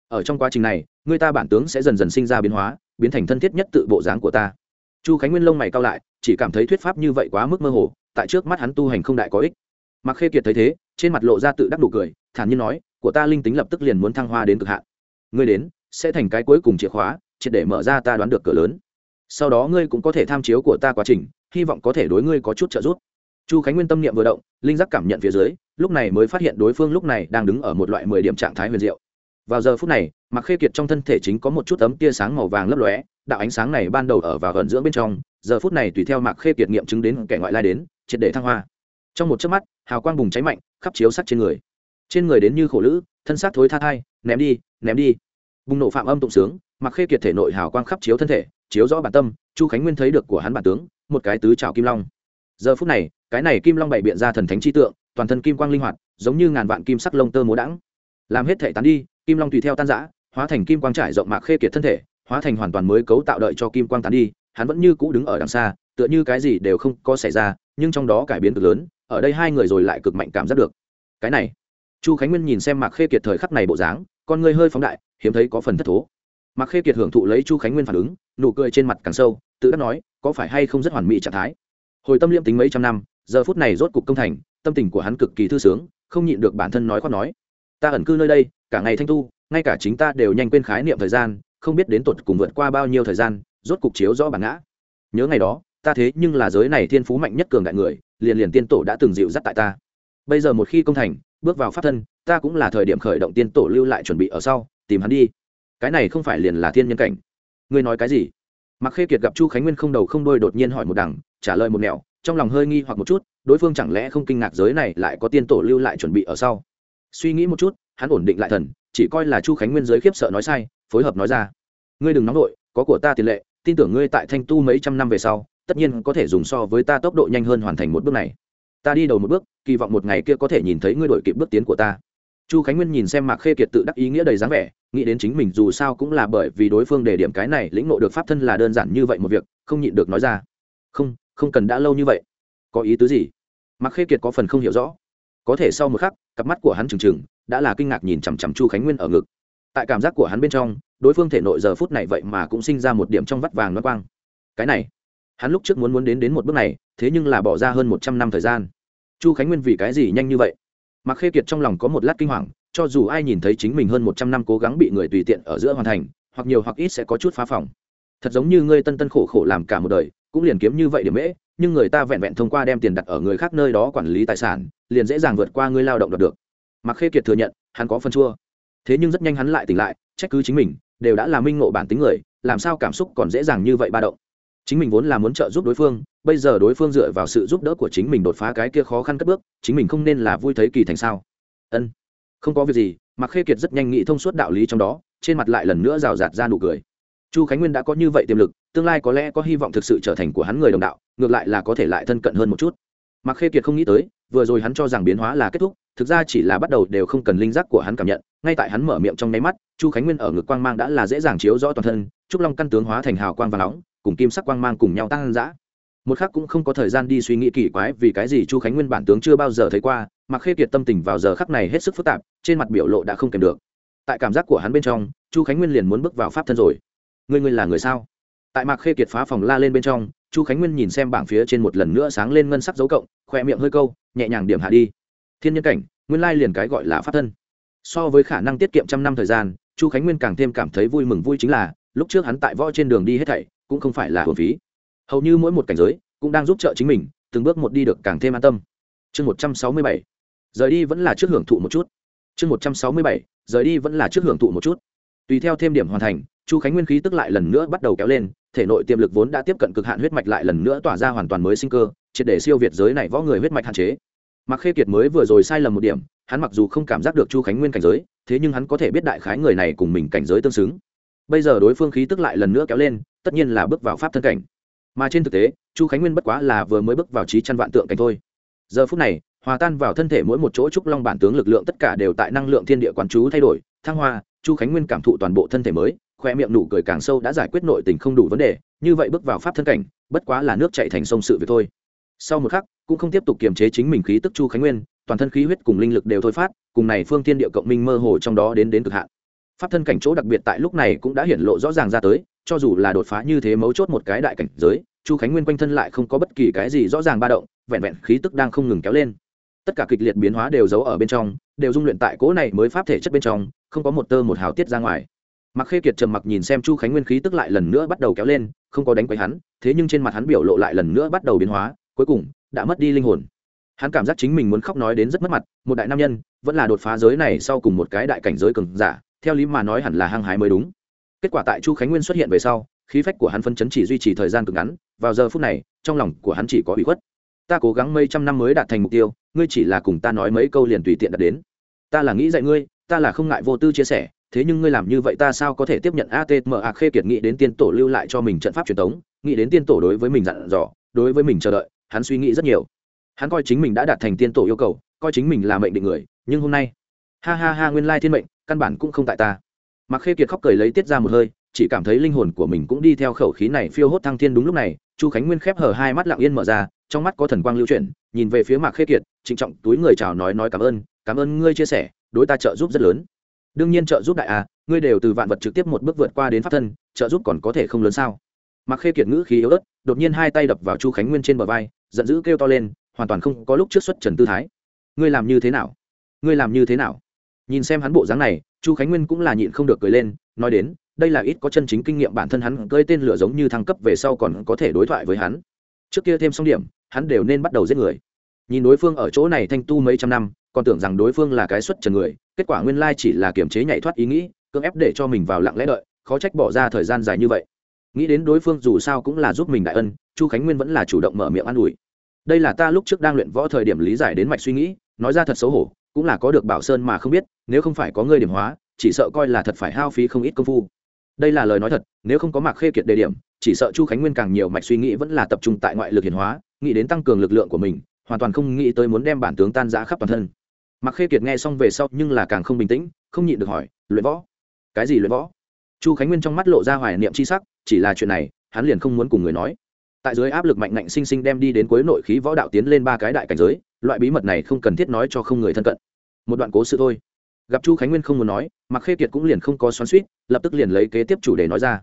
Ở trong quá trình này, người ta bản tướng sẽ dần dần sinh ra biến hóa, biến thành thân thiết nhất tự bộ dáng của ta. Chu khánh nguyên lông mày cao lại, chỉ cảm thấy thuyết pháp như vậy quá mức mơ hồ, tại trước mắt hắn tu hành không đại có ích. Mặc khê kiệt thấy thế, trên mặt lộ ra tự đắc đủ cười, thản nhiên nói, của ta linh tính lập tức liền muốn thăng hoa đến cực hạn. Ngươi đến, sẽ thành cái cuối cùng chìa khóa, triệt để mở ra ta đoán được cửa lớn sau đó ngươi cũng có thể tham chiếu của ta quá trình, hy vọng có thể đối ngươi có chút trợ giúp. Chu khánh nguyên tâm niệm vừa động, linh giác cảm nhận phía dưới, lúc này mới phát hiện đối phương lúc này đang đứng ở một loại mười điểm trạng thái huyền diệu. Vào giờ phút này mặc khê kiệt trong thân thể chính có một chút ấm tia sáng màu vàng lấp lóe, đạo ánh sáng này ban đầu ở và gần dưỡng bên trong, giờ phút này tùy theo mặc khê kiệt nghiệm chứng đến kẻ ngoại lai đến, triệt để thăng hoa. Trong một chớp mắt, hào quang bùng cháy mạnh, khắp chiếu sắt trên người. Trên người đến như khổ lữ, thân xác thối tha thai, ném đi ném đi. Bùng nổ phạm âm tụng sướng mặc khê kiệt thể nội hào quang khắp chiếu thân thể chiếu rõ bản tâm, chu khánh nguyên thấy được của hắn bản tướng, một cái tứ trào kim long. Giờ phút này, cái này kim long bày biện ra thần thánh chi tượng, toàn thân kim quang linh hoạt, giống như ngàn vạn kim sắc lông tơ múa đãng. Làm hết thể tán đi, kim long tùy theo tan giã hóa thành kim quang trải rộng mạc khê kiệt thân thể, hóa thành hoàn toàn mới cấu tạo đợi cho kim quang tán đi, hắn vẫn như cũ đứng ở đằng xa, tựa như cái gì đều không có xảy ra, nhưng trong đó cải biến cực lớn, ở đây hai người rồi lại cực mạnh cảm giác được. Cái này, chu khánh nguyên nhìn xem mạc khê kiệt thời khắc này bộ dáng, con người hơi phóng đại, hiếm thấy có phần thất thố mạc khê kiệt hưởng thụ lấy chu khánh nguyên phản ứng, nụ cười trên mặt càng sâu, tự đắc nói, có phải hay không rất hoàn mỹ trạng thái? Hồi tâm liêm tính mấy trăm năm, giờ phút này rốt cục công thành, tâm tình của hắn cực kỳ thư sướng, không nhịn được bản thân nói khoác nói. Ta ẩn cư nơi đây, cả ngày thanh tu, ngay cả chính ta đều nhanh quên khái niệm thời gian, không biết đến tột cùng vượt qua bao nhiêu thời gian, rốt cục chiếu rõ bản ngã. Nhớ ngày đó, ta thế nhưng là giới này thiên phú mạnh nhất cường đại người, liền liền tiên tổ đã từng dịu dắt tại ta. Bây giờ một khi công thành, bước vào pháp thân, ta cũng là thời điểm khởi động tiên tổ lưu lại chuẩn bị ở sau, tìm hắn đi cái này không phải liền là thiên nhân cảnh. Ngươi nói cái gì? Mặc khê kiệt gặp chu khánh nguyên không đầu không đôi đột nhiên hỏi một đằng, trả lời một nẻo, trong lòng hơi nghi hoặc một chút, đối phương chẳng lẽ không kinh ngạc giới này lại có tiên tổ lưu lại chuẩn bị ở sau? Suy nghĩ một chút, hắn ổn định lại thần, chỉ coi là chu khánh nguyên giới khiếp sợ nói sai, phối hợp nói ra. Ngươi đừng nóng vội, có của ta tiền lệ, tin tưởng ngươi tại thanh tu mấy trăm năm về sau, tất nhiên có thể dùng so với ta tốc độ nhanh hơn hoàn thành một bước này. Ta đi đầu một bước, kỳ vọng một ngày kia có thể nhìn thấy ngươi đổi kịp bước tiến của ta chu khánh nguyên nhìn xem mạc khê kiệt tự đắc ý nghĩa đầy dáng vẻ, nghĩ đến chính mình dù sao cũng là bởi vì đối phương đề điểm cái này, lĩnh nộ được pháp thân là đơn giản như vậy một việc, không nhịn được nói ra. Không không cần đã lâu như vậy. Có ý tứ gì? Mạc khê kiệt có phần không hiểu rõ. Có thể sau một khắc, cặp mắt của hắn trừng trừng, đã là kinh ngạc nhìn chằm chằm chu khánh nguyên ở ngực. Tại cảm giác của hắn bên trong, đối phương thể nội giờ phút này vậy mà cũng sinh ra một điểm trong vắt vàng nó quang. Cái này, hắn lúc trước muốn muốn đến đến một bước này, thế nhưng là bỏ ra hơn một trăm năm thời gian. Chu khánh nguyên vì cái gì nhanh như vậy? Mặc khê kiệt trong lòng có một lát kinh hoàng, cho dù ai nhìn thấy chính mình hơn một trăm năm cố gắng bị người tùy tiện ở giữa hoàn thành, hoặc nhiều hoặc ít sẽ có chút phá phòng. Thật giống như ngươi tân tân khổ khổ làm cả một đời, cũng liền kiếm như vậy điểm mễ, nhưng người ta vẹn vẹn thông qua đem tiền đặt ở người khác nơi đó quản lý tài sản, liền dễ dàng vượt qua ngươi lao động đoạt được. Mặc khê kiệt thừa nhận, hắn có phân chua. Thế nhưng rất nhanh hắn lại tỉnh lại, trách cứ chính mình, đều đã là minh ngộ bản tính người, làm sao cảm xúc còn dễ dàng như vậy ba động chính mình vốn là muốn trợ giúp đối phương, bây giờ đối phương dựa vào sự giúp đỡ của chính mình đột phá cái kia khó khăn cất bước, chính mình không nên là vui thấy kỳ thành sao? Ân, không có việc gì mặc khê kiệt rất nhanh nghĩ thông suốt đạo lý trong đó, trên mặt lại lần nữa rào rạt ra nụ cười. Chu khánh nguyên đã có như vậy tiềm lực, tương lai có lẽ có hy vọng thực sự trở thành của hắn người đồng đạo, ngược lại là có thể lại thân cận hơn một chút. Mặc khê kiệt không nghĩ tới, vừa rồi hắn cho rằng biến hóa là kết thúc, thực ra chỉ là bắt đầu đều không cần linh giác của hắn cảm nhận, ngay tại hắn mở miệng trong nháy mắt, chu khánh nguyên ở ngực quang mang đã là dễ dàng chiếu rõ toàn thân, trúc long căn tướng hóa thành hào quang và nóng cùng kim sắc quang mang cùng nhau tăng dã. Một khắc cũng không có thời gian đi suy nghĩ kỳ quái vì cái gì chu khánh nguyên bản tướng chưa bao giờ thấy qua mặc khê kiệt tâm tình vào giờ khắc này hết sức phức tạp, trên mặt biểu lộ đã không kèm được. Tại cảm giác của hắn bên trong, chu khánh nguyên liền muốn bước vào pháp thân rồi. Ngươi ngươi là người sao? Tại mạc khê kiệt phá phòng la lên bên trong, chu khánh nguyên nhìn xem bảng phía trên một lần nữa sáng lên ngân sắc dấu cộng, khoe miệng hơi câu, nhẹ nhàng điểm hạ đi. Thiên nhân cảnh, nguyên lai liền cái gọi là pháp thân. So với khả năng tiết kiệm trăm năm thời gian, chu khánh nguyên càng thêm cảm thấy vui mừng vui chính là, lúc trước hắn tại võ trên đường đi hết thảy cũng không phải là hồn phí. Hầu như mỗi một cảnh giới cũng đang giúp trợ chính mình, từng bước một đi được càng thêm an tâm. Chương một trăm sáu mươi bảy. Rời đi vẫn là trước hưởng thụ một chút. Chương một trăm sáu mươi bảy. Rời đi vẫn là trước hưởng thụ một chút. Tùy theo thêm điểm hoàn thành, chu khánh nguyên khí tức lại lần nữa bắt đầu kéo lên, thể nội tiềm lực vốn đã tiếp cận cực hạn huyết mạch lại lần nữa tỏa ra hoàn toàn mới sinh cơ, triệt để siêu việt giới này võ người huyết mạch hạn chế. Mặc khê kiệt mới vừa rồi sai lầm một điểm, hắn mặc dù không cảm giác được chu khánh nguyên cảnh giới, thế nhưng hắn có thể biết đại khái người này cùng mình cảnh giới tương xứng. Bây giờ đối phương khí tức lại lần nữa kéo lên tất nhiên là bước vào pháp thân cảnh. Mà trên thực tế, chu khánh nguyên bất quá là vừa mới bước vào trí chăn vạn tượng cảnh thôi. Giờ phút này, hòa tan vào thân thể mỗi một chỗ trúc long bản tướng lực lượng tất cả đều tại năng lượng thiên địa quán chú thay đổi. Thăng hoa, chu khánh nguyên cảm thụ toàn bộ thân thể mới, khoe miệng nụ cười càng sâu đã giải quyết nội tình không đủ vấn đề, như vậy bước vào pháp thân cảnh, bất quá là nước chạy thành sông sự việc thôi. Sau một khắc, cũng không tiếp tục kiềm chế chính mình khí tức chu khánh nguyên, toàn thân khí huyết cùng linh lực đều thôi phát, cùng này phương thiên địa cộng minh mơ hồ trong đó đến đến cực hạn. Pháp thân cảnh chỗ đặc biệt tại lúc này cũng đã hiển lộ rõ ràng ra tới cho dù là đột phá như thế mấu chốt một cái đại cảnh giới, chu khánh nguyên quanh thân lại không có bất kỳ cái gì rõ ràng ba động, vẹn vẹn khí tức đang không ngừng kéo lên. Tất cả kịch liệt biến hóa đều giấu ở bên trong, đều dung luyện tại cỗ này mới pháp thể chất bên trong, không có một tơ một hào tiết ra ngoài. Mặc khê kiệt trầm mặc nhìn xem chu khánh nguyên khí tức lại lần nữa bắt đầu kéo lên, không có đánh quấy hắn, thế nhưng trên mặt hắn biểu lộ lại lần nữa bắt đầu biến hóa, cuối cùng đã mất đi linh hồn. Hắn cảm giác chính mình muốn khóc nói đến rất mất mặt, một đại nam nhân, vẫn là đột phá giới này sau cùng một cái đại cảnh giới cường giả, theo lý mà nói hẳn là hăng hái mới đúng kết quả tại chu khánh nguyên xuất hiện về sau, khí phách của hắn phân chấn chỉ duy trì thời gian cực ngắn, vào giờ phút này, trong lòng của hắn chỉ có ủy khuất. Ta cố gắng mấy trăm năm mới đạt thành mục tiêu, ngươi chỉ là cùng ta nói mấy câu liền tùy tiện đạt đến. Ta là nghĩ dạy ngươi, ta là không ngại vô tư chia sẻ, thế nhưng ngươi làm như vậy ta sao có thể tiếp nhận atm a khê kiệt nghĩ đến tiên tổ lưu lại cho mình trận pháp truyền thống nghĩ đến tiên tổ đối với mình dặn dò, đối với mình chờ đợi, hắn suy nghĩ rất nhiều. Hắn coi chính mình đã đạt thành tiên tổ yêu cầu, coi chính mình là mệnh định người, nhưng hôm nay, ha ha ha nguyên lai thiên mệnh, căn bản cũng không tại ta mặc khê kiệt khóc cười lấy tiết ra một hơi, chỉ cảm thấy linh hồn của mình cũng đi theo khẩu khí này phiêu hốt thăng thiên đúng lúc này, chu khánh nguyên khép hở hai mắt lặng yên mở ra, trong mắt có thần quang lưu chuyển, nhìn về phía mạc khê kiệt, trịnh trọng túi người chào nói nói cảm ơn cảm ơn ngươi chia sẻ, đối ta trợ giúp rất lớn. Đương nhiên trợ giúp đại a ngươi đều từ vạn vật trực tiếp một bước vượt qua đến pháp thân, trợ giúp còn có thể không lớn sao? Mạc khê kiệt ngữ khí yếu ớt, đột nhiên hai tay đập vào chu khánh nguyên trên bờ vai, giận dữ kêu to lên, hoàn toàn không có lúc trước xuất trần tư thái. Ngươi làm như thế nào? Ngươi làm như thế nào? Nhìn xem hắn bộ dáng này chu khánh nguyên cũng là nhịn không được cười lên, nói đến, đây là ít có chân chính kinh nghiệm bản thân hắn cơi tên lửa giống như thăng cấp về sau còn có thể đối thoại với hắn. Trước kia thêm xong điểm, hắn đều nên bắt đầu giết người. Nhìn đối phương ở chỗ này thanh tu mấy trăm năm, còn tưởng rằng đối phương là cái xuất trần người, kết quả nguyên lai chỉ là kiềm chế nhảy thoát ý nghĩ, cưỡng ép để cho mình vào lặng lẽ đợi, khó trách bỏ ra thời gian dài như vậy. Nghĩ đến đối phương dù sao cũng là giúp mình đại ân, chu khánh nguyên vẫn là chủ động mở miệng an ủi đây là ta lúc trước đang luyện võ thời điểm lý giải đến mạch suy nghĩ, nói ra thật xấu hổ, cũng là có được bảo sơn mà không biết, nếu không phải có ngươi điểm hóa, chỉ sợ coi là thật phải hao phí không ít công phu. Đây là lời nói thật, nếu không có mạc khê kiệt đề điểm, chỉ sợ chu khánh nguyên càng nhiều mạch suy nghĩ vẫn là tập trung tại ngoại lực hiển hóa, nghĩ đến tăng cường lực lượng của mình, hoàn toàn không nghĩ tới muốn đem bản tướng tan giã khắp toàn thân. Mạc khê kiệt nghe xong về sau nhưng là càng không bình tĩnh, không nhịn được hỏi, luyện võ? Cái gì luyện võ? Chu khánh nguyên trong mắt lộ ra hoài niệm c h i sắc, chỉ là chuyện này, hắn liền không muốn cùng người nói tại dưới áp lực mạnh ngạnh sinh sinh đem đi đến cuối nội khí võ đạo tiến lên ba cái đại cảnh giới, loại bí mật này không cần thiết nói cho không người thân cận. Một đoạn cố sự thôi. Gặp chu khánh nguyên không muốn nói mặc khê kiệt cũng liền không có xoắn suýt lập tức liền lấy kế tiếp chủ đề nói ra.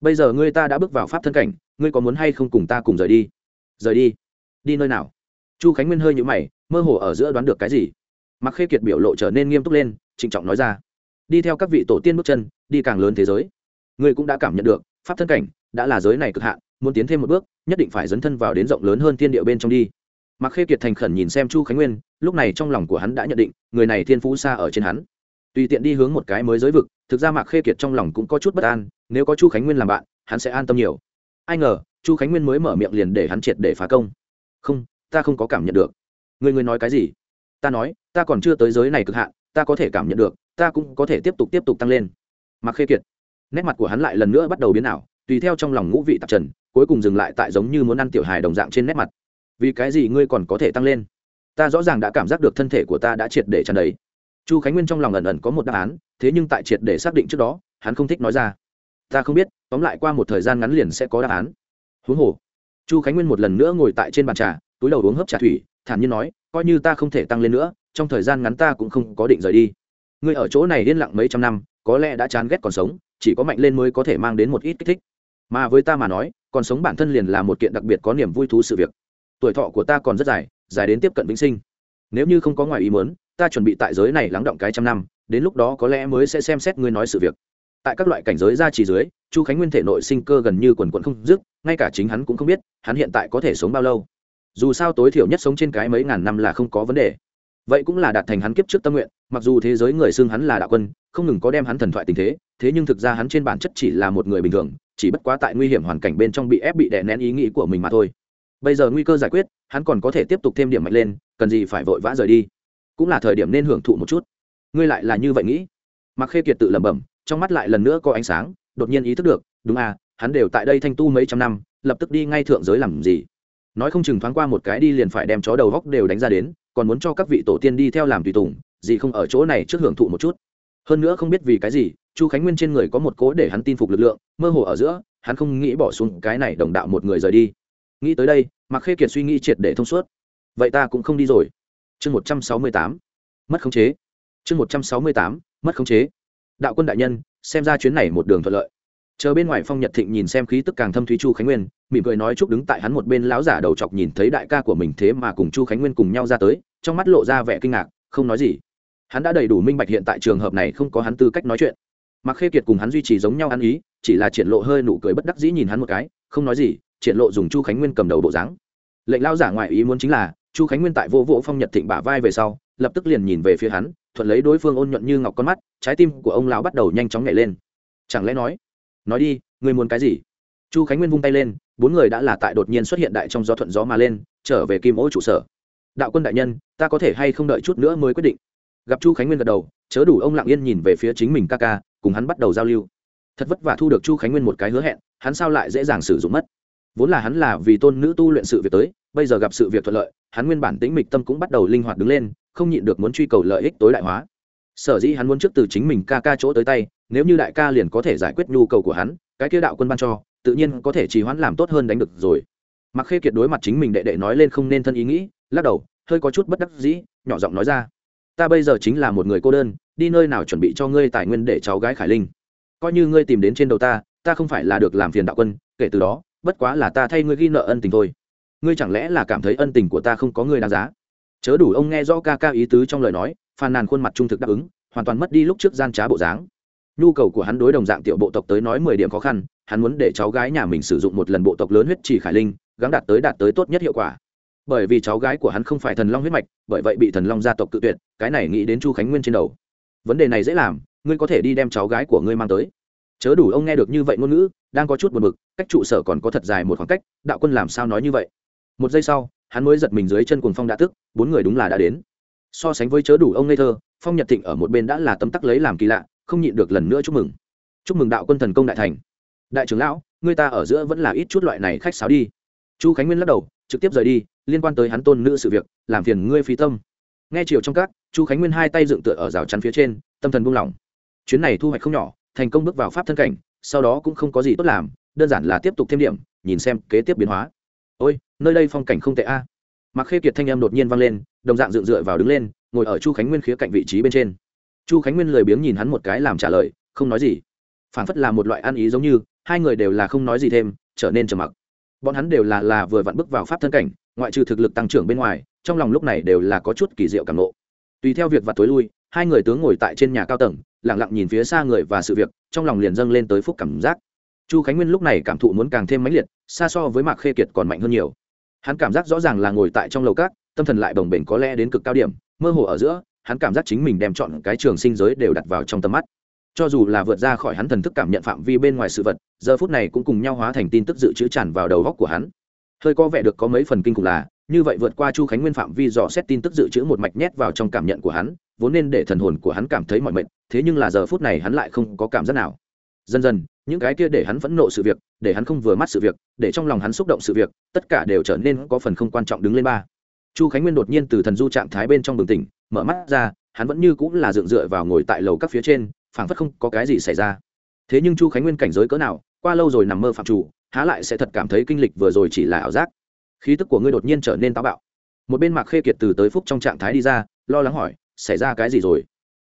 Bây giờ ngươi ta đã bước vào pháp thân cảnh, ngươi có muốn hay không cùng ta cùng rời đi? Rời đi? Đi nơi nào? Chu khánh nguyên hơi nhũ mày, mơ hồ ở giữa đoán được cái gì. Mặc khê kiệt biểu lộ trở nên nghiêm túc lên, trịnh trọng nói ra. Đi theo các vị tổ tiên bước chân, đi càng lớn thế giới. Ngươi cũng đã cảm nhận được, pháp thân cảnh đã là giới này cực hạn, muốn tiến thêm một bước nhất định phải dấn thân vào đến rộng lớn hơn thiên địa bên trong đi. Mặc khê kiệt thành khẩn nhìn xem chu khánh nguyên, lúc này trong lòng của hắn đã nhận định, người này thiên phú xa ở trên hắn. Tùy tiện đi hướng một cái mới giới vực, thực ra mạc khê kiệt trong lòng cũng có chút bất an, nếu có chu khánh nguyên làm bạn, hắn sẽ an tâm nhiều. Ai ngờ, chu khánh nguyên mới mở miệng liền để hắn triệt để phá công. Không, ta không có cảm nhận được. Người người nói cái gì? Ta nói, ta còn chưa tới giới này cực hạn, ta có thể cảm nhận được, ta cũng có thể tiếp tục tiếp tục tăng lên. Mặc khê kiệt nét mặt của hắn lại lần nữa bắt đầu biến ảo, tùy theo trong lòng ngũ vị tạp trần cuối cùng dừng lại tại giống như muốn ăn tiểu hài đồng dạng trên nét mặt. Vì cái gì ngươi còn có thể tăng lên? Ta rõ ràng đã cảm giác được thân thể của ta đã triệt để tràn đầy. Chu khánh nguyên trong lòng ẩn ẩn có một đáp án, thế nhưng tại triệt để xác định trước đó, hắn không thích nói ra. Ta không biết, tóm lại qua một thời gian ngắn liền sẽ có đáp án. Huống hồ, chu khánh nguyên một lần nữa ngồi tại trên bàn trà, túi đầu uống hớp trà thủy, thản nhiên nói, coi như ta không thể tăng lên nữa, trong thời gian ngắn ta cũng không có định rời đi. Ngươi ở chỗ này yên lặng mấy trăm năm, có lẽ đã chán ghét còn sống, chỉ có mạnh lên mới có thể mang đến một ít kích thích mà với ta mà nói, còn sống bản thân liền là một kiện đặc biệt có niềm vui thú sự việc. Tuổi thọ của ta còn rất dài dài đến tiếp cận vĩnh sinh. Nếu như không có ngoài ý muốn, ta chuẩn bị tại giới này lắng động cái trăm năm, đến lúc đó có lẽ mới sẽ xem xét ngươi nói sự việc. Tại các loại cảnh giới ra chỉ dưới, chu khánh nguyên thể nội sinh cơ gần như quần quận không dứt, ngay cả chính hắn cũng không biết, hắn hiện tại có thể sống bao lâu. Dù sao tối thiểu nhất sống trên cái mấy ngàn năm là không có vấn đề. Vậy cũng là đạt thành hắn kiếp trước tâm nguyện, mặc dù thế giới người xưng hắn là đạo quân không ngừng có đem hắn thần thoại tình thế thế nhưng thực ra hắn trên bản chất chỉ là một người bình thường, chỉ bất quá tại nguy hiểm hoàn cảnh bên trong bị ép bị đè nén ý nghĩ của mình mà thôi. Bây giờ nguy cơ giải quyết, hắn còn có thể tiếp tục thêm điểm mạnh lên, cần gì phải vội vã rời đi. Cũng là thời điểm nên hưởng thụ một chút. Ngươi lại là như vậy nghĩ? Mặc khê kiệt tự lẩm bẩm, trong mắt lại lần nữa có ánh sáng, đột nhiên ý thức được, đúng à hắn đều tại đây thanh tu mấy trăm năm, lập tức đi ngay thượng giới làm gì? Nói không chừng thoáng qua một cái đi liền phải đem chó đầu góc đều đánh ra đến, còn muốn cho các vị tổ tiên đi theo làm tùy tùng, gì không ở chỗ này trước hưởng thụ một chút hơn nữa không biết vì cái gì, chu khánh nguyên trên người có một cố để hắn tin phục lực lượng, mơ hồ ở giữa, hắn không nghĩ bỏ xuống cái này đồng đạo một người rời đi. Nghĩ tới đây mặc khê kiệt suy nghĩ triệt để thông suốt. Vậy ta cũng không đi rồi. Chương một trăm sáu mươi tám, mất khống chế. Chương một trăm sáu mươi tám, mất khống chế. Đạo quân đại nhân, xem ra chuyến này một đường thuận lợi. Chờ bên ngoài phong nhật thịnh nhìn xem khí tức càng thâm thúy chu khánh nguyên, mỉm cười nói chúc đứng tại hắn một bên lão giả đầu chọc nhìn thấy đại ca của mình thế mà cùng chu khánh nguyên cùng nhau ra tới, trong mắt lộ ra vẻ kinh ngạc, không nói gì hắn đã đầy đủ minh bạch hiện tại trường hợp này không có hắn tư cách nói chuyện. Mặc khê kiệt cùng hắn duy trì giống nhau ăn ý, chỉ là triển lộ hơi nụ cười bất đắc dĩ nhìn hắn một cái, không nói gì, triển lộ dùng chu khánh nguyên cầm đầu bộ dáng. Lệnh lao giả ngoại ý muốn chính là, chu khánh nguyên tại vô vỗ phong nhật thịnh bả vai về sau, lập tức liền nhìn về phía hắn, thuận lấy đối phương ôn nhuận như ngọc con mắt, trái tim của ông lão bắt đầu nhanh chóng nhảy lên. Chẳng lẽ nói nói đi người muốn cái gì? Chu khánh nguyên vung tay lên, bốn người đã là tại đột nhiên xuất hiện đại trong gió thuận gió mà lên, trở về kim ô trụ sở. Đạo quân đại nhân, ta có thể hay không đợi chút nữa mới quyết định? Gặp chu khánh nguyên gật đầu, chớ đủ ông lặng yên nhìn về phía chính mình ca ca, cùng hắn bắt đầu giao lưu. Thật vất vả thu được chu khánh nguyên một cái hứa hẹn, hắn sao lại dễ dàng sử dụng mất? Vốn là hắn là vì tôn nữ tu luyện sự việc tới, bây giờ gặp sự việc thuận lợi, hắn nguyên bản tĩnh mịch tâm cũng bắt đầu linh hoạt đứng lên, không nhịn được muốn truy cầu lợi ích tối đại hóa. Sở dĩ hắn muốn trước từ chính mình ca ca chỗ tới tay, nếu như đại ca liền có thể giải quyết nhu cầu của hắn, cái kia đạo quân ban cho, tự nhiên có thể trì hoãn làm tốt hơn đánh được rồi. Mặc khê kiệt đối mặt chính mình đệ đệ nói lên không nên thân ý nghĩ, lắc đầu, hơi có chút bất đắc dĩ, nhỏ giọng nói ra ta bây giờ chính là một người cô đơn, đi nơi nào chuẩn bị cho ngươi tài nguyên để cháu gái khải linh? Coi như ngươi tìm đến trên đầu ta ta không phải là được làm phiền đạo quân, kể từ đó, bất quá là ta thay ngươi ghi nợ ân tình thôi. Ngươi chẳng lẽ là cảm thấy ân tình của ta không có ngươi đáng giá? Chớ đủ ông nghe rõ ca ca ý tứ trong lời nói, phàn nàn khuôn mặt trung thực đáp ứng, hoàn toàn mất đi lúc trước gian trá bộ dáng. Nhu cầu của hắn đối đồng dạng tiểu bộ tộc tới nói mười điểm khó khăn, hắn muốn để cháu gái nhà mình sử dụng một lần bộ tộc lớn huyết trì khải linh, gắng đạt tới đạt tới tốt nhất hiệu quả bởi vì cháu gái của hắn không phải thần long huyết mạch, bởi vậy bị thần long gia tộc cự tuyệt, cái này nghĩ đến chu khánh nguyên trên đầu. Vấn đề này dễ làm, ngươi có thể đi đem cháu gái của ngươi mang tới. Chớ đủ ông nghe được như vậy ngôn ngữ, đang có chút buồn bực, cách trụ sở còn có thật dài một khoảng cách, đạo quân làm sao nói như vậy? Một giây sau, hắn mới giật mình dưới chân cuồng phong đã tức, bốn người đúng là đã đến. So sánh với chớ đủ ông ngây thơ, phong nhật thịnh ở một bên đã là tấm tắc lấy làm kỳ lạ, không nhịn được lần nữa chúc mừng. Chúc mừng đạo quân thần công đại thành. Đại trưởng lão, người ta ở giữa vẫn là ít chút loại này khách sáo đi. Chu khánh nguyên lắc đầu, trực tiếp rời đi liên quan tới hắn tôn nữ sự việc, làm phiền ngươi phí tâm. Nghe chiều trong các, chu khánh nguyên hai tay dựng tựa ở rào chắn phía trên, tâm thần buông lỏng. Chuyến này thu hoạch không nhỏ, thành công bước vào pháp thân cảnh, sau đó cũng không có gì tốt làm, đơn giản là tiếp tục thêm điểm, nhìn xem kế tiếp biến hóa. Ôi, nơi đây phong cảnh không tệ a. Mặc khê kiệt thanh em đột nhiên vang lên, đồng dạng dựng dựa vào đứng lên, ngồi ở chu khánh nguyên khía cạnh vị trí bên trên. Chu khánh nguyên lười biếng nhìn hắn một cái làm trả lời, không nói gì. Phản phất là một loại ăn ý giống như, hai người đều là không nói gì thêm, trở nên trầm mặc. Bọn hắn đều là là vừa vặn bước vào pháp thân cảnh ngoại trừ thực lực tăng trưởng bên ngoài, trong lòng lúc này đều là có chút kỳ diệu cảm nộ tùy theo việc vặt tối lui, hai người tướng ngồi tại trên nhà cao tầng lẳng lặng nhìn phía xa người và sự việc, trong lòng liền dâng lên tới phúc cảm giác. Chu khánh nguyên lúc này cảm thụ muốn càng thêm mãnh liệt, xa so với mạc khê kiệt còn mạnh hơn nhiều. Hắn cảm giác rõ ràng là ngồi tại trong lầu cát tâm thần lại bồng bềnh có lẽ đến cực cao điểm, mơ hồ ở giữa, hắn cảm giác chính mình đem chọn cái trường sinh giới đều đặt vào trong tầm mắt. Cho dù là vượt ra khỏi hắn thần thức cảm nhận phạm vi bên ngoài sự vật, giờ phút này cũng cùng nhau hóa thành tin tức dự trữ tràn vào đầu góc của hắn hơi có vẻ được có mấy phần kinh khủng là, như vậy vượt qua chu khánh nguyên phạm vi dò xét tin tức dự trữ một mạch nhét vào trong cảm nhận của hắn, vốn nên để thần hồn của hắn cảm thấy mọi mệnh thế nhưng là giờ phút này hắn lại không có cảm giác nào. Dần dần, những cái kia để hắn phẫn nộ sự việc, để hắn không vừa mắt sự việc, để trong lòng hắn xúc động sự việc, tất cả đều trở nên có phần không quan trọng đứng lên ba. Chu khánh nguyên đột nhiên từ thần du trạng thái bên trong bừng tỉnh, mở mắt ra, hắn vẫn như cũng là dựng dựa vào ngồi tại lầu các phía trên, phảng phất không có cái gì xảy ra. Thế nhưng chu khánh nguyên cảnh giới cỡ nào, qua lâu rồi nằm mơ phạm chủ há lại sẽ thật cảm thấy kinh lịch vừa rồi chỉ là ảo giác. Khí tức của ngươi đột nhiên trở nên táo bạo. Một bên mạc khê kiệt từ tới phúc trong trạng thái đi ra, lo lắng hỏi, xảy ra cái gì rồi?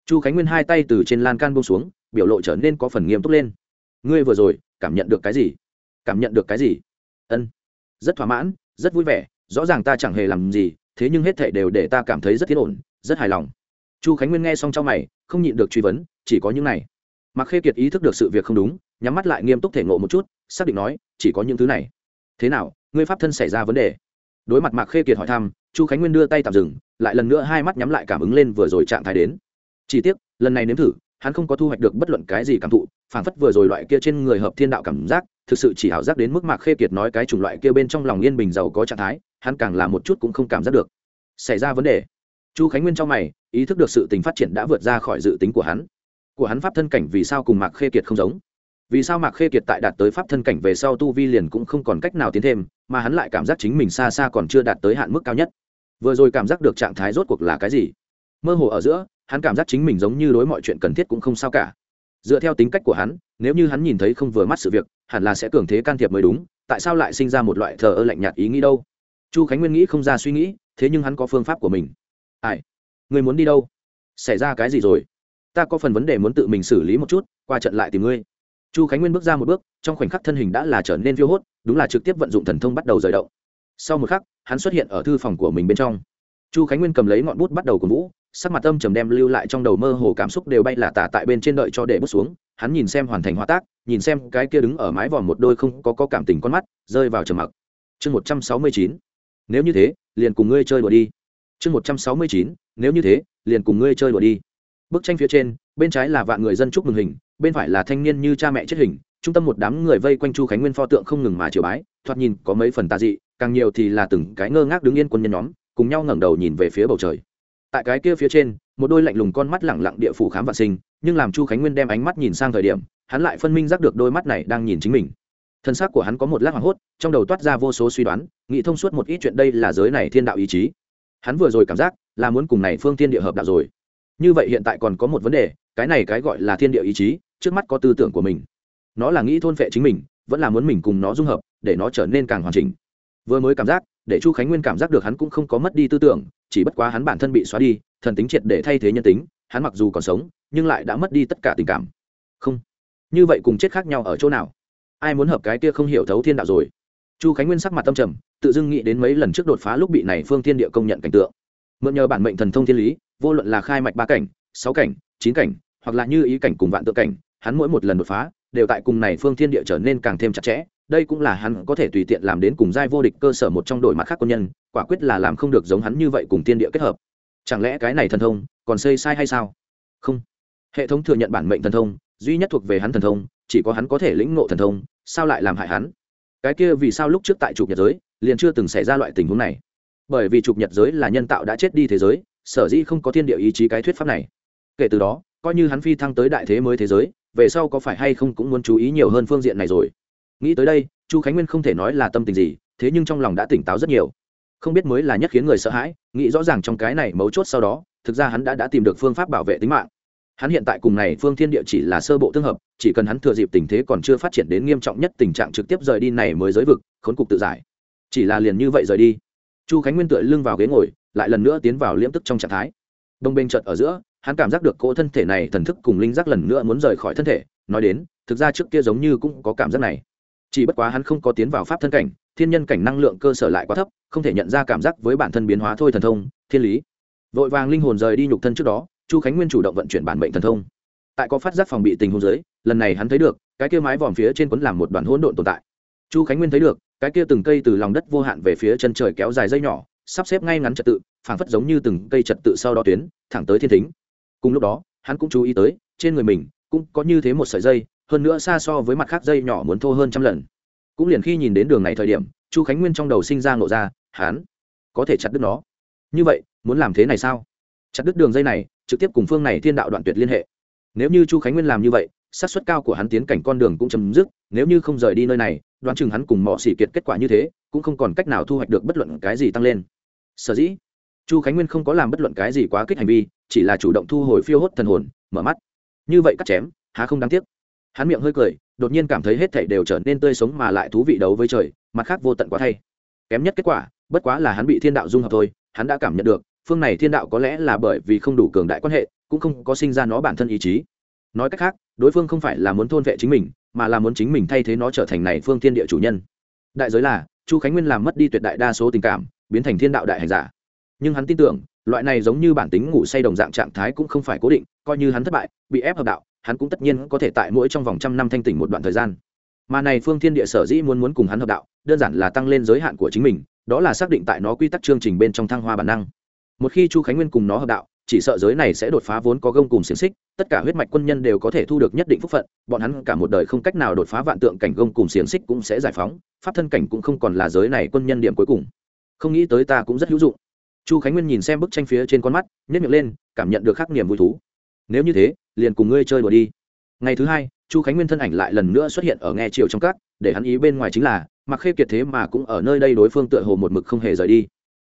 Chu khánh nguyên hai tay từ trên lan can bông xuống, biểu lộ trở nên có phần nghiêm túc lên. Ngươi vừa rồi, cảm nhận được cái gì? Cảm nhận được cái gì? Ân, rất thỏa mãn, rất vui vẻ, rõ ràng ta chẳng hề làm gì, thế nhưng hết thệ đều để ta cảm thấy rất yên ổn, rất hài lòng. Chu khánh nguyên nghe xong trong mày, không nhịn được truy vấn, chỉ có những này. Mặc khê kiệt ý thức được sự việc không đúng, nhắm mắt lại nghiêm túc thể ngộ một chút xác định nói, chỉ có những thứ này. Thế nào, ngươi pháp thân xảy ra vấn đề? Đối mặt mạc khê kiệt hỏi thăm, chu khánh nguyên đưa tay tạm dừng, lại lần nữa hai mắt nhắm lại cảm ứng lên vừa rồi trạng thái đến. Chỉ tiếc, lần này nếm thử, hắn không có thu hoạch được bất luận cái gì cảm thụ, phảng phất vừa rồi loại kia trên người hợp thiên đạo cảm giác, thực sự chỉ ảo giác đến mức mạc khê kiệt nói cái chủng loại kia bên trong lòng yên bình giàu có trạng thái, hắn càng là một chút cũng không cảm giác được. Xảy ra vấn đề. Chu khánh nguyên trong mày, ý thức được sự tình phát triển đã vượt ra khỏi dự tính của hắn. Của hắn pháp thân cảnh vì sao cùng mạc khê kiệt không giống? Vì sao mạc khê kiệt tại đạt tới pháp thân cảnh về sau tu vi liền cũng không còn cách nào tiến thêm, mà hắn lại cảm giác chính mình xa xa còn chưa đạt tới hạn mức cao nhất. Vừa rồi cảm giác được trạng thái rốt cuộc là cái gì? Mơ hồ ở giữa, hắn cảm giác chính mình giống như đối mọi chuyện cần thiết cũng không sao cả. Dựa theo tính cách của hắn, nếu như hắn nhìn thấy không vừa mắt sự việc, hẳn là sẽ cường thế can thiệp mới đúng, tại sao lại sinh ra một loại thờ ơ lạnh nhạt ý nghĩ đâu? Chu khánh nguyên nghĩ không ra suy nghĩ, thế nhưng hắn có phương pháp của mình. Ai? Người muốn đi đâu? Xảy ra cái gì rồi? Ta có phần vấn đề muốn tự mình xử lý một chút, qua trận lại tìm ngươi chu khánh nguyên bước ra một bước trong khoảnh khắc thân hình đã là trở nên phiêu hốt đúng là trực tiếp vận dụng thần thông bắt đầu rời động. Sau một khắc hắn xuất hiện ở thư phòng của mình bên trong. Chu khánh nguyên cầm lấy ngọn bút bắt đầu cổ vũ sắc mặt âm trầm đem lưu lại trong đầu mơ hồ cảm xúc đều bay là tả tại bên trên đợi cho để bước xuống. Hắn nhìn xem hoàn thành hóa tác nhìn xem cái kia đứng ở mái vòm một đôi không có, có cảm tình con mắt rơi vào trầm mặc. Chương một trăm sáu mươi chín nếu như thế liền cùng ngươi chơi đùa đi. Chương một trăm sáu mươi chín nếu như thế liền cùng ngươi chơi đùa đi. Bức tranh phía trên bên trái là vạn người dân chúc mừng hình bên phải là thanh niên như cha mẹ chết hình, trung tâm một đám người vây quanh chu khánh nguyên pho tượng không ngừng mà chiều bái, thoạt nhìn có mấy phần tà dị, càng nhiều thì là từng cái ngơ ngác đứng yên quân nhân nhóm, cùng nhau ngẩng đầu nhìn về phía bầu trời. Tại cái kia phía trên, một đôi lạnh lùng con mắt lẳng lặng địa phủ khám vạn sinh, nhưng làm chu khánh nguyên đem ánh mắt nhìn sang thời điểm, hắn lại phân minh giác được đôi mắt này đang nhìn chính mình. Thân xác của hắn có một lát hoảng hốt, trong đầu toát ra vô số suy đoán, nghĩ thông suốt một ít chuyện đây là giới này thiên đạo ý chí. Hắn vừa rồi cảm giác là muốn cùng này phương thiên địa hợp đạo rồi. Như vậy hiện tại còn có một vấn đề, cái này cái gọi là thiên địa ý chí trước mắt có tư tưởng của mình. Nó là nghĩ thôn phệ chính mình, vẫn là muốn mình cùng nó dung hợp, để nó trở nên càng hoàn chỉnh. Vừa mới cảm giác, để chu khánh nguyên cảm giác được hắn cũng không có mất đi tư tưởng, chỉ bất quá hắn bản thân bị xóa đi, thần tính triệt để thay thế nhân tính, hắn mặc dù còn sống, nhưng lại đã mất đi tất cả tình cảm. Không. Như vậy cùng chết khác nhau ở chỗ nào? Ai muốn hợp cái kia không hiểu thấu thiên đạo rồi? Chu khánh nguyên sắc mặt tâm trầm, tự dưng nghĩ đến mấy lần trước đột phá lúc bị này phương thiên địa công nhận cảnh tượng. Mượn nhờ bản mệnh thần thông thiên lý, vô luận là khai mạch ba cảnh, sáu cảnh, chín cảnh, hoặc là như ý cảnh cùng vạn tượng cảnh hắn mỗi một lần đột phá đều tại cùng này phương thiên địa trở nên càng thêm chặt chẽ. Đây cũng là hắn có thể tùy tiện làm đến cùng giai vô địch cơ sở một trong đội mặt khác quân nhân, quả quyết là làm không được giống hắn như vậy cùng thiên địa kết hợp. Chẳng lẽ cái này thần thông còn xây sai hay sao? Không. Hệ thống thừa nhận bản mệnh thần thông, duy nhất thuộc về hắn thần thông, chỉ có hắn có thể lĩnh ngộ thần thông, sao lại làm hại hắn? Cái kia vì sao lúc trước tại trục nhật giới, liền chưa từng xảy ra loại tình huống này? Bởi vì trục nhật giới là nhân tạo đã chết đi thế giới, sở dĩ không có thiên địa ý chí cái thuyết pháp này. Kể từ đó, coi như hắn phi thăng tới đại thế mới thế giới về sau có phải hay không cũng muốn chú ý nhiều hơn phương diện này rồi. Nghĩ tới đây, chu khánh nguyên không thể nói là tâm tình gì, thế nhưng trong lòng đã tỉnh táo rất nhiều. Không biết mới là nhất khiến người sợ hãi, nghĩ rõ ràng trong cái này mấu chốt sau đó, thực ra hắn đã đã tìm được phương pháp bảo vệ tính mạng. Hắn hiện tại cùng này phương thiên địa chỉ là sơ bộ tương hợp, chỉ cần hắn thừa dịp tình thế còn chưa phát triển đến nghiêm trọng nhất tình trạng trực tiếp rời đi này mới giới vực, khốn cục tự giải. Chỉ là liền như vậy rời đi. Chu khánh nguyên tựa lưng vào ghế ngồi, lại lần nữa tiến vào liễm tức trong trạng thái đông bên chợt ở giữa, hắn cảm giác được cỗ thân thể này thần thức cùng linh giác lần nữa muốn rời khỏi thân thể, nói đến, thực ra trước kia giống như cũng có cảm giác này. Chỉ bất quá hắn không có tiến vào pháp thân cảnh, thiên nhân cảnh năng lượng cơ sở lại quá thấp, không thể nhận ra cảm giác với bản thân biến hóa thôi thần thông, thiên lý. Vội vàng linh hồn rời đi nhục thân trước đó, chu khánh nguyên chủ động vận chuyển bản mệnh thần thông. Tại có phát giác phòng bị tình hôn giới lần này hắn thấy được, cái kia mái vòm phía trên quấn làm một đoàn hỗn độn tồn tại. Chu khánh nguyên thấy được, cái kia từng cây từ lòng đất vô hạn về phía chân trời kéo dài dây nhỏ sắp xếp ngay ngắn trật tự, phảng phất giống như từng cây trật tự sau đó tuyến, thẳng tới thiên thính. Cùng lúc đó, hắn cũng chú ý tới, trên người mình cũng có như thế một sợi dây, hơn nữa xa so với mặt khác dây nhỏ muốn thô hơn trăm lần. Cũng liền khi nhìn đến đường này thời điểm, chu khánh nguyên trong đầu sinh ra ngộ ra, hắn có thể chặt đứt nó. Như vậy, muốn làm thế này sao? Chặt đứt đường dây này, trực tiếp cùng phương này thiên đạo đoạn tuyệt liên hệ. Nếu như chu khánh nguyên làm như vậy sát suất cao của hắn tiến cảnh con đường cũng chấm dứt, nếu như không rời đi nơi này, đoán chừng hắn cùng mỏ xỉ kiệt kết quả như thế, cũng không còn cách nào thu hoạch được bất luận cái gì tăng lên sở dĩ. Chu khánh nguyên không có làm bất luận cái gì quá kích hành vi, chỉ là chủ động thu hồi phiêu hốt thần hồn, mở mắt. Như vậy cắt chém, há không đáng tiếc. Hắn miệng hơi cười, đột nhiên cảm thấy hết thảy đều trở nên tươi sống mà lại thú vị đấu với trời, mặt khác vô tận quá thay. Kém nhất kết quả, bất quá là hắn bị thiên đạo dung hợp thôi, hắn đã cảm nhận được, phương này thiên đạo có lẽ là bởi vì không đủ cường đại quan hệ, cũng không có sinh ra nó bản thân ý chí. Nói cách khác, đối phương không phải là muốn thôn vệ chính mình, mà là muốn chính mình thay thế nó trở thành này phương thiên địa chủ nhân. Đại giới là, chu khánh nguyên làm mất đi tuyệt đại đa số tình cảm biến thành thiên đạo đại hành giả. Nhưng hắn tin tưởng, loại này giống như bản tính ngủ say đồng dạng trạng thái cũng không phải cố định, coi như hắn thất bại, bị ép hợp đạo, hắn cũng tất nhiên có thể tại mỗi trong vòng trăm năm thanh tỉnh một đoạn thời gian. Mà này phương thiên địa sở dĩ muốn muốn cùng hắn hợp đạo, đơn giản là tăng lên giới hạn của chính mình, đó là xác định tại nó quy tắc chương trình bên trong thăng hoa bản năng. Một khi chu khánh nguyên cùng nó hợp đạo, chỉ sợ giới này sẽ đột phá vốn có gông cùng xiềng xích, tất cả huyết mạch quân nhân đều có thể thu được nhất định phúc phận, bọn hắn cả một đời không cách nào đột phá vạn tượng cảnh gông cùng xiềng xích cũng sẽ giải phóng, pháp thân cảnh cũng không còn là giới này quân nhân điểm cuối cùng không nghĩ tới ta cũng rất hữu dụng. Chu khánh nguyên nhìn xem bức tranh phía trên con mắt nhét miệng lên, cảm nhận được khắc niềm vui thú. Nếu như thế, liền cùng ngươi chơi đùa đi. Ngày thứ hai, chu khánh nguyên thân ảnh lại lần nữa xuất hiện ở nghe chiều trong các, để hắn ý bên ngoài chính là, mặc khê kiệt thế mà cũng ở nơi đây đối phương tựa hồ một mực không hề rời đi.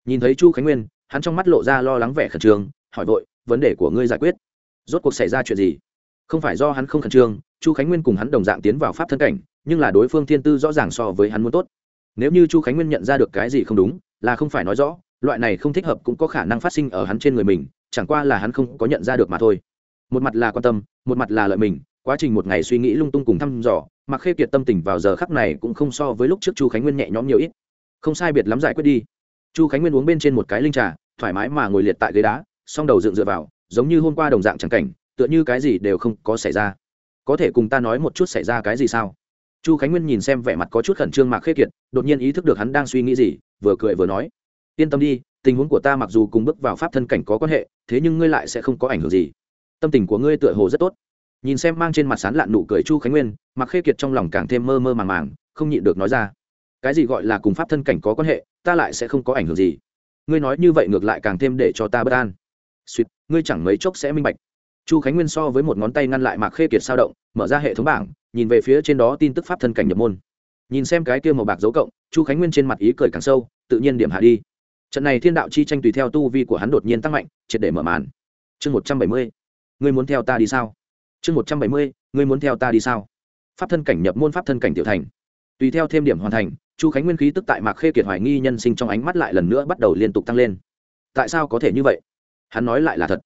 Nhìn thấy chu khánh nguyên, hắn trong mắt lộ ra lo lắng vẻ khẩn trương, hỏi vội, vấn đề của ngươi giải quyết? Rốt cuộc xảy ra chuyện gì? Không phải do hắn không khẩn trương, chu khánh nguyên cùng hắn đồng dạng tiến vào pháp thân cảnh, nhưng là đối phương thiên tư rõ ràng so với hắn muốn tốt. Nếu như chu khánh nguyên nhận ra được cái gì không đúng là không phải nói rõ, loại này không thích hợp cũng có khả năng phát sinh ở hắn trên người mình, chẳng qua là hắn không có nhận ra được mà thôi. Một mặt là quan tâm, một mặt là lợi mình, quá trình một ngày suy nghĩ lung tung cùng thăm dò mặc khê kiệt tâm tình vào giờ khắc này cũng không so với lúc trước chu khánh nguyên nhẹ nhõm nhiều ít. Không sai biệt lắm giải quyết đi. Chu khánh nguyên uống bên trên một cái linh trà, thoải mái mà ngồi liệt tại ghế đá, song đầu dựng dựa vào, giống như hôm qua đồng dạng chẳng cảnh, tựa như cái gì đều không có xảy ra. Có thể cùng ta nói một chút xảy ra cái gì sao? Chu khánh nguyên nhìn xem vẻ mặt có chút khẩn trương mạc khê kiệt, đột nhiên ý thức được hắn đang suy nghĩ gì, vừa cười vừa nói, yên tâm đi, tình huống của ta mặc dù cùng bước vào pháp thân cảnh có quan hệ, thế nhưng ngươi lại sẽ không có ảnh hưởng gì. Tâm tình của ngươi tựa hồ rất tốt. Nhìn xem mang trên mặt sán lạn nụ cười chu khánh nguyên mặc khê kiệt trong lòng càng thêm mơ mơ màng màng, không nhịn được nói ra, cái gì gọi là cùng pháp thân cảnh có quan hệ, ta lại sẽ không có ảnh hưởng gì. Ngươi nói như vậy ngược lại càng thêm để cho ta bất an. Suýt ngươi chẳng mấy chốc sẽ minh bạch. Chu khánh nguyên so với một ngón tay ngăn lại mạc khê kiệt sao động, mở ra hệ thống bảng nhìn về phía trên đó tin tức pháp thân cảnh nhập môn. Nhìn xem cái kia màu bạc dấu cộng, chu khánh nguyên trên mặt ý cười càng sâu, tự nhiên điểm hạ đi. Trận này thiên đạo chi tranh tùy theo tu vi của hắn đột nhiên tăng mạnh, triệt để mở màn. Chương một trăm bảy mươi, ngươi muốn theo ta đi sao? Chương một trăm bảy mươi, ngươi muốn theo ta đi sao? Pháp thân cảnh nhập môn, pháp thân cảnh tiểu thành. Tùy theo thêm điểm hoàn thành, chu khánh nguyên khí tức tại mạc khê kiệt hoài nghi nhân sinh trong ánh mắt lại lần nữa bắt đầu liên tục tăng lên. Tại sao có thể như vậy? Hắn nói lại là thật.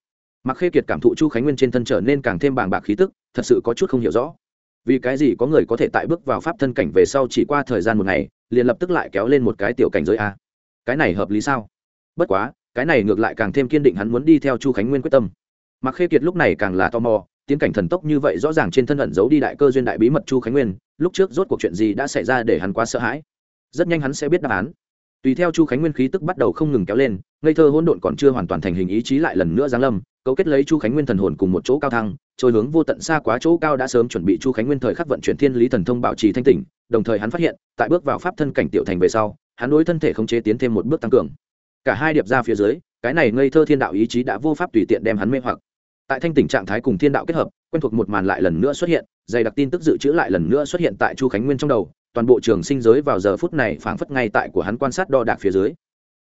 Mạc khê kiệt cảm thụ chu khánh nguyên trên thân trở nên càng thêm bàng bạc khí tức, thật sự có chút không hiểu rõ vì cái gì có người có thể tại bước vào pháp thân cảnh về sau chỉ qua thời gian một ngày, liền lập tức lại kéo lên một cái tiểu cảnh giới a? Cái này hợp lý sao? Bất quá, cái này ngược lại càng thêm kiên định hắn muốn đi theo chu khánh nguyên quyết tâm. Mặc khê kiệt lúc này càng là tò mò, tiến cảnh thần tốc như vậy rõ ràng trên thân ẩn giấu đi đại cơ duyên đại bí mật chu khánh nguyên, lúc trước rốt cuộc chuyện gì đã xảy ra để hắn quá sợ hãi? Rất nhanh hắn sẽ biết đáp án. Tùy theo chu khánh nguyên khí tức bắt đầu không ngừng kéo lên, ngây thơ hỗn độn còn chưa hoàn toàn thành hình ý chí lại lần nữa giáng lâm cấu kết lấy chu khánh nguyên thần hồn cùng một chỗ cao thăng, trôi hướng vô tận xa quá chỗ cao đã sớm chuẩn bị chu khánh nguyên thời khắc vận chuyển thiên lý thần thông bảo trì thanh tỉnh, đồng thời hắn phát hiện, tại bước vào pháp thân cảnh tiểu thành về sau, hắn đối thân thể khống chế tiến thêm một bước tăng cường. Cả hai điệp ra phía dưới, cái này ngây thơ thiên đạo ý chí đã vô pháp tùy tiện đem hắn mê hoặc. Tại thanh tỉnh trạng thái cùng thiên đạo kết hợp, quen thuộc một màn lại lần nữa xuất hiện, dày đặc tin tức dự trữ lại lần nữa xuất hiện tại chu khánh nguyên trong đầu, toàn bộ trường sinh giới vào giờ phút này phảng phất ngay tại của hắn quan sát đo đạc phía dưới.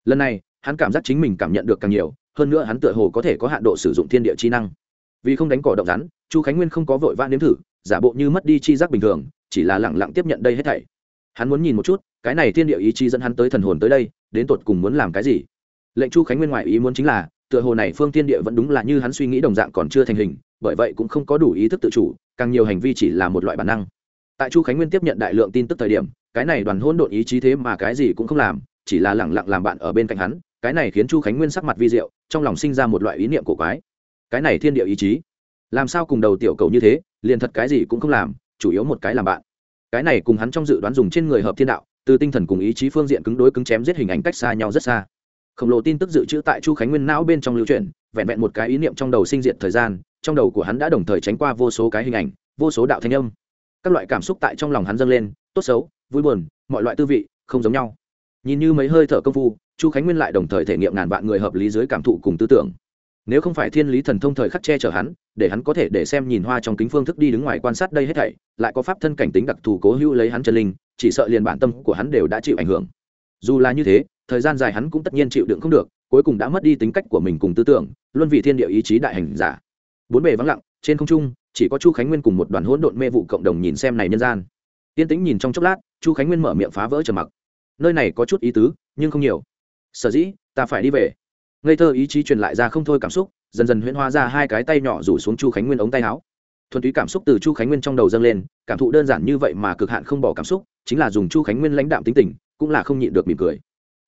Lần này, hắn cảm giác chính mình cảm nhận được càng nhiều hơn nữa hắn tựa hồ có thể có hạn độ sử dụng thiên địa chi năng. Vì không đánh cỏ động rắn, chu khánh nguyên không có vội vã nếm thử, giả bộ như mất đi chi giác bình thường, chỉ là lẳng lặng tiếp nhận đây hết thảy. Hắn muốn nhìn một chút, cái này thiên địa ý chí dẫn hắn tới thần hồn tới đây, đến tột cùng muốn làm cái gì? Lệnh chu khánh nguyên ngoại ý muốn chính là, tựa hồ này phương thiên địa vẫn đúng là như hắn suy nghĩ đồng dạng còn chưa thành hình, bởi vậy cũng không có đủ ý thức tự chủ, càng nhiều hành vi chỉ là một loại bản năng. Tại chu khánh nguyên tiếp nhận đại lượng tin tức thời điểm, cái này đoàn hôn độn ý chí thế mà cái gì cũng không làm, chỉ là lẳng lặng làm bạn ở bên cạnh hắn cái này khiến chu khánh nguyên sắc mặt vi diệu, trong lòng sinh ra một loại ý niệm cổ quái. cái này thiên địa ý chí, làm sao cùng đầu tiểu cầu như thế, liền thật cái gì cũng không làm, chủ yếu một cái làm bạn. cái này cùng hắn trong dự đoán dùng trên người hợp thiên đạo, từ tinh thần cùng ý chí phương diện cứng đối cứng chém giết hình ảnh cách xa nhau rất xa. khổng lồ tin tức dự trữ tại chu khánh nguyên não bên trong lưu truyền vẹn vẹn một cái ý niệm trong đầu sinh diện thời gian, trong đầu của hắn đã đồng thời tránh qua vô số cái hình ảnh, vô số đạo thanh âm. các loại cảm xúc tại trong lòng hắn dâng lên, tốt xấu, vui buồn, mọi loại tư vị, không giống nhau. nhìn như mấy hơi thở công phu chu khánh nguyên lại đồng thời thể nghiệm ngàn vạn người hợp lý dưới cảm thụ cùng tư tưởng. Nếu không phải thiên lý thần thông thời khắc che chở hắn, để hắn có thể để xem nhìn hoa trong kính phương thức đi đứng ngoài quan sát đây hết thảy, lại có pháp thân cảnh tính đặc thù cố hữu lấy hắn chân linh, chỉ sợ liền bản tâm của hắn đều đã chịu ảnh hưởng. Dù là như thế, thời gian dài hắn cũng tất nhiên chịu đựng không được, cuối cùng đã mất đi tính cách của mình cùng tư tưởng, luân vì thiên địa ý chí đại hành giả. Bốn bề vắng lặng, trên không trung, chỉ có chu khánh nguyên cùng một đoàn hỗn độn mê vụ cộng đồng nhìn xem này nhân gian. Tiên tĩnh nhìn trong chốc lát, chu khánh nguyên mở miệng phá vỡ trầm mặc. Nơi này có chút ý tứ, nhưng không nhiều sở dĩ, ta phải đi về. Ngây thơ ý chí truyền lại ra không thôi cảm xúc, dần dần huyễn hóa ra hai cái tay nhỏ rủ xuống chu khánh nguyên ống tay áo. Thuần túy cảm xúc từ chu khánh nguyên trong đầu dâng lên, cảm thụ đơn giản như vậy mà cực hạn không bỏ cảm xúc, chính là dùng chu khánh nguyên lãnh đạm tính tình, cũng là không nhịn được mỉm cười.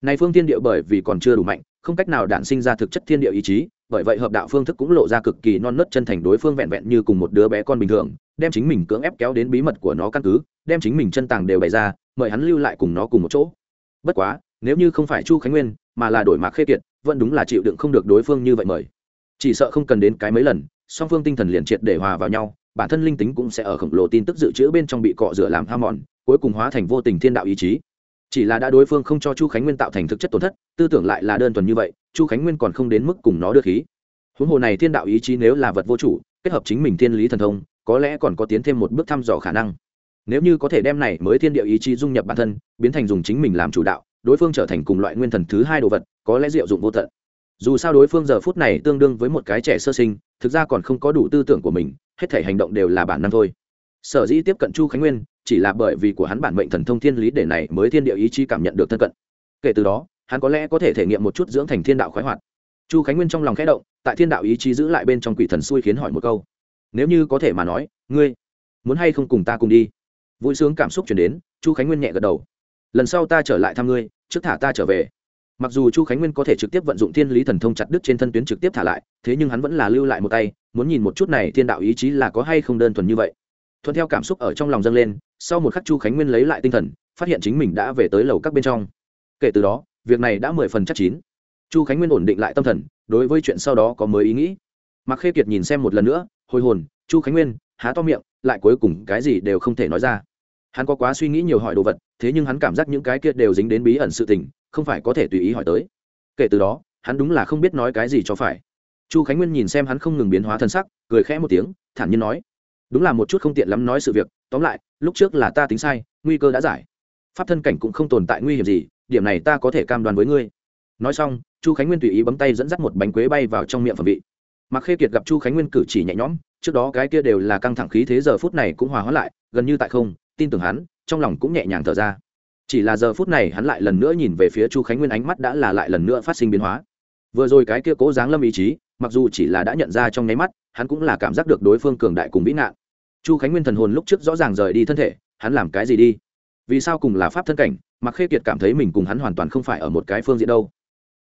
Này phương thiên địa bởi vì còn chưa đủ mạnh, không cách nào đản sinh ra thực chất thiên địa ý chí, bởi vậy hợp đạo phương thức cũng lộ ra cực kỳ non nớt chân thành đối phương vẹn vẹn như cùng một đứa bé con bình thường, đem chính mình cưỡng ép kéo đến bí mật của nó căn cứ, đem chính mình chân tàng đều bày ra, mời hắn lưu lại cùng nó cùng một chỗ. Bất quá nếu như không phải chu khánh nguyên, mà là đổi mạc khê kiệt, vẫn đúng là chịu đựng không được đối phương như vậy mời. Chỉ sợ không cần đến cái mấy lần, song phương tinh thần liền triệt để hòa vào nhau, bản thân linh tính cũng sẽ ở khổng lồ tin tức dự trữ bên trong bị cọ rửa làm ham mòn, cuối cùng hóa thành vô tình thiên đạo ý chí. Chỉ là đã đối phương không cho chu khánh nguyên tạo thành thực chất tổn thất, tư tưởng lại là đơn thuần như vậy, chu khánh nguyên còn không đến mức cùng nó đưa khí. Huống hồ này thiên đạo ý chí nếu là vật vô chủ, kết hợp chính mình thiên lý thần thông, có lẽ còn có tiến thêm một bước thăm dò khả năng. Nếu như có thể đem này mới thiên địa ý chí dung nhập bản thân, biến thành dùng chính mình làm chủ đạo đối phương trở thành cùng loại nguyên thần thứ hai đồ vật, có lẽ diệu dụng vô tận. Dù sao đối phương giờ phút này tương đương với một cái trẻ sơ sinh, thực ra còn không có đủ tư tưởng của mình, hết thể hành động đều là bản năng thôi. Sở dĩ tiếp cận chu khánh nguyên, chỉ là bởi vì của hắn bản mệnh thần thông thiên lý để này mới thiên địa ý chí cảm nhận được thân cận. Kể từ đó, hắn có lẽ có thể thể nghiệm một chút dưỡng thành thiên đạo khoái hoạt. Chu khánh nguyên trong lòng khẽ động, tại thiên đạo ý chí giữ lại bên trong quỷ thần xui khiến hỏi một câu. Nếu như có thể mà nói, ngươi muốn hay không cùng ta cùng đi? Vui sướng cảm xúc chuyển đến, chu khánh nguyên nhẹ gật đầu lần sau ta trở lại thăm ngươi, trước thả ta trở về. Mặc dù chu khánh nguyên có thể trực tiếp vận dụng thiên lý thần thông chặt đứt trên thân tuyến trực tiếp thả lại, thế nhưng hắn vẫn là lưu lại một tay, muốn nhìn một chút này thiên đạo ý chí là có hay không đơn thuần như vậy. Thuận theo cảm xúc ở trong lòng dâng lên, sau một khắc chu khánh nguyên lấy lại tinh thần, phát hiện chính mình đã về tới lầu các bên trong. Kể từ đó, việc này đã mười phần chắc chín. Chu khánh nguyên ổn định lại tâm thần, đối với chuyện sau đó có mới ý nghĩ. Mặc khê kiệt nhìn xem một lần nữa, hồi hồn, chu khánh nguyên, há to miệng, lại cuối cùng cái gì đều không thể nói ra hắn có quá suy nghĩ nhiều hỏi đồ vật, thế nhưng hắn cảm giác những cái kia đều dính đến bí ẩn sự tình, không phải có thể tùy ý hỏi tới. Kể từ đó, hắn đúng là không biết nói cái gì cho phải. Chu khánh nguyên nhìn xem hắn không ngừng biến hóa thân sắc, cười khẽ một tiếng, thản nhiên nói, đúng là một chút không tiện lắm nói sự việc, tóm lại, lúc trước là ta tính sai, nguy cơ đã giải. Pháp thân cảnh cũng không tồn tại nguy hiểm gì, điểm này ta có thể cam đoan với ngươi. Nói xong, chu khánh nguyên tùy ý bấm tay dẫn dắt một bánh quế bay vào trong miệng phẩm vị. Mặc khê kiệt gặp chu khánh nguyên cử chỉ nhẹ nhõm, trước đó cái kia đều là căng thẳng khí thế giờ phút này cũng hòa hóa lại, gần như tại không tin tưởng hắn, trong lòng cũng nhẹ nhàng thở ra. Chỉ là giờ phút này hắn lại lần nữa nhìn về phía chu khánh nguyên, ánh mắt đã là lại lần nữa phát sinh biến hóa. Vừa rồi cái kia cố giáng lâm ý chí, mặc dù chỉ là đã nhận ra trong nháy mắt, hắn cũng là cảm giác được đối phương cường đại cùng vĩ nạn. Chu khánh nguyên thần hồn lúc trước rõ ràng rời đi thân thể, hắn làm cái gì đi? Vì sao cùng là pháp thân cảnh mặc khê kiệt cảm thấy mình cùng hắn hoàn toàn không phải ở một cái phương diện đâu?